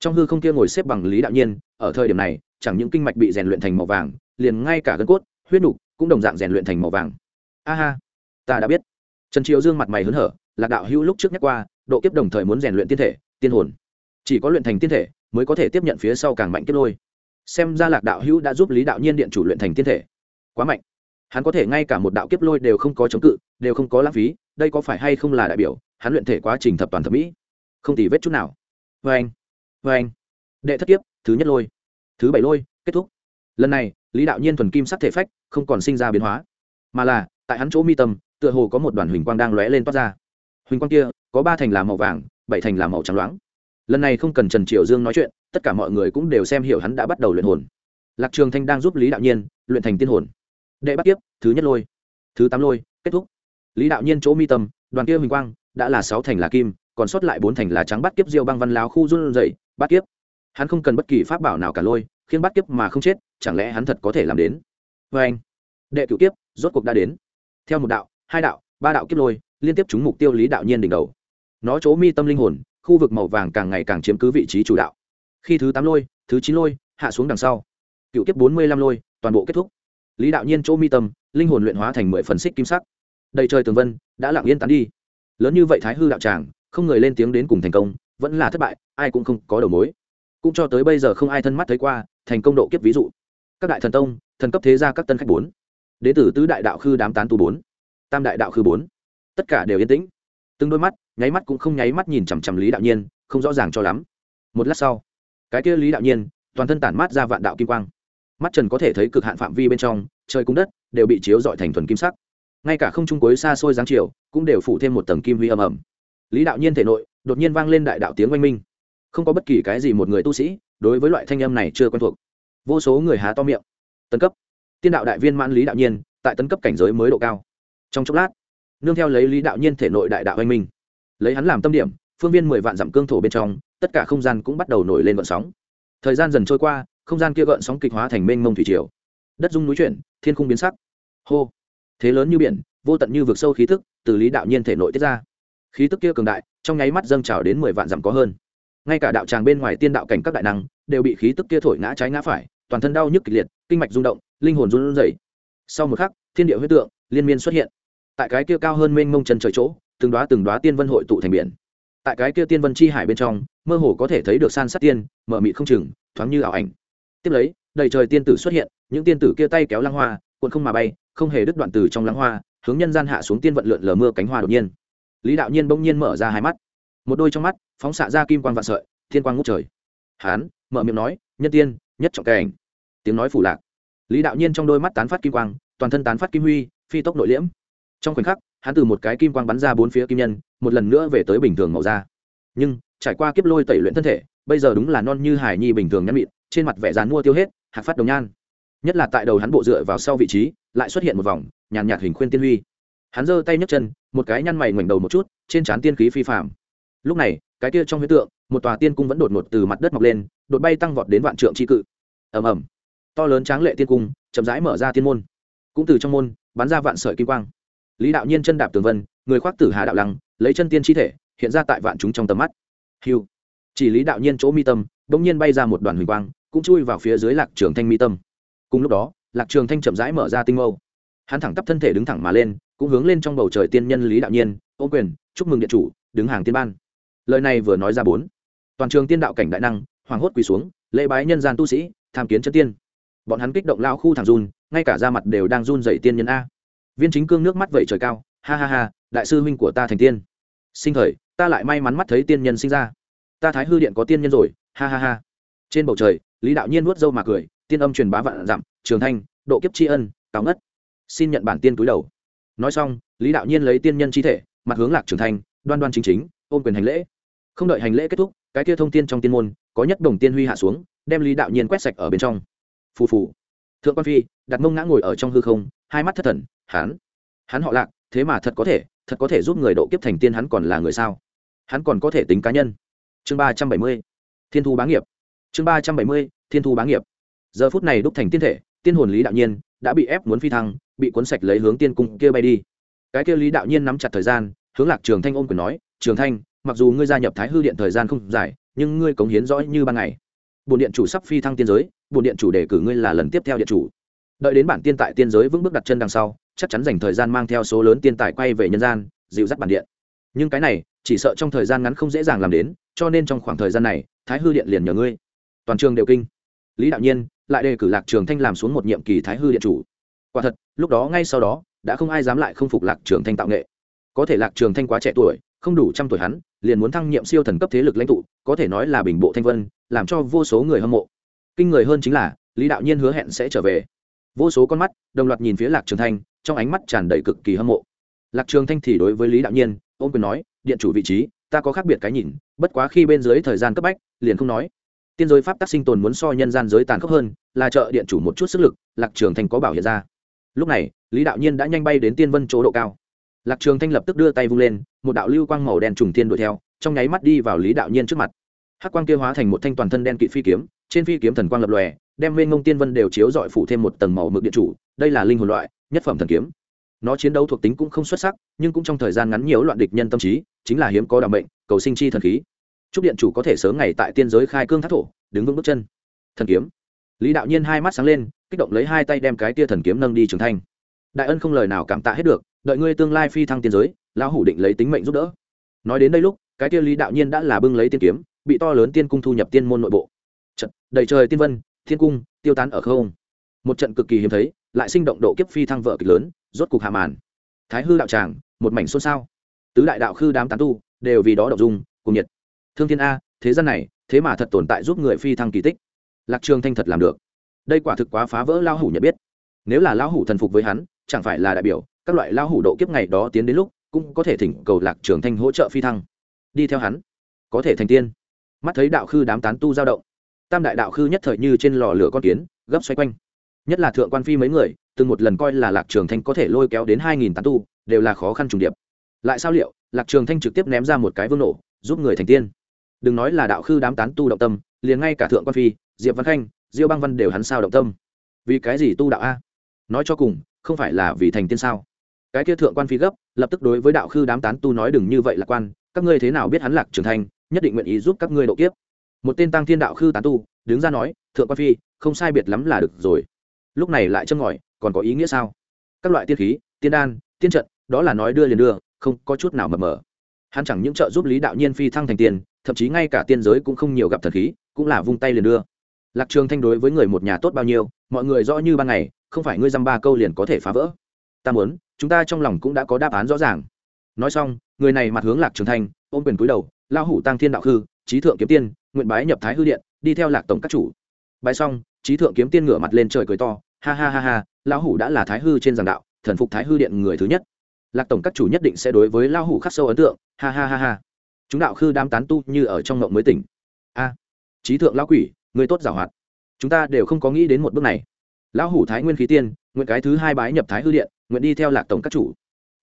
A: Trong hư không kia ngồi xếp bằng lý đạo nhiên, ở thời điểm này, chẳng những kinh mạch bị rèn luyện thành màu vàng, liền ngay cả gân cốt, huyết nục cũng đồng dạng rèn luyện thành màu vàng. A ha, ta đã biết. Trần triệu dương mặt mày hớn hở, lạc đạo hữu lúc trước nhắc qua, độ kiếp đồng thời muốn rèn luyện tiên thể, tiên hồn. Chỉ có luyện thành tiên thể mới có thể tiếp nhận phía sau càng mạnh kiếp lôi. Xem ra lạc đạo hữu đã giúp lý đạo nhiên điện chủ luyện thành tiên thể. Quá mạnh hắn có thể ngay cả một đạo kiếp lôi đều không có chống cự, đều không có lãng phí, đây có phải hay không là đại biểu, hắn luyện thể quá trình thập toàn thẩm mỹ? Không tì vết chút nào. Vê anh vê anh. Đệ thất kiếp, thứ nhất lôi. Thứ bảy lôi, kết thúc. Lần này, lý đạo nhiên thuần kim sắc thể phách, không còn sinh ra biến hóa. Mà là, tại hắn chỗ mi tâm, tựa hồ có một đoàn huỳnh quang đang lóe lên toát ra. Huỳnh quang kia, có ba thành là màu vàng, bảy thành là màu trắng loáng. Lần này không cần trần triệu dương nói chuyện, tất cả mọi người cũng đều xem hiểu hắn đã bắt đầu luyện hồn. Lạc trường thanh đang giúp lý đạo nhiên luyện thành tiên hồn đệ bắt tiếp thứ nhất lôi. Thứ tám lôi, kết thúc. Lý đạo nhiên chỗ mi tâm, đoàn kia huỳnh quang, đã là sáu thành là kim, còn sót lại bốn thành là trắng bắt kiếp diêu băng văn láo khu run dậy bắt kiếp. Hắn không cần bất kỳ pháp bảo nào cả lôi, khiến bắt kiếp mà không chết, chẳng lẽ hắn thật có thể làm đến? Vê anh, đệ cựu kiếp, rốt cuộc đã đến. Theo một đạo, hai đạo, ba đạo kiếp lôi, liên tiếp trúng mục tiêu lý đạo nhiên đỉnh đầu. Nó chỗ mi tâm linh hồn, khu vực màu vàng càng ngày càng chiếm cứ vị trí chủ đạo. Khi thứ tám lôi, thứ chín lôi, hạ xuống đằng sau. Cựu kiếp bốn mươi lăm lôi, toàn bộ kết thúc lý đạo nhiên chỗ mi tâm, linh hồn luyện hóa thành mười phần xích kim sắc. Đầy trời tường vân, đã lặng yên tán đi. Lớn như vậy thái hư đạo tràng, không người lên tiếng đến cùng thành công, vẫn là thất bại, ai cũng không có đầu mối. Cũng cho tới bây giờ không ai thân mắt thấy qua, thành công độ kiếp ví dụ. Các đại thần tông, thần cấp thế gia các tân khách bốn. Đế tử tứ đại đạo khư đám tán tu bốn. Tam đại đạo khư bốn. Tất cả đều yên tĩnh. Từng đôi mắt, nháy mắt cũng không nháy mắt nhìn chằm chằm lý đạo nhiên, không rõ ràng cho lắm. Một lát sau, cái kia lý đạo nhiên, toàn thân tản mát ra vạn đạo kim quang mắt trần có thể thấy cực hạn phạm vi bên trong, trời cung đất đều bị chiếu dọi thành thuần kim sắc. Ngay cả không trung cuối xa xôi giáng chiều cũng đều phủ thêm một tầng kim huy ầm ầm lý đạo nhiên thể nội đột nhiên vang lên đại đạo tiếng oanh minh. Không có bất kỳ cái gì một người tu sĩ đối với loại thanh âm này chưa quen thuộc. Vô số người há to miệng. Tấn cấp. Tiên đạo đại viên mãn lý đạo nhiên tại tấn cấp cảnh giới mới độ cao. Trong chốc lát, nương theo lấy lý đạo nhiên thể nội đại đạo oanh minh, lấy hắn làm tâm điểm, phương viên mười vạn dặm cương thổ bên trong, tất cả không gian cũng bắt đầu nổi lên vận sóng. Thời gian dần trôi qua không gian kia gợn sóng kịch hóa thành mênh mông thủy triều. Đất dung núi chuyển, thiên khung biến sắc. Hô. Thế lớn như biển, vô tận như vực sâu khí thức, từ lý đạo nhiên thể nội tiết ra. Khí tức kia cường đại, trong nháy mắt dâng trào đến mười vạn dặm có hơn. Ngay cả đạo tràng bên ngoài tiên đạo cảnh các đại năng, đều bị khí tức kia thổi ngã trái ngã phải, toàn thân đau nhức kịch liệt, kinh mạch rung động, linh hồn run rẩy. Sau một khắc, thiên địa huyết tượng, liên miên xuất hiện. Tại cái kia cao hơn mênh mông chân trời chỗ, từng đoá từng đoá tiên vân hội tụ thành biển. Tại cái kia tiên vân chi hải bên trong, mơ hồ có thể thấy được san sát tiên, mở mị không chừng, thoáng như ảo ảnh tiếp lấy, đầy trời tiên tử xuất hiện, những tiên tử kia tay kéo lăng hoa, cuộn không mà bay, không hề đứt đoạn từ trong lăng hoa, hướng nhân gian hạ xuống tiên vận lượn lờ mưa cánh hoa đột nhiên. Lý đạo nhiên bỗng nhiên mở ra hai mắt. Một đôi trong mắt, phóng xạ ra kim quang vạn sợi, thiên quang ngút trời. Hán, mở miệng nói, nhân tiên, nhất trọng cảnh. Tiếng nói phủ lạc. Lý đạo nhiên trong đôi mắt tán phát kim quang, toàn thân tán phát kim huy, phi tốc nội liễm. Trong khoảnh khắc, hắn từ một cái kim quang bắn ra bốn phía kim nhân, một lần nữa về tới bình thường màu da. Nhưng, trải qua kiếp lôi tẩy luyện thân thể, bây giờ đúng là non như hải nhi bình thường nhăn mịn trên mặt vẻ dán mua tiêu hết, hạc phát đồng nhan. Nhất là tại đầu hắn bộ dựa vào sau vị trí, lại xuất hiện một vòng, nhàn nhạt hình khuyên tiên huy. Hắn giơ tay nhấc chân, một cái nhăn mày ngoảnh đầu một chút, trên trán tiên khí phi phạm lúc này, cái kia trong huyết tượng, một tòa tiên cung vẫn đột ngột từ mặt đất mọc lên, đột bay tăng vọt đến vạn trượng tri cự. Ầm ầm. To lớn tráng lệ tiên cung, chậm rãi mở ra tiên môn. Cũng từ trong môn, bắn ra vạn sợi kim quang. Lý đạo nhiên chân đạp tường vân, người khoác tử hà đạo lăng, lấy chân tiên chi thể, hiện ra tại vạn chúng trong tầm mắt. Hiu chỉ lý đạo nhiên chỗ mi tâm bỗng nhiên bay ra một đoàn huỳnh quang, cũng chui vào phía dưới lạc trường thanh mi tâm. Cùng lúc đó, lạc trường thanh chậm rãi mở ra tinh mâu. Hắn thẳng tắp thân thể đứng thẳng mà lên, cũng hướng lên trong bầu trời tiên nhân lý đạo nhiên, ô quyền, chúc mừng điện chủ, đứng hàng tiên ban. Lời này vừa nói ra bốn, toàn trường tiên đạo cảnh đại năng hoàng hốt quỳ xuống, lễ bái nhân gian tu sĩ, tham kiến chân tiên. Bọn hắn kích động lao khu thẳng run, ngay cả da mặt đều đang run dậy tiên nhân a. Viên chính cương nước mắt vẩy trời cao, ha ha ha, đại sư huynh của ta thành tiên. Sinh thời, ta lại may mắn mắt thấy tiên nhân sinh ra. Ta thái hư điện có tiên nhân rồi ha ha ha. Trên bầu trời, lý đạo nhiên nuốt dâu mà cười, tiên âm truyền bá vạn dặm, trường thanh, độ kiếp tri ân, cao ngất. Xin nhận bản tiên túi đầu. Nói xong, lý đạo nhiên lấy tiên nhân chi thể, mặt hướng lạc trường thanh, đoan đoan chính chính, ôm quyền hành lễ. Không đợi hành lễ kết thúc, cái kia thông tiên trong tiên môn, có nhất đồng tiên huy hạ xuống, đem lý đạo nhiên quét sạch ở bên trong. Phù phù. Thượng quan phi, đặt mông ngã ngồi ở trong hư không, hai mắt thất thần hắn hắn họ lạc, thế mà thật có thể, thật có thể giúp người độ kiếp thành tiên hắn còn là người sao? Hắn còn có thể tính cá nhân. Chương ba trăm bảy mươi thiên thu bá nghiệp. Chương ba trăm bảy mươi, thiên thu bá nghiệp. Giờ phút này đúc thành tiên thể, tiên hồn lý đạo nhiên đã bị ép muốn phi thăng, bị cuốn sạch lấy hướng tiên cung kia bay đi. Cái kia lý đạo nhiên nắm chặt thời gian, hướng lạc trường thanh ôm quyền nói, trường thanh, mặc dù ngươi gia nhập thái hư điện thời gian không dài, nhưng ngươi cống hiến rõ như ban ngày. Bồn điện chủ sắp phi thăng tiên giới bồn điện chủ đề cử ngươi là lần tiếp theo điện chủ. Đợi đến bản tiên tại tiên giới vững bước đặt chân đằng sau, chắc chắn dành thời gian mang theo số lớn tiên tài quay về nhân gian, dịu dắt bản điện. Nhưng cái này, chỉ sợ trong thời gian ngắn không dễ dàng làm đến, cho nên trong khoảng thời gian này thái hư điện liền nhờ ngươi. Toàn trường đều kinh. Lý đạo nhiên lại đề cử lạc trường thanh làm xuống một nhiệm kỳ thái hư điện chủ. Quả thật, lúc đó ngay sau đó, đã không ai dám lại không phục lạc trường thanh tạo nghệ. Có thể lạc trường thanh quá trẻ tuổi, không đủ trăm tuổi hắn, liền muốn thăng nhiệm siêu thần cấp thế lực lãnh tụ, có thể nói là bình bộ thanh vân, làm cho vô số người hâm mộ. Kinh người hơn chính là, lý đạo nhiên hứa hẹn sẽ trở về. Vô số con mắt, đồng loạt nhìn phía lạc trường thanh, trong ánh mắt tràn đầy cực kỳ hâm mộ. Lạc trường thanh thì đối với lý đạo nhiên ôm quyền nói, điện chủ vị trí ta có khác biệt cái nhìn, bất quá khi bên dưới thời gian cấp bách, liền không nói. Tiên giới pháp tắc sinh tồn muốn so nhân gian giới tàn khốc hơn, là trợ điện chủ một chút sức lực, lạc trường thanh có bảo hiện ra. Lúc này, lý đạo nhiên đã nhanh bay đến tiên vân chỗ độ cao. Lạc trường thanh lập tức đưa tay vung lên, một đạo lưu quang màu đen trùng tiên đuổi theo, trong nháy mắt đi vào lý đạo nhiên trước mặt. Hắc quang kia hóa thành một thanh toàn thân đen kỵ phi kiếm, trên phi kiếm thần quang lập lòe, đem mênh ngông tiên vân đều chiếu dọi phủ thêm một tầng màu mực điện chủ, đây là linh hồn loại, nhất phẩm thần kiếm. Nó chiến đấu thuộc tính cũng không xuất sắc, nhưng cũng trong thời gian ngắn nhiều loạn địch nhân tâm trí chính là hiếm có đảm bệnh cầu sinh chi thần khí. Chúc điện chủ có thể sớm ngày tại tiên giới khai cương thác thổ, đứng vững bước chân. Thần kiếm. Lý đạo nhiên hai mắt sáng lên, kích động lấy hai tay đem cái tia thần kiếm nâng đi trường thành đại ân không lời nào cảm tạ hết được, đợi ngươi tương lai phi thăng tiên giới, lão hủ định lấy tính mệnh giúp đỡ. Nói đến đây lúc, cái tia lý đạo nhiên đã là bưng lấy tiên kiếm, bị to lớn tiên cung thu nhập tiên môn nội bộ. Trận đầy trời tiên vân, thiên cung, tiêu tán ở không. Một trận cực kỳ hiếm thấy, lại sinh động độ kiếp phi thăng vợ kịch lớn, rốt cục hạ màn. Thái hư đạo tràng, một mảnh xôn xao tứ đại đạo khư đám tán tu, đều vì đó đậu dung, cùng nhiệt. Thương thiên a, thế gian này, thế mà thật tồn tại giúp người phi thăng kỳ tích. Lạc trường thanh thật làm được. Đây quả thực quá phá vỡ lao hủ nhận biết. Nếu là lao hủ thần phục với hắn, chẳng phải là đại biểu, các loại lao hủ độ kiếp ngày đó tiến đến lúc, cũng có thể thỉnh cầu lạc trường thanh hỗ trợ phi thăng. Đi theo hắn, có thể thành tiên. Mắt thấy đạo khư đám tán tu giao động, tam đại đạo khư nhất thời như trên lò lửa con kiến, gấp xoay quanh. Nhất là thượng quan phi mấy người, từng một lần coi là lạc trường thanh có thể lôi kéo đến hai nghìn tán tu, đều là khó khăn trùng điệp lại sao liệu, lạc trường thanh trực tiếp ném ra một cái vương nổ, giúp người thành tiên. Đừng nói là đạo khư đám tán tu động tâm, liền ngay cả thượng quan phi, diệp văn khanh, diêu băng văn đều hắn sao động tâm. Vì cái gì tu đạo a? Nói cho cùng, không phải là vì thành tiên sao? Cái kia thượng quan phi gấp, lập tức đối với đạo khư đám tán tu nói đừng như vậy lạc quan, các ngươi thế nào biết hắn lạc trường thanh, nhất định nguyện ý giúp các ngươi độ kiếp. Một tên tăng thiên đạo khư tán tu, đứng ra nói, thượng quan phi, không sai biệt lắm là được rồi. Lúc này lại châm ngòi, còn có ý nghĩa sao? Các loại tiên khí, tiên đan, tiên trận, đó là nói đưa liền đưa không có chút nào mập mờ. Hắn chẳng những trợ giúp lý đạo nhiên phi thăng thành tiền thậm chí ngay cả tiên giới cũng không nhiều gặp thần khí, cũng là vung tay liền đưa. Lạc trường thanh đối với người một nhà tốt bao nhiêu, mọi người rõ như ban ngày, không phải ngươi dăm ba câu liền có thể phá vỡ. Ta muốn, chúng ta trong lòng cũng đã có đáp án rõ ràng. Nói xong, người này mặt hướng lạc trường thanh, ôm quyền cúi đầu lao hủ tăng thiên đạo hư trí thượng kiếm tiên, nguyện bái nhập thái hư điện, đi theo lạc tổng các chủ. Bái xong trí thượng kiếm tiên ngửa mặt lên trời cười to, ha ha ha ha, lão hủ đã là thái hư trên giảng đạo, thần phục thái hư điện người thứ nhất lạc tổng các chủ nhất định sẽ đối với lão hủ khắc sâu ấn tượng. Ha ha ha ha. Chúng đạo khư đam tán tu như ở trong ngộng mới tỉnh. A, trí thượng lão quỷ, người tốt giảo hoạt. Chúng ta đều không có nghĩ đến một bước này. Lão hủ thái nguyên khí tiên, nguyện cái thứ hai bái nhập thái hư điện, nguyện đi theo lạc tổng các chủ.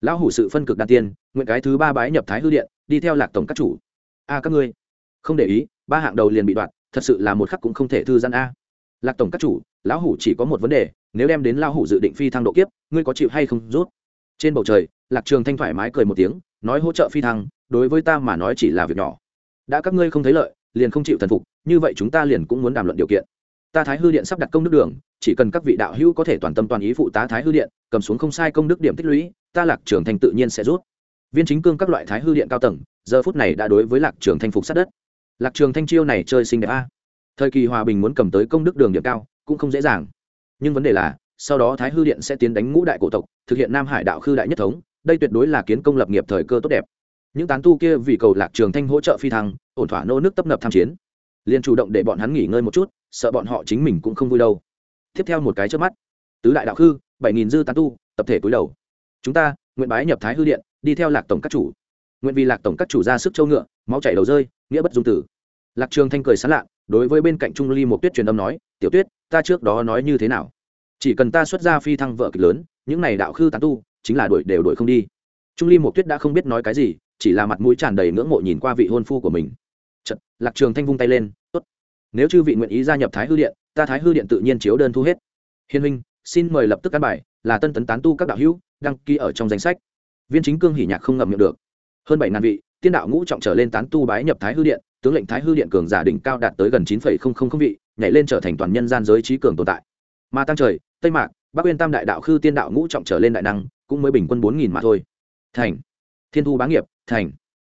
A: Lão hủ sự phân cực đan tiên, nguyện cái thứ ba bái nhập thái hư điện, đi theo lạc tổng các chủ. A, các ngươi, không để ý, ba hạng đầu liền bị đoạt, thật sự là một khắc cũng không thể thư giãn a. Lạc tổng các chủ, lão hủ chỉ có một vấn đề, nếu đem đến lão hủ dự định phi thăng độ kiếp, ngươi có chịu hay không rút? Trên bầu trời lạc trường thanh thoải mái cười một tiếng, nói hỗ trợ phi thăng, đối với ta mà nói chỉ là việc nhỏ. Đã các ngươi không thấy lợi, liền không chịu thần phục, như vậy chúng ta liền cũng muốn đàm luận điều kiện. Ta thái hư điện sắp đặt công đức đường, chỉ cần các vị đạo hữu có thể toàn tâm toàn ý phụ tá thái hư điện, cầm xuống không sai công đức điểm tích lũy, ta lạc trường thanh tự nhiên sẽ rút. Viên chính cương các loại thái hư điện cao tầng, giờ phút này đã đối với lạc trường thanh phục sát đất. Lạc trường thanh chiêu này chơi xinh đẹp a. Thời kỳ hòa bình muốn cầm tới công đức đường điểm cao, cũng không dễ dàng. Nhưng vấn đề là, sau đó thái hư điện sẽ tiến đánh ngũ đại cổ tộc, thực hiện nam hải đạo khư đại nhất thống đây tuyệt đối là kiến công lập nghiệp thời cơ tốt đẹp. Những tán tu kia vì cầu lạc trường thanh hỗ trợ phi thăng, ổn thỏa nô nước tấp nập tham chiến. Liền chủ động để bọn hắn nghỉ ngơi một chút, sợ bọn họ chính mình cũng không vui đâu. Tiếp theo một cái trước mắt. Tứ đại đạo khư, bảy nghìn dư tán tu, tập thể cúi đầu. Chúng ta, nguyện bái nhập thái hư điện, đi theo lạc tổng các chủ. Nguyện vì lạc tổng các chủ ra sức châu ngựa, máu chảy đầu rơi, nghĩa bất dung tử. Lạc trường thanh cười sán lạ, đối với bên cạnh trung ly một tuyết truyền âm nói, tiểu tuyết, ta trước đó nói như thế nào? Chỉ cần ta xuất ra phi thăng vợ kịch lớn, những này đạo khư tán tu chính là đuổi đều đuổi không đi. Trung ly một tuyết đã không biết nói cái gì chỉ là mặt mũi tràn đầy ngưỡng mộ nhìn qua vị hôn phu của mình. Chật, lạc trường thanh vung tay lên tốt. Nếu chư vị nguyện ý gia nhập thái hư điện ta thái hư điện tự nhiên chiếu đơn thu hết. Hiên huynh xin mời lập tức căn bài là tân tấn tán tu các đạo hữu đăng ký ở trong danh sách. Viên chính cương hỉ nhạc không ngậm miệng được. Hơn bảy ngàn vị tiên đạo ngũ trọng trở lên tán tu bái nhập thái hư điện tướng lệnh thái hư điện cường giả đỉnh cao đạt tới gần chín vị nhảy lên trở thành toàn nhân gian giới trí cường tồn tại. Mà tăng trời tây mạc bắc uyên tam đại đạo khư tiên đạo ngũ trọng trở lên đại năng cũng mới bình quân bốn nghìn mà thôi. Thành. Thiên thu bá nghiệp, thành.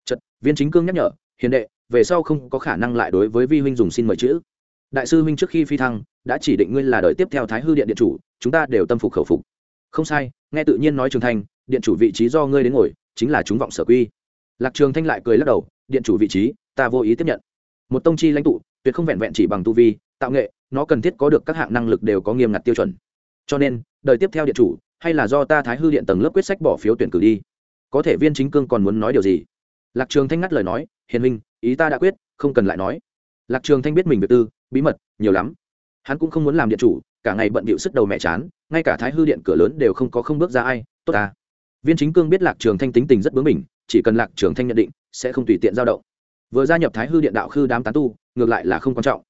A: Trận viên chính cương nhắc nhở, hiền đệ, về sau không có khả năng lại đối với vi huynh dùng xin mời chữ. Đại sư huynh trước khi phi thăng, đã chỉ định ngươi là đời tiếp theo thái hư điện điện chủ, chúng ta đều tâm phục khẩu phục. Không sai, nghe tự nhiên nói trường thanh, điện chủ vị trí do ngươi đến ngồi, chính là chúng vọng sở quy. Lạc trường thanh lại cười lắc đầu, điện chủ vị trí, ta vô ý tiếp nhận. Một tông chi lãnh tụ, tuyệt không vẹn vẹn chỉ bằng tu vi, tạo nghệ, nó cần thiết có được các hạng năng lực đều có nghiêm ngặt tiêu chuẩn. Cho nên, đời tiếp theo điện chủ hay là do ta thái hư điện tầng lớp quyết sách bỏ phiếu tuyển cử đi? Có thể viên chính cương còn muốn nói điều gì? Lạc trường thanh ngắt lời nói, hiền minh ý ta đã quyết, không cần lại nói. Lạc trường thanh biết mình việc tư, bí mật, nhiều lắm. Hắn cũng không muốn làm điện chủ, cả ngày bận bịu sức đầu mẹ chán, ngay cả thái hư điện cửa lớn đều không có không bước ra ai, tốt ta. Viên chính cương biết lạc trường thanh tính tình rất bướng mình chỉ cần lạc trường thanh nhận định, sẽ không tùy tiện giao động. Vừa gia nhập thái hư điện đạo khư đám tán tu, ngược lại là không quan trọng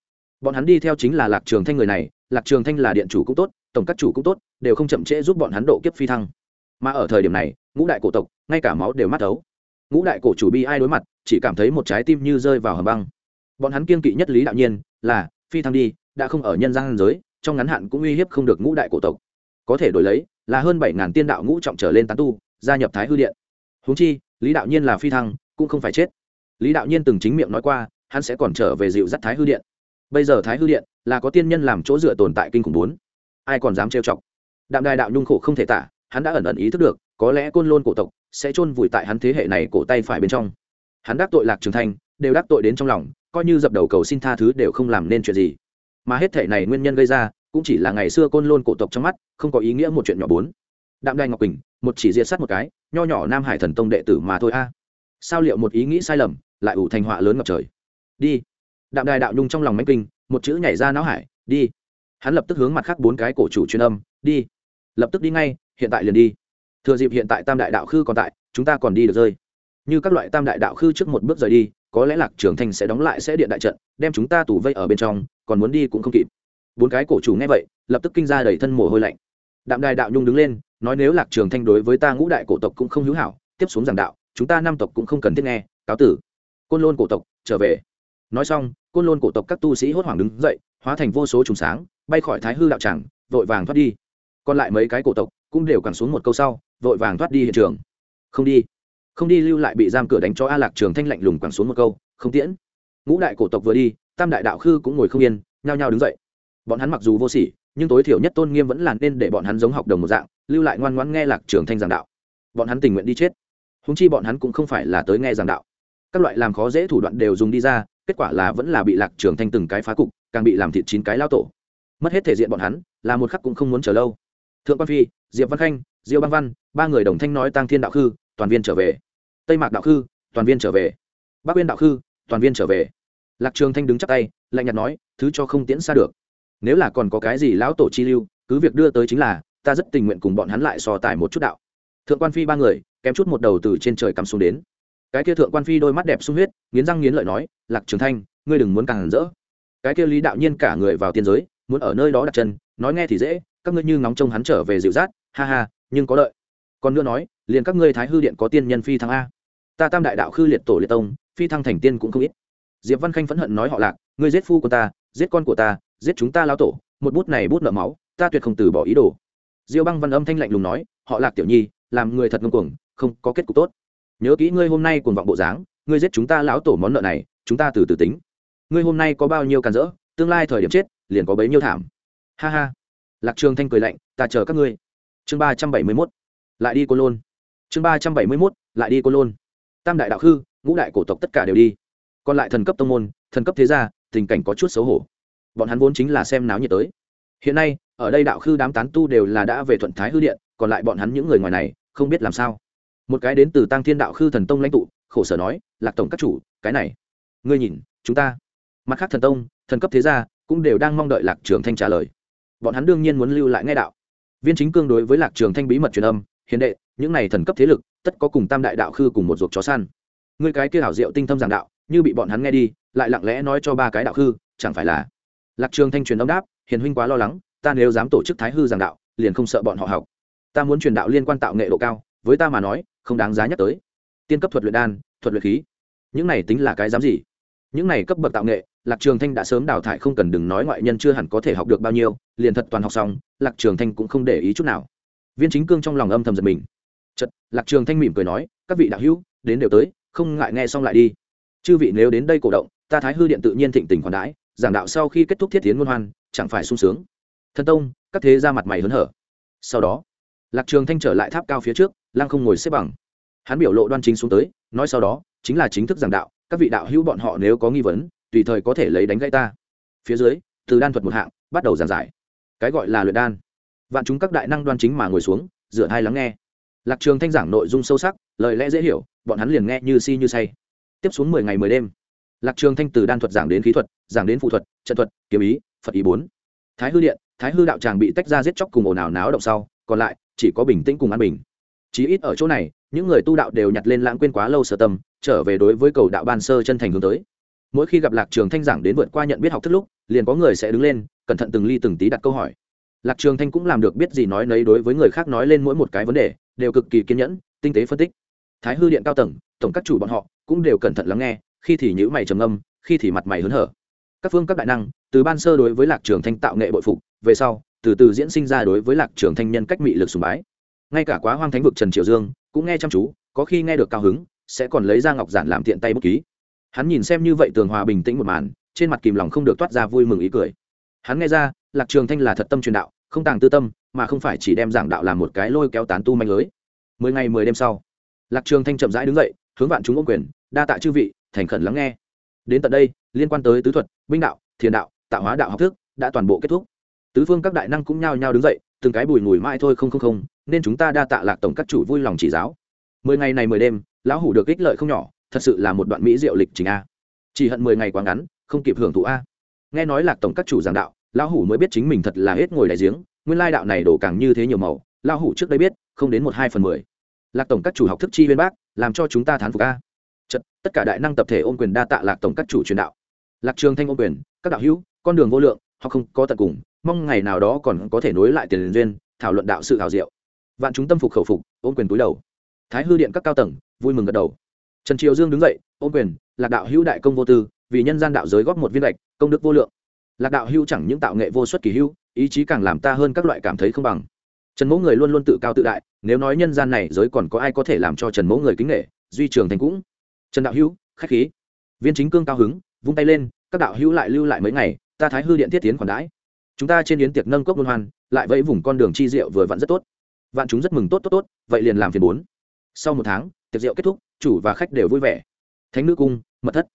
A: bọn hắn đi theo chính là lạc trường thanh người này, lạc trường thanh là điện chủ cũng tốt, tổng các chủ cũng tốt, đều không chậm trễ giúp bọn hắn độ kiếp phi thăng. Mà ở thời điểm này, ngũ đại cổ tộc, ngay cả máu đều mắt ấu ngũ đại cổ chủ bi ai đối mặt, chỉ cảm thấy một trái tim như rơi vào hầm băng. Bọn hắn kiên kỵ nhất lý đạo nhiên, là, phi thăng đi, đã không ở nhân gian giới, trong ngắn hạn cũng uy hiếp không được ngũ đại cổ tộc. Có thể đổi lấy, là hơn bảy ngàn tiên đạo ngũ trọng trở lên tán tu, gia nhập thái hư điện. Huống chi, lý đạo nhiên là phi thăng, cũng không phải chết. Lý đạo nhiên từng chính miệng nói qua, hắn sẽ còn trở về dịu dắt thái hư điện bây giờ thái hư điện là có tiên nhân làm chỗ dựa tồn tại kinh khủng bốn. Ai còn dám trêu chọc? Đạm đài đạo nhung khổ không thể tả, hắn đã ẩn ẩn ý thức được, có lẽ côn lôn cổ tộc sẽ chôn vùi tại hắn thế hệ này cổ tay phải bên trong. Hắn đắc tội lạc trường thanh, đều đắc tội đến trong lòng, coi như dập đầu cầu xin tha thứ đều không làm nên chuyện gì. Mà hết thể này nguyên nhân gây ra, cũng chỉ là ngày xưa côn lôn cổ tộc trong mắt, không có ý nghĩa một chuyện nhỏ bốn. Đạm đài ngọc quỳnh, một chỉ diệt sát một cái, nho nhỏ nam hải thần tông đệ tử mà thôi a. Sao liệu một ý nghĩ sai lầm, lại ủ thành họa lớn ngập trời? Đi đạm đài đạo nhung trong lòng mánh kinh, một chữ nhảy ra não hải, đi. Hắn lập tức hướng mặt khác bốn cái cổ chủ truyền âm, đi. Lập tức đi ngay, hiện tại liền đi. Thừa dịp hiện tại tam đại đạo khư còn tại, chúng ta còn đi được rơi. Như các loại tam đại đạo khư trước một bước rời đi, có lẽ lạc trường thanh sẽ đóng lại sẽ điện đại trận, đem chúng ta tủ vây ở bên trong, còn muốn đi cũng không kịp. Bốn cái cổ chủ nghe vậy, lập tức kinh ra đầy thân mồ hôi lạnh. Đạm đài đạo nhung đứng lên, nói nếu lạc trường thanh đối với ta ngũ đại cổ tộc cũng không hữu hảo, tiếp xuống giảng đạo, chúng ta năm tộc cũng không cần thiết nghe, cáo tử. Côn lôn cổ tộc, trở về. Nói xong côn lôn cổ tộc các tu sĩ hốt hoảng đứng dậy, hóa thành vô số trùng sáng, bay khỏi thái hư đạo tràng, vội vàng thoát đi. Còn lại mấy cái cổ tộc cũng đều cẳng xuống một câu sau, vội vàng thoát đi hiện trường. Không đi không đi lưu lại bị giam cửa đánh cho a lạc trường thanh lạnh lùng quẳng xuống một câu, không tiễn. Ngũ đại cổ tộc vừa đi, tam đại đạo khư cũng ngồi không yên, nhao nhao đứng dậy. Bọn hắn mặc dù vô sỉ, nhưng tối thiểu nhất tôn nghiêm vẫn là nên để bọn hắn giống học đồng một dạng, lưu lại ngoan ngoãn nghe lạc trường thanh giảng đạo. Bọn hắn tình nguyện đi chết. Húng chi bọn hắn cũng không phải là tới nghe giảng đạo. Các loại làm khó dễ thủ đoạn đều dùng đi ra kết quả là vẫn là bị lạc trường thanh từng cái phá cục, càng bị làm thịt chín cái lao tổ. Mất hết thể diện bọn hắn, là một khắc cũng không muốn chờ lâu. Thượng quan phi, diệp văn khanh, diêu băng văn, ba người đồng thanh nói tăng thiên đạo khư, toàn viên trở về. Tây mạc đạo khư, toàn viên trở về. Bắc uyên đạo khư, toàn viên trở về. Lạc trường thanh đứng chắp tay, lạnh nhạt nói, thứ cho không tiễn xa được. Nếu là còn có cái gì lão tổ chi lưu, cứ việc đưa tới chính là, ta rất tình nguyện cùng bọn hắn lại so tài một chút đạo. Thượng quan phi ba người, kém chút một đầu từ trên trời cắm xuống đến cái kia thượng quan phi đôi mắt đẹp sung huyết, nghiến răng nghiến lợi nói, lạc trường thanh, ngươi đừng muốn càng hẳn rỡ. Cái kia lý đạo nhiên cả người vào tiên giới, muốn ở nơi đó đặt chân, nói nghe thì dễ, các ngươi như ngóng trông hắn trở về dịu rát ha ha, nhưng có đợi. Còn nữa nói, liền các ngươi thái hư điện có tiên nhân phi thăng a. Ta tam đại đạo khư liệt tổ liệt tông, phi thăng thành tiên cũng không ít. Diệp văn khanh phẫn hận nói họ lạc, ngươi giết phu của ta, giết con của ta, giết chúng ta lao tổ, một bút này bút nợ máu, ta tuyệt không từ bỏ ý đồ. Diêu băng văn âm thanh lạnh lùng nói, họ lạc tiểu nhi, làm người thật ngông cuồng, không có kết cục tốt nhớ kỹ ngươi hôm nay cùng vọng bộ dáng, ngươi giết chúng ta lão tổ món nợ này, chúng ta từ từ tính. Ngươi hôm nay có bao nhiêu càn rỡ, tương lai thời điểm chết, liền có bấy nhiêu thảm. Ha ha. Lạc trường thanh cười lạnh, ta chờ các ngươi. Chương ba trăm bảy mươi mốt. Lại đi cô lôn. Chương ba trăm bảy mươi mốt, lại đi cô lôn. Tam đại đạo khư, ngũ đại cổ tộc tất cả đều đi. Còn lại thần cấp tông môn, thần cấp thế gia, tình cảnh có chút xấu hổ. Bọn hắn vốn chính là xem náo nhiệt tới. Hiện nay, ở đây đạo khư đám tán tu đều là đã về thuận thái hư điện, còn lại bọn hắn những người ngoài này, không biết làm sao một cái đến từ tăng thiên đạo khư thần tông lãnh tụ, khổ sở nói, lạc tổng các chủ, cái này, ngươi nhìn, chúng ta. Mặt khác thần tông, thần cấp thế gia, cũng đều đang mong đợi lạc trường thanh trả lời. Bọn hắn đương nhiên muốn lưu lại nghe đạo. Viên chính cương đối với lạc trường thanh bí mật truyền âm, hiền đệ, những này thần cấp thế lực, tất có cùng tam đại đạo khư cùng một ruột chó săn. Ngươi cái kia hảo diệu tinh thâm giảng đạo, như bị bọn hắn nghe đi, lại lặng lẽ nói cho ba cái đạo khư, chẳng phải là? Lạc trường thanh truyền âm đáp, hiền huynh quá lo lắng, ta nếu dám tổ chức thái hư giảng đạo, liền không sợ bọn họ học. Ta muốn truyền đạo liên quan tạo nghệ độ cao với ta mà nói, không đáng giá nhắc tới. Tiên cấp thuật luyện đan, thuật luyện khí. Những này tính là cái dám gì? Những này cấp bậc tạo nghệ, lạc trường thanh đã sớm đào thải không cần đừng nói ngoại nhân chưa hẳn có thể học được bao nhiêu, liền thật toàn học xong, lạc trường thanh cũng không để ý chút nào. Viên chính cương trong lòng âm thầm giật mình. Chật lạc trường thanh mỉm cười nói, các vị đạo hữu, đến đều tới, không ngại nghe xong lại đi. Chư vị nếu đến đây cổ động, ta thái hư điện tự nhiên thịnh tình khoản đãi, giảng đạo sau khi kết thúc thiết tiến ngôn hoan, chẳng phải sung sướng. Thân tông, các thế ra mặt mày hớn hở. Sau đó lạc trường thanh trở lại tháp cao phía trước, lăng không ngồi xếp bằng. Hắn biểu lộ đoan chính xuống tới, nói sau đó, chính là chính thức giảng đạo, các vị đạo hữu bọn họ nếu có nghi vấn, tùy thời có thể lấy đánh gãy ta. Phía dưới, từ đan thuật một hạng, bắt đầu giảng giải. Cái gọi là luyện đan. Vạn chúng các đại năng đoan chính mà ngồi xuống dựa hai lắng nghe. Lạc trường thanh giảng nội dung sâu sắc, lời lẽ dễ hiểu, bọn hắn liền nghe như si như say. Tiếp xuống mười ngày mười đêm, lạc trường thanh từ đan thuật giảng đến khí thuật, giảng đến phụ thuật, trận thuật, kiếm ý, phật ý bốn. Thái hư điện, thái hư đạo tràng bị tách ra giết chóc cùng ồn ào náo động sau, còn lại chỉ có bình tĩnh cùng an bình. Chí ít ở chỗ này, những người tu đạo đều nhặt lên lãng quên quá lâu sở tâm, trở về đối với cầu đạo ban sơ chân thành hướng tới. Mỗi khi gặp lạc trường thanh giảng đến vượt qua nhận biết học thức lúc, liền có người sẽ đứng lên, cẩn thận từng ly từng tí đặt câu hỏi. Lạc trường thanh cũng làm được biết gì nói nấy đối với người khác nói lên mỗi một cái vấn đề, đều cực kỳ kiên nhẫn, tinh tế phân tích. Thái hư điện cao tầng, tổng các chủ bọn họ cũng đều cẩn thận lắng nghe, khi thì nhữ mày trầm âm khi thì mặt mày hớn hở. Các phương các đại năng, từ ban sơ đối với lạc trường thanh tạo nghệ bội phục, về sau từ từ diễn sinh ra đối với lạc trường thanh nhân cách mị lực sùng bái. Ngay cả quá hoang thánh vực trần triều dương cũng nghe chăm chú, có khi nghe được cao hứng, sẽ còn lấy ra ngọc giản làm tiện tay bút ký. Hắn nhìn xem như vậy tường hòa bình tĩnh một màn, trên mặt kìm lòng không được toát ra vui mừng ý cười. Hắn nghe ra, lạc trường thanh là thật tâm truyền đạo, không tàng tư tâm, mà không phải chỉ đem giảng đạo làm một cái lôi kéo tán tu manh lưới. Mười ngày mười đêm sau, lạc trường thanh chậm rãi đứng dậy, hướng vạn chúng ôm quyền, đa tạ chư vị, thành khẩn lắng nghe. Đến tận đây, liên quan tới tứ thuật, binh đạo, thiền đạo, tạo hóa đạo học thức đã toàn bộ kết thúc tứ phương các đại năng cũng nhao nhao đứng dậy từng cái bùi ngùi mãi thôi không không không nên chúng ta đa tạ lạc tổng các chủ vui lòng chỉ giáo. Mười ngày này mười đêm lão hủ được ích lợi không nhỏ thật sự là một đoạn mỹ diệu lịch trình a. Chỉ hận mười ngày quá ngắn không kịp hưởng thụ a. Nghe nói lạc tổng các chủ giảng đạo lão hủ mới biết chính mình thật là hết ngồi đại giếng nguyên lai đạo này đổ càng như thế nhiều màu lão hủ trước đây biết không đến một hai phần mười. Lạc tổng các chủ học thức chi viên bác làm cho chúng ta thán phục a. Chật, tất cả đại năng tập thể ôm quyền đa tạ lạc tổng các chủ truyền đạo. Lạc trường thanh ôm quyền các đạo hữu con đường vô lượng họ không có tận cùng mong ngày nào đó còn có thể nối lại tiền duyên, thảo luận đạo sự hào diệu. Vạn chúng tâm phục khẩu phục, ôm quyền túi đầu. Thái hư điện các cao tầng, vui mừng gật đầu. Trần triều dương đứng dậy, ôm quyền, lạc đạo hữu đại công vô tư, vì nhân gian đạo giới góp một viên gạch, công đức vô lượng. Lạc đạo hữu chẳng những tạo nghệ vô xuất kỳ hữu, ý chí càng làm ta hơn các loại cảm thấy không bằng. Trần mẫu người luôn luôn tự cao tự đại, nếu nói nhân gian này giới còn có ai có thể làm cho trần mẫu người kính nghệ duy trường thành cũng. Trần đạo hữu, khách khí. Viên chính cương cao hứng, vung tay lên, các đạo hữu lại lưu lại mấy ngày, ta thái hư điện thiết tiến khoản đãi chúng ta trên yến tiệc nâng cốc luân hoan, lại vẫy vùng con đường chi rượu vừa vặn rất tốt. Vạn chúng rất mừng tốt tốt tốt, vậy liền làm phiền bốn. Sau một tháng, tiệc rượu kết thúc, chủ và khách đều vui vẻ. Thánh nữ cung, mật thất.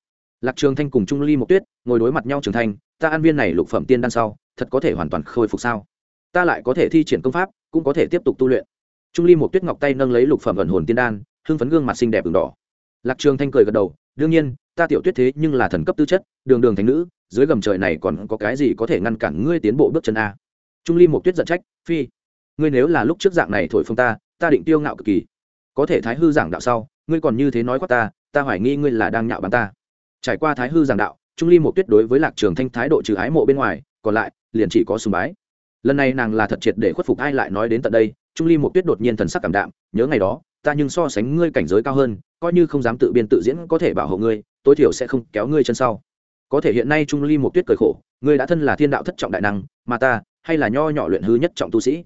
A: Lạc trường thanh cùng trung ly một tuyết ngồi đối mặt nhau trường thanh ta ăn viên này lục phẩm tiên đan sau, thật có thể hoàn toàn khôi phục sao? Ta lại có thể thi triển công pháp, cũng có thể tiếp tục tu luyện. Trung ly một tuyết ngọc tay nâng lấy lục phẩm ẩn hồn tiên đan, hưng phấn gương mặt xinh đẹp đường đỏ. Lạc trường thanh cười gật đầu, đương nhiên, ta tiểu tuyết thế nhưng là thần cấp tư chất, đường đường thánh nữ dưới gầm trời này còn có cái gì có thể ngăn cản ngươi tiến bộ bước chân a? Trung ly một tuyết giận trách, phi, ngươi nếu là lúc trước dạng này thổi phồng ta ta định tiêu ngạo cực kỳ. Có thể thái hư giảng đạo sau, ngươi còn như thế nói qua ta ta hoài nghi ngươi là đang nhạo báng ta. Trải qua thái hư giảng đạo, trung ly một tuyết đối với lạc trường thanh thái độ trừ ái mộ bên ngoài, còn lại, liền chỉ có sùng bái. Lần này nàng là thật triệt để khuất phục ai lại nói đến tận đây, trung ly một tuyết đột nhiên thần sắc cảm đạm, nhớ ngày đó, ta nhưng so sánh ngươi cảnh giới cao hơn, coi như không dám tự biên tự diễn có thể bảo hộ ngươi, tối thiểu sẽ không kéo ngươi chân sau có thể hiện nay trung ly một tuyết cười khổ, ngươi đã thân là thiên đạo thất trọng đại năng, mà ta, hay là nho nhỏ luyện hư nhất trọng tu sĩ.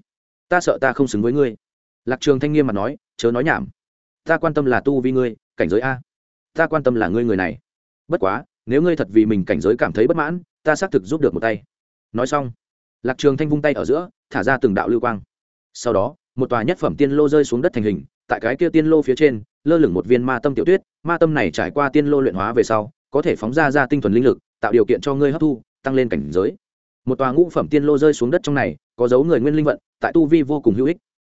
A: Ta sợ ta không xứng với ngươi. Lạc trường thanh nghiêm mà nói, chớ nói nhảm. Ta quan tâm là tu vi ngươi, cảnh giới a. Ta quan tâm là ngươi người này. Bất quá, nếu ngươi thật vì mình cảnh giới cảm thấy bất mãn, ta xác thực giúp được một tay. Nói xong, lạc trường thanh vung tay ở giữa, thả ra từng đạo lưu quang. Sau đó, một tòa nhất phẩm tiên lô rơi xuống đất thành hình, tại cái kia tiên lô phía trên, lơ lửng một viên ma tâm tiểu tuyết. Ma tâm này trải qua tiên lô luyện hóa về sau có thể phóng ra ra tinh thuần linh lực, tạo điều kiện cho ngươi hấp thu, tăng lên cảnh giới. Một tòa ngũ phẩm tiên lô rơi xuống đất trong này, có dấu người nguyên linh vận, tại tu vi vô cùng hữu ích.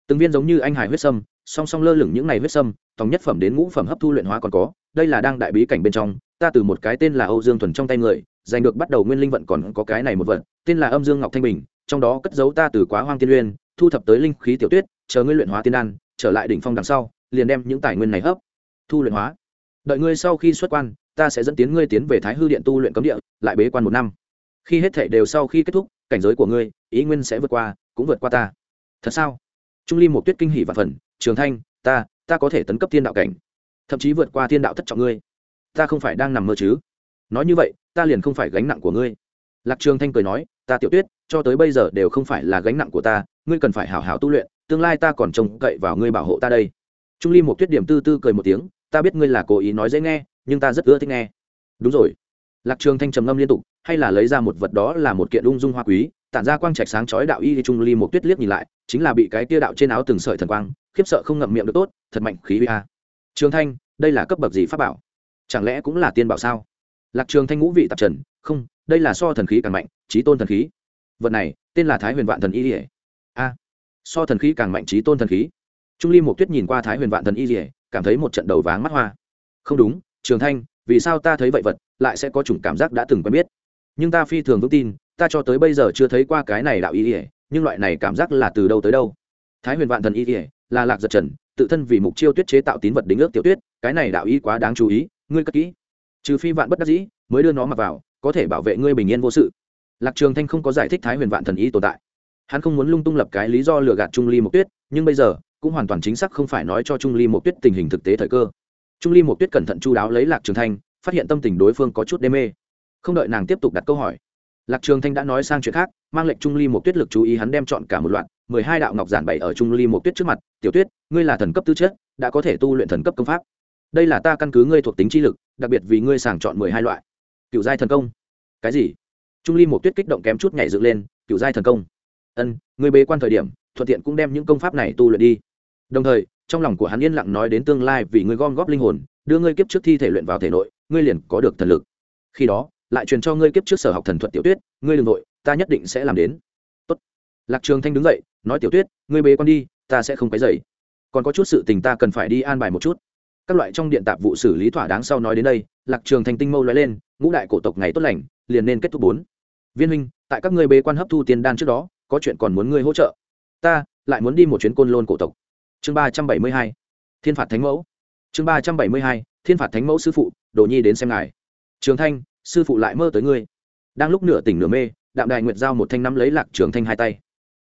A: Từng viên giống như anh hải huyết sâm, song song lơ lửng những này huyết sâm tòng nhất phẩm đến ngũ phẩm hấp thu luyện hóa còn có, đây là đang đại bí cảnh bên trong, ta từ một cái tên là âu dương thuần trong tay người, giành được bắt đầu nguyên linh vận còn có cái này một vận, tên là âm dương ngọc thanh bình, trong đó cất giấu ta từ quá hoang tiên uyên thu thập tới linh khí tiểu tuyết, chờ ngươi luyện hóa tiên đan, trở lại đỉnh phong đằng sau, liền đem những tài nguyên này hấp, thu luyện hóa. Đợi ngươi sau khi xuất quan ta sẽ dẫn tiến ngươi tiến về thái hư điện tu luyện cấm địa, lại bế quan một năm. Khi hết thể đều sau khi kết thúc, cảnh giới của ngươi, ý nguyên sẽ vượt qua, cũng vượt qua ta. Thật sao? Trung ly một tuyết kinh hỷ và phần, trường thanh, ta ta có thể tấn cấp thiên đạo cảnh, thậm chí vượt qua thiên đạo thất trọng ngươi. Ta không phải đang nằm mơ chứ? Nói như vậy, ta liền không phải gánh nặng của ngươi. Lạc trường thanh cười nói, ta tiểu tuyết, cho tới bây giờ đều không phải là gánh nặng của ta, ngươi cần phải hảo hảo tu luyện, tương lai ta còn trông cậy vào ngươi bảo hộ ta đây. Trung ly một tuyết điểm tư tư cười một tiếng, ta biết ngươi là cố ý nói dễ nghe nhưng ta rất ưa thích nghe. Đúng rồi. Lạc trường thanh trầm ngâm liên tục, hay là lấy ra một vật đó là một kiện ung dung hoa quý, tản ra quang trạch sáng chói đạo y trung ly một tuyết liếc nhìn lại, chính là bị cái tia đạo trên áo từng sợi thần quang, khiếp sợ không ngậm miệng được tốt, thật mạnh khí uy a. Trường thanh, đây là cấp bậc gì pháp bảo? Chẳng lẽ cũng là tiên bảo sao? Lạc trường thanh ngũ vị tạp trần, không, đây là so thần khí càng mạnh trí tôn thần khí. Vật này, tên là thái huyền vạn thần y ỉa a, so thần khí càng mạnh trí tôn thần khí. Trung ly một tuyết nhìn qua thái huyền vạn thần y ỉa cảm thấy một trận đầu váng mắt hoa. Không đúng trường thanh, vì sao ta thấy vậy vật, lại sẽ có chủng cảm giác đã từng quen biết. Nhưng ta phi thường vững tin, ta cho tới bây giờ chưa thấy qua cái này đạo ý ỉa nhưng loại này cảm giác là từ đâu tới đâu? Thái huyền vạn thần y ỉa là lạc giật trần, tự thân vì mục chiêu tuyết chế tạo tín vật đính ước tiểu tuyết, cái này đạo ý quá đáng chú ý, ngươi cất kỹ. Trừ phi vạn bất đắc dĩ, mới đưa nó mặc vào, có thể bảo vệ ngươi bình yên vô sự. Lạc trường thanh không có giải thích thái huyền vạn thần y tồn tại. Hắn không muốn lung tung lập cái lý do lừa gạt trung ly mục tuyết, nhưng bây giờ, cũng hoàn toàn chính xác không phải nói cho trung ly mục tuyết tình hình thực tế thời cơ trung ly một tuyết cẩn thận chu đáo lấy lạc trường thanh, phát hiện tâm tình đối phương có chút đê mê. Không đợi nàng tiếp tục đặt câu hỏi, lạc trường thanh đã nói sang chuyện khác, mang lệnh trung ly một tuyết lực chú ý hắn đem chọn cả một loạt, mười hai đạo ngọc giản bày ở trung ly một tuyết trước mặt. Tiểu tuyết, ngươi là thần cấp tư chất, đã có thể tu luyện thần cấp công pháp. Đây là ta căn cứ ngươi thuộc tính chi lực, đặc biệt vì ngươi sàng chọn mười hai loại. Cựu giai thần công. Cái gì? Trung ly một tuyết kích động kém chút nhảy dựng lên cựu giai thần công. Ân, ngươi bế quan thời điểm, thuận tiện cũng đem những công pháp này tu luyện đi. Đồng thời trong lòng của hắn yên lặng nói đến tương lai vì ngươi gom góp linh hồn, đưa ngươi kiếp trước thi thể luyện vào thể nội, ngươi liền có được thần lực. Khi đó, lại truyền cho ngươi kiếp trước sở học thần thuật tiểu tuyết, ngươi đừng nội ta nhất định sẽ làm đến. Tốt. lạc trường thanh đứng dậy, nói tiểu tuyết, ngươi bế quan đi, ta sẽ không cái dậy còn có chút sự tình ta cần phải đi an bài một chút. Các loại trong điện tạp vụ xử lý thỏa đáng sau nói đến đây, lạc trường thanh tinh mâu lóe lên, ngũ đại cổ tộc ngày tốt lành, liền nên kết thúc bốn. Viên huynh, tại các ngươi bế quan hấp thu tiền đan trước đó, có chuyện còn muốn ngươi hỗ trợ. Ta lại muốn đi một chuyến côn lôn cổ tộc chương ba trăm bảy mươi hai, thiên phạt thánh mẫu. Chương ba trăm bảy mươi hai, thiên phạt thánh mẫu sư phụ, đồ nhi đến xem ngài. Trường thanh, sư phụ lại mơ tới ngươi. Đang lúc nửa tỉnh nửa mê, đạm đài nguyệt giao một thanh nắm lấy lạc trường thanh hai tay.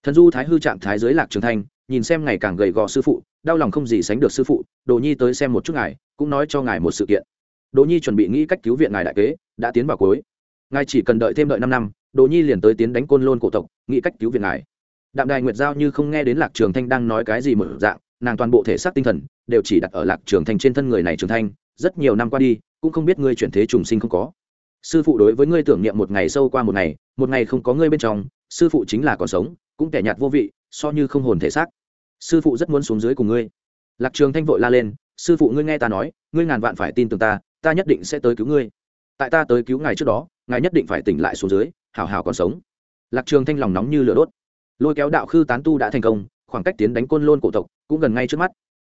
A: Thần du thái hư trạng thái dưới lạc trường thanh, nhìn xem ngày càng gầy gò sư phụ, đau lòng không gì sánh được sư phụ, đồ nhi tới xem một chút ngài, cũng nói cho ngài một sự kiện. Đồ nhi chuẩn bị nghĩ cách cứu viện ngài đại kế, đã tiến vào cuối. Ngài chỉ cần đợi thêm đợi năm năm, đồ nhi liền tới tiến đánh côn lôn cổ tộc, nghĩ cách cứu viện ngài. Đạm đài nguyệt giao như không nghe đến lạc trường thanh đang nói cái gì mở dạng nàng toàn bộ thể xác tinh thần đều chỉ đặt ở lạc trường thanh trên thân người này trường thanh, rất nhiều năm qua đi, cũng không biết ngươi chuyển thế trùng sinh không có. Sư phụ đối với ngươi tưởng niệm một ngày sâu qua một ngày một ngày không có ngươi bên trong, sư phụ chính là còn sống, cũng kẻ nhạt vô vị, so như không hồn thể xác. Sư phụ rất muốn xuống dưới cùng ngươi. Lạc trường thanh vội la lên, sư phụ ngươi nghe ta nói, ngươi ngàn vạn phải tin tưởng ta ta nhất định sẽ tới cứu ngươi. Tại ta tới cứu ngài trước đó, ngài nhất định phải tỉnh lại xuống dưới hào hào còn sống. Lạc trường thanh lòng nóng như lửa đốt. Lôi kéo đạo khư tán tu đã thành công khoảng cách tiến đánh côn lôn cổ tộc cũng gần ngay trước mắt.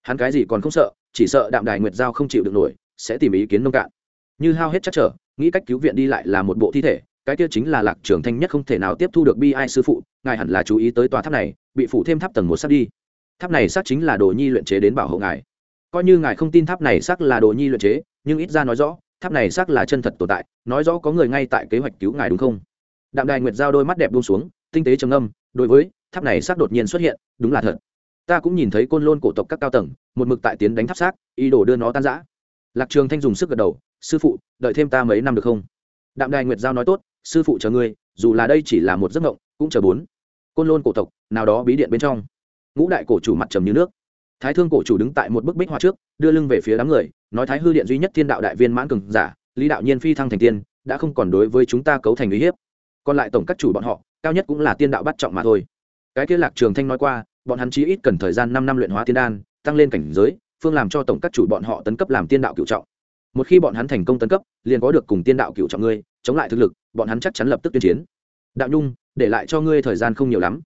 A: Hắn cái gì còn không sợ, chỉ sợ đạm đài nguyệt giao không chịu được nổi, sẽ tìm ý kiến nông cạn. Như hao hết chắc trở, nghĩ cách cứu viện đi lại là một bộ thi thể, cái kia chính là lạc trường thanh nhất không thể nào tiếp thu được bi ai sư phụ, ngài hẳn là chú ý tới tòa tháp này, bị phủ thêm tháp tầng một sắt đi. Tháp này xác chính là đồ nhi luyện chế đến bảo hộ ngài. Coi như ngài không tin tháp này xác là đồ nhi luyện chế, nhưng ít ra nói rõ, tháp này xác là chân thật tồn tại, nói rõ có người ngay tại kế hoạch cứu ngài đúng không? Đạm đài nguyệt giao đôi mắt đẹp buông xuống tinh tế trầm âm đối với tháp này xác đột nhiên xuất hiện, đúng là thật. Ta cũng nhìn thấy côn lôn cổ tộc các cao tầng, một mực tại tiến đánh tháp xác, ý đồ đưa nó tan giã lạc trường thanh dùng sức gật đầu, sư phụ, đợi thêm ta mấy năm được không? Đạm đài nguyệt giao nói, tốt, sư phụ chờ ngươi, dù là đây chỉ là một giấc mộng, cũng chờ bốn. Côn lôn cổ tộc, nào đó bí điện bên trong. Ngũ đại cổ chủ mặt trầm như nước. Thái thương cổ chủ đứng tại một bức bích hoa trước, đưa lưng về phía đám người, nói, thái hư điện duy nhất thiên đạo đại viên mãn cường giả, lý đạo nhiên phi thăng thành tiên, đã không còn đối với chúng ta cấu thành uy hiếp. Còn lại tổng các chủ bọn họ cao nhất cũng là tiên đạo bắt trọng mà thôi. Cái kia lạc trường thanh nói qua, bọn hắn chí ít cần thời gian năm năm luyện hóa tiên đan, tăng lên cảnh giới, phương làm cho tổng các chủ bọn họ tấn cấp làm tiên đạo cựu trọng. Một khi bọn hắn thành công tấn cấp, liền có được cùng tiên đạo cựu trọng ngươi, chống lại thực lực, bọn hắn chắc chắn lập tức tuyên chiến. Đạo nhung, để lại cho ngươi thời gian không nhiều lắm.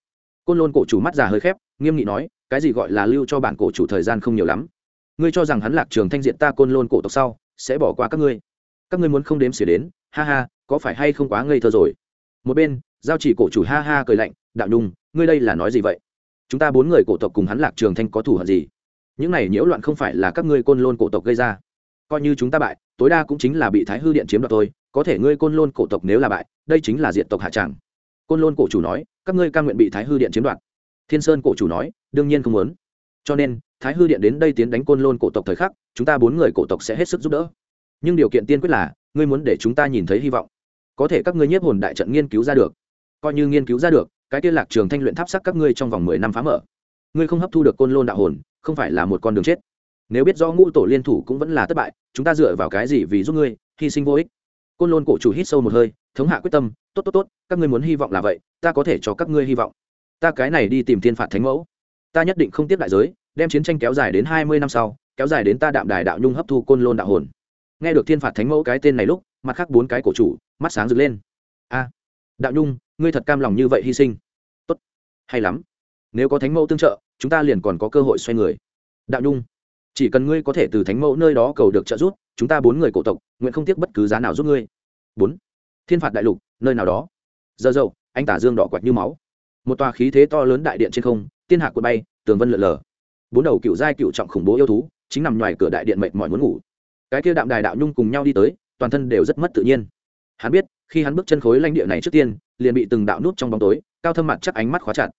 A: Côn lôn cổ chủ mắt già hơi khép, nghiêm nghị nói, cái gì gọi là lưu cho bản cổ chủ thời gian không nhiều lắm? Ngươi cho rằng hắn lạc trường thanh diện ta côn lôn cổ tộc sau, sẽ bỏ qua các ngươi. Các ngươi muốn không đếm xỉa đến, ha ha, có phải hay không quá ngây thơ rồi? Một bên giao chỉ cổ chủ ha ha cười lạnh, đạo nhung, ngươi đây là nói gì vậy? Chúng ta bốn người cổ tộc cùng hắn lạc trường thanh có thủ hận gì? Những này nhiễu loạn không phải là các ngươi côn lôn cổ tộc gây ra. Coi như chúng ta bại, tối đa cũng chính là bị thái hư điện chiếm đoạt thôi, có thể ngươi côn lôn cổ tộc nếu là bại, đây chính là diện tộc hạ tràng côn lôn cổ chủ nói, các ngươi ca nguyện bị thái hư điện chiếm đoạt. Thiên sơn cổ chủ nói, đương nhiên không muốn. Cho nên, thái hư điện đến đây tiến đánh côn lôn cổ tộc thời khắc, chúng ta bốn người cổ tộc sẽ hết sức giúp đỡ. Nhưng điều kiện tiên quyết là, ngươi muốn để chúng ta nhìn thấy hy vọng. Có thể các ngươi nhiếp hồn đại trận nghiên cứu ra được coi như nghiên cứu ra được, cái kia lạc trường thanh luyện tháp sắc các ngươi trong vòng mười năm phá mở. Ngươi không hấp thu được côn lôn đạo hồn, không phải là một con đường chết. Nếu biết do ngũ tổ liên thủ cũng vẫn là thất bại, chúng ta dựa vào cái gì vì giúp ngươi, hy sinh vô ích? Côn lôn cổ chủ hít sâu một hơi, thống hạ quyết tâm, tốt tốt tốt, các ngươi muốn hy vọng là vậy, ta có thể cho các ngươi hy vọng. Ta cái này đi tìm thiên phạt thánh mẫu. Ta nhất định không tiếp đại giới, đem chiến tranh kéo dài đến hai mươi năm sau, kéo dài đến ta đạm đài đạo nhung hấp thu côn lôn đạo hồn. Nghe được thiên phạt thánh mẫu cái tên này lúc, mặt khác bốn cái cổ chủ, mắt sáng rực lên. A đạo nhung, ngươi thật cam lòng như vậy hy sinh? Tốt. Hay lắm. Nếu có thánh mẫu tương trợ, chúng ta liền còn có cơ hội xoay người. Đạo nhung, chỉ cần ngươi có thể từ thánh mẫu nơi đó cầu được trợ giúp, chúng ta bốn người cổ tộc, nguyện không tiếc bất cứ giá nào giúp ngươi. Bốn. Thiên phạt đại lục, nơi nào đó. Giờ dậu, anh tả dương đỏ quạch như máu. Một tòa khí thế to lớn đại điện trên không, tiên hạ cuộn bay, tường vân lượn lờ. Bốn đầu cựu giai cựu trọng khủng bố yêu thú, chính nằm ngoài cửa đại điện mệt mỏi muốn ngủ. Cái kia đạm đài đạo nhung cùng nhau đi tới, toàn thân đều rất mất tự nhiên hắn biết, khi hắn bước chân khối lãnh địa này trước tiên, liền bị từng đạo nút trong bóng tối, cao thâm mặt chắc ánh mắt khóa chặt.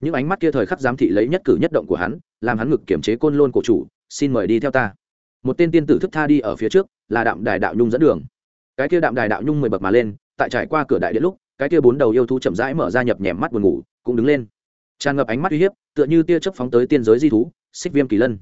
A: Những ánh mắt kia thời khắc giám thị lấy nhất cử nhất động của hắn, làm hắn ngực kiểm chế côn lôn cổ chủ, xin mời đi theo ta. Một tên tiên tử thức tha đi ở phía trước, là đạm đài đạo nhung dẫn đường. Cái kia đạm đài đạo nhung mười bậc mà lên, tại trải qua cửa đại điện lúc, cái kia bốn đầu yêu thú chậm rãi mở ra nhập nhèm mắt buồn ngủ, cũng đứng lên. Tràn ngập ánh mắt uy hiếp, tựa như tia chớp phóng tới tiên giới di thú, xích viêm kỳ lân.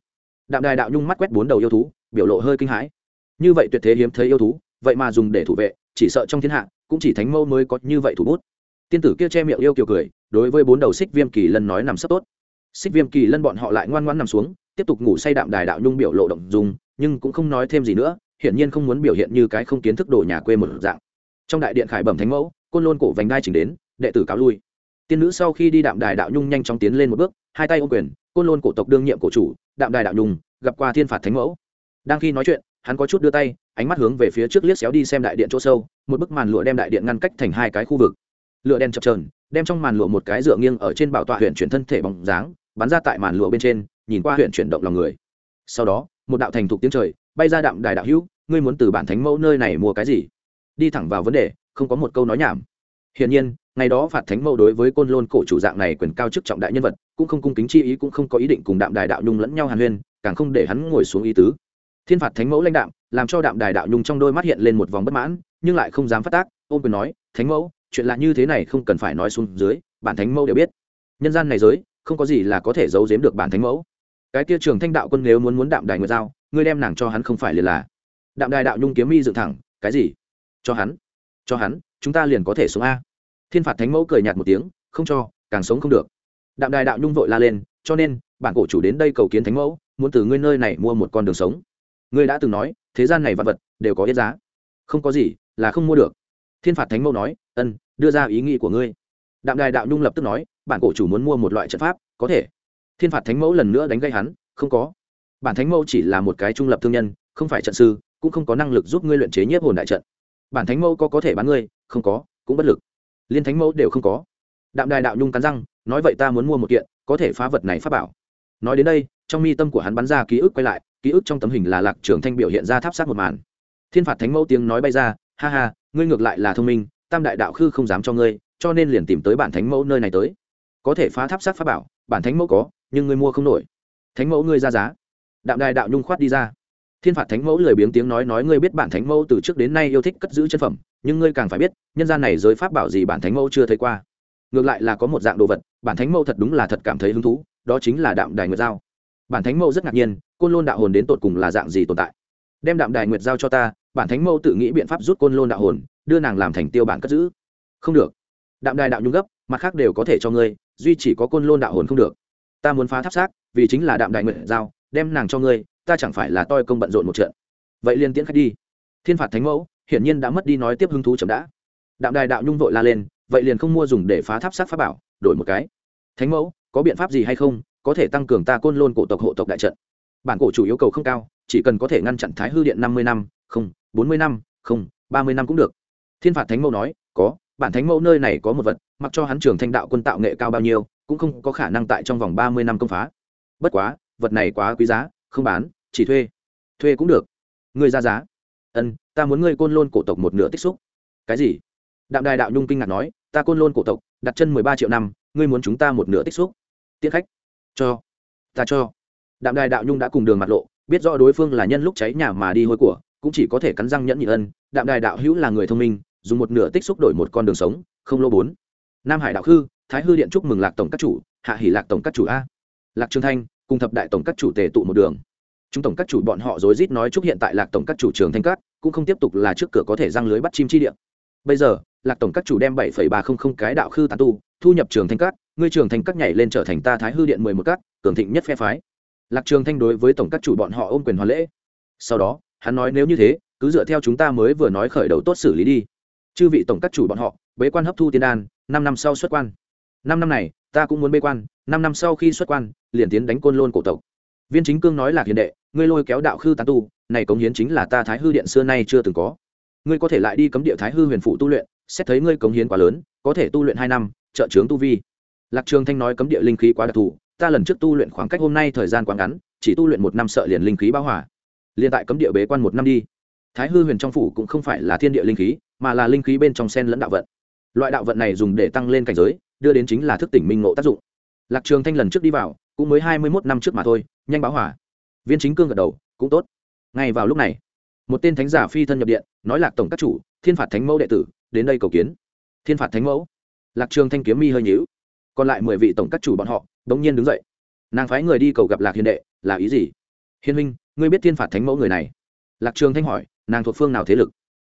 A: Đạm đài đạo nhung mắt quét bốn đầu yêu thú, biểu lộ hơi kinh hãi. Như vậy tuyệt thế hiếm thấy yêu thú, vậy mà dùng để thủ vệ chỉ sợ trong thiên hạ cũng chỉ thánh mẫu mới có như vậy thủ bút. Tiên tử kia che miệng yêu kiều cười, đối với bốn đầu xích viêm kỳ lân nói nằm sấp tốt. Xích viêm kỳ lân bọn họ lại ngoan ngoan nằm xuống, tiếp tục ngủ say đạm đài đạo nhung biểu lộ động dùng nhưng cũng không nói thêm gì nữa, hiển nhiên không muốn biểu hiện như cái không kiến thức đồ nhà quê một dạng. Trong đại điện khải bẩm thánh mẫu, côn lôn cổ vành đai chỉnh đến, đệ tử cáo lui. Tiên nữ sau khi đi đạm đài đạo nhung nhanh chóng tiến lên một bước, hai tay ô quyền, côn lôn cổ tộc đương nhiệm cổ chủ, đạm đài đạo nhung, gặp qua thiên phạt thánh mẫu. Đang khi nói chuyện hắn có chút đưa tay, ánh mắt hướng về phía trước liếc xéo đi xem đại điện chỗ sâu, một bức màn lụa đem đại điện ngăn cách thành hai cái khu vực. Lửa đen chập trờn đem trong màn lụa một cái dựa nghiêng ở trên bảo tọa huyện chuyển thân thể bóng dáng, bắn ra tại màn lụa bên trên, nhìn qua huyện chuyển động lòng người. Sau đó, một đạo thành thục tiếng trời, bay ra đạm đài đạo hữu, ngươi muốn từ bản thánh mẫu nơi này mua cái gì? Đi thẳng vào vấn đề, không có một câu nói nhảm. Hiển nhiên, ngày đó phạt thánh mẫu đối với côn lôn cổ chủ dạng này quyền cao chức trọng đại nhân vật, cũng không cung kính chi ý cũng không có ý định cùng đạm đài đạo nhung lẫn nhau hàn huyên, càng không để hắn ngồi xuống ý tứ thiên phạt thánh mẫu lãnh đạm, làm cho đạm đài đạo nhung trong đôi mắt hiện lên một vòng bất mãn, nhưng lại không dám phát tác, ôm quyền nói, thánh mẫu, chuyện lạ như thế này không cần phải nói xuống dưới, bản thánh mẫu đều biết. Nhân gian này giới, không có gì là có thể giấu giếm được bản thánh mẫu. Cái kia trường thanh đạo quân nếu muốn muốn đạm đài nguyệt giao, ngươi đem nàng cho hắn không phải liền là. Đạm đài đạo nhung kiếm mi dựng thẳng, cái gì? Cho hắn? Cho hắn, chúng ta liền có thể xuống a. Thiên phạt thánh mẫu cười nhạt một tiếng, không cho, càng sống không được. Đạm đài đạo nhung vội la lên, cho nên, bản cổ chủ đến đây cầu kiến thánh mẫu, muốn từ ngươi nơi này mua một con đường sống ngươi đã từng nói, thế gian này vật vật đều có ít giá. Không có gì là không mua được. Thiên phạt thánh mẫu nói, ân, đưa ra ý nghĩ của ngươi. Đạm đài đạo nhung lập tức nói, bản cổ chủ muốn mua một loại trận pháp, có thể. Thiên phạt thánh mẫu lần nữa đánh gây hắn, không có. Bản thánh mẫu chỉ là một cái trung lập thương nhân, không phải trận sư, cũng không có năng lực giúp ngươi luyện chế nhiếp hồn đại trận. Bản thánh mẫu có có thể bán ngươi, không có, cũng bất lực. Liên thánh mẫu đều không có. Đạm đài đạo nhung cắn răng, nói vậy ta muốn mua một kiện, có thể phá vật này pháp bảo. Nói đến đây, trong mi tâm của hắn bắn ra ký ức quay lại ký ức trong tấm hình là lạc trường thanh biểu hiện ra tháp sát một màn. Thiên phạt thánh mẫu tiếng nói bay ra, ha ha, ngươi ngược lại là thông minh, tam đại đạo khư không dám cho ngươi, cho nên liền tìm tới bản thánh mẫu nơi này tới. Có thể phá tháp sát pháp bảo, bản thánh mẫu có, nhưng ngươi mua không nổi. Thánh mẫu ngươi ra giá. Đạm đài đạo nhung khoát đi ra. Thiên phạt thánh mẫu lười biếng tiếng nói nói, ngươi biết bản thánh mẫu từ trước đến nay yêu thích cất giữ chân phẩm, nhưng ngươi càng phải biết, nhân gian này giới pháp bảo gì bản thánh mẫu chưa thấy qua. Ngược lại là có một dạng đồ vật, bản thánh mẫu thật đúng là thật cảm thấy hứng thú, đó chính là đạm đài nguyệt giao bản thánh mẫu rất ngạc nhiên, côn lôn đạo hồn đến tột cùng là dạng gì tồn tại? Đem đạm đài nguyệt giao cho ta, bản thánh mẫu tự nghĩ biện pháp rút côn lôn đạo hồn, đưa nàng làm thành tiêu bản cất giữ. Không được. Đạm đài đạo nhung gấp, mặt khác đều có thể cho ngươi, duy chỉ có côn lôn đạo hồn không được. Ta muốn phá tháp xác, vì chính là đạm đại nguyện giao, đem nàng cho ngươi, ta chẳng phải là toi công bận rộn một trận. Vậy liền tiễn khách đi. Thiên phạt thánh mẫu, hiển nhiên đã mất đi nói tiếp hứng thú chậm đã. Đạm đài đạo nhung vội la lên, vậy liền không mua dùng để phá tháp xác pháp bảo, đổi một cái. Thánh mẫu, có biện pháp gì hay không? Có thể tăng cường ta côn lôn cổ tộc hộ tộc đại trận. Bản cổ chủ yêu cầu không cao, chỉ cần có thể ngăn chặn thái hư điện năm mươi năm, không, bốn mươi năm, không, ba mươi năm cũng được. Thiên phạt thánh mẫu nói, có, bản thánh mẫu nơi này có một vật, mặc cho hắn trường thanh đạo quân tạo nghệ cao bao nhiêu, cũng không có khả năng tại trong vòng ba mươi năm công phá. Bất quá, vật này quá quý giá, không bán, chỉ thuê. Thuê cũng được. Ngươi ra giá. Ân, ta muốn ngươi côn lôn cổ tộc một nửa tích xúc. Cái gì? Đạm đài đạo nhung kinh ngạc nói, ta côn lôn cổ tộc, đặt chân mười ba triệu năm, ngươi muốn chúng ta một nửa tích xúc? Tiết khách cho, ta cho. Đạm đài đạo nhung đã cùng đường mặt lộ, biết rõ đối phương là nhân lúc cháy nhà mà đi hôi của, cũng chỉ có thể cắn răng nhẫn nhị ân. Đạm đài đạo hữu là người thông minh, dùng một nửa tích xúc đổi một con đường sống, không lô bốn. Nam hải đạo khư, thái hư điện chúc mừng lạc tổng các chủ, hạ hỉ lạc tổng các chủ a. Lạc trương thanh, cùng thập đại tổng các chủ tề tụ một đường. Chúng tổng các chủ bọn họ rối rít nói chúc hiện tại lạc tổng các chủ trường thanh cát, cũng không tiếp tục là trước cửa có thể răng lưới bắt chim chi điện bây giờ, lạc tổng các chủ đem bảy ba không không cái đạo khư tán tu, thu nhập trường thanh cát ngươi trường thành các nhảy lên trở thành ta thái hư điện mười một cát cường thịnh nhất phe phái. Lạc trường thanh đối với tổng các chủ bọn họ ôm quyền hoàn lễ. Sau đó, hắn nói nếu như thế, cứ dựa theo chúng ta mới vừa nói khởi đầu tốt xử lý đi. Chư vị tổng các chủ bọn họ, bế quan hấp thu tiên đan, năm năm sau xuất quan. Năm năm này, ta cũng muốn bế quan, năm năm sau khi xuất quan, liền tiến đánh côn lôn cổ tộc. Viên chính cương nói là hiền đệ, ngươi lôi kéo đạo khư tán tu, này cống hiến chính là ta thái hư điện xưa nay chưa từng có. Ngươi có thể lại đi cấm địa thái hư huyền phụ tu luyện, xét thấy ngươi cống hiến quá lớn, có thể tu luyện hai năm, trợ trướng tu vi lạc trường thanh nói cấm địa linh khí quá đặc thù, ta lần trước tu luyện khoảng cách hôm nay thời gian quá ngắn, chỉ tu luyện một năm sợ liền linh khí bao hỏa liền tại cấm địa bế quan một năm đi. Thái hư huyền trong phủ cũng không phải là thiên địa linh khí, mà là linh khí bên trong sen lẫn đạo vận. Loại đạo vận này dùng để tăng lên cảnh giới, đưa đến chính là thức tỉnh minh ngộ tác dụng. Lạc trường thanh lần trước đi vào, cũng mới hai mươi mốt năm trước mà thôi, nhanh báo hỏa viên chính cương gật đầu, cũng tốt. Ngay vào lúc này, một tên thánh giả phi thân nhập điện, nói lạc tổng các chủ, thiên phạt thánh mẫu đệ tử, đến đây cầu kiến. Thiên phạt thánh mẫu. Lạc trường thanh kiếm mi hơi nhíu còn lại mười vị tổng các chủ bọn họ, đống nhiên đứng dậy. Nàng phái người đi cầu gặp lạc hiền đệ, là ý gì? Hiền huynh, ngươi biết thiên phạt thánh mẫu người này? Lạc trường thanh hỏi, nàng thuộc phương nào thế lực?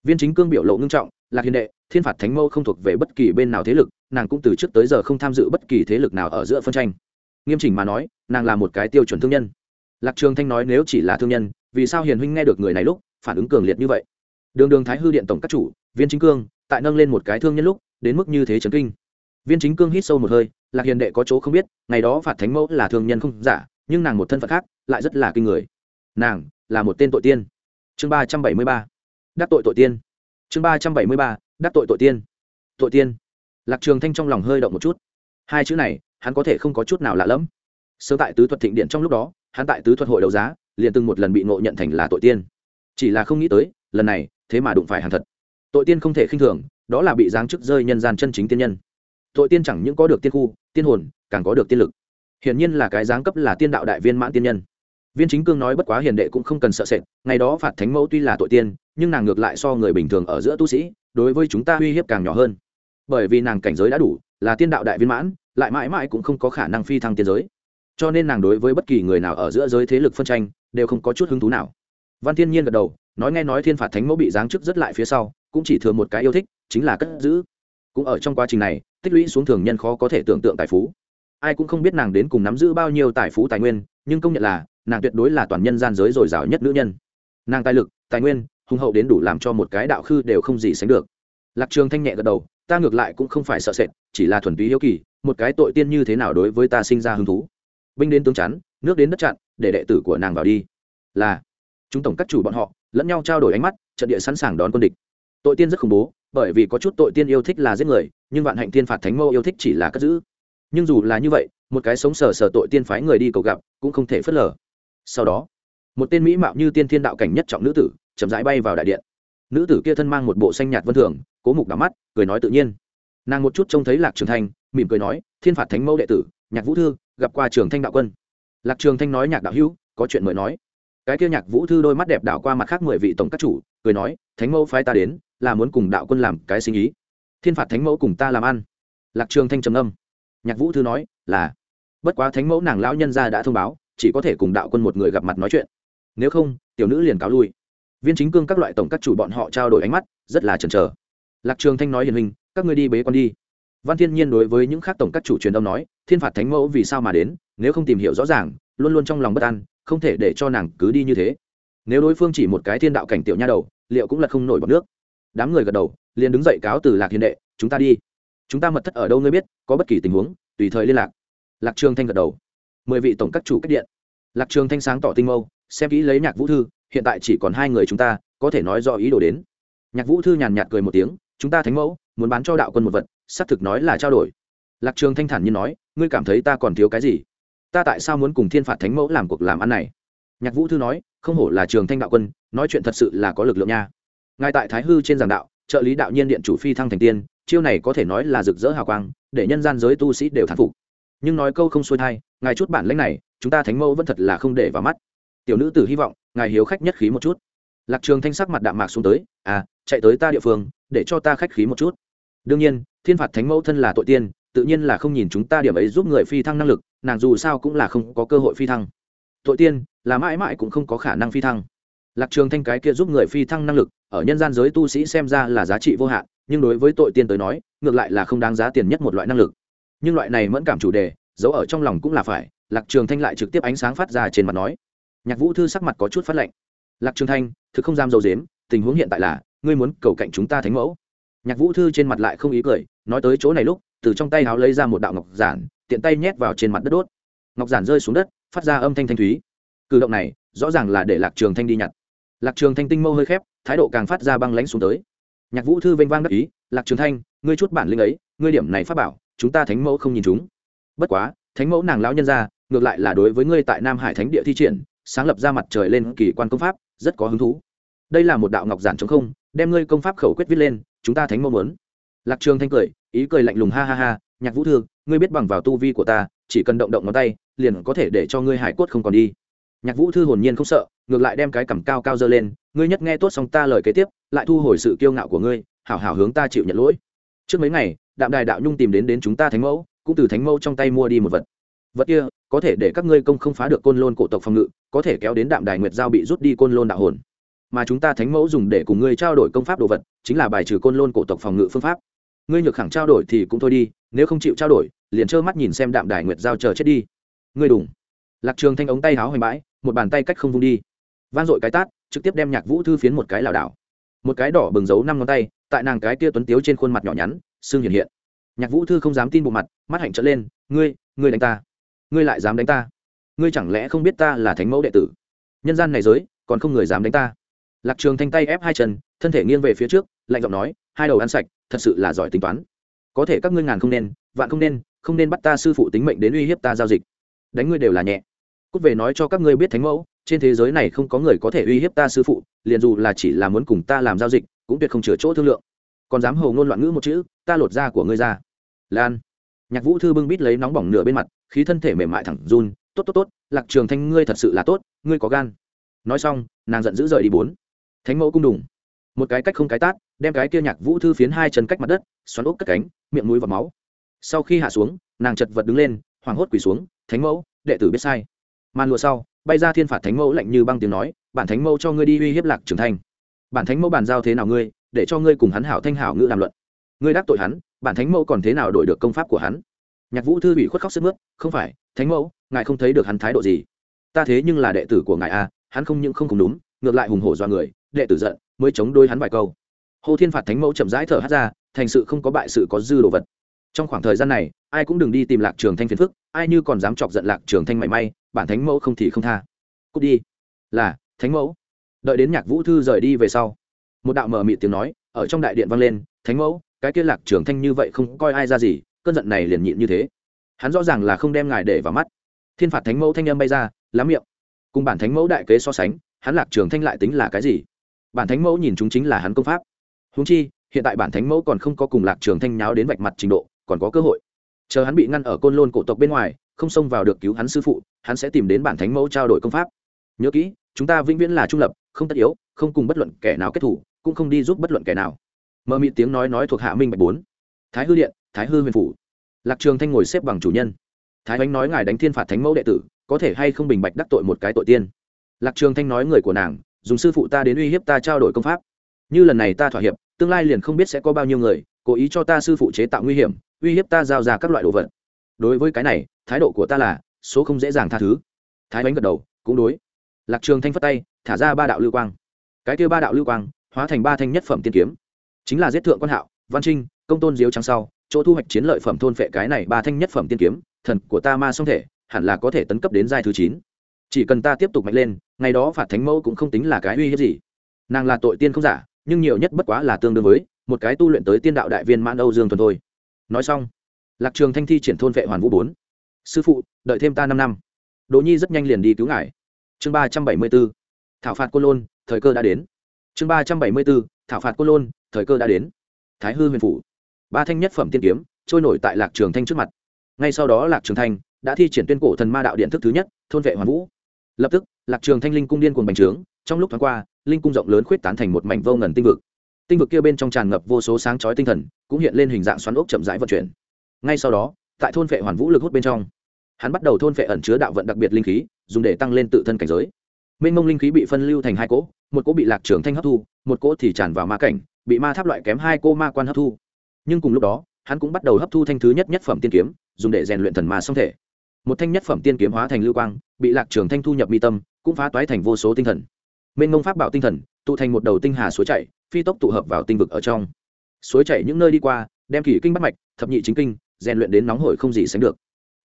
A: Viên chính cương biểu lộ ngưng trọng, lạc hiền đệ, thiên phạt thánh mẫu không thuộc về bất kỳ bên nào thế lực, nàng cũng từ trước tới giờ không tham dự bất kỳ thế lực nào ở giữa phân tranh. Nghiêm chỉnh mà nói, nàng là một cái tiêu chuẩn thương nhân. Lạc trường thanh nói nếu chỉ là thương nhân, vì sao hiền huynh nghe được người này lúc, phản ứng cường liệt như vậy? Đường đường thái hư điện tổng các chủ, viên chính cương, tại nâng lên một cái thương nhân lúc, đến mức như thế chấn kinh viên chính cương hít sâu một hơi, lạc hiền đệ có chỗ không biết, ngày đó phạt thánh mẫu là thương nhân không giả, nhưng nàng một thân phận khác, lại rất là kinh người. Nàng là một tên tội tiên. Chương ba trăm bảy mươi ba. Đắc tội tội tiên. Chương ba trăm bảy mươi ba. Đắc tội tội tiên. Tội tiên. Lạc trường thanh trong lòng hơi động một chút. Hai chữ này, hắn có thể không có chút nào lạ lẫm. Sơ tại tứ thuật thịnh điện trong lúc đó, hắn tại tứ thuật hội đấu giá, liền từng một lần bị ngộ nhận thành là tội tiên. Chỉ là không nghĩ tới, lần này, thế mà đụng phải hàng thật. Tội tiên không thể khinh thường, đó là bị giáng chức rơi nhân gian chân chính tiên nhân tội tiên chẳng những có được tiên khu, tiên hồn, càng có được tiên lực. Hiển nhiên là cái giáng cấp là tiên đạo đại viên mãn tiên nhân. Viên chính cương nói bất quá hiền đệ cũng không cần sợ sệt, ngày đó phạt thánh mẫu tuy là tội tiên, nhưng nàng ngược lại so người bình thường ở giữa tu sĩ, đối với chúng ta uy hiếp càng nhỏ hơn. Bởi vì nàng cảnh giới đã đủ, là tiên đạo đại viên mãn, lại mãi mãi cũng không có khả năng phi thăng tiên giới. Cho nên nàng đối với bất kỳ người nào ở giữa giới thế lực phân tranh, đều không có chút hứng thú nào. Văn thiên nhiên gật đầu, nói nghe nói thiên phạt thánh mẫu bị giáng chức rất lại phía sau, cũng chỉ thừa một cái yêu thích, chính là cất giữ. Cũng ở trong quá trình này tích lũy xuống thường nhân khó có thể tưởng tượng tài phú. Ai cũng không biết nàng đến cùng nắm giữ bao nhiêu tài phú tài nguyên, nhưng công nhận là, nàng tuyệt đối là toàn nhân gian giới dồi dào nhất nữ nhân. Nàng tài lực, tài nguyên, hùng hậu đến đủ làm cho một cái đạo khư đều không gì sánh được. Lạc trường thanh nhẹ gật đầu, ta ngược lại cũng không phải sợ sệt, chỉ là thuần túy hiếu kỳ, một cái tội tiên như thế nào đối với ta sinh ra hứng thú. Binh đến tướng chắn, nước đến đất chặn, để đệ tử của nàng vào đi. Là, chúng tổng các chủ bọn họ, lẫn nhau trao đổi ánh mắt, trận địa sẵn sàng đón quân địch. Tội tiên rất khủng bố, bởi vì có chút tội tiên yêu thích là giết người nhưng vạn hạnh tiên phạt thánh mâu yêu thích chỉ là cất giữ. Nhưng dù là như vậy, một cái sống sờ sờ tội tiên phái người đi cầu gặp, cũng không thể phớt lờ. Sau đó, một tên mỹ mạo như tiên thiên đạo cảnh nhất trọng nữ tử, chậm rãi bay vào đại điện. Nữ tử kia thân mang một bộ xanh nhạt vân thường, cố mục đắm mắt, cười nói tự nhiên. Nàng một chút trông thấy lạc trường thanh, mỉm cười nói, thiên phạt thánh mẫu đệ tử, nhạc vũ thư, gặp qua trường thanh đạo quân. Lạc trường thanh nói nhạc đạo hữu, có chuyện mời nói. Cái kia nhạc vũ thư đôi mắt đẹp đảo qua mặt khác mười vị tổng các chủ, cười nói, thánh mẫu phái ta đến, là muốn cùng đạo quân làm cái sinh ý thiên phạt thánh mẫu cùng ta làm ăn. Lạc trường thanh trầm âm nhạc vũ thư nói, là. Bất quá thánh mẫu nàng lão nhân gia đã thông báo, chỉ có thể cùng đạo quân một người gặp mặt nói chuyện. Nếu không, tiểu nữ liền cáo lui. Viên chính cương các loại tổng các chủ bọn họ trao đổi ánh mắt, rất là chần chờ. Lạc trường thanh nói hiền hình các ngươi đi bế con đi. Văn thiên nhiên đối với những khác tổng các chủ truyền đông nói, thiên phạt thánh mẫu vì sao mà đến, nếu không tìm hiểu rõ ràng, luôn luôn trong lòng bất an, không thể để cho nàng cứ đi như thế. Nếu đối phương chỉ một cái thiên đạo cảnh tiểu nha đầu, liệu cũng là không nổi bọt nước đám người gật đầu, liền đứng dậy cáo từ lạc hiền đệ, chúng ta đi. Chúng ta mật thất ở đâu ngươi biết, có bất kỳ tình huống, tùy thời liên lạc. Lạc trường thanh gật đầu. Mười vị tổng các chủ cách điện. Lạc trường thanh sáng tỏ tinh mâu, xem kỹ lấy nhạc vũ thư, hiện tại chỉ còn hai người chúng ta, có thể nói do ý đồ đến. Nhạc vũ thư nhàn nhạt cười một tiếng, chúng ta thánh mẫu, muốn bán cho đạo quân một vật, xác thực nói là trao đổi. Lạc trường thanh thản như nói, ngươi cảm thấy ta còn thiếu cái gì? Ta tại sao muốn cùng thiên phạt thánh mẫu làm cuộc làm ăn này? Nhạc vũ thư nói, không hổ là trường thanh đạo quân, nói chuyện thật sự là có lực lượng nha ngài tại thái hư trên giảng đạo, trợ lý đạo nhiên điện chủ phi thăng thành tiên, chiêu này có thể nói là rực rỡ hào quang, để nhân gian giới tu sĩ đều thán phục. Nhưng nói câu không xuôi thai, ngài chút bản lãnh này, chúng ta thánh mẫu vẫn thật là không để vào mắt. Tiểu nữ tử hy vọng, ngài hiếu khách nhất khí một chút. Lạc trường thanh sắc mặt đạm mạc xuống tới à chạy tới ta địa phương, để cho ta khách khí một chút. Đương nhiên, thiên phạt thánh mẫu thân là tội tiên, tự nhiên là không nhìn chúng ta điểm ấy giúp người phi thăng năng lực, nàng dù sao cũng là không có cơ hội phi thăng. Tội tiên, là mãi mãi cũng không có khả năng phi thăng. Lạc trường thanh cái kia giúp người phi thăng năng lực ở nhân gian giới tu sĩ xem ra là giá trị vô hạn, nhưng đối với tội tiên tới nói, ngược lại là không đáng giá tiền nhất một loại năng lực. Nhưng loại này mẫn cảm chủ đề, giấu ở trong lòng cũng là phải, lạc trường thanh lại trực tiếp ánh sáng phát ra trên mặt nói. Nhạc vũ thư sắc mặt có chút phát lạnh. Lạc trường thanh, thực không dám dầu dếm, tình huống hiện tại là, ngươi muốn cầu cạnh chúng ta thánh mẫu. Nhạc vũ thư trên mặt lại không ý cười, nói tới chỗ này lúc, từ trong tay háo lấy ra một đạo ngọc giản, tiện tay nhét vào trên mặt đất đốt. Ngọc giản rơi xuống đất, phát ra âm thanh thanh thúy. Cử động này, rõ ràng là để lạc trường thanh đi nhặt lạc trường thanh tinh mâu hơi khép, thái độ càng phát ra băng lãnh xuống tới. Nhạc vũ thư vênh vang đắc ý, lạc trường thanh, ngươi chút bản lĩnh ấy, ngươi điểm này phát bảo, chúng ta thánh mẫu không nhìn chúng. Bất quá, thánh mẫu nàng lão nhân ra ngược lại là đối với ngươi tại nam hải thánh địa thi triển, sáng lập ra mặt trời lên kỳ quan công pháp, rất có hứng thú. Đây là một đạo ngọc giản chống không, đem ngươi công pháp khẩu quyết viết lên, chúng ta thánh mẫu muốn. Lạc trường thanh cười, ý cười lạnh lùng ha ha ha, nhạc vũ thư, ngươi biết bằng vào tu vi của ta, chỉ cần động động ngón tay, liền có thể để cho ngươi hải cốt không còn đi nhạc vũ thư hồn nhiên không sợ, ngược lại đem cái cằm cao cao dơ lên, ngươi nhất nghe tốt xong ta lời kế tiếp, lại thu hồi sự kiêu ngạo của ngươi, hảo hảo hướng ta chịu nhận lỗi. Trước mấy ngày, đạm đài đạo nhung tìm đến đến chúng ta thánh mẫu, cũng từ thánh mẫu trong tay mua đi một vật. Vật kia, có thể để các ngươi công không phá được côn lôn cổ tộc phòng ngự, có thể kéo đến đạm đài nguyệt giao bị rút đi côn lôn đạo hồn. Mà chúng ta thánh mẫu dùng để cùng ngươi trao đổi công pháp đồ vật, chính là bài trừ côn lôn cổ tộc phòng ngự phương pháp. Ngươi nhược khẳng trao đổi thì cũng thôi đi, nếu không chịu trao đổi, liền trơ mắt nhìn xem đạm đài nguyệt giao chờ chết đi. Ngươi đủng lạc trường thanh ống tay háo hoành bãi một bàn tay cách không vung đi. Van dội cái tát, trực tiếp đem nhạc vũ thư phiến một cái lảo đảo. Một cái đỏ bừng giấu năm ngón tay, tại nàng cái kia tuấn tiếu trên khuôn mặt nhỏ nhắn xương hiện hiện. Nhạc vũ thư không dám tin bộ mặt, mắt hạnh trở lên, ngươi ngươi đánh ta. Ngươi lại dám đánh ta. Ngươi chẳng lẽ không biết ta là thánh mẫu đệ tử? Nhân gian này giới, còn không người dám đánh ta. Lạc trường thanh tay ép hai chân, thân thể nghiêng về phía trước, lạnh giọng nói, hai đầu ăn sạch, thật sự là giỏi tính toán. Có thể các ngươi ngàn không nên, vạn không nên không nên bắt ta sư phụ tính mệnh đến uy hiếp ta giao dịch. Đánh ngươi đều là nhẹ cút về nói cho các ngươi biết thánh mẫu, trên thế giới này không có người có thể uy hiếp ta sư phụ, liền dù là chỉ là muốn cùng ta làm giao dịch, cũng tuyệt không chừa chỗ thương lượng. Còn dám hầu ngôn loạn ngữ một chữ, ta lột da của ngươi ra. Lan. Nhạc vũ thư bưng bít lấy nóng bỏng nửa bên mặt, khí thân thể mềm mại thẳng run. Tốt tốt tốt, lạc trường thanh, ngươi thật sự là tốt, ngươi có gan. Nói xong, nàng giận dữ rời đi bốn. Thánh mẫu cung đùng. Một cái cách không cái tát, đem cái kia nhạc vũ thư phiến hai chân cách mặt đất, xoắn ốc cất cánh, miệng mũi và máu. Sau khi hạ xuống, nàng chật vật đứng lên, hoảng hốt quỳ xuống. Thánh mẫu, đệ tử biết sai màn lụa sau, bay ra thiên phạt thánh mẫu lạnh như băng tiếng nói, bản thánh mẫu cho ngươi đi uy hiếp lạc trưởng thành. Bản thánh mẫu bàn giao thế nào ngươi, để cho ngươi cùng hắn hảo thanh hảo ngữ làm luận. Ngươi đắc tội hắn, bản thánh mẫu còn thế nào đổi được công pháp của hắn? Nhạc vũ thư bị khuất khóc sức mướt, không phải, thánh mẫu, ngài không thấy được hắn thái độ gì. Ta thế nhưng là đệ tử của ngài a hắn không những không cùng đúng, ngược lại hùng hổ do người, đệ tử giận, mới chống đôi hắn vài câu. Hồ thiên phạt thánh mẫu chậm rãi thở hát ra, thành sự không có bại sự có dư đồ vật. Trong khoảng thời gian này, ai cũng đừng đi tìm lạc trường thanh phiền phức, ai như còn dám chọc giận lạc trường thanh mảy may bản thánh mẫu không thì không tha. Cút đi. Là, thánh mẫu. Đợi đến nhạc vũ thư rời đi về sau, một đạo mờ mịt tiếng nói ở trong đại điện vang lên, thánh mẫu, cái kia lạc trường thanh như vậy không coi ai ra gì, cơn giận này liền nhịn như thế. Hắn rõ ràng là không đem ngài để vào mắt. Thiên phạt thánh mẫu thanh âm bay ra, lắm miệng. Cùng bản thánh mẫu đại kế so sánh, hắn lạc trường thanh lại tính là cái gì? Bản thánh mẫu nhìn chúng chính là hắn công pháp. Húng chi, hiện tại bản thánh mẫu còn không có cùng lạc trường thanh nháo đến vạch mặt trình độ, còn có cơ hội. Chờ hắn bị ngăn ở côn lôn cổ tộc bên ngoài không xông vào được cứu hắn sư phụ, hắn sẽ tìm đến bản thánh mẫu trao đổi công pháp. Nhớ kỹ, chúng ta vĩnh viễn là trung lập, không tất yếu, không cùng bất luận kẻ nào kết thủ, cũng không đi giúp bất luận kẻ nào. Mơ mị tiếng nói nói thuộc hạ minh bạch bốn. Thái hư điện, thái hư huyền phủ. Lạc trường thanh ngồi xếp bằng chủ nhân. Thái ánh nói ngài đánh thiên phạt thánh mẫu đệ tử, có thể hay không bình bạch đắc tội một cái tội tiên? Lạc trường thanh nói người của nàng, dùng sư phụ ta đến uy hiếp ta trao đổi công pháp. Như lần này ta thỏa hiệp, tương lai liền không biết sẽ có bao nhiêu người, cố ý cho ta sư phụ chế tạo nguy hiểm, uy hiếp ta giao ra các loại đồ vật đối với cái này, thái độ của ta là, số không dễ dàng tha thứ. Thái bánh gật đầu, cũng đối. Lạc trường thanh phất tay, thả ra ba đạo lưu quang. Cái kia ba đạo lưu quang, hóa thành ba thanh nhất phẩm tiên kiếm. Chính là giết thượng quan hạo, văn trinh, công tôn diếu trắng sau, chỗ thu hoạch chiến lợi phẩm thôn phệ cái này ba thanh nhất phẩm tiên kiếm, thần của ta ma song thể, hẳn là có thể tấn cấp đến giai thứ chín. Chỉ cần ta tiếp tục mạnh lên, ngày đó phạt thánh mẫu cũng không tính là cái uy hiếp gì. Nàng là tội tiên không giả, nhưng nhiều nhất bất quá là tương đương với một cái tu luyện tới tiên đạo đại viên mãn âu dương thuần thôi. Nói xong lạc trường thanh thi triển thôn vệ hoàn vũ bốn. Sư phụ, đợi thêm ta năm năm. Đỗ nhi rất nhanh liền đi cứu ngài. Chương ba trăm bảy mươi b ố thảo phạt côn lôn, thời cơ đã đến. Chương ba trăm bảy mươi b ố thảo phạt côn lôn, thời cơ đã đến. Thái hư huyền phủ. Ba thanh nhất phẩm tiên kiếm, trôi nổi tại lạc trường thanh trước mặt. Ngay sau đó lạc trường thanh đã thi triển tuyên cổ thần ma đạo điện thức thứ nhất, thôn vệ hoàn vũ. Lập tức, lạc trường thanh linh cung điên cuồng bành trướng, trong lúc thoáng qua, linh cung rộng lớn khuyết tán thành một mảnh vô ngần tinh vực. Tinh vực kia bên trong tràn ngập vô số sáng chói tinh thần, cũng hiện lên hình dạng xoắn ốc chậm rãi vận chuyển ngay sau đó, tại thôn vệ hoàn vũ lực hút bên trong, hắn bắt đầu thôn vệ ẩn chứa đạo vận đặc biệt linh khí, dùng để tăng lên tự thân cảnh giới. Mênh mông linh khí bị phân lưu thành hai cỗ, một cỗ bị lạc trường thanh hấp thu, một cỗ thì tràn vào ma cảnh, bị ma tháp loại kém hai cô ma quan hấp thu. Nhưng cùng lúc đó, hắn cũng bắt đầu hấp thu thanh thứ nhất nhất phẩm tiên kiếm, dùng để rèn luyện thần ma song thể. Một thanh nhất phẩm tiên kiếm hóa thành lưu quang, bị lạc trường thanh thu nhập mi tâm, cũng phá toái thành vô số tinh thần. Mênh mông pháp bảo tinh thần, tụ thành một đầu tinh hà suối chảy, phi tốc tụ hợp vào tinh vực ở trong. Suối chảy những nơi đi qua, đem kỷ kinh bắt mạch, thập nhị chính kinh rèn luyện đến nóng hổi không gì sánh được.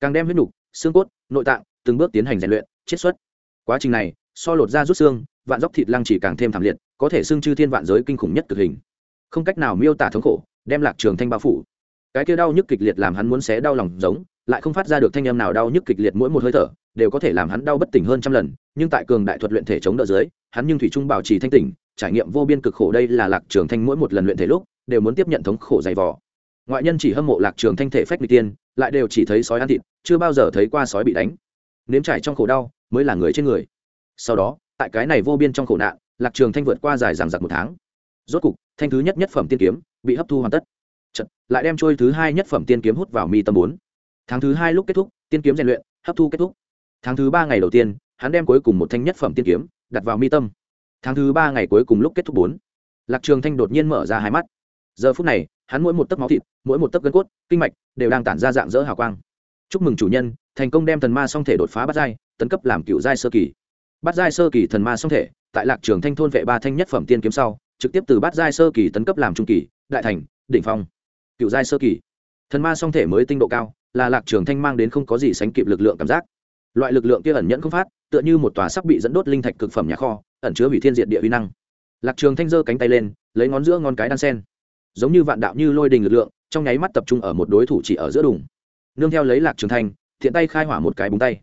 A: Càng đem huyết nhục xương cốt, nội tạng từng bước tiến hành rèn luyện, chiết xuất. Quá trình này, so lột ra rút xương, vạn dốc thịt lăng chỉ càng thêm thảm liệt, có thể xưng chư thiên vạn giới kinh khủng nhất cực hình. Không cách nào miêu tả thống khổ, đem lạc trường thanh bao phủ. Cái kia đau nhức kịch liệt làm hắn muốn xé đau lòng giống, lại không phát ra được thanh âm nào đau nhức kịch liệt mỗi một hơi thở, đều có thể làm hắn đau bất tỉnh hơn trăm lần, nhưng tại cường đại thuật luyện thể chống đỡ dưới, hắn nhưng thủy trung bảo trì thanh tỉnh, trải nghiệm vô biên cực khổ đây là lạc trường thanh mỗi một lần luyện thể lúc, đều muốn tiếp nhận thống khổ dày vò ngoại nhân chỉ hâm mộ lạc trường thanh thể phách n tiên lại đều chỉ thấy sói ăn thịt chưa bao giờ thấy qua sói bị đánh. Nếm trải trong khổ đau mới là người trên người. Sau đó tại cái này vô biên trong khổ nạn lạc trường thanh vượt qua dài dằng dặc một tháng. Rốt cục thanh thứ nhất nhất phẩm tiên kiếm bị hấp thu hoàn tất. Chật, lại đem trôi thứ hai nhất phẩm tiên kiếm hút vào mi tâm bốn. Tháng thứ hai lúc kết thúc tiên kiếm rèn luyện hấp thu kết thúc. Tháng thứ ba ngày đầu tiên hắn đem cuối cùng một thanh nhất phẩm tiên kiếm đặt vào mi tâm. Tháng thứ ba ngày cuối cùng lúc kết thúc bốn. Lạc trường thanh đột nhiên mở ra hai mắt giờ phút này, hắn mỗi một tấc máu thịt, mỗi một tấc gân cốt, kinh mạch đều đang tản ra dạng dỡ hào quang. Chúc mừng chủ nhân, thành công đem thần ma song thể đột phá bắt giai, tấn cấp làm cựu giai sơ kỳ. Bắt giai sơ kỳ thần ma song thể, tại lạc trường thanh thôn vệ ba thanh nhất phẩm tiên kiếm sau, trực tiếp từ bắt giai sơ kỳ tấn cấp làm trung kỳ, đại thành, đỉnh phong. Cựu giai sơ kỳ. Thần ma song thể mới tinh độ cao, là lạc trường thanh mang đến không có gì sánh kịp lực lượng cảm giác. Loại lực lượng kia ẩn nhẫn không phát, tựa như một tòa sắp bị dẫn đốt linh thạch cực phẩm nhà kho, ẩn chứa hủy thiên diện địa uy năng. Lạc trường thanh giơ cánh tay lên, lấy ngón giữa ngón cái đan sen giống như vạn đạo như lôi đình lực lượng, trong nháy mắt tập trung ở một đối thủ chỉ ở giữa đùng. Nương theo lấy lạc trường thanh, thiện tay khai hỏa một cái búng tay.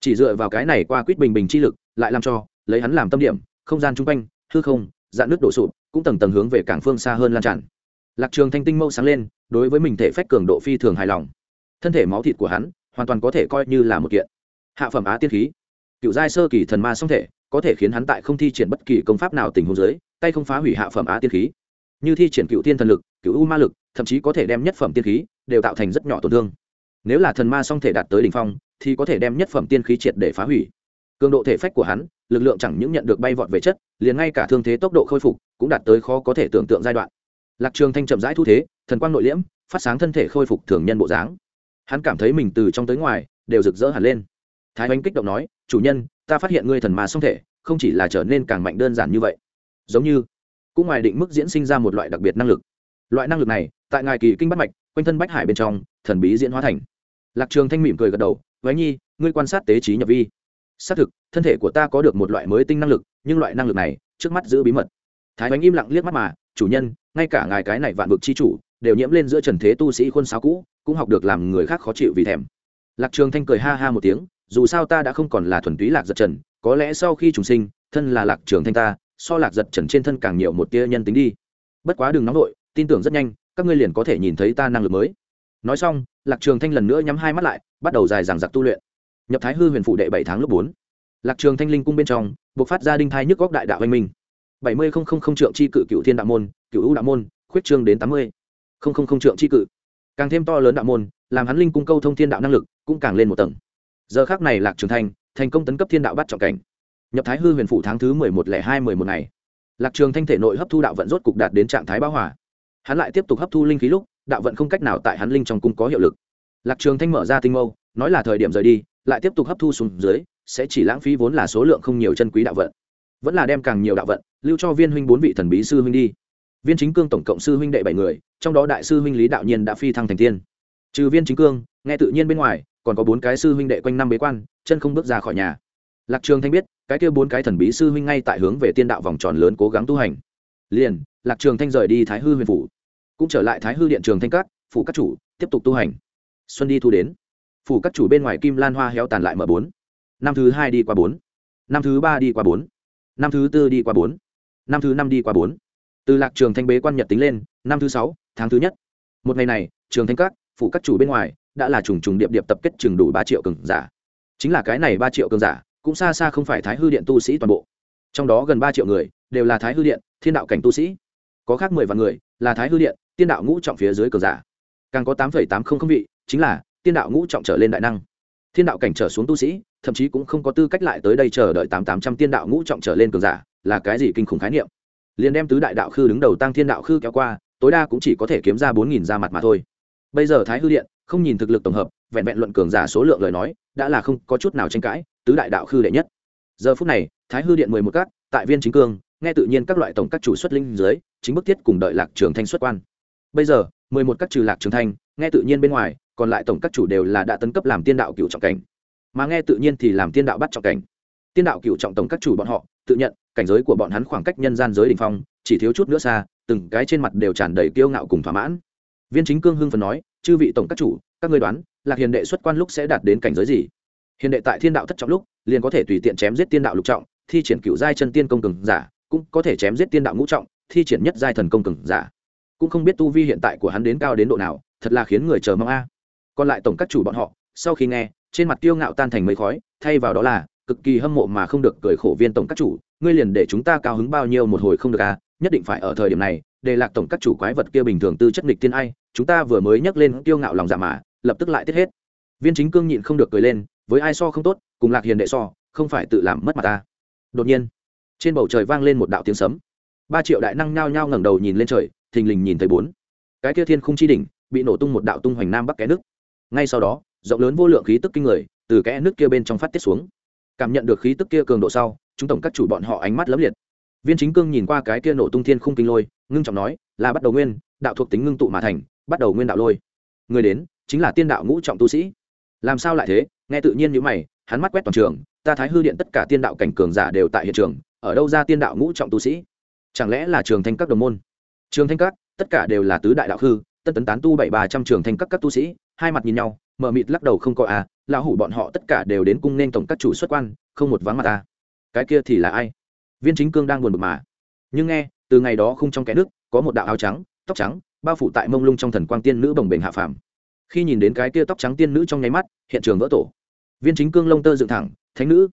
A: Chỉ dựa vào cái này qua quýt bình bình chi lực, lại làm cho, lấy hắn làm tâm điểm, không gian chung quanh, hư không, dạn nước đổ sụp, cũng tầng tầng hướng về cảng phương xa hơn lan tràn. Lạc trường thanh tinh mâu sáng lên, đối với mình thể phách cường độ phi thường hài lòng. Thân thể máu thịt của hắn, hoàn toàn có thể coi như là một kiện. Hạ phẩm á tiên khí. Cựu giai sơ kỳ thần ma song thể, có thể khiến hắn tại không thi triển bất kỳ công pháp nào tình huống giới tay không phá hủy hạ phẩm á tiên khí như thi triển cựu tiên thần lực, cựu u ma lực, thậm chí có thể đem nhất phẩm tiên khí đều tạo thành rất nhỏ tổn thương. Nếu là thần ma song thể đạt tới đ ỉ n h phong, thì có thể đem nhất phẩm tiên khí triệt để phá hủy. Cường độ thể phách của hắn, lực lượng chẳng những nhận được bay vọt về chất, liền ngay cả thương thế tốc độ khôi phục cũng đạt tới khó có thể tưởng tượng giai đoạn. Lạc trường thanh chậm rãi thu thế, thần quang nội liễm, phát sáng thân thể khôi phục thường nhân bộ dáng. Hắn cảm thấy mình từ trong tới ngoài đều rực rỡ hẳn lên. Thái oanh kích động nói, chủ nhân, ta phát hiện ngươi thần ma song thể không chỉ là trở nên càng mạnh đơn giản như vậy. Giống như cũng ngoài định mức diễn sinh ra một loại đặc biệt năng lực. Loại năng lực này, tại ngài kỳ kinh bắt mạch, quanh thân bách hải bên trong, thần bí diễn hóa thành. Lạc trường thanh mỉm cười gật đầu váy nhi, ngươi quan sát tế trí nhập vi. Xác thực, thân thể của ta có được một loại mới tinh năng lực, nhưng loại năng lực này, trước mắt giữ bí mật. Thái bánh im lặng liếc mắt mà, chủ nhân, ngay cả ngài cái này vạn vực chi chủ, đều nhiễm lên giữa trần thế tu sĩ khuôn sáo cũ, cũng học được làm người khác khó chịu vì thèm. Lạc trường thanh cười ha ha một tiếng, dù sao ta đã không còn là thuần túy lạc giật trần, có lẽ sau khi trùng sinh, thân là lạc trường thanh ta so lạc giật trần trên thân càng nhiều một tia nhân tính đi. Bất quá đừng nóng vội, tin tưởng rất nhanh, các ngươi liền có thể nhìn thấy ta năng lực mới. Nói xong, lạc trường thanh lần nữa nhắm hai mắt lại, bắt đầu dài dằng dặc tu luyện. Nhập thái hư huyền phụ đệ bảy tháng lúc bốn. Lạc trường thanh linh cung bên trong buộc phát ra đinh thai nhức góc đại đạo anh minh. bảy mươi không không không trượng chi cự cựu thiên đạo môn, cựu ưu đạo môn, khuyết trương đến tám mươi. Không không không trượng chi cự. Càng thêm to lớn đạo môn, làm hắn linh cung câu thông thiên đạo năng lực cũng càng lên một tầng. Giờ khác này lạc trường thanh, thành công tấn cấp thiên đạo bắt trọng cảnh nhập thái hư huyền Phủ tháng thứ mười một lẻ hai mười một ngày. Lạc trường thanh thể nội hấp thu đạo vận rốt cục đạt đến trạng thái bão hỏa hắn lại tiếp tục hấp thu linh khí lúc, đạo vận không cách nào tại hắn linh trong cung có hiệu lực. Lạc trường thanh mở ra tinh mâu, nói là thời điểm rời đi, lại tiếp tục hấp thu xuống dưới, sẽ chỉ lãng phí vốn là số lượng không nhiều chân quý đạo vận. Vẫn là đem càng nhiều đạo vận, lưu cho viên huynh bốn vị thần bí sư huynh đi. Viên chính cương tổng cộng sư huynh đệ bảy người, trong đó đại sư huynh lý đạo nhiên đã phi thăng thành tiên. Trừ viên chính cương, nghe tự nhiên bên ngoài, còn có bốn cái sư huynh đệ quanh năm bế quan, chân không bước ra khỏi nhà lạc trường thanh biết, cái kia bốn cái thần bí sư huynh ngay tại hướng về tiên đạo vòng tròn lớn cố gắng tu hành. Liền, lạc trường thanh rời đi thái hư huyền phủ, cũng trở lại thái hư điện trường thanh cát phủ các chủ, tiếp tục tu hành. Xuân đi thu đến. Phủ các chủ bên ngoài kim lan hoa héo tàn lại mở bốn. Năm thứ hai đi qua bốn. Năm thứ ba đi qua bốn. Năm thứ tư đi qua bốn. Năm thứ năm đi qua bốn. Từ lạc trường thanh bế quan nhật tính lên, năm thứ sáu, tháng thứ nhất. Một ngày này, trường thanh các, phủ các chủ bên ngoài, đã là trùng trùng điệp điệp tập kết chừng đủ ba triệu cường giả. Chính là cái này ba triệu cường giả cũng xa xa không phải thái hư điện tu sĩ toàn bộ. Trong đó gần ba triệu người đều là thái hư điện, thiên đạo cảnh tu sĩ. Có khác mười vạn người là thái hư điện, tiên đạo ngũ trọng phía dưới cờ giả. Càng có tám tám không không vị chính là tiên đạo ngũ trọng trở lên đại năng. Thiên đạo cảnh trở xuống tu sĩ, thậm chí cũng không có tư cách lại tới đây chờ đợi tám tám trăm tiên đạo ngũ trọng trở lên cường giả là cái gì kinh khủng khái niệm. Liền đem tứ đại đạo khư đứng đầu tăng thiên đạo khư kéo qua, tối đa cũng chỉ có thể kiếm ra bốn nghìn ra mặt mà thôi. Bây giờ thái hư điện không nhìn thực lực tổng hợp, vẹn vẹn luận cường giả số lượng lời nói, đã là không có chút nào tranh cãi tứ đại đạo khư đệ nhất. Giờ phút này, thái hư điện mười một các, tại viên chính cương, nghe tự nhiên các loại tổng các chủ xuất linh dưới, chính bức thiết cùng đợi lạc trường thanh xuất quan. Bây giờ, mười một các trừ lạc trường thanh, nghe tự nhiên bên ngoài, còn lại tổng các chủ đều là đã tấn cấp làm tiên đạo cựu trọng cảnh. Mà nghe tự nhiên thì làm tiên đạo bắt trọng cảnh. Tiên đạo cựu trọng tổng các chủ bọn họ, tự nhận, cảnh giới của bọn hắn khoảng cách nhân gian giới đ ỉ n h phong, chỉ thiếu chút nữa xa, từng cái trên mặt đều tràn đầy kiêu ngạo cùng thỏa mãn. Viên chính cương hưng phần nói, chư vị tổng các chủ, các người đoán, lạc hiền đệ xuất quan lúc sẽ đạt đến cảnh giới gì? Hiện đệ tại thiên đạo thất trọng lúc, liền có thể tùy tiện chém giết tiên đạo lục trọng, thi triển cựu giai chân tiên công cường giả, cũng có thể chém giết tiên đạo ngũ trọng, thi triển nhất giai thần công cường giả. Cũng không biết tu vi hiện tại của hắn đến cao đến độ nào, thật là khiến người chờ mong a. Còn lại tổng các chủ bọn họ, sau khi nghe, trên mặt kiêu ngạo tan thành mây khói, thay vào đó là, cực kỳ hâm mộ mà không được cười khổ viên tổng các chủ, ngươi liền để chúng ta cao hứng bao nhiêu một hồi không được à nhất định phải ở thời điểm này, để lạc tổng các chủ quái vật kia bình thường tư chất nghịch tiên ai, chúng ta vừa mới nhắc lên kiêu ngạo lòng dạ mà, lập tức lại tiết hết viên chính cương nhịn không được cười lên, với ai so không tốt, cùng lạc hiền đệ so, không phải tự làm mất mặt ta. Đột nhiên, trên bầu trời vang lên một đạo tiếng sấm. Ba triệu đại năng nhao nhao ngẩng đầu nhìn lên trời, thình lình nhìn thấy bốn. Cái kia thiên khung chi đỉnh, bị nổ tung một đạo tung hoành nam bắc kẽ nước. Ngay sau đó, rộng lớn vô lượng khí tức kinh người, từ kẽ nước kia bên trong phát tiết xuống. Cảm nhận được khí tức kia cường độ sau, chúng tổng các chủ bọn họ ánh mắt lấm liệt. Viên chính cương nhìn qua cái kia nổ tung thiên khung kinh lôi, ngưng trọng nói, là bắt đầu nguyên, đạo thuộc tính ngưng tụ mà thành, bắt đầu nguyên đạo lôi. Người đến, chính là tiên đạo ngũ trọng tu sĩ làm sao lại thế? Nghe tự nhiên như mày, hắn mắt quét toàn trường, ta thái hư điện tất cả tiên đạo cảnh cường giả đều tại hiện trường, ở đâu ra tiên đạo ngũ trọng tu sĩ? Chẳng lẽ là trường thanh các đồng môn? Trường thanh các, tất cả đều là tứ đại đạo hư tân tấn tán tu bảy ba trăm trường thanh các các tu sĩ, hai mặt nhìn nhau, mờ mịt lắc đầu không có à lão hủ bọn họ tất cả đều đến cung nên tổng các chủ xuất quan, không một vắng mặt ta. Cái kia thì là ai? Viên chính cương đang buồn bực mà. Nhưng nghe, từ ngày đó không trong kẽ nước, có một đạo áo trắng, tóc trắng, bao phủ tại mông lung trong thần quang tiên nữ bồng bềnh hạ phàm khi nhìn đến cái kia tóc trắng tiên nữ trong nháy mắt, hiện trường vỡ tổ. Viên chính cương lông tơ dựng thẳng, thánh nữ,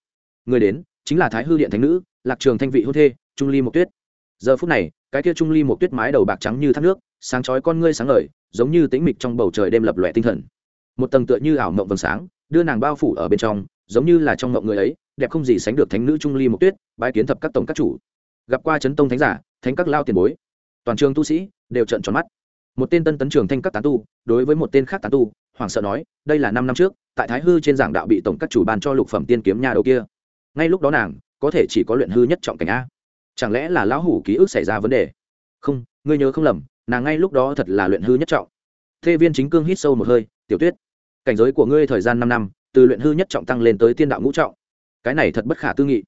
A: người đến, chính là thái hư điện thánh nữ, lạc trường thanh vị hôn thê, trung ly mộc tuyết. Giờ phút này, cái kia trung ly một tuyết mái đầu bạc trắng như thác nước, sáng chói con ngươi sáng ngời, giống như tĩnh mịch trong bầu trời đêm lập lòe tinh thần. Một tầng tựa như ảo mộng vầng sáng, đưa nàng bao phủ ở bên trong, giống như là trong mộng người ấy, đẹp không gì sánh được thánh nữ trung ly một tuyết, bái kiến thập các tổng các chủ. Gặp qua chấn tông thánh giả, thánh các lao tiền bối. Toàn trường tu sĩ đều trợn tròn mắt một tên tân tấn trường thanh các tán tu, đối với một tên khác tán tu hoàng sợ nói, đây là năm năm trước, tại thái hư trên giảng đạo bị tổng các chủ ban cho lục phẩm tiên kiếm nhà đầu kia. Ngay lúc đó nàng, có thể chỉ có luyện hư nhất trọng cảnh a. Chẳng lẽ là lão hủ ký ức xảy ra vấn đề? Không, ngươi nhớ không lầm, nàng ngay lúc đó thật là luyện hư nhất trọng. Thê viên chính cương hít sâu một hơi, tiểu tuyết, cảnh giới của ngươi thời gian năm năm, từ luyện hư nhất trọng tăng lên tới tiên đạo ngũ trọng. Cái này thật bất khả tư nghị.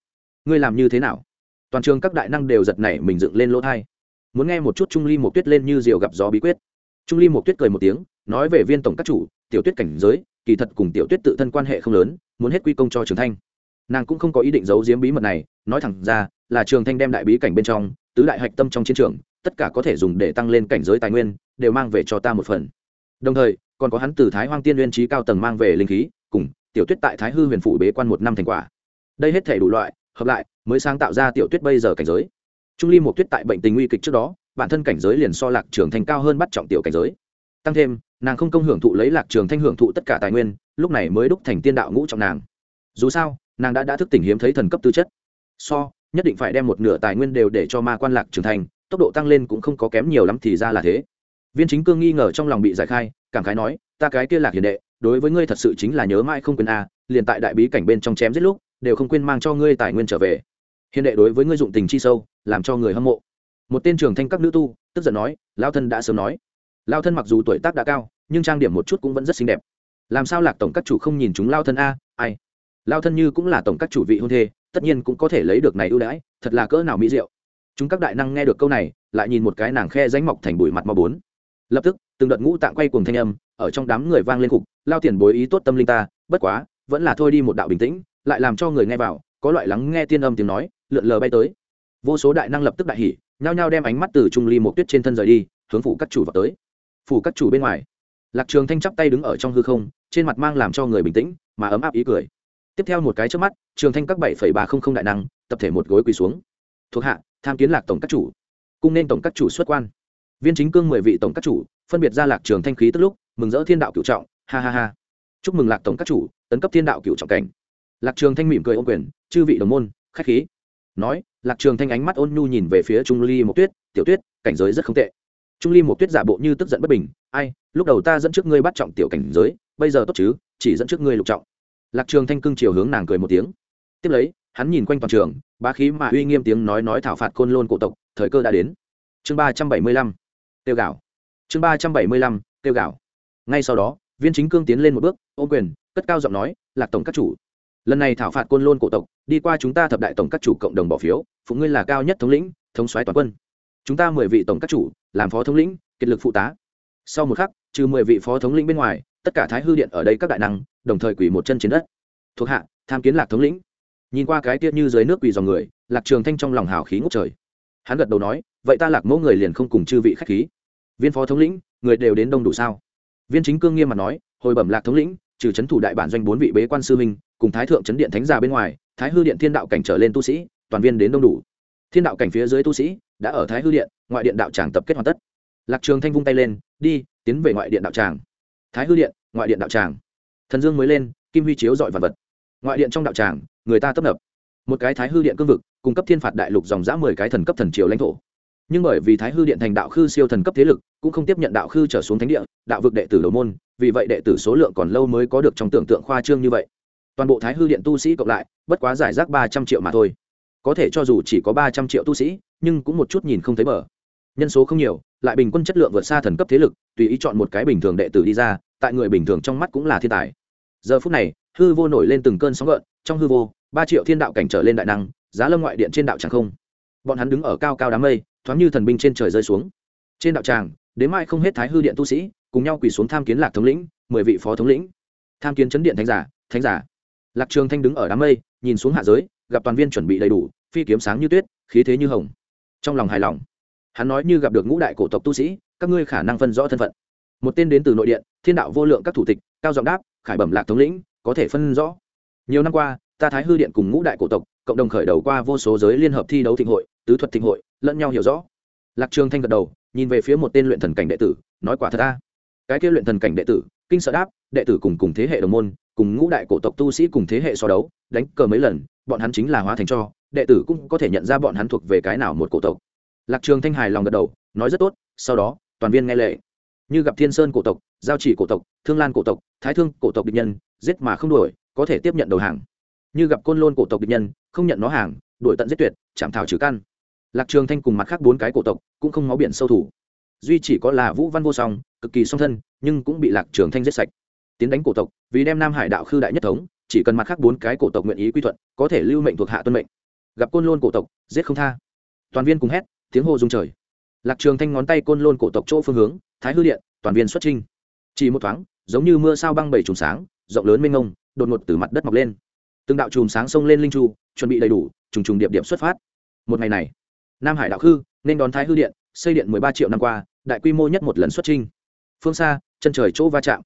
A: Ngươi làm như thế nào? Toàn trường các đại năng đều giật nảy mình dựng lên lỗ thai muốn nghe một chút trung ly một tuyết lên như diều gặp gió bí quyết. Trung ly một tuyết cười một tiếng, nói về viên tổng các chủ, tiểu tuyết cảnh giới, kỳ thật cùng tiểu tuyết tự thân quan hệ không lớn, muốn hết quy công cho trường thanh. Nàng cũng không có ý định giấu giếm bí mật này, nói thẳng ra, là trường thanh đem đại bí cảnh bên trong, tứ đại hạch tâm trong chiến trường, tất cả có thể dùng để tăng lên cảnh giới tài nguyên, đều mang về cho ta một phần. Đồng thời, còn có hắn từ thái hoang tiên Nguyên trí cao tầng mang về linh khí, cùng tiểu tuyết tại thái hư huyền phủ bế quan một năm thành quả. Đây hết thể đủ loại, hợp lại, mới sáng tạo ra tiểu tuyết bây giờ cảnh giới trung ly một tuyết tại bệnh tình nguy kịch trước đó, bản thân cảnh giới liền so lạc trường thành cao hơn bắt trọng tiểu cảnh giới. Tăng thêm, nàng không công hưởng thụ lấy lạc trường thanh hưởng thụ tất cả tài nguyên, lúc này mới đúc thành tiên đạo ngũ trọng nàng. Dù sao, nàng đã đã thức tỉnh hiếm thấy thần cấp tư chất. So, nhất định phải đem một nửa tài nguyên đều để cho ma quan lạc trường thành tốc độ tăng lên cũng không có kém nhiều lắm thì ra là thế. Viên chính cương nghi ngờ trong lòng bị giải khai, cảm khái nói, ta cái kia lạc hiền đệ, đối với ngươi thật sự chính là nhớ mãi không quên a, liền tại đại bí cảnh bên trong chém giết lúc, đều không quên mang cho ngươi tài nguyên trở về. Hiền đệ đối với ngươi dụng tình chi sâu làm cho người hâm mộ. Một tên trường thanh các nữ tu, tức giận nói lao thân đã sớm nói. Lao thân mặc dù tuổi tác đã cao, nhưng trang điểm một chút cũng vẫn rất xinh đẹp. Làm sao lạc tổng các chủ không nhìn chúng lao thân a? Ai? Lao thân như cũng là tổng các chủ vị hôn thê, tất nhiên cũng có thể lấy được này ưu đãi, thật là cỡ nào mỹ diệu. Chúng các đại năng nghe được câu này, lại nhìn một cái nàng khe ránh mọc thành bụi mặt mò bốn. Lập tức, từng đợt ngũ tạng quay cùng thanh âm, ở trong đám người vang lên cục lao tiền bối ý tốt tâm linh ta, bất quá, vẫn là thôi đi một đạo bình tĩnh, lại làm cho người nghe vào, có loại lắng nghe tiên âm tiếng nói, lượn lờ bay tới vô số đại năng lập tức đại hỉ, nhao nhao đem ánh mắt từ trung ly một tuyết trên thân rời đi, hướng phủ các chủ vào tới. Phủ các chủ bên ngoài, lạc trường thanh chắp tay đứng ở trong hư không, trên mặt mang làm cho người bình tĩnh, mà ấm áp ý cười. Tiếp theo một cái trước mắt, trường thanh các bảy ba không không đại năng, tập thể một gối quỳ xuống. Thuộc hạ, tham kiến lạc tổng các chủ. Cung nên tổng các chủ xuất quan. Viên chính cương mười vị tổng các chủ, phân biệt ra lạc trường thanh khí tức lúc, mừng rỡ thiên đạo cựu trọng, ha ha ha. Chúc mừng lạc tổng các chủ, tấn cấp thiên đạo cựu trọng cảnh. Lạc trường thanh mỉm cười ôm quyền, chư vị đồng môn, khách khí nói, lạc trường thanh ánh mắt ôn nhu nhìn về phía trung ly một tuyết, tiểu tuyết, cảnh giới rất không tệ. Trung ly một tuyết giả bộ như tức giận bất bình, ai, lúc đầu ta dẫn trước ngươi bắt trọng tiểu cảnh giới, bây giờ tốt chứ, chỉ dẫn trước ngươi lục trọng. Lạc trường thanh cưng chiều hướng nàng cười một tiếng. Tiếp lấy, hắn nhìn quanh toàn trường, bá khí mà uy nghiêm tiếng nói nói thảo phạt côn lôn cổ tộc, thời cơ đã đến. Chương ba trăm bảy mươi lăm, tiêu gạo. Chương ba trăm bảy mươi lăm, tiêu gạo. Ngay sau đó, viên chính cương tiến lên một bước ô quyền, cất cao giọng nói, lạc tổng các chủ, lần này thảo phạt côn lôn cổ tộc đi qua chúng ta thập đại tổng các chủ cộng đồng bỏ phiếu, phụ ngươi là cao nhất thống lĩnh, thống soái toàn quân. Chúng ta mười vị tổng các chủ, làm phó thống lĩnh, kiệt lực phụ tá. Sau một khắc, trừ mười vị phó thống lĩnh bên ngoài, tất cả thái hư điện ở đây các đại năng, đồng thời quỳ một chân trên đất. Thuộc hạ, tham kiến lạc thống lĩnh. Nhìn qua cái tiết như dưới nước quỳ dòng người, lạc trường thanh trong lòng hào khí ngốc trời. Hắn gật đầu nói, vậy ta lạc mẫu người liền không cùng chư vị khách khí. Viên phó thống lĩnh, người đều đến đông đủ sao? Viên chính cương nghiêm mặt nói, hồi bẩm lạc thống lĩnh, trừ c thủ đại bản doanh bốn vị bế quan sư minh cùng thái thượng chấn điện thánh già bên ngoài thái hư điện thiên đạo cảnh trở lên tu sĩ, toàn viên đến đông đủ. Thiên đạo cảnh phía dưới tu sĩ đã ở thái hư điện, ngoại điện đạo tràng tập kết hoàn tất. Lạc trường thanh vung tay lên, đi, tiến về ngoại điện đạo tràng. Thái hư điện, ngoại điện đạo tràng. Thần dương mới lên, kim huy chiếu dọi vật vật. Ngoại điện trong đạo tràng, người ta tấp nập. Một cái thái hư điện cương vực, cung cấp thiên phạt đại lục dòng dã mười cái thần cấp thần triều lãnh thổ. Nhưng bởi vì thái hư điện thành đạo khư siêu thần cấp thế lực, cũng không tiếp nhận đạo khư trở xuống thánh địa, đạo vực đệ tử đầu môn, vì vậy đệ tử số lượng còn lâu mới có được trong tưởng tượng khoa trương như vậy toàn bộ thái hư điện tu sĩ cộng lại, bất quá giải rác ba trăm triệu mà thôi. Có thể cho dù chỉ có ba trăm triệu tu sĩ, nhưng cũng một chút nhìn không thấy bờ. Nhân số không nhiều, lại bình quân chất lượng vượt xa thần cấp thế lực, tùy ý chọn một cái bình thường đệ tử đi ra, tại người bình thường trong mắt cũng là thiên tài. Giờ phút này, hư vô nổi lên từng cơn sóng gợn, trong hư vô, ba triệu thiên đạo cảnh trở lên đại năng, giá lâm ngoại điện trên đạo tràng không. Bọn hắn đứng ở cao cao đám mây, thoáng như thần binh trên trời rơi xuống. Trên đạo tràng, đến mai không hết thái hư điện tu sĩ, cùng nhau quỳ xuống tham kiến lạc thống lĩnh, mười vị phó thống lĩnh. Tham kiến chấn điện thánh giả thánh giả lạc trường thanh đứng ở đám mây, nhìn xuống hạ giới, gặp toàn viên chuẩn bị đầy đủ, phi kiếm sáng như tuyết, khí thế như hồng. Trong lòng hài lòng, hắn nói như gặp được ngũ đại cổ tộc tu sĩ, các ngươi khả năng phân rõ thân phận. Một tên đến từ nội điện, thiên đạo vô lượng các thủ tịch, cao giọng đáp, khải bẩm lạc thống lĩnh, có thể phân rõ. Nhiều năm qua, ta thái hư điện cùng ngũ đại cổ tộc, cộng đồng khởi đầu qua vô số giới liên hợp thi đấu thịnh hội, tứ thuật thịnh hội, lẫn nhau hiểu rõ. Lạc trường thanh gật đầu, nhìn về phía một tên luyện thần cảnh đệ tử, nói, quả thật ta cái kia luyện thần cảnh đệ tử, kinh sợ đáp, đệ tử cùng cùng thế hệ đồng môn cùng ngũ đại cổ tộc tu sĩ cùng thế hệ so đấu, đánh cờ mấy lần, bọn hắn chính là hóa thành cho, đệ tử cũng có thể nhận ra bọn hắn thuộc về cái nào một cổ tộc. Lạc trường thanh hài lòng gật đầu, nói rất tốt, sau đó, toàn viên nghe lệ. Như gặp thiên sơn cổ tộc, giao chỉ cổ tộc, thương lan cổ tộc, thái thương cổ tộc địch nhân, giết mà không đuổi, có thể tiếp nhận đầu hàng. Như gặp côn lôn cổ tộc địch nhân, không nhận nó hàng, đuổi tận giết tuyệt, chạm thảo trừ căn. Lạc trường thanh cùng mặt khác bốn cái cổ tộc, cũng không máu biển sâu thủ. Duy chỉ có là vũ văn vô song, cực kỳ song thân, nhưng cũng bị lạc trường thanh giết sạch tiến đánh cổ tộc, vì đem nam hải đạo khư đại nhất thống, chỉ cần mặt khác bốn cái cổ tộc nguyện ý quy thuận, có thể lưu mệnh thuộc hạ tuân mệnh. Gặp côn lôn cổ tộc, giết không tha. Toàn viên cùng hét, tiếng hô rung trời. Lạc trường thanh ngón tay côn lôn cổ tộc chỗ phương hướng, thái hư điện, toàn viên xuất trinh chỉ một thoáng, giống như mưa sao băng bảy trùng sáng, rộng lớn mênh mông, đột ngột từ mặt đất mọc lên. Từng đạo chùm sáng sông lên linh chu chuẩn bị đầy đủ, trùng trùng điệp điểm xuất phát. Một ngày này, nam hải đạo khư, nên đón thái hư điện, xây điện mười ba triệu năm qua, đại quy mô nhất một lần xuất trinh phương xa, chân trời chỗ va chạm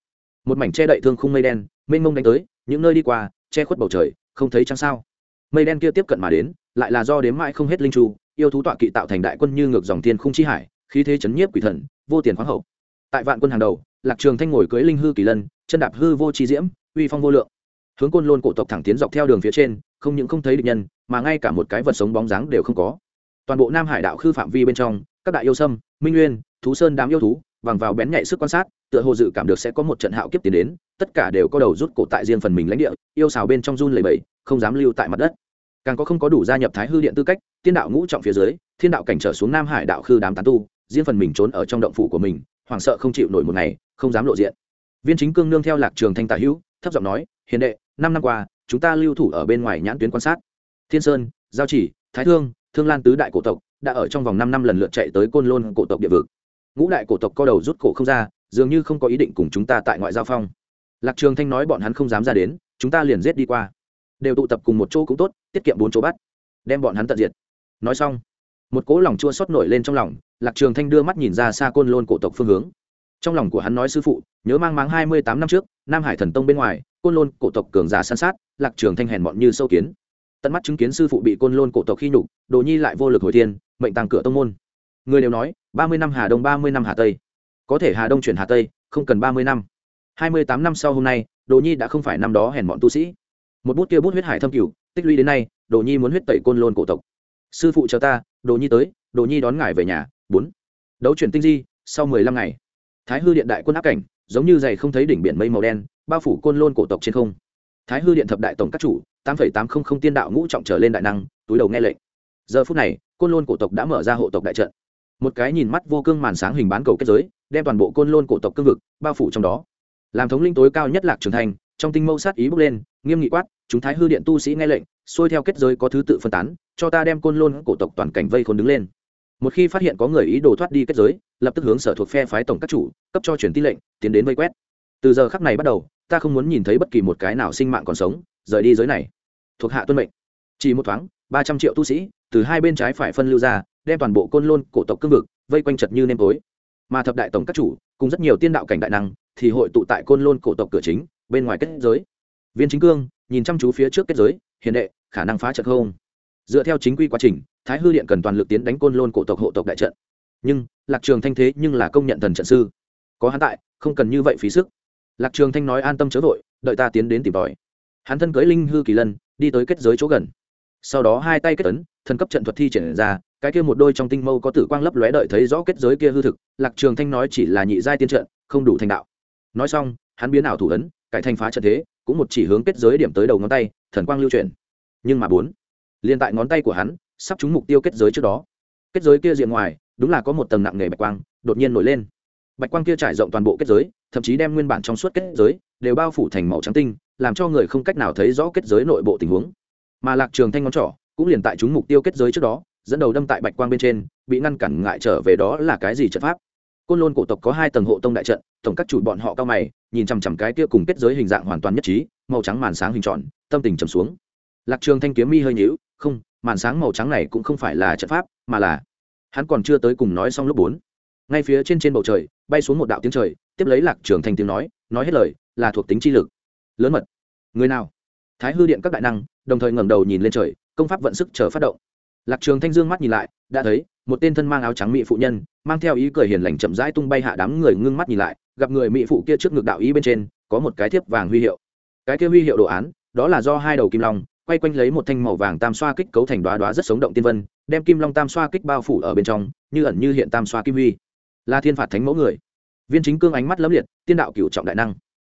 A: một mảnh che đậy thương khung mây đen, mênh mông đánh tới, những nơi đi qua, che khuất bầu trời, không thấy chăng sao. Mây đen kia tiếp cận mà đến, lại là do đếm mãi không hết linh tru yêu thú tọa kỵ tạo thành đại quân như ngược dòng thiên khung chi hải, khí thế chấn nhiếp quỷ thần, vô tiền khoáng hậu. Tại vạn quân hàng đầu, lạc trường thanh ngồi cưới linh hư kỳ lân, chân đạp hư vô chi diễm, uy phong vô lượng. Hướng côn lôn cổ tộc thẳng tiến dọc theo đường phía trên, không những không thấy địch nhân, mà ngay cả một cái vật sống bóng dáng đều không có. Toàn bộ nam hải đạo khư phạm vi bên trong, các đại yêu sâm, minh nguyên, thú sơn đám yêu thú vàng vào bén nhạy sức quan sát, tựa hồ dự cảm được sẽ có một trận hạo kiếp tiến đến, tất cả đều có đầu rút cổ tại riêng phần mình lãnh địa, yêu xào bên trong run lầy bầy không dám lưu tại mặt đất. Càng có không có đủ gia nhập thái hư điện tư cách tiên đạo ngũ trọng phía dưới, thiên đạo cảnh trở xuống nam hải đạo khư đám tán tu, riêng phần mình trốn ở trong động phủ của mình, hoảng sợ không chịu nổi một ngày, không dám lộ diện. Viên chính cương nương theo lạc trường thanh tả hữu, thấp giọng nói, hiền đệ, năm năm qua, chúng ta lưu thủ ở bên ngoài nhãn tuyến quan sát. Thiên sơn, giao chỉ, thái thương thương lan tứ đại cổ tộc, đã ở trong vòng năm năm lần lượt chạy tới côn lôn cổ tộc địa vực ngũ đại cổ tộc co đầu rút cổ không ra, dường như không có ý định cùng chúng ta tại ngoại giao phong. Lạc trường thanh nói bọn hắn không dám ra đến, chúng ta liền giết đi qua. Đều tụ tập cùng một chỗ cũng tốt, tiết kiệm bốn chỗ bắt. Đem bọn hắn tận diệt. Nói xong, một cỗ lòng chua xót nổi lên trong lòng, lạc trường thanh đưa mắt nhìn ra xa côn lôn cổ tộc phương hướng. Trong lòng của hắn nói sư phụ, nhớ mang máng hai mươi tám năm trước, nam hải thần tông bên ngoài, côn lôn cổ tộc cường giả san sát, lạc trường thanh hèn mọn như sâu kiến. Tận mắt chứng kiến sư phụ bị côn lôn cổ tộc khi nhục, đồ nhi lại vô lực hồi thiên, mệnh tàng cửa tông môn. Người đều nói ba mươi năm hà đông, ba mươi năm hà tây. Có thể hà đông chuyển hà tây, không cần ba mươi năm. Hai mươi tám năm sau hôm nay, đồ nhi đã không phải năm đó hèn bọn tu sĩ. Một bút kia bút huyết hải thâm cửu, tích lũy đến nay, đồ nhi muốn huyết tẩy côn lôn cổ tộc. Sư phụ chờ ta, đồ nhi tới, đồ nhi đón ngài về nhà. Bốn. Đấu chuyển tinh di, sau mười lăm ngày. Thái hư điện đại quân áp cảnh, giống như dày không thấy đỉnh biển mây màu đen, bao phủ côn lôn cổ tộc trên không. Thái hư điện thập đại tổng các chủ, tám phẩy tám không không tiên đạo ngũ trọng trở lên đại năng, túi đầu nghe lệnh. Giờ phút này, côn lôn cổ tộc đã mở ra hộ tộc đại trận một cái nhìn mắt vô cương màn sáng hình bán cầu kết giới, đem toàn bộ côn lôn cổ tộc cương vực bao phủ trong đó. Làm thống linh tối cao nhất lạc trưởng thành, trong tinh mâu sát ý bước lên, nghiêm nghị quát, chúng thái hư điện tu sĩ nghe lệnh, xuôi theo kết giới có thứ tự phân tán, cho ta đem côn lôn cổ tộc toàn cảnh vây khôn đứng lên. Một khi phát hiện có người ý đồ thoát đi kết giới, lập tức hướng sở thuộc phe phái tổng các chủ, cấp cho chuyển tin lệnh, tiến đến vây quét. Từ giờ khắc này bắt đầu, ta không muốn nhìn thấy bất kỳ một cái nào sinh mạng còn sống, rời đi giới này. Thuộc hạ tuân mệnh. Chỉ một thoáng, ba trăm triệu tu sĩ, từ hai bên trái phải phân lưu ra đem toàn bộ côn lôn cổ tộc cương vực vây quanh chật như nêm tối. Mà thập đại tổng các chủ, cùng rất nhiều tiên đạo cảnh đại năng, thì hội tụ tại côn lôn cổ tộc cửa chính, bên ngoài kết giới. Viên chính cương, nhìn chăm chú phía trước kết giới, hiền đệ, khả năng phá trận không? Dựa theo chính quy quá trình, thái hư điện cần toàn lực tiến đánh côn lôn cổ tộc hộ tộc đại trận. Nhưng, lạc trường thanh thế nhưng là công nhận thần trận sư. Có hắn tại, không cần như vậy phí sức. Lạc trường thanh nói an tâm chớ vội, đợi ta tiến đến tìm tòi. Hắn thân cưới linh hư kỳ lân, đi tới kết giới chỗ gần. Sau đó hai tay kết ấn, thần cấp trận thuật thi triển ra cái kia một đôi trong tinh mâu có tử quang lấp lóe đợi thấy rõ kết giới kia hư thực, lạc trường thanh nói chỉ là nhị giai tiên trận, không đủ thành đạo. Nói xong, hắn biến ảo thủ ấn, cải thành phá trận thế, cũng một chỉ hướng kết giới điểm tới đầu ngón tay, thần quang lưu chuyển. Nhưng mà bốn liên tại ngón tay của hắn, sắp trúng mục tiêu kết giới trước đó. Kết giới kia diện ngoài, đúng là có một tầng nặng nề bạch quang, đột nhiên nổi lên. Bạch quang kia trải rộng toàn bộ kết giới, thậm chí đem nguyên bản trong suốt kết giới, đều bao phủ thành màu trắng tinh, làm cho người không cách nào thấy rõ kết giới nội bộ tình huống. Mà lạc trường thanh ngón trỏ, cũng liền tại chúng mục tiêu kết giới trước đó dẫn đầu đâm tại bạch quang bên trên, bị ngăn cản ngại trở về đó là cái gì trận pháp? Côn lôn cổ tộc có hai tầng hộ tông đại trận, tổng các chủ bọn họ cao mày, nhìn chằm chằm cái kia cùng kết giới hình dạng hoàn toàn nhất trí, màu trắng màn sáng hình tròn, tâm tình trầm xuống. Lạc trường thanh kiếm mi hơi nhíu, không, màn sáng màu trắng này cũng không phải là trận pháp, mà là hắn còn chưa tới cùng nói xong lúc bốn, ngay phía trên trên bầu trời, bay xuống một đạo tiếng trời, tiếp lấy lạc trường thanh tiếng nói nói hết lời, là thuộc tính chi lực. Lớn mật. Người nào? Thái hư điện các đại năng, đồng thời ngẩng đầu nhìn lên trời, công pháp vận sức chờ phát động lạc trường thanh dương mắt nhìn lại, đã thấy, một tên thân mang áo trắng mỹ phụ nhân, mang theo ý cười hiền lành chậm rãi tung bay hạ đám người ngưng mắt nhìn lại, gặp người mỹ phụ kia trước ngực đạo ý bên trên, có một cái thiếp vàng huy hiệu. Cái kia huy hiệu đồ án, đó là do hai đầu kim long, quay quanh lấy một thanh màu vàng tam xoa kích cấu thành đoá đoá rất sống động tiên vân, đem kim long tam xoa kích bao phủ ở bên trong, như ẩn như hiện tam xoa kim huy. Là thiên phạt thánh mẫu người. Viên chính cương ánh mắt lấm liệt, tiên đạo cửu trọng đại năng.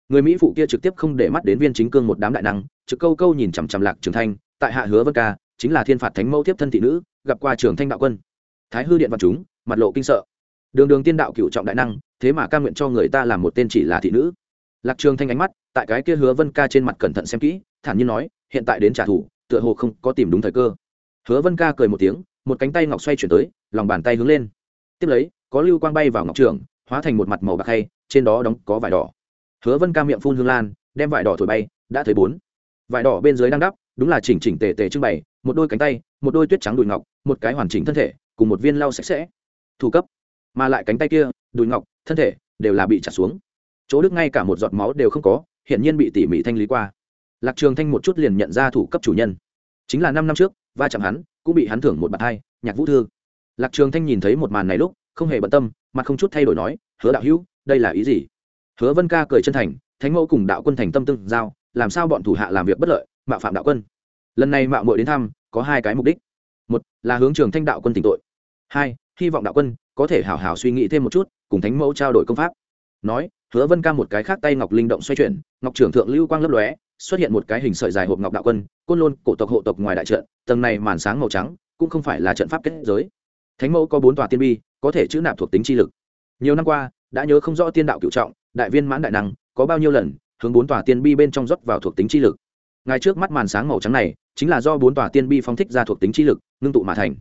A: Người mỹ phụ kia trực tiếp không để mắt đến viên chính cương một đám đại năng, trực câu câu nhìn chằm chằm lạc trường thanh, tại hạ hứa vân ca chính là thiên phạt thánh mẫu tiếp thân thị nữ, gặp qua trường thanh đạo quân. Thái hư điện văn chúng, mặt lộ kinh sợ. Đường đường tiên đạo cựu trọng đại năng, thế mà ca nguyện cho người ta làm một tên chỉ là thị nữ. Lạc trường thanh ánh mắt, tại cái kia hứa vân ca trên mặt cẩn thận xem kỹ, thản nhiên nói, hiện tại đến trả thù, tựa hồ không có tìm đúng thời cơ. Hứa vân ca cười một tiếng, một cánh tay ngọc xoay chuyển tới, lòng bàn tay hướng lên. Tiếp lấy, có lưu quang bay vào ngọc trường, hóa thành một mặt màu bạc hay, trên đó đóng có vải đỏ. Hứa vân ca miệng phun hương lan, đem vải đỏ thổi bay, đã thấy bốn. Vải đỏ bên dưới đang đắp đúng là chỉnh chỉnh tề tề trưng bày, một đôi cánh tay, một đôi tuyết trắng đùi ngọc, một cái hoàn chỉnh thân thể, cùng một viên lau sạch sẽ. Thủ cấp. Mà lại cánh tay kia, đùi ngọc, thân thể đều là bị trả xuống. Chỗ đức ngay cả một giọt máu đều không có, hiển nhiên bị tỉ mỉ thanh lý qua. Lạc trường thanh một chút liền nhận ra thủ cấp chủ nhân. Chính là năm năm trước, va chạm hắn, cũng bị hắn thưởng một bạt hai, nhạc vũ thư. Lạc trường thanh nhìn thấy một màn này lúc, không hề bận tâm, mặt không chút thay đổi nói, hứa đạo hữu, đây là ý gì? Hứa vân ca cười chân thành, thánh mẫu cùng đạo quân thành tâm tương giao, làm sao bọn thủ hạ làm việc bất lợi? Mạo phạm đạo quân. Lần này mạo muội đến thăm, có hai cái mục đích. Một là hướng trường thanh đạo quân tỉnh tội. Hai, hy vọng đạo quân có thể hảo hảo suy nghĩ thêm một chút, cùng thánh mẫu trao đổi công pháp. Nói, hứa vân ca một cái khác tay ngọc linh động xoay chuyển, ngọc trưởng thượng lưu quang lấp lóe, xuất hiện một cái hình sợi dài hộp ngọc đạo quân, côn lôn, cổ tộc hộ tộc ngoài đại trận, tầng này màn sáng màu trắng, cũng không phải là trận pháp kết giới. Thánh mẫu có bốn tòa tiên bi, có thể chữ nạp thuộc tính chi lực. Nhiều năm qua, đã nhớ không rõ tiên đạo cựu trọng, đại viên mãn đại năng, có bao nhiêu lần, hướng bốn tòa tiên bi bên trong rót vào thuộc tính chi lực ngay trước mắt màn sáng màu trắng này, chính là do bốn tòa tiên bi phóng thích ra thuộc tính chi lực, ngưng tụ mà thành.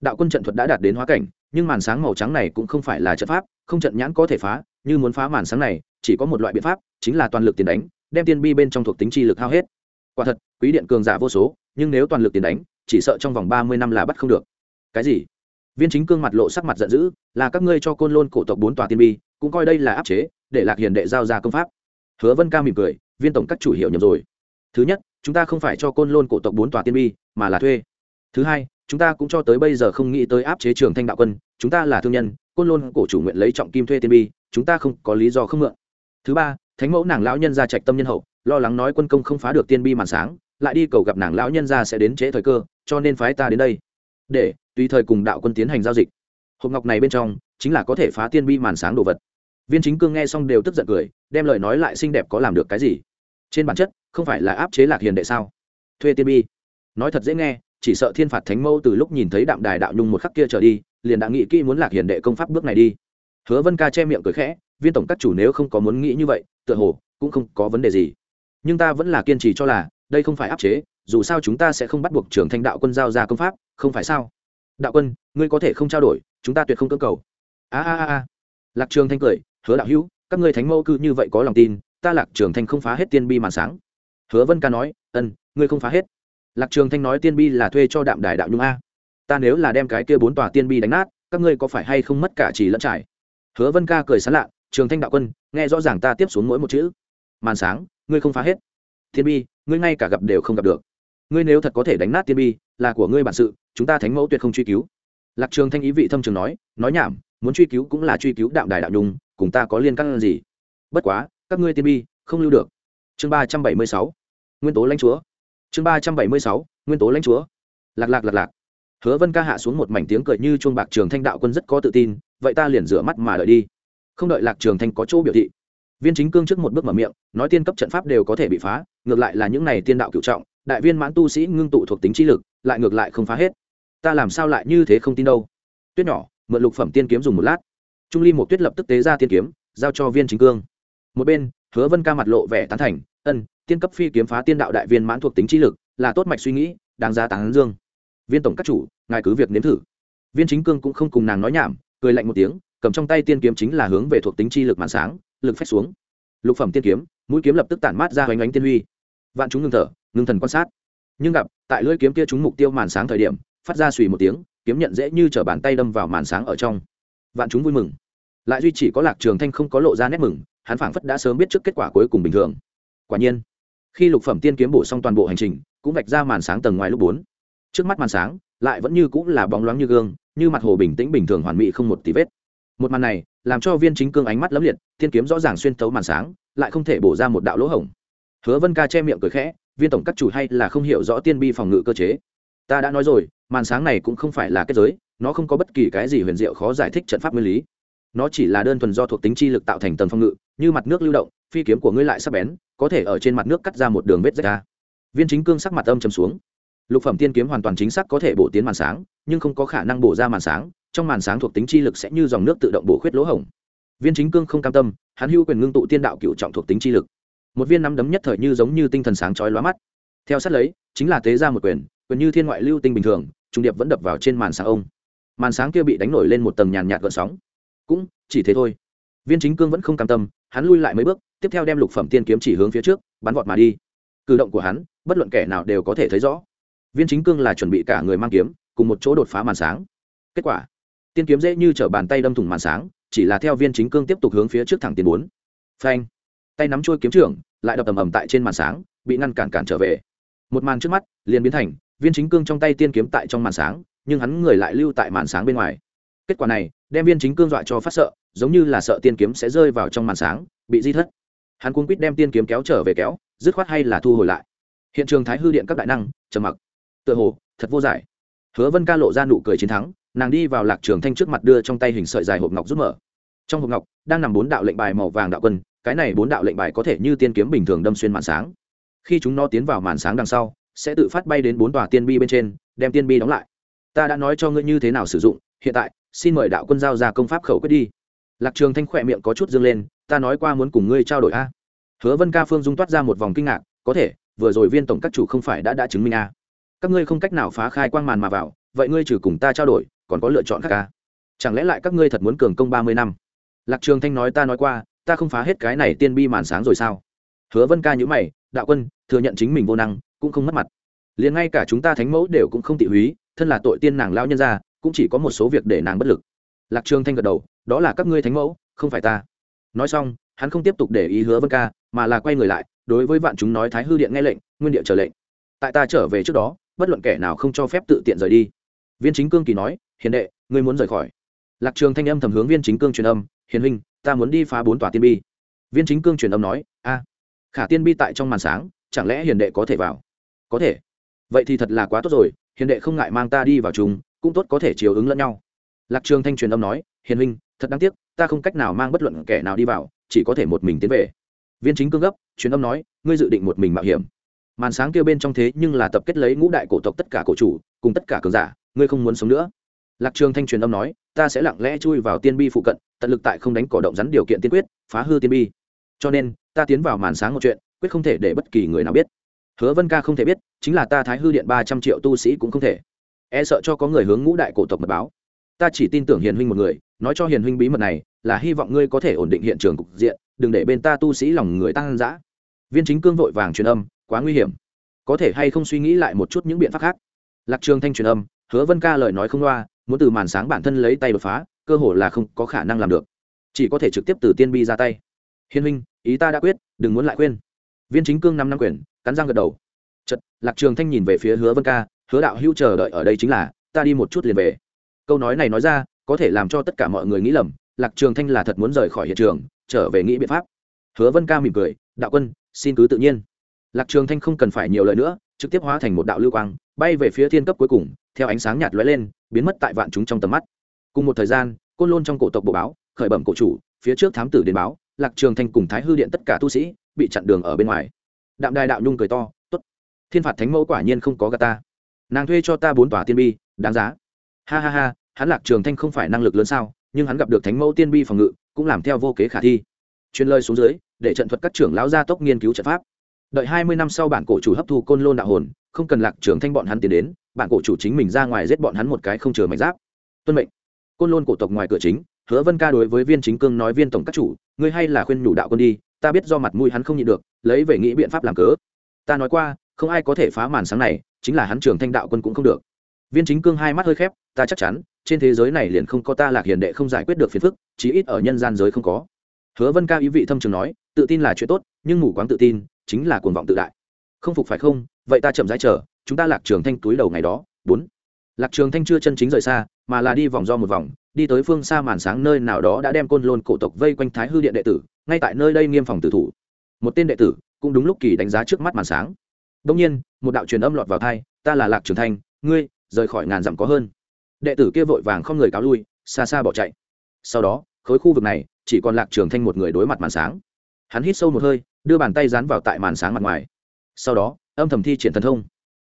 A: Đạo quân trận thuật đã đạt đến hóa cảnh, nhưng màn sáng màu trắng này cũng không phải là trận pháp, không trận nhãn có thể phá, như muốn phá màn sáng này, chỉ có một loại biện pháp, chính là toàn lực tiền đánh, đem tiên bi bên trong thuộc tính chi lực hao hết. Quả thật, quý điện cường giả vô số, nhưng nếu toàn lực tiền đánh, chỉ sợ trong vòng ba mươi năm là bắt không được. Cái gì? Viên chính cương mặt lộ sắc mặt giận dữ, là các ngươi cho côn lôn cổ tộc bốn tòa tiên bi, cũng coi đây là áp chế, để lạc hiền đệ giao ra công pháp. Hứa vân ca mỉm cười, viên tổng các chủ hiệu nhầm rồi thứ nhất, chúng ta không phải cho côn lôn cổ tộc bốn tòa tiên bi, mà là thuê. Thứ hai, chúng ta cũng cho tới bây giờ không nghĩ tới áp chế trường thanh đạo quân, chúng ta là thương nhân, côn lôn cổ chủ nguyện lấy trọng kim thuê tiên bi, chúng ta không có lý do không mượn. Thứ ba, thánh mẫu nàng lão nhân ra trạch tâm nhân hậu, lo lắng nói quân công không phá được tiên bi màn sáng, lại đi cầu gặp nàng lão nhân ra sẽ đến trễ thời cơ, cho nên phái ta đến đây. Để, tùy thời cùng đạo quân tiến hành giao dịch. Hộp ngọc này bên trong, chính là có thể phá tiên bi màn sáng đồ vật. Viên chính cương nghe xong đều tức giận cười, đem lời nói lại xinh đẹp có làm được cái gì? Trên bản chất, không phải là áp chế lạc hiền đệ sao? Thuê tiên bi. Nói thật dễ nghe, chỉ sợ thiên phạt thánh mẫu từ lúc nhìn thấy đạm đài đạo nhung một khắc kia trở đi, liền đã nghĩ kỹ muốn lạc hiền đệ công pháp bước này đi. Hứa vân ca che miệng cười khẽ, viên tổng các chủ nếu không có muốn nghĩ như vậy, tựa hồ cũng không có vấn đề gì. Nhưng ta vẫn là kiên trì cho là, đây không phải áp chế, dù sao chúng ta sẽ không bắt buộc trưởng thanh đạo quân giao ra công pháp, không phải sao? Đạo quân, ngươi có thể không trao đổi, chúng ta tuyệt không cơ cầu. A a a lạc trường thanh cười, hứa đạo hữu, các ngươi thánh mẫu cư như vậy có lòng tin ta lạc trường thanh không phá hết tiên bi màn sáng. Hứa vân ca nói, ân, ngươi không phá hết. Lạc trường thanh nói tiên bi là thuê cho đạm đài đạo nhung a. Ta nếu là đem cái kia bốn tòa tiên bi đánh nát, các ngươi có phải hay không mất cả chỉ lẫn trải? Hứa vân ca cười sán lạ, trường thanh đạo quân, nghe rõ ràng ta tiếp xuống mỗi một chữ. Màn sáng, ngươi không phá hết. Tiên bi, ngươi ngay cả gặp đều không gặp được. Ngươi nếu thật có thể đánh nát tiên bi, là của ngươi bản sự, chúng ta thánh mẫu tuyệt không truy cứu. Lạc trường thanh ý vị thâm trường nói nói nhảm, muốn truy cứu cũng là truy cứu đạm đài đạo nhung, cùng ta có liên căn gì? Bất quá các ngươi tiên bi, không lưu được. Chương ba trăm bảy mươi sáu, nguyên tố lãnh chúa. Chương ba trăm bảy mươi sáu, nguyên tố lãnh chúa. Lạc lạc lạc lạc. Hứa vân ca hạ xuống một mảnh tiếng cười như chuông bạc trường thanh đạo quân rất có tự tin, vậy ta liền rửa mắt mà đợi đi. Không đợi lạc trường thanh có chỗ biểu thị. Viên chính cương trước một bước mở miệng, nói tiên cấp trận pháp đều có thể bị phá, ngược lại là những này tiên đạo cựu trọng, đại viên mãn tu sĩ ngưng tụ thuộc tính trí lực, lại ngược lại không phá hết. Ta làm sao lại như thế không tin đâu? Tuyết nhỏ, mượn lục phẩm tiên kiếm dùng một lát. Trung ly một tuyết lập tức tế ra tiên kiếm, giao cho viên chính cương một bên, hứa vân ca mặt lộ vẻ tán thành, ân, tiên cấp phi kiếm phá tiên đạo đại viên mãn thuộc tính trí lực, là tốt mạch suy nghĩ, đáng giá tán dương. Viên tổng các chủ, ngài cứ việc nếm thử. Viên chính cương cũng không cùng nàng nói nhảm, cười lạnh một tiếng, cầm trong tay tiên kiếm chính là hướng về thuộc tính chi lực màn sáng, lực phách xuống. Lục phẩm tiên kiếm, mũi kiếm lập tức tản mát ra hoành ánh tiên huy. Vạn chúng ngưng thở, ngưng thần quan sát. Nhưng gặp, tại lưỡi kiếm kia chúng mục tiêu màn sáng thời điểm, phát ra suy một tiếng, kiếm nhận dễ như t bàn tay đâm vào màn sáng ở trong. Vạn chúng vui mừng. Lại duy chỉ có lạc trường thanh không có lộ ra nét mừng hắn phảng phất đã sớm biết trước kết quả cuối cùng bình thường. Quả nhiên, khi lục phẩm tiên kiếm bổ xong toàn bộ hành trình, cũng vạch ra màn sáng tầng ngoài lúc bốn. Trước mắt màn sáng, lại vẫn như cũng là bóng loáng như gương, như mặt hồ bình tĩnh bình thường hoàn mỹ không một tí vết. Một màn này, làm cho viên chính cương ánh mắt lấm liệt, tiên kiếm rõ ràng xuyên tấu màn sáng, lại không thể bổ ra một đạo lỗ hổng. Hứa vân ca che miệng cười khẽ, viên tổng các chủ hay là không hiểu rõ tiên bi phòng ngự cơ chế. Ta đã nói rồi, màn sáng này cũng không phải là kết giới, nó không có bất kỳ cái gì huyền diệu khó giải thích trận pháp nguyên lý nó chỉ là đơn thuần do thuộc tính chi lực tạo thành tầng phòng ngự, như mặt nước lưu động, phi kiếm của ngươi lại sắp bén, có thể ở trên mặt nước cắt ra một đường vết rách ra. Viên chính cương sắc mặt âm chầm xuống. Lục phẩm tiên kiếm hoàn toàn chính xác có thể bổ tiến màn sáng, nhưng không có khả năng bổ ra màn sáng, trong màn sáng thuộc tính chi lực sẽ như dòng nước tự động bổ khuyết lỗ hổng. Viên chính cương không cam tâm, hắn hữu quyền ngưng tụ tiên đạo cựu trọng thuộc tính chi lực. Một viên nắm đấm nhất thời như giống như tinh thần sáng chói lóa mắt. Theo sát lấy, chính là tế ra một quyền quyền như thiên ngoại lưu tinh bình thường trung điệp vẫn đập vào trên màn sáng ông. Màn sáng kia bị đánh nổi lên một tầng nhàn nhạt gợn sóng cũng chỉ thế thôi. Viên chính cương vẫn không cam tâm, hắn lui lại mấy bước, tiếp theo đem lục phẩm tiên kiếm chỉ hướng phía trước, bắn vọt mà đi. Cử động của hắn, bất luận kẻ nào đều có thể thấy rõ. Viên chính cương là chuẩn bị cả người mang kiếm, cùng một chỗ đột phá màn sáng. Kết quả, tiên kiếm dễ như t r ở bàn tay đâm thủng màn sáng, chỉ là theo viên chính cương tiếp tục hướng phía trước thẳng tiền bốn. Phanh! Tay nắm trôi kiếm trưởng, lại đập ầm ầm tại trên màn sáng, bị ngăn cản cản trở về. Một màn trước mắt, liền biến thành, viên chính cương trong tay tiên kiếm tại trong màn sáng, nhưng hắn người lại lưu tại màn sáng bên ngoài kết quả này, đem viên chính cương dọa cho phát sợ, giống như là sợ tiên kiếm sẽ rơi vào trong màn sáng, bị di thất. Hắn cuốn quýt đem tiên kiếm kéo trở về kéo, dứt khoát hay là thu hồi lại. Hiện trường thái hư điện các đại năng, trầm mặc. Tựa hồ, thật vô giải. Hứa vân ca lộ ra nụ cười chiến thắng, nàng đi vào lạc trường thanh trước mặt đưa trong tay hình sợi dài hộp ngọc rút mở. Trong hộp ngọc, đang nằm bốn đạo lệnh bài màu vàng đạo quân, cái này bốn đạo lệnh bài có thể như tiên kiếm bình thường đâm xuyên màn sáng. Khi chúng nó tiến vào màn sáng đằng sau, sẽ tự phát bay đến bốn tòa tiên bi bên trên, đem tiên bi đóng lại. Ta đã nói cho ngươi như thế nào sử dụng, hiện tại xin mời đạo quân giao ra công pháp khẩu quyết đi. Lạc trường thanh khỏe miệng có chút dương lên, ta nói qua muốn cùng ngươi trao đổi a. Hứa vân ca phương dung toát ra một vòng kinh ngạc, có thể, vừa rồi viên tổng các chủ không phải đã đã chứng minh a. Các ngươi không cách nào phá khai quang màn mà vào, vậy ngươi trừ cùng ta trao đổi, còn có lựa chọn khác ca chẳng lẽ lại các ngươi thật muốn cường công ba mươi năm? Lạc trường thanh nói ta nói qua, ta không phá hết cái này tiên bi màn sáng rồi sao? Hứa vân ca nhữ mày, đạo quân, thừa nhận chính mình vô năng, cũng không mất mặt. Liền ngay cả chúng ta thánh mẫu đều cũng không tị húy, thân là tội tiên nàng lao nhân ra cũng chỉ có một số việc để nàng bất lực. Lạc trường thanh gật đầu, đó là các ngươi thánh mẫu, không phải ta. Nói xong, hắn không tiếp tục để ý hứa vân ca, mà là quay người lại, đối với vạn chúng nói thái hư điện nghe lệnh, nguyên địa trở lệnh. Tại ta trở về trước đó, bất luận kẻ nào không cho phép tự tiện rời đi. Viên chính cương kỳ nói, hiền đệ, ngươi muốn rời khỏi. Lạc trường thanh âm thầm hướng viên chính cương truyền âm, hiền huynh, ta muốn đi phá bốn tòa tiên bi. Viên chính cương truyền âm nói, a, khả tiên bi tại trong màn sáng, chẳng lẽ hiền đệ có thể vào? Có thể. Vậy thì thật là quá tốt rồi, hiền đệ không ngại mang ta đi vào chúng cũng tốt có thể chiều ứng lẫn nhau. Lạc trường thanh truyền âm nói, hiền huynh, thật đáng tiếc, ta không cách nào mang bất luận kẻ nào đi vào, chỉ có thể một mình tiến về. Viên chính cương gấp, truyền âm nói, ngươi dự định một mình mạo hiểm. Màn sáng kia bên trong thế nhưng là tập kết lấy ngũ đại cổ tộc tất cả cổ chủ, cùng tất cả cường giả, ngươi không muốn sống nữa. Lạc trường thanh truyền âm nói, ta sẽ lặng lẽ chui vào tiên bi phụ cận, tận lực tại không đánh cỏ động rắn điều kiện tiên quyết, phá hư tiên bi. Cho nên, ta tiến vào màn sáng một chuyện, quyết không thể để bất kỳ người nào biết. Hứa vân ca không thể biết, chính là ta thái hư điện ba trăm triệu tu sĩ cũng không thể e sợ cho có người hướng ngũ đại cổ tộc mật báo. Ta chỉ tin tưởng hiền huynh một người, nói cho hiền huynh bí mật này, là hy vọng ngươi có thể ổn định hiện trường cục diện, đừng để bên ta tu sĩ lòng người tăng dã. Viên chính cương vội vàng truyền âm, quá nguy hiểm. Có thể hay không suy nghĩ lại một chút những biện pháp khác? Lạc trường thanh truyền âm, hứa vân ca lời nói không loa, muốn từ màn sáng bản thân lấy tay đột phá, cơ hội là không có khả năng làm được. Chỉ có thể trực tiếp từ tiên bi ra tay. Hiền huynh, ý ta đã quyết, đừng muốn lại khuyên. Viên chính cương năm năm quyền, cắn răng gật đầu. Chật lạc trường thanh nhìn về phía hứa vân ca hứa đạo hữu chờ đợi ở đây chính là, ta đi một chút liền về. Câu nói này nói ra, có thể làm cho tất cả mọi người nghĩ lầm, lạc trường thanh là thật muốn rời khỏi hiện trường, trở về nghĩ biện pháp. Hứa vân ca mỉm cười, đạo quân, xin cứ tự nhiên. Lạc trường thanh không cần phải nhiều lời nữa, trực tiếp hóa thành một đạo lưu quang, bay về phía thiên cấp cuối cùng, theo ánh sáng nhạt lóe lên, biến mất tại vạn chúng trong tầm mắt. Cùng một thời gian, côn lôn trong cổ tộc bộ báo, khởi bẩm cổ chủ, phía trước thám tử đến báo, lạc trường thanh cùng thái hư điện tất cả tu sĩ, bị chặn đường ở bên ngoài. Đạm đài đạo nhung cười to, tốt. Thiên phạt thánh mẫu quả nhiên không có gà ta nàng thuê cho ta bốn tòa tiên bi, đáng giá. Ha ha ha, hắn lạc trường thanh không phải năng lực lớn sao, nhưng hắn gặp được thánh mẫu tiên bi phòng ngự, cũng làm theo vô kế khả thi. Truyền lời xuống dưới, để trận thuật các trưởng lão gia tốc nghiên cứu trận pháp. Đợi hai mươi năm sau bản cổ chủ hấp thu côn lôn đạo hồn, không cần lạc trường thanh bọn hắn tiến đến, bản cổ chủ chính mình ra ngoài giết bọn hắn một cái không chờ mảnh giáp. Tuân mệnh. Côn lôn cổ tộc ngoài cửa chính, hứa vân ca đối với viên chính cương nói viên tổng các chủ, ngươi hay là khuyên nhủ đạo quân đi, ta biết do mặt mũi hắn không nhịn được, lấy về nghĩ biện pháp làm cớ. Ta nói qua không ai có thể phá màn sáng này, chính là hắn trường thanh đạo quân cũng không được. Viên chính cương hai mắt hơi khép, ta chắc chắn, trên thế giới này liền không có ta lạc hiền đệ không giải quyết được phiền phức, chí ít ở nhân gian giới không có. Hứa vân ca ý vị thâm trường nói, tự tin là chuyện tốt, nhưng mù quáng tự tin, chính là cuồng vọng tự đại. Không phục phải không, vậy ta chậm rãi chờ, chúng ta lạc trường thanh túi đầu ngày đó, bốn. Lạc trường thanh chưa chân chính rời xa, mà là đi vòng do một vòng, đi tới phương xa màn sáng nơi nào đó đã đem côn lôn cổ tộc vây quanh thái hư điện đệ tử, ngay tại nơi đây nghiêm phòng tử thủ. Một tên đệ tử, cũng đúng lúc kỳ đánh giá trước mắt màn sáng đông nhiên, một đạo truyền âm lọt vào tai, ta là lạc trường thanh, ngươi, rời khỏi ngàn dặm có hơn. Đệ tử kia vội vàng không người cáo lui, xa xa bỏ chạy. Sau đó, khối khu vực này, chỉ còn lạc trường thanh một người đối mặt màn sáng. Hắn hít sâu một hơi, đưa bàn tay dán vào tại màn sáng mặt ngoài. Sau đó, âm thầm thi triển thần thông.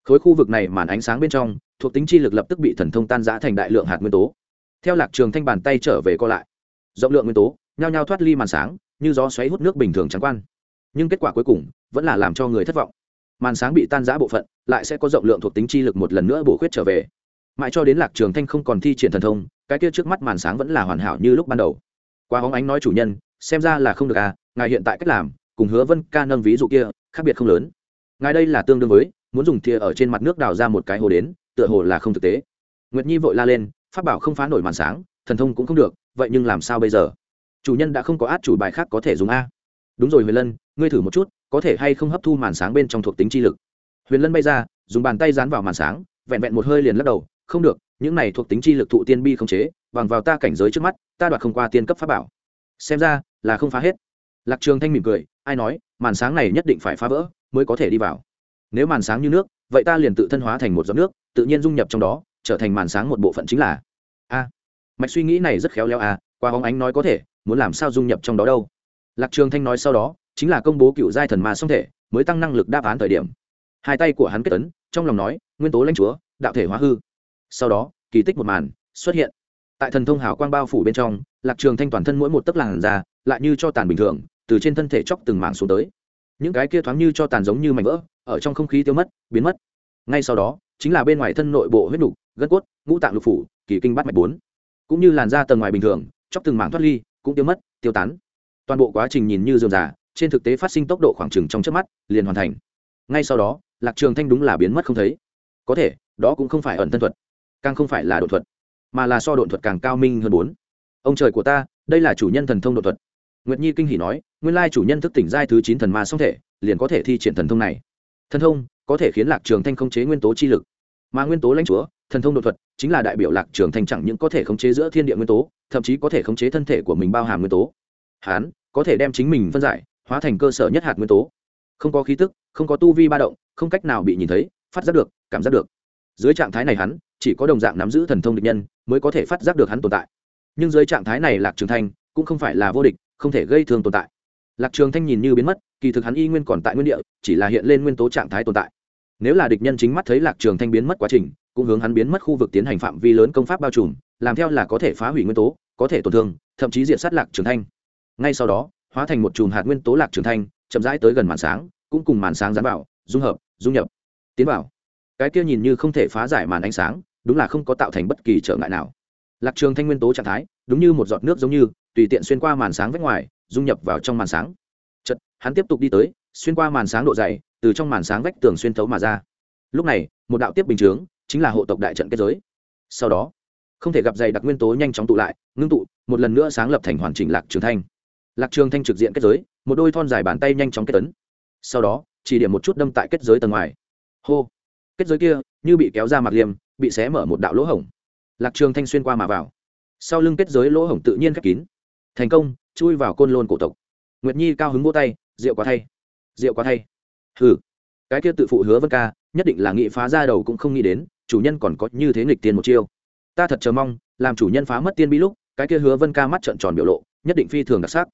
A: Khối khu vực này màn ánh sáng bên trong, thuộc tính chi lực lập tức bị thần thông tan rã thành đại lượng hạt nguyên tố. Theo lạc trường thanh bàn tay trở về co lại. Rộng lượng nguyên tố, nhao nhao thoát ly màn sáng, như gió xoáy hút nước bình thường trắng quan. Nhưng kết quả cuối cùng, vẫn là làm cho người thất vọng màn sáng bị tan giã bộ phận, lại sẽ có rộng lượng thuộc tính chi lực một lần nữa bổ khuyết trở về. Mãi cho đến lạc trường thanh không còn thi triển thần thông, cái kia trước mắt màn sáng vẫn là hoàn hảo như lúc ban đầu. Qua hóng ánh nói chủ nhân, xem ra là không được à ngài hiện tại cách làm, cùng hứa vân ca nâng ví dụ kia, khác biệt không lớn. Ngài đây là tương đương với, muốn dùng thìa ở trên mặt nước đào ra một cái hồ đến, tựa hồ là không thực tế. Nguyệt nhi vội la lên phát bảo không phá nổi màn sáng, thần thông cũng không được, vậy nhưng làm sao bây giờ? Chủ nhân đã không có át chủ bài khác có thể dùng a. Đúng rồi huyền lân, ngươi thử một chút có thể hay không hấp thu màn sáng bên trong thuộc tính chi lực. Huyền lân bay ra, dùng bàn tay dán vào màn sáng, vẹn vẹn một hơi liền lắc đầu, không được, những này thuộc tính chi lực thụ tiên bi không chế, bằng vào ta cảnh giới trước mắt, ta đoạt không qua tiên cấp pháp bảo. Xem ra, là không phá hết. Lạc trường thanh mỉm cười, ai nói, màn sáng này nhất định phải phá vỡ, mới có thể đi vào. Nếu màn sáng như nước, vậy ta liền tự thân hóa thành một giọt nước, tự nhiên dung nhập trong đó, trở thành màn sáng một bộ phận chính là. A. Mạch suy nghĩ này rất khéo léo à qua hóng ánh nói có thể, muốn làm sao dung nhập trong đó đâu? Lạc trường thanh nói sau đó chính là công bố cựu giai thần ma song thể, mới tăng năng lực đáp án thời điểm. Hai tay của hắn kết tấn trong lòng nói, nguyên tố lãnh chúa, đạo thể hóa hư. Sau đó, kỳ tích một màn xuất hiện. Tại thần thông hào quang bao phủ bên trong, lạc trường thanh toàn thân mỗi một tấc làn da lại như cho tàn bình thường, từ trên thân thể chóc từng mảng xuống tới. Những cái kia thoáng như cho tàn giống như mảnh vỡ, ở trong không khí tiêu mất, biến mất. Ngay sau đó, chính là bên ngoài thân nội bộ huyết nục, gân cốt, ngũ tạng lục phủ, kỳ kinh bát mạch bốn. Cũng như làn da tầng ngoài bình thường, chóc từng mảng thoát ly, cũng tiêu mất, tiêu tán. Toàn bộ quá trình nhìn như dườm già trên thực tế phát sinh tốc độ khoảng trừng trong chớp mắt, liền hoàn thành. Ngay sau đó, lạc trường thanh đúng là biến mất không thấy. Có thể, đó cũng không phải ẩn thân thuật, càng không phải là đột thuật, mà là so đột thuật càng cao minh hơn bốn. Ông trời của ta, đây là chủ nhân thần thông đột thuật. Nguyệt nhi kinh hỉ nói, nguyên lai chủ nhân thức tỉnh giai thứ chín thần ma song thể, liền có thể thi triển thần thông này. Thần thông, có thể khiến lạc trường thanh không chế nguyên tố chi lực. Mà nguyên tố lãnh chúa, thần thông đột thuật, chính là đại biểu lạc trường thanh chẳng những có thể khống chế giữa thiên địa nguyên tố, thậm chí có thể khống chế thân thể của mình bao hàm nguyên tố. Hắn có thể đem chính mình phân giải hóa thành cơ sở nhất hạt nguyên tố. Không có khí tức, không có tu vi ba động, không cách nào bị nhìn thấy, phát giác được, cảm giác được. Dưới trạng thái này hắn, chỉ có đồng dạng nắm giữ thần thông địch nhân, mới có thể phát giác được hắn tồn tại. Nhưng dưới trạng thái này lạc trường thanh, cũng không phải là vô địch, không thể gây thương tồn tại. Lạc trường thanh nhìn như biến mất, kỳ thực hắn y nguyên còn tại nguyên địa, chỉ là hiện lên nguyên tố trạng thái tồn tại. Nếu là địch nhân chính mắt thấy lạc trường thanh biến mất quá trình, cũng hướng hắn biến mất khu vực tiến hành phạm vi lớn công pháp bao trùm, làm theo là có thể phá hủy nguyên tố, có thể tổn thương, thậm chí diện sát lạc trường thanh. Ngay sau đó hóa thành một chùm hạt nguyên tố lạc trường thanh, chậm rãi tới gần màn sáng, cũng cùng màn sáng dán vào, dung hợp, dung nhập, tiến vào. Cái kia nhìn như không thể phá giải màn ánh sáng, đúng là không có tạo thành bất kỳ trở ngại nào. Lạc trường thanh nguyên tố trạng thái, đúng như một giọt nước giống như, tùy tiện xuyên qua màn sáng vách ngoài, dung nhập vào trong màn sáng. Chật hắn tiếp tục đi tới, xuyên qua màn sáng độ dày, từ trong màn sáng vách tường xuyên thấu mà ra. Lúc này, một đạo tiếp bình chướng, chính là hộ tộc đại trận kết giới. Sau đó, không thể gặp dày đặc nguyên tố nhanh chóng tụ lại, ngưng tụ, một lần nữa sáng lập thành hoàn chỉnh lạc trường thanh lạc trường thanh trực diện kết giới, một đôi thon dài bàn tay nhanh chóng kết tấn sau đó, chỉ điểm một chút đâm tại kết giới tầng ngoài. Hô! Kết giới kia, như bị kéo ra mặt liềm bị xé mở một đạo lỗ hổng. Lạc trường thanh xuyên qua mà vào. Sau lưng kết giới lỗ hổng tự nhiên khép kín. Thành công, chui vào côn lôn cổ tộc. Nguyệt nhi cao hứng vỗ tay, rượu quá thay. Rượu quá thay. Hừ. Cái kia tự phụ hứa vân ca, nhất định là nghị phá ra đầu cũng không nghĩ đến, chủ nhân còn có như thế nghịch tiền một chiêu. Ta thật chờ mong, làm chủ nhân phá mất tiên bi lúc, cái kia hứa vân ca mắt trợn tròn biểu lộ, nhất định phi thường đặc sắc.